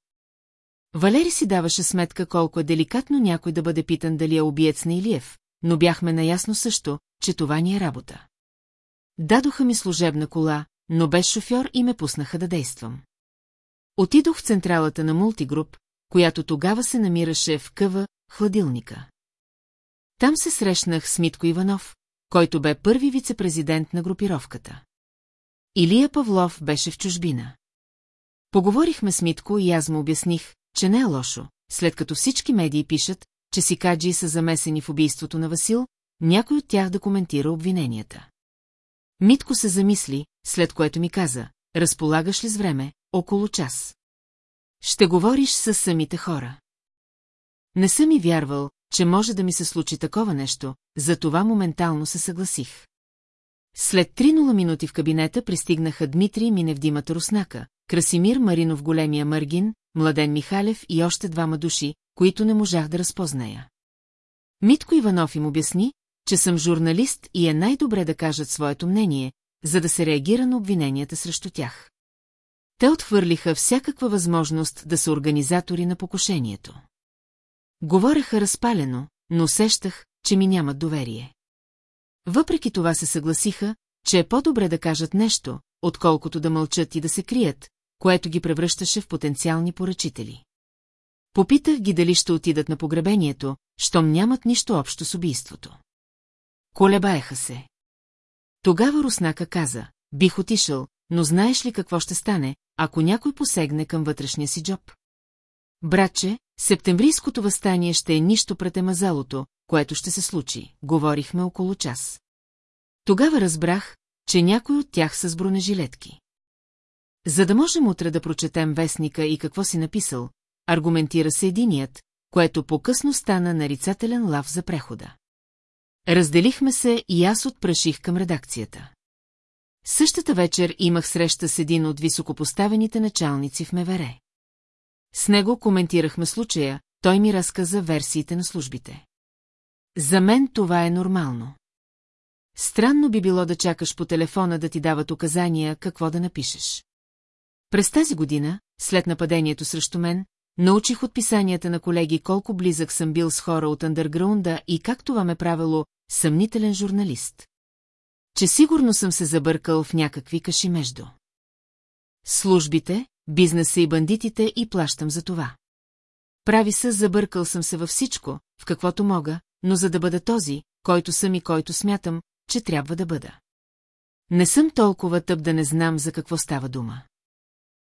Валери си даваше сметка колко е деликатно някой да бъде питан дали е убиец на Илиев, но бяхме наясно също, че това ни е работа. Дадоха ми служебна кола, но без шофьор и ме пуснаха да действам. Отидох в централата на мултигруп, която тогава се намираше в къва, хладилника. Там се срещнах с Митко Иванов, който бе първи вице-президент на групировката. Илия Павлов беше в чужбина. Поговорихме с Митко и аз му обясних, че не е лошо, след като всички медии пишат, че сикаджи са замесени в убийството на Васил, някой от тях да коментира обвиненията. Митко се замисли, след което ми каза, разполагаш ли с време, около час. Ще говориш с самите хора. Не съм и вярвал, че може да ми се случи такова нещо, затова моментално се съгласих. След 3-0 минути в кабинета пристигнаха Дмитрий Миневдимата Руснака, Красимир Маринов големия Маргин, Младен Михалев и още двама души, които не можах да разпозная. Митко Иванов им обясни, че съм журналист и е най-добре да кажат своето мнение, за да се реагира на обвиненията срещу тях. Те отхвърлиха всякаква възможност да са организатори на покушението. Говореха разпалено, но усещах, че ми нямат доверие. Въпреки това се съгласиха, че е по-добре да кажат нещо, отколкото да мълчат и да се крият, което ги превръщаше в потенциални поръчители. Попитах ги дали ще отидат на погребението, щом нямат нищо общо с убийството. Колебаеха се. Тогава Руснака каза, бих отишъл, но знаеш ли какво ще стане, ако някой посегне към вътрешния си джоб? Братче, септемврийското възстание ще е нищо пред емазалото, което ще се случи, говорихме около час. Тогава разбрах, че някой от тях са с бронежилетки. За да можем утре да прочетем вестника и какво си написал, аргументира се единият, което по-късно стана нарицателен лав за прехода. Разделихме се и аз отпраших към редакцията. Същата вечер имах среща с един от високопоставените началници в МВР. С него коментирахме случая, той ми разказа версиите на службите. За мен това е нормално. Странно би било да чакаш по телефона да ти дават указания какво да напишеш. През тази година, след нападението срещу мен, научих от писанията на колеги колко близък съм бил с хора от андерграунда и как това ме правило съмнителен журналист. Че сигурно съм се забъркал в някакви каши между. Службите, бизнеса и бандитите и плащам за това. Прави се, забъркал съм се във всичко, в каквото мога, но за да бъда този, който съм и който смятам, че трябва да бъда. Не съм толкова тъп да не знам за какво става дума.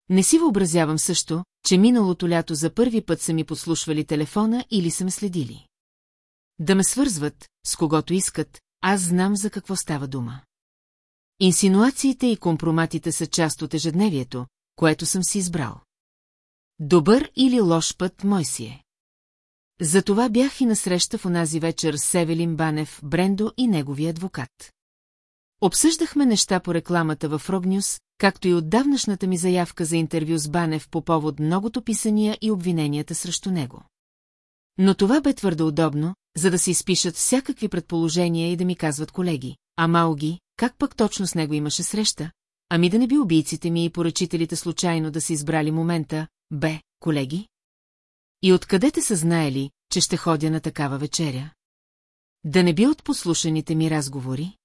Не си въобразявам също, че миналото лято за първи път са ми подслушвали телефона или са ме следили. Да ме свързват, с когото искат, аз знам за какво става дума. Инсинуациите и компроматите са част от ежедневието, което съм си избрал. Добър или лош път мой си е. Затова бях и насреща в онази вечер с Севелин Банев, Брендо и неговия адвокат. Обсъждахме неща по рекламата в Рогнюс, както и отдавнашната ми заявка за интервю с Банев по повод многото писания и обвиненията срещу него. Но това бе твърде удобно, за да се изпишат всякакви предположения и да ми казват колеги. А Мауги, как пък точно с него имаше среща? Ами да не би убийците ми и поръчителите случайно да се избрали момента, бе, колеги? И откъде те са знаели, че ще ходя на такава вечеря? Да не би от послушаните ми разговори?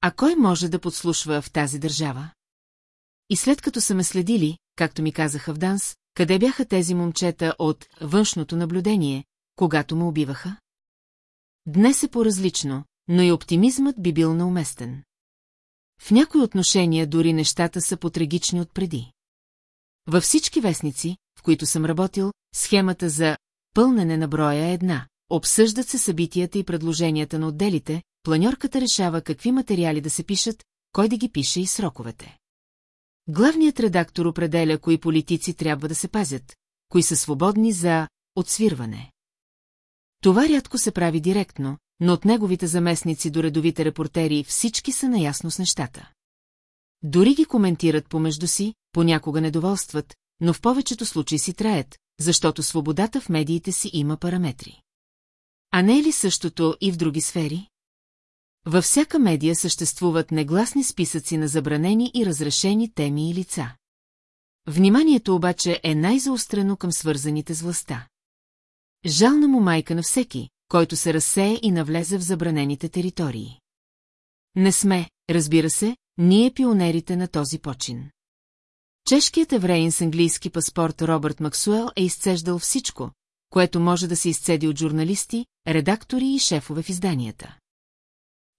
А кой може да подслушва в тази държава? И след като са ме следили, както ми казаха в Данс, къде бяха тези момчета от външното наблюдение, когато ме убиваха? Днес е по-различно, но и оптимизмът би бил неуместен. В някои отношения дори нещата са потрагични от преди. Във всички вестници, в които съм работил, схемата за пълнене на броя е една. Обсъждат се събитията и предложенията на отделите, планьорката решава какви материали да се пишат, кой да ги пише и сроковете. Главният редактор определя кои политици трябва да се пазят, кои са свободни за отсвирване. Това рядко се прави директно, но от неговите заместници до редовите репортери всички са наясно с нещата. Дори ги коментират помежду си, понякога недоволстват, но в повечето случаи си траят, защото свободата в медиите си има параметри. А не е ли същото и в други сфери? Във всяка медия съществуват негласни списъци на забранени и разрешени теми и лица. Вниманието обаче е най-заострено към свързаните с властта. Жална му майка на всеки, който се разсее и навлезе в забранените територии. Не сме, разбира се, ние пионерите на този почин. Чешкият евреин с английски паспорт Робърт Максуел е изцеждал всичко, което може да се изцеди от журналисти, редактори и шефове в изданията.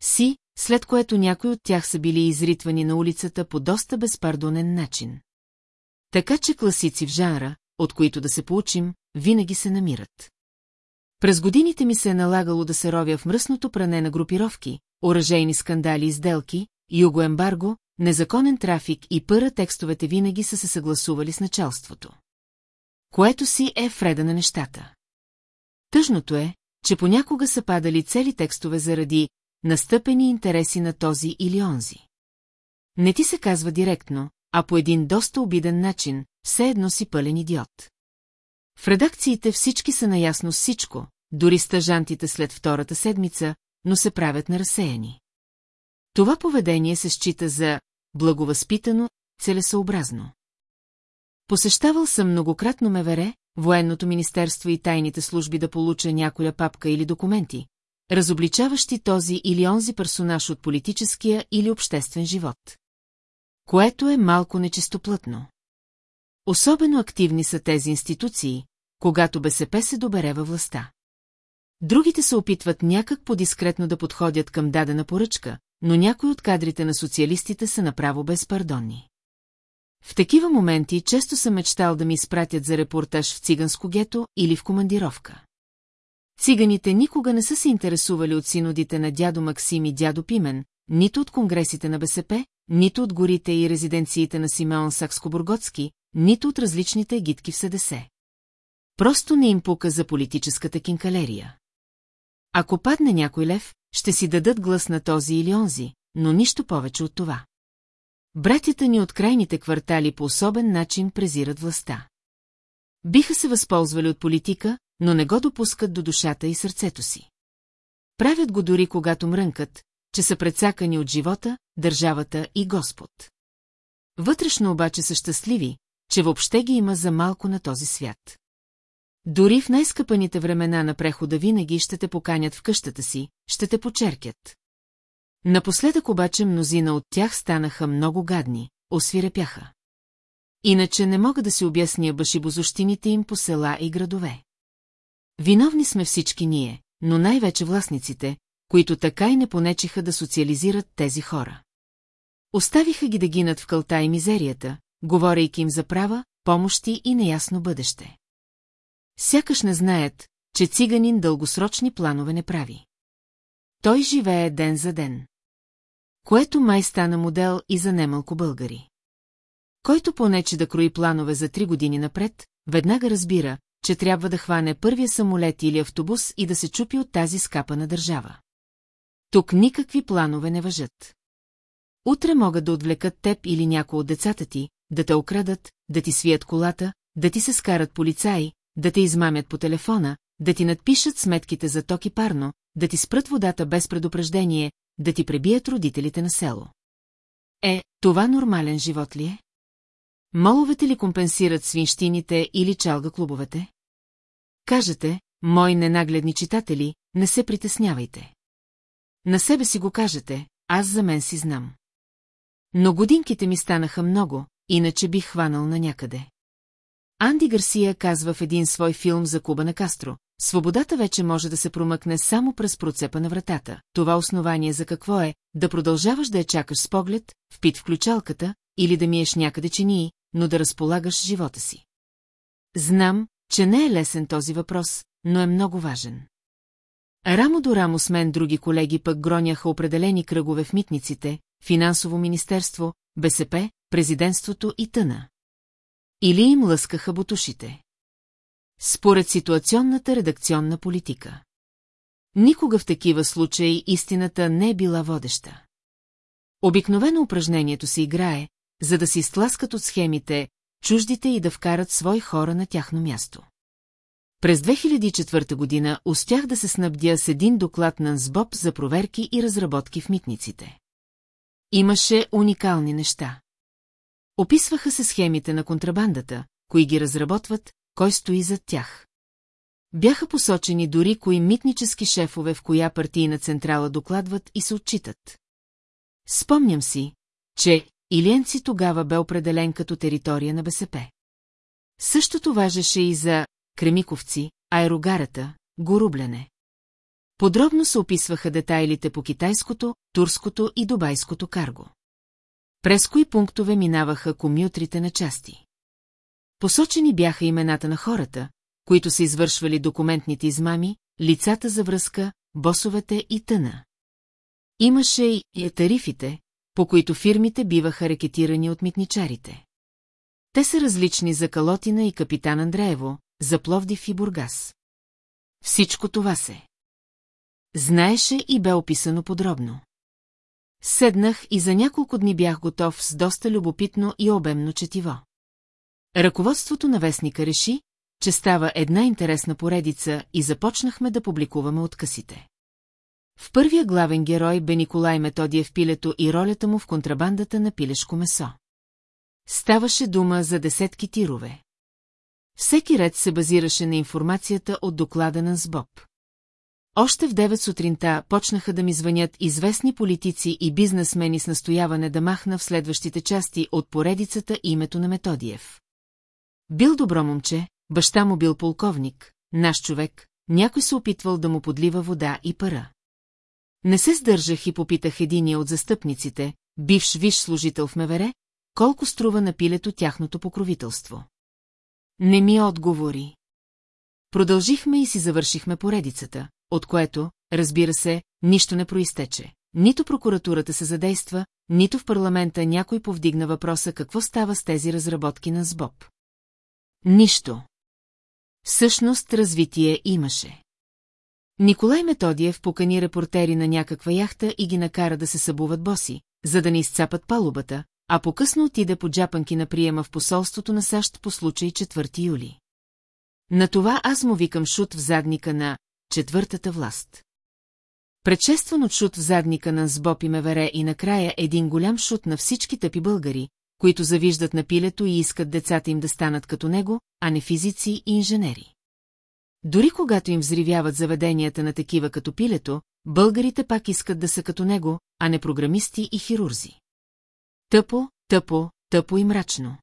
Си, след което някои от тях са били изритвани на улицата по доста безпардонен начин. Така че класици в жанра, от които да се получим, винаги се намират. През годините ми се е налагало да се ровя в мръсното пране на групировки, оръжейни скандали и сделки, югоембарго, незаконен трафик и пъра текстовете винаги са се съгласували с началството. Което си е вреда на нещата. Тъжното е, че понякога са падали цели текстове заради настъпени интереси на този или онзи. Не ти се казва директно, а по един доста обиден начин, все едно си пълен идиот. В редакциите всички са наясно всичко, дори стъжантите след втората седмица, но се правят на разсеяни. Това поведение се счита за благовъзпитано, целесообразно. Посещавал съм многократно МВР, военното министерство и тайните служби да получа някоя папка или документи, разобличаващи този или онзи персонаж от политическия или обществен живот. Което е малко нечистоплътно. Особено активни са тези институции, когато БСП се добере във властта. Другите се опитват някак по-дискретно да подходят към дадена поръчка, но някои от кадрите на социалистите са направо безпардонни. В такива моменти често съм мечтал да ми изпратят за репортаж в циганско гето или в командировка. Циганите никога не са се интересували от синодите на дядо Максим и дядо Пимен, нито от конгресите на БСП, нито от горите и резиденциите на Симеон Сакскобургоцки, нито от различните гидки в СДС. Просто не им пука за политическата кинкалерия. Ако падне някой лев, ще си дадат глас на този или онзи, но нищо повече от това. Братята ни от крайните квартали по особен начин презират властта. Биха се възползвали от политика, но не го допускат до душата и сърцето си. Правят го дори когато мрънкат, че са предсакани от живота, държавата и Господ. Вътрешно обаче са щастливи, че въобще ги има за малко на този свят. Дори в най-скъпаните времена на прехода винаги ще те поканят в къщата си, ще те почеркят. Напоследък обаче мнозина от тях станаха много гадни, освирепяха. Иначе не мога да си обясня башибозощините им по села и градове. Виновни сме всички ние, но най-вече властниците, които така и не понечиха да социализират тези хора. Оставиха ги да гинат в кълта и мизерията, говорейки им за права, помощи и неясно бъдеще. Сякаш не знаят, че циганин дългосрочни планове не прави. Той живее ден за ден. Което май стана модел и за немалко българи. Който понече да крои планове за три години напред, веднага разбира, че трябва да хване първия самолет или автобус и да се чупи от тази скапана държава. Тук никакви планове не въжат. Утре могат да отвлекат теб или някой от децата ти, да те окрадат, да ти свият колата, да ти се скарат полицаи, да те измамят по телефона, да ти надпишат сметките за ток и парно, да ти спрат водата без предупреждение, да ти пребият родителите на село. Е, това нормален живот ли е? Моловете ли компенсират свинщините или чалга клубовете? Кажете, мои ненагледни читатели, не се притеснявайте. На себе си го кажете, аз за мен си знам. Но годинките ми станаха много, иначе бих хванал на някъде. Анди Гарсия казва в един свой филм за Куба на Кастро, свободата вече може да се промъкне само през процепа на вратата. Това основание за какво е, да продължаваш да я чакаш с поглед, впит в ключалката, или да миеш някъде чинии, но да разполагаш живота си. Знам, че не е лесен този въпрос, но е много важен. Рамо до рамо с мен други колеги пък гроняха определени кръгове в митниците, финансово министерство, БСП, президентството и тъна. Или им лъскаха бутушите. Според ситуационната редакционна политика. Никога в такива случаи истината не е била водеща. Обикновено упражнението се играе, за да се изтласкат от схемите, чуждите и да вкарат свои хора на тяхно място. През 2004 година успях да се снабдя с един доклад на НСБОП за проверки и разработки в митниците. Имаше уникални неща. Описваха се схемите на контрабандата, кои ги разработват, кой стои зад тях. Бяха посочени дори кои митнически шефове в коя партийна централа докладват и се отчитат. Спомням си, че Илиенци тогава бе определен като територия на БСП. Същото важеше и за Кремиковци, аерогарата, горубляне. Подробно се описваха детайлите по китайското, турското и дубайското карго. През кои пунктове минаваха комютрите на части. Посочени бяха имената на хората, които са извършвали документните измами, лицата за връзка, босовете и тъна. Имаше и тарифите, по които фирмите биваха рекетирани от митничарите. Те са различни за Калотина и капитан Андреево, за Пловдив и Бургас. Всичко това се. Знаеше и бе описано подробно. Седнах и за няколко дни бях готов с доста любопитно и обемно четиво. Ръководството на вестника реши, че става една интересна поредица и започнахме да публикуваме откъсите. В първия главен герой бе Николай Методиев пилето и ролята му в контрабандата на пилешко месо. Ставаше дума за десетки тирове. Всеки ред се базираше на информацията от доклада на СБОП. Още в 9 сутринта почнаха да ми звънят известни политици и бизнесмени с настояване да махна в следващите части от поредицата името на Методиев. Бил добро момче, баща му бил полковник, наш човек, някой се опитвал да му подлива вода и пара. Не се сдържах и попитах единия от застъпниците, бивш виш служител в Мевере, колко струва на пилето тяхното покровителство. Не ми отговори. Продължихме и си завършихме поредицата, от което, разбира се, нищо не проистече. Нито прокуратурата се задейства, нито в парламента някой повдигна въпроса какво става с тези разработки на СБОП. Нищо. Всъщност развитие имаше. Николай Методиев покани репортери на някаква яхта и ги накара да се събуват боси, за да не изцапат палубата, а по-късно отиде по джапанки на приема в посолството на САЩ по случай 4 юли. На това аз му викам шут в задника на четвъртата власт. Предшестван от шут в задника на Сбоп и Мевере и накрая един голям шут на всички тъпи българи, които завиждат на пилето и искат децата им да станат като него, а не физици и инженери. Дори когато им взривяват заведенията на такива като пилето, българите пак искат да са като него, а не програмисти и хирурзи. Тъпо, тъпо, тъпо и мрачно.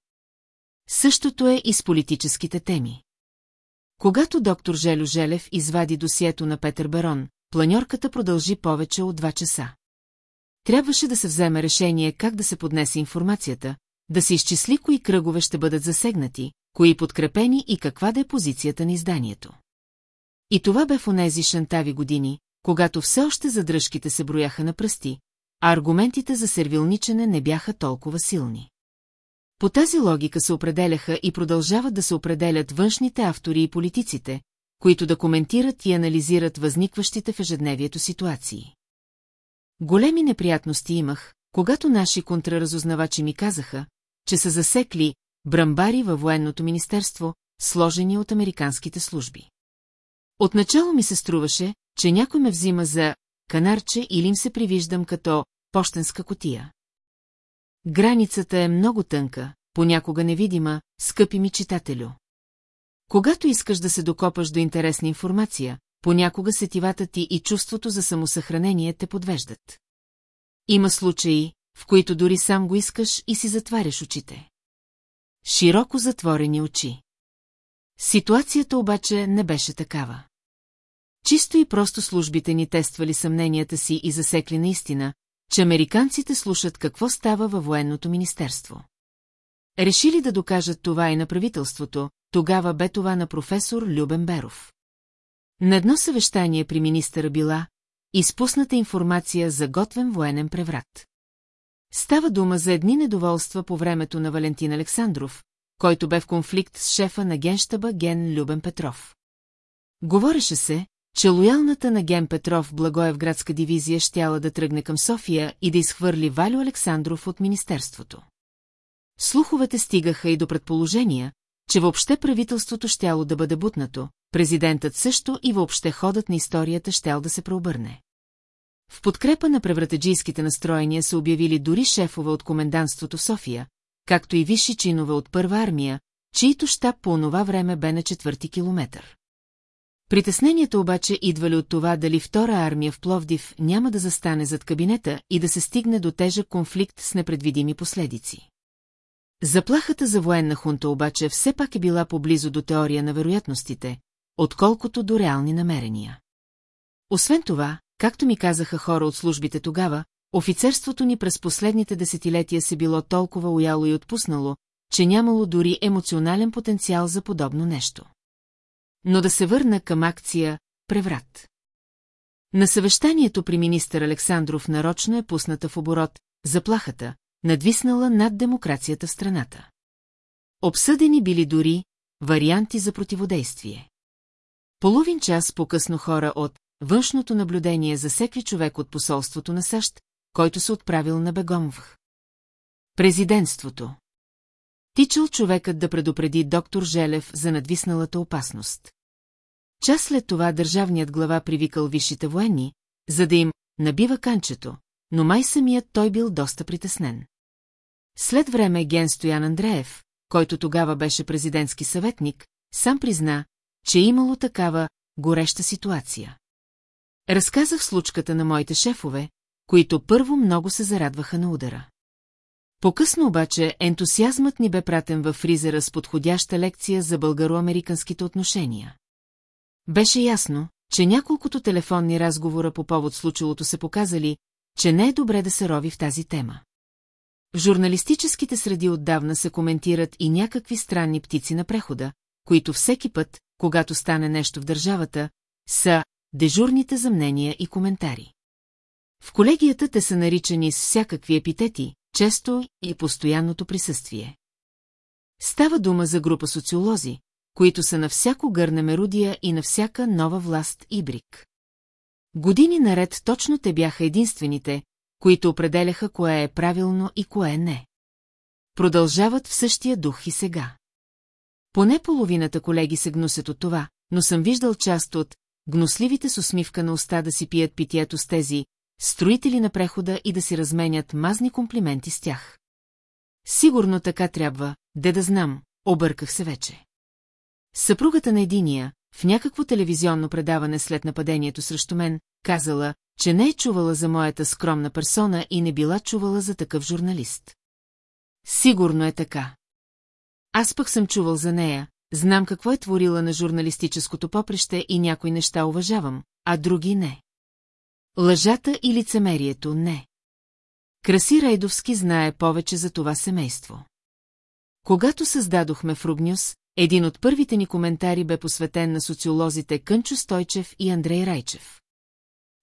Същото е и с политическите теми. Когато доктор Желю Желев извади досието на Петър Барон, планьорката продължи повече от два часа. Трябваше да се вземе решение как да се поднесе информацията, да се изчисли кои кръгове ще бъдат засегнати, кои подкрепени и каква да е позицията на изданието. И това бе в онези шантави години, когато все още задръжките се брояха на пръсти, а аргументите за сервилничене не бяха толкова силни. По тази логика се определяха и продължават да се определят външните автори и политиците, които да коментират и анализират възникващите в ежедневието ситуации. Големи неприятности имах, когато наши контраразузнавачи ми казаха, че са засекли брамбари във военното министерство, сложени от американските служби. Отначало ми се струваше, че някой ме взима за канарче или им се привиждам като почтенска котия. Границата е много тънка, понякога невидима, скъпи ми читателю. Когато искаш да се докопаш до интересна информация, понякога сетивата ти и чувството за самосъхранение те подвеждат. Има случаи, в които дори сам го искаш и си затваряш очите. Широко затворени очи. Ситуацията обаче не беше такава. Чисто и просто службите ни тествали съмненията си и засекли наистина, че американците слушат какво става във военното министерство. Решили да докажат това и на правителството, тогава бе това на професор Любен Беров. На едно съвещание при министъра била изпусната информация за готвен военен преврат. Става дума за едни недоволства по времето на Валентин Александров, който бе в конфликт с шефа на генштаба Ген Любен Петров. Говореше се, че лоялната на Ген Петров Благоевградска дивизия щяла да тръгне към София и да изхвърли Валю Александров от Министерството. Слуховете стигаха и до предположения, че въобще правителството щяло да бъде бутнато, президентът също и въобще ходът на историята щял да се преобърне. В подкрепа на превратаджийските настроения са обявили дори шефове от комендантството в София, както и висши чинове от първа армия, чието щаб по онова време бе на четвърти километър. Притесненията обаче идвали от това дали втора армия в Пловдив няма да застане зад кабинета и да се стигне до тежък конфликт с непредвидими последици. Заплахата за военна хунта обаче все пак е била поблизо до теория на вероятностите, отколкото до реални намерения. Освен това, както ми казаха хора от службите тогава, офицерството ни през последните десетилетия се било толкова уяло и отпуснало, че нямало дори емоционален потенциал за подобно нещо. Но да се върна към акция «Преврат». На съвещанието при министър Александров нарочно е пусната в оборот заплахата, надвиснала над демокрацията в страната. Обсъдени били дори варианти за противодействие. Половин час по-късно хора от външното наблюдение засекли човек от посолството на САЩ, който се отправил на Бегомв. Президентството. Тичал човекът да предупреди доктор Желев за надвисналата опасност. Час след това държавният глава привикал висшите военни, за да им набива канчето, но май самият той бил доста притеснен. След време ген Стоян Андреев, който тогава беше президентски съветник, сам призна, че е имало такава гореща ситуация. Разказах случката на моите шефове, които първо много се зарадваха на удара. По-късно обаче ентусиазмът ни бе пратен във фризера с подходяща лекция за българо-американските отношения. Беше ясно, че няколкото телефонни разговора по повод случилото се показали, че не е добре да се рови в тази тема. В журналистическите среди отдавна се коментират и някакви странни птици на прехода, които всеки път, когато стане нещо в държавата, са дежурните за мнения и коментари. В колегията те са наричани с всякакви епитети, често и постоянното присъствие. Става дума за група социолози, които са на всяко гърне мерудия и на всяка нова власт и брик. Години наред точно те бяха единствените, които определяха кое е правилно и кое не. Продължават в същия дух и сега. Поне половината колеги се гнусят от това, но съм виждал част от гносливите с усмивка на уста да си пият питието с тези, строители на прехода и да си разменят мазни комплименти с тях. Сигурно така трябва, де да знам, обърках се вече. Съпругата на единия, в някакво телевизионно предаване след нападението срещу мен, казала, че не е чувала за моята скромна персона и не била чувала за такъв журналист. Сигурно е така. Аз пък съм чувал за нея, знам какво е творила на журналистическото попреще и някои неща уважавам, а други не. Лъжата и лицемерието не. Краси Рейдовски знае повече за това семейство. Когато създадохме Фругнюс, един от първите ни коментари бе посветен на социолозите Кънчо Стойчев и Андрей Райчев.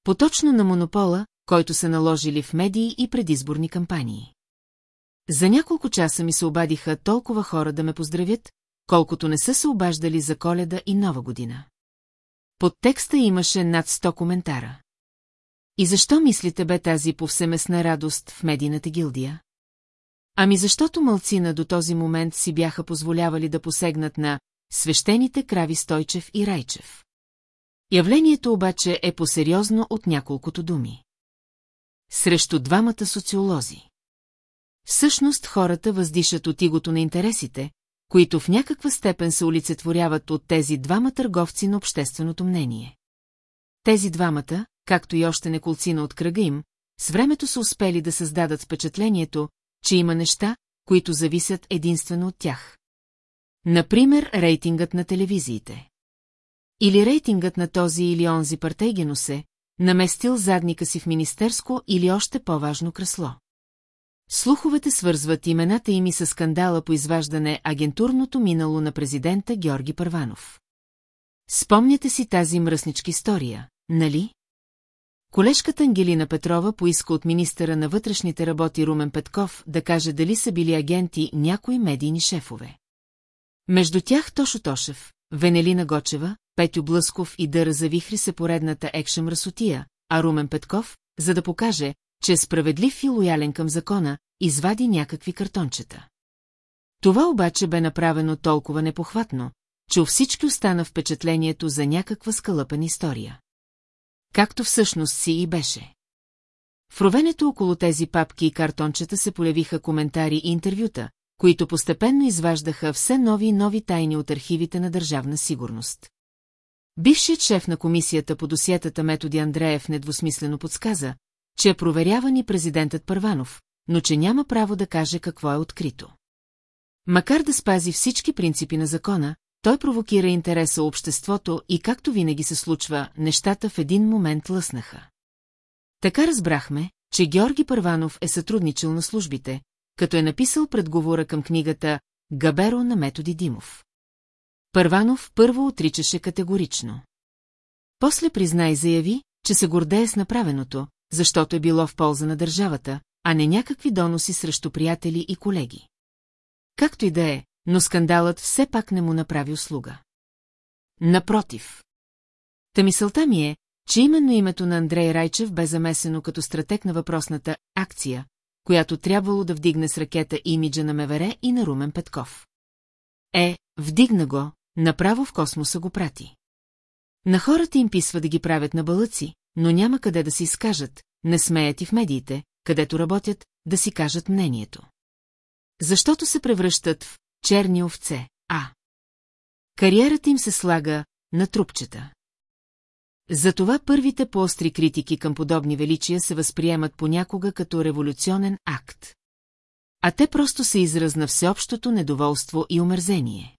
Поточно на монопола, който са наложили в медии и предизборни кампании. За няколко часа ми се обадиха толкова хора да ме поздравят, колкото не са се обаждали за коледа и нова година. Под текста имаше над 100 коментара. И защо мислите бе тази повсеместна радост в медийната гилдия? Ами защото мълцина до този момент си бяха позволявали да посегнат на свещените крави Стойчев и Райчев. Явлението обаче е посериозно от няколкото думи. Срещу двамата социолози. Всъщност хората въздишат от игото на интересите, които в някаква степен се олицетворяват от тези двама търговци на общественото мнение. Тези двамата, както и още неколцина от кръга им, с времето са успели да създадат впечатлението, че има неща, които зависят единствено от тях. Например, рейтингът на телевизиите. Или рейтингът на този или онзи партейгеносе, наместил задника си в министерско или още по-важно кресло. Слуховете свързват имената им и с скандала по изваждане агентурното минало на президента Георги Първанов. Спомняте си тази мръснички история, нали? Колежката Ангелина Петрова поиска от министъра на вътрешните работи Румен Петков да каже дали са били агенти някои медийни шефове. Между тях Тошо Тошев, Венелина Гочева, Петю Блъсков и Дъра завихри се поредната екшем расотия, а Румен Петков, за да покаже, че е справедлив и лоялен към закона, извади някакви картончета. Това обаче бе направено толкова непохватно, че у всички остана впечатлението за някаква скълъпен история. Както всъщност си и беше. В ровенето около тези папки и картончета се полявиха коментари и интервюта, които постепенно изваждаха все нови и нови тайни от архивите на държавна сигурност. Бившият шеф на комисията по досиетата Методи Андреев недвусмислено подсказа, че е проверяван и президентът Първанов, но че няма право да каже какво е открито. Макар да спази всички принципи на закона, той провокира интереса обществото и както винаги се случва, нещата в един момент лъснаха. Така разбрахме, че Георги Първанов е сътрудничил на службите, като е написал предговора към книгата «Габеро на методи Димов». Първанов първо отричаше категорично. После призна и заяви, че се гордее с направеното, защото е било в полза на държавата, а не някакви доноси срещу приятели и колеги. Както и да е, но скандалът все пак не му направи услуга. Напротив. Та мисълта ми е, че именно името на Андрей Райчев бе замесено като стратег на въпросната акция, която трябвало да вдигне с ракета имиджа на Мевере и на Румен Петков. Е, вдигна го, направо в космоса го прати. На хората им писва да ги правят на балъци, но няма къде да си изкажат, не смеят и в медиите, където работят, да си кажат мнението. Защото се превръщат в черни овце, а. Кариерата им се слага на трупчета. Затова първите по-остри критики към подобни величия се възприемат понякога като революционен акт. А те просто се израз на всеобщото недоволство и омерзение.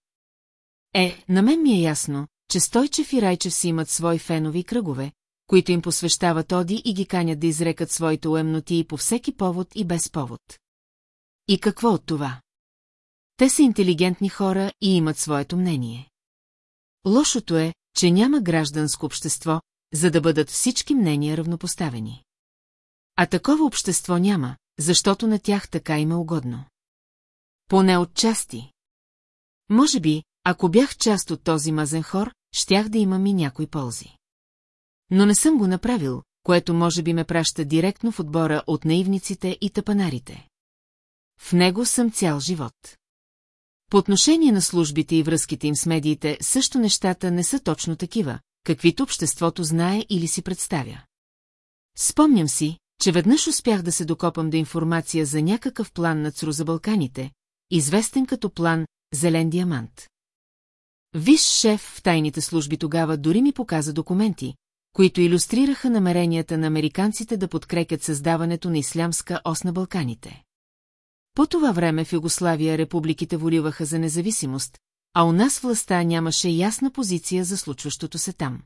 Е, на мен ми е ясно, че Стойчев и Райчев си имат свои фенови кръгове, които им посвещават оди и ги канят да изрекат своите уемноти по всеки повод и без повод. И какво от това? Те са интелигентни хора и имат своето мнение. Лошото е, че няма гражданско общество, за да бъдат всички мнения равнопоставени. А такова общество няма, защото на тях така им е угодно. Поне от части. Може би, ако бях част от този мазен хор, щях да имам и някои ползи. Но не съм го направил, което може би ме праща директно в отбора от наивниците и тъпанарите. В него съм цял живот. По отношение на службите и връзките им с медиите, също нещата не са точно такива, каквито обществото знае или си представя. Спомням си, че веднъж успях да се докопам до информация за някакъв план на ЦРУ за Балканите, известен като план «Зелен диамант». Виш шеф в тайните служби тогава дори ми показа документи, които иллюстрираха намеренията на американците да подкрепят създаването на ислямска ос на Балканите. По това време в Югославия републиките воливаха за независимост, а у нас властта нямаше ясна позиция за случващото се там.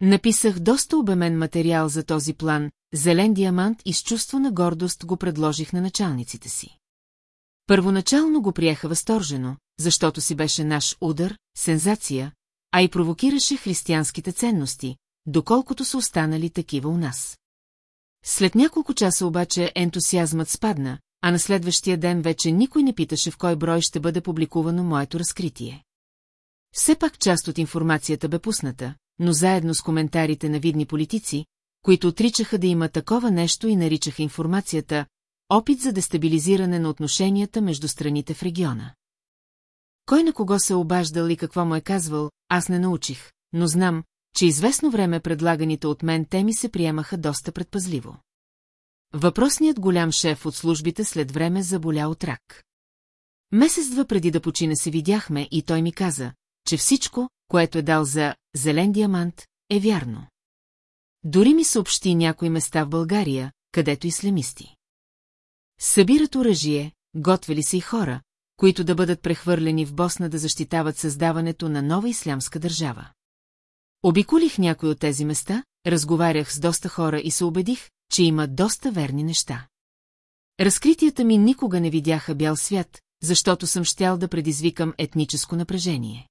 Написах доста обемен материал за този план, зелен диамант и с чувство на гордост го предложих на началниците си. Първоначално го приеха възторжено, защото си беше наш удар, сензация, а и провокираше християнските ценности, доколкото са останали такива у нас. След няколко часа обаче ентусиазмът спадна, а на следващия ден вече никой не питаше в кой брой ще бъде публикувано моето разкритие. Все пак част от информацията бе пусната, но заедно с коментарите на видни политици, които отричаха да има такова нещо и наричаха информацията опит за дестабилизиране на отношенията между страните в региона. Кой на кого се обаждал и какво му е казвал, аз не научих, но знам, че известно време предлаганите от мен теми се приемаха доста предпазливо. Въпросният голям шеф от службите след време заболя от рак. Месец-два преди да почине се видяхме и той ми каза, че всичко, което е дал за зелен диамант, е вярно. Дори ми съобщи някои места в България, където ислямисти. Събират оръжие, готвели се и хора, които да бъдат прехвърлени в Босна да защитават създаването на нова ислямска държава. Обиколих някои от тези места, разговарях с доста хора и се убедих, че има доста верни неща. Разкритията ми никога не видяха бял свят, защото съм щял да предизвикам етническо напрежение.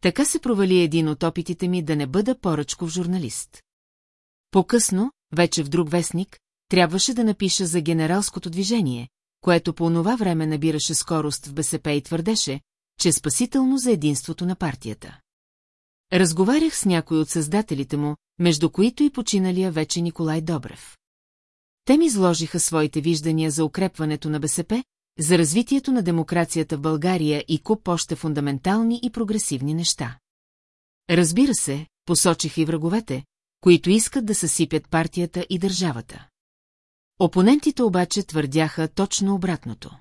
Така се провали един от опитите ми да не бъда поръчков журналист. По-късно, вече в друг вестник, трябваше да напиша за генералското движение, което по онова време набираше скорост в БСП и твърдеше, че е спасително за единството на партията. Разговарях с някой от създателите му, между които и починалия вече Николай Добрев. Те ми изложиха своите виждания за укрепването на БСП, за развитието на демокрацията в България и куп още фундаментални и прогресивни неща. Разбира се, посочих и враговете, които искат да съсипят партията и държавата. Опонентите обаче твърдяха точно обратното.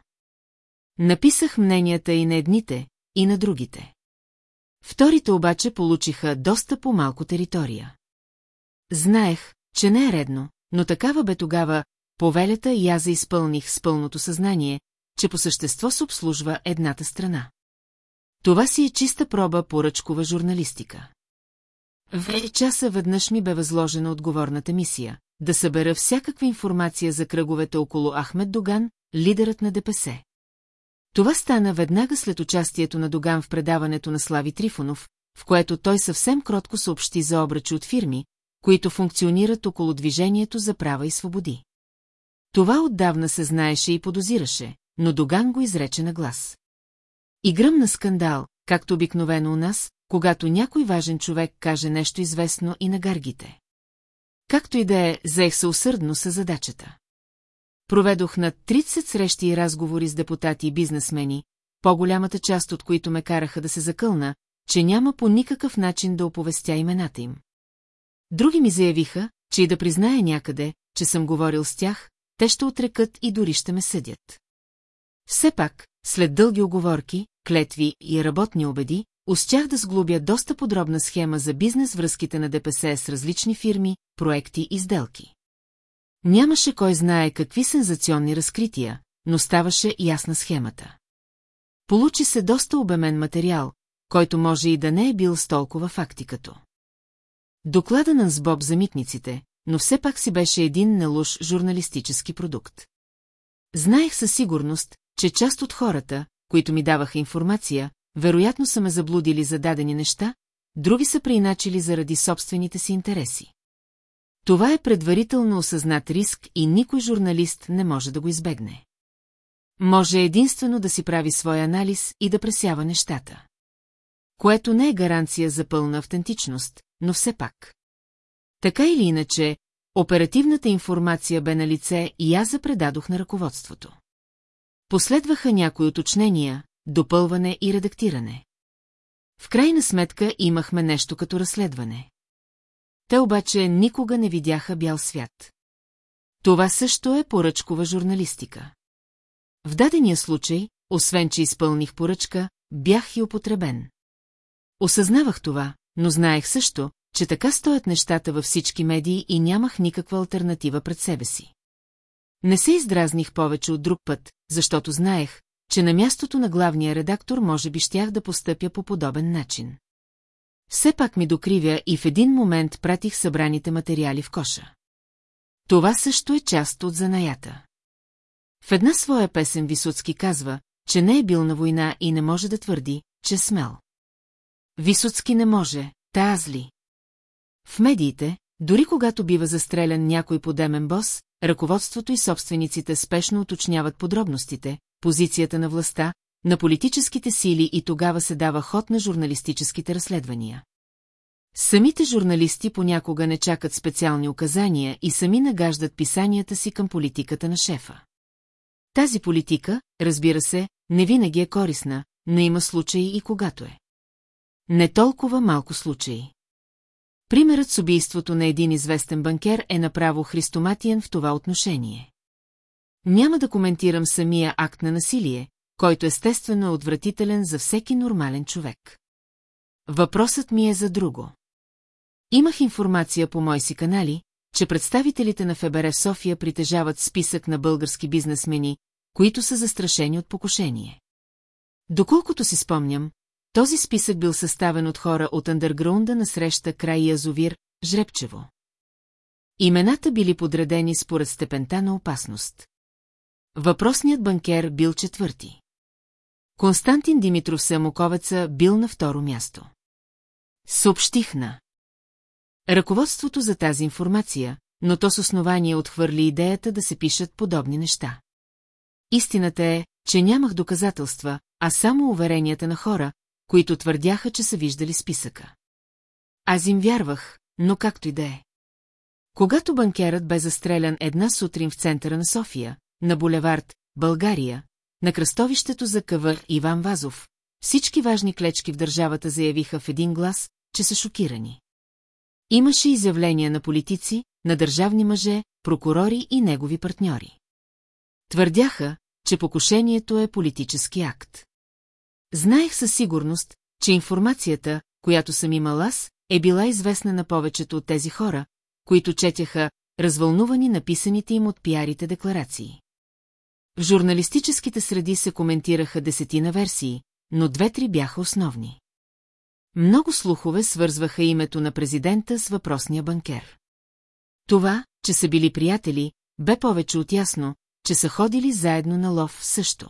Написах мненията и на едните, и на другите. Вторите обаче получиха доста по-малко територия. Знаех, че не е редно, но такава бе тогава повелята и аз изпълних с пълното съзнание, че по същество се обслужва едната страна. Това си е чиста проба поръчкова журналистика. В часа веднъж ми бе възложена отговорната мисия – да събера всякаква информация за кръговете около Ахмед Доган, лидерът на ДПС. Това стана веднага след участието на Доган в предаването на Слави Трифонов, в което той съвсем кротко съобщи за обръчи от фирми, които функционират около движението за права и свободи. Това отдавна се знаеше и подозираше, но Доган го изрече на глас. И гръмна скандал, както обикновено у нас, когато някой важен човек каже нещо известно и на гаргите. Както и да е, заех се усърдно с задачата. Проведох над 30 срещи и разговори с депутати и бизнесмени, по-голямата част от които ме караха да се закълна, че няма по никакъв начин да оповестя имената им. Други ми заявиха, че и да призная някъде, че съм говорил с тях, те ще отрекат и дори ще ме съдят. Все пак, след дълги оговорки, клетви и работни обеди, успях да сглобя доста подробна схема за бизнес връзките на ДПС с различни фирми, проекти и сделки. Нямаше кой знае какви сензационни разкрития, но ставаше ясна схемата. Получи се доста обемен материал, който може и да не е бил с толкова факти като. Доклада на Сбоб за митниците, но все пак си беше един нелуш журналистически продукт. Знаех със сигурност, че част от хората, които ми даваха информация, вероятно са ме заблудили за дадени неща, други са преиначили заради собствените си интереси. Това е предварително осъзнат риск и никой журналист не може да го избегне. Може единствено да си прави своя анализ и да пресява нещата. Което не е гаранция за пълна автентичност, но все пак. Така или иначе, оперативната информация бе на лице и аз запредадох на ръководството. Последваха някои уточнения, допълване и редактиране. В крайна сметка имахме нещо като разследване. Те обаче никога не видяха бял свят. Това също е поръчкова журналистика. В дадения случай, освен че изпълних поръчка, бях и употребен. Осъзнавах това, но знаех също, че така стоят нещата във всички медии и нямах никаква альтернатива пред себе си. Не се издразних повече от друг път, защото знаех, че на мястото на главния редактор може би щях да постъпя по подобен начин. Все пак ми докривя и в един момент пратих събраните материали в коша. Това също е част от занаята. В една своя песен Висоцки казва, че не е бил на война и не може да твърди, че смел. Висоцки не може, та аз ли? В медиите, дори когато бива застрелян някой подемен бос, ръководството и собствениците спешно уточняват подробностите, позицията на властта, на политическите сили и тогава се дава ход на журналистическите разследвания. Самите журналисти понякога не чакат специални указания и сами нагаждат писанията си към политиката на шефа. Тази политика, разбира се, не винаги е корисна, но има случаи и когато е. Не толкова малко случаи. Примерът с убийството на един известен банкер е направо христоматиен в това отношение. Няма да коментирам самия акт на насилие, който естествено е отвратителен за всеки нормален човек. Въпросът ми е за друго. Имах информация по мои си канали, че представителите на ФБР в София притежават списък на български бизнесмени, които са застрашени от покушение. Доколкото си спомням, този списък бил съставен от хора от андерграунда на среща край Язовир, Жребчево. Имената били подредени според степента на опасност. Въпросният банкер бил четвърти. Константин Димитров Самоковеца бил на второ място. Съобщих на ръководството за тази информация, но то с основание отхвърли идеята да се пишат подобни неща. Истината е, че нямах доказателства, а само уверенията на хора, които твърдяха, че са виждали списъка. Аз им вярвах, но както и да е. Когато банкерът бе застрелян една сутрин в центъра на София, на булевард България, на кръстовището за къвър Иван Вазов, всички важни клечки в държавата заявиха в един глас, че са шокирани. Имаше изявления на политици, на държавни мъже, прокурори и негови партньори. Твърдяха, че покушението е политически акт. Знаех със сигурност, че информацията, която съм имал аз, е била известна на повечето от тези хора, които четяха развълнувани написаните им от пиарите декларации. В журналистическите среди се коментираха десетина версии, но две-три бяха основни. Много слухове свързваха името на президента с въпросния банкер. Това, че са били приятели, бе повече от ясно, че са ходили заедно на лов също.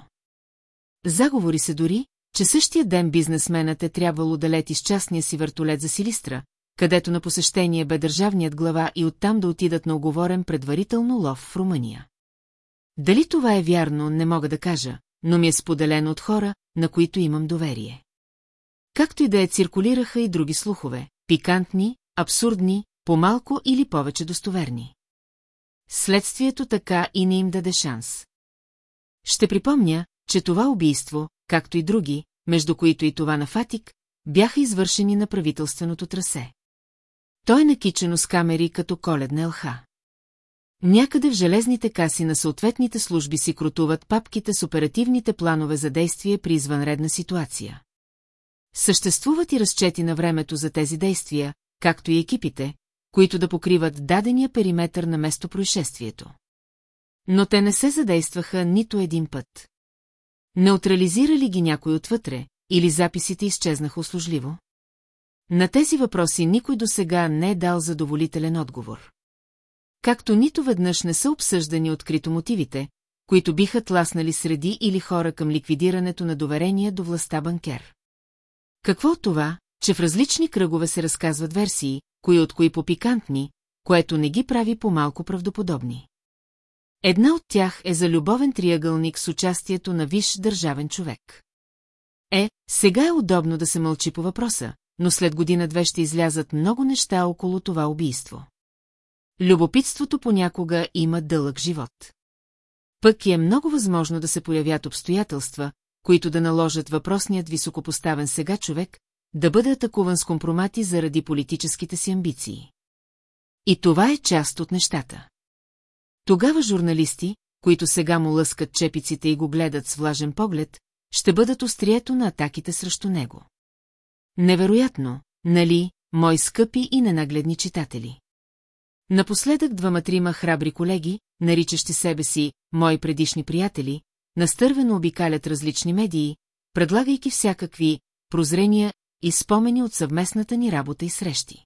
Заговори се дори, че същия ден бизнесменът е трябвало да лети с частния си въртолет за Силистра, където на посещение бе държавният глава и оттам да отидат на оговорен предварително лов в Румъния. Дали това е вярно, не мога да кажа, но ми е споделено от хора, на които имам доверие. Както и да е циркулираха и други слухове, пикантни, абсурдни, по-малко или повече достоверни. Следствието така и не им даде шанс. Ще припомня, че това убийство, както и други, между които и това на Фатик, бяха извършени на правителственото трасе. Той е накичено с камери като коледна лха. Някъде в железните каси на съответните служби си крутуват папките с оперативните планове за действие при извънредна ситуация. Съществуват и разчети на времето за тези действия, както и екипите, които да покриват дадения периметър на местопроизшествието. Но те не се задействаха нито един път. Неутрализира ли ги някой отвътре, или записите изчезнаха услужливо? На тези въпроси никой до сега не е дал задоволителен отговор. Както нито веднъж не са обсъждани открито мотивите, които биха тласнали среди или хора към ликвидирането на доверение до властта банкер. Какво от това, че в различни кръгове се разказват версии, кои от кои попикантни, което не ги прави по-малко правдоподобни. Една от тях е за любовен триъгълник с участието на виш държавен човек. Е, сега е удобно да се мълчи по въпроса, но след година-две ще излязат много неща около това убийство. Любопитството понякога има дълъг живот. Пък е много възможно да се появят обстоятелства, които да наложат въпросният високопоставен сега човек да бъде атакуван с компромати заради политическите си амбиции. И това е част от нещата. Тогава журналисти, които сега му лъскат чепиците и го гледат с влажен поглед, ще бъдат острието на атаките срещу него. Невероятно, нали, мои скъпи и ненагледни читатели? Напоследък двама-трима храбри колеги, наричащи себе си «мои предишни приятели», настървено обикалят различни медии, предлагайки всякакви прозрения и спомени от съвместната ни работа и срещи.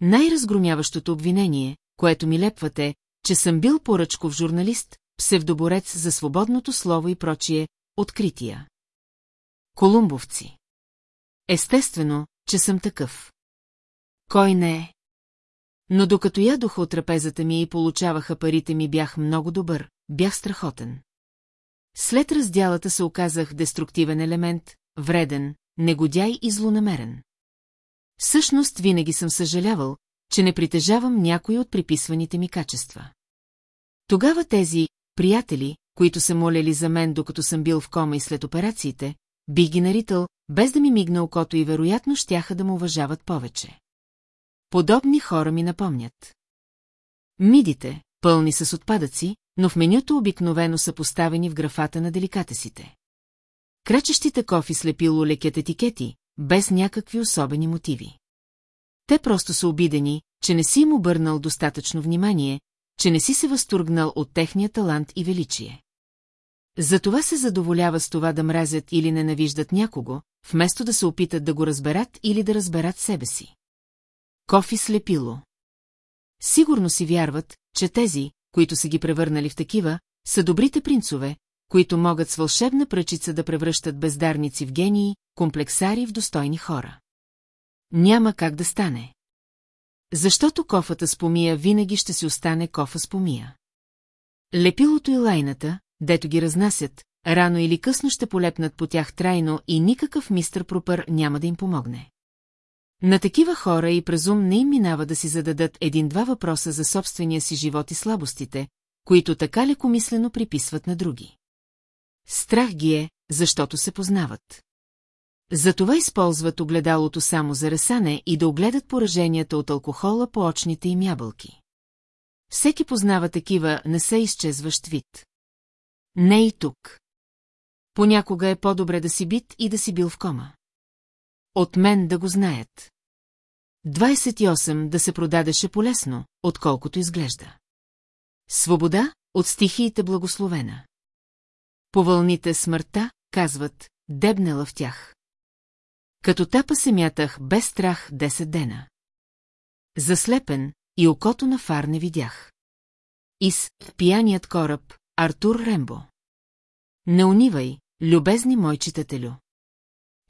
Най-разгромяващото обвинение, което ми лепвате, че съм бил поръчков журналист, псевдоборец за свободното слово и прочие, открития. Колумбовци. Естествено, че съм такъв. Кой не е? Но докато ядоха от трапезата ми и получаваха парите ми бях много добър, бях страхотен. След раздялата се оказах деструктивен елемент, вреден, негодяй и злонамерен. Всъщност винаги съм съжалявал, че не притежавам някои от приписваните ми качества. Тогава тези приятели, които се молели за мен, докато съм бил в кома и след операциите, бих ги наритал, без да ми мигна окото и вероятно щяха да му уважават повече. Подобни хора ми напомнят. Мидите, пълни с отпадъци, но в менюто обикновено са поставени в графата на деликатесите. Крачещите кофи слепило лекят етикети, без някакви особени мотиви. Те просто са обидени, че не си им обърнал достатъчно внимание, че не си се възторгнал от техния талант и величие. Затова се задоволява с това да мразят или ненавиждат някого, вместо да се опитат да го разберат или да разберат себе си. Кофи слепило. Сигурно си вярват, че тези, които са ги превърнали в такива, са добрите принцове, които могат с вълшебна пръчица да превръщат бездарници в гении, комплексари в достойни хора. Няма как да стане. Защото кофата с помия винаги ще си остане кофа с помия. Лепилото и лайната, дето ги разнасят, рано или късно ще полепнат по тях трайно и никакъв мистър Пропър няма да им помогне. На такива хора и презум не им минава да си зададат един-два въпроса за собствения си живот и слабостите, които така лекомислено приписват на други. Страх ги е, защото се познават. Затова използват огледалото само за ресане и да огледат пораженията от алкохола по очните им ябълки. Всеки познава такива не се изчезващ вид. Не и тук. Понякога е по-добре да си бит и да си бил в кома. От мен да го знаят. 28 да се продадеше полесно, отколкото изглежда. Свобода от стихиите благословена. По вълните смъртта, казват, дебнела в тях. Като тапа се мятах без страх 10 дена. Заслепен и окото на фар не видях. Из пияният кораб, Артур Рембо. Не унивай, любезни мой читателю.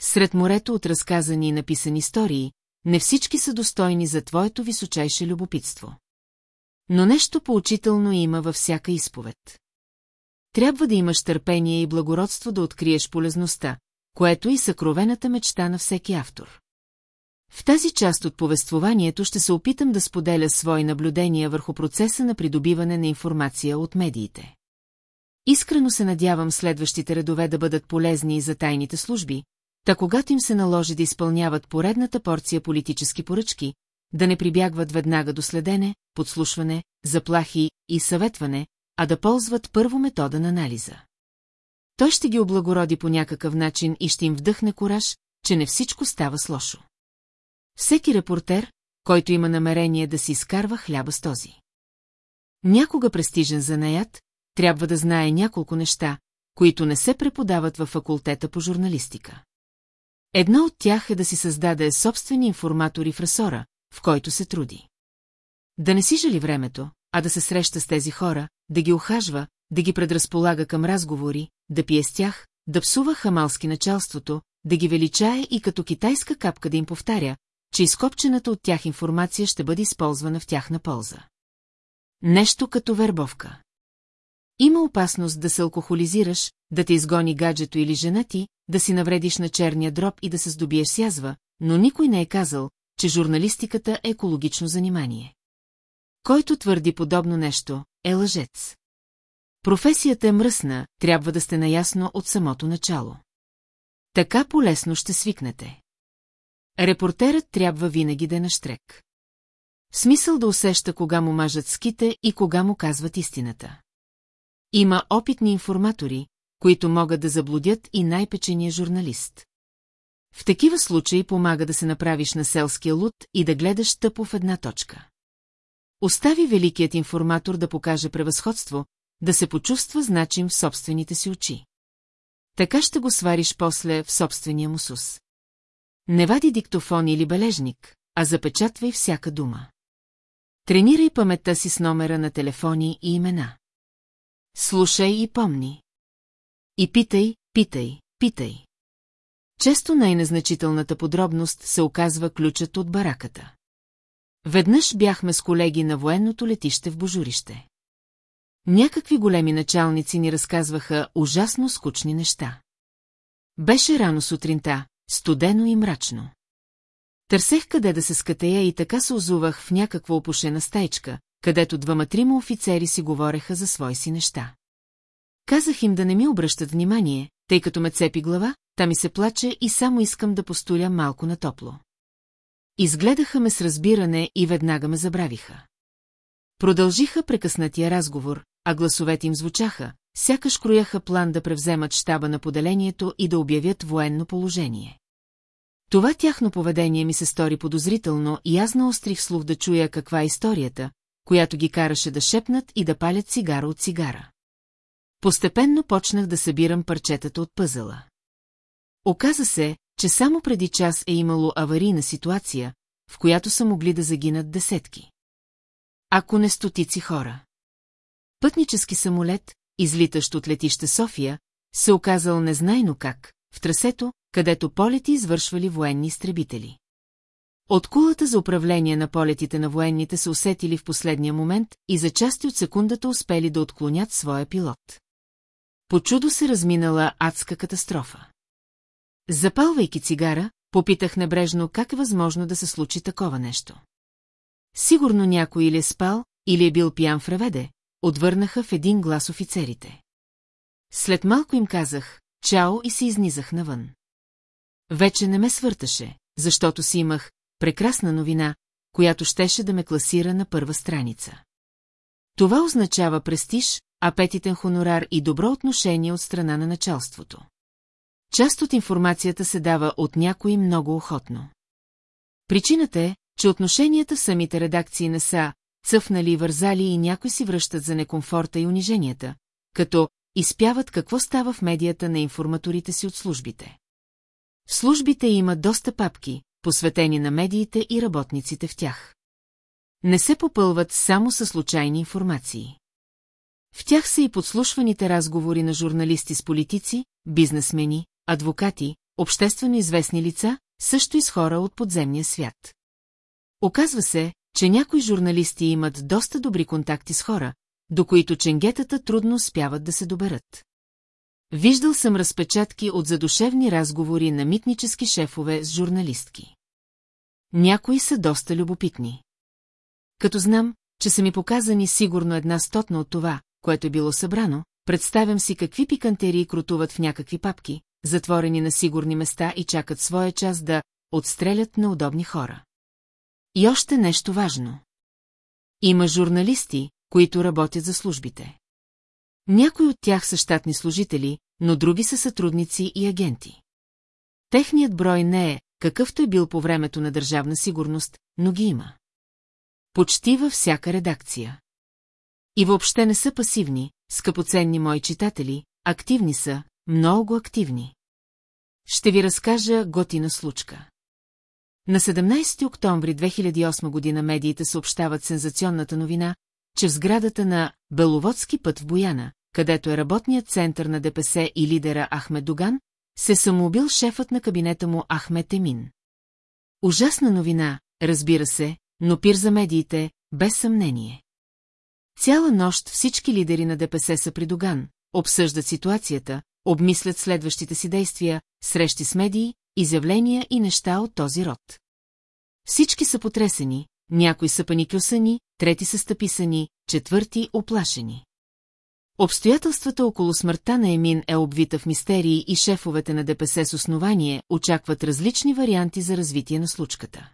Сред морето от разказани и написани истории, не всички са достойни за твоето височайше любопитство. Но нещо поучително има във всяка изповед. трябва да имаш търпение и благородство да откриеш полезността, което и съкровената мечта на всеки автор. В тази част от повествованието ще се опитам да споделя свои наблюдения върху процеса на придобиване на информация от медиите. Искрено се надявам следващите редове да бъдат полезни и за тайните служби, та когато им се наложи да изпълняват поредната порция политически поръчки, да не прибягват веднага до следене, подслушване, заплахи и съветване, а да ползват първо метода на анализа. Той ще ги облагороди по някакъв начин и ще им вдъхне кораж, че не всичко става с лошо. Всеки репортер, който има намерение да си изкарва хляба с този. Някога престижен занаят, трябва да знае няколко неща, които не се преподават във факултета по журналистика. Едно от тях е да си създаде собствени информатори в ресора, в който се труди. Да не си жали времето, а да се среща с тези хора, да ги охажва, да ги предразполага към разговори, да пие с тях, да псува хамалски началството, да ги величае и като китайска капка да им повтаря, че изкопчената от тях информация ще бъде използвана в тяхна полза. Нещо като вербовка. Има опасност да се алкохолизираш, да те изгони гаджето или жена ти, да си навредиш на черния дроб и да се здобиеш с язва, но никой не е казал, че журналистиката е екологично занимание. Който твърди подобно нещо, е лъжец. Професията е мръсна, трябва да сте наясно от самото начало. Така полесно ще свикнете. Репортерът трябва винаги да е на штрек. В смисъл да усеща кога му мажат ските и кога му казват истината. Има опитни информатори, които могат да заблудят и най-печения журналист. В такива случаи помага да се направиш на селския луд и да гледаш тъпо в една точка. Остави великият информатор да покаже превъзходство, да се почувства значим в собствените си очи. Така ще го свариш после в собствения му сус. Не вади диктофон или бележник, а запечатвай всяка дума. Тренирай паметта си с номера на телефони и имена. Слушай и помни. И питай, питай, питай. Често най-незначителната подробност се оказва ключът от бараката. Веднъж бяхме с колеги на военното летище в Божурище. Някакви големи началници ни разказваха ужасно скучни неща. Беше рано сутринта, студено и мрачно. Търсех къде да се скатея и така се озувах в някаква опушена стайчка, където двама-трима офицери си говореха за свои си неща. Казах им да не ми обръщат внимание, тъй като ме цепи глава, та ми се плаче и само искам да постуля малко на топло. Изгледаха ме с разбиране и веднага ме забравиха. Продължиха прекъснатия разговор, а гласовете им звучаха, сякаш крояха план да превземат щаба на поделението и да обявят военно положение. Това тяхно поведение ми се стори подозрително и аз наострих слух да чуя каква е историята, която ги караше да шепнат и да палят цигара от цигара. Постепенно почнах да събирам парчетата от пъзела. Оказа се, че само преди час е имало аварийна ситуация, в която са могли да загинат десетки. Ако не стотици хора. Пътнически самолет, излитащ от летище София, се оказал незнайно как, в трасето, където полети извършвали военни изтребители. От кулата за управление на полетите на военните се усетили в последния момент и за части от секундата успели да отклонят своя пилот. По чудо се разминала адска катастрофа. Запалвайки цигара, попитах небрежно как е възможно да се случи такова нещо. Сигурно някой или е спал, или е бил пиян в реведе, отвърнаха в един глас офицерите. След малко им казах «Чао» и се изнизах навън. Вече не ме свърташе, защото си имах прекрасна новина, която щеше да ме класира на първа страница. Това означава престиж, апетитен хонорар и добро отношение от страна на началството. Част от информацията се дава от някои много охотно. Причината е, че отношенията в самите редакции не са цъфнали и вързали и някои си връщат за некомфорта и униженията, като изпяват какво става в медията на информаторите си от службите. В службите има доста папки, посветени на медиите и работниците в тях. Не се попълват само със случайни информации. В тях са и подслушваните разговори на журналисти с политици, бизнесмени, адвокати, обществено известни лица, също и с хора от подземния свят. Оказва се, че някои журналисти имат доста добри контакти с хора, до които ченгетата трудно успяват да се доберат. Виждал съм разпечатки от задушевни разговори на митнически шефове с журналистки. Някои са доста любопитни. Като знам, че са ми показани сигурно една стотна от това, което е било събрано, представям си какви пикантерии крутуват в някакви папки, затворени на сигурни места и чакат своя час да отстрелят на удобни хора. И още нещо важно. Има журналисти, които работят за службите. Някои от тях са щатни служители, но други са сътрудници и агенти. Техният брой не е, какъвто е бил по времето на държавна сигурност, но ги има. Почти във всяка редакция. И въобще не са пасивни, скъпоценни мои читатели, активни са, много активни. Ще ви разкажа готина случка. На 17 октомври 2008 година медиите съобщават сензационната новина, че в сградата на Беловодски път в Бояна, където е работният център на ДПС и лидера Ахмед Доган, се самоубил шефът на кабинета му Ахмед Емин. Ужасна новина, разбира се, но пир за медиите, без съмнение. Цяла нощ всички лидери на ДПС са при Доган, обсъждат ситуацията, обмислят следващите си действия, срещи с медии, изявления и неща от този род. Всички са потресени, някои са паникюсани, трети са стъписани, четвърти оплашени. Обстоятелствата около смъртта на Емин е обвита в мистерии и шефовете на ДПС с основание очакват различни варианти за развитие на случката.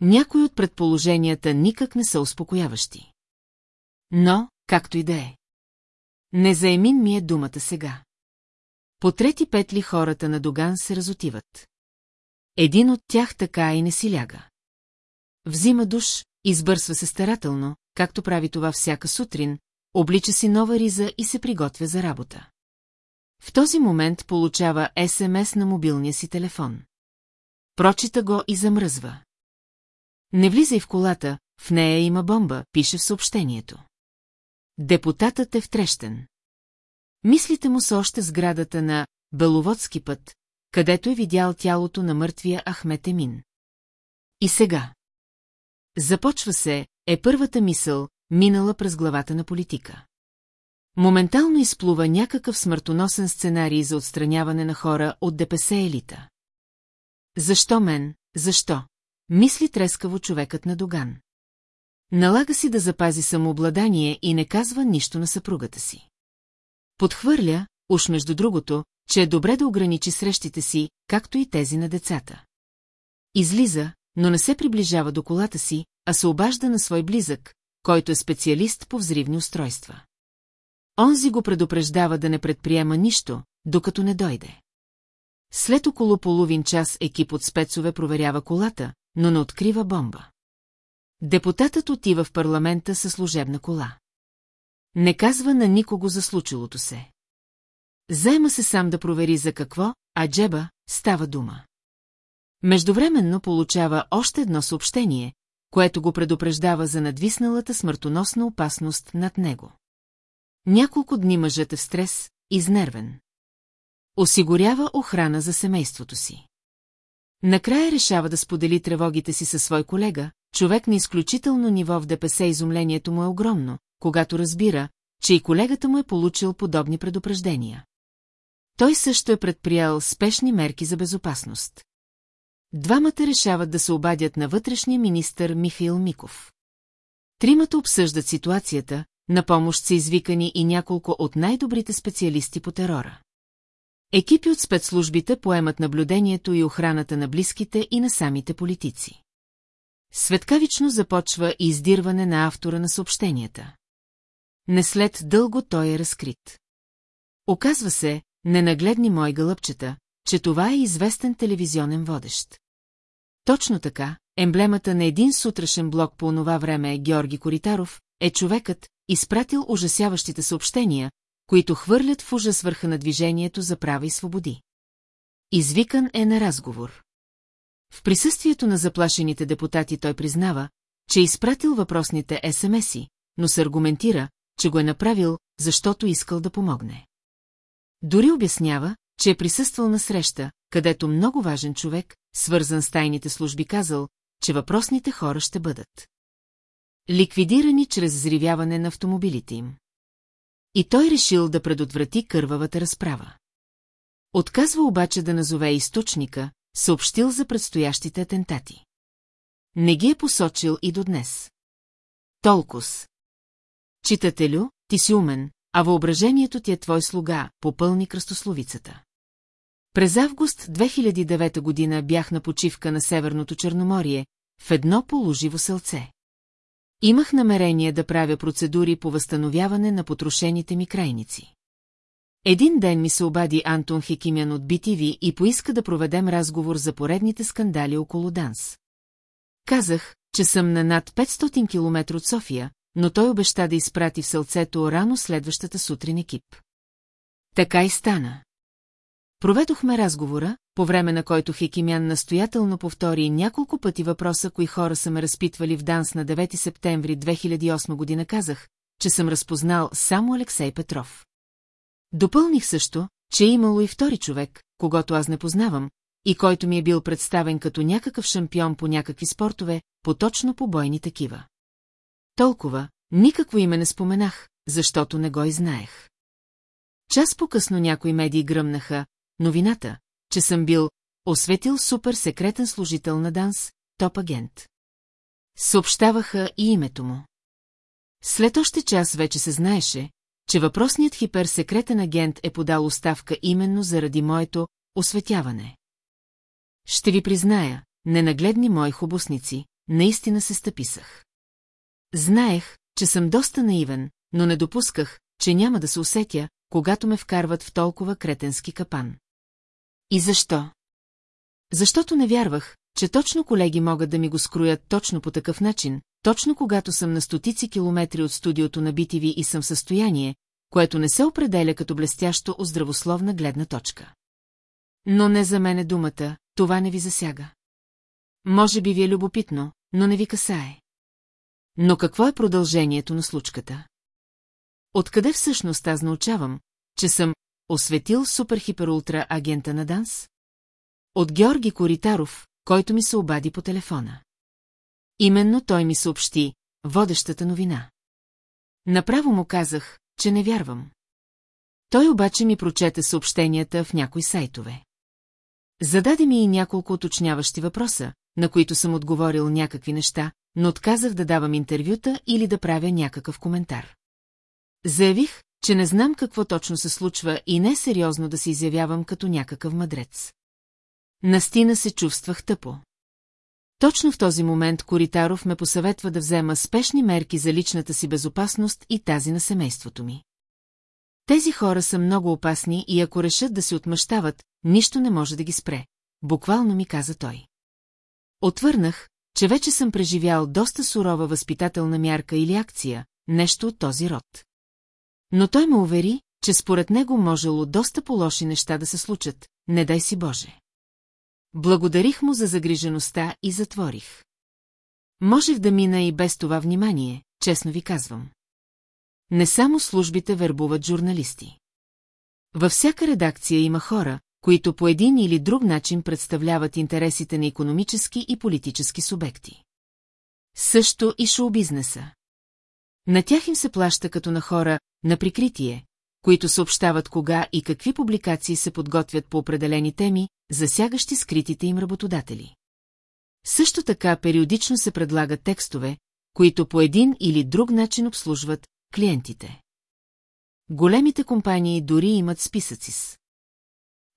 Някои от предположенията никак не са успокояващи. Но, както и да е. Не за Емин ми е думата сега. По трети петли хората на Доган се разотиват. Един от тях така и не си ляга. Взима душ, избърсва се старателно, както прави това всяка сутрин, облича си нова риза и се приготвя за работа. В този момент получава СМС на мобилния си телефон. Прочита го и замръзва. Не влизай в колата, в нея има бомба, пише в съобщението. Депутатът е втрещен. Мислите му са още сградата на Беловодски път, където е видял тялото на мъртвия Ахмет Емин. И сега. Започва се, е първата мисъл, минала през главата на политика. Моментално изплува някакъв смъртоносен сценарий за отстраняване на хора от ДПС елита. Защо мен, защо? Мисли трескаво човекът на Доган. Налага си да запази самообладание и не казва нищо на съпругата си. Подхвърля, уж между другото, че е добре да ограничи срещите си, както и тези на децата. Излиза, но не се приближава до колата си, а се обажда на свой близък, който е специалист по взривни устройства. Онзи го предупреждава да не предприема нищо, докато не дойде. След около половин час екип от спецове проверява колата, но не открива бомба. Депутатът отива в парламента със служебна кола. Не казва на никого за случилото се. Заема се сам да провери за какво, а джеба става дума. Междувременно получава още едно съобщение, което го предупреждава за надвисналата смъртоносна опасност над него. Няколко дни мъжът е в стрес, изнервен. Осигурява охрана за семейството си. Накрая решава да сподели тревогите си със свой колега, човек на изключително ниво в ДПС изумлението му е огромно, когато разбира, че и колегата му е получил подобни предупреждения. Той също е предприял спешни мерки за безопасност. Двамата решават да се обадят на вътрешния министър Михаил Миков. Тримата обсъждат ситуацията, на помощ са извикани и няколко от най-добрите специалисти по терора. Екипи от спецслужбите поемат наблюдението и охраната на близките и на самите политици. Светкавично започва и издирване на автора на съобщенията. Не след дълго той е разкрит. Оказва се, ненагледни мои гълъбчета, че това е известен телевизионен водещ. Точно така, емблемата на един сутрешен блок по онова време е Георги Коритаров, е човекът, изпратил ужасяващите съобщения, които хвърлят в ужас върха на движението за права и свободи. Извикан е на разговор. В присъствието на заплашените депутати той признава, че е изпратил въпросните СМС-и, но се аргументира, че го е направил, защото искал да помогне. Дори обяснява, че е присъствал на среща, където много важен човек, свързан с тайните служби, казал, че въпросните хора ще бъдат. Ликвидирани чрез взривяване на автомобилите им. И той решил да предотврати кървавата разправа. Отказва обаче да назове източника, съобщил за предстоящите атентати. Не ги е посочил и до днес. Толкос. Читателю, ти си умен, а въображението ти е твой слуга, попълни кръстословицата. През август 2009 година бях на почивка на Северното Черноморие, в едно положиво селце. Имах намерение да правя процедури по възстановяване на потрошените ми крайници. Един ден ми се обади Антон Хекимян от BTV и поиска да проведем разговор за поредните скандали около Данс. Казах, че съм на над 500 км от София, но той обеща да изпрати в селцето рано следващата сутрин екип. Така и стана. Проведохме разговора, по време на който Хекимян настоятелно повтори няколко пъти въпроса, кои хора са ме разпитвали в Данс на 9 септември 2008 година казах, че съм разпознал само Алексей Петров. Допълних също, че е имало и втори човек, когато аз не познавам, и който ми е бил представен като някакъв шампион по някакви спортове, поточно по бойни такива. Толкова, никакво име не споменах, защото не го и знаех. Час по-късно някои медии гръмнаха, новината, че съм бил осветил супер секретен служител на Данс, топ агент. Съобщаваха и името му. След още час вече се знаеше, че въпросният хиперсекретен агент е подал оставка именно заради моето осветяване. Ще ви призная, ненагледни мои хубосници, наистина се стъписах. Знаех, че съм доста наивен, но не допусках, че няма да се усетя, когато ме вкарват в толкова кретенски капан. И защо? Защото не вярвах, че точно колеги могат да ми го скроят точно по такъв начин, точно когато съм на стотици километри от студиото на BTV и съм в състояние, което не се определя като блестящо от здравословна гледна точка. Но не за мен е думата, това не ви засяга. Може би ви е любопитно, но не ви касае. Но какво е продължението на случката? Откъде всъщност аз научавам, че съм осветил суперхиперултра агента на Данс? От Георги Коритаров, който ми се обади по телефона. Именно той ми съобщи водещата новина. Направо му казах, че не вярвам. Той обаче ми прочете съобщенията в някои сайтове. Зададе ми и няколко уточняващи въпроса, на които съм отговорил някакви неща, но отказах да давам интервюта или да правя някакъв коментар. Заявих, че не знам какво точно се случва и не е сериозно да се изявявам като някакъв мъдрец. Настина се чувствах тъпо. Точно в този момент Коритаров ме посъветва да взема спешни мерки за личната си безопасност и тази на семейството ми. Тези хора са много опасни и ако решат да се отмъщават, нищо не може да ги спре. Буквално ми каза той. Отвърнах, че вече съм преживял доста сурова възпитателна мярка или акция, нещо от този род. Но той ме увери, че според него можело доста по-лоши неща да се случат, не дай си Боже. Благодарих му за загрижеността и затворих. Можех да мина и без това внимание, честно ви казвам. Не само службите вербуват журналисти. Във всяка редакция има хора, които по един или друг начин представляват интересите на економически и политически субекти. Също и шоу-бизнеса. На тях им се плаща като на хора на прикритие, които съобщават кога и какви публикации се подготвят по определени теми, засягащи скритите им работодатели. Също така периодично се предлагат текстове, които по един или друг начин обслужват клиентите. Големите компании дори имат списъци с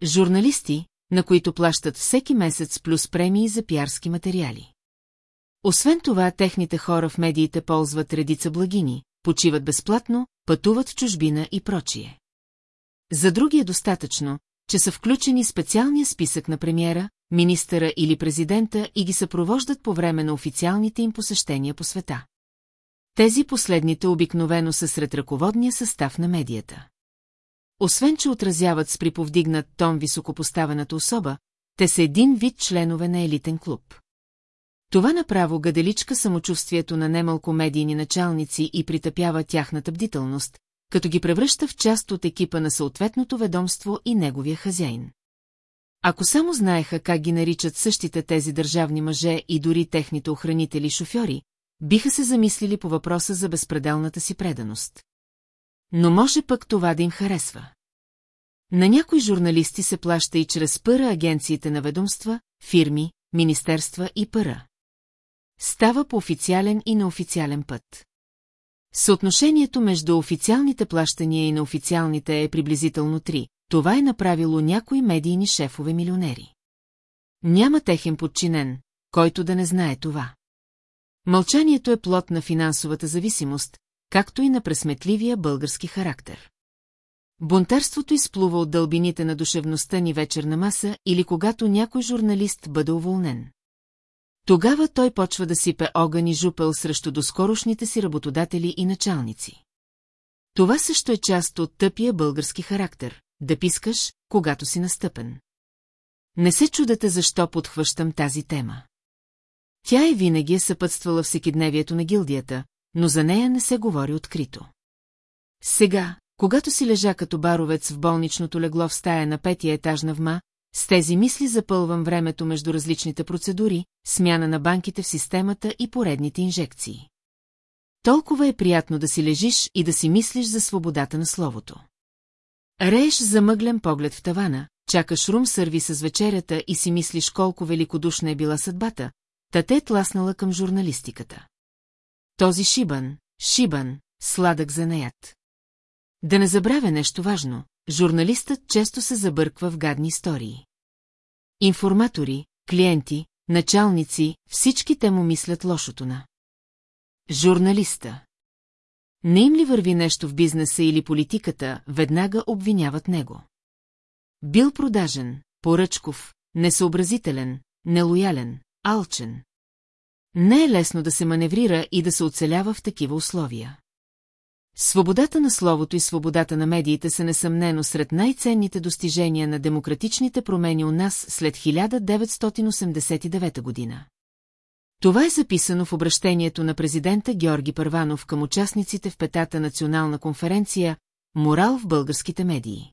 журналисти, на които плащат всеки месец плюс премии за пиарски материали. Освен това, техните хора в медиите ползват редица благини, почиват безплатно, пътуват в чужбина и прочие. За други е достатъчно, че са включени специалния списък на премиера, министъра или президента и ги съпровождат по време на официалните им посещения по света. Тези последните обикновено са сред ръководния състав на медията. Освен, че отразяват с приповдигнат тон високопоставената особа, те са един вид членове на елитен клуб. Това направо гаделичка самочувствието на немалко медийни началници и притъпява тяхната бдителност, като ги превръща в част от екипа на съответното ведомство и неговия хазяин. Ако само знаеха как ги наричат същите тези държавни мъже и дори техните охранители шофьори, биха се замислили по въпроса за безпределната си преданост. Но може пък това да им харесва. На някои журналисти се плаща и чрез пъра агенциите на ведомства, фирми, министерства и пъра. Става по официален и неофициален път. Съотношението между официалните плащания и неофициалните е приблизително 3. Това е направило някои медийни шефове милионери. Няма техен подчинен, който да не знае това. Мълчанието е плод на финансовата зависимост, както и на пресметливия български характер. Бунтарството изплува от дълбините на душевността ни вечерна маса или когато някой журналист бъде уволнен. Тогава той почва да сипе огън и жупел срещу доскорошните си работодатели и началници. Това също е част от тъпия български характер – да пискаш, когато си настъпен. Не се чудете защо подхващам тази тема. Тя е винаги е съпътствала всекидневието на гилдията, но за нея не се говори открито. Сега, когато си лежа като баровец в болничното легло в стая на петия етаж на ВМА, с тези мисли запълвам времето между различните процедури, смяна на банките в системата и поредните инжекции. Толкова е приятно да си лежиш и да си мислиш за свободата на словото. Рееш замъглен поглед в тавана, чакаш рум сърви с вечерята и си мислиш колко великодушна е била съдбата, та те е тласнала към журналистиката. Този шибан, шибан, сладък занаят. Да не забравя нещо важно, журналистът често се забърква в гадни истории. Информатори, клиенти, началници, всички те му мислят лошото на. Журналиста. Не им ли върви нещо в бизнеса или политиката, веднага обвиняват него. Бил продажен, поръчков, несъобразителен, нелоялен, алчен. Не е лесно да се маневрира и да се оцелява в такива условия. Свободата на словото и свободата на медиите са несъмнено сред най-ценните достижения на демократичните промени у нас след 1989 година. Това е записано в обращението на президента Георги Първанов към участниците в Петата национална конференция «Морал в българските медии».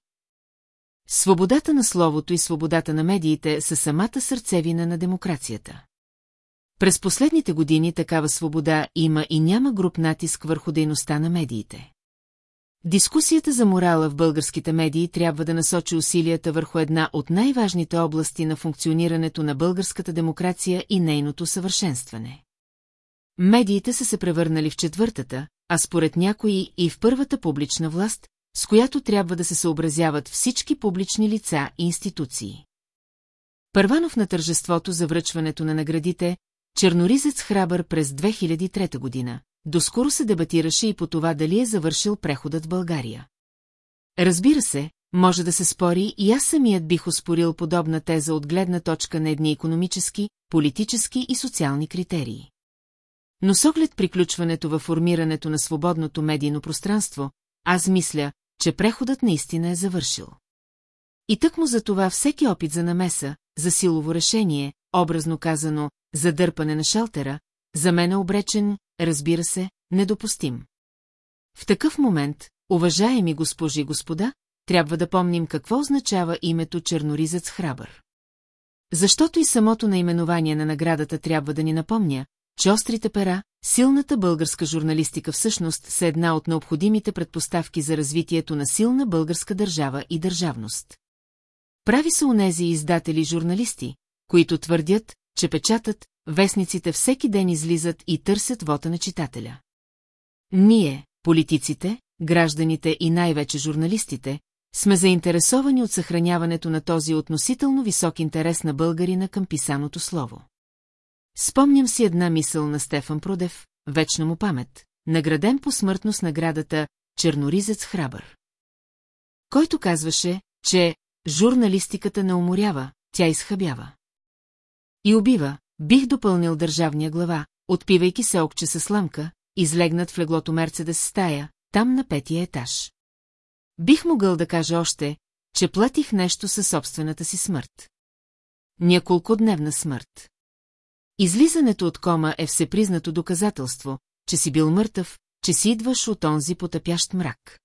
Свободата на словото и свободата на медиите са самата сърцевина на демокрацията. През последните години такава свобода има и няма груп натиск върху дейността на медиите. Дискусията за морала в българските медии трябва да насочи усилията върху една от най-важните области на функционирането на българската демокрация и нейното съвършенстване. Медиите са се превърнали в четвъртата, а според някои и в първата публична власт, с която трябва да се съобразяват всички публични лица и институции. Първанов на тържеството за връчването на наградите, Черноризец храбър през 2003 година. Доскоро се дебатираше и по това дали е завършил преходът в България. Разбира се, може да се спори и аз самият бих оспорил подобна теза от гледна точка на едни економически, политически и социални критерии. Но с оглед приключването във формирането на свободното медийно пространство, аз мисля, че преходът наистина е завършил. И тък му за това всеки опит за намеса, за силово решение, образно казано, за дърпане на шалтера, за мен е обречен, разбира се, недопустим. В такъв момент, уважаеми госпожи и господа, трябва да помним какво означава името Черноризец храбър. Защото и самото наименование на наградата трябва да ни напомня, че острите пера, силната българска журналистика всъщност са една от необходимите предпоставки за развитието на силна българска държава и държавност. Прави са унези издатели-журналисти, които твърдят, че печатат, вестниците всеки ден излизат и търсят вота на читателя. Ние, политиците, гражданите и най-вече журналистите, сме заинтересовани от съхраняването на този относително висок интерес на българина към писаното слово. Спомням си една мисъл на Стефан Продев, вечна му памет, награден по смъртно с наградата Черноризец храбър. Който казваше, че журналистиката не уморява, тя изхъбява. И убива, бих допълнил държавния глава, отпивайки се окче със сламка, излегнат в леглото Мерцедес стая, там на петия етаж. Бих могъл да кажа още, че платих нещо със собствената си смърт. Няколкодневна смърт. Излизането от кома е всепризнато доказателство, че си бил мъртъв, че си идваш от онзи потъпящ мрак.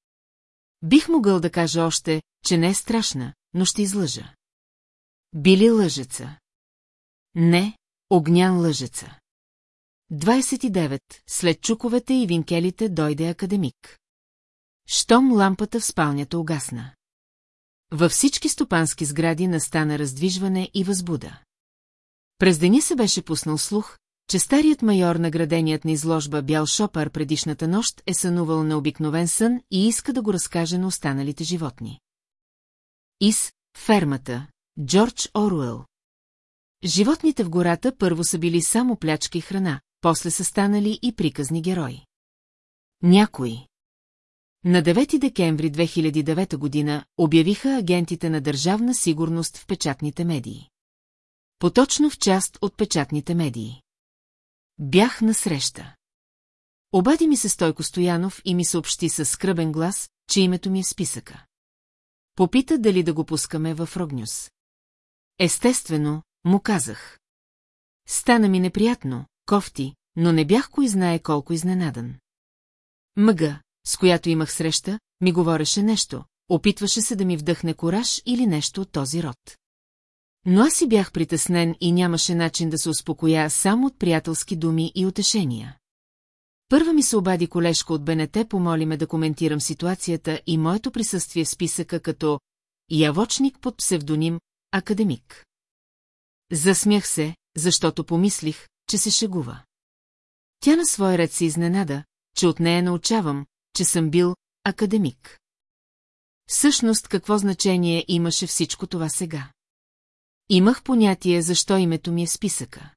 Бих могъл да кажа още, че не е страшна, но ще излъжа. Били лъжеца. Не, огнян лъжеца. 29. След чуковете и винкелите дойде академик. Щом лампата в спалнята угасна. Във всички стопански сгради настана раздвижване и възбуда. През деня се беше пуснал слух, че старият майор награденият на изложба Бял Шопар предишната нощ е сънувал на обикновен сън и иска да го разкаже на останалите животни. Из фермата Джордж Оруел Животните в гората първо са били само плячки храна, после са станали и приказни герои. Някои. На 9 декември 2009 година обявиха агентите на Държавна сигурност в печатните медии. Поточно в част от печатните медии. Бях на среща. Обади ми се Стойко Стоянов и ми съобщи със скръбен глас, че името ми е списъка. Попита дали да го пускаме в Рогнюс. Естествено, му казах. Стана ми неприятно, кофти, но не бях кой знае колко изненадан. Мъга, с която имах среща, ми говореше нещо, опитваше се да ми вдъхне кораж или нещо от този род. Но аз си бях притеснен и нямаше начин да се успокоя само от приятелски думи и утешения. Първа ми се обади колежка от БНТ, помоли ме да коментирам ситуацията и моето присъствие в списъка като явочник под псевдоним Академик. Засмях се, защото помислих, че се шегува. Тя на свой ред се изненада, че от нея научавам, че съм бил академик. Всъщност какво значение имаше всичко това сега? Имах понятие защо името ми е списъка.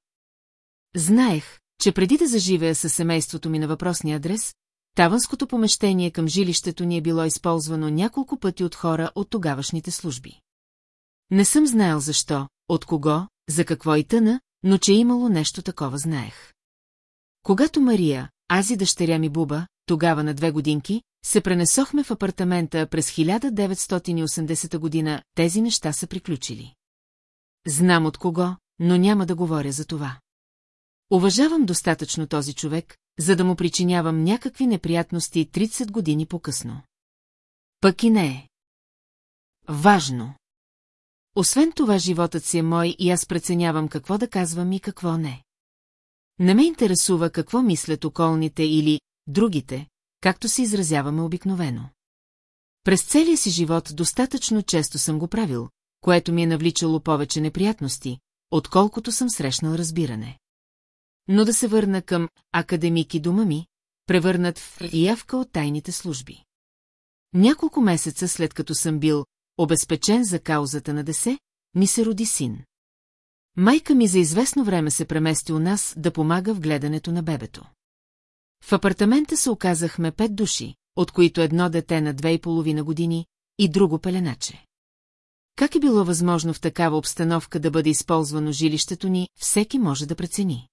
Знаех, че преди да заживея със семейството ми на въпросния адрес, таванското помещение към жилището ни е било използвано няколко пъти от хора от тогавашните служби. Не съм знаел защо, от кого, за какво и тъна, но че имало нещо такова знаех. Когато Мария, аз и дъщеря ми Буба, тогава на две годинки, се пренесохме в апартамента през 1980 година, тези неща са приключили. Знам от кого, но няма да говоря за това. Уважавам достатъчно този човек, за да му причинявам някакви неприятности 30 години по-късно. Пък и не е. Важно. Освен това, животът си е мой и аз преценявам какво да казвам и какво не. Не ме интересува какво мислят околните или другите, както се изразяваме обикновено. През целия си живот достатъчно често съм го правил, което ми е навличало повече неприятности, отколкото съм срещнал разбиране. Но да се върна към академик и дома ми, превърнат в явка от тайните служби. Няколко месеца след като съм бил обезпечен за каузата на десе, ми се роди син. Майка ми за известно време се премести у нас да помага в гледането на бебето. В апартамента се оказахме пет души, от които едно дете на две и половина години и друго пеленаче. Как е било възможно в такава обстановка да бъде използвано жилището ни, всеки може да прецени.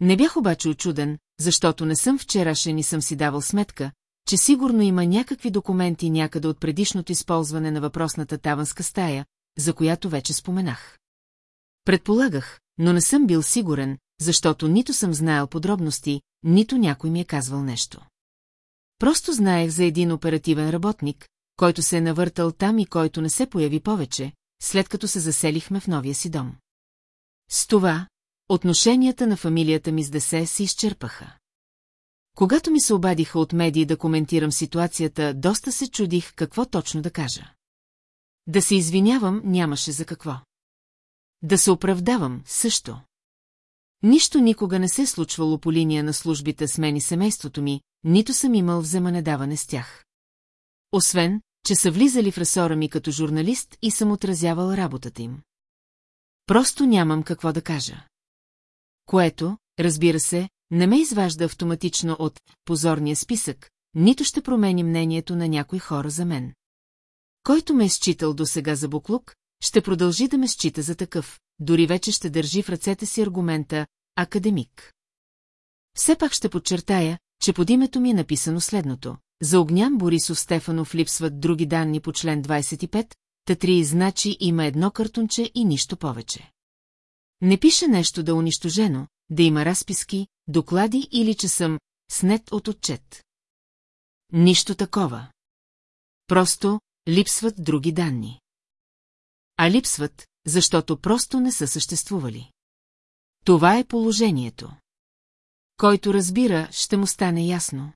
Не бях обаче очуден, защото не съм вчерашен и съм си давал сметка, че сигурно има някакви документи някъде от предишното използване на въпросната таванска стая, за която вече споменах. Предполагах, но не съм бил сигурен, защото нито съм знаел подробности, нито някой ми е казвал нещо. Просто знаех за един оперативен работник, който се е навъртал там и който не се появи повече, след като се заселихме в новия си дом. С това, отношенията на фамилията ми с десе се изчерпаха. Когато ми се обадиха от медии да коментирам ситуацията, доста се чудих какво точно да кажа. Да се извинявам нямаше за какво. Да се оправдавам също. Нищо никога не се е случвало по линия на службите с мен и семейството ми, нито съм имал вземанедаване с тях. Освен, че са влизали в ресора ми като журналист и съм отразявал работата им. Просто нямам какво да кажа. Което, разбира се, не ме изважда автоматично от позорния списък, нито ще промени мнението на някои хора за мен. Който ме е считал до сега за буклук, ще продължи да ме счита за такъв, дори вече ще държи в ръцете си аргумента «академик». Все пак ще подчертая, че под името ми е написано следното. За Огнян Борисов Стефанов липсват други данни по член 25, та три значи има едно картонче и нищо повече. Не пише нещо да е унищожено, да има разписки, доклади или че съм снет от отчет. Нищо такова. Просто липсват други данни. А липсват, защото просто не са съществували. Това е положението. Който разбира, ще му стане ясно.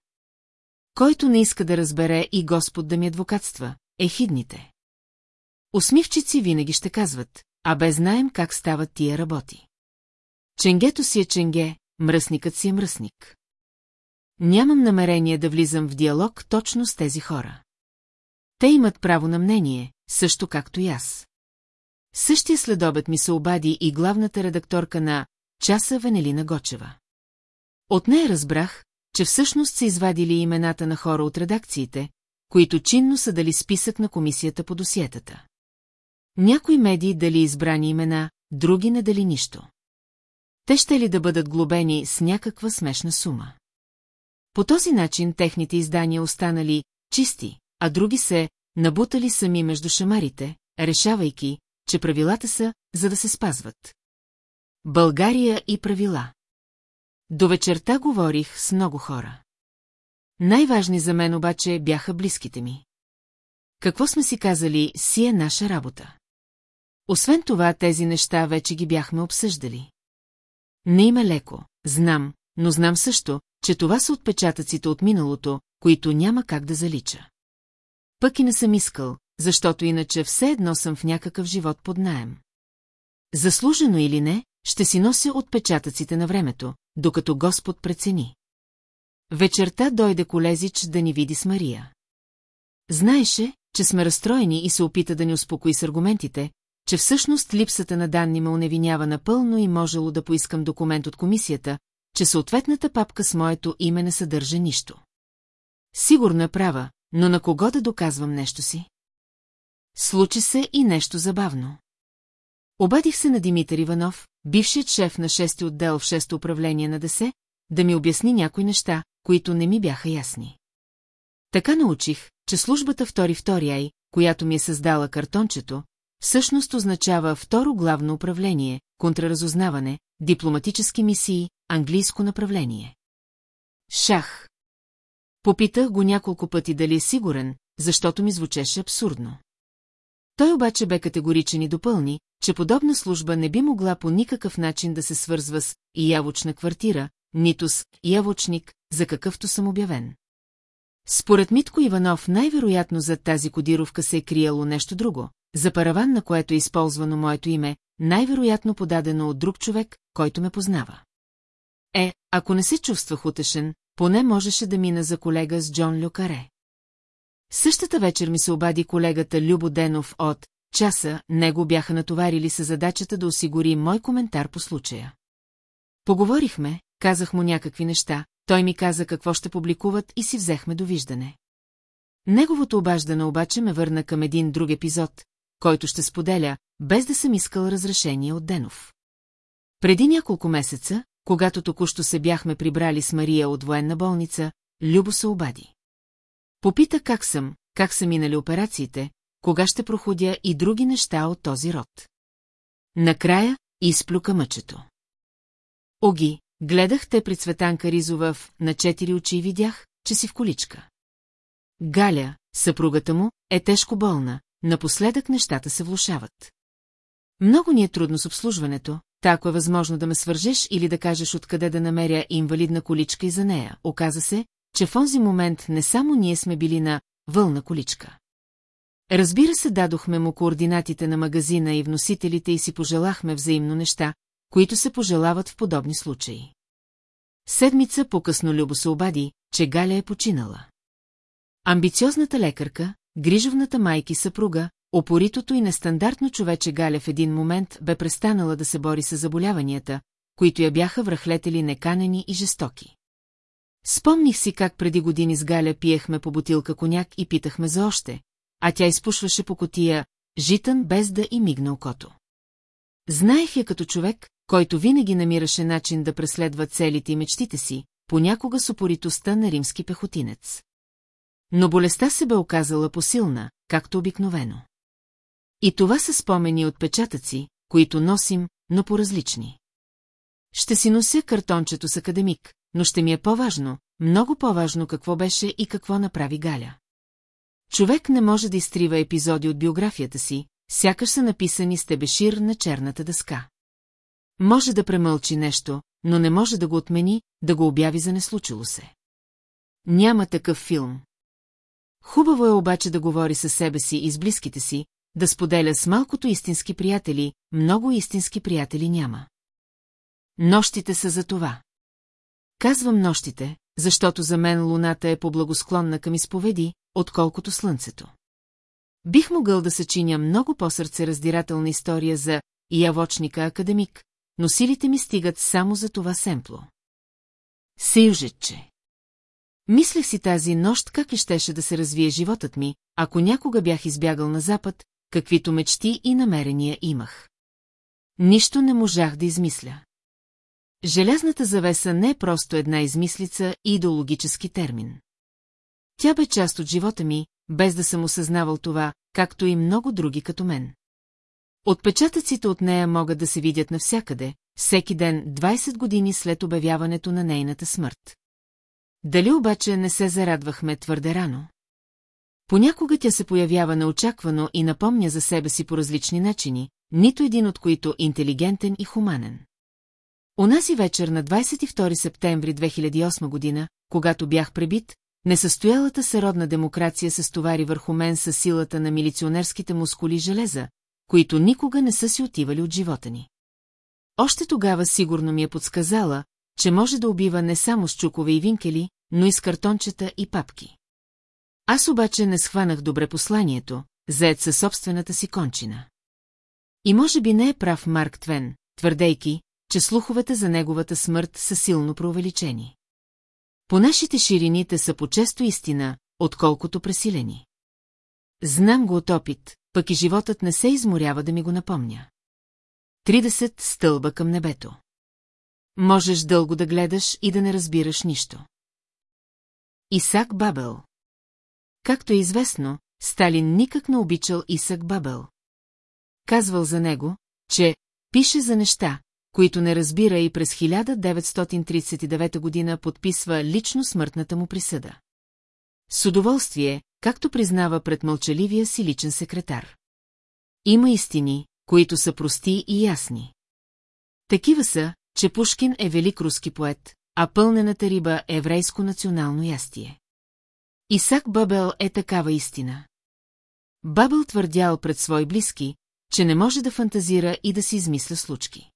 Който не иска да разбере и Господ да ми адвокатства, е хидните. Усмивчици винаги ще казват, а бе знаем как стават тия работи. Ченгето си е ченге, мръсникът си е мръсник. Нямам намерение да влизам в диалог точно с тези хора. Те имат право на мнение, също както и аз. Същия следобед ми се обади и главната редакторка на «Часа Венелина Гочева». От нея разбрах, че всъщност са извадили имената на хора от редакциите, които чинно са дали списък на комисията по досиетата. Някои медии дали избрани имена, други не дали нищо. Те ще ли да бъдат глобени с някаква смешна сума? По този начин техните издания останали чисти, а други се набутали сами между шамарите, решавайки, че правилата са, за да се спазват. България и правила. До вечерта говорих с много хора. Най-важни за мен обаче бяха близките ми. Какво сме си казали, си е наша работа. Освен това, тези неща вече ги бяхме обсъждали. Не има леко, знам, но знам също, че това са отпечатъците от миналото, които няма как да залича. Пък и не съм искал, защото иначе все едно съм в някакъв живот под наем. Заслужено или не, ще си нося отпечатъците на времето, докато Господ прецени. Вечерта дойде колезич да ни види с Мария. Знаеше, че сме разстроени и се опита да ни успокои с аргументите, че всъщност липсата на данни ме уневинява напълно и можело да поискам документ от комисията, че съответната папка с моето име не съдържа нищо. Сигурно е права, но на кого да доказвам нещо си? Случи се и нещо забавно. Обадих се на Димитър Иванов, бившият шеф на шести отдел в шесто управление на ДСЕ, да ми обясни някои неща, които не ми бяха ясни. Така научих, че службата втори втори ай, която ми е създала картончето, всъщност означава второ главно управление, контраразузнаване, дипломатически мисии, английско направление. Шах. Попитах го няколко пъти дали е сигурен, защото ми звучеше абсурдно. Той обаче бе категоричен и допълни, че подобна служба не би могла по никакъв начин да се свързва с явочна квартира, нито с явочник, за какъвто съм обявен. Според Митко Иванов най-вероятно зад тази кодировка се е крияло нещо друго, за параван на което е използвано моето име, най-вероятно подадено от друг човек, който ме познава. Е, ако не се чувствах утешен, поне можеше да мина за колега с Джон Люкаре. Същата вечер ми се обади колегата Любо Денов от часа, него бяха натоварили с задачата да осигури мой коментар по случая. Поговорихме, казах му някакви неща, той ми каза какво ще публикуват и си взехме довиждане. Неговото обаждане обаче ме върна към един друг епизод, който ще споделя, без да съм искал разрешение от Денов. Преди няколко месеца, когато току-що се бяхме прибрали с Мария от военна болница, Любо се обади. Попита как съм, как са минали операциите, кога ще проходя и други неща от този род. Накрая изплюка мъчето. Оги, гледах те при Цветанка Ризова в «На четири очи» и видях, че си в количка. Галя, съпругата му, е тежко болна, напоследък нещата се влушават. Много ни е трудно с обслужването, тако е възможно да ме свържеш или да кажеш откъде да намеря инвалидна количка и за нея. Оказа се, че в онзи момент не само ние сме били на вълна количка. Разбира се, дадохме му координатите на магазина и вносителите и си пожелахме взаимно неща, които се пожелават в подобни случаи. Седмица по-късно Любо се обади, че Галя е починала. Амбициозната лекарка, грижовната майки съпруга, опоритото и нестандартно човече Галя в един момент бе престанала да се бори с заболяванията, които я бяха връхлетели неканени и жестоки. Спомних си как преди години с Галя пиехме по бутилка коняк и питахме за още, а тя изпушваше по котия, житън без да и мигна окото. Знаех я като човек, който винаги намираше начин да преследва целите и мечтите си, понякога с опоритостта на римски пехотинец. Но болестта се бе оказала посилна, както обикновено. И това са спомени от печатъци, които носим, но по-различни. Ще си нося картончето с академик, но ще ми е по-важно, много по-важно какво беше и какво направи Галя. Човек не може да изтрива епизоди от биографията си, сякаш са написани с тебешир на черната дъска. Може да премълчи нещо, но не може да го отмени, да го обяви за не случило се. Няма такъв филм. Хубаво е обаче да говори със себе си и с близките си, да споделя с малкото истински приятели, много истински приятели няма. Нощите са за това. Казвам нощите, защото за мен луната е по-благосклонна към изповеди, отколкото слънцето. Бих могъл да съчиня много по-сърцераздирателна история за явочника академик, но силите ми стигат само за това семпло. Съюжетче. Мислех си тази нощ как и щеше да се развие животът ми, ако някога бях избягал на запад, каквито мечти и намерения имах. Нищо не можах да измисля. Желязната завеса не е просто една измислица и идеологически термин. Тя бе част от живота ми, без да съм осъзнавал това, както и много други като мен. Отпечатъците от нея могат да се видят навсякъде, всеки ден 20 години след обявяването на нейната смърт. Дали обаче не се зарадвахме твърде рано? Понякога тя се появява неочаквано и напомня за себе си по различни начини, нито един от които интелигентен и хуманен. Унази вечер на 22 септември 2008 година, когато бях пребит, несъстоялата се родна демокрация се стовари върху мен със силата на милиционерските мускули железа, които никога не са си отивали от живота ни. Още тогава сигурно ми е подсказала, че може да убива не само с чукове и винкели, но и с картончета и папки. Аз обаче не схванах добре посланието, заед със собствената си кончина. И може би не е прав Марк Твен, твърдейки, че слуховете за неговата смърт са силно преувеличени. По нашите ширините са по-често истина, отколкото пресилени. Знам го от опит, пък и животът не се изморява да ми го напомня. 30 стълба към небето. Можеш дълго да гледаш и да не разбираш нищо. Исак Бабел Както е известно, Сталин никак не обичал Исак Бабел. Казвал за него, че пише за неща, които не разбира и през 1939 година подписва лично смъртната му присъда. С удоволствие, както признава пред мълчаливия си личен секретар. Има истини, които са прости и ясни. Такива са, че Пушкин е велик руски поет, а пълнената риба е еврейско национално ястие. Исак Бабел е такава истина. Бабел твърдял пред свои близки, че не може да фантазира и да си измисля случки.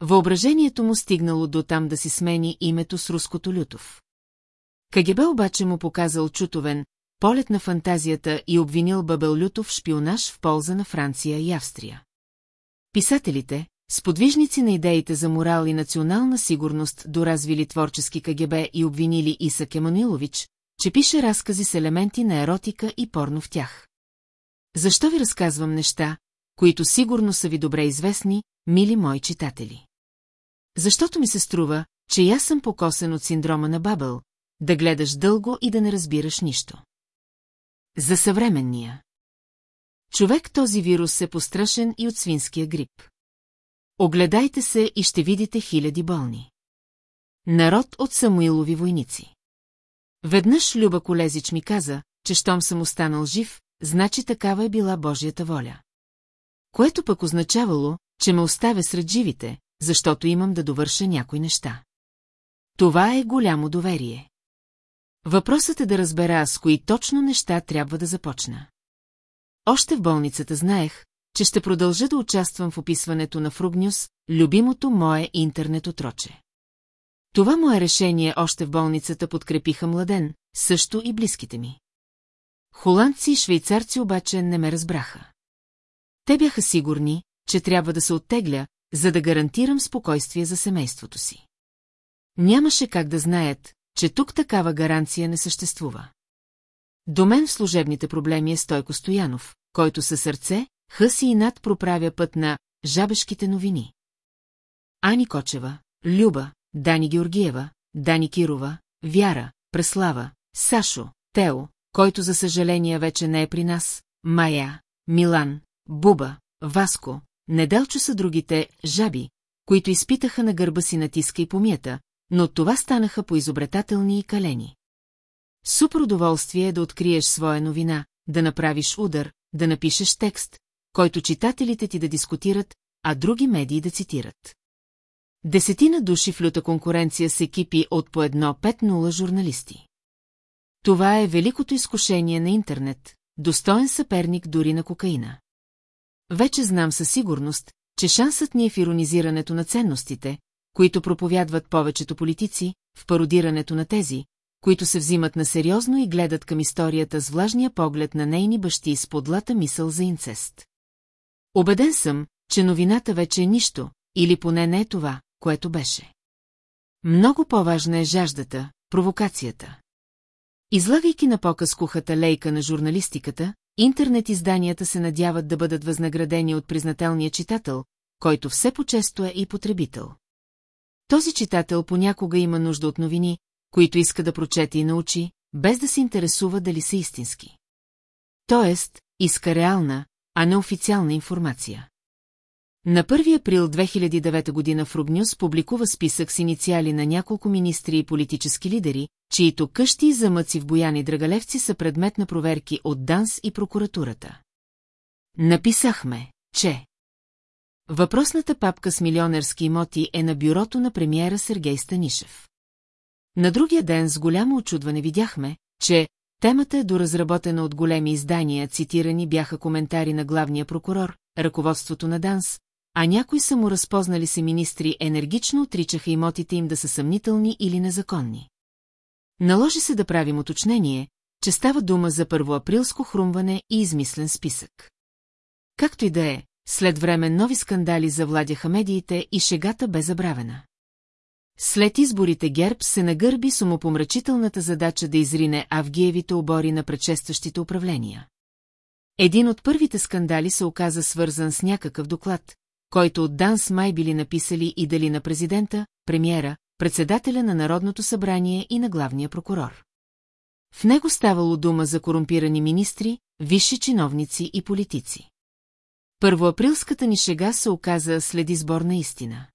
Въображението му стигнало до там да си смени името с руското Лютов. КГБ обаче му показал чутовен, полет на фантазията и обвинил Бабел Лютов в шпионаж в полза на Франция и Австрия. Писателите, сподвижници на идеите за морал и национална сигурност доразвили творчески КГБ и обвинили Исак Емануилович, че пише разкази с елементи на еротика и порно в тях. Защо ви разказвам неща, които сигурно са ви добре известни, мили мои читатели? Защото ми се струва, че аз съм покосен от синдрома на Бабел, да гледаш дълго и да не разбираш нищо. За съвременния. Човек този вирус е пострашен и от свинския грип. Огледайте се и ще видите хиляди болни. Народ от Самуилови войници. Веднъж Люба Колезич ми каза, че щом съм останал жив, значи такава е била Божията воля. Което пък означавало, че ме оставя сред живите, защото имам да довърша някои неща. Това е голямо доверие. Въпросът е да разбера с кои точно неща трябва да започна. Още в болницата знаех, че ще продължа да участвам в описването на Фругнюс, любимото мое интернет отроче. Това мое решение още в болницата подкрепиха младен, също и близките ми. Холандци и швейцарци обаче не ме разбраха. Те бяха сигурни, че трябва да се оттегля, за да гарантирам спокойствие за семейството си. Нямаше как да знаят, че тук такава гаранция не съществува. До мен в служебните проблеми е Стойко Стоянов, който със сърце, хъси и над проправя път на жабешките новини. Ани Кочева, Люба, Дани Георгиева, Дани Кирова, Вяра, Преслава, Сашо, Тео, който за съжаление вече не е при нас, Майя, Милан, Буба, Васко, Неделчо са другите жаби, които изпитаха на гърба си натиска и помията, но това станаха поизобретателни и калени. Супер удоволствие е да откриеш своя новина, да направиш удар, да напишеш текст, който читателите ти да дискутират, а други медии да цитират. Десетина души в люта конкуренция с екипи от по едно 5-0 журналисти. Това е великото изкушение на интернет, достоен съперник дори на кокаина. Вече знам със сигурност, че шансът ни е в иронизирането на ценностите, които проповядват повечето политици, в пародирането на тези, които се взимат на сериозно и гледат към историята с влажния поглед на нейни бащи с подлата мисъл за инцест. Обеден съм, че новината вече е нищо, или поне не е това, което беше. Много по-важна е жаждата, провокацията. Излагайки на показ кухата лейка на журналистиката, интернет изданията се надяват да бъдат възнаградени от признателния читател, който все по-често е и потребител. Този читател понякога има нужда от новини, които иска да прочете и научи, без да се интересува дали са истински. Тоест, иска реална, а не официална информация. На 1 април 2009 година Фругнюс публикува списък с инициали на няколко министри и политически лидери, чието къщи и замъци в Бояни Драгалевци са предмет на проверки от ДАНС и прокуратурата. Написахме, че Въпросната папка с милионерски имоти е на бюрото на премиера Сергей Станишев. На другия ден с голямо очудване видяхме, че темата е доразработена от големи издания, цитирани бяха коментари на главния прокурор, ръководството на ДАНС, а някои саморазпознали се министри енергично отричаха имотите им да са съмнителни или незаконни. Наложи се да правим уточнение, че става дума за първоаприлско хрумване и измислен списък. Както и да е, след време нови скандали завладяха медиите и шегата бе забравена. След изборите ГЕРБ се нагърби с задача да изрине Авгиевите обори на предшестващите управления. Един от първите скандали се оказа свързан с някакъв доклад, който от Данс май били написали и дали на президента, премиера, председателя на Народното събрание и на главния прокурор. В него ставало дума за корумпирани министри, висши чиновници и политици. Първоаприлската ни шега се оказа след изборна истина.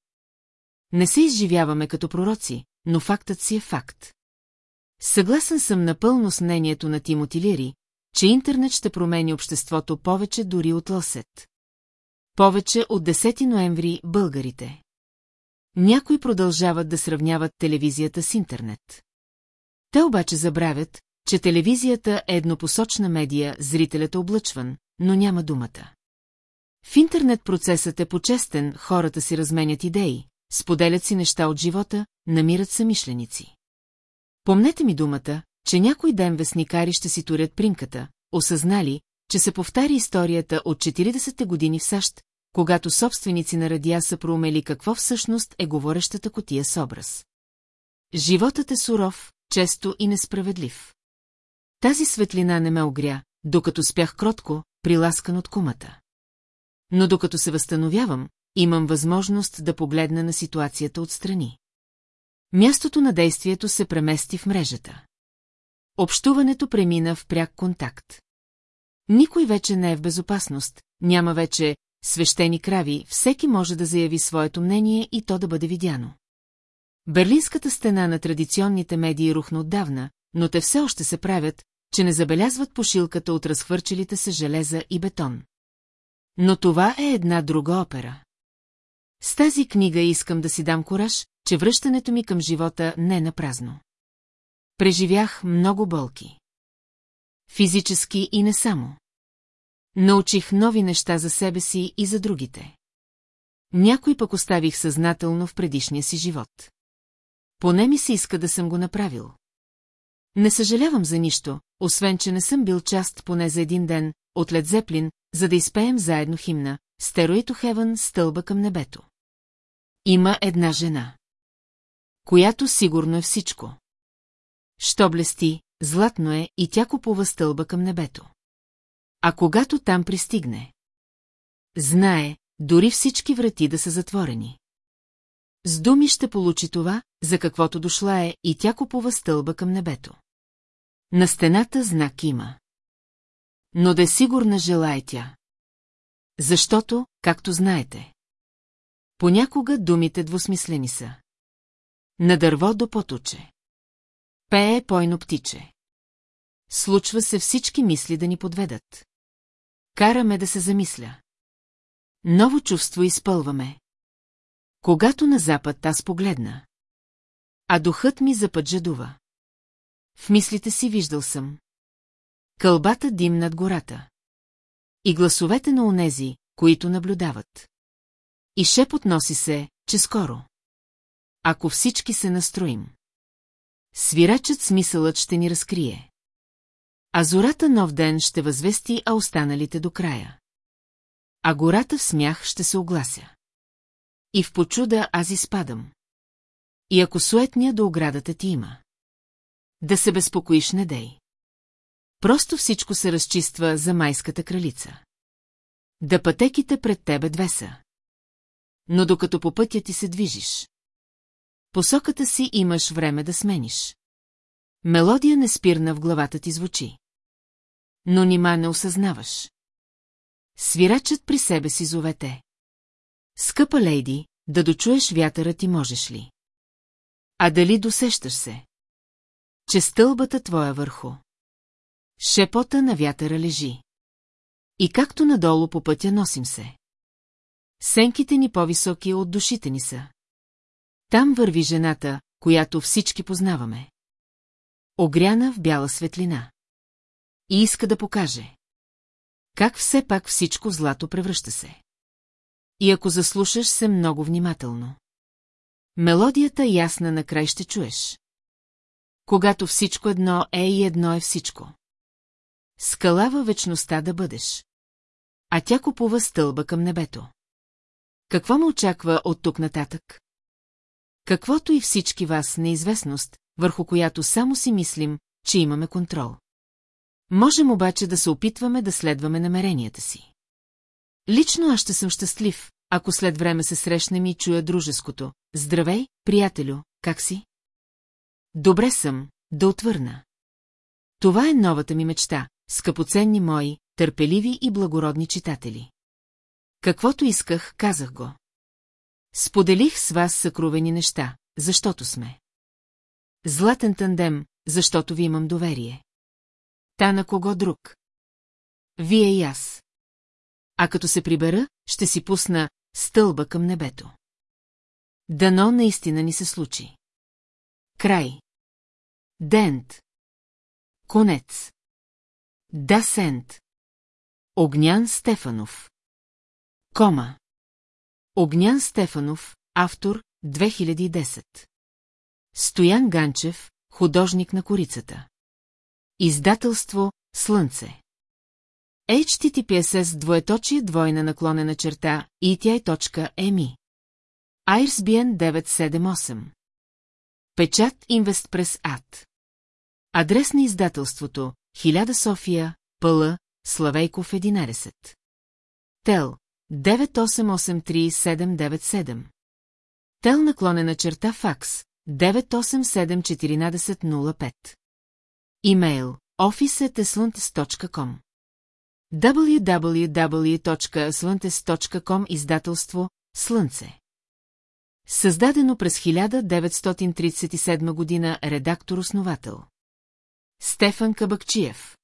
Не се изживяваме като пророци, но фактът си е факт. Съгласен съм напълно с мнението на Тимоти Лири, че интернет ще промени обществото повече дори от Лосет. Повече от 10 ноември българите. Някои продължават да сравняват телевизията с интернет. Те обаче забравят, че телевизията е еднопосочна медия, зрителят е облъчван, но няма думата. В интернет процесът е почестен, хората си разменят идеи, споделят си неща от живота, намират самишленици. Помнете ми думата, че някой ден вестникари ще си турят примката, осъзнали, че се повтаря историята от 40-те години в САЩ, когато собственици на радия са проумели какво всъщност е говорещата котия с образ. Животът е суров, често и несправедлив. Тази светлина не ме огря, докато спях кротко, приласкан от кумата. Но докато се възстановявам, имам възможност да погледна на ситуацията отстрани. Мястото на действието се премести в мрежата. Общуването премина в пряк контакт. Никой вече не е в безопасност, няма вече свещени крави, всеки може да заяви своето мнение и то да бъде видяно. Берлинската стена на традиционните медии рухна отдавна, но те все още се правят, че не забелязват пошилката от разхвърчилите се железа и бетон. Но това е една друга опера. С тази книга искам да си дам кораж, че връщането ми към живота не е на празно. Преживях много болки. Физически и не само. Научих нови неща за себе си и за другите. Някой пък оставих съзнателно в предишния си живот. Поне ми се иска да съм го направил. Не съжалявам за нищо, освен че не съм бил част поне за един ден от Лед Зеплин, за да изпеем заедно химна «Стероито Хевън, стълба към небето». Има една жена, която сигурно е всичко. Що блести, златно е и тя купува стълба към небето. А когато там пристигне? Знае, дори всички врати да са затворени. С думи ще получи това, за каквото дошла е, и тя купува стълба към небето. На стената знак има. Но да е сигурна желая тя. Защото, както знаете, понякога думите двусмислени са. На дърво до потуче. Пее пойно птиче. Случва се всички мисли да ни подведат. Караме да се замисля. Ново чувство изпълваме. Когато на запад аз погледна. А духът ми запът жадува. В мислите си виждал съм. Кълбата дим над гората. И гласовете на онези, които наблюдават. И шепот носи се, че скоро. Ако всички се настроим. Свирачът смисълът ще ни разкрие. А зората нов ден ще възвести, а останалите до края. А гората в смях ще се оглася. И в почуда аз изпадам. И ако суетния до оградата ти има. Да се безпокоиш не дей. Просто всичко се разчиства за майската кралица. Да пътеките пред тебе две са. Но докато по пътя ти се движиш. Посоката си имаш време да смениш. Мелодия неспирна в главата ти звучи. Но нима не осъзнаваш. Свирачът при себе си зовете. Скъпа лейди, да дочуеш вятъра ти можеш ли? А дали досещаш се? Че стълбата твоя върху. Шепота на вятъра лежи. И както надолу по пътя носим се. Сенките ни по-високи от душите ни са. Там върви жената, която всички познаваме. Огряна в бяла светлина. И иска да покаже. Как все пак всичко злато превръща се. И ако заслушаш се много внимателно. Мелодията ясна накрай ще чуеш. Когато всичко едно е и едно е всичко. Скалава вечността да бъдеш. А тя купува стълба към небето. Какво ме очаква от тук нататък? Каквото и всички вас неизвестност, върху която само си мислим, че имаме контрол. Можем обаче да се опитваме да следваме намеренията си. Лично аз ще съм щастлив, ако след време се срещнем и чуя дружеското. Здравей, приятелю, как си? Добре съм, да отвърна. Това е новата ми мечта, скъпоценни мои, търпеливи и благородни читатели. Каквото исках, казах го. Споделих с вас съкровени неща, защото сме. Златен тандем, защото ви имам доверие. Та на кого друг? Вие и аз. А като се прибера, ще си пусна стълба към небето. Дано наистина ни се случи. Край. Дент. Конец. Да сент. Огнян Стефанов. Кома. Огнян Стефанов, автор, 2010. Стоян Ганчев, художник на корицата. Издателство Слънце. HTTPSS двоеточие двойна наклонена черта ETI.EMI. IRSBN 978. Печат Инвестпрес АД. Адрес на издателството 1000 София, Пъл, Славейков 11. Тел 9883797. Тел наклонена черта факс 9871405. Имейл office.sluntes.com www.sluntes.com Издателство Слънце Създадено през 1937 година редактор-основател Стефан Кабакчиев